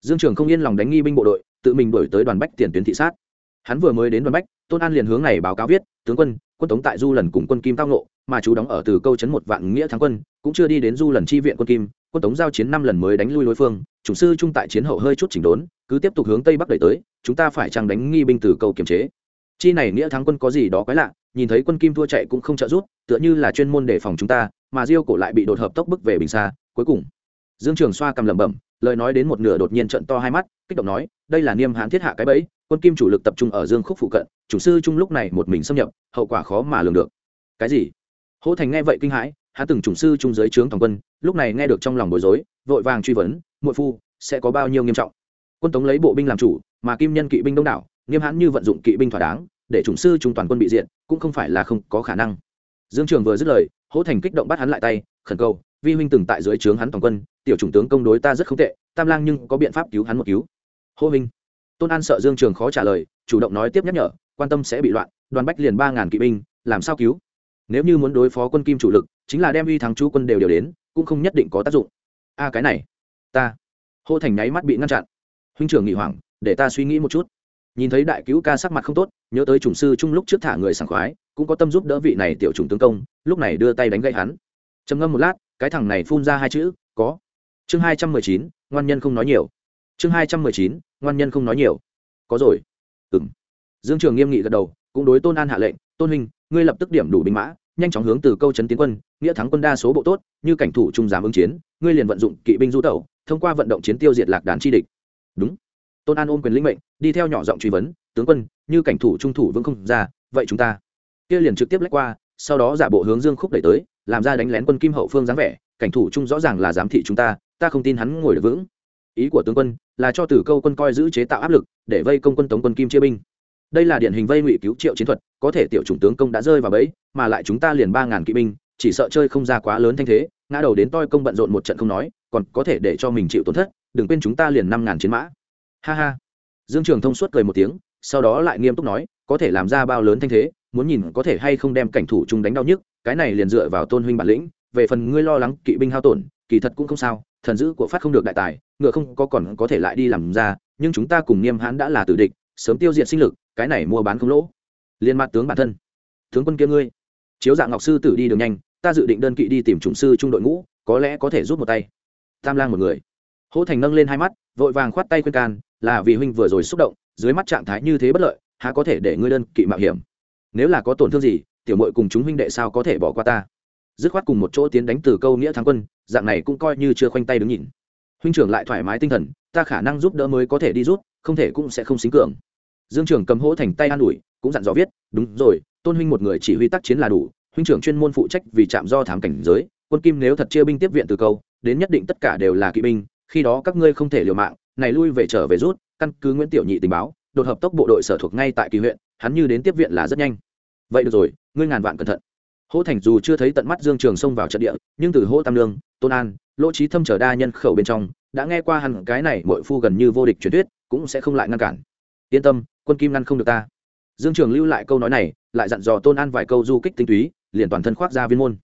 dương trường không yên lòng đánh nghi binh bộ đội, tự mình đổi tới đoàn bách tiền tuyến thị sát. Hắn vừa mới đến đoàn bách, tôn an liền hướng này báo cáo viết, tướng quân quân tống tại du lần cùng quân kim tao nộ mà chú đóng ở từ câu chấn một vạn nghĩa thắng quân, cũng chưa đi đến du lần chi viện quân kim, quân tống giao chiến năm lần mới đánh lui đối phương chủ sư trung tại chiến hậu hơi chút chỉnh đốn, cứ tiếp tục hướng tây bắc đẩy tới, chúng ta phải chăng đánh nghi binh từ câu kiềm chế? Chi này nghĩa thắng quân có gì đó quái lạ, nhìn thấy quân kim thua chạy cũng không trợ rút tựa như là chuyên môn đề phòng chúng ta, mà diêu cổ lại bị đột hợp tốc bức về bình xa, cuối cùng. Dương trường xoa cầm lẩm bẩm, lời nói đến một nửa đột nhiên trận to hai mắt, kích động nói, đây là niêm hãn thiết hạ cái bẫy, quân kim chủ lực tập trung ở dương khúc phụ cận, chủ sư trung lúc này một mình xâm nhập, hậu quả khó mà lường được. Cái gì? Hỗ thành nghe vậy kinh hãi hắn từng chủng sư trung dưới trướng toàn quân, lúc này nghe được trong lòng bối rối, vội vàng truy vấn, muội phu, sẽ có bao nhiêu nghiêm trọng? Quân tống lấy bộ binh làm chủ, mà kim nhân kỵ binh đông đảo nghiêm hãn như vận dụng kỵ binh thỏa đáng, để chủng sư trung toàn quân bị diện cũng không phải là không có khả năng. Dương trường vừa dứt lời, hỗ thành kích động bắt hắn lại tay, khẩn cầu, vi huynh từng tại dưới trướng hắn toàn quân, tiểu chủng tướng công đối ta rất không tệ, tam lang nhưng có biện pháp cứu hắn một cứu. Hô huynh. Tôn an sợ dương trường khó trả lời, chủ động nói tiếp nhắc nhở, quan tâm sẽ bị loạn, đoàn bách liền ba ngàn kỵ binh, làm sao cứu? Nếu như muốn đối phó quân kim chủ lực, chính là đem uy thắng chú quân đều điều đến, cũng không nhất định có tác dụng. A, cái này, ta. Hô thành nháy mắt bị ngăn chặn. Huynh trưởng nghỉ hoảng, để ta suy nghĩ một chút nhìn thấy đại cứu ca sắc mặt không tốt, nhớ tới chủng sư chung lúc trước thả người sảng khoái, cũng có tâm giúp đỡ vị này tiểu chủng tướng công, lúc này đưa tay đánh gậy hắn. Trầm ngâm một lát, cái thằng này phun ra hai chữ, có. Chương hai trăm mười chín, ngoan nhân không nói nhiều. Chương hai trăm mười chín, ngoan nhân không nói nhiều. Có rồi. Ừ m dương trường nghiêm nghị gật đầu, cũng đối tôn an hạ lệnh, tôn huynh, ngươi lập tức điểm đủ binh mã, nhanh chóng hướng từ câu trấn tiến quân, nghĩa thắng quân đa số bộ tốt, như cảnh thủ trung giám ứng chiến, ngươi liền vận dụng kỵ binh du tẩu, thông qua vận động chiến tiêu diệt lạc đàn chi địch. Đúng tôn an ôm quyền lĩnh mệnh, đi theo nhỏ giọng truy vấn, tướng quân, như cảnh thủ trung thủ vững không ra, vậy chúng ta. Kia liền trực tiếp lách qua, sau đó giả bộ hướng dương khúc đẩy tới, làm ra đánh lén quân kim hậu phương dáng vẻ, cảnh thủ trung rõ ràng là giám thị chúng ta ta không tin hắn ngồi được vững. Ý của tướng quân, là cho tử câu quân coi giữ chế tạo áp lực, để vây công quân tống quân kim chia binh. Đây là điển hình vây ngụy cứu triệu chiến thuật, có thể tiểu chủng tướng công đã rơi vào bẫy, mà lại chúng ta liền ba ngàn kỵ binh, chỉ sợ chơi không ra quá lớn thanh thế, ngã đầu đến toi công bận rộn một trận không nói, còn có thể để cho mình chịu tổn thất, đừng quên chúng ta liền năm ngàn chiến mã ha ha. Dương trường thông suốt cười một tiếng, sau đó lại nghiêm túc nói, có thể làm ra bao lớn thanh thế, muốn nhìn có thể hay không đem cảnh thủ chung đánh đau nhức, cái này liền dựa vào tôn huynh bản lĩnh, về phần ngươi lo lắng kỵ binh hao tổn, kỳ thật cũng không sao, thần dữ của phát không được đại tài, ngựa không có còn có thể lại đi làm ra, nhưng chúng ta cùng niêm hãn đã là tử địch, sớm tiêu diệt sinh lực, cái này mua bán không lỗ. Liên mặt tướng bản thân. Tướng quân kia ngươi. Chiếu dạng ngọc sư tử đi đường nhanh, ta dự định đơn kỵ đi tìm chủng sư trung đội ngũ, có lẽ có thể giúp một tay. Tam lang một người. Hỗ thành nâng lên hai mắt, vội vàng khoát tay khuyên can là vì huynh vừa rồi xúc động, dưới mắt trạng thái như thế bất lợi, há có thể để ngươi đơn kỵ mạo hiểm? Nếu là có tổn thương gì, tiểu mội cùng chúng huynh đệ sao có thể bỏ qua ta? Dứt khoát cùng một chỗ tiến đánh từ câu nghĩa thắng quân, dạng này cũng coi như chưa khoanh tay đứng nhìn. Huynh trưởng lại thoải mái tinh thần, ta khả năng giúp đỡ mới có thể đi rút, không thể cũng sẽ không xính cường. Dương trưởng cầm hỗ thành tay an ủi, cũng dặn dò viết, đúng rồi, tôn huynh một người chỉ huy tác chiến là đủ, huynh trưởng chuyên môn phụ trách vì chạm do thám cảnh giới, quân kim nếu thật chia binh tiếp viện từ câu, đến nhất định tất cả đều là kỵ binh, khi đó các ngươi không thể liều mạng này lui về trở về rút, căn cứ nguyễn tiểu nhị tình báo, đột hợp tốc bộ đội sở thuộc ngay tại kỳ huyện, hắn như đến tiếp viện là rất nhanh. Vậy được rồi, ngươi ngàn vạn cẩn thận. Hỗ thành dù chưa thấy tận mắt dương trường xông vào trận địa, nhưng từ hỗ tam lương tôn an, lỗ trí thâm trở đa nhân khẩu bên trong, đã nghe qua hẳn cái này mọi phu gần như vô địch truyền thuyết, cũng sẽ không lại ngăn cản. Yên tâm, quân kim ngăn không được ta. Dương trường lưu lại câu nói này, lại dặn dò tôn an vài câu du kích tinh túy, liền toàn thân khoác ra viên môn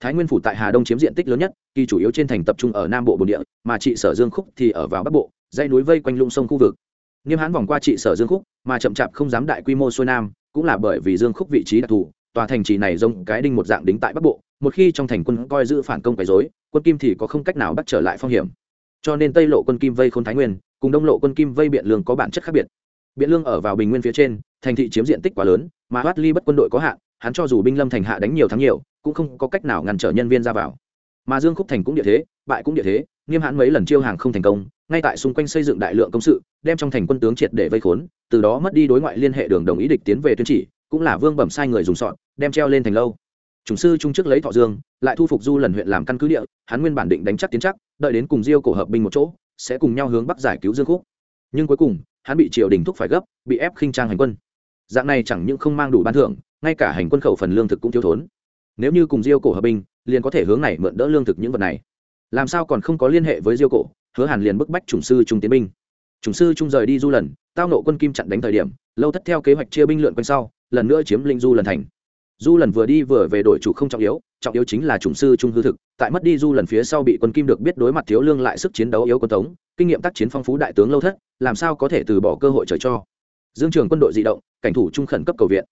thái nguyên phủ tại hà đông chiếm diện tích lớn nhất, kỳ chủ yếu trên thành tập trung ở nam bộ bồn địa, mà trị sở dương khúc thì ở vào bắc bộ, dãy núi vây quanh lũng sông khu vực. Nghiêm hãn vòng qua trị sở dương khúc, mà chậm chạp không dám đại quy mô xuôi nam, cũng là bởi vì dương khúc vị trí đặc thù, tòa thành trì này giống cái đinh một dạng đính tại bắc bộ, một khi trong thành quân coi giữ phản công quấy dối quân kim thì có không cách nào bắt trở lại phong hiểm. Cho nên tây lộ quân kim vây khôn thái nguyên, cùng đông lộ quân kim vây biện lương có bản chất khác biệt. Biện lương ở vào bình nguyên phía trên, thành thị chiếm diện tích quá lớn, mà hoát ly bất quân đội có hạn, hắn cho dù binh lâm thành hạ đánh nhiều thắng nhiều cũng không có cách nào ngăn trở nhân viên ra vào. Mà dương khúc thành cũng địa thế, bại cũng địa thế, nghiêm hãn mấy lần chiêu hàng không thành công, ngay tại xung quanh xây dựng đại lượng công sự, đem trong thành quân tướng triệt để vây khốn, từ đó mất đi đối ngoại liên hệ đường đồng ý địch tiến về tuyên chỉ, cũng là vương bẩm sai người dùng sọn, đem treo lên thành lâu. Chủng sư trung trước lấy thọ dương, lại thu phục du lần huyện làm căn cứ địa, hắn nguyên bản định đánh chắc tiến chắc, đợi đến cùng diêu cổ hợp binh một chỗ, sẽ cùng nhau hướng bắc giải cứu dương khúc. Nhưng cuối cùng, hắn bị triều đình thúc phải gấp, bị ép khinh trang hành quân. Dạng này chẳng những không mang đủ ban thưởng, ngay cả hành quân khẩu phần lương thực cũng thiếu thốn nếu như cùng diêu cổ hợp binh, liền có thể hướng này mượn đỡ lương thực những vật này. Làm sao còn không có liên hệ với diêu cổ, hứa hàn liền bức bách chủng sư trung tiến binh. Chủng sư trung rời đi du lần, tao nộ quân kim chặn đánh thời điểm, lâu thất theo kế hoạch chia binh lượn quanh sau, lần nữa chiếm linh du lần thành. Du lần vừa đi vừa về đổi chủ không trọng yếu trọng yếu chính là chủng sư trung hư thực, tại mất đi du lần phía sau bị quân kim được biết đối mặt thiếu lương lại sức chiến đấu yếu quân tống, kinh nghiệm tác chiến phong phú đại tướng lâu thất, làm sao có thể từ bỏ cơ hội trời cho. Dương trường quân đội di động, cảnh thủ trung khẩn cấp cầu viện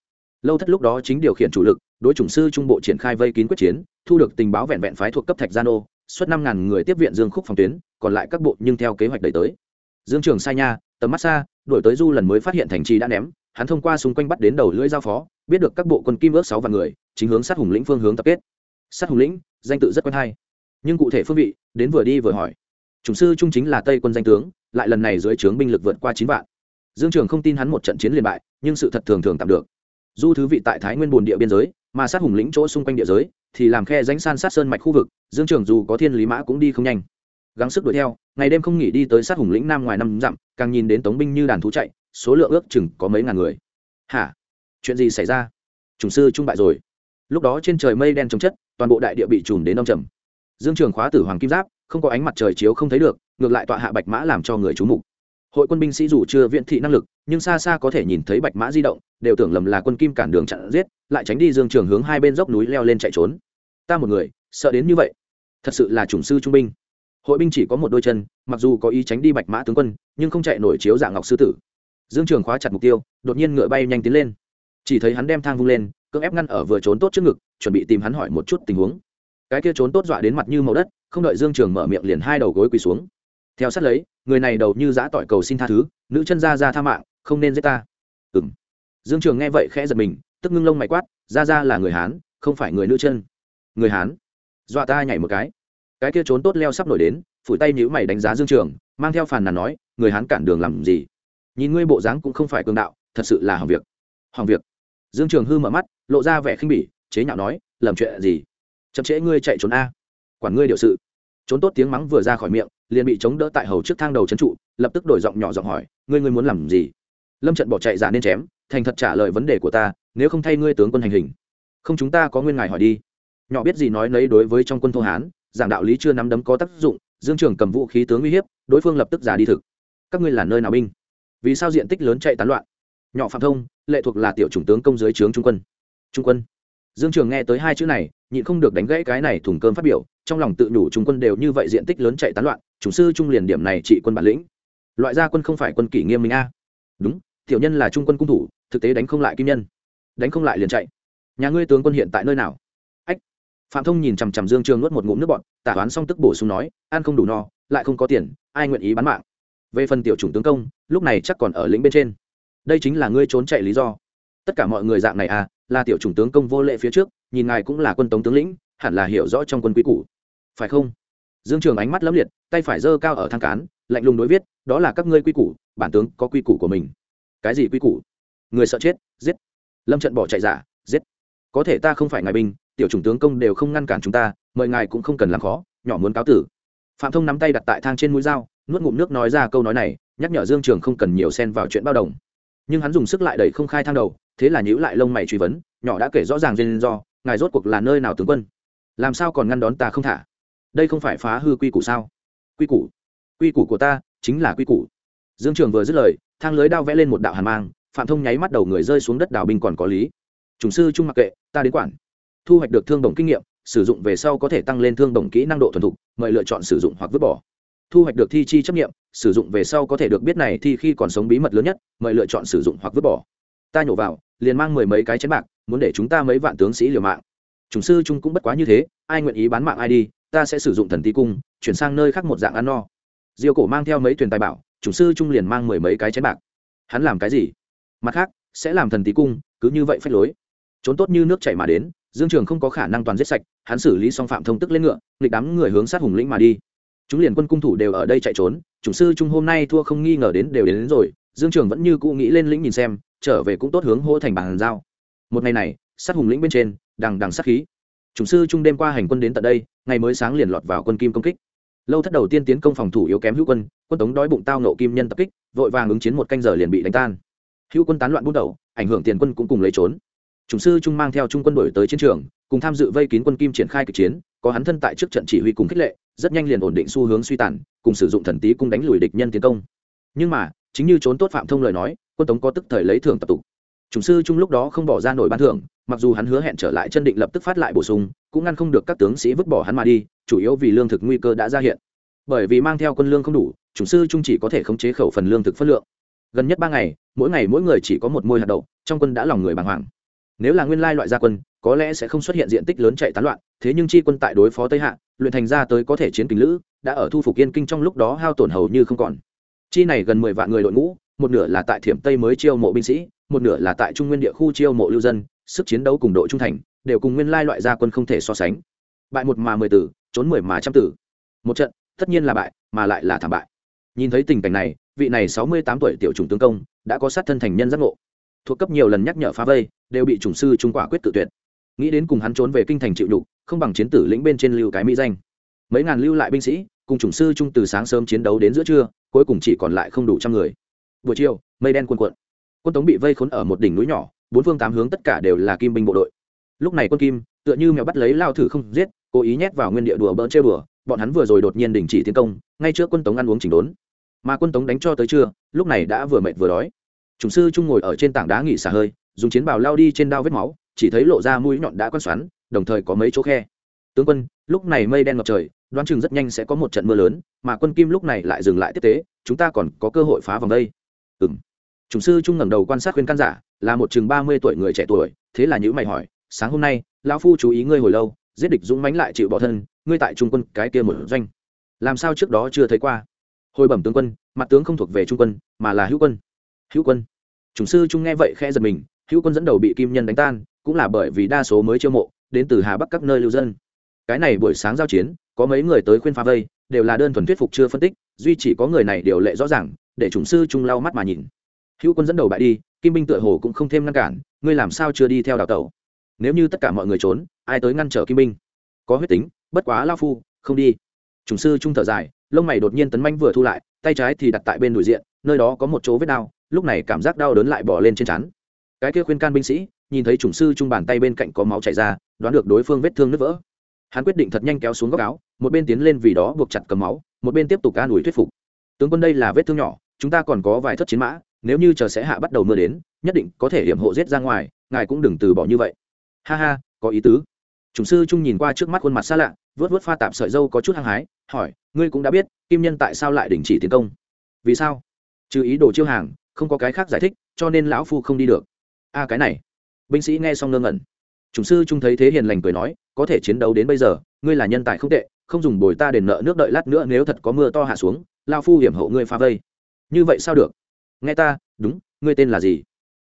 lâu thất lúc đó chính điều khiển chủ lực, đối chủng sư trung bộ triển khai vây kín quyết chiến, thu được tình báo vẹn vẹn phái thuộc cấp thạch gia nô suốt năm ngàn người tiếp viện dương khúc phòng tuyến, còn lại các bộ nhưng theo kế hoạch đẩy tới. Dương trường sai nha, tầm mắt xa, đổi tới du lần mới phát hiện thành trì đã ném, hắn thông qua xung quanh bắt đến đầu lưỡi giao phó, biết được các bộ quân kim ước sáu vạn người, chính hướng sát hùng lĩnh phương hướng tập kết. Sát hùng lĩnh, danh tự rất quen hay. Nhưng cụ thể phương vị, đến vừa đi vừa hỏi. Chủng sư trung chính là tây quân danh tướng, lại lần này dưới trướng binh lực vượt qua chín vạn. Dương trường không tin hắn một trận chiến liền bại, nhưng sự thật thường thường tạm được du thứ vị tại thái nguyên bồn địa biên giới, mà sát hùng lĩnh chỗ xung quanh địa giới, thì làm khe danh san sát sơn mạch khu vực, dương trường dù có thiên lý mã cũng đi không nhanh. Gắng sức đuổi theo, ngày đêm không nghỉ đi tới sát hùng lĩnh nam ngoài năm dặm, càng nhìn đến tống binh như đàn thú chạy, số lượng ước chừng có mấy ngàn người. Hả? Chuyện gì xảy ra? Chủng sư trung bại rồi. Lúc đó trên trời mây đen trồng chất, toàn bộ đại địa bị trùm đến đông trầm. Dương trường khóa tử hoàng kim giáp, không có ánh mặt trời chiếu không thấy được, ngược lại tọa hạ bạch mã làm cho người trú mục hội quân binh sĩ dù chưa viễn thị năng lực, nhưng xa xa có thể nhìn thấy bạch mã di động, đều tưởng lầm là quân kim cản đường chặn giết, lại tránh đi dương trường hướng hai bên dốc núi leo lên chạy trốn. Ta một người, sợ đến như vậy. Thật sự là chủng sư trung binh. Hội binh chỉ có một đôi chân, mặc dù có ý tránh đi bạch mã tướng quân, nhưng không chạy nổi chiếu dạng ngọc sư tử. Dương trường khóa chặt mục tiêu, đột nhiên ngựa bay nhanh tiến lên. Chỉ thấy hắn đem thang vung lên, cưỡng ép ngăn ở vừa trốn tốt trước ngực, chuẩn bị tìm hắn hỏi một chút tình huống. Cái kia trốn tốt dọa đến mặt như màu đất, không đợi dương trường mở miệng liền hai đầu gối quỳ xuống. Theo sát lấy người này đầu như giã tỏi cầu xin tha thứ, nữ chân ra ra tha mạng, không nên giết ta. Ừng dương trường nghe vậy khẽ giật mình, tức ngưng lông mày quát, ra ra là người hán, không phải người nữ chân. Người hán? Dọa ta nhảy một cái. Cái kia trốn tốt leo sắp nổi đến, phủi tay nhữ mày đánh giá dương trường, mang theo phàn nàn nói, người hán cản đường làm gì? Nhìn ngươi bộ dáng cũng không phải cường đạo, thật sự là hỏng việc. Hỏng việc. Dương trường hư mở mắt, lộ ra vẻ khinh bỉ, chế nhạo nói lầm chuyện gì? Chậm trễ ngươi chạy trốn a. Quản ngươi điều sự. Trốn tốt tiếng mắng vừa ra khỏi miệng liền bị chống đỡ tại hầu trước thang đầu trấn trụ, lập tức đổi giọng nhỏ giọng hỏi, ngươi ngươi muốn làm gì? Lâm trận bỏ chạy giả nên chém, thành thật trả lời vấn đề của ta, nếu không thay ngươi tướng quân hành hình, không chúng ta có nguyên ngài hỏi đi. Nhỏ biết gì nói nấy đối với trong quân thô hán, giảng đạo lý chưa nắm đấm có tác dụng, dương trường cầm vũ khí tướng uy hiếp, đối phương lập tức giả đi thực. Các ngươi là nơi nào binh? Vì sao diện tích lớn chạy tán loạn? Nhỏ phạm thông, lệ thuộc là tiểu chủng tướng công dưới trướng trung quân. Trung quân. Dương trường nghe tới hai chữ này, nhịn không được đánh gãy cái này thùng cơm phát biểu trong lòng tự nhủ trung quân đều như vậy diện tích lớn chạy tán loạn chủng sư trung liền điểm này trị quân bản lĩnh. Loại gia quân không phải quân kỷ nghiêm minh a. Đúng, tiểu nhân là trung quân cung thủ, thực tế đánh không lại kim nhân. Đánh không lại liền chạy. Nhà ngươi tướng quân hiện tại nơi nào? Ách. Phạm thông nhìn chằm chằm dương trường nuốt một ngụm nước bọn tả toán xong tức bổ sung nói, ăn không đủ no, lại không có tiền, ai nguyện ý bán mạng? Về phần tiểu chủng tướng công, lúc này chắc còn ở lĩnh bên trên. Đây chính là ngươi trốn chạy lý do. Tất cả mọi người dạng này à là tiểu chủng tướng công vô lệ phía trước, nhìn ngài cũng là quân tống tướng lĩnh hẳn là hiểu rõ trong quân quý cũ phải không? Dương trường ánh mắt lẫm liệt, tay phải giơ cao ở thang cán, lạnh lùng đối viết, đó là các ngươi quy củ, bản tướng có quy củ của mình. Cái gì quy củ? Người sợ chết, giết. Lâm trận bỏ chạy giả, giết. Có thể ta không phải ngài binh, tiểu chủng tướng công đều không ngăn cản chúng ta, mời ngài cũng không cần làm khó, nhỏ muốn cáo tử. Phạm thông nắm tay đặt tại thang trên mũi dao, nuốt ngụm nước nói ra câu nói này, nhắc nhở dương trường không cần nhiều xen vào chuyện bao đồng. Nhưng hắn dùng sức lại đẩy không khai thang đầu, thế là nhữ lại lông mày truy vấn, nhỏ đã kể rõ ràng duyên do, ngài rốt cuộc là nơi nào tướng quân? Làm sao còn ngăn đón ta không thả? Đây không phải phá hư quy củ sao? Quy củ? Quy củ của ta chính là quy củ. Dương trường vừa dứt lời, thang lưới đao vẽ lên một đạo hàn mang, phạm thông nháy mắt đầu người rơi xuống đất đảo binh còn có lý. Chủng sư trung mặc kệ, ta đến quản. Thu hoạch được thương đồng kinh nghiệm, sử dụng về sau có thể tăng lên thương đồng kỹ năng độ thuần thục, mời lựa chọn sử dụng hoặc vứt bỏ. Thu hoạch được thi chi chấp nghiệm, sử dụng về sau có thể được biết này thi khi còn sống bí mật lớn nhất, mời lựa chọn sử dụng hoặc vứt bỏ. Ta nhổ vào, liền mang mười mấy cái chén bạc, muốn để chúng ta mấy vạn tướng sĩ liều mạng chủng sư trung cũng bất quá như thế ai nguyện ý bán mạng ai đi ta sẽ sử dụng thần tí cung chuyển sang nơi khác một dạng ăn no. Diêu cổ mang theo mấy thuyền tài bảo chủng sư trung liền mang mười mấy cái chén bạc. Hắn làm cái gì? Mặt khác sẽ làm thần tí cung cứ như vậy phách lối. Trốn tốt như nước chảy mà đến dương trường không có khả năng toàn giết sạch hắn xử lý xong phạm thông tức lên ngựa nghịch đám người hướng sát hùng lĩnh mà đi. Chúng liền quân cung thủ đều ở đây chạy trốn chủng sư trung hôm nay thua không nghi ngờ đến đều đến, đến rồi dương trường vẫn như cũ nghĩ lên lĩnh nhìn xem trở về cũng tốt hướng hô thành bàn giao. Một ngày này sát hùng lĩnh bên trên, đằng đằng sát khí. Chủng sư trung đêm qua hành quân đến tận đây, ngày mới sáng liền lọt vào quân kim công kích. Lâu thất đầu tiên tiến công phòng thủ yếu kém hữu quân quân tống đói bụng tao nộ kim nhân tập kích, vội vàng ứng chiến một canh giờ liền bị đánh tan. Hữu quân tán loạn bút đầu, ảnh hưởng tiền quân cũng cùng lấy trốn. Chủng sư trung mang theo trung quân đổi tới chiến trường, cùng tham dự vây kín quân kim triển khai kịch chiến, có hắn thân tại trước trận chỉ huy cùng khích lệ, rất nhanh liền ổn định xu hướng suy tàn, cùng sử dụng thần tý cung đánh lùi địch nhân tiến công. Nhưng mà, chính như trốn tốt phạm thông lời nói, quân tống có tức thời lấy thưởng tập tục chủng sư trung lúc đó không bỏ ra nổi ban thưởng, mặc dù hắn hứa hẹn trở lại chân định lập tức phát lại bổ sung, cũng ngăn không được các tướng sĩ vứt bỏ hắn mà đi, chủ yếu vì lương thực nguy cơ đã ra hiện. Bởi vì mang theo quân lương không đủ, chủng sư trung chỉ có thể khống chế khẩu phần lương thực phân lượng. Gần nhất ba ngày, mỗi ngày mỗi người chỉ có một môi hạt đậu, trong quân đã lòng người bàng hoàng. Nếu là nguyên lai loại gia quân, có lẽ sẽ không xuất hiện diện tích lớn chạy tán loạn, thế nhưng chi quân tại đối phó tây hạ, luyện thành ra tới có thể chiến kính lữ, đã ở thu phục yên kinh trong lúc đó hao tổn hầu như không còn. Chi này gần mười vạn người đội ngũ, một nửa là tại thiểm tây mới chiêu mộ binh sĩ một nửa là tại trung nguyên địa khu chiêu mộ lưu dân, sức chiến đấu cùng độ trung thành, đều cùng nguyên lai loại gia quân không thể so sánh. Bại một mà mười tử, trốn mười mà trăm tử. Một trận, tất nhiên là bại, mà lại là thảm bại. Nhìn thấy tình cảnh này, vị này sáu mươi tám tuổi tiểu chủng tướng công đã có sát thân thành nhân giác ngộ. Thuộc cấp nhiều lần nhắc nhở phá vây, đều bị chủng sư trung quả quyết tự tuyệt. Nghĩ đến cùng hắn trốn về kinh thành chịu đục không bằng chiến tử lĩnh bên trên lưu cái mỹ danh. Mấy ngàn lưu lại binh sĩ, cùng chủng sư trung từ sáng sớm chiến đấu đến giữa trưa, cuối cùng chỉ còn lại không đủ trăm người. Buổi chiều, mây đen cuồn cuộn quân tống bị vây khốn ở một đỉnh núi nhỏ, bốn phương tám hướng tất cả đều là kim binh bộ đội. Lúc này quân kim, tựa như mèo bắt lấy lao thử không giết, cố ý nhét vào nguyên địa đùa bỡn chơi đùa, bọn hắn vừa rồi đột nhiên đình chỉ tiến công, ngay trước quân tống ăn uống chỉnh đốn. Mà quân tống đánh cho tới trưa, lúc này đã vừa mệt vừa đói. Chủng sư trung ngồi ở trên tảng đá nghỉ xả hơi, dùng chiến bào lao đi trên đao vết máu, chỉ thấy lộ ra mũi nhọn đã quan xoắn, đồng thời có mấy chỗ khe. Tướng quân, lúc này mây đen ngập trời, đoán chừng rất nhanh sẽ có một trận mưa lớn, mà quân kim lúc này lại dừng lại tiếp tế, chúng ta còn có cơ hội phá vòng đây. Ừ m chủng sư trung ngẩng đầu quan sát khuyên can giả, là một chừng ba mươi tuổi người trẻ tuổi, thế là nhữ mày hỏi, sáng hôm nay, lão phu chú ý ngươi hồi lâu, giết địch dũng mánh lại chịu bỏ thân, ngươi tại trung quân cái kia một doanh. Làm sao trước đó chưa thấy qua? Hồi bẩm tướng quân, mặt tướng không thuộc về trung quân, mà là hữu quân. Hữu quân? Chủng sư trung nghe vậy khẽ giật mình, hữu quân dẫn đầu bị kim nhân đánh tan, cũng là bởi vì đa số mới chiêu mộ, đến từ hà bắc các nơi lưu dân. Cái này buổi sáng giao chiến, có mấy người tới khuyên phá vây, đều là đơn thuần thuyết phục chưa phân tích, duy chỉ có người này điều lệ rõ ràng, để chủng sư trung lau mắt mà nhìn hữu quân dẫn đầu bại đi, kim binh tựa hồ cũng không thêm ngăn cản, ngươi làm sao chưa đi theo đào tẩu? Nếu như tất cả mọi người trốn, ai tới ngăn trở kim binh? Có huyết tính, bất quá lao phu, không đi. Chủng sư trung thở dài, lông mày đột nhiên tấn manh vừa thu lại, tay trái thì đặt tại bên đùi diện, nơi đó có một chỗ vết đau, lúc này cảm giác đau đớn lại bỏ lên trên chắn cái kia khuyên can binh sĩ, nhìn thấy chủng sư trung bàn tay bên cạnh có máu chảy ra, đoán được đối phương vết thương nứt vỡ. Hắn quyết định thật nhanh kéo xuống góc áo, một bên tiến lên vì đó buộc chặt cầm máu, một bên tiếp tục an ủi thuyết phục. Tướng quân đây là vết thương nhỏ, chúng ta còn có vài thất chiến mã nếu như chờ sẽ hạ bắt đầu mưa đến, nhất định có thể hiểm hộ giết ra ngoài, ngài cũng đừng từ bỏ như vậy. Ha ha, có ý tứ. Chủng sư trung nhìn qua trước mắt khuôn mặt xa lạ vớt vớt pha tạp sợi dâu có chút hăng hái, hỏi, ngươi cũng đã biết, kim nhân tại sao lại đình chỉ tiến công? Vì sao? Trừ ý đồ chiêu hàng, không có cái khác giải thích, cho nên lão phu không đi được. A, cái này. Binh sĩ nghe xong ngơ ngẩn. Chủng sư trung thấy thế hiền lành cười nói, có thể chiến đấu đến bây giờ, ngươi là nhân tài không tệ, không dùng bồi ta đền nợ nước đợi lát nữa nếu thật có mưa to hạ xuống lao phu hiểm hộ ngươi phá vây. Như vậy sao được? Nghe ta đúng ngươi tên là gì?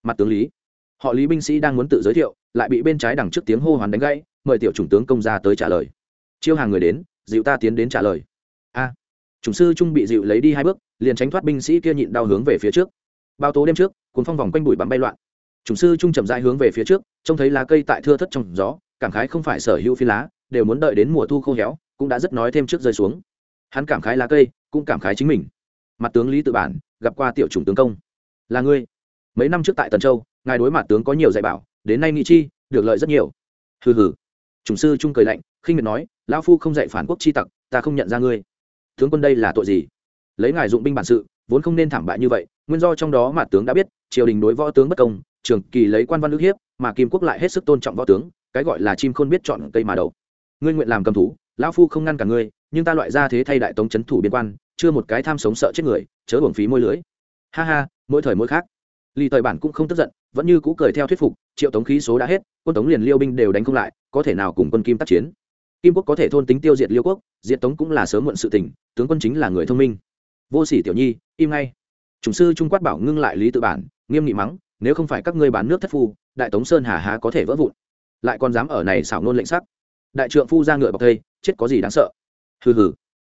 Mặt tướng lý. Họ lý binh sĩ đang muốn tự giới thiệu lại bị bên trái đằng trước tiếng hô hoán đánh gãy mời tiểu chủng tướng công ra tới trả lời. Chiêu hàng người đến dịu ta tiến đến trả lời. A. À, chủng sư trung bị dịu lấy đi hai bước liền tránh thoát binh sĩ kia nhịn đau hướng về phía trước. Bao tố đêm trước cuốn phong vòng quanh bụi bặm bay loạn. Chủng sư trung chậm rãi hướng về phía trước trông thấy lá cây tại thưa thất trong gió cảm khái không phải sở hữu phi lá đều muốn đợi đến mùa thu khô héo cũng đã rất nói thêm trước rơi xuống. Hắn cảm khái lá cây cũng cảm khái chính mình mặt tướng lý tự bản, gặp qua tiểu chủng tướng công. Là ngươi. Mấy năm trước tại tần châu, ngài đối mặt tướng có nhiều dạy bảo, đến nay nghị chi, được lợi rất nhiều. Hừ hừ. Chủng sư trung cười lạnh, khinh miệt nói, lão phu không dạy phản quốc chi tặc, ta không nhận ra ngươi. Tướng quân đây là tội gì? Lấy ngài dụng binh bản sự, vốn không nên thảm bại như vậy, nguyên do trong đó mà tướng đã biết, triều đình đối võ tướng bất công, trường kỳ lấy quan văn ước hiếp, mà kim quốc lại hết sức tôn trọng võ tướng, cái gọi là chim khôn biết chọn cây mà đầu. Ngươi nguyện làm cầm thú, lão phu không ngăn cả ngươi, nhưng ta loại ra thế thay đại tống c thủ biên quan chưa một cái tham sống sợ chết người, chớ uổng phí môi lưới. Ha ha, mỗi thời mỗi khác. Lì thời bản cũng không tức giận, vẫn như cũ cười theo thuyết phục, triệu tống khí số đã hết, quân tống liền liêu binh đều đánh không lại, có thể nào cùng quân kim tác chiến? Kim quốc có thể thôn tính tiêu diệt liêu quốc, diệt tống cũng là sớm muộn sự tình, tướng quân chính là người thông minh. Vô sỉ tiểu nhi, im ngay. Chủng sư trung quát bảo ngưng lại lý tự bản, nghiêm nghị mắng, nếu không phải các ngươi bán nước thất phu, đại tống sơn hà há có thể vỡ vụn? Lại còn dám ở này xảo nôn lệnh sắc. Đại trượng phu ra ngựa bọc thây, chết có gì đáng sợ? Hừ hừ.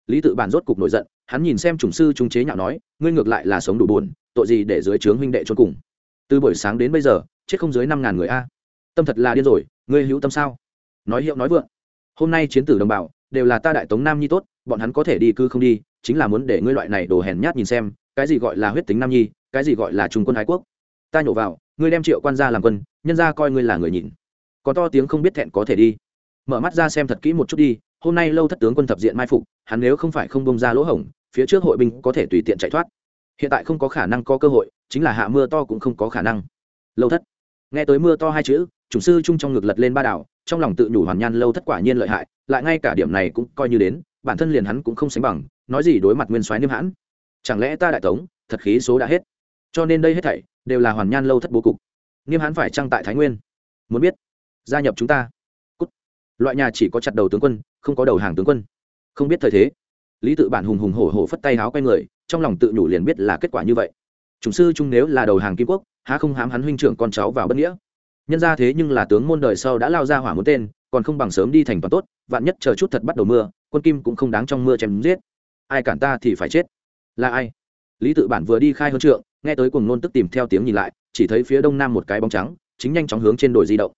Lý tự bản rốt cục nổi giận hắn nhìn xem chủng sư trung chế nhạo nói, ngươi ngược lại là sống đủ buồn, tội gì để dưới trướng huynh đệ trốn cùng? Từ buổi sáng đến bây giờ, chết không dưới năm ngàn người a. Tâm thật là điên rồi, ngươi hữu tâm sao? Nói hiệu nói vượng. Hôm nay chiến tử đồng bào, đều là ta đại tống nam nhi tốt, bọn hắn có thể đi cư không đi, chính là muốn để ngươi loại này đồ hèn nhát nhìn xem, cái gì gọi là huyết tính nam nhi, cái gì gọi là trung quân ái quốc. Ta nhổ vào, ngươi đem triệu quan gia làm quân, nhân ra coi ngươi là người nhìn có to tiếng không biết thẹn có thể đi. Mở mắt ra xem thật kỹ một chút đi, hôm nay lâu thất tướng quân thập diện mai phục, hắn nếu không phải không bông ra lỗ hổng phía trước hội binh có thể tùy tiện chạy thoát. Hiện tại không có khả năng có cơ hội, chính là hạ mưa to cũng không có khả năng. Lâu thất. Nghe tới mưa to hai chữ, chủng sư chung trong ngực lật lên ba đảo, trong lòng tự nhủ hoàn nhan lâu thất quả nhiên lợi hại, lại ngay cả điểm này cũng coi như đến, bản thân liền hắn cũng không sánh bằng, nói gì đối mặt nguyên soái niêm hãn. Chẳng lẽ ta đại tống, thật khí số đã hết? Cho nên đây hết thảy, đều là hoàn nhan lâu thất bố cục. Niêm hãn phải trăng tại thái nguyên. Muốn biết, gia nhập chúng ta. Cút. loại nhà chỉ có chặt đầu tướng quân, không có đầu hàng tướng quân. Không biết thời thế lý tự bản hùng hùng hổ hổ phất tay háo quay người, trong lòng tự nhủ liền biết là kết quả như vậy. Chủng sư trung nếu là đầu hàng kim quốc, há không hám hắn huynh trưởng con cháu vào bất nghĩa. Nhân ra thế nhưng là tướng môn đời sau đã lao ra hỏa muốn tên, còn không bằng sớm đi thành toàn tốt, vạn nhất chờ chút thật bắt đầu mưa, quân kim cũng không đáng trong mưa chém giết. Ai cản ta thì phải chết. Là ai? Lý tự bản vừa đi khai hơn trượng, nghe tới cùng nôn tức tìm theo tiếng nhìn lại, chỉ thấy phía đông nam một cái bóng trắng, chính nhanh chóng hướng trên đồi di động.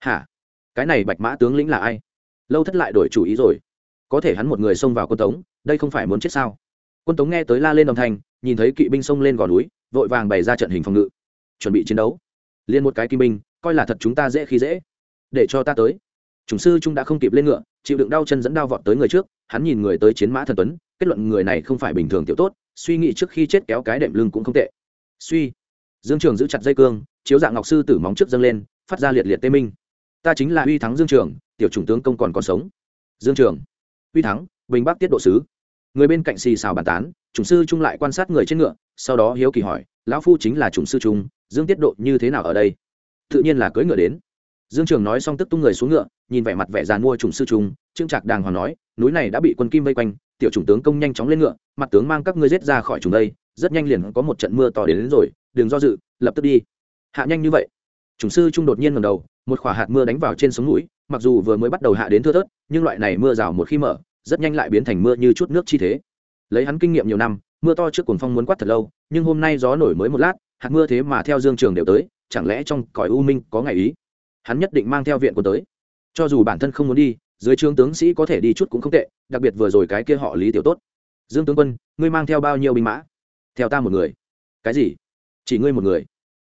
Hả? Cái này bạch mã tướng lĩnh là ai? Lâu thất lại đổi chủ ý rồi. Có thể hắn một người xông vào quân tống đây không phải muốn chết sao? Quân tống nghe tới la lên đồng thành, nhìn thấy kỵ binh xông lên gò núi vội vàng bày ra trận hình phòng ngự. Chuẩn bị chiến đấu. Liên một cái kim binh coi là thật chúng ta dễ khi dễ. Để cho ta tới. Chủng sư trung đã không kịp lên ngựa chịu đựng đau chân dẫn đao vọt tới người trước hắn nhìn người tới chiến mã thần tuấn kết luận người này không phải bình thường tiểu tốt suy nghĩ trước khi chết kéo cái đệm lưng cũng không tệ. Suy. Dương trường giữ chặt dây cương chiếu dạng ngọc sư tử móng trước dâng lên phát ra liệt liệt tê minh. Ta chính là uy thắng dương trường tiểu chủng tướng công còn còn sống. Dương trường. Uy thắng bình bắc tiết độ sứ người bên cạnh xì xào bàn tán chủng sư trung lại quan sát người trên ngựa sau đó hiếu kỳ hỏi lão phu chính là chủng sư trung dương tiết độ như thế nào ở đây? Tự nhiên là cưỡi ngựa đến. Dương trường nói xong tức tung người xuống ngựa nhìn vẻ mặt vẻ dàn mua chủng sư trung trương trạc đàng hoàng nói núi này đã bị quân kim vây quanh tiểu chủng tướng công nhanh chóng lên ngựa mặt tướng mang các ngươi giết ra khỏi chúng đây rất nhanh liền có một trận mưa to đến, đến rồi đừng do dự lập tức đi. Hạ nhanh như vậy. Chủng sư trung đột nhiên ngầm đầu một khỏa hạt mưa đánh vào trên sống núi mặc dù vừa mới bắt đầu hạ đến thưa thớt nhưng loại này mưa rào một khi mở rất nhanh lại biến thành mưa như chút nước chi thế. Lấy hắn kinh nghiệm nhiều năm, mưa to trước cuồng phong muốn quát thật lâu, nhưng hôm nay gió nổi mới một lát, hạt mưa thế mà theo dương trường đều tới, chẳng lẽ trong cõi u minh có ngày ý? Hắn nhất định mang theo viện quân tới. Cho dù bản thân không muốn đi, dưới trướng tướng sĩ có thể đi chút cũng không tệ, đặc biệt vừa rồi cái kia họ lý tiểu tốt. Dương tướng quân, ngươi mang theo bao nhiêu binh mã? Theo ta một người. Cái gì? Chỉ ngươi một người.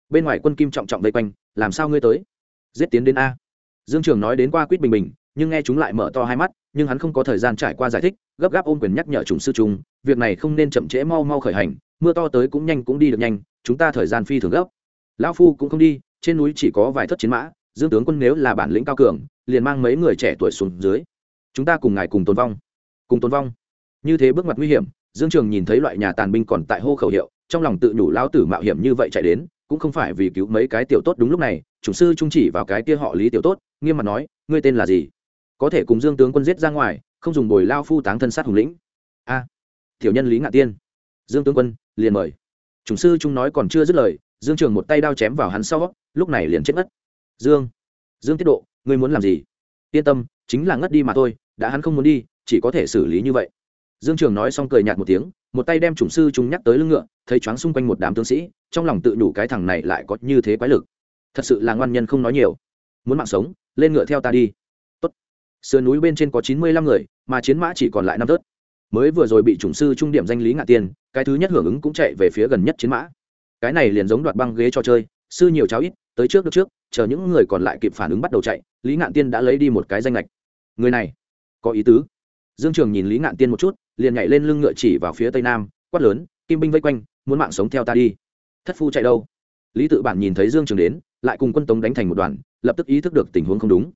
Bên ngoài quân kim trọng trọng vây quanh, làm sao ngươi tới? Giết tiến đến a. Dương trường nói đến qua quýt bình bình nhưng nghe chúng lại mở to hai mắt nhưng hắn không có thời gian trải qua giải thích gấp gáp ôm quyền nhắc nhở chúng sư Trung, việc này không nên chậm trễ mau mau khởi hành mưa to tới cũng nhanh cũng đi được nhanh chúng ta thời gian phi thường gấp. Lão phu cũng không đi trên núi chỉ có vài thất chiến mã dương tướng quân nếu là bản lĩnh cao cường liền mang mấy người trẻ tuổi xuống dưới. Chúng ta cùng ngài cùng tồn vong. Cùng tồn vong. Như thế bước mặt nguy hiểm dương trường nhìn thấy loại nhà tàn binh còn tại hô khẩu hiệu trong lòng tự nhủ lao tử mạo hiểm như vậy chạy đến cũng không phải vì cứu mấy cái tiểu tốt đúng lúc này chủ sư trung chỉ vào cái kia họ lý tiểu tốt nghiêm mặt nói ngươi tên là gì? Có thể cùng dương tướng quân giết ra ngoài, không dùng bồi lao phu táng thân sát hùng lĩnh. A, tiểu nhân lý ngạ tiên. Dương tướng quân, liền mời. Chủng sư trung nói còn chưa dứt lời, dương trường một tay đao chém vào hắn sau, lúc này liền chết ngất. Dương dương tiết độ, ngươi muốn làm gì? Yên tâm, chính là ngất đi mà thôi, đã hắn không muốn đi, chỉ có thể xử lý như vậy. Dương trường nói xong cười nhạt một tiếng, một tay đem chủng sư chúng nhắc tới lưng ngựa, thấy choáng xung quanh một đám tướng sĩ, trong lòng tự đủ cái thằng này lại có như thế quái lực. Thật sự là ngoan nhân không nói nhiều. Muốn mạng sống, lên ngựa theo ta đi sườn núi bên trên có chín mươi lăm người, mà chiến mã chỉ còn lại năm tớt. Mới vừa rồi bị chủng sư trung điểm danh lý ngạ tiên, cái thứ nhất hưởng ứng cũng chạy về phía gần nhất chiến mã. Cái này liền giống đoạt băng ghế cho chơi, sư nhiều cháo ít, tới trước được trước, chờ những người còn lại kịp phản ứng bắt đầu chạy, lý ngạn tiên đã lấy đi một cái danh lệch người này, có ý tứ. Dương trường nhìn lý ngạn tiên một chút, liền nhảy lên lưng ngựa chỉ vào phía tây nam, quát lớn, kim binh vây quanh, muốn mạng sống theo ta đi. Thất phu chạy đâu? Lý tự bản nhìn thấy dương trường đến, lại cùng quân tống đánh thành một đoàn, lập tức ý thức được tình huống không đúng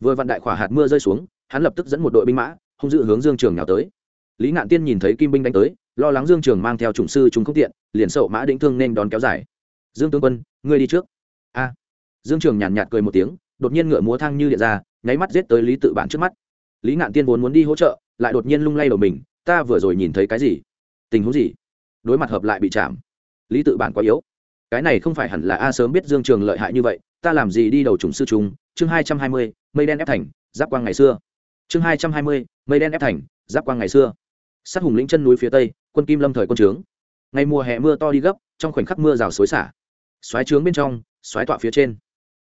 vừa vạn đại khỏa hạt mưa rơi xuống, hắn lập tức dẫn một đội binh mã, hung dự hướng dương trường nào tới. Lý ngạn tiên nhìn thấy kim binh đánh tới, lo lắng dương trường mang theo chủng sư chúng không tiện, liền sậu mã đĩnh thương nên đón kéo dài. Dương tướng quân, ngươi đi trước. A. Dương trường nhàn nhạt cười một tiếng, đột nhiên ngựa múa thang như điện ra, nháy mắt giết tới lý tự bản trước mắt. Lý ngạn tiên vốn muốn đi hỗ trợ, lại đột nhiên lung lay đầu mình, ta vừa rồi nhìn thấy cái gì? Tình huống gì? Đối mặt hợp lại bị chạm. Lý tự bản quá yếu. Cái này không phải hẳn là a sớm biết dương trường lợi hại như vậy, ta làm gì đi đầu chủng sư chúng chương hai trăm hai mươi, mây đen ép thành, giáp quang ngày xưa. Chương hai trăm hai mươi, mây đen ép thành, giáp quang ngày xưa. Sát hùng lĩnh chân núi phía tây, quân kim lâm thời quân trướng. Ngày mùa hè mưa to đi gấp, trong khoảnh khắc mưa rào xối xả. Xoáy trướng bên trong xoáy tọa phía trên.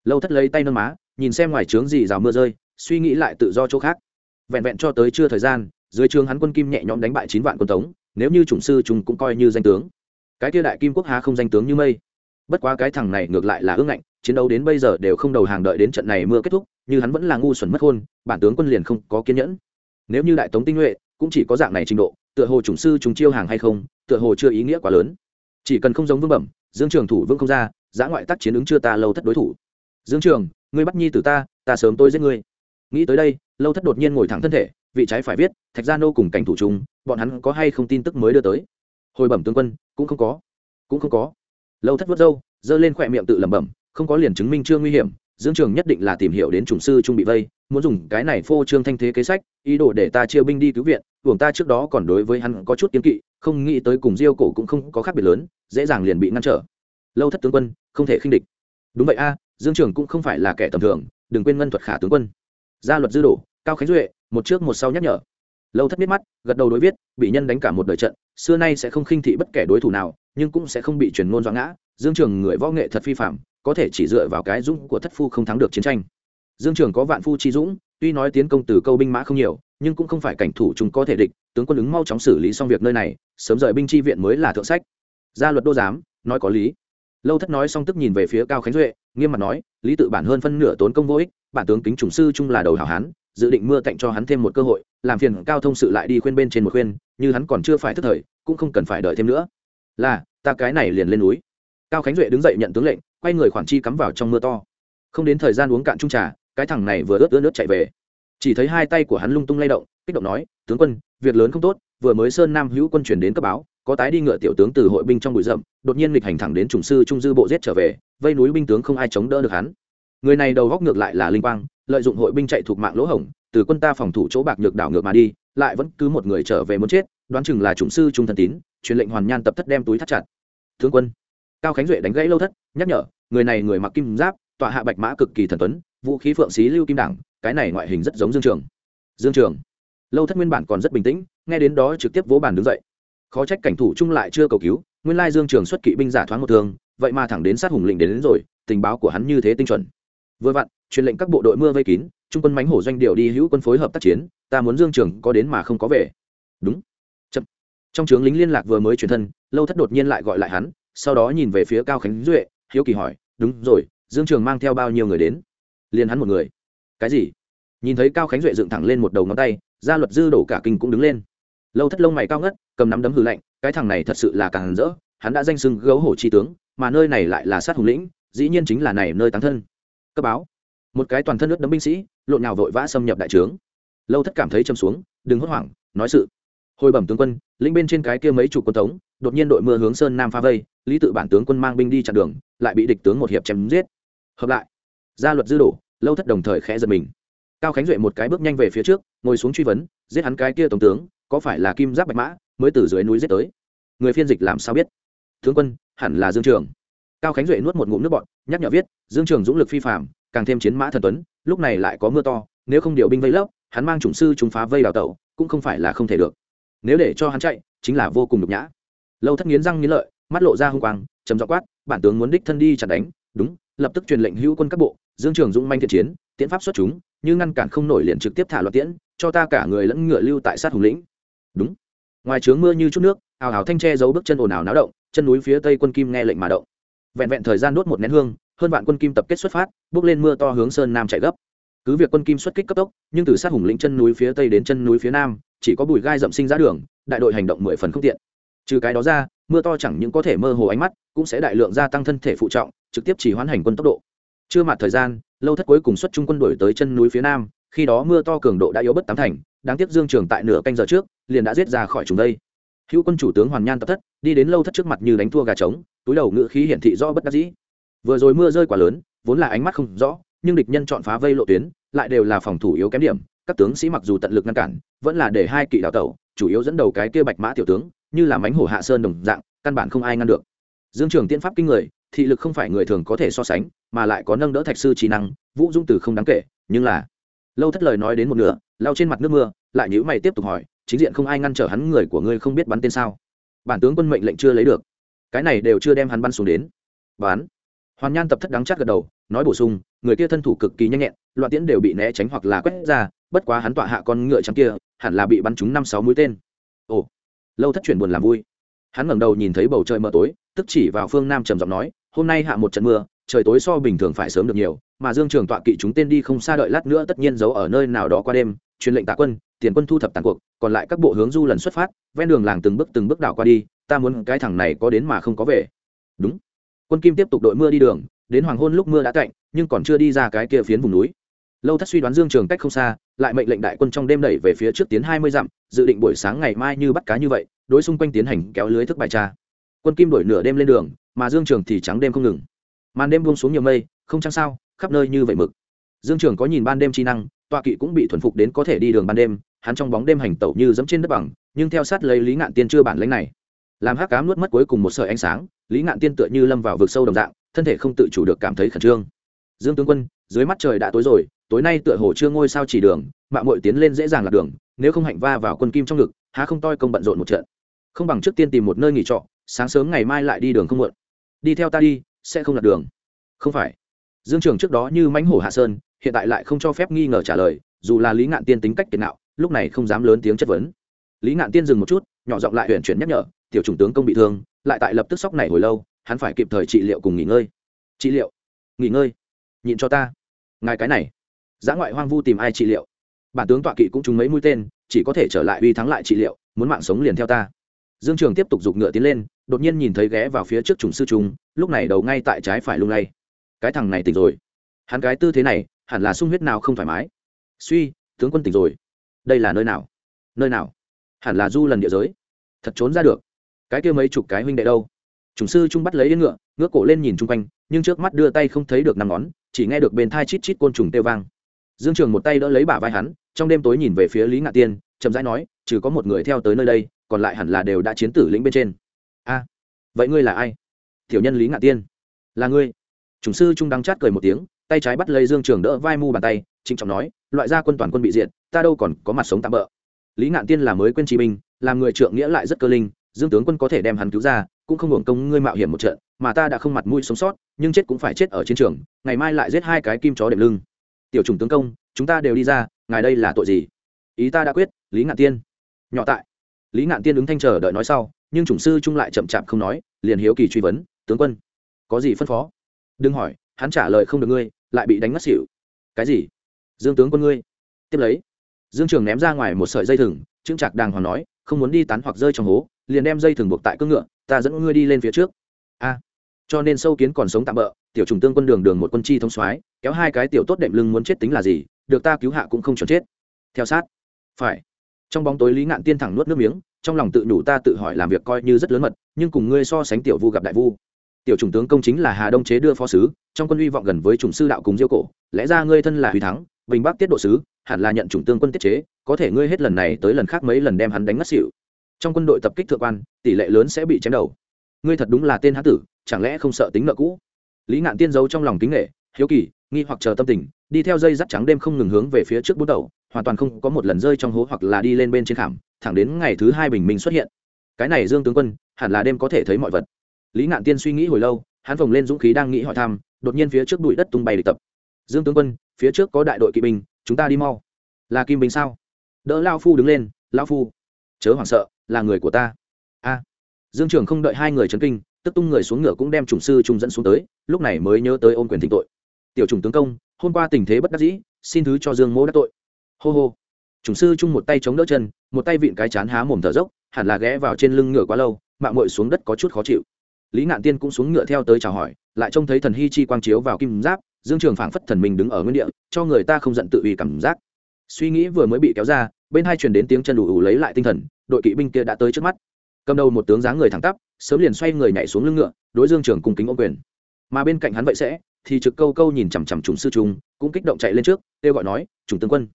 Lâu thất lấy tay nâng má, nhìn xem ngoài trướng gì rào mưa rơi, suy nghĩ lại tự do chỗ khác. Vẹn vẹn cho tới chưa thời gian, dưới trướng hắn quân kim nhẹ nhõm đánh bại chín vạn quân tống, nếu như chủng sư chúng cũng coi như danh tướng. Cái kia đại kim quốc há không danh tướng như mây. Bất quá cái thằng này ngược lại là ương ngạnh chiến đấu đến bây giờ đều không đầu hàng đợi đến trận này mưa kết thúc, như hắn vẫn là ngu xuẩn mất hôn bản tướng quân liền không có kiên nhẫn. Nếu như đại tống tinh nhuệ cũng chỉ có dạng này trình độ, tựa hồ chủng sư chúng chiêu hàng hay không, tựa hồ chưa ý nghĩa quá lớn. Chỉ cần không giống vương bẩm, dương trường thủ vương không ra, giã ngoại tác chiến ứng chưa ta lâu thất đối thủ. Dương trường, ngươi bắt nhi từ ta ta sớm tôi giết ngươi. Nghĩ tới đây, lâu thất đột nhiên ngồi thẳng thân thể, vị trái phải viết, thạch gia nô cùng cảnh thủ chúng bọn hắn có hay không tin tức mới đưa tới? Hồi bẩm tướng quân, cũng không có. Cũng không có. Lâu thất vớt râu, giơ lên khỏe miệng tự lẩm bẩm không có liền chứng minh chưa nguy hiểm, dương trường nhất định là tìm hiểu đến chủng sư trung bị vây, muốn dùng cái này phô trương thanh thế kế sách, ý đồ để ta chia binh đi cứu viện uổng ta trước đó còn đối với hắn có chút kiến kỵ, không nghĩ tới cùng diêu cổ cũng không có khác biệt lớn, dễ dàng liền bị ngăn trở. Lâu thất tướng quân, không thể khinh địch. Đúng vậy a, dương trường cũng không phải là kẻ tầm thường, đừng quên ngân thuật khả tướng quân. Gia luật dư đổ, cao khánh duệ, một trước một sau nhắc nhở. Lâu thất biết mắt, gật đầu đối viết, bị nhân đánh cả một đời trận, xưa nay sẽ không khinh thị bất kể đối thủ nào, nhưng cũng sẽ không bị truyền ngôn doãn ngã. Dương trường người võ nghệ thật phi phạm có thể chỉ dựa vào cái dũng của thất phu không thắng được chiến tranh. Dương trường có vạn phu chi dũng, tuy nói tiến công từ câu binh mã không nhiều, nhưng cũng không phải cảnh thủ chúng có thể địch, tướng quân ứng mau chóng xử lý xong việc nơi này, sớm rời binh chi viện mới là thượng sách. Gia luật đô giám, nói có lý. Lâu thất nói xong tức nhìn về phía cao khánh duệ, nghiêm mặt nói, lý tự bản hơn phân nửa tốn công vô ích, bản tướng kính chủng sư chung là đầu hảo hán, dự định mưa tạnh cho hắn thêm một cơ hội, làm phiền cao thông sự lại đi khuyên bên trên một khuyên, như hắn còn chưa phải thức thời, cũng không cần phải đợi thêm nữa. Là, ta cái này liền lên núi. Cao khánh duệ đứng dậy nhận tướng lệnh quay người khoản chi cắm vào trong mưa to. Không đến thời gian uống cạn trung trà, cái thằng này vừa ướt ướt nước chạy về. Chỉ thấy hai tay của hắn lung tung lay động, kích động nói, tướng quân, việc lớn không tốt, vừa mới sơn nam hữu quân chuyển đến cấp báo, có tái đi ngựa tiểu tướng từ hội binh trong bụi rậm, đột nhiên lịch hành thẳng đến trùng sư trung dư bộ giết trở về, vây núi binh tướng không ai chống đỡ được hắn. Người này đầu góc ngược lại là linh quang, lợi dụng hội binh chạy thuộc mạng lỗ hổng, từ quân ta phòng thủ chỗ bạc nhược đảo ngược mà đi, lại vẫn cứ một người trở về muốn chết, đoán chừng là trùng sư trung thần tín, truyền lệnh hoàn nhan tập thất đem túi thắt chặt. Tướng quân, cao khánh duệ đánh gãy lâu thất, nhắc nhở người này người mặc kim giáp tọa hạ bạch mã cực kỳ thần tuấn vũ khí phượng xí lưu kim đẳng cái này ngoại hình rất giống dương trường. Dương trường. Lâu thất nguyên bản còn rất bình tĩnh nghe đến đó trực tiếp vỗ bàn đứng dậy. Khó trách cảnh thủ chung lại chưa cầu cứu nguyên lai dương trường xuất kỵ binh giả thoáng một thương vậy mà thẳng đến sát hùng lĩnh đến, đến rồi tình báo của hắn như thế tinh chuẩn. Vừa vặn truyền lệnh các bộ đội mưa vây kín trung quân mánh hổ doanh điều đi hữu quân phối hợp tác chiến ta muốn dương trường có đến mà không có về. Đúng. Chậm. trong trướng lính liên lạc vừa mới truyền thân lâu thất đột nhiên lại gọi lại hắn sau đó nhìn về phía cao khánh duệ hiếu kỳ hỏi, đúng rồi, dương trường mang theo bao nhiêu người đến? Liền hắn một người. Cái gì? Nhìn thấy cao khánh duệ dựng thẳng lên một đầu ngón tay gia luật dư đổ cả kinh cũng đứng lên. Lâu thất lông mày cao ngất, cầm nắm đấm hư lạnh, cái thằng này thật sự là càng rỡ, hắn đã danh sưng gấu hổ chi tướng, mà nơi này lại là sát hùng lĩnh, dĩ nhiên chính là này nơi tán thân. Cấp báo. Một cái toàn thân nước đấm binh sĩ, lộn nhào vội vã xâm nhập đại trướng. Lâu thất cảm thấy châm xuống, đừng hốt hoảng, nói sự. Hồi bẩm tướng quân, lĩnh bên trên cái kia mấy chủ quân tống đột nhiên đội mưa hướng sơn nam phá vây, lý tự bản tướng quân mang binh đi chặn đường, lại bị địch tướng một hiệp chém giết. Hợp lại, gia luật dư đổ, lâu thất đồng thời khẽ giật mình. Cao khánh duệ một cái bước nhanh về phía trước, ngồi xuống truy vấn, giết hắn cái kia tổng tướng, có phải là kim giáp bạch mã, mới từ dưới núi giết tới? Người phiên dịch làm sao biết? Tướng quân, hẳn là dương trường. Cao khánh duệ nuốt một ngụm nước bọt, nhắc nhở viết, dương trường dũng lực phi phạm càng thêm chiến mã thần tuấn, lúc này lại có mưa to, nếu không điều binh vây lấp, hắn mang chủng sư chúng phá vây đào tẩu, cũng không phải là không thể được. Nếu để cho hắn chạy, chính là vô cùng nhục nhã lâu thất nghiến răng nghiến lợi, mắt lộ ra h u n g quang chấm dọ quát, bản tướng muốn đích thân đi chặt đánh, đúng, lập tức truyền lệnh hữu quân các bộ, dương trường dũng manh thiện chiến, tiễn pháp xuất chúng, như ngăn cản không nổi liền trực tiếp thả loạt tiễn, cho ta cả người lẫn ngựa lưu tại sát hùng lĩnh. Đúng. Ngoài trướng mưa như chút nước, ào ào thanh tre giấu bước chân ồn ào náo động, chân núi phía tây quân kim nghe lệnh mà động. Vẹn vẹn thời gian đốt một nén hương, hơn vạn quân kim tập kết xuất phát, bước lên mưa to hướng sơn nam chạy gấp. Cứ việc quân kim xuất kích cấp tốc, nhưng từ sát hùng lĩnh chân núi phía tây đến chân núi phía nam, chỉ có bụi gai rậm sinh ra đường, đại đội hành động mười phần không tiện trừ cái đó ra, mưa to chẳng những có thể mơ hồ ánh mắt, cũng sẽ đại lượng gia tăng thân thể phụ trọng, trực tiếp chỉ hoán hành quân tốc độ. Chưa mặt thời gian, lâu thất cuối cùng xuất trung quân đổi tới chân núi phía nam, khi đó mưa to cường độ đã yếu bất tám thành, đáng tiếc dương trường tại nửa canh giờ trước, liền đã giết ra khỏi chúng đây. Hữu quân chủ tướng hoàn nhan tập thất, đi đến lâu thất trước mặt như đánh thua gà trống, túi đầu ngự khí hiển thị rõ bất đắc dĩ. Vừa rồi mưa rơi quá lớn, vốn là ánh mắt không rõ, nhưng địch nhân chọn phá vây lộ tuyến, lại đều là phòng thủ yếu kém điểm, các tướng sĩ mặc dù tận lực ngăn cản, vẫn là để hai kỵ đào tẩu chủ yếu dẫn đầu cái kia bạch mã tiểu tướng, như là mánh hổ hạ sơn đồng dạng, căn bản không ai ngăn được. Dương trường tiên pháp kinh người, thị lực không phải người thường có thể so sánh, mà lại có nâng đỡ thạch sư trí năng, vũ dung từ không đáng kể, nhưng là, lâu thất lời nói đến một nửa lao trên mặt nước mưa, lại nhữ mày tiếp tục hỏi, chính diện không ai ngăn trở hắn người của ngươi không biết bắn tên sao? Bản tướng quân mệnh lệnh chưa lấy được. Cái này đều chưa đem hắn bắn xuống đến. Bán hoàn nhan tập thất đắng chắc gật đầu, nói bổ sung, người kia thân thủ cực kỳ nhanh nhẹn, loạn tiễn đều bị né tránh hoặc là quét ra, bất quá hắn tọa hạ con ngựa trắng kia hẳn là bị bắn trúng năm sáu mũi tên. Ồ, lâu thất chuyển buồn làm vui. Hắn ngẩng đầu nhìn thấy bầu trời mờ tối, tức chỉ vào phương nam trầm giọng nói, hôm nay hạ một trận mưa, trời tối so bình thường phải sớm được nhiều, mà dương trường tọa kỵ chúng tên đi không xa đợi lát nữa tất nhiên giấu ở nơi nào đó qua đêm, truyền lệnh tạ quân, tiền quân thu thập tàn cuộc, còn lại các bộ hướng du lần xuất phát, ven đường làng từng bước từng bước đảo qua đi, ta muốn cái thằng này có đến mà không có về. Đúng. Quân kim tiếp tục đội mưa đi đường, đến hoàng hôn lúc mưa đã cạnh nhưng còn chưa đi ra cái kia phiến vùng núi lâu thất suy đoán dương trường cách không xa, lại mệnh lệnh đại quân trong đêm đẩy về phía trước tiến hai mươi dặm, dự định buổi sáng ngày mai như bắt cá như vậy, đối xung quanh tiến hành kéo lưới thức bài tra. Quân kim đổi nửa đêm lên đường, mà dương trường thì trắng đêm không ngừng. Màn đêm buông xuống nhiều mây, không trăng sao, khắp nơi như vậy mực. Dương trường có nhìn ban đêm chi năng, tọa kỵ cũng bị thuần phục đến có thể đi đường ban đêm, hắn trong bóng đêm hành tẩu như dẫm trên đất bằng, nhưng theo sát lấy lý ngạn tiên chưa bản lãnh này. Làm hắc cám nuốt mất cuối cùng một sợi ánh sáng, lý ngạn tiên tựa như lâm vào vực sâu đồng dạng, thân thể không tự chủ được cảm thấy khẩn trương. Dương tướng quân, dưới mắt trời đã tối rồi tối nay tựa hồ chưa ngôi sao chỉ đường mạng mội tiến lên dễ dàng lạc đường, nếu không hạnh va vào quân kim trong ngực, há không toi công bận rộn một trận. Không bằng trước tiên tìm một nơi nghỉ trọ, sáng sớm ngày mai lại đi đường không muộn. Đi theo ta đi, sẽ không lạc đường. Không phải. Dương trường trước đó như mãnh hổ hạ sơn, hiện tại lại không cho phép nghi ngờ trả lời, dù là lý ngạn tiên tính cách tiền nạo, lúc này không dám lớn tiếng chất vấn. Lý ngạn tiên dừng một chút, nhỏ giọng lại huyện chuyển nhắc nhở, tiểu chủng tướng công bị thương, lại tại lập tức sốc này hồi lâu, hắn phải kịp thời trị liệu cùng nghỉ ngơi. Trị liệu? Nghỉ ngơi? Nhịn cho ta. Ngài cái này giã ngoại hoang vu tìm ai trị liệu? Bản tướng tọa kỵ cũng trúng mấy mũi tên, chỉ có thể trở lại uy thắng lại trị liệu, muốn mạng sống liền theo ta. Dương trường tiếp tục giục ngựa tiến lên, đột nhiên nhìn thấy ghé vào phía trước trùng sư trùng lúc này đầu ngay tại trái phải lung lay. Cái thằng này tỉnh rồi. Hắn cái tư thế này, hẳn là sung huyết nào không thoải mái. Suy, tướng quân tỉnh rồi. Đây là nơi nào? Nơi nào? Hẳn là du lần địa giới. Thật trốn ra được. Cái kia mấy chục cái huynh đệ đâu? Trùng sư trung bắt lấy yên ngựa, ngước cổ lên nhìn chung quanh, nhưng trước mắt đưa tay không thấy được năm ngón, chỉ nghe được bên thai chít chít côn trùng tê vang dương trường một tay đỡ lấy bả vai hắn, trong đêm tối nhìn về phía lý ngạ tiên, chậm rãi nói, trừ có một người theo tới nơi đây, còn lại hẳn là đều đã chiến tử lĩnh bên trên. A, vậy ngươi là ai? Tiểu nhân lý ngạ tiên. Là ngươi. Chủng sư trung đắng chát cười một tiếng, tay trái bắt lấy dương trường đỡ vai mu bàn tay, trịnh trọng nói, loại gia quân toàn quân bị diện ta đâu còn có mặt sống tạm bỡ lý ngạn tiên là mới quên chi minh làm người trượng nghĩa lại rất cơ linh, dương tướng quân có thể đem hắn cứu ra, cũng không hưởng công ngươi mạo hiểm một trận, mà ta đã không mặt mũi sống sót, nhưng chết cũng phải chết ở chiến trường, ngày mai lại giết hai cái kim chó đệm lưng tiểu chủng tướng công, chúng ta đều đi ra, ngài đây là tội gì? Ý ta đã quyết, lý ngạn tiên. Nhỏ tại. Lý ngạn tiên ứng thanh chờ đợi nói sau, nhưng chủng sư trung lại chậm chạp không nói, liền hiếu kỳ truy vấn, tướng quân, có gì phân phó? Đừng hỏi, hắn trả lời không được ngươi, lại bị đánh ngất xỉu. Cái gì? Dương tướng quân ngươi? Tiếp lấy, dương trường ném ra ngoài một sợi dây thừng trưng trạc đàng hoàng nói, không muốn đi tán hoặc rơi trong hố, liền đem dây thừng buộc tại cưỡng ngựa, ta dẫn ngươi đi lên phía trước. A, cho nên sâu kiến còn sống tạm bỡ tiểu trùng tương quân đường đường một quân chi thông soái, kéo hai cái tiểu tốt đệm lưng muốn chết tính là gì, được ta cứu hạ cũng không chuẩn chết. Theo sát. Phải. Trong bóng tối lý ngạn tiên thẳng nuốt nước miếng, trong lòng tự nhủ ta tự hỏi làm việc coi như rất lớn mật, nhưng cùng ngươi so sánh tiểu vu gặp đại vu. Tiểu chủng tướng công chính là hà đông chế đưa phó sứ, trong quân uy vọng gần với chủng sư đạo cùng diêu cổ, lẽ ra ngươi thân là huy thắng, bình bắc tiết độ sứ, hẳn là nhận chủng tương quân tiết chế, có thể ngươi hết lần này tới lần khác mấy lần đem hắn đánh ngất xỉu. Trong quân đội tập kích thượng quan, tỷ lệ lớn sẽ bị chém đầu. Ngươi thật đúng là tên hán tử, chẳng lẽ không sợ tính nợ cũ? Lý ngạn tiên giấu trong lòng kính nghệ hiếu kỳ, nghi hoặc chờ tâm tình, đi theo dây dắt trắng đêm không ngừng hướng về phía trước bút đầu, hoàn toàn không có một lần rơi trong hố hoặc là đi lên bên trên khảm, thẳng đến ngày thứ hai bình minh xuất hiện. Cái này dương tướng quân, hẳn là đêm có thể thấy mọi vật. Lý ngạn tiên suy nghĩ hồi lâu, hắn phồng lên dũng khí đang nghĩ hỏi thăm, đột nhiên phía trước bụi đất tung bay địch tập. Dương tướng quân, phía trước có đại đội kỵ binh, chúng ta đi mau. Là kim Bình sao? Đỡ lao phu đứng lên, lao phu. Chớ hoảng sợ, là người của ta. A. Dương trường không đợi hai người chấn kinh tức tung người xuống ngựa cũng đem chủng sư trung dẫn xuống tới, lúc này mới nhớ tới ôm quyền thỉnh tội. Tiểu chủng tướng công, hôm qua tình thế bất đắc dĩ, xin thứ cho dương mỗ đắc tội. Hô hô. Chủng sư trung một tay chống đỡ chân, một tay vịn cái chán há mồm thở dốc, hẳn là ghé vào trên lưng ngựa quá lâu, mạng mội xuống đất có chút khó chịu. Lý ngạn tiên cũng xuống ngựa theo tới chào hỏi, lại trông thấy thần hy chi quang chiếu vào kim giáp, dương trường phảng phất thần mình đứng ở nguyên địa, cho người ta không giận tự ủy cảm giác. Suy nghĩ vừa mới bị kéo ra, bên hai truyền đến tiếng chân đủ ủ lấy lại tinh thần, đội kỵ binh kia đã tới trước mắt cầm đầu một tướng dáng người thẳng tắp, sớm liền xoay người nhảy xuống lưng ngựa, đối dương trường cùng kính ô quyền. Mà bên cạnh hắn vậy sẽ, thì trực câu câu nhìn chằm chằm trùng sư trung, cũng kích động chạy lên trước, kêu gọi nói trùng tướng quân,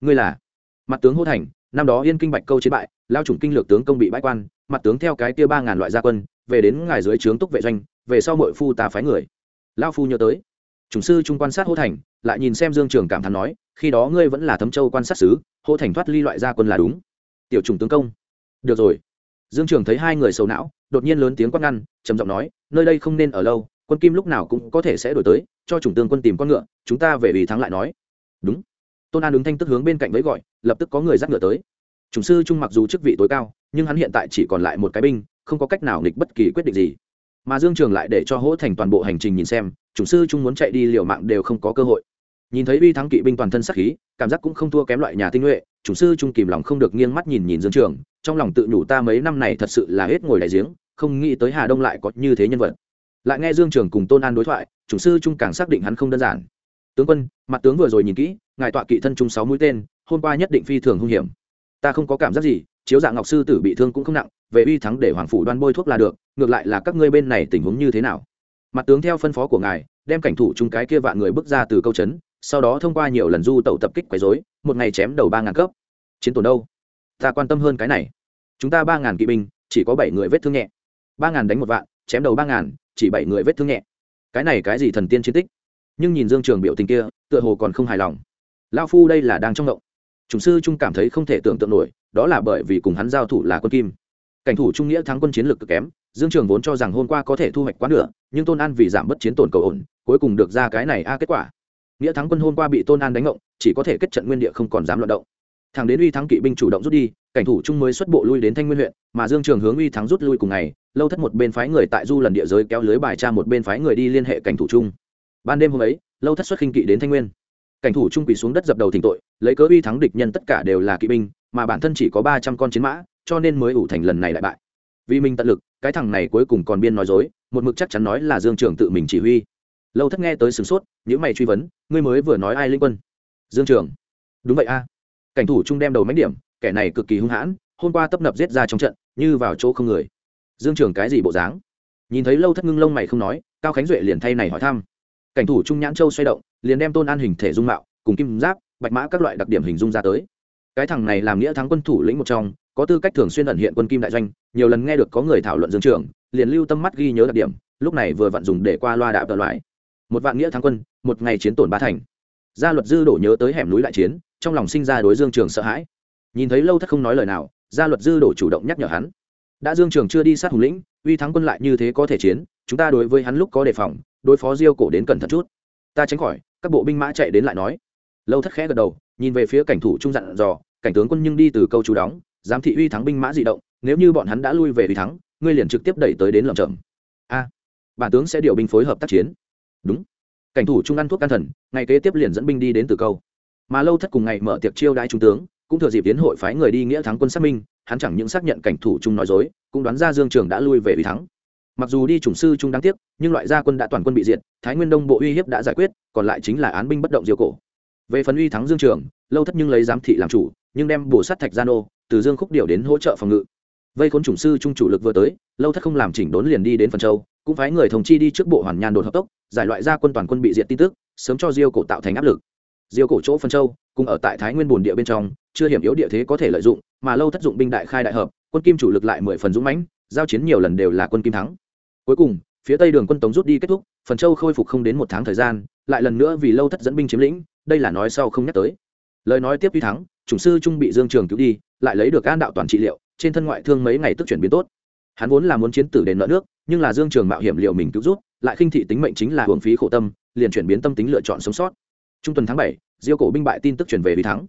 ngươi là? Mặt tướng hô thành, năm đó yên kinh bạch câu chiến bại, lao chủng kinh lược tướng công bị bãi quan, mặt tướng theo cái kia ba ngàn loại gia quân, về đến ngài dưới trướng túc vệ doanh, về sau mội phu ta phái người. Lao phu nhớ tới. Chủng sư trung quan sát hô thành, lại nhìn xem dương trường cảm thán nói, khi đó ngươi vẫn là thấm châu quan sát sứ, hô thành thoát ly loại gia quân là đúng. Tiểu chủng tướng công. Được rồi dương trường thấy hai người sầu não, đột nhiên lớn tiếng quát ngăn, trầm giọng nói, nơi đây không nên ở lâu, quân kim lúc nào cũng có thể sẽ đổi tới, cho chủng tướng quân tìm con ngựa, chúng ta về vì thắng lại nói. Đúng. Tôn an đứng thanh tức hướng bên cạnh với gọi, lập tức có người dắt ngựa tới. Chủng sư trung mặc dù chức vị tối cao, nhưng hắn hiện tại chỉ còn lại một cái binh, không có cách nào nghịch bất kỳ quyết định gì. Mà dương trường lại để cho hỗ thành toàn bộ hành trình nhìn xem, chủng sư trung muốn chạy đi liều mạng đều không có cơ hội. Nhìn thấy uy thắng kỵ binh toàn thân sắc khí, cảm giác cũng không thua kém loại nhà tinh nhuệ, chủng sư trung kìm lòng không được nghiêng mắt nhìn nhìn dương trường trong lòng tự nhủ ta mấy năm này thật sự là hết ngồi đại giếng, không nghĩ tới hà đông lại có như thế nhân vật. Lại nghe dương trường cùng tôn an đối thoại chủ sư trung càng xác định hắn không đơn giản. Tướng quân, mặt tướng vừa rồi nhìn kỹ, ngài tọa kỵ thân trung sáu mũi tên, hôm qua nhất định phi thường hung hiểm. Ta không có cảm giác gì, chiếu dạng ngọc sư tử bị thương cũng không nặng, về uy thắng để hoàng phủ đoan bôi thuốc là được, ngược lại là các ngươi bên này tình huống như thế nào? Mặt tướng theo phân phó của ngài, đem cảnh thủ chung cái kia vạn người bước ra từ câu trấn sau đó thông qua nhiều lần du tẩu tập kích quấy dối một ngày chém đầu ba ngàn cấp. Chiến tổn đâu? Ta quan tâm hơn cái này. Chúng ta ba ngàn kỵ binh, chỉ có bảy người vết thương nhẹ. Ba ngàn đánh một vạn, chém đầu ba ngàn, chỉ bảy người vết thương nhẹ. Cái này cái gì thần tiên chiến tích? Nhưng nhìn dương trường biểu tình kia, tựa hồ còn không hài lòng. Lao phu đây là đang trong ngộng. Chủng sư trung cảm thấy không thể tưởng tượng nổi, đó là bởi vì cùng hắn giao thủ là quân kim. Cảnh thủ trung nghĩa thắng quân chiến lược cực kém, dương trường vốn cho rằng hôm qua có thể thu hoạch quá nửa, nhưng tôn an vì giảm bất chiến tổn cầu ổn, cuối cùng được ra cái này a kết quả. Nghĩa thắng quân hôm qua bị tôn an đánh ngộng, chỉ có thể kết trận nguyên địa không còn dám loạt động thằng đến uy thắng kỵ binh chủ động rút đi, cảnh thủ trung mới xuất bộ lui đến thanh nguyên huyện, mà dương trường hướng uy thắng rút lui cùng ngày, lâu thất một bên phái người tại du lần địa giới kéo lưới bài tra một bên phái người đi liên hệ cảnh thủ trung. Ban đêm hôm ấy, lâu thất xuất khinh kỵ đến thanh nguyên. Cảnh thủ trung quỳ xuống đất dập đầu thỉnh tội, lấy cớ uy thắng địch nhân tất cả đều là kỵ binh, mà bản thân chỉ có ba trăm con chiến mã, cho nên mới ủ thành lần này lại bại. Vì mình tận lực, cái thằng này cuối cùng còn biên nói dối, một mực chắc chắn nói là dương trường tự mình chỉ huy. Lâu thất nghe tới sửng sốt những mày truy vấn, ngươi mới vừa nói ai linh quân? Dương trường. Đúng vậy a cảnh thủ trung đem đầu mánh điểm, kẻ này cực kỳ hung hãn, hôm qua tấp nập giết ra trong trận, như vào chỗ không người. Dương trường cái gì bộ dáng? Nhìn thấy lâu thất ngưng lông mày không nói, cao khánh duệ liền thay này hỏi thăm. Cảnh thủ trung nhãn châu xoay động, liền đem tôn an hình thể dung mạo, cùng kim giáp, bạch mã các loại đặc điểm hình dung ra tới. Cái thằng này làm nghĩa thắng quân thủ lĩnh một trong, có tư cách thường xuyên ẩn hiện quân kim đại doanh, nhiều lần nghe được có người thảo luận dương trường, liền lưu tâm mắt ghi nhớ đặc điểm, lúc này vừa vặn dùng để qua loa đạo tờ loại. Một vạn nghĩa thắng quân, một ngày chiến tổn ba thành. Gia luật dư đổ nhớ tới hẻm núi đại chiến trong lòng sinh ra đối dương trường sợ hãi. Nhìn thấy lâu thất không nói lời nào, gia luật dư đổ chủ động nhắc nhở hắn. Đã dương trường chưa đi sát hùng lĩnh, uy thắng quân lại như thế có thể chiến, chúng ta đối với hắn lúc có đề phòng, đối phó diêu cổ đến cẩn thận chút. Ta tránh khỏi, các bộ binh mã chạy đến lại nói. Lâu thất khẽ gật đầu, nhìn về phía cảnh thủ trung dặn dò, cảnh tướng quân nhưng đi từ câu chú đóng, giám thị uy thắng binh mã di động, nếu như bọn hắn đã lui về uy thắng, ngươi liền trực tiếp đẩy tới đến lầm trầm a, bản tướng sẽ điều binh phối hợp tác chiến. Đúng. Cảnh thủ trung ăn thuốc can thần ngày kế tiếp liền dẫn binh đi đến từ câu mà lâu thất cùng ngày mở tiệc chiêu đãi trung tướng, cũng thừa dịp tiến hội phái người đi nghĩa thắng quân xác minh, hắn chẳng những xác nhận cảnh thủ trung nói dối, cũng đoán ra dương trường đã lui về ủy thắng. Mặc dù đi chủng sư trung đáng tiếc, nhưng loại gia quân đã toàn quân bị diệt, thái nguyên đông bộ uy hiếp đã giải quyết, còn lại chính là án binh bất động diêu cổ. Về phần uy thắng dương trường, lâu thất nhưng lấy giám thị làm chủ, nhưng đem bổ sát thạch gia nô, từ dương khúc điều đến hỗ trợ phòng ngự. Vây khốn chủng sư trung chủ lực vừa tới, lâu thất không làm chỉnh đốn liền đi đến phần châu, cũng phái người thống chi đi trước bộ hoàn nhàn đột hợp tốc, giải loại gia quân toàn quân bị diệt tin tức, sớm cho diêu cổ tạo thành áp lực diêu cổ chỗ phân châu, cùng ở tại thái nguyên bồn địa bên trong, chưa hiểm yếu địa thế có thể lợi dụng, mà lâu thất dụng binh đại khai đại hợp, quân kim chủ lực lại mười phần dũng mãnh, giao chiến nhiều lần đều là quân kim thắng. Cuối cùng, phía tây đường quân tống rút đi kết thúc phần châu khôi phục không đến một tháng thời gian, lại lần nữa vì lâu thất dẫn binh chiếm lĩnh, đây là nói sau không nhắc tới. Lời nói tiếp tuy thắng, chủng sư trung bị dương trường cứu đi, lại lấy được an đạo toàn trị liệu, trên thân ngoại thương mấy ngày tức chuyển biến tốt. Hắn vốn là muốn chiến tử đền nợ nước, nhưng là dương trường mạo hiểm liệu mình cứu rút lại khinh thị tính mệnh chính là hưởng phí khổ tâm, liền chuyển biến tâm tính lựa chọn sống sót trung tuần tháng bảy, diêu cổ binh bại tin tức chuyển về vì thắng.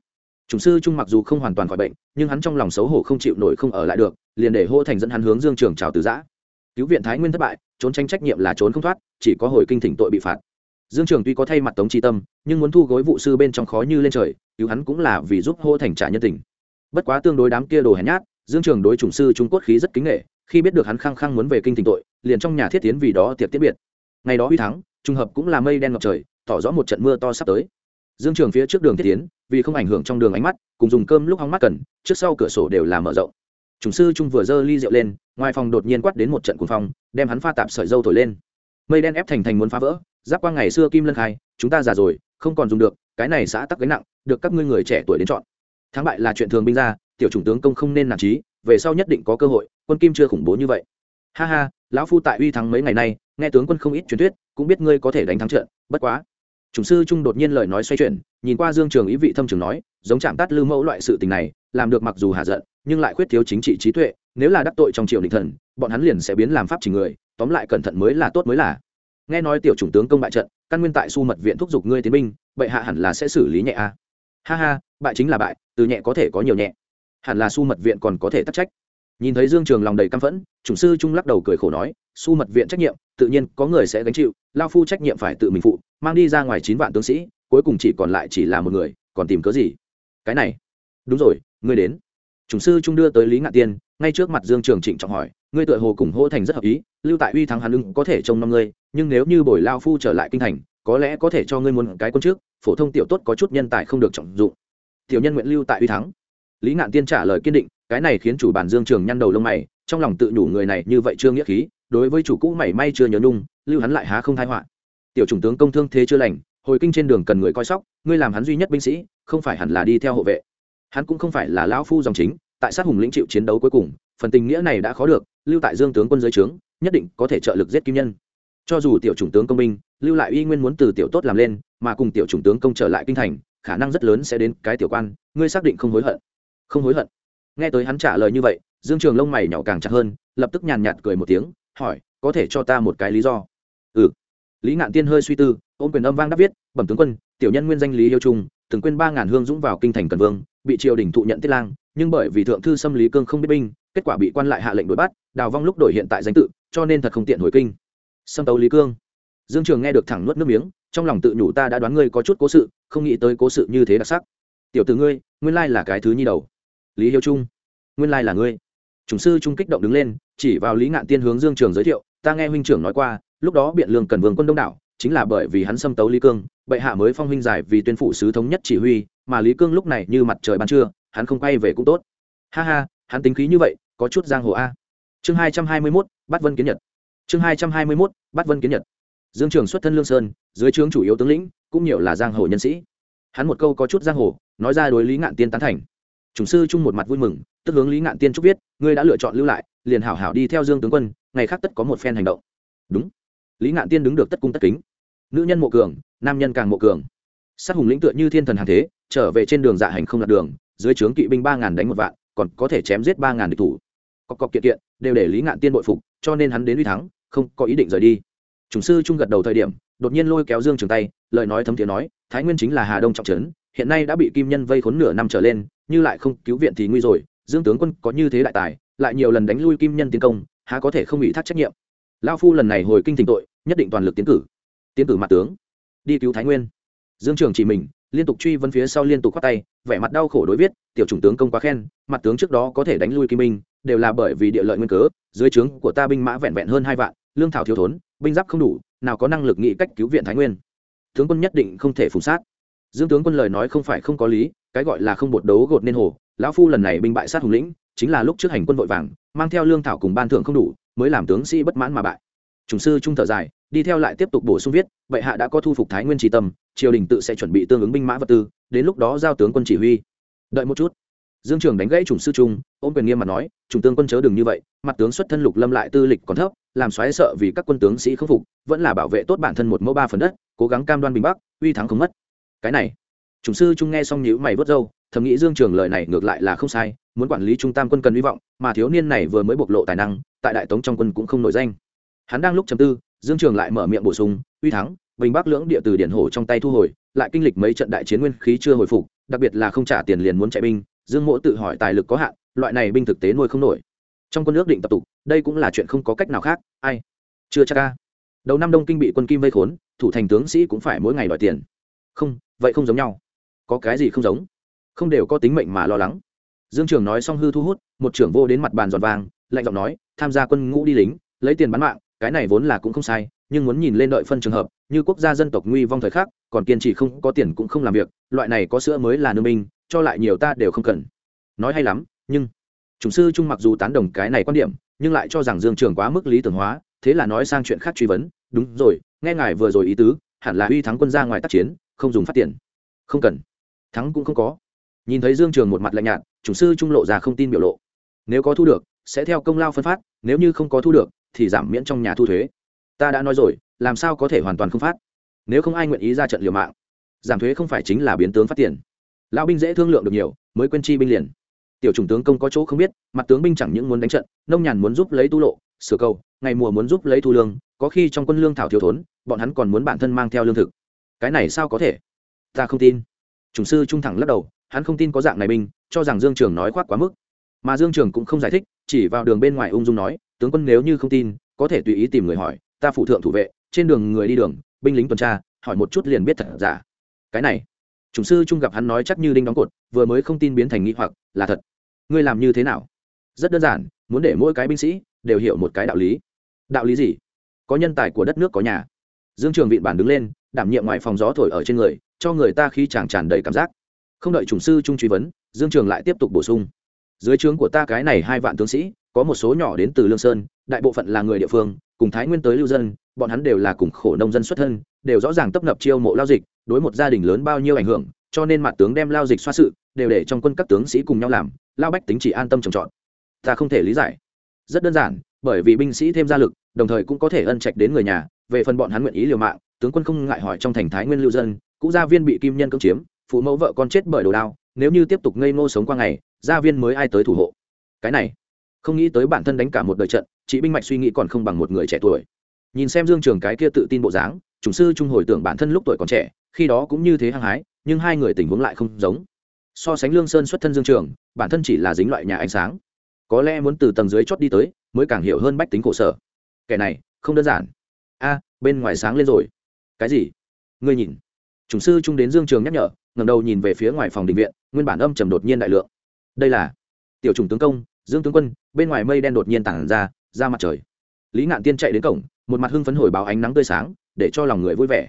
Chủng sư trung mặc dù không hoàn toàn khỏi bệnh, nhưng hắn trong lòng xấu hổ không chịu nổi không ở lại được, liền để hô thành dẫn hắn hướng dương trường chào từ giã. Cứu viện thái nguyên thất bại, trốn tranh trách nhiệm là trốn không thoát, chỉ có hồi kinh thỉnh tội bị phạt. Dương trường tuy có thay mặt tống tri tâm, nhưng muốn thu gối vụ sư bên trong khó như lên trời, cứu hắn cũng là vì giúp hô thành trả nhân tình. Bất quá tương đối đám kia đồ hèn nhát, dương trường đối chủng sư trung quốc khí rất kính nghệ khi biết được hắn khăng khăng muốn về kinh thỉnh tội, liền trong nhà thiết tiến vì đó tiệc tiết biệt. Ngày đó huy thắng, trùng hợp cũng là mây đen ngập trời tỏ rõ một trận mưa to sắp tới. Dương trường phía trước đường thiết tiến, vì không ảnh hưởng trong đường ánh mắt, cùng dùng cơm lúc hóng mắt cần, trước sau cửa sổ đều là mở rộng. Chủng sư trung vừa dơ ly rượu lên, ngoài phòng đột nhiên quát đến một trận cuồng phong, đem hắn pha tạp sợi dâu thổi lên. Mây đen ép thành thành muốn phá vỡ, giáp qua ngày xưa kim lân khai, chúng ta già rồi, không còn dùng được, cái này xã tắc gánh nặng, được các ngươi người trẻ tuổi đến chọn. Thắng bại là chuyện thường binh ra, tiểu chủng tướng công không nên nản trí, về sau nhất định có cơ hội, quân kim chưa khủng bố như vậy. Ha ha, lão phu tại uy thắng mấy ngày nay, nghe tướng quân không ít truyền thuyết, cũng biết ngươi có thể đánh thắng trận, bất quá chủng sư trung đột nhiên lời nói xoay chuyển, nhìn qua dương trường ý vị thâm trường nói, giống chạm tát lư mẫu loại sự tình này, làm được mặc dù hạ giận, nhưng lại khuyết thiếu chính trị trí tuệ, nếu là đắc tội trong triều đình thần, bọn hắn liền sẽ biến làm pháp chỉ người, tóm lại cẩn thận mới là tốt mới là. Nghe nói tiểu chủng tướng công bại trận, căn nguyên tại su mật viện thúc giục ngươi tiến binh, bệ hạ hẳn là sẽ xử lý nhẹ a. Ha ha, bại chính là bại, từ nhẹ có thể có nhiều nhẹ. Hẳn là su mật viện còn có thể tắc trách nhìn thấy dương trường lòng đầy căm phẫn, chủng sư trung lắc đầu cười khổ nói, su mật viện trách nhiệm, tự nhiên có người sẽ gánh chịu, lao phu trách nhiệm phải tự mình phụ, mang đi ra ngoài chín vạn tướng sĩ, cuối cùng chỉ còn lại chỉ là một người, còn tìm cớ gì? Cái này. Đúng rồi, ngươi đến. Chủng sư trung đưa tới lý ngạn tiên, ngay trước mặt dương trường trịnh trọng hỏi, ngươi tựa hồ cùng hô thành rất hợp ý, lưu tại uy thắng hàn ưng có thể trông năm ngươi, nhưng nếu như bồi lao phu trở lại kinh thành, có lẽ có thể cho ngươi muốn cái quân trước, phổ thông tiểu tốt có chút nhân tài không được trọng dụng. Tiểu nhân nguyện lưu tại uy thắng. Lý ngạn tiên trả lời kiên định cái này khiến chủ bản dương trường nhăn đầu lông mày, trong lòng tự nhủ người này như vậy chưa nghĩa khí, đối với chủ cũ mảy may chưa nhớ nung lưu hắn lại há không thai họa. Tiểu chủng tướng công thương thế chưa lành, hồi kinh trên đường cần người coi sóc, ngươi làm hắn duy nhất binh sĩ, không phải hẳn là đi theo hộ vệ. Hắn cũng không phải là lão phu dòng chính, tại sát hùng lĩnh chịu chiến đấu cuối cùng, phần tình nghĩa này đã khó được, lưu tại dương tướng quân giới trướng, nhất định có thể trợ lực giết kim nhân. Cho dù tiểu chủng tướng công binh, lưu lại uy nguyên muốn từ tiểu tốt làm lên, mà cùng tiểu chủng tướng công trở lại kinh thành, khả năng rất lớn sẽ đến cái tiểu quan, ngươi xác định không hối hận. Không hối hận nghe tới hắn trả lời như vậy, dương trường lông mày nhỏ càng chặt hơn, lập tức nhàn nhạt cười một tiếng, hỏi, có thể cho ta một cái lý do? Ừ. Lý ngạn tiên hơi suy tư, ôm quyền âm vang đáp viết, bẩm tướng quân, tiểu nhân nguyên danh lý yêu trung, từng quên ba ngàn hương dũng vào kinh thành cần vương, bị triều đình thụ nhận tiết lang, nhưng bởi vì thượng thư xâm lý cương không biết binh, kết quả bị quan lại hạ lệnh đuổi bắt, đào vong lúc đổi hiện tại danh tự, cho nên thật không tiện hồi kinh. Xâm tấu lý cương. Dương trường nghe được thẳng nuốt nước miếng, trong lòng tự nhủ, ta đã đoán ngươi có chút cố sự, không nghĩ tới cố sự như thế đặc sắc. Tiểu t ngươi, nguyên lai là cái thứ nhi đầu lý hiếu trung. Nguyên lai là ngươi. Chủng sư trung kích động đứng lên, chỉ vào lý ngạn tiên hướng dương trường giới thiệu, ta nghe huynh trưởng nói qua, lúc đó biện lương cần vương quân đông đảo, chính là bởi vì hắn xâm tấu lý cương, bệ hạ mới phong huynh giải vì tuyên phủ sứ thống nhất chỉ huy, mà lý cương lúc này như mặt trời ban trưa, hắn không quay về cũng tốt. Ha ha, hắn tính khí như vậy, có chút giang hồ a. Chương hai trăm hai mươi mốt bắt vân kiến nhật. Chương hai trăm hai mươi mốt bắt vân kiến nhật. Dương trường xuất thân lương sơn, dưới trướng chủ yếu tướng lĩnh, cũng nhiều là giang hồ nhân sĩ. Hắn một câu có chút giang hồ, nói ra đối lý ngạn tiên tán thành chủng sư chung một mặt vui mừng, tức hướng lý ngạn tiên trúc viết, ngươi đã lựa chọn lưu lại, liền hảo hảo đi theo dương tướng quân, ngày khác tất có một phen hành động. Đúng. Lý ngạn tiên đứng được tất cung tất kính. Nữ nhân mộ cường, nam nhân càng mộ cường. Sát hùng lĩnh tựa như thiên thần hàng thế, trở về trên đường dạ hành không lạc đường, dưới trướng kỵ binh ba ngàn đánh một vạn, còn có thể chém giết ba ngàn địch thủ. Cọc cọc kiện kiện, đều để lý ngạn tiên bội phục, cho nên hắn đến uy thắng, không có ý định rời đi. Chủng sư trung gật đầu thời điểm, đột nhiên lôi kéo dương trường tay, lời nói thấm thiế nói, thái nguyên chính là hà đông trọng trấn, hiện nay đã bị kim nhân vây khốn nửa năm trở lên như lại không cứu viện thì nguy rồi, dương tướng quân có như thế đại tài, lại nhiều lần đánh lui kim nhân tiến công, há có thể không bị thác trách nhiệm? Lao phu lần này hồi kinh thỉnh tội, nhất định toàn lực tiến cử. Tiến cử mặt tướng. Đi cứu thái nguyên. Dương trường chỉ mình, liên tục truy vấn phía sau liên tục khoát tay, vẻ mặt đau khổ đối viết, tiểu chủng tướng công quá khen, mặt tướng trước đó có thể đánh lui kim binh đều là bởi vì địa lợi nguyên cớ, dưới trướng của ta binh mã vẹn vẹn hơn hai vạn, lương thảo thiếu thốn, binh giáp không đủ, nào có năng lực nghĩ cách cứu viện thái nguyên. Tướng quân nhất định không thể phùng sát dương tướng quân lời nói không phải không có lý, cái gọi là không bột đấu gột nên hồ. Lão phu lần này binh bại sát hùng lĩnh, chính là lúc trước hành quân vội vàng, mang theo lương thảo cùng ban thưởng không đủ, mới làm tướng sĩ bất mãn mà bại. Chủng sư trung thở dài, đi theo lại tiếp tục bổ sung viết vậy hạ đã có thu phục thái nguyên trì tâm, triều đình tự sẽ chuẩn bị tương ứng binh mã vật tư, đến lúc đó giao tướng quân chỉ huy. Đợi một chút. Dương trường đánh gãy chủng sư trung, ôm quyền nghiêm mà nói chủng tướng quân chớ đừng như vậy, mặt tướng xuất thân lục lâm lại tư lịch còn thấp, làm xoáy sợ vì các quân tướng sĩ không phục, vẫn là bảo vệ tốt bản thân một mẫu ba phần đất, cố gắng cam đoan bình bắc, uy thắng không mất cái này. Chủng sư trung nghe xong nhữ mày vớt râu, thầm nghĩ dương trường lời này ngược lại là không sai, muốn quản lý trung tam quân cần hy vọng, mà thiếu niên này vừa mới bộc lộ tài năng, tại đại tống trong quân cũng không nổi danh. Hắn đang lúc chầm tư, dương trường lại mở miệng bổ sung, uy thắng, bình bắc lưỡng địa từ điển hổ trong tay thu hồi, lại kinh lịch mấy trận đại chiến nguyên khí chưa hồi phục, đặc biệt là không trả tiền liền muốn chạy binh, dương mỗ tự hỏi tài lực có hạn, loại này binh thực tế nuôi không nổi. Trong quân ước định tập tục, đây cũng là chuyện không có cách nào khác, ai? Chưa chắc ca đầu năm đông kinh bị quân kim vây khốn, thủ thành tướng sĩ cũng phải mỗi ngày đòi tiền. Không vậy không giống nhau. Có cái gì không giống? Không đều có tính mệnh mà lo lắng. Dương trường nói xong hư thu hút, một trưởng vô đến mặt bàn giòn vàng, lạnh giọng nói, tham gia quân ngũ đi lính, lấy tiền bán mạng, cái này vốn là cũng không sai, nhưng muốn nhìn lên đợi phân trường hợp, như quốc gia dân tộc nguy vong thời khắc, còn kiên trì không, có tiền cũng không làm việc, loại này có sữa mới là nương minh, cho lại nhiều ta đều không cần. Nói hay lắm, nhưng chủng sư trung mặc dù tán đồng cái này quan điểm, nhưng lại cho rằng dương trường quá mức lý tưởng hóa, thế là nói sang chuyện khác truy vấn, đúng rồi, nghe ngài vừa rồi ý tứ, hẳn là uy thắng quân ra ngoài tác chiến không dùng phát tiền. Không cần. Thắng cũng không có. Nhìn thấy dương trường một mặt lạnh nhạt chủ sư trung lộ ra không tin biểu lộ. Nếu có thu được sẽ theo công lao phân phát nếu như không có thu được thì giảm miễn trong nhà thu thuế. Ta đã nói rồi làm sao có thể hoàn toàn không phát? Nếu không ai nguyện ý ra trận liều mạng giảm thuế không phải chính là biến tướng phát tiền. Lão binh dễ thương lượng được nhiều mới quên chi binh liền. Tiểu chủng tướng công có chỗ không biết mặt tướng binh chẳng những muốn đánh trận nông nhàn muốn giúp lấy tu lộ sửa cầu, ngày mùa muốn giúp lấy thu lương có khi trong quân lương thảo thiếu thốn bọn hắn còn muốn bản thân mang theo lương thực cái này sao có thể? Ta không tin. Chủng sư trung thẳng lắc đầu, hắn không tin có dạng này binh, cho rằng dương trường nói khoác quá mức. Mà dương trường cũng không giải thích, chỉ vào đường bên ngoài ung dung nói, tướng quân nếu như không tin, có thể tùy ý tìm người hỏi, ta phụ thượng thủ vệ, trên đường người đi đường, binh lính tuần tra, hỏi một chút liền biết thật giả. Cái này, chủng sư trung gặp hắn nói chắc như đinh đóng cột, vừa mới không tin biến thành nghĩ hoặc, là thật. Ngươi làm như thế nào? Rất đơn giản, muốn để mỗi cái binh sĩ đều hiểu một cái đạo lý. Đạo lý gì? Có nhân tài của đất nước có nhà. Dương trường vịn bản đứng lên đảm nhiệm ngoài phòng gió thổi ở trên người, cho người ta khi chàng tràn đầy cảm giác. Không đợi chủng sư trung truy vấn, dương trường lại tiếp tục bổ sung. Dưới trướng của ta cái này hai vạn tướng sĩ, có một số nhỏ đến từ lương sơn, đại bộ phận là người địa phương, cùng thái nguyên tới lưu dân, bọn hắn đều là cùng khổ nông dân xuất thân, đều rõ ràng tấp nập chiêu mộ lao dịch, đối một gia đình lớn bao nhiêu ảnh hưởng, cho nên mặt tướng đem lao dịch xoa sự, đều để trong quân các tướng sĩ cùng nhau làm, lao bách tính chỉ an tâm trồng trọt. Ta không thể lý giải. Rất đơn giản, bởi vì binh sĩ thêm gia lực, đồng thời cũng có thể ân trạch đến người nhà, về phần bọn hắn nguyện ý liều mạng tướng quân không ngại hỏi trong thành thái nguyên lưu dân, cũ gia viên bị kim nhân cưỡng chiếm, phụ mẫu vợ con chết bởi đồ đao, nếu như tiếp tục ngây ngô sống qua ngày, gia viên mới ai tới thủ hộ? Cái này, không nghĩ tới bản thân đánh cả một đời trận chị binh mạch suy nghĩ còn không bằng một người trẻ tuổi. Nhìn xem dương trường cái kia tự tin bộ dáng, chủng sư trung hồi tưởng bản thân lúc tuổi còn trẻ, khi đó cũng như thế hăng hái, nhưng hai người tình huống lại không giống. So sánh lương sơn xuất thân dương trường, bản thân chỉ là dính loại nhà ánh sáng. Có lẽ muốn từ tầng dưới chót đi tới, mới càng hiểu hơn bách tính khổ sở. Kẻ này, không đơn giản. A, bên ngoài sáng lên rồi cái gì? Ngươi nhìn. Chủng sư trung đến dương trường nhắc nhở, ngẩng đầu nhìn về phía ngoài phòng định viện, nguyên bản âm trầm đột nhiên đại lượng. Đây là tiểu trùng tướng công, dương tướng quân, bên ngoài mây đen đột nhiên tản ra ra mặt trời. Lý ngạn tiên chạy đến cổng, một mặt hưng phấn hồi báo ánh nắng tươi sáng, để cho lòng người vui vẻ.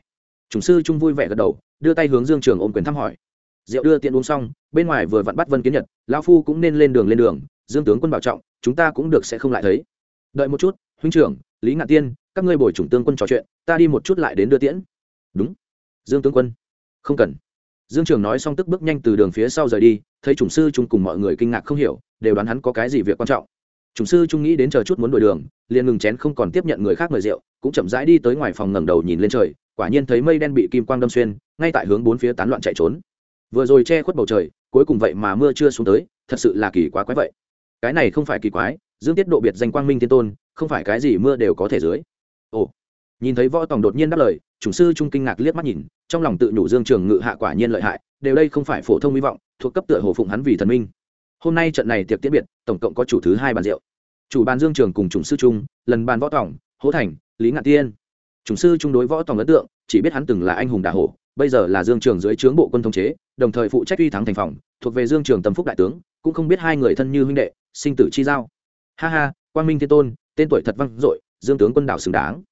Chủng sư trung vui vẻ gật đầu, đưa tay hướng dương trường ôm quyền thăm hỏi. Rượu đưa tiện uống xong, bên ngoài vừa vặn bắt vân kiến nhật, lão phu cũng nên lên đường lên đường, dương tướng quân bảo trọng, chúng ta cũng được sẽ không lại thấy. Đợi một chút, huynh trưởng, lý ngạn tiên các ngươi bồi chủng tướng quân trò chuyện, ta đi một chút lại đến đưa tiễn. Đúng. Dương tướng quân. Không cần. Dương trường nói xong tức bước nhanh từ đường phía sau rời đi, thấy chủng sư trung cùng mọi người kinh ngạc không hiểu, đều đoán hắn có cái gì việc quan trọng. Chủng sư trung nghĩ đến chờ chút muốn đổi đường, liền ngừng chén không còn tiếp nhận người khác mời rượu, cũng chậm rãi đi tới ngoài phòng ngẩng đầu nhìn lên trời, quả nhiên thấy mây đen bị kim quang đâm xuyên, ngay tại hướng bốn phía tán loạn chạy trốn. Vừa rồi che khuất bầu trời, cuối cùng vậy mà mưa chưa xuống tới, thật sự là kỳ quá quái vậy. Cái này không phải kỳ quái, dương tiết độ biệt danh quang minh thiên tôn, không phải cái gì mưa đều có thể dưới ồ. Nhìn thấy võ tòng đột nhiên đáp lời, chủng sư trung kinh ngạc liếc mắt nhìn, trong lòng tự nhủ dương trường ngự hạ quả nhiên lợi hại, đều đây không phải phổ thông hy vọng, thuộc cấp tựa hồ phụng hắn vì thần minh. Hôm nay trận này tiệc tiễn biệt, tổng cộng có chủ thứ hai bàn rượu. Chủ bàn dương trường cùng chủng sư trung, lần bàn võ tòng hỗ thành, lý ngạn tiên. Chủng sư trung đối võ tòng ấn tượng, chỉ biết hắn từng là anh hùng đà hổ, bây giờ là dương trường dưới trướng bộ quân thống chế, đồng thời phụ trách uy thắng thành phòng, thuộc về dương trường tâm phúc đại tướng, cũng không biết hai người thân như huynh đệ, sinh tử chi giao. Ha ha, quang minh thiên tôn, tên tuổi thật vang dội dương tướng quân đảo xứng đáng.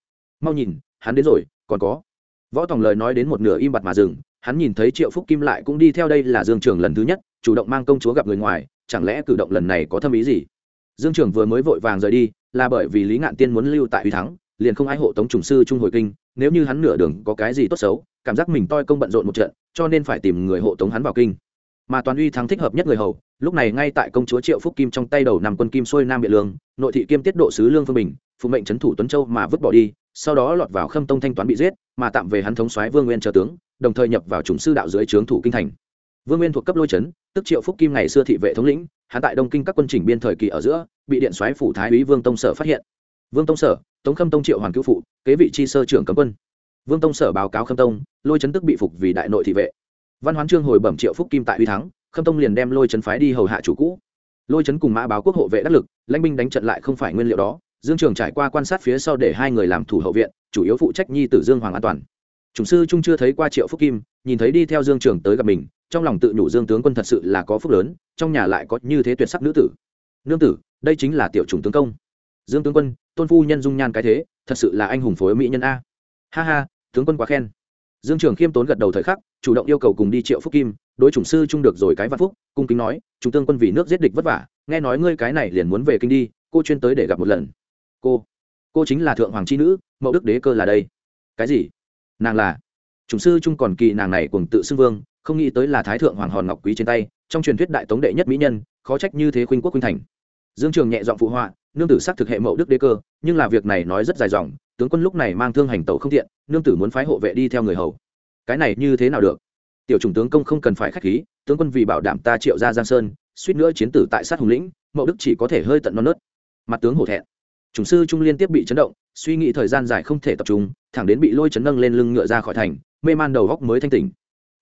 Mau nhìn, hắn đến rồi, còn có. Võ tòng lời nói đến một nửa im bặt mà dừng, hắn nhìn thấy triệu phúc kim lại cũng đi theo đây là dương trường lần thứ nhất, chủ động mang công chúa gặp người ngoài, chẳng lẽ cử động lần này có thâm ý gì? Dương trường vừa mới vội vàng rời đi, là bởi vì lý ngạn tiên muốn lưu tại uy thắng, liền không ai hộ tống trùng sư trung hồi kinh, nếu như hắn nửa đường có cái gì tốt xấu, cảm giác mình toi công bận rộn một trận, cho nên phải tìm người hộ tống hắn vào kinh. Mà toàn uy thắng thích hợp nhất người hầu, lúc này ngay tại công chúa triệu phúc kim trong tay đầu nằm quân kim xuôi nam biện lương, nội thị kim tiết độ sứ lương phương bình phụ mệnh trấn thủ tuấn châu mà vứt bỏ đi, sau đó lọt vào khâm tông thanh toán bị giết, mà tạm về hắn thống soái vương nguyên chờ tướng, đồng thời nhập vào chủng sư đạo dưới trướng thủ kinh thành. Vương nguyên thuộc cấp lôi trấn tức triệu phúc kim ngày xưa thị vệ thống lĩnh, hắn tại đông kinh các quân chỉnh biên thời kỳ ở giữa, bị điện soái phủ thái úy vương tông sở phát hiện. Vương tông sở, tống khâm tông triệu hoàng cứu phụ, kế vị chi sơ trưởng cấm quân. Vương tông sở báo cáo khâm tông, lôi chấn tức bị phục vì đại nội thị vệ. Văn hoán trương hồi bẩm triệu phúc kim tại uy thắng, khâm tông liền đem lôi trấn phái đi hầu hạ chủ cũ. Lôi trấn cùng mã báo quốc hộ vệ đắc lực, lãnh binh đánh trận lại không phải nguyên liệu đó dương trường trải qua quan sát phía sau để hai người làm thủ hậu viện, chủ yếu phụ trách nhi tử dương hoàng an toàn. Chủng sư trung chưa thấy qua triệu phúc kim, nhìn thấy đi theo dương trường tới gặp mình, trong lòng tự nhủ dương tướng quân thật sự là có phúc lớn, trong nhà lại có như thế tuyệt sắc nữ tử. Nương tử, đây chính là tiểu chủng tướng công. Dương tướng quân, tôn phu nhân dung nhan cái thế, thật sự là anh hùng phối mỹ nhân a. Ha ha, tướng quân quá khen. Dương trường khiêm tốn gật đầu thời khắc, chủ động yêu cầu cùng đi triệu phúc kim, đối chủng sư trung được rồi cái văn phúc, cung kính nói chúng tướng quân vì nước giết địch vất vả, nghe nói ngươi cái này liền muốn về kinh đi, cô chuyên tới để gặp một lần cô. Cô chính là thượng hoàng c h i nữ mẫu đức đế cơ là đây. Cái gì? Nàng là? Chủng sư trung còn kỳ nàng này cùng tự xưng vương, không nghĩ tới là thái thượng hoàng hòn ngọc quý trên tay, trong truyền thuyết đại tống đệ nhất mỹ nhân, khó trách như thế khuynh quốc khuynh thành. Dương trường nhẹ giọng phụ họa, nương tử xác thực hệ mẫu đức đế cơ, nhưng là việc này nói rất dài dòng, tướng quân lúc này mang thương hành tẩu không tiện, nương tử muốn phái hộ vệ đi theo người hầu. Cái này như thế nào được? Tiểu chủng tướng công không cần phải k h á c h khí, tướng quân vì bảo đảm ta triệu ra giang sơn, suýt nữa chiến tử tại sát hùng lĩnh, mậu đức chỉ có thể hơi tận non nớt. Mặt tướng hổ thẹn chủng sư trung liên tiếp bị chấn động, suy nghĩ thời gian dài không thể tập trung, thẳng đến bị lôi chấn nâng lên lưng ngựa ra khỏi thành, mê man đầu góc mới thanh tỉnh.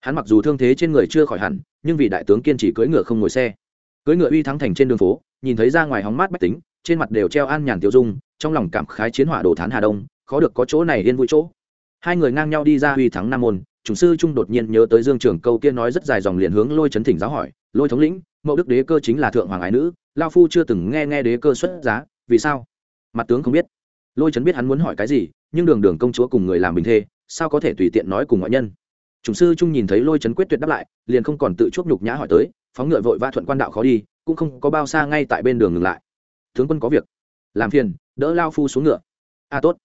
Hắn mặc dù thương thế trên người chưa khỏi hẳn, nhưng vì đại tướng kiên trì cưỡi ngựa không ngồi xe. Cưỡi ngựa uy thắng thành trên đường phố, nhìn thấy ra ngoài hóng mát bách tính, trên mặt đều treo an nhàn tiêu dung, trong lòng cảm khái chiến hỏa đồ thán hà đông, khó được có chỗ này yên vui chỗ. Hai người ngang nhau đi ra uy thắng nam môn, chủng sư trung đột nhiên nhớ tới dương trường câu kia nói rất dài dòng liền hướng lôi chấn thỉnh giáo hỏi, lôi thống lĩnh, mẫu đức đế cơ chính là thượng hoàng ái nữ lao phu chưa từng nghe nghe đế cơ xuất giá, vì sao? Mặt tướng không biết. Lôi trấn biết hắn muốn hỏi cái gì, nhưng đường đường công chúa cùng người làm bình thê, sao có thể tùy tiện nói cùng ngoại nhân? Chủng sư trung nhìn thấy lôi trấn quyết tuyệt đáp lại, liền không còn tự chuốc nhục nhã hỏi tới, phóng ngựa vội va thuận quan đạo khó đi, cũng không có bao xa ngay tại bên đường ngừng lại. Tướng quân có việc. Làm phiền, đỡ lao phu xuống ngựa. A tốt.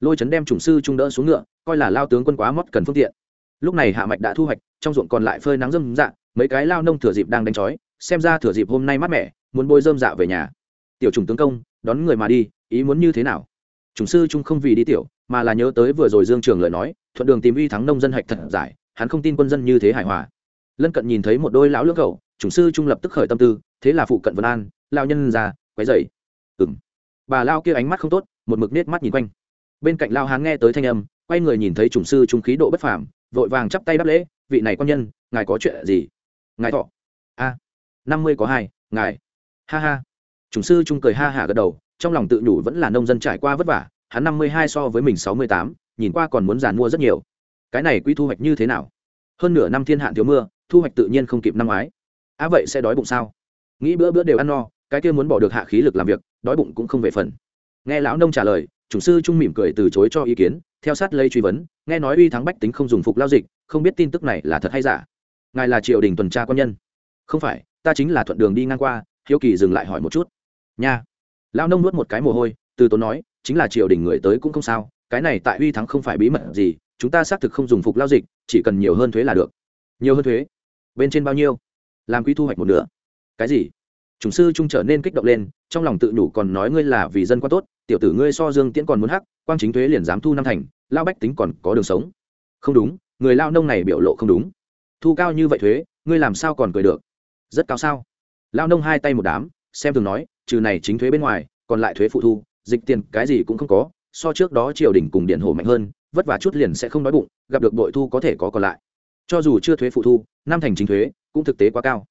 Lôi trấn đem chủng sư trung đỡ xuống ngựa, coi là lao tướng quân quá mót cần phương tiện. Lúc này hạ mạch đã thu hoạch, trong ruộng còn lại phơi nắng dâm dạ mấy cái lao nông thừa dịp đang đánh chói, xem ra thừa dịp hôm nay mát mẻ, muốn bôi dơm dạ về nhà. Tiểu trùng tướng công đón người mà đi, ý muốn như thế nào? Chủng sư trung không vì đi tiểu, mà là nhớ tới vừa rồi dương trường lời nói, thuận đường tìm uy thắng nông dân hạch thật giải, hắn không tin quân dân như thế hài hòa. Lân cận nhìn thấy một đôi lão lưỡng cầu chủng sư trung lập tức khởi tâm tư, thế là phụ cận vân an lao nhân ra, quấy dậy ừng bà lao kia ánh mắt không tốt, một mực nết mắt nhìn quanh. Bên cạnh lao hán nghe tới thanh âm, quay người nhìn thấy chủng sư trung khí độ bất phàm, vội vàng chắp tay đáp lễ, vị này quan nhân, ngài có chuyện gì? Ngài thọ. A, năm mươi có hai, ngài. Ha ha chủng sư trung cười ha hả gật đầu, trong lòng tự nhủ vẫn là nông dân trải qua vất vả, hắn năm mươi hai so với mình sáu mươi tám, nhìn qua còn muốn giàn mua rất nhiều. Cái này quy thu hoạch như thế nào? Hơn nửa năm thiên hạn thiếu mưa, thu hoạch tự nhiên không kịp năm ngoái. Á vậy sẽ đói bụng sao? Nghĩ bữa bữa đều ăn no, cái kia muốn bỏ được hạ khí lực làm việc, đói bụng cũng không về phần. Nghe lão nông trả lời chủng sư trung mỉm cười từ chối cho ý kiến, theo sát lây truy vấn, nghe nói uy thắng bách tính không dùng phục lao dịch, không biết tin tức này là thật hay giả. Ngài là triều đình tuần tra quan nhân. Không phải, ta chính là thuận đường đi ngang qua, hiếu kỳ dừng lại hỏi một chút nha. Lao nông nuốt một cái mồ hôi, từ tốn nói, chính là triều đình người tới cũng không sao, cái này tại uy thắng không phải bí mật gì, chúng ta xác thực không dùng phục lao dịch, chỉ cần nhiều hơn thuế là được. Nhiều hơn thuế? Bên trên bao nhiêu? Làm quý thu hoạch một nửa. Cái gì? Chủng sư trung trở nên kích động lên, trong lòng tự nhủ còn nói ngươi là vì dân quan tốt, tiểu tử ngươi so dương tiễn còn muốn hắc, quang chính thuế liền dám thu năm thành lao bách tính còn có đường sống. Không đúng, người lao nông này biểu lộ không đúng. Thu cao như vậy thuế, ngươi làm sao còn cười được? Rất cao sao? Lao nông hai tay một đám, xem thường nói trừ này chính thuế bên ngoài, còn lại thuế phụ thu, dịch tiền cái gì cũng không có, so trước đó triều đình cùng điện hồ mạnh hơn, vất vả chút liền sẽ không đói bụng, gặp được bội thu có thể có còn lại. Cho dù chưa thuế phụ thu, năm thành chính thuế cũng thực tế quá cao.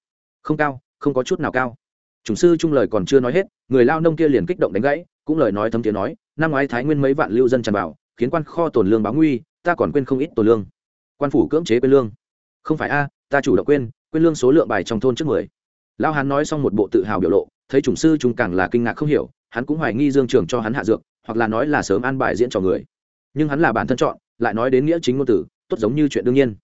Không cao, không có chút nào cao. Chủng sư trung lời còn chưa nói hết, người lao nông kia liền kích động đánh gãy, cũng lời nói thấm tiếng nói, năm ngoái thái nguyên mấy vạn lưu dân tràn vào, khiến quan kho tồn lương báo nguy, ta còn quên không ít tồn lương. Quan phủ cưỡng chế quên lương. Không phải a, ta chủ động quên quên lương số lượng bài trong thôn trước mười lao hán nói xong một bộ tự hào biểu lộ, thấy chủng sư chúng càng là kinh ngạc không hiểu, hắn cũng hoài nghi dương trường cho hắn hạ dược, hoặc là nói là sớm an bài diễn cho người. Nhưng hắn là bản thân chọn, lại nói đến nghĩa chính ngôn tử, tốt giống như chuyện đương nhiên.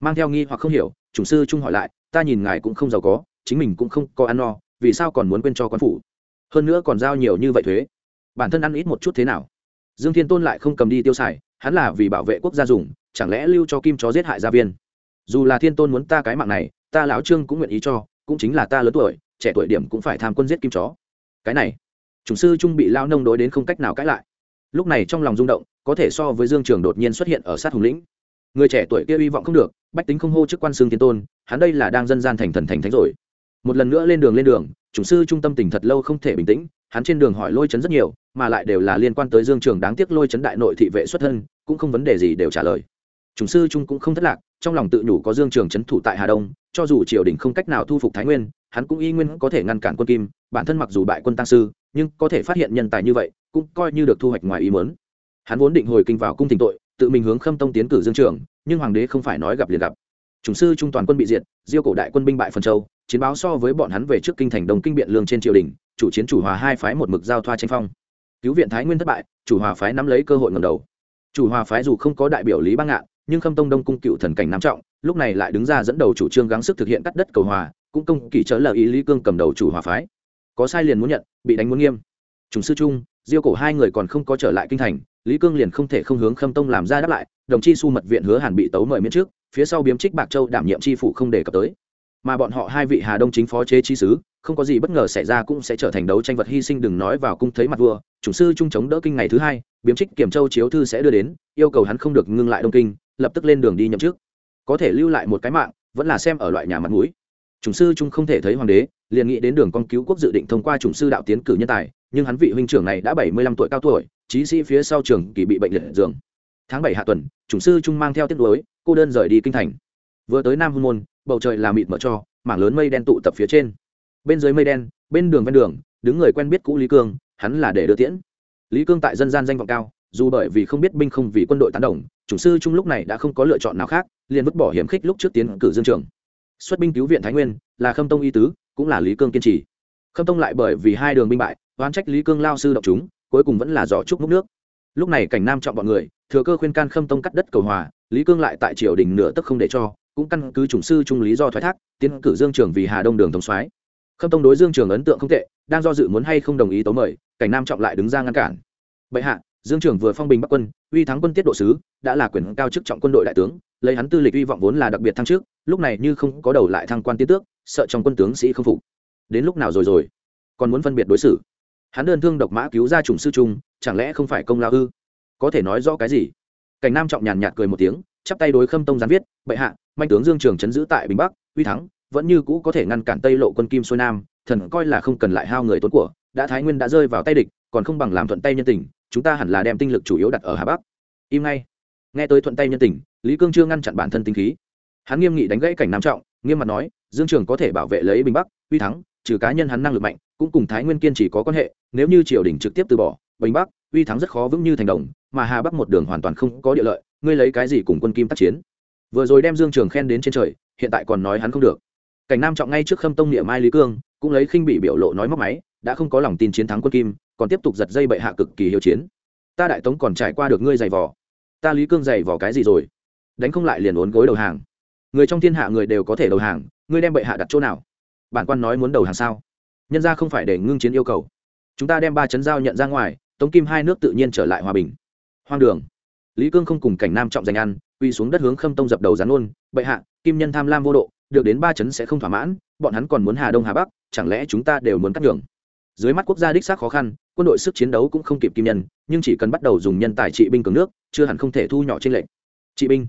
Mang theo nghi hoặc không hiểu, chủng sư trung hỏi lại, ta nhìn ngài cũng không giàu có, chính mình cũng không có ăn no, vì sao còn muốn quên cho quan phủ? Hơn nữa còn giao nhiều như vậy thuế. Bản thân ăn ít một chút thế nào? Dương thiên tôn lại không cầm đi tiêu xài, hắn là vì bảo vệ quốc gia dùng, chẳng lẽ lưu cho kim chó giết hại gia viên? Dù là thiên tôn muốn ta cái mạng này, ta lão trương cũng nguyện ý cho cũng chính là ta lớn tuổi, trẻ tuổi điểm cũng phải tham quân giết kim chó. Cái này, chủng sư trung bị lao nông đối đến không cách nào cãi lại. Lúc này trong lòng rung động, có thể so với dương trường đột nhiên xuất hiện ở sát hùng lĩnh. Người trẻ tuổi kia hy vọng không được, bách tính không hô chức quan xương thiên tôn, hắn đây là đang dân gian thành thần thành thánh rồi. Một lần nữa lên đường lên đường, chủng sư trung tâm tỉnh thật lâu không thể bình tĩnh, hắn trên đường hỏi lôi chấn rất nhiều, mà lại đều là liên quan tới dương trường đáng tiếc lôi chấn đại nội thị vệ xuất thân, cũng không vấn đề gì đều trả lời. Chủng sư trung cũng không thất lạc trong lòng tự nhủ có dương trường trấn thủ tại hà đông, cho dù triều đình không cách nào thu phục thái nguyên, hắn cũng y nguyên có thể ngăn cản quân kim, bản thân mặc dù bại quân tăng sư, nhưng có thể phát hiện nhân tài như vậy, cũng coi như được thu hoạch ngoài ý mớn hắn vốn định hồi kinh vào cung thỉnh tội, tự mình hướng khâm tông tiến cử dương trường, nhưng hoàng đế không phải nói gặp liền gặp. Chủng sư trung toàn quân bị diệt, diêu cổ đại quân binh bại phần châu, chiến báo so với bọn hắn về trước kinh thành đồng kinh biện lương trên triều đình, chủ chiến chủ hòa hai phái một mực giao thoa tranh phong. Cứu viện thái nguyên thất bại, chủ hòa phái nắm lấy cơ hội ngầm đầu. Chủ hòa phái dù không có đại biểu lý bang ngạn nhưng khâm tông đông cung cựu thần cảnh nam trọng, lúc này lại đứng ra dẫn đầu chủ trương gắng sức thực hiện cắt đất cầu hòa, cũng công kỳ chớ lờ ý lý cương cầm đầu chủ hòa phái. Có sai liền muốn nhận, bị đánh muốn nghiêm. Chủng sư trung, diêu cổ hai người còn không có trở lại kinh thành, lý cương liền không thể không hướng khâm tông làm ra đáp lại, đồng chi su mật viện hứa hàn bị tấu mời miễn trước, phía sau biếm trích bạc châu đảm nhiệm tri phủ không đề cập tới. Mà bọn họ hai vị hà đông chính phó chế chi sứ, không có gì bất ngờ xảy ra cũng sẽ trở thành đấu tranh vật hy sinh đừng nói vào cung thấy mặt vua. Chủng sư trung chống đỡ kinh ngày thứ hai, biếm trích kiểm châu chiếu thư sẽ đưa đến, yêu cầu hắn không được ngưng lại đông kinh lập tức lên đường đi nhậm chức. Có thể lưu lại một cái mạng, vẫn là xem ở loại nhà mặt mũi. Chủng sư trung không thể thấy hoàng đế, liền nghĩ đến đường con cứu quốc dự định thông qua chủng sư đạo tiến cử nhân tài, nhưng hắn vị huynh trưởng này đã bảy mươi lăm tuổi cao tuổi trí sĩ phía sau trường kỳ bị bệnh liệt giường. Tháng bảy hạ tuần, chủng sư trung mang theo tiết đối cô đơn rời đi kinh thành. Vừa tới nam hưng môn, bầu trời là mịt mở cho, mảng lớn mây đen tụ tập phía trên. Bên dưới mây đen, bên đường ven đường, đứng người quen biết cũ lý cương, hắn là để đưa tiễn. Lý cương tại dân gian danh vọng cao dù bởi vì không biết binh không vì quân đội tán đồng, chủ sư trung lúc này đã không có lựa chọn nào khác, liền vứt bỏ hiểm khích lúc trước tiến cử dương trường. Xuất binh cứu viện thái nguyên, là khâm tông y tứ, cũng là lý cương kiên trì. Khâm tông lại bởi vì hai đường binh bại, oán trách lý cương lao sư độc chúng, cuối cùng vẫn là giỏ trúc múc nước. Lúc này cảnh nam trọng bọn người, thừa cơ khuyên can khâm tông cắt đất cầu hòa, lý cương lại tại triều đình nửa tức không để cho, cũng căn cứ chủng sư trung lý do thoái thác, tiến cử dương trường vì hà đông đường thống soái. Khâm tông đối dương trường ấn tượng không tệ, đang do dự muốn hay không đồng ý tấu mời, cảnh nam trọng lại đứng ra ngăn cản. Bệ hạ dương trường vừa phong bình bắc quân, uy thắng quân tiết độ sứ, đã là quyền cao chức trọng quân đội đại tướng, lấy hắn tư lịch uy vọng vốn là đặc biệt thăng trước lúc này như không có đầu lại thăng quan tiến tước, sợ trong quân tướng sĩ không phục. Đến lúc nào rồi rồi? Còn muốn phân biệt đối xử? Hắn đơn thương độc mã cứu ra chủng sư trung, chẳng lẽ không phải công lao ư? Có thể nói rõ cái gì? Cảnh nam trọng nhàn nhạt cười một tiếng, chắp tay đối khâm tông gián viết, bệ hạ, manh tướng dương trường chấn giữ tại bình bắc, uy thắng, vẫn như cũ có thể ngăn cản tây lộ quân kim xuôi nam, thần coi là không cần lại hao người tốn của, đã thái nguyên đã rơi vào tay địch, còn không bằng làm thuận tay nhân tình chúng ta hẳn là đem tinh lực chủ yếu đặt ở hà bắc. Im ngay. Nghe tới thuận tay nhân tình, lý cương chưa ngăn chặn bản thân tinh khí. Hắn nghiêm nghị đánh gãy cảnh nam trọng, nghiêm mặt nói, dương trường có thể bảo vệ lấy bình bắc, uy thắng, trừ cá nhân hắn năng lực mạnh, cũng cùng thái nguyên kiên chỉ có quan hệ, nếu như triều đình trực tiếp từ bỏ, bình bắc, uy thắng rất khó vững như thành đồng, mà hà bắc một đường hoàn toàn không có địa lợi, ngươi lấy cái gì cùng quân kim tác chiến? Vừa rồi đem dương trường khen đến trên trời, hiện tại còn nói hắn không được. Cảnh nam trọng ngay trước khâm tông địa mai lý cương, cũng lấy khinh bị biểu lộ nói móc máy, đã không có lòng tin chiến thắng quân kim còn tiếp tục giật dây bệ hạ cực kỳ hiếu chiến. Ta đại tống còn trải qua được ngươi giày vò. Ta lý cương giày vò cái gì rồi? Đánh không lại liền uốn gối đầu hàng. Người trong thiên hạ người đều có thể đầu hàng, ngươi đem bệ hạ đặt chỗ nào? Bản quan nói muốn đầu hàng sao? Nhân ra không phải để ngưng chiến yêu cầu. Chúng ta đem ba chấn giao nhận ra ngoài, tống kim hai nước tự nhiên trở lại hòa bình. Hoang đường. Lý cương không cùng cảnh nam trọng giành ăn uy xuống đất hướng khâm tông dập đầu rán ôn bệ hạ, kim nhân tham lam vô độ, được đến ba chấn sẽ không thỏa mãn, bọn hắn còn muốn hà đông hà bắc, chẳng lẽ chúng ta đều muốn cắt đường dưới mắt quốc gia đích xác khó khăn quân đội sức chiến đấu cũng không kịp kim nhân, nhưng chỉ cần bắt đầu dùng nhân tài trị binh cường nước, chưa hẳn không thể thu nhỏ trên lệnh trị binh.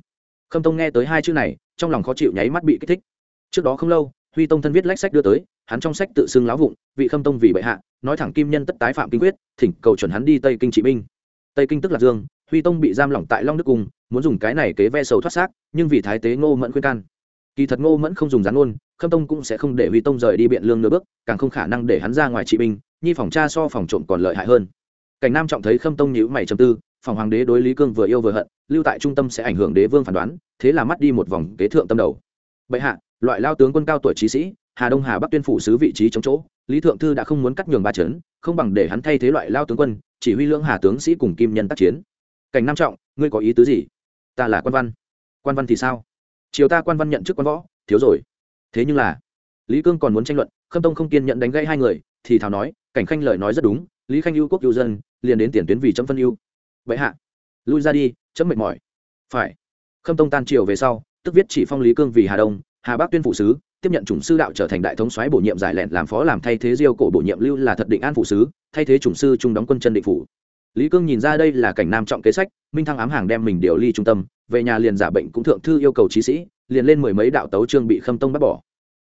Khâm tông nghe tới hai chữ này, trong lòng khó chịu nháy mắt bị kích thích. Trước đó không lâu, huy tông thân viết lách sách đưa tới, hắn trong sách tự xưng láo vụng, vị khâm tông vì bệ hạ, nói thẳng kim nhân tất tái phạm kinh quyết, thỉnh cầu chuẩn hắn đi tây kinh trị binh. Tây kinh tức lạc dương, huy tông bị giam lỏng tại long đức cung, muốn dùng cái này kế ve sầu thoát xác, nhưng vì thái tế ngô mẫn khuyên can. Kỳ thật ngô mẫn không dùng gián ôn khâm tông cũng sẽ không để huy tông rời đi biện lương nửa bước, càng không khả năng để hắn ra ngoài trị binh nhi phòng cha so phòng trộm còn lợi hại hơn. Cảnh nam trọng thấy khâm tông nhữ mày chầm tư, phòng hoàng đế đối lý cương vừa yêu vừa hận, lưu tại trung tâm sẽ ảnh hưởng đế vương phán đoán, thế là mắt đi một vòng kế thượng tâm đầu. Bệ hạ, loại lao tướng quân cao tuổi trí sĩ, hà đông hà bắc tuyên phủ sứ vị trí chống chỗ, lý thượng thư đã không muốn cắt nhường ba trấn không bằng để hắn thay thế loại lao tướng quân, chỉ huy lưỡng hà tướng sĩ cùng kim nhân tác chiến. Cảnh nam trọng, ngươi có ý tứ gì? Ta là quan văn. Quan văn thì sao? Chiều ta quan văn nhận chức quan võ, thiếu rồi. Thế nhưng là, lý cương còn muốn tranh luận, khâm tông không kiên nhận đánh gãy hai người, thì thảo nói cảnh khanh lời nói rất đúng, lý khanh ưu quốc ưu dân, liền đến tiền tuyến vì chấm phân ưu. Vậy hạ, lui ra đi, chấm mệt mỏi. Phải. Khâm tông tan triều về sau, tức viết chỉ phong lý cương vì hà đông, hà bắc tuyên phụ sứ, tiếp nhận chủng sư đạo trở thành đại thống soái bổ nhiệm giải lẹn làm phó làm thay thế diêu cổ bổ nhiệm lưu là thật định an phụ sứ, thay thế chủng sư trung đóng quân chân định phủ. Lý cương nhìn ra đây là cảnh nam trọng kế sách, minh thăng ám hàng đem mình điều ly trung tâm, về nhà liền giả bệnh cũng thượng thư yêu cầu trí sĩ, liền lên mười mấy đạo tấu trương bị khâm tông bắt bỏ.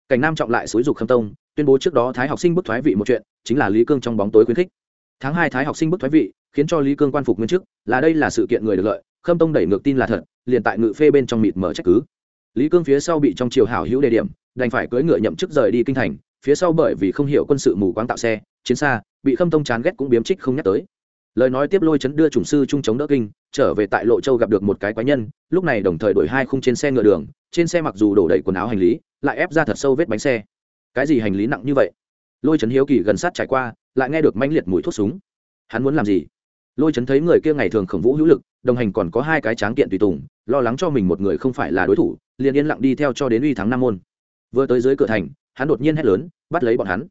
Cảnh nam trọng lại xúi dục khâm tông tuyên bố trước đó thái học sinh bức thoái vị một chuyện, chính là lý cương trong bóng tối khuyến khích. Tháng hai thái học sinh bức thoái vị, khiến cho lý cương quan phục nguyên chức, là đây là sự kiện người được lợi, khâm tông đẩy ngược tin là thật, liền tại ngự phê bên trong mịt mở trách cứ. Lý cương phía sau bị trong triều hảo hữu đề điểm, đành phải cưỡi ngựa nhậm chức rời đi kinh thành, phía sau bởi vì không hiểu quân sự mù quáng tạo xe, chiến xa, bị khâm tông chán ghét cũng biếm trích không nhắc tới. Lời nói tiếp lôi chấn đưa chủng sư trung chống đỡ kinh, trở về tại lộ châu gặp được một cái quái nhân, lúc này đồng thời đổi hai khung trên xe ngựa đường, trên xe mặc dù đổ đầy quần áo hành lý, lại ép ra thật sâu vết bánh xe cái gì hành lý nặng như vậy? Lôi Trấn hiếu kỳ gần sát trải qua, lại nghe được manh liệt mùi thuốc súng. Hắn muốn làm gì? Lôi Trấn thấy người kia ngày thường khổng vũ hữu lực, đồng hành còn có hai cái tráng kiện tùy tùng, lo lắng cho mình một người không phải là đối thủ, liền yên lặng đi theo cho đến uy thắng nam môn. Vừa tới dưới cửa thành, hắn đột nhiên hét lớn, bắt lấy bọn hắn.